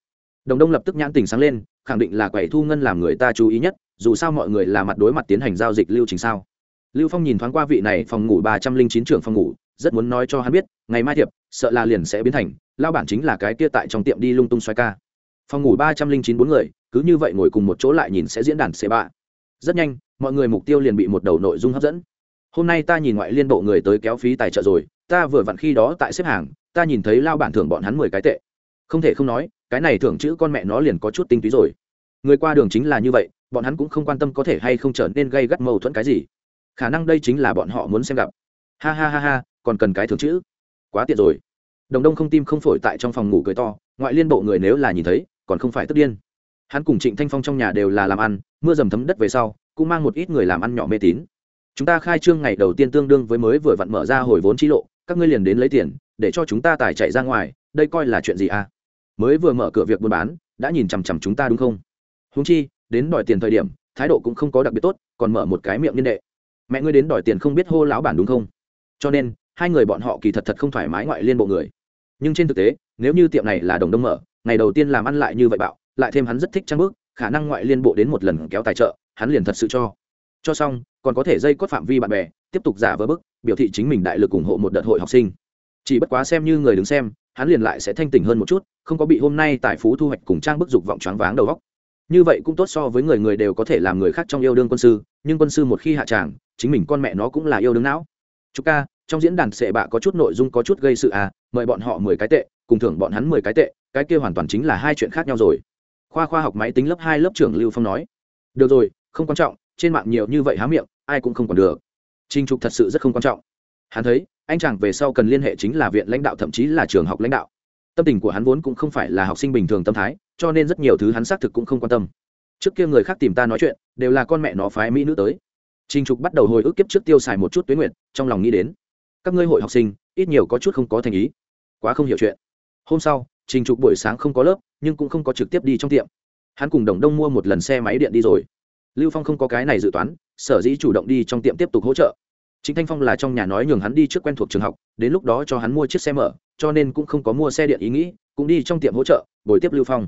Đồng Đông lập tức nhãn tình sáng lên, khẳng định là quầy thu ngân làm người ta chú ý nhất, dù sao mọi người là mặt đối mặt tiến hành giao dịch lưu trình sao. Lưu Phong nhìn thoáng qua vị này phòng ngủ ba trăm linh chín trưởng phòng ngủ, rất muốn nói cho hắn biết, ngày mai thiệp, sợ là liền sẽ biến thành, lao bản chính là cái kia tại trong tiệm đi lung tung xoay ca. Phòng ngủ ba trăm linh chín bốn người, cứ như vậy ngồi cùng một chỗ lại nhìn sẽ diễn đàn c ba rất nhanh mọi người mục tiêu liền bị một đầu nội dung hấp dẫn hôm nay ta nhìn ngoại liên bộ người tới kéo phí tài trợ rồi ta vừa vặn khi đó tại xếp hàng ta nhìn thấy lao bản thưởng bọn hắn mười cái tệ không thể không nói, cái này thưởng chữ con mẹ nó liền có chút tinh túy rồi. Người qua đường chính là như vậy, bọn hắn cũng không quan tâm có thể hay không trở nên gây gắt mâu thuẫn cái gì. Khả năng đây chính là bọn họ muốn xem gặp. Ha ha ha ha, còn cần cái thưởng chữ? Quá tiện rồi. Đồng đông không tim không phổi tại trong phòng ngủ cười to, ngoại liên bộ người nếu là nhìn thấy, còn không phải tức điên. Hắn cùng trịnh thanh phong trong nhà đều là làm ăn, mưa dầm thấm đất về sau, cũng mang một ít người làm ăn nhỏ mê tín. Chúng ta khai trương ngày đầu tiên tương đương với mới vừa vặn mở ra hồi vốn chi lộ, các ngươi liền đến lấy tiền, để cho chúng ta tài chạy ra ngoài, đây coi là chuyện gì à? Mới vừa mở cửa việc buôn bán, đã nhìn chằm chằm chúng ta đúng không? Húng chi, đến đòi tiền thời điểm, thái độ cũng không có đặc biệt tốt, còn mở một cái miệng nhân đệ. Mẹ ngươi đến đòi tiền không biết hô lão bản đúng không? Cho nên, hai người bọn họ kỳ thật thật không thoải mái ngoại liên bộ người. Nhưng trên thực tế, nếu như tiệm này là đồng đông mở, ngày đầu tiên làm ăn lại như vậy bạo, lại thêm hắn rất thích trang bước khả năng ngoại liên bộ đến một lần kéo tài trợ, hắn liền thật sự cho. Cho xong, còn có thể dây cốt phạm vi bạn bè, tiếp tục giả vờ bức, biểu thị chính mình đại lực ủng hộ một đợt hội học sinh. Chỉ bất quá xem như người đứng xem hắn liền lại sẽ thanh tỉnh hơn một chút, không có bị hôm nay tài phú thu hoạch cùng trang bức dục vọng choáng váng đầu góc như vậy cũng tốt so với người người đều có thể làm người khác trong yêu đương quân sư, nhưng quân sư một khi hạ tràng, chính mình con mẹ nó cũng là yêu đương não. Chúc ca, trong diễn đàn sệ bạ có chút nội dung có chút gây sự à mời bọn họ mười cái tệ, cùng thưởng bọn hắn mười cái tệ, cái kia hoàn toàn chính là hai chuyện khác nhau rồi. Khoa khoa học máy tính lớp hai lớp trưởng lưu phong nói. Được rồi, không quan trọng, trên mạng nhiều như vậy há miệng, ai cũng không còn được. Trinh trục thật sự rất không quan trọng hắn thấy, anh chàng về sau cần liên hệ chính là viện lãnh đạo, thậm chí là trường học lãnh đạo. Tâm tình của hắn vốn cũng không phải là học sinh bình thường tâm thái, cho nên rất nhiều thứ hắn xác thực cũng không quan tâm. Trước kia người khác tìm ta nói chuyện, đều là con mẹ nó phái mỹ nữ tới. Trinh trục bắt đầu hồi ức kiếp trước tiêu xài một chút tuyến nguyện trong lòng nghĩ đến, các ngươi hội học sinh, ít nhiều có chút không có thành ý. Quá không hiểu chuyện. Hôm sau, trình trục buổi sáng không có lớp, nhưng cũng không có trực tiếp đi trong tiệm. Hắn cùng đồng đông mua một lần xe máy điện đi rồi. Lưu phong không có cái này dự toán, sở dĩ chủ động đi trong tiệm tiếp tục hỗ trợ chính thanh phong là trong nhà nói nhường hắn đi trước quen thuộc trường học, đến lúc đó cho hắn mua chiếc xe mở, cho nên cũng không có mua xe điện ý nghĩ, cũng đi trong tiệm hỗ trợ, bồi tiếp lưu phong.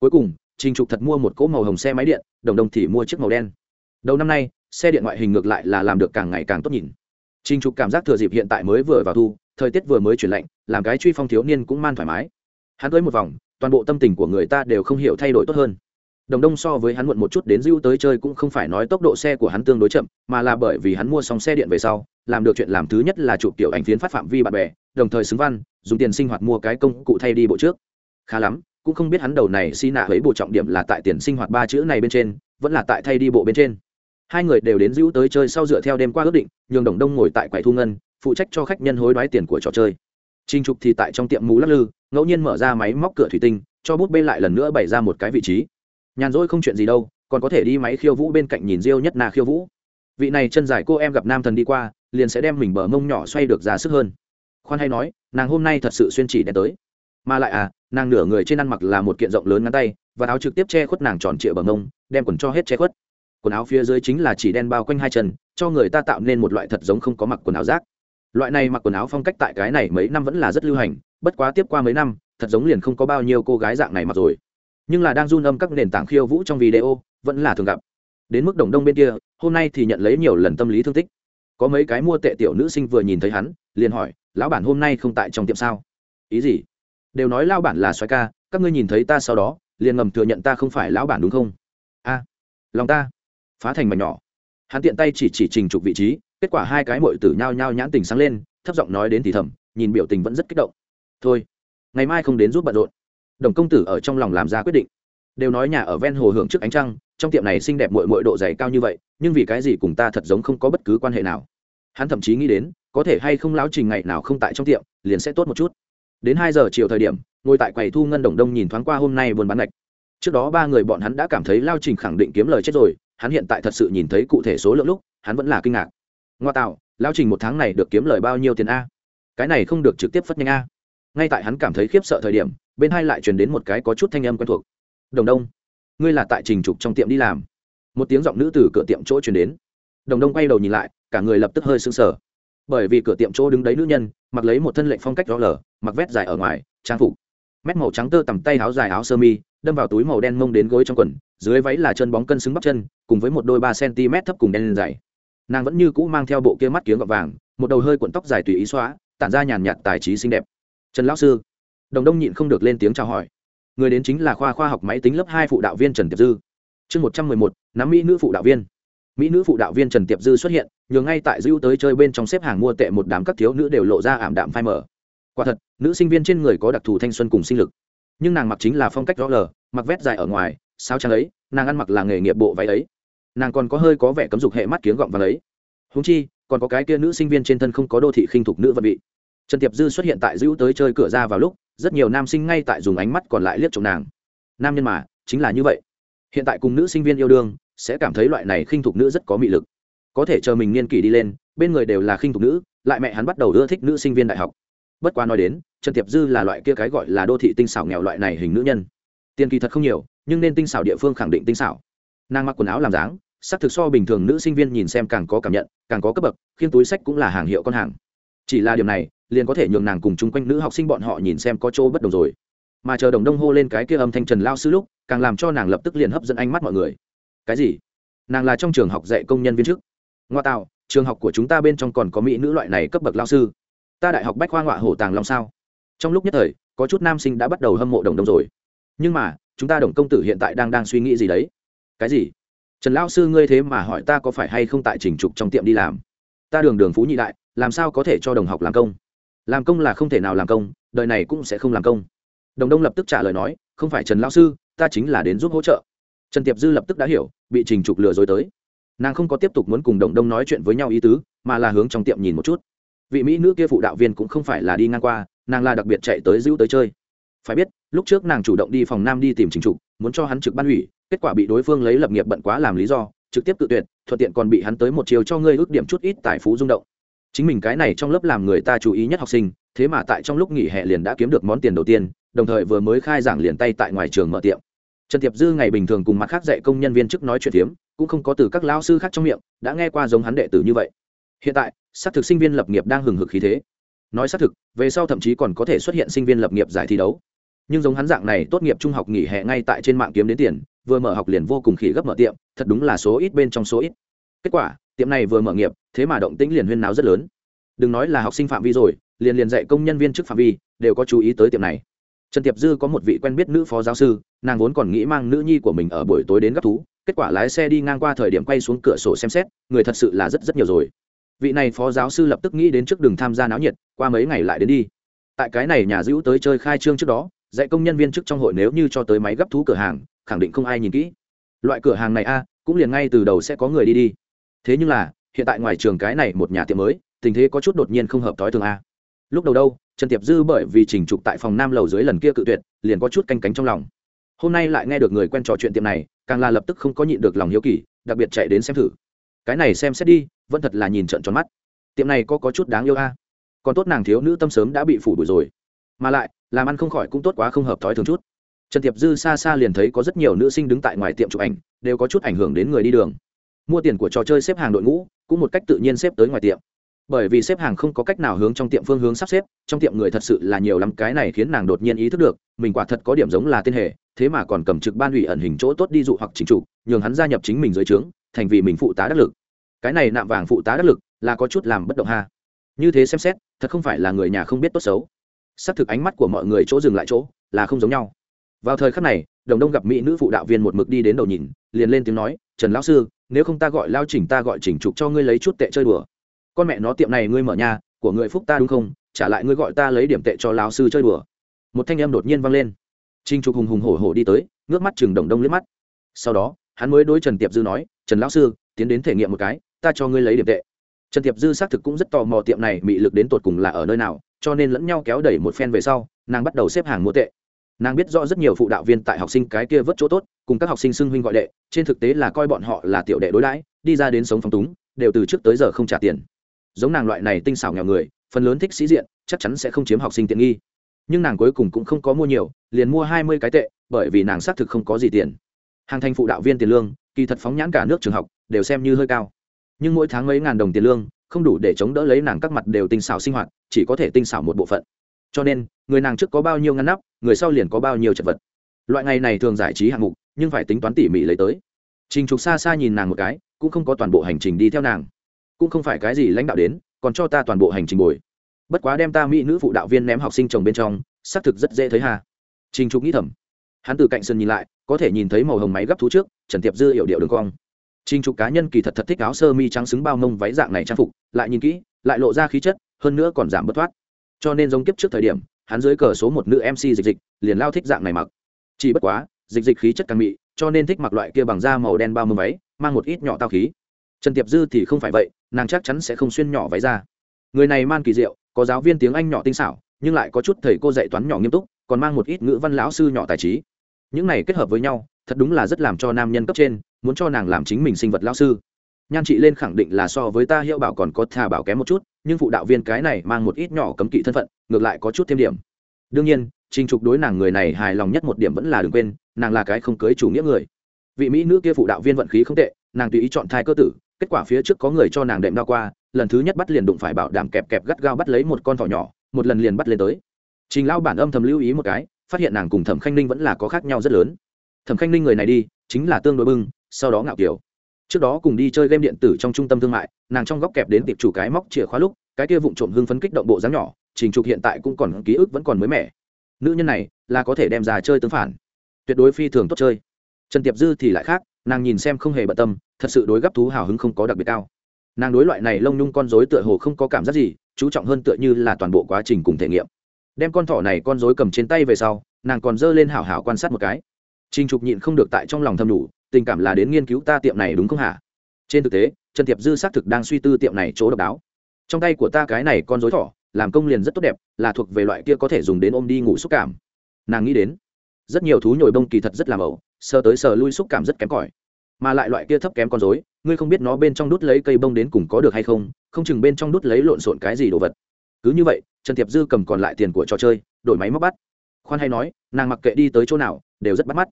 Cuối cùng, trình trục thật mua một cỗ màu hồng xe máy điện, đồng đồng thì mua chiếc màu đen. Đầu năm nay, xe điện ngoại hình ngược lại là làm được càng ngày càng tốt nhìn. Trình trục cảm giác thừa dịp hiện tại mới vừa vào thu, thời tiết vừa mới chuyển lạnh, làm cái truy phong thiếu niên cũng man thoải mái. Hắn tới một vòng, toàn bộ tâm tình của người ta đều không hiểu thay đổi tốt hơn đồng đông so với hắn muộn một chút đến dưu tới chơi cũng không phải nói tốc độ xe của hắn tương đối chậm, mà là bởi vì hắn mua xong xe điện về sau, làm được chuyện làm thứ nhất là chụp tiểu ảnh phiến phát phạm vi bạn bè, đồng thời xứng văn, dùng tiền sinh hoạt mua cái công cụ thay đi bộ trước. Khá lắm, cũng không biết hắn đầu này xi nạ ấy bộ trọng điểm là tại tiền sinh hoạt ba chữ này bên trên, vẫn là tại thay đi bộ bên trên. Hai người đều đến dữ tới chơi sau dựa theo đêm qua ước định, nhường đồng đông ngồi tại quầy thu ngân, phụ trách cho khách nhân hối đoái tiền của trò chơi. Trinh trục thì tại trong tiệm mũ lắc lư, ngẫu nhiên mở ra máy móc cửa thủy tinh, cho bút bê lại lần nữa bày ra một cái vị trí nhàn rỗi không chuyện gì đâu, còn có thể đi máy khiêu vũ bên cạnh nhìn diêu nhất na khiêu vũ. Vị này chân dài cô em gặp nam thần đi qua, liền sẽ đem mình bờ mông nhỏ xoay được ra sức hơn. Khoan hay nói, nàng hôm nay thật sự xuyên chỉ đen tới. Mà lại à nàng nửa người trên ăn mặc là một kiện rộng lớn ngắn tay, và áo trực tiếp che khuất nàng tròn trịa bờ mông, đem quần cho hết che khuất. Quần áo phía dưới chính là chỉ đen bao quanh hai chân, cho người ta tạo nên một loại thật giống không có mặc quần áo rác. Loại này mặc quần áo phong cách tại cái này mấy năm vẫn là rất lưu hành, bất quá tiếp qua mấy năm, thật giống liền không có bao nhiêu cô gái dạng này mặc rồi nhưng là đang run âm các nền tảng khiêu vũ trong video, vẫn là thường gặp. Đến mức đồng đông bên kia, hôm nay thì nhận lấy nhiều lần tâm lý thương tích. Có mấy cái mua tệ tiểu nữ sinh vừa nhìn thấy hắn, liền hỏi, lão bản hôm nay không tại trong tiệm sao? Ý gì? Đều nói lao bản là xoái ca, các ngươi nhìn thấy ta sau đó, liền ngầm thừa nhận ta không phải lão bản đúng không? A, lòng ta, phá thành mảnh nhỏ. Hắn tiện tay chỉ chỉ trình trục vị trí, kết quả hai cái mội tử nhao nhao nhãn tình sáng lên, thấp giọng nói đến thì thầm, nhìn biểu tình vẫn rất kích động. Thôi, ngày mai không đến giúp bận rộn đồng công tử ở trong lòng làm ra quyết định. Đều nói nhà ở ven hồ hưởng trước ánh trăng, trong tiệm này xinh đẹp mội mội độ dày cao như vậy, nhưng vì cái gì cùng ta thật giống không có bất cứ quan hệ nào. Hắn thậm chí nghĩ đến, có thể hay không lão trình ngày nào không tại trong tiệm, liền sẽ tốt một chút. Đến hai giờ chiều thời điểm, ngồi tại quầy thu ngân đồng đông nhìn thoáng qua hôm nay buôn bán lạch trước đó ba người bọn hắn đã cảm thấy lao trình khẳng định kiếm lời chết rồi, hắn hiện tại thật sự nhìn thấy cụ thể số lượng lúc, hắn vẫn là kinh ngạc. Ngoa tạo lao trình một tháng này được kiếm lời bao nhiêu tiền a? Cái này không được trực tiếp phất nhanh a. Ngay tại hắn cảm thấy khiếp sợ thời điểm bên hai lại truyền đến một cái có chút thanh âm quen thuộc. Đồng đông, ngươi là tại trình trục trong tiệm đi làm. Một tiếng giọng nữ từ cửa tiệm chỗ truyền đến. Đồng đông quay đầu nhìn lại, cả người lập tức hơi sưng sờ. Bởi vì cửa tiệm chỗ đứng đấy nữ nhân, mặc lấy một thân lệnh phong cách rõ lở mặc vét dài ở ngoài, trang phục. Mét màu trắng tơ tằm tay áo dài áo sơ mi, đâm vào túi màu đen mông đến gối trong quần, dưới váy là chân bóng cân xứng bắp chân, cùng với một đôi ba cm thấp cùng đen dày. Nàng vẫn như cũ mang theo bộ kia mắt kiếng gọt vàng, một đầu hơi cuộn tóc dài tùy ý xóa, tản ra nhàn nhạt tài trí xinh đẹp. Trần lão sư đồng đông nhịn không được lên tiếng chào hỏi. Người đến chính là khoa khoa học máy tính lớp hai phụ đạo viên trần tiệp dư. Chương một trăm mười một, nắm mỹ nữ phụ đạo viên. Mỹ nữ phụ đạo viên trần tiệp dư xuất hiện, nhường ngay tại dữ tới chơi bên trong xếp hàng mua tệ một đám các thiếu nữ đều lộ ra ảm đạm phai mở quả thật, nữ sinh viên trên người có đặc thù thanh xuân cùng sinh lực. Nhưng nàng mặc chính là phong cách rõ lờ mặc vét dài ở ngoài sao trang ấy, nàng ăn mặc là nghề nghiệp bộ váy ấy. Nàng còn có hơi có vẻ cấm dục hệ mắt kiếng gọng vàng ấy. Húng chi, còn có cái kia nữ sinh viên trên thân không có đô thị khinh thục nữ vật vị. Trần tiệp dư xuất hiện tại dữ tới chơi cửa ra vào lúc rất nhiều nam sinh ngay tại dùng ánh mắt còn lại liếc chồng nàng. Nam nhân mà, chính là như vậy. Hiện tại cùng nữ sinh viên yêu đương, sẽ cảm thấy loại này khinh thục nữ rất có mị lực. Có thể chờ mình niên kỷ đi lên, bên người đều là khinh thục nữ, lại mẹ hắn bắt đầu ưa thích nữ sinh viên đại học. Bất quá nói đến, trần tiệp dư là loại kia cái gọi là đô thị tinh xảo nghèo loại này hình nữ nhân. Tiền kỳ thật không nhiều, nhưng nên tinh xảo địa phương khẳng định tinh xảo. Nàng mặc quần áo làm dáng, sắc thực so bình thường nữ sinh viên nhìn xem càng có cảm nhận, càng có cấp bậc khiên túi sách cũng là hàng hiệu con hàng. Chỉ là điều này liền có thể nhường nàng cùng chung quanh nữ học sinh bọn họ nhìn xem có chỗ bất đồng rồi. Mà chờ đồng đông hô lên cái kia âm thanh trần lao sư lúc, càng làm cho nàng lập tức liền hấp dẫn ánh mắt mọi người. Cái gì? Nàng là trong trường học dạy công nhân viên chức. Ngoa tạo, trường học của chúng ta bên trong còn có mỹ nữ loại này cấp bậc lao sư. Ta đại học bách khoa ngọa hổ tàng long sao? Trong lúc nhất thời, có chút nam sinh đã bắt đầu hâm mộ đồng đông rồi. Nhưng mà, chúng ta đồng công tử hiện tại đang đang suy nghĩ gì đấy? Cái gì? Trần lao sư ngươi thế mà hỏi ta có phải hay không tại trình trục trong tiệm đi làm? Ta đường đường phú nhị đại, làm sao có thể cho đồng học làm công? Làm công là không thể nào làm công, đời này cũng sẽ không làm công. Đồng đông lập tức trả lời nói, không phải trần lao sư, ta chính là đến giúp hỗ trợ. Trần tiệp dư lập tức đã hiểu, bị trình trục lừa dối tới. Nàng không có tiếp tục muốn cùng đồng đông nói chuyện với nhau ý tứ, mà là hướng trong tiệm nhìn một chút. Vị mỹ nữ kia phụ đạo viên cũng không phải là đi ngang qua, nàng là đặc biệt chạy tới giữ tới chơi. Phải biết, lúc trước nàng chủ động đi phòng nam đi tìm trình trục, muốn cho hắn trực ban ủy, kết quả bị đối phương lấy lập nghiệp bận quá làm lý do, trực tiếp tự tuyệt, thuận tiện còn bị hắn tới một chiều cho ngươi ước điểm chút ít tài phú rung động chính mình cái này trong lớp làm người ta chú ý nhất học sinh, thế mà tại trong lúc nghỉ hè liền đã kiếm được món tiền đầu tiên, đồng thời vừa mới khai giảng liền tay tại ngoài trường mở tiệm. Trần tiệp dư ngày bình thường cùng mặt khác dạy công nhân viên chức nói chuyện phiếm, cũng không có từ các lao sư khác trong miệng, đã nghe qua giống hắn đệ tử như vậy. Hiện tại, xác thực sinh viên lập nghiệp đang hừng hực khí thế. Nói xác thực, về sau thậm chí còn có thể xuất hiện sinh viên lập nghiệp giải thi đấu. Nhưng giống hắn dạng này tốt nghiệp trung học nghỉ hè ngay tại trên mạng kiếm đến tiền, vừa mở học liền vô cùng khỉ gấp mở tiệm, thật đúng là số ít bên trong số ít. Kết quả tiệm này vừa mở nghiệp, thế mà động tĩnh liền huyên náo rất lớn. Đừng nói là học sinh phạm vi rồi, liền liền dạy công nhân viên chức phạm vi, đều có chú ý tới tiệm này. Trần tiệp dư có một vị quen biết nữ phó giáo sư, nàng vốn còn nghĩ mang nữ nhi của mình ở buổi tối đến gấp thú, kết quả lái xe đi ngang qua thời điểm quay xuống cửa sổ xem xét, người thật sự là rất rất nhiều rồi. Vị này phó giáo sư lập tức nghĩ đến trước đường tham gia náo nhiệt, qua mấy ngày lại đến đi. Tại cái này nhà dữ tới chơi khai trương trước đó, dạy công nhân viên chức trong hội nếu như cho tới máy gấp thú cửa hàng, khẳng định không ai nhìn kỹ. Loại cửa hàng này a, cũng liền ngay từ đầu sẽ có người đi đi thế nhưng là hiện tại ngoài trường cái này một nhà tiệm mới tình thế có chút đột nhiên không hợp thói thường a. Lúc đầu đâu trần tiệp dư bởi vì trình trục tại phòng nam lầu dưới lần kia cự tuyệt liền có chút canh cánh trong lòng. Hôm nay lại nghe được người quen trò chuyện tiệm này càng là lập tức không có nhịn được lòng hiếu kỳ đặc biệt chạy đến xem thử. Cái này xem xét đi vẫn thật là nhìn trận tròn mắt. Tiệm này có, có chút đáng yêu a. Còn tốt nàng thiếu nữ tâm sớm đã bị phủ đuổi rồi. Mà lại làm ăn không khỏi cũng tốt quá không hợp thói thường chút. Trần tiệp dư xa xa liền thấy có rất nhiều nữ sinh đứng tại ngoài tiệm chụp ảnh đều có chút ảnh hưởng đến người đi đường mua tiền của trò chơi xếp hàng đội ngũ, cũng một cách tự nhiên xếp tới ngoài tiệm. Bởi vì xếp hàng không có cách nào hướng trong tiệm phương hướng sắp xếp, trong tiệm người thật sự là nhiều lắm, cái này khiến nàng đột nhiên ý thức được, mình quả thật có điểm giống là tên hệ thế mà còn cầm trực ban ủy ẩn hình chỗ tốt đi dụ hoặc chính chủ nhường hắn gia nhập chính mình dưới trướng, thành vì mình phụ tá đắc lực. Cái này nạm vàng phụ tá đắc lực, là có chút làm bất động ha. Như thế xem xét, thật không phải là người nhà không biết tốt xấu. Xác thực ánh mắt của mọi người chỗ dừng lại chỗ, là không giống nhau. Vào thời khắc này, đồng đông gặp mỹ nữ phụ đạo viên một mực đi đến đầu nhìn, liền lên tiếng nói trần lão sư, nếu không ta gọi lao chỉnh ta gọi chỉnh trục cho ngươi lấy chút tệ chơi đùa. Con mẹ nó tiệm này ngươi mở nhà, của người phúc ta đúng không? Trả lại ngươi gọi ta lấy điểm tệ cho lão sư chơi đùa. Một thanh em đột nhiên vang lên. Trinh trục hùng hùng hổ hổ đi tới, ngước mắt chừng đồng đông liếc mắt. Sau đó, hắn mới đối trần tiệp dư nói, trần lão sư, tiến đến thể nghiệm một cái, ta cho ngươi lấy điểm tệ. Trần tiệp dư xác thực cũng rất tò mò tiệm này bị lực đến tột cùng là ở nơi nào, cho nên lẫn nhau kéo đẩy một phen về sau, nàng bắt đầu xếp hàng mua tệ nàng biết rõ rất nhiều phụ đạo viên tại học sinh cái kia vớt chỗ tốt, cùng các học sinh xưng huynh gọi đệ, trên thực tế là coi bọn họ là tiểu đệ đối đãi, đi ra đến sống phong túng, đều từ trước tới giờ không trả tiền. Giống nàng loại này tinh xảo nghèo người, phần lớn thích sĩ diện, chắc chắn sẽ không chiếm học sinh tiện nghi. Nhưng nàng cuối cùng cũng không có mua nhiều, liền mua hai mươi cái tệ, bởi vì nàng xác thực không có gì tiền. Hàng thành phụ đạo viên tiền lương, kỳ thật phóng nhãn cả nước trường học, đều xem như hơi cao. Nhưng mỗi tháng mấy ngàn đồng tiền lương, không đủ để chống đỡ lấy nàng các mặt đều tinh xảo sinh hoạt, chỉ có thể tinh xảo một bộ phận cho nên, người nàng trước có bao nhiêu ngăn nắp, người sau liền có bao nhiêu chật vật. Loại ngày này thường giải trí hạng mục, nhưng phải tính toán tỉ mỉ lấy tới. Trình trục xa xa nhìn nàng một cái, cũng không có toàn bộ hành trình đi theo nàng. Cũng không phải cái gì lãnh đạo đến, còn cho ta toàn bộ hành trình bồi. Bất quá đem ta mỹ nữ phụ đạo viên ném học sinh chồng bên trong, xác thực rất dễ thấy hà trình trục nghĩ thầm. Hắn từ cạnh sân nhìn lại, có thể nhìn thấy màu hồng máy gấp thú trước, trần tiệp dư hiệu điệu đường cong. Trình trục cá nhân kỳ thật thật thích áo sơ mi trắng xứng bao mông váy dạng này trang phục, lại nhìn kỹ, lại lộ ra khí chất, hơn nữa còn giảm bất thoát cho nên giống kiếp trước thời điểm, hắn dưới cờ số một nữ mc dịch dịch, liền lao thích dạng này mặc. Chỉ bất quá, dịch dịch khí chất càng mị, cho nên thích mặc loại kia bằng da màu đen bao mông váy, mang một ít nhỏ tao khí. Trần tiệp dư thì không phải vậy, nàng chắc chắn sẽ không xuyên nhỏ váy ra. Người này man kỳ diệu, có giáo viên tiếng anh nhỏ tinh xảo, nhưng lại có chút thầy cô dạy toán nhỏ nghiêm túc, còn mang một ít ngữ văn lão sư nhỏ tài trí. Những này kết hợp với nhau, thật đúng là rất làm cho nam nhân cấp trên, muốn cho nàng làm chính mình sinh vật lão sư nhan chị lên khẳng định là so với ta hiệu bảo còn có thà bảo kém một chút, nhưng phụ đạo viên cái này mang một ít nhỏ cấm kỵ thân phận, ngược lại có chút thêm điểm. Đương nhiên, trình trục đối nàng người này hài lòng nhất một điểm vẫn là đừng quên, nàng là cái không cưới chủ nghĩa người. Vị mỹ nữ kia phụ đạo viên vận khí không tệ, nàng tùy ý chọn thai cơ tử, kết quả phía trước có người cho nàng đệm đao qua, lần thứ nhất bắt liền đụng phải bảo đảm kẹp kẹp gắt gao bắt lấy một con thỏ nhỏ, một lần liền bắt lên tới. Trình lao bản âm thầm lưu ý một cái, phát hiện nàng cùng thẩm khanh ninh vẫn là có khác nhau rất lớn. Thẩm khanh ninh người này đi, chính là tương đối bưng, sau đó ngạo kiểu trước đó cùng đi chơi game điện tử trong trung tâm thương mại nàng trong góc kẹp đến tiệp chủ cái móc chìa khóa lúc cái kia vụng trộm hưng phấn kích động bộ dáng nhỏ trình trục hiện tại cũng còn ký ức vẫn còn mới mẻ. Nữ nhân này là có thể đem ra chơi tương phản. Tuyệt đối phi thường tốt chơi. Trần tiệp dư thì lại khác nàng nhìn xem không hề bận tâm thật sự đối gấp thú hào hứng không có đặc biệt cao. Nàng đối loại này lông nhung con dối tựa hồ không có cảm giác gì chú trọng hơn tựa như là toàn bộ quá trình cùng thể nghiệm. Đem con thỏ này con dối cầm trên tay về sau nàng còn giơ lên hảo hảo quan sát một cái. Trình Trục nhịn không được tại trong lòng thầm đủ, tình cảm là đến nghiên cứu ta tiệm này đúng không hả? Trên thực tế, Trần Tiệp Dư xác thực đang suy tư tiệm này chỗ độc đáo. Trong tay của ta cái này con rối thỏ, làm công liền rất tốt đẹp, là thuộc về loại kia có thể dùng đến ôm đi ngủ xúc cảm. Nàng nghĩ đến, rất nhiều thú nhồi bông kỳ thật rất làm ẩu, sờ tới sờ lui xúc cảm rất kém cỏi. Mà lại loại kia thấp kém con rối, ngươi không biết nó bên trong đút lấy cây bông đến cùng có được hay không, không chừng bên trong đút lấy lộn xộn cái gì đồ vật. Cứ như vậy, Trần Tiệp Dư cầm còn lại tiền của trò chơi, đổi máy móc bắt. Khoan hay nói, nàng mặc kệ đi tới chỗ nào, đều rất bắt mắt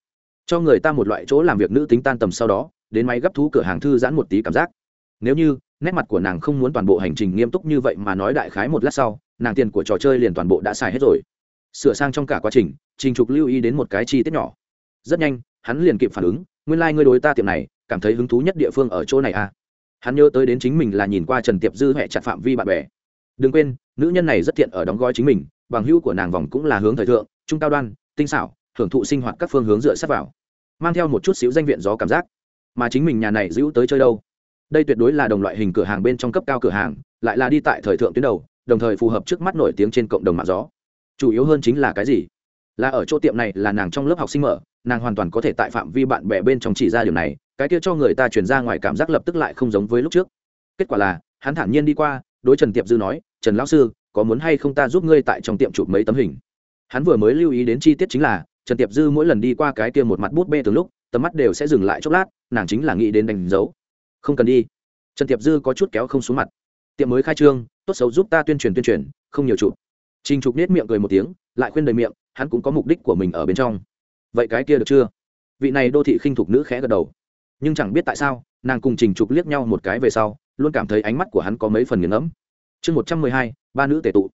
cho người ta một loại chỗ làm việc nữ tính tan tầm sau đó, đến máy gấp thú cửa hàng thư giãn một tí cảm giác. Nếu như, nét mặt của nàng không muốn toàn bộ hành trình nghiêm túc như vậy mà nói đại khái một lát sau, nàng tiền của trò chơi liền toàn bộ đã xài hết rồi. Sửa sang trong cả quá trình trình trục lưu ý đến một cái chi tiết nhỏ. Rất nhanh, hắn liền kịp phản ứng, nguyên lai、like、ngươi đối ta tiệm này, cảm thấy hứng thú nhất địa phương ở chỗ này à? Hắn nhớ tới đến chính mình là nhìn qua trần tiệp dư huệ chặt phạm vi bạn bè. Đừng quên, nữ nhân này rất thiện ở đóng gói chính mình, bằng hữu của nàng vòng cũng là hướng thời thượng, trung cao đoan, tinh xảo hưởng thụ sinh hoạt các phương hướng dựa sát vào mang theo một chút xíu danh viện gió cảm giác. Mà chính mình nhà này giữ tới chơi đâu? Đây tuyệt đối là đồng loại hình cửa hàng bên trong cấp cao cửa hàng, lại là đi tại thời thượng tuyến đầu, đồng thời phù hợp trước mắt nổi tiếng trên cộng đồng mạng gió. Chủ yếu hơn chính là cái gì? Là ở chỗ tiệm này là nàng trong lớp học sinh mở, nàng hoàn toàn có thể tại phạm vi bạn bè bên trong chỉ ra điều này, cái kia cho người ta chuyển ra ngoài cảm giác lập tức lại không giống với lúc trước. Kết quả là, hắn thản nhiên đi qua, đối trần tiệp dư nói, trần lão sư, có muốn hay không ta giúp ngươi tại trong tiệm chụp mấy tấm hình? Hắn vừa mới lưu ý đến chi tiết chính là trần tiệp dư mỗi lần đi qua cái kia một mặt bút bê từ lúc, tầm mắt đều sẽ dừng lại chốc lát, nàng chính là nghĩ đến đánh dấu. Không cần đi. Trần tiệp dư có chút kéo không xuống mặt. Tiệm mới khai trương, tốt xấu giúp ta tuyên truyền tuyên truyền, không nhiều chụp. Trình trục nết miệng cười một tiếng, lại khuyên đời miệng, hắn cũng có mục đích của mình ở bên trong. Vậy cái kia được chưa? Vị này đô thị khinh thục nữ khẽ gật đầu. Nhưng chẳng biết tại sao, nàng cùng trình trục liếc nhau một cái về sau, luôn cảm thấy ánh mắt của hắn có mấy phần nghiền ngẫm. Chương một trăm mười hai, ba nữ tệ tụ.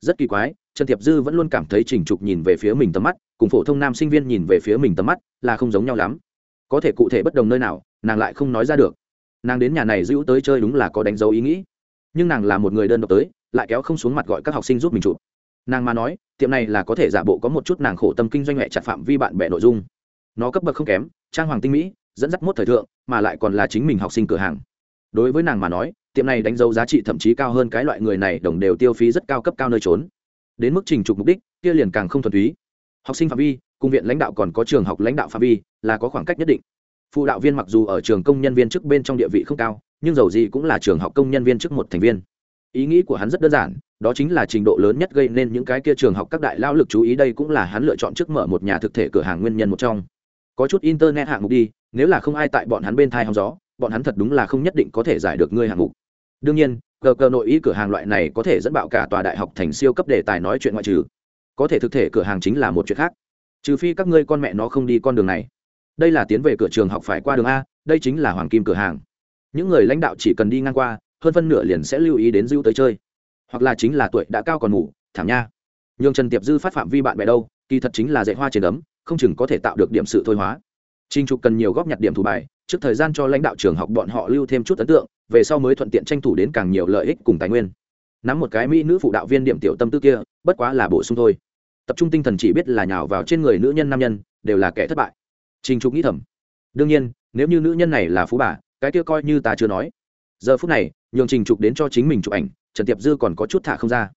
Rất kỳ quái, trần thiệp dư vẫn luôn cảm thấy trình trục nhìn về phía mình tầm mắt cùng phổ thông nam sinh viên nhìn về phía mình tầm mắt là không giống nhau lắm. Có thể cụ thể bất đồng nơi nào, nàng lại không nói ra được. Nàng đến nhà này giữ tới chơi đúng là có đánh dấu ý nghĩ. Nhưng nàng là một người đơn độc tới, lại kéo không xuống mặt gọi các học sinh giúp mình chụp. Nàng mà nói, tiệm này là có thể giả bộ có một chút nàng khổ tâm kinh doanh nghệ chặt phạm vi bạn bè nội dung. Nó cấp bậc không kém, trang hoàng tinh mỹ, dẫn dắt mốt thời thượng, mà lại còn là chính mình học sinh cửa hàng. Đối với nàng mà nói, tiệm này đánh dấu giá trị thậm chí cao hơn cái loại người này đồng đều tiêu phí rất cao cấp cao nơi trốn. Đến mức trình trục mục đích, kia liền càng không thuần túy học sinh phạm vi cung viện lãnh đạo còn có trường học lãnh đạo phạm vi, là có khoảng cách nhất định. Phụ đạo viên mặc dù ở trường công nhân viên chức bên trong địa vị không cao, nhưng dầu gì cũng là trường học công nhân viên chức một thành viên. Ý nghĩ của hắn rất đơn giản, đó chính là trình độ lớn nhất gây nên những cái kia trường học các đại lao lực chú ý, đây cũng là hắn lựa chọn trước mở một nhà thực thể cửa hàng nguyên nhân một trong. Có chút internet hạng mục đi, nếu là không ai tại bọn hắn bên thai hóng gió, bọn hắn thật đúng là không nhất định có thể giải được ngươi hạng mục. Đương nhiên, cờ cờ nội ý cửa hàng loại này có thể dẫn bạo cả tòa đại học thành siêu cấp đề tài nói chuyện ngoại trừ có thể thực thể cửa hàng chính là một chuyện khác. Trừ phi các ngươi con mẹ nó không đi con đường này. Đây là tiến về cửa trường học phải qua đường a đây chính là hoàng kim cửa hàng. Những người lãnh đạo chỉ cần đi ngang qua hơn phân nửa liền sẽ lưu ý đến dư tới chơi. Hoặc là chính là tuổi đã cao còn ngủ thảm nha. Nhường trần tiệp dư phát phạm vi bạn bè đâu kỳ thật chính là dạy hoa trên ấm không chừng có thể tạo được điểm sự thôi hóa. Trinh Trục cần nhiều góp nhặt điểm thủ bài, trước thời gian cho lãnh đạo trường học bọn họ lưu thêm chút ấn tượng, về sau mới thuận tiện tranh thủ đến càng nhiều lợi ích cùng tài nguyên. Nắm một cái mỹ nữ phụ đạo viên điểm tiểu tâm tư kia, bất quá là bổ sung thôi. Tập trung tinh thần chỉ biết là nhào vào trên người nữ nhân nam nhân, đều là kẻ thất bại. Trình Trục nghĩ thầm. Đương nhiên, nếu như nữ nhân này là phú bà, cái kia coi như ta chưa nói. Giờ phút này, nhường Trình Trục đến cho chính mình chụp ảnh, Trần Tiệp Dư còn có chút thả không ra.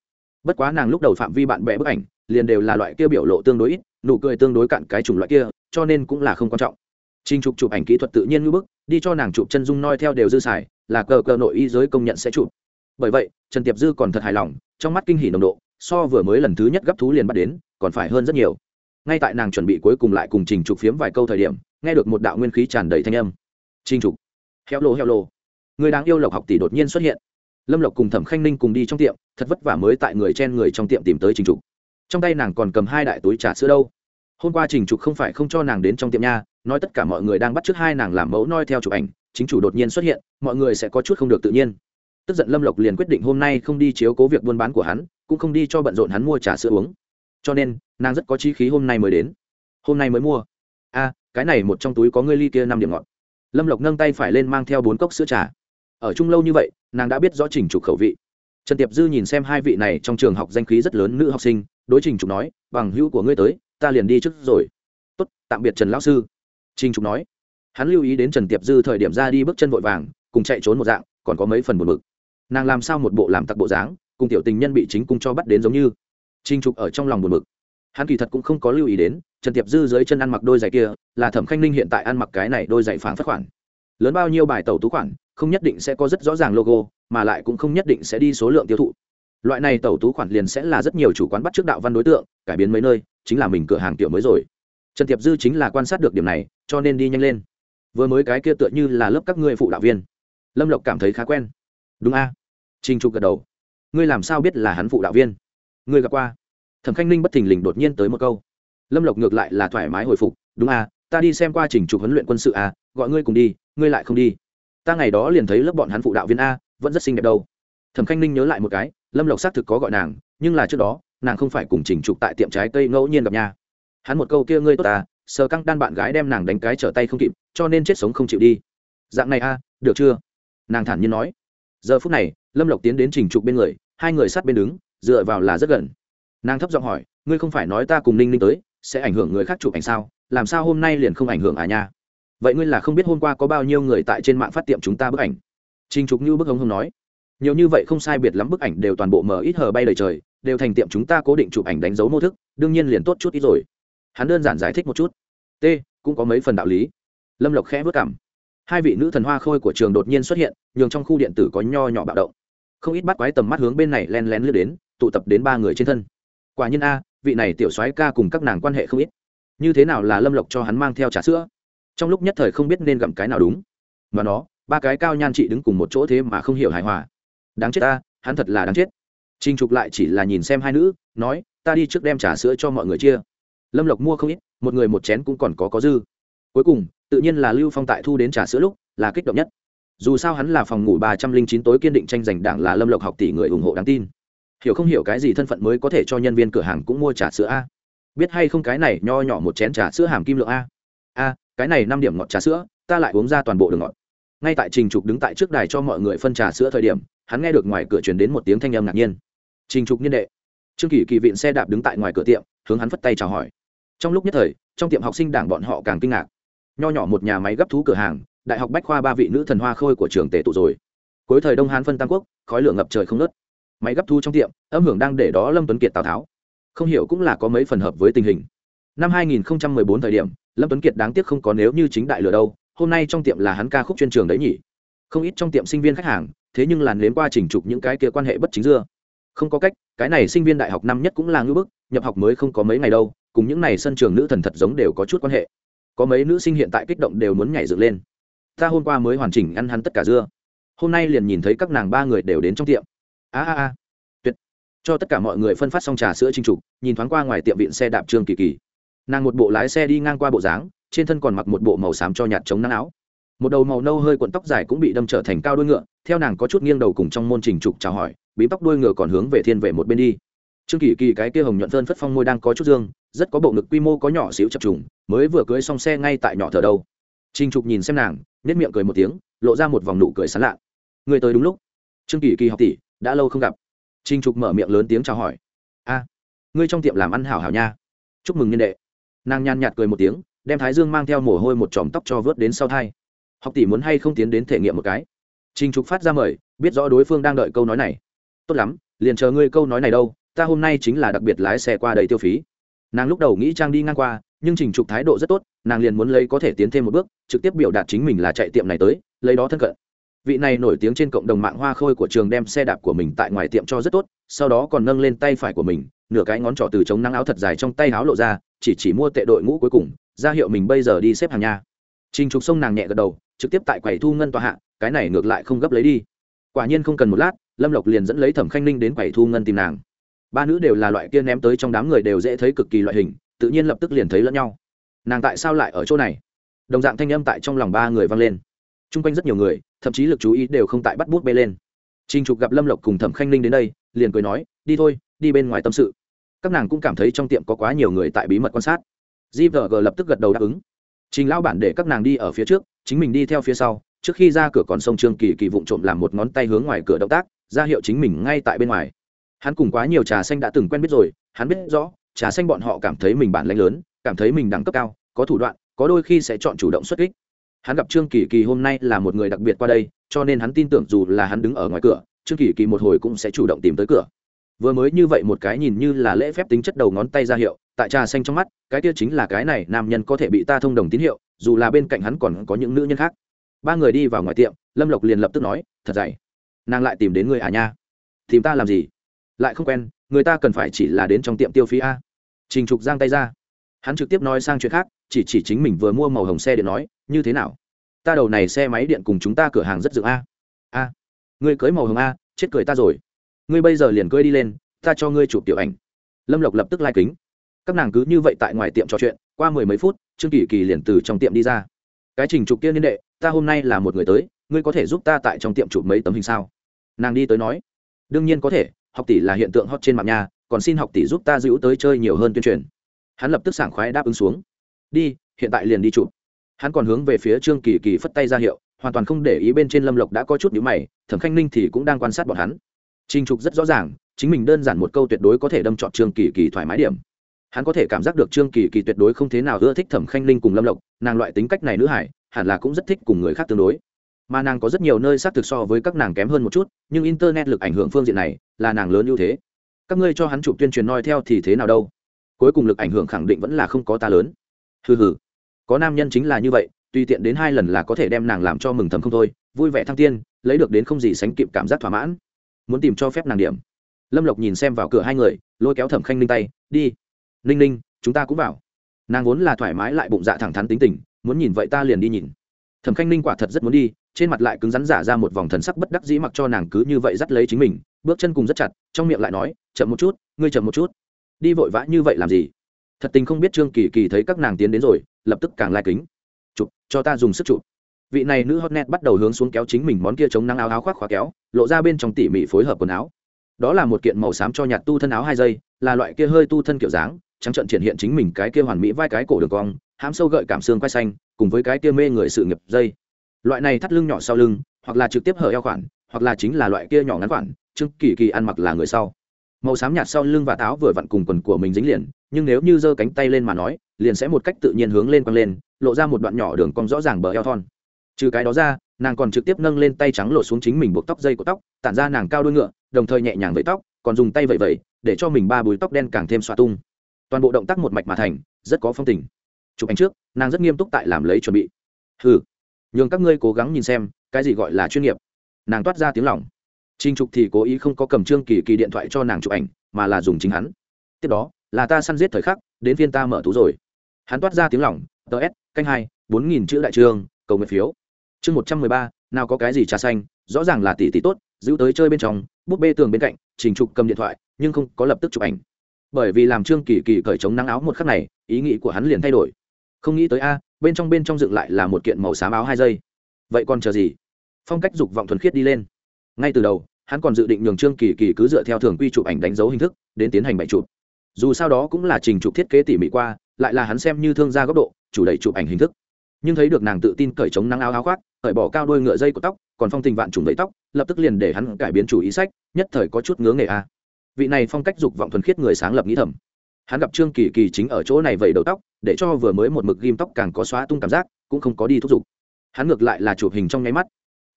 Bất quá nàng lúc đầu phạm vi bạn bè bức ảnh, liền đều là loại kia biểu lộ tương đối ít, nụ cười tương đối cạn cái chủng loại kia, cho nên cũng là không quan trọng Trình Trục chụp ảnh kỹ thuật tự nhiên như bức, đi cho nàng chụp chân dung noi theo đều dư xài, là cờ cờ nội y giới công nhận sẽ chụp. Bởi vậy, Trần Tiệp Dư còn thật hài lòng, trong mắt kinh hỉ nồng độ, so vừa mới lần thứ nhất gấp thú liền bắt đến, còn phải hơn rất nhiều. Ngay tại nàng chuẩn bị cuối cùng lại cùng Trình Trục phiếm vài câu thời điểm, nghe được một đạo nguyên khí tràn đầy thanh âm. Trình Trục, heo lô heo lô, người đáng yêu Lộc học tỷ đột nhiên xuất hiện. Lâm Lộc cùng Thẩm Khanh Ninh cùng đi trong tiệm, thật vất vả mới tại người chen người trong tiệm tìm tới Trình Trục. Trong tay nàng còn cầm hai đại túi trà sữa đâu. Hôm qua Trình Trục không phải không cho nàng đến trong tiệm nha, nói tất cả mọi người đang bắt trước hai nàng làm mẫu noi theo chụp ảnh chính chủ đột nhiên xuất hiện mọi người sẽ có chút không được tự nhiên tức giận lâm lộc liền quyết định hôm nay không đi chiếu cố việc buôn bán của hắn cũng không đi cho bận rộn hắn mua trà sữa uống. Cho nên nàng rất có trí khí hôm nay mới đến. Hôm nay mới mua. A cái này một trong túi có ngươi ly kia năm điểm ngọt. Lâm lộc nâng tay phải lên mang theo bốn cốc sữa trà. Ở chung lâu như vậy nàng đã biết rõ trình trục khẩu vị. Trần tiệp dư nhìn xem hai vị này trong trường học danh khí rất lớn nữ học sinh đối trình trục nói bằng hữu của ngươi tới ta liền đi trước rồi. Tốt tạm biệt trần lão sư. Trình Trục nói, hắn lưu ý đến Trần Tiệp Dư thời điểm ra đi bước chân vội vàng, cùng chạy trốn một dạng, còn có mấy phần buồn bực. Nàng làm sao một bộ làm tặc bộ dáng, cùng tiểu tình nhân bị chính cung cho bắt đến giống như. trinh Trục ở trong lòng buồn bực. Hắn kỳ thật cũng không có lưu ý đến, Trần Tiệp Dư dưới chân ăn mặc đôi giày kia, là Thẩm Khanh Ninh hiện tại ăn mặc cái này đôi giày phản phát khoản. Lớn bao nhiêu bài tàu tú khoản, không nhất định sẽ có rất rõ ràng logo, mà lại cũng không nhất định sẽ đi số lượng tiêu thụ. Loại này tàu tú khoản liền sẽ là rất nhiều chủ quán bắt trước đạo văn đối tượng, cải biến mấy nơi, chính là mình cửa hàng tiểu mới rồi trần tiệp dư chính là quan sát được điểm này cho nên đi nhanh lên vừa mới cái kia tựa như là lớp các ngươi phụ đạo viên lâm lộc cảm thấy khá quen đúng a à? Trình trục gật đầu. Ngươi làm sao biết là hắn phụ đạo viên? Ngươi gặp qua? Thẩm khanh ninh bất thình lình đột nhiên tới một câu. Lâm lộc ngược lại là thoải mái hồi phục. Đúng à? ta đi xem qua trình trục huấn luyện quân sự à? gọi ngươi cùng đi, ngươi lại không đi. Ta ngày đó liền thấy lớp bọn hắn phụ đạo viên a, vẫn rất xinh đẹp đâu. Thẩm khanh ninh nhớ lại một cái, lâm lộc xác thực có gọi nàng, nhưng là trước đó, nàng không phải cùng trình trục tại tiệm trái cây ngẫu nhiên gặp nhà hắn một câu kia ngươi tốt à? sờ căng đan bạn gái đem nàng đánh cái trở tay không kịp, cho nên chết sống không chịu đi. Dạng này a, được chưa? Nàng thản nhiên nói. Giờ phút này lâm lộc tiến đến trình trục bên người, hai người sát bên đứng, dựa vào là rất gần. Nàng thấp giọng hỏi, ngươi không phải nói ta cùng ninh ninh tới, sẽ ảnh hưởng người khác chụp ảnh sao? Làm sao hôm nay liền không ảnh hưởng à nha? Vậy ngươi là không biết hôm qua có bao nhiêu người tại trên mạng phát tiệm chúng ta bức ảnh? Trình trục như bức hống hông nói, nhiều như vậy không sai biệt lắm bức ảnh đều toàn bộ mở ít hờ bay lời trời, đều thành tiệm chúng ta cố định chụp ảnh đánh dấu mô thức, đương nhiên liền tốt chút ít rồi. Hắn đơn giản giải thích một chút. T, cũng có mấy phần đạo lý. Lâm lộc khẽ vất cảm hai vị nữ thần hoa khôi của trường đột nhiên xuất hiện, nhường trong khu điện tử có nho nhỏ bạo động không ít bắt quái tầm mắt hướng bên này len lén lướt đến, tụ tập đến ba người trên thân. Quả nhiên a, vị này tiểu soái ca cùng các nàng quan hệ không ít. Như thế nào là lâm lộc cho hắn mang theo trà sữa? Trong lúc nhất thời không biết nên gặm cái nào đúng. Mà nó, ba cái cao nhan chị đứng cùng một chỗ thế mà không hiểu hài hòa. Đáng chết ta hắn thật là đáng chết. Trinh trục lại chỉ là nhìn xem hai nữ, nói, ta đi trước đem trà sữa cho mọi người chia. Lâm lộc mua không ít, một người một chén cũng còn có có dư. Cuối cùng, tự nhiên là lưu phong tại thu đến trà sữa lúc là kích động nhất dù sao hắn là phòng ngủ ba trăm linh chín tối kiên định tranh giành đảng là lâm lộc học tỷ người ủng hộ đáng tin. Hiểu không hiểu cái gì thân phận mới có thể cho nhân viên cửa hàng cũng mua trà sữa a? Biết hay không cái này nho nhỏ một chén trà sữa hàm kim lượng a? A, cái này năm điểm ngọt trà sữa, ta lại uống ra toàn bộ đường ngọt. Ngay tại trình trục đứng tại trước đài cho mọi người phân trà sữa thời điểm, hắn nghe được ngoài cửa truyền đến một tiếng thanh âm ngạc nhiên. Trình trục nhiên đệ. Trương kỳ kỳ viện xe đạp đứng tại ngoài cửa tiệm, hướng hắn phất tay chào hỏi. Trong lúc nhất thời, trong tiệm học sinh đảng bọn họ càng kinh ngạc. Nho nhỏ một nhà máy gấp thú cửa hàng đại học bách khoa ba vị nữ thần hoa khôi của trường tề tụ rồi. Cuối thời đông hán phân tam quốc, khói lửa ngập trời không nớt máy gấp thu trong tiệm, âm hưởng đang để đó lâm tuấn kiệt tào tháo. Không hiểu cũng là có mấy phần hợp với tình hình. Năm 2014 thời điểm, lâm tuấn kiệt đáng tiếc không có nếu như chính đại lửa đâu, hôm nay trong tiệm là hắn ca khúc chuyên trường đấy nhỉ. Không ít trong tiệm sinh viên khách hàng, thế nhưng làn đến qua chỉnh trục những cái kia quan hệ bất chính dưa. Không có cách, cái này sinh viên đại học năm nhất cũng là ngưỡng bức, nhập học mới không có mấy ngày đâu, cùng những này sân trường nữ thần thật giống đều có chút quan hệ. Có mấy nữ sinh hiện tại kích động đều muốn nhảy dựng lên ta hôm qua mới hoàn chỉnh ăn hắn tất cả dưa. Hôm nay liền nhìn thấy các nàng ba người đều đến trong tiệm. A a a. Tuyệt. Cho tất cả mọi người phân phát xong trà sữa trinh trục, nhìn thoáng qua ngoài tiệm viện xe đạp trương kỳ kỳ. Nàng một bộ lái xe đi ngang qua bộ dáng, trên thân còn mặc một bộ màu xám cho nhạt chống nắng áo. Một đầu màu nâu hơi cuộn tóc dài cũng bị đâm trở thành cao đuôi ngựa, theo nàng có chút nghiêng đầu cùng trong môn trình trục chào hỏi bí tóc đuôi ngựa còn hướng về thiên về một bên đi. Trương kỳ kỳ cái kia hồng nhuận phơn phất phong môi đang có chút dương, rất có bộ ngực quy mô có nhỏ xíu chập trùng, mới vừa cưới xong xe ngay tại nhỏ thờ đâu trình trục nhìn xem nàng, nhếch miệng cười một tiếng, lộ ra một vòng nụ cười sán lạ. Người tới đúng lúc. Trương kỳ kỳ học tỷ, đã lâu không gặp. Trình trục mở miệng lớn tiếng chào hỏi. A, ngươi trong tiệm làm ăn hảo hảo nha. Chúc mừng nhân đệ. Nàng nhàn nhạt cười một tiếng, đem thái dương mang theo mồ hôi một chòm tóc cho vớt đến sau tai. học tỷ muốn hay không tiến đến thể nghiệm một cái? Trình trục phát ra mời, biết rõ đối phương đang đợi câu nói này. Tốt lắm, liền chờ ngươi câu nói này đâu, ta hôm nay chính là đặc biệt lái xe qua đầy tiêu phí. Nàng lúc đầu nghĩ trang đi ngang qua nhưng trình trục thái độ rất tốt, nàng liền muốn lấy có thể tiến thêm một bước, trực tiếp biểu đạt chính mình là chạy tiệm này tới, lấy đó thân cận. Vị này nổi tiếng trên cộng đồng mạng hoa khôi của trường đem xe đạp của mình tại ngoài tiệm cho rất tốt, sau đó còn nâng lên tay phải của mình, nửa cái ngón trỏ từ chống nắng áo thật dài trong tay áo lộ ra, chỉ chỉ mua tệ đội ngũ cuối cùng, ra hiệu mình bây giờ đi xếp hàng nha. Trình trục sông nàng nhẹ gật đầu, trực tiếp tại quầy thu ngân tòa hạ, cái này ngược lại không gấp lấy đi. Quả nhiên không cần một lát, lâm lộc liền dẫn lấy thẩm khanh ninh đến quầy thu ngân tìm nàng. Ba nữ đều là loại kia ném tới trong đám người đều dễ thấy cực kỳ loại hình tự nhiên lập tức liền thấy lẫn nhau nàng tại sao lại ở chỗ này đồng dạng thanh âm tại trong lòng ba người vang lên t r u n g quanh rất nhiều người thậm chí lực chú ý đều không tại bắt bút bê lên trinh Trục gặp Lâm Lộc cùng Thẩm Khanh linh đến đây, liền cười nói, "Đi thôi, đi bên ngoài tâm sự." Các nàng cũng cảm thấy trong tiệm có quá nhiều người tại bí mật quan sát. GVG lập tức gật đầu đáp ứng. Trình lão bản để các nàng đi ở phía trước, chính mình đi theo phía sau, trước khi ra cửa còn sông Trương Kỳ Kỳ vụng trộm làm một ngón tay hướng ngoài cửa động tác, ra hiệu chính mình ngay tại bên ngoài hắn cùng quá nhiều trà xanh đã từng quen biết rồi hắn biết rõ trà xanh bọn họ cảm thấy mình bản lãnh lớn, cảm thấy mình đẳng cấp cao, có thủ đoạn, có đôi khi sẽ chọn chủ động xuất kích. Hắn gặp trương kỳ kỳ hôm nay là một người đặc biệt qua đây, cho nên hắn tin tưởng dù là hắn đứng ở ngoài cửa, trương kỳ kỳ một hồi cũng sẽ chủ động tìm tới cửa. Vừa mới như vậy một cái nhìn như là lễ phép tính chất đầu ngón tay ra hiệu, tại trà xanh trong mắt, cái kia chính là cái này nam nhân có thể bị ta thông đồng tín hiệu, dù là bên cạnh hắn còn có những nữ nhân khác. Ba người đi vào ngoài tiệm, lâm lộc liền lập tức nói, thật dạy nàng lại tìm đến người à nha? Tìm ta làm gì? Lại không quen người ta cần phải chỉ là đến trong tiệm tiêu phí a. Trình trục giang tay ra. Hắn trực tiếp nói sang chuyện khác, chỉ chỉ chính mình vừa mua màu hồng xe điện nói, như thế nào? Ta đầu này xe máy điện cùng chúng ta cửa hàng rất dựng a. A, ngươi cưới màu hồng a, chết cười ta rồi. Ngươi bây giờ liền cưới đi lên, ta cho ngươi chụp tiểu ảnh. Lâm lộc lập tức lai、like、kính. Các nàng cứ như vậy tại ngoài tiệm trò chuyện, qua mười mấy phút, trương kỳ kỳ liền từ trong tiệm đi ra. Cái trình trục kia niên đệ, ta hôm nay là một người tới, ngươi có thể giúp ta tại trong tiệm chụp mấy tấm hình sao? Nàng đi tới nói, đương nhiên có thể học tỷ là hiện tượng hot trên mạng nhà còn xin học tỷ giúp ta giữ tới chơi nhiều hơn tuyên truyền. Hắn lập tức sảng khoái đáp ứng xuống. Đi, hiện tại liền đi chụp. Hắn còn hướng về phía trương kỳ kỳ phất tay ra hiệu, hoàn toàn không để ý bên trên lâm lộc đã có chút nhữ mày, thẩm khanh ninh thì cũng đang quan sát bọn hắn. Trinh trục rất rõ ràng, chính mình đơn giản một câu tuyệt đối có thể đâm trọn trương kỳ kỳ thoải mái điểm. Hắn có thể cảm giác được trương kỳ kỳ tuyệt đối không thế nào ưa thích thẩm khanh ninh cùng lâm lộc, nàng loại tính cách này nữ hải, hẳn là cũng rất thích cùng người khác tương đối mà nàng có rất nhiều nơi xác thực so với các nàng kém hơn một chút, nhưng internet lực ảnh hưởng phương diện này là nàng lớn ưu thế. Các ngươi cho hắn chụp tuyên truyền noi theo thì thế nào đâu? Cuối cùng lực ảnh hưởng khẳng định vẫn là không có ta lớn. Hừ hừ. Có nam nhân chính là như vậy, tùy tiện đến hai lần là có thể đem nàng làm cho mừng thầm không thôi, vui vẻ thăng tiên, lấy được đến không gì sánh kịp cảm giác thỏa mãn. Muốn tìm cho phép nàng điểm. Lâm lộc nhìn xem vào cửa hai người, lôi kéo thẩm khanh ninh tay, đi. Ninh ninh, chúng ta cũng vào. Nàng vốn là thoải mái lại bụng dạ thẳng thắn tính tình, muốn nhìn vậy ta liền đi nhìn. Thẩm khanh ninh quả thật rất muốn đi trên mặt lại cứng rắn giả ra một vòng thần sắc bất đắc dĩ mặc cho nàng cứ như vậy dắt lấy chính mình, bước chân cùng rất chặt, trong miệng lại nói, chậm một chút, ngươi chậm một chút. Đi vội vã như vậy làm gì? Thật tình không biết trương kỳ kỳ thấy các nàng tiến đến rồi, lập tức càng lai kính. Chụp, cho ta dùng sức chụp. Vị này nữ hot net bắt đầu hướng xuống kéo chính mình món kia chống nắng áo áo khoác khóa kéo, lộ ra bên trong tỉ mỉ phối hợp quần áo. Đó là một kiện màu xám cho nhạt tu thân áo hai giây là loại kia hơi tu thân kiểu dáng, trắng trợn triển hiện chính mình cái kia hoàn mỹ vai cái cổ đường cong, hãm sâu gợi cảm xương quay xanh, cùng với cái kia mê người sự nghiệp dây loại này thắt lưng nhỏ sau lưng, hoặc là trực tiếp hở eo khoản, hoặc là chính là loại kia nhỏ ngắn khoản, trương kỳ kỳ ăn mặc là người sau. Màu xám nhạt sau lưng và táo vừa vặn cùng quần của mình dính liền, nhưng nếu như giơ cánh tay lên mà nói, liền sẽ một cách tự nhiên hướng lên quăng lên, lộ ra một đoạn nhỏ đường cong rõ ràng bờ eo thon. Trừ cái đó ra, nàng còn trực tiếp nâng lên tay trắng lột xuống chính mình buộc tóc dây của tóc, tản ra nàng cao đuôi ngựa, đồng thời nhẹ nhàng vẫy tóc, còn dùng tay vẫy vẫy, để cho mình ba bùi tóc đen càng thêm xoa tung. Toàn bộ động tác một mạch mà thành, rất có phong tình. Chụp ảnh trước, nàng rất nghiêm túc tại làm lấy chuẩn bị. Hừ nhường các ngươi cố gắng nhìn xem, cái gì gọi là chuyên nghiệp. Nàng toát ra tiếng lòng. Trinh trục thì cố ý không có cầm trương kỳ kỳ điện thoại cho nàng chụp ảnh, mà là dùng chính hắn. Tiếp đó, là ta săn giết thời khắc, đến phiên ta mở tú rồi. Hắn toát ra tiếng lòng, tờ s, canh hai, bốn nghìn chữ đại trương, cầu nguyện phiếu. Chương một trăm mười ba, nào có cái gì trà xanh, rõ ràng là tỷ tỷ tốt, giữ tới chơi bên trong bút bê tường bên cạnh, trình trục cầm điện thoại, nhưng không có lập tức chụp ảnh. Bởi vì làm trương kỳ kỳ cởi chống nắng áo một khắc này, ý nghĩ của hắn liền thay đổi. Không nghĩ tới a bên trong bên trong dựng lại là một kiện màu xám áo hai giây vậy còn chờ gì? Phong cách dục vọng thuần khiết đi lên. Ngay từ đầu, hắn còn dự định nhường trương kỳ kỳ cứ dựa theo thường quy chụp ảnh đánh dấu hình thức, đến tiến hành bày chụp. Dù sau đó cũng là trình chụp thiết kế tỉ mỉ qua, lại là hắn xem như thương gia góc độ, chủ đẩy chụp ảnh hình thức. Nhưng thấy được nàng tự tin cởi chống nắng áo áo khoác, cởi bỏ cao đôi ngựa dây của tóc, còn phong tình vạn trùng vẫy tóc, lập tức liền để hắn cải biến chủ ý sách, nhất thời có chút ngứa nghề a. Vị này phong cách dục vọng thuần khiết người sáng lập nghĩ thầm hắn gặp trương kỳ kỳ chính ở chỗ này vẩy đầu tóc, để cho vừa mới một mực ghim tóc càng có xóa tung cảm giác, cũng không có đi thúc giục. Hắn ngược lại là chụp hình trong nháy mắt.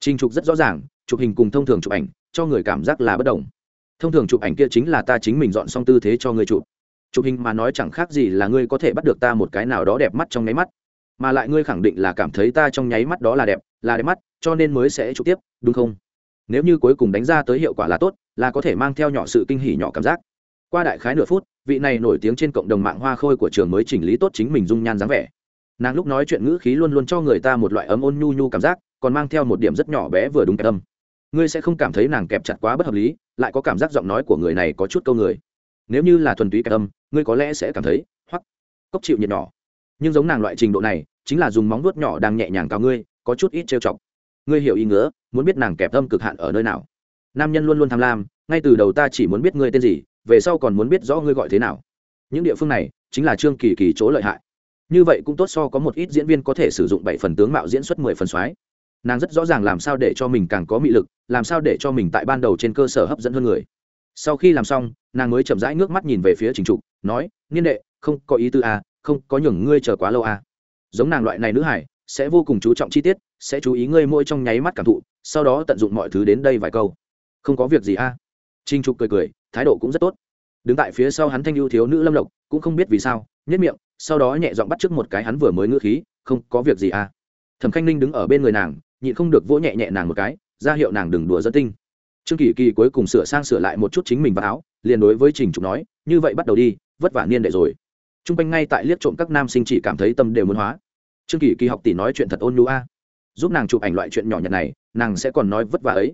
Trình chụp rất rõ ràng, chụp hình cùng thông thường chụp ảnh, cho người cảm giác là bất đồng. Thông thường chụp ảnh kia chính là ta chính mình dọn xong tư thế cho người chụp. Chụp hình mà nói chẳng khác gì là ngươi có thể bắt được ta một cái nào đó đẹp mắt trong nháy mắt. Mà lại ngươi khẳng định là cảm thấy ta trong nháy mắt đó là đẹp là đẹp mắt, cho nên mới sẽ chụp tiếp, đúng không? Nếu như cuối cùng đánh ra tới hiệu quả là tốt, là có thể mang theo nhỏ sự kinh hỉ nhỏ cảm giác qua đại khái nửa phút vị này nổi tiếng trên cộng đồng mạng hoa khôi của trường mới chỉnh lý tốt chính mình dung nhan dáng vẻ. Nàng lúc nói chuyện ngữ khí luôn luôn cho người ta một loại ấm ôn nhu nhu cảm giác còn mang theo một điểm rất nhỏ bé vừa đúng kẹp tâm ngươi sẽ không cảm thấy nàng kẹp chặt quá bất hợp lý lại có cảm giác giọng nói của người này có chút câu người. Nếu như là thuần túy kẹp tâm, ngươi có lẽ sẽ cảm thấy hoặc cốc chịu nhiệt nhỏ. Nhưng giống nàng loại trình độ này chính là dùng móng vuốt nhỏ đang nhẹ nhàng cao ngươi có chút ít trêu chọc. Ngươi hiểu ý ngứa muốn biết nàng kẹp tâm cực hạn ở nơi nào. Nam nhân luôn luôn tham lam ngay từ đầu ta chỉ muốn biết ngươi tên gì về sau còn muốn biết rõ ngươi gọi thế nào. Những địa phương này chính là trương kỳ kỳ chỗ lợi hại. Như vậy cũng tốt so có một ít diễn viên có thể sử dụng bảy phần tướng mạo diễn xuất mười phần soái. Nàng rất rõ ràng làm sao để cho mình càng có mị lực làm sao để cho mình tại ban đầu trên cơ sở hấp dẫn hơn người. Sau khi làm xong nàng mới chậm rãi nước mắt nhìn về phía trình trục nói niên đệ không có ý tư a à, không có nhường ngươi chờ quá lâu a à. giống nàng loại này nữ hải sẽ vô cùng chú trọng chi tiết sẽ chú ý ngươi môi trong nháy mắt cảm thụ sau đó tận dụng mọi thứ đến đây vài câu. Không có việc gì a à trình trục cười cười, thái độ cũng rất tốt. Đứng tại phía sau hắn thanh ưu thiếu nữ lâm lộc, cũng không biết vì sao nhất miệng, sau đó nhẹ giọng bắt trước một cái hắn vừa mới ngữ khí, không, có việc gì à? Thẩm khanh ninh đứng ở bên người nàng, nhịn không được vỗ nhẹ nhẹ nàng một cái, ra hiệu nàng đừng đùa dẫn tinh. Trương kỳ kỳ cuối cùng sửa sang sửa lại một chút chính mình vào áo, liền đối với trình trục nói, như vậy bắt đầu đi, vất vả niên đệ rồi. T r u n g quanh ngay tại liếc trộm các nam sinh chỉ cảm thấy tâm đều muốn hóa. Trương kỳ kỳ học tỷ nói chuyện thật ôn nhu a. Giúp nàng chụp ảnh loại chuyện nhỏ nhặt này, nàng sẽ còn nói vất vả ấy.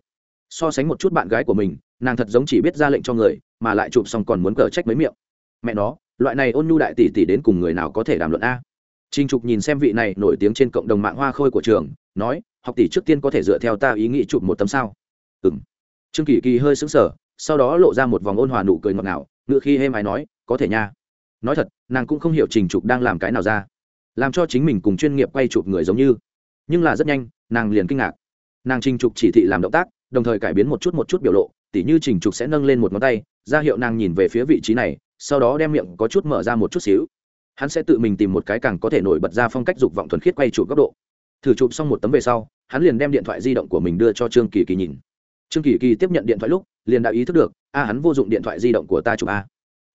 So sánh một chút bạn gái của mình nàng thật giống chỉ biết ra lệnh cho người mà lại chụp xong còn muốn cờ trách mấy miệng mẹ nó loại này ôn nhu đại tỷ tỷ đến cùng người nào có thể đàm luận a Trình Trục nhìn xem vị này nổi tiếng trên cộng đồng mạng hoa khôi của trường, nói, học tỷ trước tiên có thể dựa theo ta ý nghĩ chụp một tấm sao? Ừm. Trương Kỳ Kỳ hơi sững sờ, sau đó lộ ra một vòng ôn hòa nụ cười ngọt ngào, ngựa khi êm ái nói, có thể nha. Nói thật, nàng cũng không hiểu Trình Trục đang làm cái nào ra, làm cho chính mình cùng chuyên nghiệp quay chụp người giống như. Nhưng là rất nhanh, nàng liền kinh ngạc. Nàng Trình Trục chỉ thị làm động tác, đồng thời cải biến một chút một chút biểu lộ, tỉ như Trình Trục sẽ nâng lên một ngón tay, ra hiệu nàng nhìn về phía vị trí này, sau đó đem miệng có chút mở ra một chút xíu. Hắn sẽ tự mình tìm một cái càng có thể nổi bật ra phong cách dục vọng thuần khiết quay chụp góc độ. Thử chụp xong một tấm về sau hắn liền đem điện thoại di động của mình đưa cho trương kỳ kỳ nhìn. Trương kỳ kỳ tiếp nhận điện thoại lúc liền đã ý thức được a hắn vô dụng điện thoại di động của ta chụp a.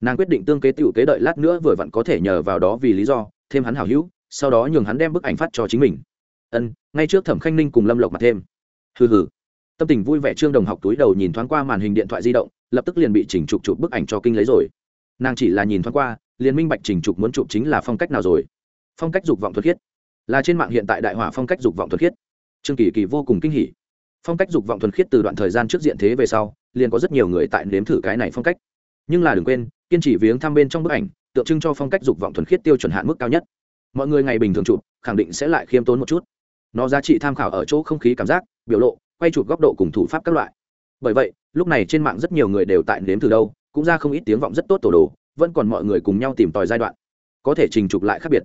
Nàng quyết định tương kế t i ể u kế đợi lát nữa vừa vặn có thể nhờ vào đó vì lý do thêm hắn hảo hữu sau đó nhường hắn đem bức ảnh phát cho chính mình. Ân ngay trước thẩm khanh ninh cùng lâm lộc mặt thêm. Hừ hừ tâm tình vui vẻ trương đồng học túi đầu nhìn thoáng qua màn hình điện thoại di động, lập tức liền bị chỉnh chụp chụp bức ảnh cho kinh lấy rồi. Nàng chỉ là nhìn thoáng qua, liền minh bạch chỉnh trục muốn chụp chính là phong cách nào rồi. Phong cách dục vọng thuật khiết. Là trên mạng hiện tại đại hỏa phong cách dục vọng thuật khiết. Trương kỳ kỳ vô cùng kinh hỉ. Phong cách dục vọng thuần khiết từ đoạn thời gian trước diện thế về sau, liền có rất nhiều người tại nếm thử cái này phong cách. Nhưng là đừng quên, kiên trì viếng thăm bên trong bức ảnh, tượng trưng cho phong cách dục vọng thuần khiết tiêu chuẩn hạn mức cao nhất. Mọi người ngày bình thường chụp, khẳng định sẽ lại khiêm tốn một chút. Nó giá trị tham khảo ở chỗ không khí cảm giác, biểu lộ quay chụp góc độ cùng thủ pháp các loại. Bởi vậy, lúc này trên mạng rất nhiều người đều tại nếm thử đâu, cũng ra không ít tiếng vọng rất tốt tổ đồ, vẫn còn mọi người cùng nhau tìm tòi giai đoạn. Có thể trình chụp lại khác biệt.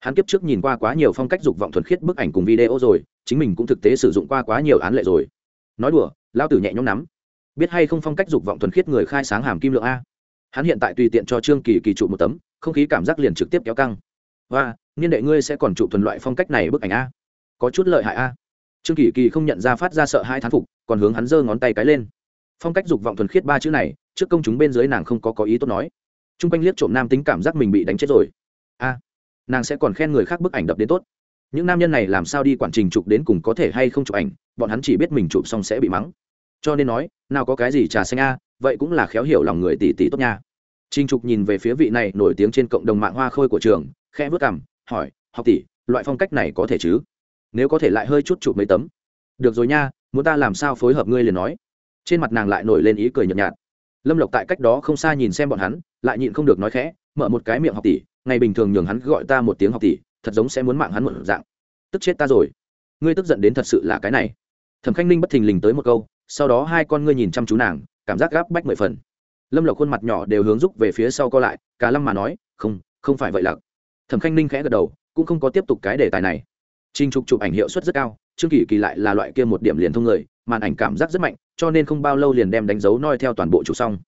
Hắn kiếp trước nhìn qua quá nhiều phong cách dục vọng thuần khiết bức ảnh cùng video rồi, chính mình cũng thực tế sử dụng qua quá nhiều án lệ rồi. Nói đùa lao tử nhẹ nhõm nắm biết hay không phong cách dục vọng thuần khiết người khai sáng hàm kim lượng a. Hắn hiện tại tùy tiện cho trương kỳ kỳ chụp một tấm, không khí cảm giác liền trực tiếp kéo căng. Và niên đệ ngươi sẽ còn chụp thuần loại phong cách này bức ảnh a. Có chút lợi hại a trương kỳ kỳ không nhận ra phát ra sợ hai thán phục, còn hướng hắn giơ ngón tay cái lên. Phong cách dục vọng thuần khiết ba chữ này, trước công chúng bên dưới nàng không có có ý tốt nói. T r u n g quanh liếc trộm nam tính cảm giác mình bị đánh chết rồi. A, nàng sẽ còn khen người khác bức ảnh đập đến tốt. Những nam nhân này làm sao đi quản trình chụp đến cùng có thể hay không chụp ảnh, bọn hắn chỉ biết mình chụp xong sẽ bị mắng. Cho nên nói, nào có cái gì trà xanh a, vậy cũng là khéo hiểu lòng người tỷ tỷ tốt nha. Trình trục nhìn về phía vị này nổi tiếng trên cộng đồng mạng hoa khôi của trường, khẽ vớt cảm hỏi, học tỷ, loại phong cách này có thể chứ? Nếu có thể lại hơi chút chụp mấy tấm. Được rồi nha, muốn ta làm sao phối hợp ngươi liền nói. Trên mặt nàng lại nổi lên ý cười nhợt nhạt. Lâm lộc tại cách đó không xa nhìn xem bọn hắn, lại nhịn không được nói khẽ, mở một cái miệng học tỷ, ngày bình thường nhường hắn gọi ta một tiếng học tỷ, thật giống sẽ muốn mạng hắn một dạng. Tức chết ta rồi. Ngươi tức giận đến thật sự là cái này. Thẩm khanh ninh bất thình lình tới một câu, sau đó hai con ngươi nhìn chăm chú nàng, cảm giác gáp bách mười phần. Lâm lộc khuôn mặt nhỏ đều hướng rúc về phía sau co lại, cả lâm mà nói, không không phải vậy lặc. Thẩm khanh ninh khẽ gật đầu, cũng không có tiếp tục cái đề tài này. Trình trục chụp ảnh hiệu suất rất cao, trương kỳ kỳ lại là loại kia một điểm liền thông người, màn ảnh cảm giác rất mạnh, cho nên không bao lâu liền đem đánh dấu noi theo toàn bộ chụp xong.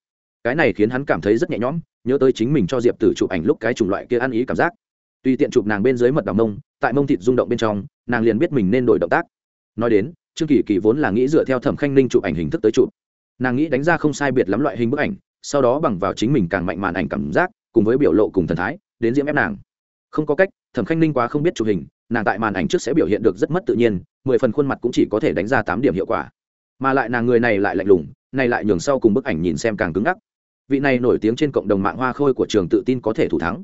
Cái này khiến hắn cảm thấy rất nhẹ nhõm, nhớ tới chính mình cho diệp tử chụp ảnh lúc cái chủng loại kia ăn ý cảm giác. Tuy tiện chụp nàng bên dưới mật đào mông, tại mông thịt rung động bên trong, nàng liền biết mình nên đổi động tác. Nói đến, trương kỳ kỳ vốn là nghĩ dựa theo thẩm khanh ninh chụp ảnh hình thức tới chụp. Nàng nghĩ đánh ra không sai biệt lắm loại hình bức ảnh, sau đó bằng vào chính mình càng mạnh màn ảnh cảm giác, cùng với biểu lộ cùng thần thái, đến diễm ép nàng. Không có cách, thẩm khanh ninh quá không biết chụp hình nàng tại màn ảnh trước sẽ biểu hiện được rất mất tự nhiên, mười phần khuôn mặt cũng chỉ có thể đánh ra tám điểm hiệu quả. Mà lại nàng người này lại lạnh lùng này lại nhường sau cùng bức ảnh nhìn xem càng cứng ngắc. Vị này nổi tiếng trên cộng đồng mạng hoa khôi của trường tự tin có thể thủ thắng.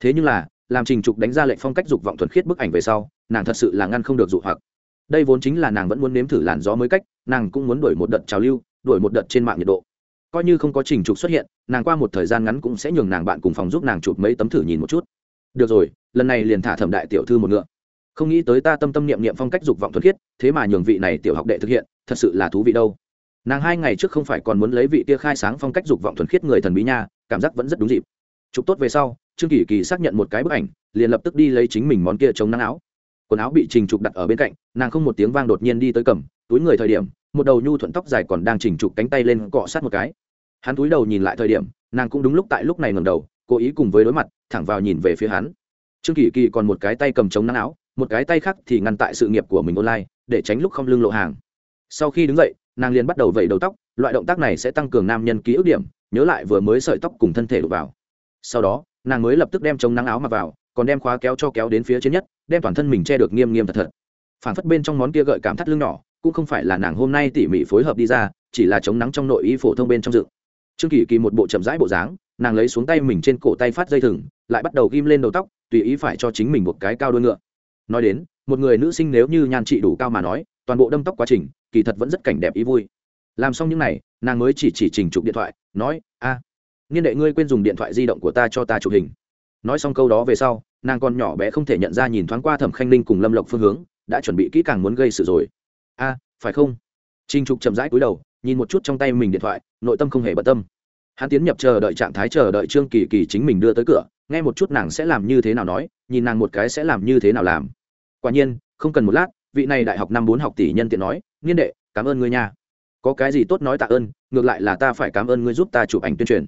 Thế nhưng là, làm trình trục đánh ra lệnh phong cách dục vọng thuần khiết bức ảnh về sau, nàng thật sự là ngăn không được dụ hoặc. Đây vốn chính là nàng vẫn muốn nếm thử làn gió mới cách, nàng cũng muốn đổi một đợt trào lưu, đổi một đợt trên mạng nhiệt độ. Coi như không có trình trục xuất hiện, nàng qua một thời gian ngắn cũng sẽ nhường nàng bạn cùng phòng giúp nàng chụp mấy tấm thử nhìn một chút. Được rồi, lần này liền thả thẩm đại tiểu thư một ngựa không nghĩ tới ta tâm tâm niệm niệm phong cách dục vọng thuần khiết, thế mà nhường vị này tiểu học đệ thực hiện, thật sự là thú vị đâu. Nàng hai ngày trước không phải còn muốn lấy vị kia khai sáng phong cách dục vọng thuần khiết người thần bí nha, cảm giác vẫn rất đúng dịp. Chụp tốt về sau, trương kỳ kỳ xác nhận một cái bức ảnh, liền lập tức đi lấy chính mình món kia chống nắng áo. Quần áo bị trình trục đặt ở bên cạnh, nàng không một tiếng vang đột nhiên đi tới cầm, túi người thời điểm, một đầu nhu thuận tóc dài còn đang chỉnh trục cánh tay lên cọ sát một cái. Hắn túi đầu nhìn lại thời điểm, nàng cũng đúng lúc tại lúc này ngầm đầu, cố ý cùng với đối mặt, thẳng vào nhìn về phía hắn. Trương kỳ kỳ còn một cái tay cầm chống nắng áo một cái tay khác thì ngăn tại sự nghiệp của mình online, để tránh lúc không lưng lộ hàng. Sau khi đứng dậy, nàng liền bắt đầu vẩy đầu tóc, loại động tác này sẽ tăng cường nam nhân ký ức điểm, nhớ lại vừa mới sợi tóc cùng thân thể đục vào. Sau đó, nàng mới lập tức đem chống nắng áo mặc vào, còn đem khóa kéo cho kéo đến phía trên nhất, đem toàn thân mình che được nghiêm nghiêm thật thật. Phản phất bên trong món kia gợi cảm thắt lưng nhỏ, cũng không phải là nàng hôm nay tỉ mỉ phối hợp đi ra, chỉ là chống nắng trong nội y phổ thông bên trong dự trương kỳ kỳ một bộ chậm rãi bộ dáng, nàng lấy xuống tay mình trên cổ tay phát dây thừng, lại bắt đầu ghim lên đầu tóc, tùy ý phải cho chính mình một cái cao đôi ngựa nói đến một người nữ sinh nếu như nhan trị đủ cao mà nói toàn bộ đâm tóc quá trình kỳ thật vẫn rất cảnh đẹp ý vui. Làm xong những n à y nàng mới chỉ chỉ trình chụp điện thoại nói a à, niên đệ ngươi quên dùng điện thoại di động của ta cho ta chụp hình. Nói xong câu đó về sau nàng còn nhỏ bé không thể nhận ra nhìn thoáng qua thẩm khanh ninh cùng lâm lộc phương hướng đã chuẩn bị kỹ càng muốn gây sự rồi. A phải không? Trinh trục chậm rãi cúi đầu nhìn một chút trong tay mình điện thoại nội tâm không hề bận tâm. Hắn tiến nhập chờ đợi trạng thái chờ đợi trương kỳ kỳ chính mình đưa tới cửa nghe một chút nàng sẽ làm như thế nào nói nhìn nàng một cái sẽ làm như thế nào làm quả nhiên, không cần một lát, vị này đại học năm bốn học tỷ nhân tiện nói, niên đệ, cảm ơn ngươi nha. Có cái gì tốt nói tạ ơn, ngược lại là ta phải cảm ơn ngươi giúp ta chụp ảnh tuyên truyền.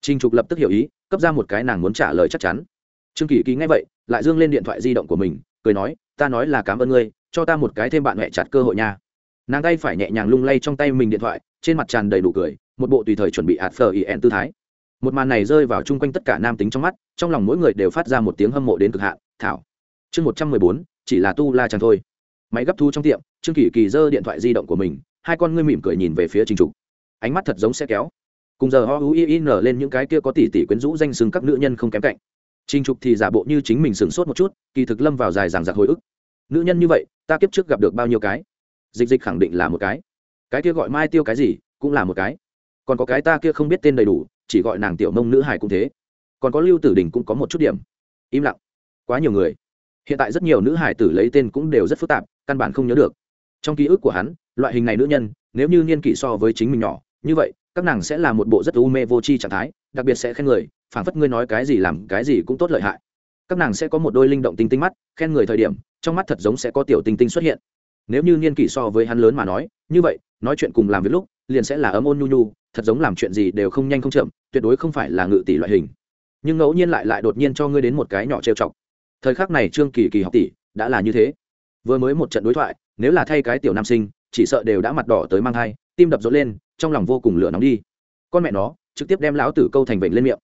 Trinh trục lập tức hiểu ý, cấp ra một cái nàng muốn trả lời chắc chắn. Trương kỳ kỳ nghe vậy, lại dương lên điện thoại di động của mình, cười nói, ta nói là cảm ơn ngươi, cho ta một cái thêm bạn mẹ chặt cơ hội nha. Nàng tay phải nhẹ nhàng lung lay trong tay mình điện thoại, trên mặt tràn đầy đủ cười, một bộ tùy thời chuẩn bị ạt phờ ý ẹn tư thái. Một màn này rơi vào chung quanh tất cả nam tính trong mắt, trong lòng mỗi người đều phát ra một tiếng hâm mộ đến cực hạn, thảo. Chương một trăm mười bốn chỉ là tu la chẳng thôi. Máy gấp thu trong tiệm, trương kỳ kỳ giơ điện thoại di động của mình, hai con ngươi mỉm cười nhìn về phía trình trục. Ánh mắt thật giống xe kéo. Cùng giờ ho u in lên những cái kia có tỷ tỷ quyến rũ danh xưng các nữ nhân không kém cạnh. Trình trục thì giả bộ như chính mình sửng sốt một chút, kỳ thực lâm vào dài dằng dặc hồi ức. Nữ nhân như vậy, ta kiếp trước gặp được bao nhiêu cái? Dịch dịch khẳng định là một cái. Cái kia gọi mai tiêu cái gì, cũng là một cái. Còn có cái ta kia không biết tên đầy đủ, chỉ gọi nàng tiểu mông nữ hải cũng thế. Còn có lưu tử đình cũng có một chút điểm. Im lặng. Quá nhiều người hiện tại rất nhiều nữ hải tử lấy tên cũng đều rất phức tạp, căn bản không nhớ được. Trong ký ức của hắn, loại hình này nữ nhân, nếu như niên kỷ so với chính mình nhỏ, như vậy, các nàng sẽ là một bộ rất u mê vô tri trạng thái, đặc biệt sẽ khen người, phảng phất ngươi nói cái gì làm cái gì cũng tốt lợi hại. Các nàng sẽ có một đôi linh động tinh tinh mắt, khen người thời điểm, trong mắt thật giống sẽ có tiểu tinh tinh xuất hiện. Nếu như niên kỷ so với hắn lớn mà nói, như vậy, nói chuyện cùng làm việc lúc, liền sẽ là ấm ôn nhu nhu, thật giống làm chuyện gì đều không nhanh không chậm, tuyệt đối không phải là ngự tỷ loại hình. Nhưng ngẫu nhiên lại lại đột nhiên cho ngươi đến một cái nhỏ trêu chọc thời khắc này trương kỳ kỳ học tỷ đã là như thế. Vừa mới một trận đối thoại, nếu là thay cái tiểu nam sinh, chỉ sợ đều đã mặt đỏ tới mang thai, tim đập rộn lên, trong lòng vô cùng lửa nóng đi. Con mẹ nó, trực tiếp đem lão tử câu thành vịnh lên miệng.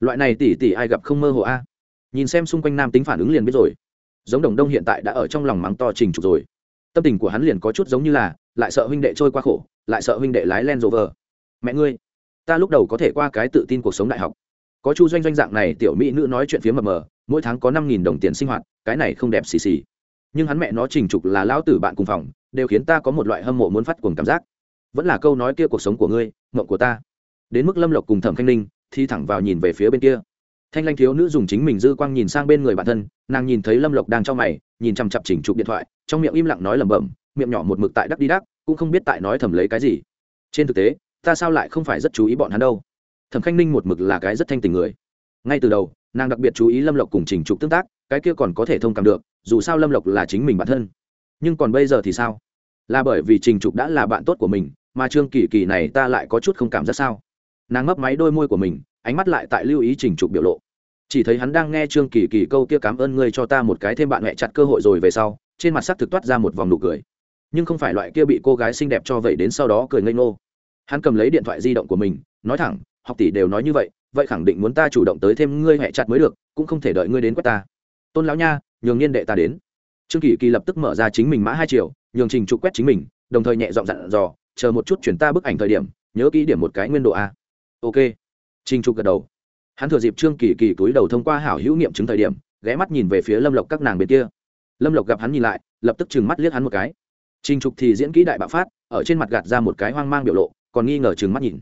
Loại này tỷ tỷ ai gặp không mơ hồ a? Nhìn xem xung quanh nam tính phản ứng liền biết rồi. Giống đồng đông hiện tại đã ở trong lòng mắng to trình trục rồi. Tâm tình của hắn liền có chút giống như là, lại sợ huynh đệ trôi qua khổ, lại sợ huynh đệ lái len rover. Mẹ ngươi, ta lúc đầu có thể qua cái tự tin cuộc sống đại học. Có chu doanh doanh dạng này tiểu mỹ nữ nói chuyện phía mờ mờ mỗi tháng có năm nghìn đồng tiền sinh hoạt, cái này không đẹp xì xì. Nhưng hắn mẹ nó trình trục là lão tử bạn cùng phòng, đều khiến ta có một loại hâm mộ muốn phát cuồng cảm giác. Vẫn là câu nói kia cuộc sống của ngươi, mộng của ta. Đến mức lâm lộc cùng thẩm khanh ninh thì thẳng vào nhìn về phía bên kia. Thanh lanh thiếu nữ dùng chính mình dư quang nhìn sang bên người bản thân, nàng nhìn thấy lâm lộc đang trong mày, nhìn chằm chặp chỉnh trục điện thoại, trong miệng im lặng nói lẩm bẩm, miệng nhỏ một mực tại đắc đi đắc, cũng không biết tại nói thầm lấy cái gì. Trên thực tế, ta sao lại không phải rất chú ý bọn hắn đâu? Thẩm khanh ninh một mực là cái rất thanh tình người. Ngay từ đầu nàng đặc biệt chú ý lâm lộc cùng trình trục tương tác, cái kia còn có thể thông cảm được, dù sao lâm lộc là chính mình bản thân. Nhưng còn bây giờ thì sao? Là bởi vì trình trục đã là bạn tốt của mình, mà trương kỳ kỳ này ta lại có chút không cảm giác sao? Nàng mấp máy đôi môi của mình, ánh mắt lại tại lưu ý trình trục biểu lộ. Chỉ thấy hắn đang nghe trương kỳ kỳ câu kia cảm ơn ngươi cho ta một cái thêm bạn mẹ chặt cơ hội rồi về sau, trên mặt sắc thực toát ra một vòng nụ cười. Nhưng không phải loại kia bị cô gái xinh đẹp cho vậy đến sau đó cười ngây ngô. Hắn cầm lấy điện thoại di động của mình, nói thẳng, học tỷ đều nói như vậy vậy khẳng định muốn ta chủ động tới thêm ngươi hẹ chặt mới được, cũng không thể đợi ngươi đến quét ta. Tôn lão nha, nhường niên đệ ta đến. Trương kỳ kỳ lập tức mở ra chính mình mã hai triệu nhường trình trục quét chính mình, đồng thời nhẹ giọng dặn dò, chờ một chút chuyển ta bức ảnh thời điểm, nhớ kỹ điểm một cái nguyên độ a. Ok. Trình trục gật đầu. Hắn thừa dịp trương kỳ kỳ túi đầu thông qua hảo hữu nghiệm chứng thời điểm, ghé mắt nhìn về phía lâm lộc các nàng bên kia. Lâm lộc gặp hắn nhìn lại, lập tức trừng mắt liếc hắn một cái. Trình trục thì diễn kỹ đại bạo phát, ở trên mặt gạt ra một cái hoang mang biểu lộ, còn nghi ngờ trừng mắt nhìn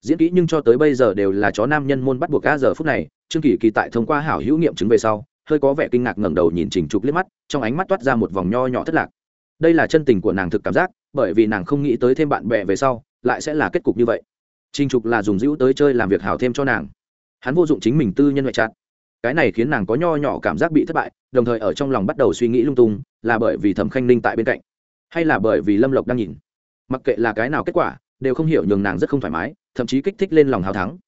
diễn kỹ nhưng cho tới bây giờ đều là chó nam nhân môn bắt buộc ca giờ phút này, trương kỳ kỳ tại thông qua hảo hữu nghiệm chứng về sau, hơi có vẻ kinh ngạc ngẩng đầu nhìn trình trục liếc mắt, trong ánh mắt toát ra một vòng nho nhỏ thất lạc. Đây là chân tình của nàng thực cảm giác, bởi vì nàng không nghĩ tới thêm bạn bè về sau, lại sẽ là kết cục như vậy. Trình trục là dùng dữ tới chơi làm việc hảo thêm cho nàng. Hắn vô dụng chính mình tư nhân ngoại chặt cái này khiến nàng có nho nhỏ cảm giác bị thất bại, đồng thời ở trong lòng bắt đầu suy nghĩ lung tung, là bởi vì thẩm khanh ninh tại bên cạnh, hay là bởi vì lâm lộc đang nhìn. Mặc kệ là cái nào kết quả, đều không hiểu nhường nàng rất không thoải mái thậm chí kích thích lên lòng hào thắng.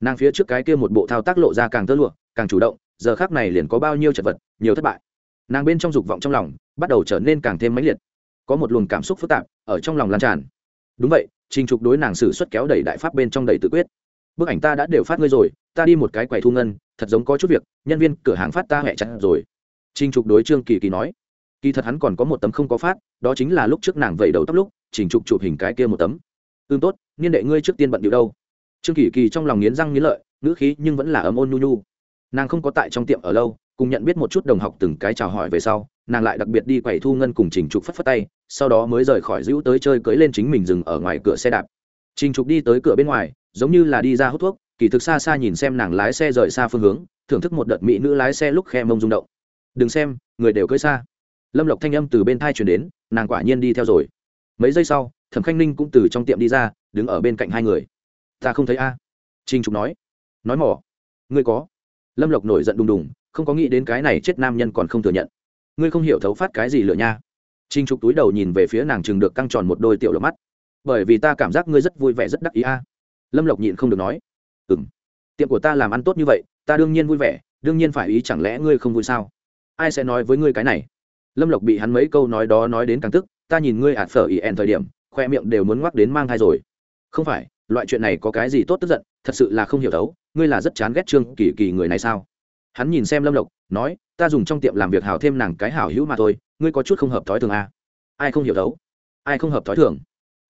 Nàng phía trước cái kia một bộ thao tác lộ ra càng tơ lụa, càng chủ động, giờ khác này liền có bao nhiêu chật vật, nhiều thất bại. Nàng bên trong dục vọng trong lòng bắt đầu trở nên càng thêm mãnh liệt. Có một luồng cảm xúc phức tạp ở trong lòng lan tràn. Đúng vậy, trình trục đối nàng xử suất kéo đẩy đại pháp bên trong đầy tự quyết. Bức ảnh ta đã đều phát ngươi rồi, ta đi một cái quầy thu ngân, thật giống có chút việc, nhân viên cửa hàng phát ta hẹ chặt rồi. Trình trục đối trương kỳ kỳ nói. Kỳ thật hắn còn có một tấm không có phát, đó chính là lúc trước nàng vẩy đầu tóc lúc, trình trục chụp hình cái kia một tấm ưm tốt, niên đệ ngươi trước tiên bận điệu đâu? Trương kỳ kỳ trong lòng nghiến răng nghiến lợi, ngữ khí nhưng vẫn là ấm ôn nhu nhu. Nàng không có tại trong tiệm ở lâu, cùng nhận biết một chút đồng học từng cái chào hỏi về sau, nàng lại đặc biệt đi quầy thu ngân cùng trình trục phất phất tay, sau đó mới rời khỏi giữ tới chơi cưới lên chính mình dừng ở ngoài cửa xe đạp. Trình trục đi tới cửa bên ngoài, giống như là đi ra hút thuốc, kỳ thực xa xa nhìn xem nàng lái xe rời xa phương hướng, thưởng thức một đợt mỹ nữ lái xe lúc khe mông rung động. Đừng xem, người đều cưới xa. Lâm lộc thanh âm từ bên thai chuyển đến, nàng quả nhiên đi theo rồi. Mấy giây sau thẩm khanh ninh cũng từ trong tiệm đi ra, đứng ở bên cạnh hai người. Ta không thấy a. Trinh trục nói. Nói mỏ. Ngươi có. Lâm lộc nổi giận đùng đùng, không có nghĩ đến cái này chết nam nhân còn không thừa nhận. Ngươi không hiểu thấu phát cái gì lựa nha. Trinh trục túi đầu nhìn về phía nàng chừng được căng tròn một đôi tiểu lộc mắt. Bởi vì ta cảm giác ngươi rất vui vẻ, rất đắc ý a. Lâm lộc nhịn không được nói. Ừ m tiệm của ta làm ăn tốt như vậy, ta đương nhiên vui vẻ, đương nhiên phải ý chẳng lẽ ngươi không vui sao? Ai sẽ nói với ngươi cái này? Lâm lộc bị hắn mấy câu nói đó nói đến càng tức, ta nhìn ngươi ạt phở ỉ ẹn thời điểm khoe miệng đều muốn ngoắc đến mang thai rồi. Không phải, loại chuyện này có cái gì tốt tức giận, thật sự là không hiểu thấu, ngươi là rất chán ghét trương kỳ kỳ người này sao? Hắn nhìn xem lâm lộc, nói, ta dùng trong tiệm làm việc hào thêm nàng cái hảo hữu mà thôi, ngươi có chút không hợp thói thường à? ai không hiểu thấu? Ai không hợp thói thường?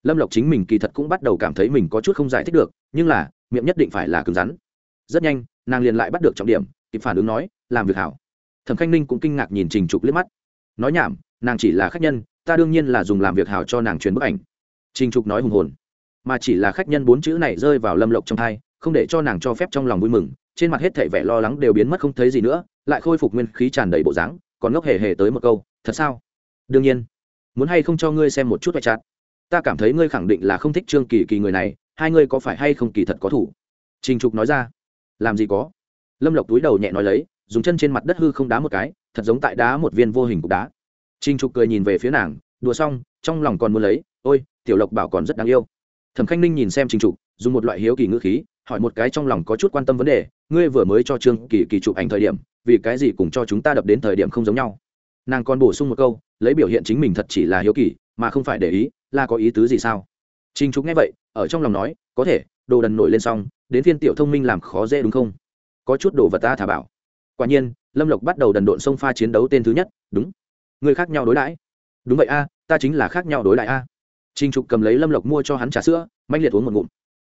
Lâm lộc chính mình kỳ thật cũng bắt đầu cảm thấy mình có chút không giải thích được, nhưng là, miệng nhất định phải là cứng rắn. Rất nhanh, nàng liền lại bắt được trọng điểm, kịp phản ứng nói, làm việc hảo. Thẩm khanh ninh cũng kinh ngạc nhìn trình trục liếc mắt. Nói nhảm, nàng chỉ là khách nhân, ta đương nhiên là dùng làm việc hảo cho nàng truyền bức ảnh trình trục nói hùng hồn. Mà chỉ là khách nhân bốn chữ này rơi vào lâm lộc trong tai, không để cho nàng cho phép trong lòng vui mừng trên mặt hết thảy vẻ lo lắng đều biến mất không thấy gì nữa lại khôi phục nguyên khí tràn đầy bộ dáng còn ngốc hề hề tới một câu thật sao? Đương nhiên. Muốn hay không cho ngươi xem một chút vậy chặt? Ta cảm thấy ngươi khẳng định là không thích trương kỳ kỳ người này hai ngươi có phải hay không kỳ thật có thủ? Trình trục nói ra. Làm gì có? Lâm lộc túi đầu nhẹ nói lấy dùng chân trên mặt đất hư không đá một cái thật giống tại đá một viên vô hình cục đá. Trình trục cười nhìn về phía nàng đùa xong trong lòng còn muốn lấy ôi tiểu lộc bảo còn rất đáng yêu. Thẩm khanh ninh nhìn xem trình trục, dùng một loại hiếu kỳ ngữ khí, hỏi một cái trong lòng có chút quan tâm vấn đề, ngươi vừa mới cho trương kỳ kỳ chụp ảnh thời điểm, vì cái gì cùng cho chúng ta đập đến thời điểm không giống nhau? Nàng còn bổ sung một câu, lấy biểu hiện chính mình thật chỉ là hiếu kỳ, mà không phải để ý, là có ý tứ gì sao? Trình trục nghe vậy, ở trong lòng nói, có thể, đồ đần nổi lên xong, đến thiên tiểu thông minh làm khó dễ đúng không? Có chút đồ vật ta thả bảo. Quả nhiên, lâm lộc bắt đầu đần độn sông pha chiến đấu tên thứ nhất, đúng người khác nhau đối đãi. Đúng vậy a, ta chính là khác nhau đối đãi a. Trình trục cầm lấy lâm lộc mua cho hắn trà sữa mạnh liệt uống một ngụm.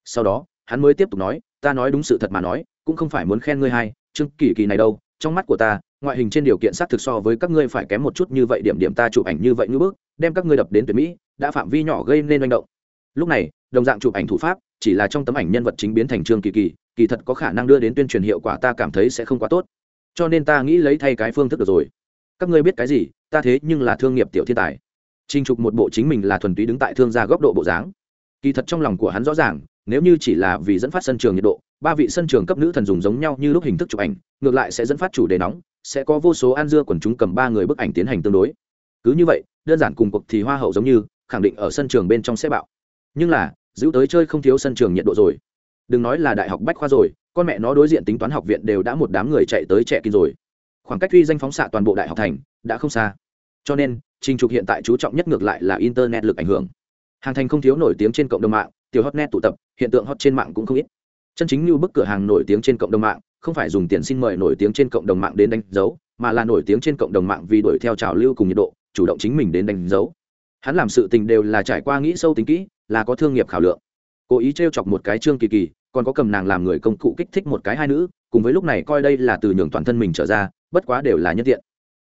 Sau đó, hắn mới tiếp tục nói, ta nói đúng sự thật mà nói, cũng không phải muốn khen ngươi hay chương kỳ kỳ này đâu, trong mắt của ta, ngoại hình trên điều kiện xác thực so với các ngươi phải kém một chút như vậy, điểm điểm ta chụp ảnh như vậy như bước đem các ngươi đập đến tuyệt mỹ, đã phạm vi nhỏ gây nên hành động. Lúc này, đồng dạng chụp ảnh thủ pháp, chỉ là trong tấm ảnh nhân vật chính biến thành trương kỳ kỳ kỳ thật có khả năng đưa đến tuyên truyền hiệu quả ta cảm thấy sẽ không quá tốt. Cho nên ta nghĩ lấy thay cái phương thức được rồi. Các ngươi biết cái gì, ta thế nhưng là thương nghiệp tiểu thiên tài trình trục một bộ chính mình là thuần túy đứng tại thương gia góc độ bộ dáng. Kỳ thật trong lòng của hắn rõ ràng, nếu như chỉ là vì dẫn phát sân trường nhiệt độ, ba vị sân trường cấp nữ thần dùng giống nhau như lúc hình thức chụp ảnh, ngược lại sẽ dẫn phát chủ đề nóng, sẽ có vô số an dưa quần chúng cầm ba người bức ảnh tiến hành tương đối. Cứ như vậy, đơn giản cùng cuộc thì hoa hậu giống như, khẳng định ở sân trường bên trong sẽ bạo. Nhưng là, giữ tới chơi không thiếu sân trường nhiệt độ rồi. Đừng nói là đại học bách khoa rồi, con mẹ nó đối diện tính toán học viện đều đã một đám người chạy tới trẻ kinh rồi. Khoảng cách uy danh phóng xạ toàn bộ đại học thành, đã không xa. Cho nên trình trục hiện tại chú trọng nhất ngược lại là internet lực ảnh hưởng. Hàng thành không thiếu nổi tiếng trên cộng đồng mạng, tiểu hotnet tụ tập, hiện tượng hot trên mạng cũng không ít. Chân chính như bức cửa hàng nổi tiếng trên cộng đồng mạng, không phải dùng tiền xin mời nổi tiếng trên cộng đồng mạng đến đánh dấu, mà là nổi tiếng trên cộng đồng mạng vì đuổi theo trào lưu cùng nhiệt độ, chủ động chính mình đến đánh dấu. Hắn làm sự tình đều là trải qua nghĩ sâu tính kỹ, là có thương nghiệp khảo lượng. Cố ý t r e o chọc một cái trương kỳ kỳ, còn có cầm nàng làm người công cụ kích thích một cái hai nữ, cùng với lúc này coi đây là từ nhường toàn thân mình trở ra, bất quá đều là nhân tiện.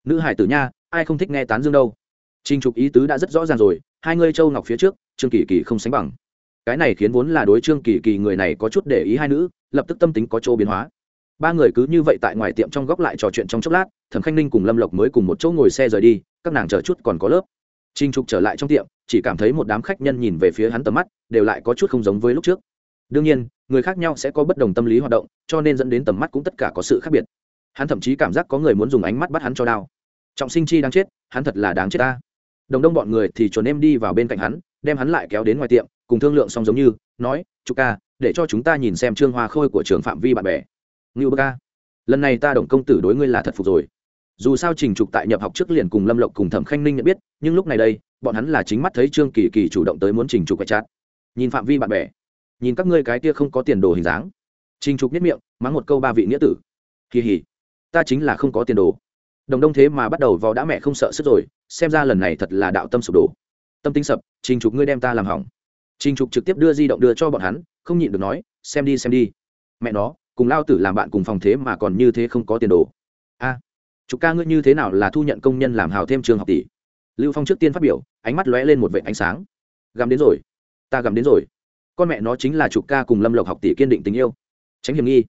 Nữ hải tử nha, ai không thích nghe tán dương đâu. Trình trục ý tứ đã rất rõ ràng rồi, hai ngươi châu ngọc phía trước, trương kỳ kỳ không sánh bằng. Cái này khiến vốn là đối trương kỳ kỳ người này có chút để ý hai nữ, lập tức tâm tính có chỗ biến hóa. Ba người cứ như vậy tại ngoài tiệm trong góc lại trò chuyện trong chốc lát, thẩm khanh ninh cùng lâm lộc mới cùng một chỗ ngồi xe rời đi, các nàng chờ chút còn có lớp. Trình trục trở lại trong tiệm, chỉ cảm thấy một đám khách nhân nhìn về phía hắn tầm mắt, đều lại có chút không giống với lúc trước. Đương nhiên, người khác nhau sẽ có bất đồng tâm lý hoạt động, cho nên dẫn đến tầm mắt cũng tất cả có sự khác biệt. Hắn thậm chí cảm giác có người muốn dùng ánh mắt bắt hắn cho đao trọng sinh chi đang chết, hắn thật là đáng chết ta đồng đông bọn người thì chuẩn em đi vào bên cạnh hắn, đem hắn lại kéo đến ngoài tiệm, cùng thương lượng xong giống như, nói chúc ca, để cho chúng ta nhìn xem trương hoa khôi của trường phạm vi bạn bè. Ngưu bơ ca, lần này ta đồng công tử đối ngươi là thật phục rồi. Dù sao trình trục tại nhập học trước liền cùng lâm lộc cùng thẩm khanh ninh nhận biết, nhưng lúc này đây, bọn hắn là chính mắt thấy trương kỳ kỳ chủ động tới muốn trình trục quay chát nhìn phạm vi bạn bè, nhìn các ngươi cái kia không có tiền đồ hình dáng. Trình trục nhất miệng, mắng một câu ba vị nghĩa tử. Kỳ hỉ, ta chính là không có tiền đồ đồng đông thế mà bắt đầu vào đã mẹ không sợ sức rồi xem ra lần này thật là đạo tâm sụp đổ. Tâm tính sập trình trục ngươi đem ta làm hỏng. Trình trục trực tiếp đưa di động đưa cho bọn hắn không nhịn được nói xem đi xem đi. Mẹ nó cùng lao tử làm bạn cùng phòng thế mà còn như thế không có tiền đồ. A à, trục ca ngươi như thế nào là thu nhận công nhân làm hào thêm trường học tỷ? Lưu phong trước tiên phát biểu ánh mắt lóe lên một vệ ánh sáng. Gắm đến rồi. Ta gắm đến rồi. Con mẹ nó chính là trục ca cùng lâm lộc học tỷ kiên định tình yêu. Tránh hiểm nghi.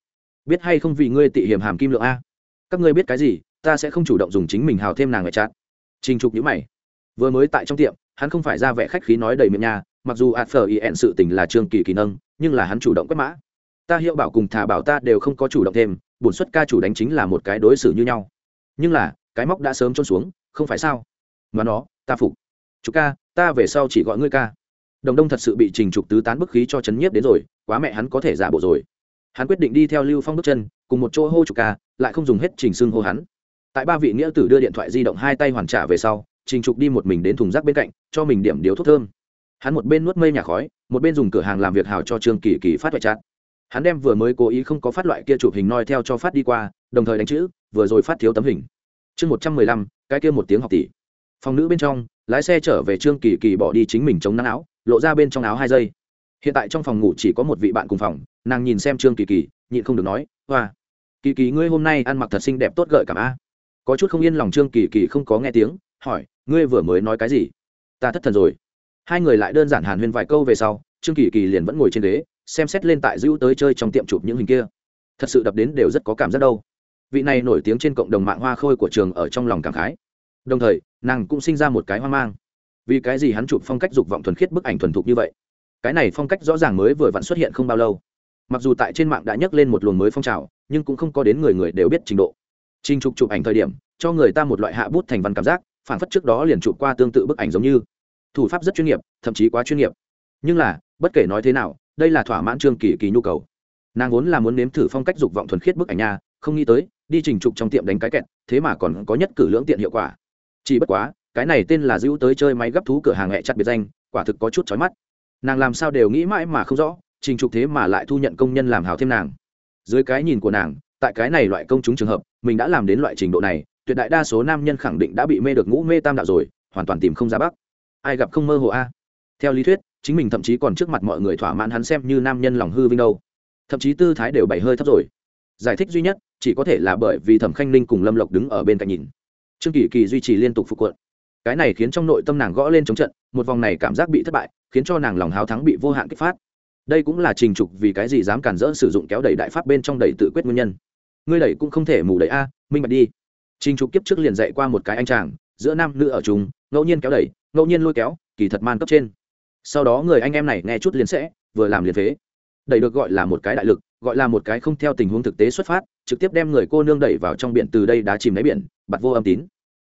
Biết hay không vì ngươi tị hiểm hàm kim lượng a? Các ngươi biết cái gì? Ta sẽ không chủ động dùng chính mình hào thêm nàng ngoại trát trình trục nhữ mày. Vừa mới tại trong tiệm, hắn không phải ra vẻ khách khí nói đầy miệng nhà mặc dù ạt phờ ý ẹn sự tình là trương kỳ kỳ nâng, nhưng là hắn chủ động quét mã. Ta hiệu bảo cùng thả bảo ta đều không có chủ động thêm, bổn suất ca chủ đánh chính là một cái đối xử như nhau. Nhưng là, cái móc đã sớm trôn xuống, không phải sao? Mà nó, ta phục. Chú ca, ta về sau chỉ gọi ngươi ca. Đồng đông thật sự bị trình trục tứ tán bức khí cho chấn nhiếp đến rồi, quá mẹ hắn có thể giả bộ rồi. Hắn quyết định đi theo lưu phong bước chân, cùng một chỗ hô trục ca, lại không dùng hết trình xương hô hắn tại ba vị nghĩa tử đưa điện thoại di động hai tay hoàn trả về sau, trình trục đi một mình đến thùng rác bên cạnh, cho mình điểm điếu thuốc thơm. Hắn một bên nuốt mây nhà khói, một bên dùng cửa hàng làm việc hào cho trương kỳ kỳ phát loại chát hắn đem vừa mới cố ý không có phát loại kia chụp hình noi theo cho phát đi qua, đồng thời đánh chữ, vừa rồi phát thiếu tấm hình. Chương một trăm mười lăm, cái kia một tiếng học tỷ. Phòng nữ bên trong, lái xe trở về trương kỳ kỳ bỏ đi chính mình chống nắng áo, lộ ra bên trong áo hai giây hiện tại trong phòng ngủ chỉ có một vị bạn cùng phòng, nàng nhìn xem trương kỳ kỳ, nhịn không được nói, hoa, kỳ kỳ ngươi hôm nay ăn mặc thật xinh đẹp tốt gợi cảm a có chút không yên lòng trương kỳ kỳ không có nghe tiếng, hỏi, ngươi vừa mới nói cái gì? Ta thất thần rồi. Hai người lại đơn giản hàn huyên vài câu về sau, trương kỳ kỳ liền vẫn ngồi trên ghế, xem xét lên tại dữ tới chơi trong tiệm chụp những hình kia. Thật sự đập đến đều rất có cảm giác đâu. Vị này nổi tiếng trên cộng đồng mạng hoa khôi của trường ở trong lòng cảm khái. Đồng thời, nàng cũng sinh ra một cái hoang mang. Vì cái gì hắn chụp phong cách dục vọng thuần khiết bức ảnh thuần thục như vậy? Cái này phong cách rõ ràng mới vừa vặn xuất hiện không bao lâu. Mặc dù tại trên mạng đã nhấc lên một luồng mới phong trào, nhưng cũng không có đến người người đều biết trình độ. Trình trục chụp ảnh thời điểm, cho người ta một loại hạ bút thành văn cảm giác phản phất trước đó liền chụp qua tương tự bức ảnh giống như. Thủ pháp rất chuyên nghiệp, thậm chí quá chuyên nghiệp. Nhưng là, bất kể nói thế nào, đây là thỏa mãn trương kỳ kỳ nhu cầu. Nàng vốn là muốn nếm thử phong cách dục vọng thuần khiết bức ảnh nha, không nghĩ tới, đi trình trục trong tiệm đánh cái kẹt, thế mà còn có nhất cử lưỡng tiện hiệu quả. Chỉ bất quá, cái này tên là dữ tới chơi máy gấp thú cửa hàng hẹ chặt biệt danh, quả thực có chút chói mắt. Nàng làm sao đều nghĩ mãi mà không rõ, trình trục thế mà lại thu nhận công nhân làm hảo thêm nàng. Dưới cái nhìn của nàng tại cái này loại công chúng trường hợp, mình đã làm đến loại trình độ này, tuyệt đại đa số nam nhân khẳng định đã bị mê được ngũ mê tam đạo rồi, hoàn toàn tìm không ra bắc ai gặp không mơ hồ a? Theo lý thuyết, chính mình thậm chí còn trước mặt mọi người thỏa mãn hắn xem như nam nhân lòng hư vinh đâu. Thậm chí tư thái đều bảy hơi thấp rồi. Giải thích duy nhất, chỉ có thể là bởi vì thẩm khanh ninh cùng lâm lộc đứng ở bên cạnh nhìn. Trương kỳ kỳ duy trì liên tục phục quận. Cái này khiến trong nội tâm nàng gõ lên chống trận, một vòng này cảm giác bị thất bại, khiến cho nàng lòng háo thắng bị vô hạn kích phát đây cũng là trình trục vì cái gì dám cản rỡ sử dụng kéo đẩy đại pháp bên trong đẩy tự quyết nguyên nhân. Ngươi đẩy cũng không thể mù đẩy a, minh bạch đi. Trình trục kiếp trước liền dạy qua một cái anh chàng, giữa nam nữ ở chúng ngẫu nhiên kéo đẩy, ngẫu nhiên lôi kéo, kỳ thật man cấp trên. Sau đó người anh em này nghe chút liền sẽ, vừa làm liền phế. Đẩy được gọi là một cái đại lực, gọi là một cái không theo tình huống thực tế xuất phát, trực tiếp đem người cô nương đẩy vào trong biển từ đây đá chìm đáy biển bặt vô âm tín.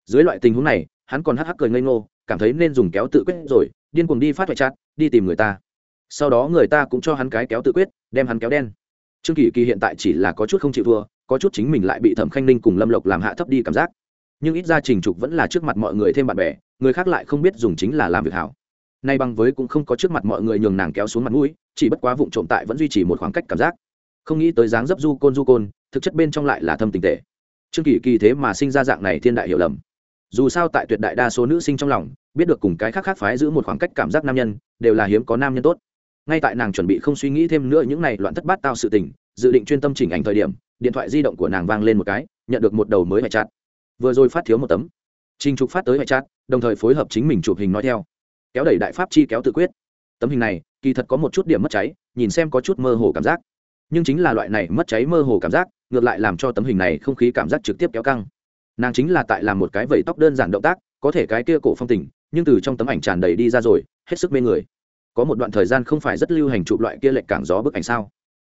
Dưới loại tình huống này, hắn còn hắc hắc cười ngây ngô, cảm thấy nên dùng kéo tự quyết rồi, điên cuồng đi phát hoại chát đi tìm người ta sau đó người ta cũng cho hắn cái kéo tự quyết, đem hắn kéo đen. Trương kỳ kỳ hiện tại chỉ là có chút không chịu thua, có chút chính mình lại bị thẩm khanh ninh cùng lâm lộc làm hạ thấp đi cảm giác. Nhưng ít ra trình trục vẫn là trước mặt mọi người thêm bạn bè, người khác lại không biết dùng chính là làm việc hảo. Nay bằng với cũng không có trước mặt mọi người nhường nàng kéo xuống mặt mũi, chỉ bất quá vụng trộm tại vẫn duy trì một khoảng cách cảm giác. Không nghĩ tới dáng dấp du côn du côn, thực chất bên trong lại là thâm tình tệ. Trương kỳ kỳ thế mà sinh ra dạng này thiên đại hiểu lầm. Dù sao tại tuyệt đại đa số nữ sinh trong lòng, biết được cùng cái khác khác phái giữ một khoảng cách cảm giác nam nhân, đều là hiếm có nam nhân tốt ngay tại nàng chuẩn bị không suy nghĩ thêm nữa những này loạn thất bát tao sự tình, dự định chuyên tâm chỉnh ảnh thời điểm, điện thoại di động của nàng vang lên một cái, nhận được một đầu mới hệ chặt vừa rồi phát thiếu một tấm. Trình trục phát tới hệ chặt đồng thời phối hợp chính mình chụp hình nói theo. Kéo đẩy đại pháp chi kéo tự quyết. Tấm hình này, kỳ thật có một chút điểm mất cháy, nhìn xem có chút mơ hồ cảm giác. Nhưng chính là loại này mất cháy mơ hồ cảm giác, ngược lại làm cho tấm hình này không khí cảm giác trực tiếp kéo căng. Nàng chính là tại làm một cái vẩy tóc đơn giản động tác, có thể cái kia cổ phong tình, nhưng từ trong tấm ảnh tràn đầy đi ra rồi, hết sức mê người có một đoạn thời gian không phải rất lưu hành chụp loại kia lệch cảng gió bức ảnh sao?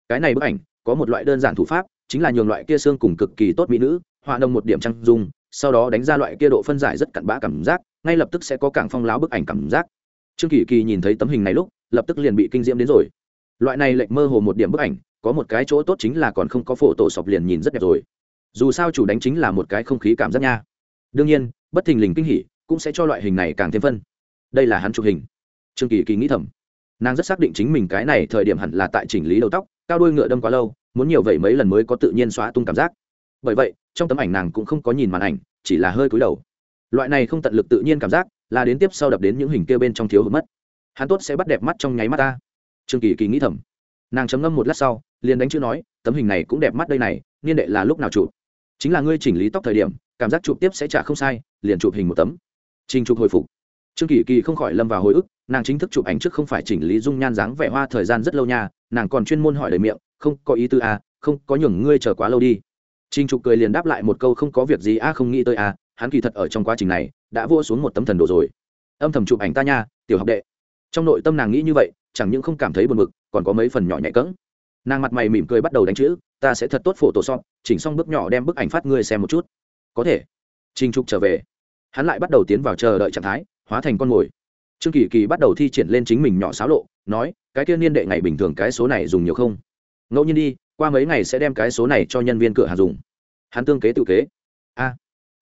Cái này bức ảnh có một loại đơn giản thủ pháp, chính là nhường loại kia xương cùng cực kỳ tốt mỹ nữ, họa nông một điểm trăng dung, sau đó đánh ra loại kia độ phân giải rất cặn bã cảm giác, ngay lập tức sẽ có cảng phong láo bức ảnh cảm giác. Trương kỳ kỳ nhìn thấy tấm hình này lúc, lập tức liền bị kinh diễm đến rồi. Loại này lệch mơ hồ một điểm bức ảnh, có một cái chỗ tốt chính là còn không có phổ tổ sọc liền nhìn rất đẹp rồi. Dù sao chủ đánh chính là một cái không khí cảm giác nha. Đương nhiên, bất thình lình kinh hỉ cũng sẽ cho loại hình này càng thêm phân. Đây là hắn chụp hình trương kỳ kỳ nghĩ thầm. Nàng rất xác định chính mình cái này thời điểm hẳn là tại chỉnh lý đầu tóc, cao đuôi ngựa đâm quá lâu, muốn nhiều vậy mấy lần mới có tự nhiên xóa tung cảm giác. Bởi vậy, trong tấm ảnh nàng cũng không có nhìn màn ảnh, chỉ là hơi cúi đầu. Loại này không tận lực tự nhiên cảm giác, là đến tiếp sau đập đến những hình kia bên trong thiếu hụt mất. Hắn tốt sẽ bắt đẹp mắt trong nháy mắt ta. Trương kỳ kỳ nghĩ thầm. Nàng chấm ngâm một lát sau, liền đánh chữ nói, tấm hình này cũng đẹp mắt đây này, niên đệ là lúc nào chụp? Chính là ngươi chỉnh lý tóc thời điểm, cảm giác chụp tiếp sẽ trả không sai, liền chụp hình một tấm. Trình chụp hồi phục trương kỳ kỳ không khỏi lâm vào hồi ức nàng chính thức chụp ảnh trước không phải chỉnh lý dung nhan dáng vẻ hoa thời gian rất lâu nha nàng còn chuyên môn hỏi đầy miệng không có ý tư à, không có nhường ngươi chờ quá lâu đi. Trình trục cười liền đáp lại một câu không có việc gì a không nghĩ tới à, hắn kỳ thật ở trong quá trình này đã vua xuống một tấm thần đồ rồi. Âm thầm chụp ảnh ta nha tiểu học đệ. Trong nội tâm nàng nghĩ như vậy chẳng những không cảm thấy buồn bực còn có mấy phần nhỏ nhạy cỡng nàng mặt mày mỉm cười bắt đầu đánh chữ ta sẽ thật tốt phổ tổ xong chỉnh xong bước nhỏ đem bức ảnh phát ngươi xem một chút. Có thể. Trinh trục trở về. Hắn lại bắt đầu tiến vào chờ đợi trạng thái hóa thành con mồi. Trương kỳ kỳ bắt đầu thi triển lên chính mình nhỏ xáo lộ nói cái kia niên đệ ngày bình thường cái số này dùng nhiều không? Ngẫu nhiên đi qua mấy ngày sẽ đem cái số này cho nhân viên cửa hàng dùng. Hắn tương kế tự kế. A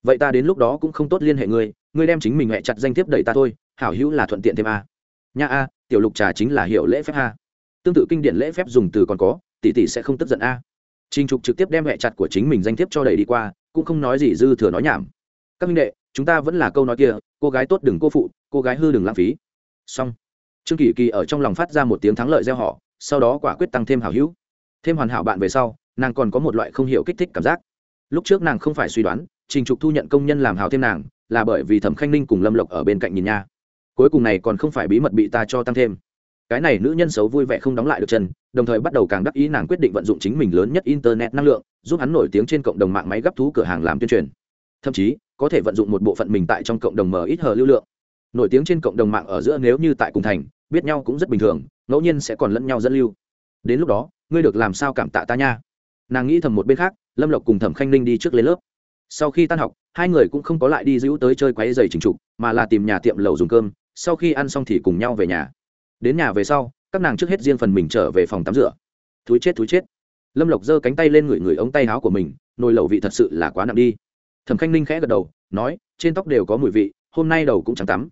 vậy ta đến lúc đó cũng không tốt liên hệ ngươi ngươi đem chính mình mẹ chặt danh thiếp đẩy ta thôi hảo hữu là thuận tiện thêm a. Nha a tiểu lục trà chính là hiệu lễ phép ha tương tự kinh điển lễ phép dùng từ còn có tỷ tỷ sẽ không tức giận a. Trình Trục trực tiếp đem mẹ chặt của chính mình danh thiếp cho đẩy đi qua, cũng không nói gì dư thừa nói nhảm. Các minh đệ, chúng ta vẫn là câu nói kia, cô gái tốt đừng cô phụ, cô gái hư đừng lãng phí. Xong. Trương Kỳ Kỳ ở trong lòng phát ra một tiếng thắng lợi gieo họ, sau đó quả quyết tăng thêm hảo hữu. Thêm hoàn hảo bạn về sau, nàng còn có một loại không hiểu kích thích cảm giác. Lúc trước nàng không phải suy đoán, Trình Trục thu nhận công nhân làm hảo thêm nàng, là bởi vì Thẩm Khanh Ninh cùng Lâm Lộc ở bên cạnh nhìn nha. Cuối cùng này còn không phải bí mật bị ta cho tăng thêm cái này nữ nhân xấu vui vẻ không đóng lại được chân đồng thời bắt đầu càng đắc ý nàng quyết định vận dụng chính mình lớn nhất internet năng lượng giúp hắn nổi tiếng trên cộng đồng mạng máy gấp thú cửa hàng làm tuyên truyền thậm chí có thể vận dụng một bộ phận mình tại trong cộng đồng mở ít hờ lưu lượng. Nổi tiếng trên cộng đồng mạng ở giữa nếu như tại cùng thành, biết nhau cũng rất bình thường, ngẫu nhiên sẽ còn lẫn nhau dẫn lưu. Đến lúc đó, ngươi được làm sao cảm tạ ta nha? Nàng nghĩ thầm một bên khác, lâm lộc cùng thẩm khanh ninh đi trước lên lớp. Sau khi tan học, hai người cũng không có lại đi giữ tới chơi quáy dày trình trục mà là tìm nhà tiệm lầu dùng cơm, sau khi ăn xong thì cùng nhau về nhà. Đến nhà về sau, các nàng trước hết riêng phần mình trở về phòng tắm rửa. Thúi chết thúi chết. Lâm lộc giơ cánh tay lên ngửi ngửi ống tay áo của mình, nồi lẩu vị thật sự là quá nặng đi thẩm khanh ninh khẽ gật đầu, nói, trên tóc đều có mùi vị, hôm nay đầu cũng chẳng tắm.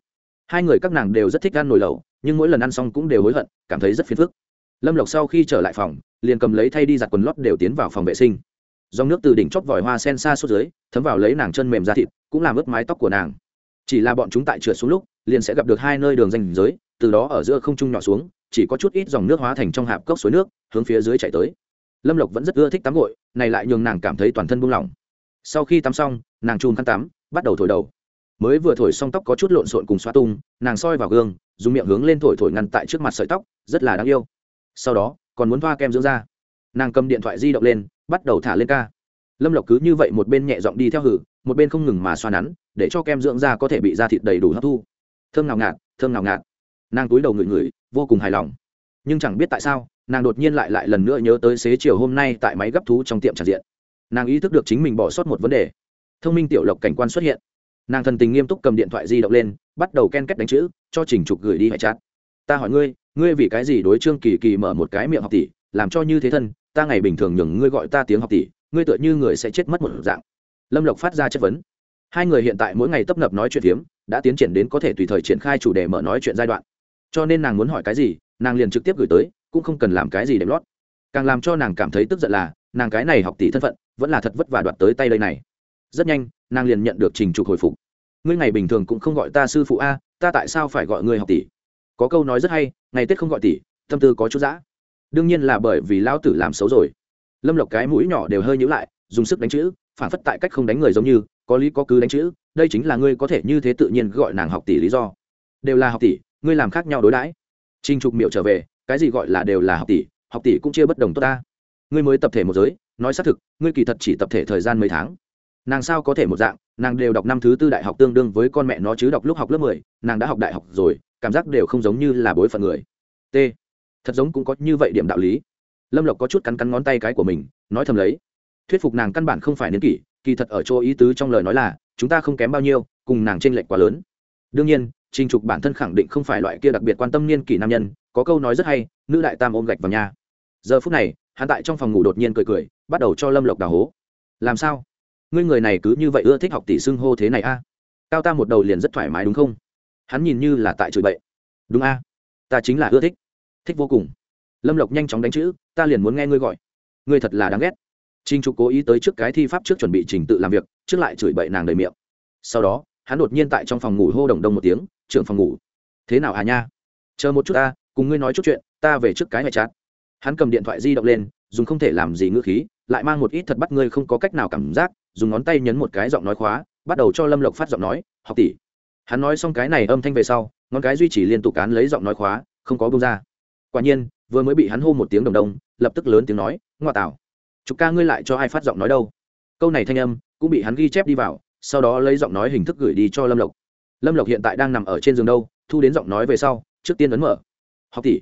Hai người các nàng đều rất thích ăn nồi lẩu, nhưng mỗi lần ăn xong cũng đều hối hận, cảm thấy rất phiền phức. Lâm lộc sau khi trở lại phòng, liền cầm lấy thay đi giặt quần lót đều tiến vào phòng vệ sinh. Dòng nước từ đỉnh chóp vòi hoa sen xa xuống dưới, thấm vào lấy nàng chân mềm ra thịt, cũng làm ướt mái tóc của nàng. Chỉ là bọn chúng tại trượt xuống lúc, liền sẽ gặp được hai nơi đường danh giới, từ đó ở giữa không trung nhỏ xuống, chỉ có chút ít dòng nước hóa thành trong hạp cốc suối nước, hướng phía dưới chạy tới. Lâm lộc vẫn rất ưa thích tắm gội, này lại nhường nàng cảm thấy toàn thân buông lỏng sau khi tắm xong, nàng chùm khăn tắm, bắt đầu thổi đầu. Mới vừa thổi xong tóc có chút lộn xộn cùng xoa tung, nàng soi vào gương, dùng miệng hướng lên thổi thổi ngăn tại trước mặt sợi tóc, rất là đáng yêu. Sau đó, còn muốn thoa kem dưỡng da. Nàng cầm điện thoại di động lên, bắt đầu thả lên ca. Lâm lộc cứ như vậy một bên nhẹ giọng đi theo hử, một bên không ngừng mà xoa nắn, để cho kem dưỡng da có thể bị da thịt đầy đủ hấp thu. Thơm nào ngạt, thơm nào ngạt. Nàng túi đầu ngửi ngửi, vô cùng hài lòng. Nhưng chẳng biết tại sao, nàng đột nhiên lại lại lần nữa nhớ tới xế chiều hôm nay tại máy gấp thú trong tiệm tràn diện nàng ý thức được chính mình bỏ sót một vấn đề. Thông minh tiểu lộc cảnh quan xuất hiện. Nàng thần tình nghiêm túc cầm điện thoại di động lên, bắt đầu ken kết đánh chữ, cho trình trục gửi đi hệ chát ta hỏi ngươi ngươi vì cái gì đối trương kỳ kỳ mở một cái miệng học tỷ, làm cho như thế thân, ta ngày bình thường nhường ngươi gọi ta tiếng học tỷ, ngươi tựa như người sẽ chết mất một dạng. Lâm lộc phát ra chất vấn. Hai người hiện tại mỗi ngày tấp nập nói chuyện phiếm, đã tiến triển đến có thể tùy thời triển khai chủ đề mở nói chuyện giai đoạn. Cho nên nàng muốn hỏi cái gì, nàng liền trực tiếp gửi tới, cũng không cần làm cái gì để lót. Càng làm cho nàng cảm thấy tức giận là, nàng cái này học tỷ thân phận vẫn là thật vất vả đoạt tới tay đây này. Rất nhanh, nàng liền nhận được trình trục hồi phục. Ngươi ngày bình thường cũng không gọi ta sư phụ a, ta tại sao phải gọi ngươi học tỷ? Có câu nói rất hay, ngày tết không gọi tỷ, tâm tư có chút giã đương nhiên là bởi vì lão tử làm xấu rồi. Lâm lộc cái mũi nhỏ đều hơi nhữ lại, dùng sức đánh chữ, phản phất tại cách không đánh người giống như, có lý có cứ đánh chữ, đây chính là ngươi có thể như thế tự nhiên gọi nàng học tỷ lý do. Đều là học tỷ, ngươi làm khác nhau đối đãi. Trinh trục miệu trở về, cái gì gọi là đều là học tỷ học tỷ cũng chia bất đồng tốt ta. Ngươi mới tập thể một giới nói xác thực, ngươi kỳ thật chỉ tập thể thời gian mấy tháng. Nàng sao có thể một dạng, nàng đều đọc năm thứ tư đại học tương đương với con mẹ nó chứ đọc lúc học lớp mười, nàng đã học đại học rồi, cảm giác đều không giống như là bối phận người. T. Thật giống cũng có như vậy điểm đạo lý. Lâm lộc có chút cắn cắn ngón tay cái của mình, nói thầm lấy. Thuyết phục nàng căn bản không phải niên kỷ, kỳ thật ở chỗ ý tứ trong lời nói là, chúng ta không kém bao nhiêu, cùng nàng t r ê n lệch quá lớn. Đương nhiên, trình trục bản thân khẳng định không phải loại kia đặc biệt quan tâm niên kỷ nam nhân, có câu nói rất hay, nữ đại tam ôm gạch vào nhà. Giờ phút này, hắn tại trong phòng ngủ đột nhiên cười cười bắt đầu cho lâm lộc đào hố. Làm sao? Ngươi người này cứ như vậy ưa thích học tỷ xưng hô thế này a? Cao ta một đầu liền rất thoải mái đúng không? Hắn nhìn như là tại chửi bậy. Đúng a. Ta chính là ưa thích. Thích vô cùng. Lâm lộc nhanh chóng đánh chữ, ta liền muốn nghe ngươi gọi. Ngươi thật là đáng ghét. Trinh trục cố ý tới trước cái thi pháp trước chuẩn bị trình tự làm việc, trước lại chửi bậy nàng đầy miệng. Sau đó, hắn đột nhiên tại trong phòng ngủ hô đồng đông một tiếng, trưởng phòng ngủ. Thế nào hà nha? Chờ một chút ta, cùng ngươi nói chút chuyện, ta về trước cái ngoại chát. Hắn cầm điện thoại di động lên, dùng không thể làm gì ngữ khí lại mang một ít thật bắt ngươi không có cách nào cảm giác, dùng ngón tay nhấn một cái giọng nói khóa, bắt đầu cho lâm lộc phát giọng nói, học tỷ. Hắn nói xong cái này âm thanh về sau, ngón cái duy trì liên tục cán lấy giọng nói khóa, không có bông ra. Quả nhiên, vừa mới bị hắn hô một tiếng đồng đông lập tức lớn tiếng nói, ngoa tạo chục ca ngươi lại cho ai phát giọng nói đâu? Câu này thanh âm cũng bị hắn ghi chép đi vào, sau đó lấy giọng nói hình thức gửi đi cho lâm lộc. Lâm lộc hiện tại đang nằm ở trên giường đâu, thu đến giọng nói về sau, trước tiên ấn mở. Học tỷ,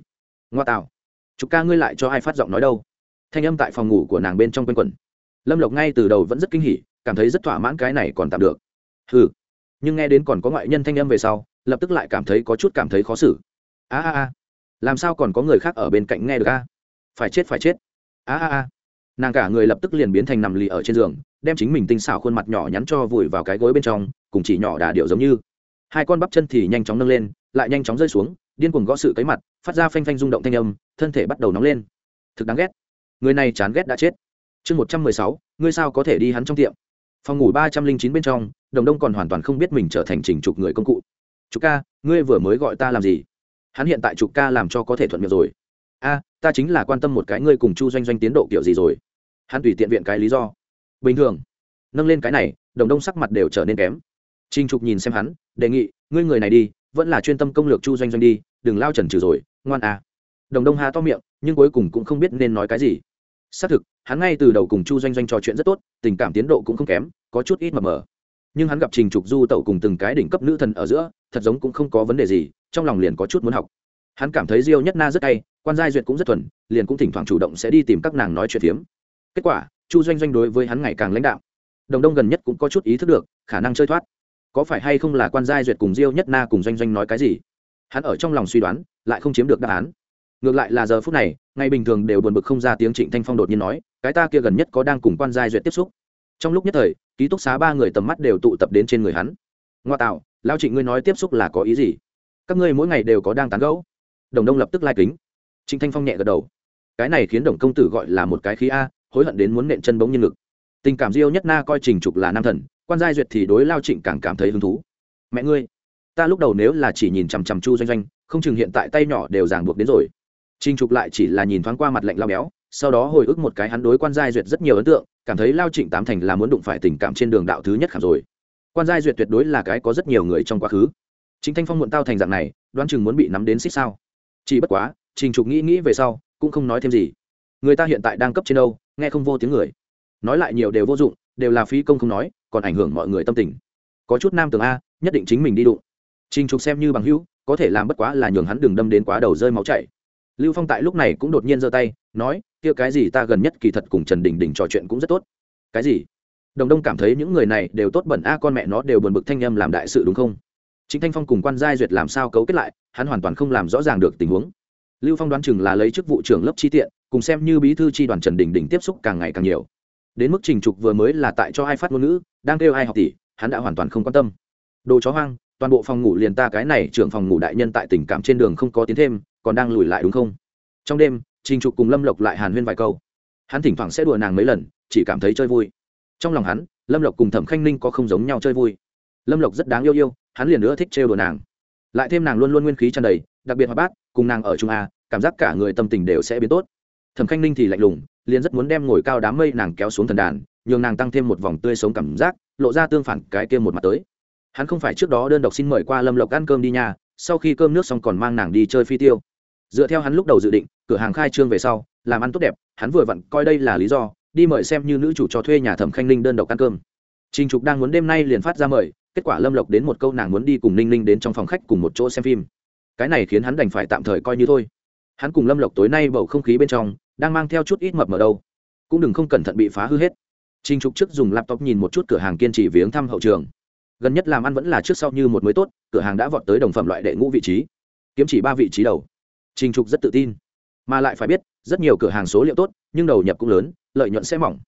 ngoa tạo chục ca ngươi lại cho ai phát giọng nói đâu? Thanh âm tại phòng ngủ của nàng bên trong quanh quẩn. Lâm lộc ngay từ đầu vẫn rất kinh hỉ, cảm thấy rất thỏa mãn cái này còn tạm được. Ừ nhưng nghe đến còn có ngoại nhân thanh âm về sau, lập tức lại cảm thấy có chút cảm thấy khó xử. A a a. Làm sao còn có người khác ở bên cạnh nghe được a? Phải chết phải chết. A a a. Nàng cả người lập tức liền biến thành nằm lì ở trên giường, đem chính mình tinh xảo khuôn mặt nhỏ nhắn cho vùi vào cái gối bên trong, cùng chỉ nhỏ đà điệu giống như. Hai con bắp chân thì nhanh chóng nâng lên, lại nhanh chóng rơi xuống, điên cuồng gõ sự cái mặt, phát ra phanh phanh rung động thanh âm, thân thể bắt đầu nóng lên. Thực đáng ghét người này chán ghét đã chết. Chương một trăm mười sáu, ngươi sao có thể đi hắn trong tiệm? Phòng ngủ ba trăm linh chín bên trong, đồng đông còn hoàn toàn không biết mình trở thành trình trục người công cụ. Trục ca, ngươi vừa mới gọi ta làm gì? Hắn hiện tại trục ca làm cho có thể thuận miệng rồi. A, ta chính là quan tâm một cái ngươi cùng chu doanh doanh tiến độ kiểu gì rồi. Hắn tùy tiện viện cái lý do. Bình thường. Nâng lên cái này, đồng đông sắc mặt đều trở nên kém. Trinh trục nhìn xem hắn, đề nghị, ngươi người này đi, vẫn là chuyên tâm công lược chu doanh doanh đi, đừng lao trần trừ rồi, ngoan à. Đồng đông hà to miệng, nhưng cuối cùng cũng không biết nên nói cái gì xác thực, hắn ngay từ đầu cùng chu doanh doanh trò chuyện rất tốt, tình cảm tiến độ cũng không kém, có chút ít mờ mờ. Nhưng hắn gặp trình trục du tẩu cùng từng cái đỉnh cấp nữ thần ở giữa, thật giống cũng không có vấn đề gì, trong lòng liền có chút muốn học. Hắn cảm thấy diêu nhất na rất hay, quan giai duyệt cũng rất thuần, liền cũng thỉnh thoảng chủ động sẽ đi tìm các nàng nói chuyện phiếm. Kết quả, chu doanh doanh đối với hắn ngày càng lãnh đạo. Đồng đông gần nhất cũng có chút ý thức được, khả năng chơi thoát. Có phải hay không là quan giai duyệt cùng diêu nhất na cùng doanh doanh nói cái gì? Hắn ở trong lòng suy đoán, lại không chiếm được đáp án ngược lại là giờ phút này ngày bình thường đều buồn bực không ra tiếng trịnh thanh phong đột nhiên nói, cái ta kia gần nhất có đang cùng quan giai duyệt tiếp xúc. Trong lúc nhất thời, ký túc xá ba người tầm mắt đều tụ tập đến trên người hắn. Ngoa tạo, lao trịnh ngươi nói tiếp xúc là có ý gì? Các ngươi mỗi ngày đều có đang tán gẫu. Đồng đông lập tức lai、like、kính. Trịnh thanh phong nhẹ gật đầu. Cái này khiến đồng công tử gọi là một cái khí a, hối hận đến muốn nện chân bóng nhân ngực. Tình cảm diêu nhất na coi trình trục là nam thần, quan giai duyệt thì đối lao trịnh càng cảm thấy hứng thú. Mẹ ngươi, ta lúc đầu nếu là chỉ nhìn chằm chằm chu doanh doanh, không chừng hiện tại tay nhỏ đều ràng buộc đến rồi trình trục lại chỉ là nhìn thoáng qua mặt lạnh lao béo, sau đó hồi ức một cái hắn đối quan giai duyệt rất nhiều ấn tượng, cảm thấy lao trịnh tám thành là muốn đụng phải tình cảm trên đường đạo thứ nhất khảm rồi. Quan giai duyệt tuyệt đối là cái có rất nhiều người trong quá khứ. Chính thanh phong muộn tao thành dạng này, đoán chừng muốn bị nắm đến xích sao. Chỉ bất quá, trình trục nghĩ nghĩ về sau, cũng không nói thêm gì. Người ta hiện tại đang cấp trên đâu, nghe không vô tiếng người. Nói lại nhiều đều vô dụng, đều là phí công không nói, còn ảnh hưởng mọi người tâm tình. Có chút nam tường a, nhất định chính mình đi đụng. Trình trục xem như bằng hữu, có thể làm bất quá là nhường hắn đừng đâm đến quá đầu rơi máu chảy lưu phong tại lúc này cũng đột nhiên giơ tay, nói, kia cái gì ta gần nhất kỳ thật cùng trần đình đình trò chuyện cũng rất tốt. Cái gì? Đồng đông cảm thấy những người này đều tốt bẩn a, con mẹ nó đều buồn bực thanh âm làm đại sự đúng không? Chính thanh phong cùng quan giai duyệt làm sao cấu kết lại, hắn hoàn toàn không làm rõ ràng được tình huống. Lưu phong đoán chừng là lấy chức vụ trưởng lớp chi tiện, cùng xem như bí thư tri đoàn trần đình đình tiếp xúc càng ngày càng nhiều. Đến mức trình trục vừa mới là tại cho ai phát ngôn ngữ, đang kêu ai học tỷ, hắn đã hoàn toàn không quan tâm. Đồ chó hoang toàn bộ phòng ngủ liền ta cái này trưởng phòng ngủ đại nhân tại tình cảm trên đường không có tiến thêm, còn đang lùi lại đúng không? Trong đêm, trình trục cùng lâm lộc lại hàn huyên vài câu. Hắn thỉnh thoảng sẽ đùa nàng mấy lần, chỉ cảm thấy chơi vui. Trong lòng hắn, lâm lộc cùng thẩm khanh ninh có không giống nhau chơi vui. Lâm lộc rất đáng yêu yêu, hắn liền nữa thích trêu đùa nàng. Lại thêm nàng luôn luôn nguyên khí tràn đầy, đặc biệt hoạt bát, cùng nàng ở trung a, cảm giác cả người tâm tình đều sẽ biến tốt. Thẩm khanh ninh thì lạnh lùng, liền rất muốn đem ngồi cao đám mây nàng kéo xuống thần đàn, nhường nàng tăng thêm một vòng tươi sống cảm giác, lộ ra tương phản cái kia một mặt tới hắn không phải trước đó đơn độc xin mời qua lâm lộc ăn cơm đi nhà sau khi cơm nước xong còn mang nàng đi chơi phi tiêu. Dựa theo hắn lúc đầu dự định, cửa hàng khai trương về sau, làm ăn tốt đẹp, hắn vừa vặn coi đây là lý do, đi mời xem như nữ chủ cho thuê nhà thẩm khanh ninh đơn độc ăn cơm. Trình trục đang muốn đêm nay liền phát ra mời, kết quả lâm lộc đến một câu nàng muốn đi cùng ninh ninh đến trong phòng khách cùng một chỗ xem phim. Cái này khiến hắn đành phải tạm thời coi như thôi. Hắn cùng lâm lộc tối nay bầu không khí bên trong, đang mang theo chút ít mập mở đâu. Cũng đừng không cẩn thận bị phá hư hết. Trình trục trước dùng laptop nhìn một chút cửa hàng kiên trì viếng thăm hậu trường gần nhất làm ăn vẫn là trước sau như một mới tốt, cửa hàng đã vọt tới đồng phẩm loại đệ ngũ vị trí. Kiếm chỉ ba vị trí đầu. Trình trục rất tự tin. Mà lại phải biết, rất nhiều cửa hàng số liệu tốt, nhưng đầu nhập cũng lớn, lợi nhuận sẽ mỏng.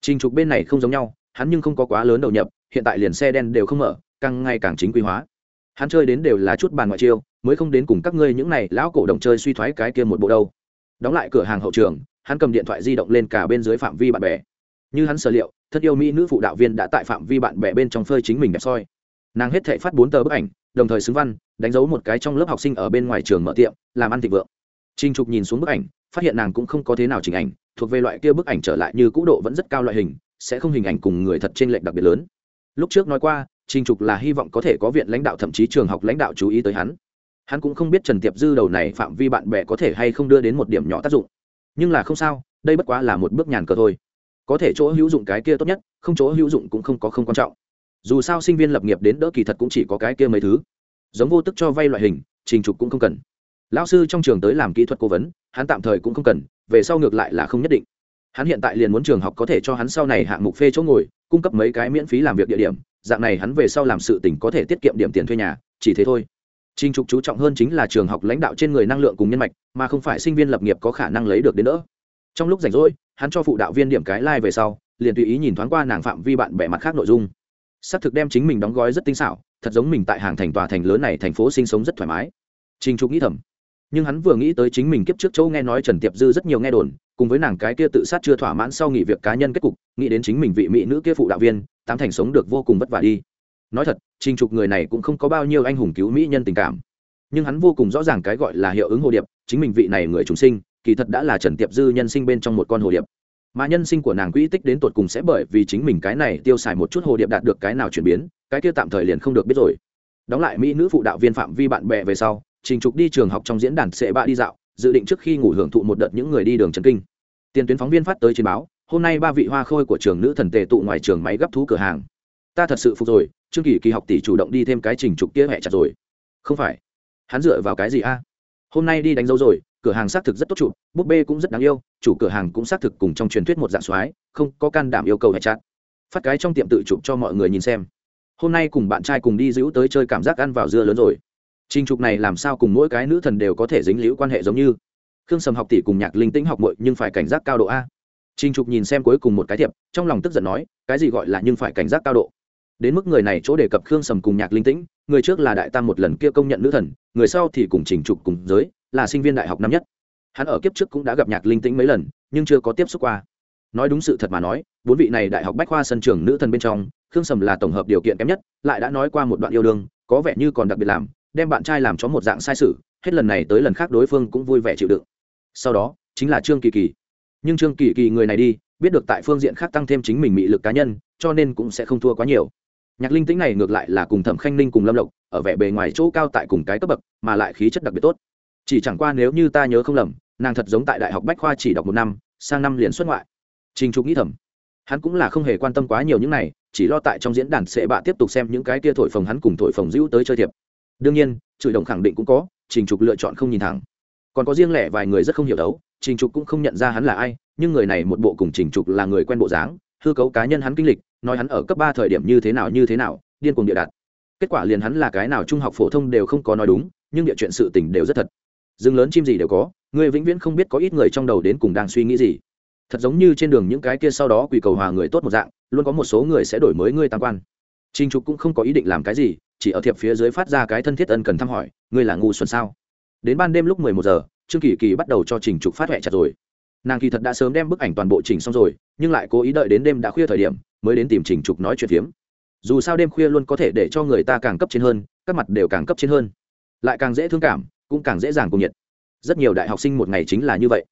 Trình trục bên này không giống nhau, hắn nhưng không có quá lớn đầu nhập, hiện tại liền xe đen đều không mở, càng ngày càng chính quy hóa. Hắn chơi đến đều là chút bàn ngoại chiêu, mới không đến cùng các ngươi những này lão cổ đồng chơi suy thoái cái kia một bộ đâu. Đóng lại cửa hàng hậu trường, hắn cầm điện thoại di động lên cả bên dưới phạm vi bạn bè như hắn sở liệu, thân yêu mỹ nữ phụ đạo viên đã tại phạm vi bạn bè bên trong phơi chính mình đẹp soi. Nàng hết thể phát bốn tờ bức ảnh, đồng thời xứng văn, đánh dấu một cái trong lớp học sinh ở bên ngoài trường mở tiệm, làm ăn thịnh vượng. Trinh trục nhìn xuống bức ảnh, phát hiện nàng cũng không có thế nào chỉnh ảnh, thuộc về loại kia bức ảnh trở lại như cũ độ vẫn rất cao loại hình, sẽ không hình ảnh cùng người thật trên lệnh đặc biệt lớn. Lúc trước nói qua trinh trục là hy vọng có thể có viện lãnh đạo thậm chí trường học lãnh đạo chú ý tới hắn. Hắn cũng không biết trần tiệp dư đầu này phạm vi bạn bè có thể hay không đưa đến một điểm nhỏ tác dụng. Nhưng là không sao, đây bất quá là một bước nhàn cờ thôi có thể chỗ hữu dụng cái kia tốt nhất không chỗ hữu dụng cũng không có không quan trọng. Dù sao sinh viên lập nghiệp đến đỡ kỳ thật cũng chỉ có cái kia mấy thứ. Giống vô tức cho vay loại hình trình trục cũng không cần. Lão sư trong trường tới làm kỹ thuật cố vấn hắn tạm thời cũng không cần về sau ngược lại là không nhất định. Hắn hiện tại liền muốn trường học có thể cho hắn sau này hạng mục phê chỗ ngồi cung cấp mấy cái miễn phí làm việc địa điểm dạng này hắn về sau làm sự tỉnh có thể tiết kiệm điểm tiền thuê nhà chỉ thế thôi. Trình Trục chú trọng hơn chính là trường học lãnh đạo trên người năng lượng cùng nhân mạch, mà không phải sinh viên lập nghiệp có khả năng lấy được đến đỡ. Trong lúc rảnh rỗi, hắn cho phụ đạo viên điểm cái like về sau, liền tùy ý nhìn thoáng qua nàng phạm vi bạn bè mặt khác nội dung. Sắp thực đem chính mình đóng gói rất tinh xảo, thật giống mình tại hàng thành tòa thành lớn này thành phố sinh sống rất thoải mái. Trình Trục nghĩ thầm. Nhưng hắn vừa nghĩ tới chính mình kiếp trước Châu nghe nói Trần Tiệp Dư rất nhiều nghe đồn, cùng với nàng cái kia tự sát chưa thỏa mãn sau nghỉ việc cá nhân kết cục, nghĩ đến chính mình vị mỹ nữ kia phụ đạo viên, tám thành sống được vô cùng vất vả đi nói thật trình trục người này cũng không có bao nhiêu anh hùng cứu mỹ nhân tình cảm nhưng hắn vô cùng rõ ràng cái gọi là hiệu ứng hồ điệp chính mình vị này người chúng sinh kỳ thật đã là trần tiệp dư nhân sinh bên trong một con hồ điệp. Mà nhân sinh của nàng quỹ tích đến tột cùng sẽ bởi vì chính mình cái này tiêu xài một chút hồ điệp đạt được cái nào chuyển biến, cái kia tạm thời liền không được biết rồi. Đóng lại mỹ nữ phụ đạo viên phạm vi bạn bè về sau, trình trục đi trường học trong diễn đàn sệ bạ đi dạo, dự định trước khi ngủ hưởng thụ một đợt những người đi đường trần kinh. Tiền tuyến phóng viên phát tới trên báo, hôm nay ba vị hoa khôi của trường nữ thần tề tụ ngoài trường máy gấp thú cửa hàng. Ta thật sự phục rồi trương kỳ kỳ học tỷ chủ động đi thêm cái trình trục kia hẹ chặt rồi. Không phải, hắn dựa vào cái gì a? Hôm nay đi đánh dấu rồi cửa hàng xác thực rất tốt chủ búp bê cũng rất đáng yêu, chủ cửa hàng cũng xác thực cùng trong truyền thuyết một dạng soái, không có can đảm yêu cầu hẹ chặt phát cái trong tiệm tự chụp cho mọi người nhìn xem. Hôm nay cùng bạn trai cùng đi giữ tới chơi cảm giác ăn vào dưa lớn rồi. Trình trục này làm sao cùng mỗi cái nữ thần đều có thể dính liễu quan hệ giống như? Khương sầm học tỷ cùng nhạc linh tĩnh học mội nhưng phải cảnh giác cao độ a. Trình trục nhìn xem cuối cùng một cái thiệp, trong lòng tức giận nói, cái gì gọi là nhưng phải cảnh giác cao độ? Đến mức người này chỗ đề cập khương sầm cùng nhạc linh tĩnh, người trước là đại tam một lần kia công nhận nữ thần, người sau thì cùng trình trục cùng giới là sinh viên đại học năm nhất. Hắn ở kiếp trước cũng đã gặp nhạc linh tĩnh mấy lần, nhưng chưa có tiếp xúc qua. Nói đúng sự thật mà nói, bốn vị này đại học bách khoa sân trường nữ thần bên trong, khương sầm là tổng hợp điều kiện kém nhất, lại đã nói qua một đoạn yêu đương, có vẻ như còn đặc biệt làm, đem bạn trai làm cho một dạng sai sự, hết lần này tới lần khác đối phương cũng vui vẻ chịu đựng. Sau đó, chính là trương kỳ kỳ. Nhưng trương kỳ kỳ người này đi, biết được tại phương diện khác tăng thêm chính mình mị lực cá nhân, cho nên cũng sẽ không thua quá nhiều. Nhạc linh Tĩnh này ngược lại là cùng thẩm khanh ninh cùng lâm lộc, ở vẻ bề ngoài chỗ cao tại cùng cái cấp bậc, mà lại khí chất đặc biệt tốt chỉ chẳng qua nếu như ta nhớ không lầm, nàng thật giống tại đại học bách khoa chỉ đọc một năm, sang năm liền xuất ngoại. Trình trục nghĩ thầm, hắn cũng là không hề quan tâm quá nhiều những này, chỉ lo tại trong diễn đàn sẽ bạ tiếp tục xem những cái kia thổi phồng hắn cùng thổi phồng dữ tới chơi thiệp. Đương nhiên, chửi đồng khẳng định cũng có, trình trục lựa chọn không nhìn thẳng. Còn có riêng lẻ vài người rất không hiểu đấu, trình trục cũng không nhận ra hắn là ai, nhưng người này một bộ cùng trình trục là người quen bộ dáng, hư cấu cá nhân hắn kinh lịch, nói hắn ở cấp ba thời điểm như thế nào như thế nào, điên cuồng địa đặt kết quả liền hắn là cái nào trung học phổ thông đều không có nói đúng, nhưng địa chuyện sự tình đều rất thật rừng lớn chim gì đều có người vĩnh viễn không biết có ít người trong đầu đến cùng đang suy nghĩ gì. Thật giống như trên đường những cái kia sau đó quỳ cầu hòa người tốt một dạng, luôn có một số người sẽ đổi mới ngươi tam quan. Trinh trục cũng không có ý định làm cái gì, chỉ ở thiệp phía dưới phát ra cái thân thiết ân cần thăm hỏi, ngươi là ngu xuẩn sao? Đến ban đêm lúc mười một giờ, trương kỳ kỳ bắt đầu cho trình trục phát huệ chặt rồi. Nàng kỳ thật đã sớm đem bức ảnh toàn bộ chỉnh xong rồi, nhưng lại cố ý đợi đến đêm đã khuya thời điểm, mới đến tìm trình trục nói chuyện phiếm. Dù sao đêm khuya luôn có thể để cho người ta càng cấp trên hơn, các mặt đều càng cấp trên hơn. Lại càng dễ thương cảm cũng càng dễ dàng cùng nhiệt. Rất nhiều đại học sinh một ngày chính là như vậy.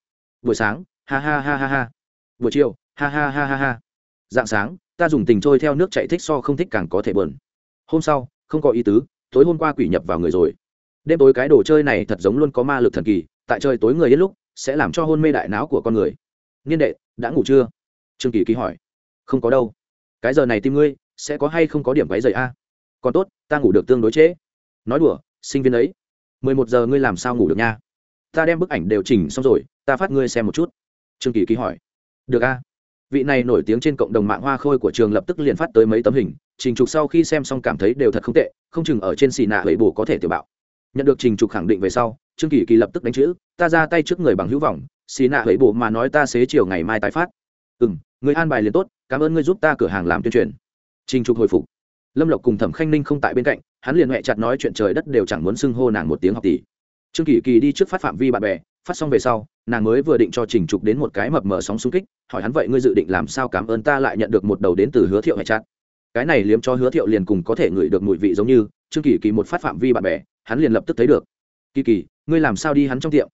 Buổi sáng, ha ha ha ha ha. Buổi chiều, ha ha ha ha ha. Dạng sáng, ta dùng tình trôi theo nước chạy thích so không thích càng có thể bờn hôm sau, không có ý tứ, tối hôm qua quỷ nhập vào người rồi. Đêm tối cái đồ chơi này thật giống luôn có ma lực thần kỳ, tại chơi tối người ít lúc, sẽ làm cho hôn mê đại não của con người. Niên đệ, đã ngủ chưa? Trương kỳ ký hỏi. Không có đâu. Cái giờ này tim ngươi, sẽ có hay không có điểm váy dày a? Còn tốt, ta ngủ được tương đối trễ. Nói đùa, sinh viên ấy mười một giờ ngươi làm sao ngủ được nha? Ta đem bức ảnh đều chỉnh xong rồi, ta phát ngươi xem một chút. Trương kỳ ký hỏi. Được a. Vị này nổi tiếng trên cộng đồng mạng hoa khôi của trường lập tức liền phát tới mấy tấm hình, trình trục sau khi xem xong cảm thấy đều thật không tệ, không chừng ở trên xì nạ ấy bù có thể tiểu bạo. Nhận được trình trục khẳng định về sau, trương kỳ kỳ lập tức đánh chữ, ta ra tay trước người bằng hữu vọng, xì nạ ấy bù mà nói ta xế chiều ngày mai tái phát. Ừ m người an bài liền tốt, cảm ơn ngươi giúp ta cửa hàng làm tuyên truyền. Trình trục hồi phục. Lâm lộc cùng thẩm khanh ninh không tại bên cạnh hắn liền huệ chặt nói chuyện trời đất đều chẳng muốn xưng hô nàng một tiếng học tỷ. Trương kỳ kỳ đi trước phát phạm vi bạn bè, phát xong về sau, nàng mới vừa định cho trình trục đến một cái mập mờ sóng xung kích, hỏi hắn, vậy ngươi dự định làm sao cảm ơn ta lại nhận được một đầu đến từ hứa thiệu huệ chặt? Cái này liếm cho hứa thiệu liền cùng có thể ngửi được mùi vị giống như, trương kỳ kỳ một phát phạm vi bạn bè, hắn liền lập tức thấy được. Kỳ kỳ, ngươi làm sao đi hắn trong tiệm?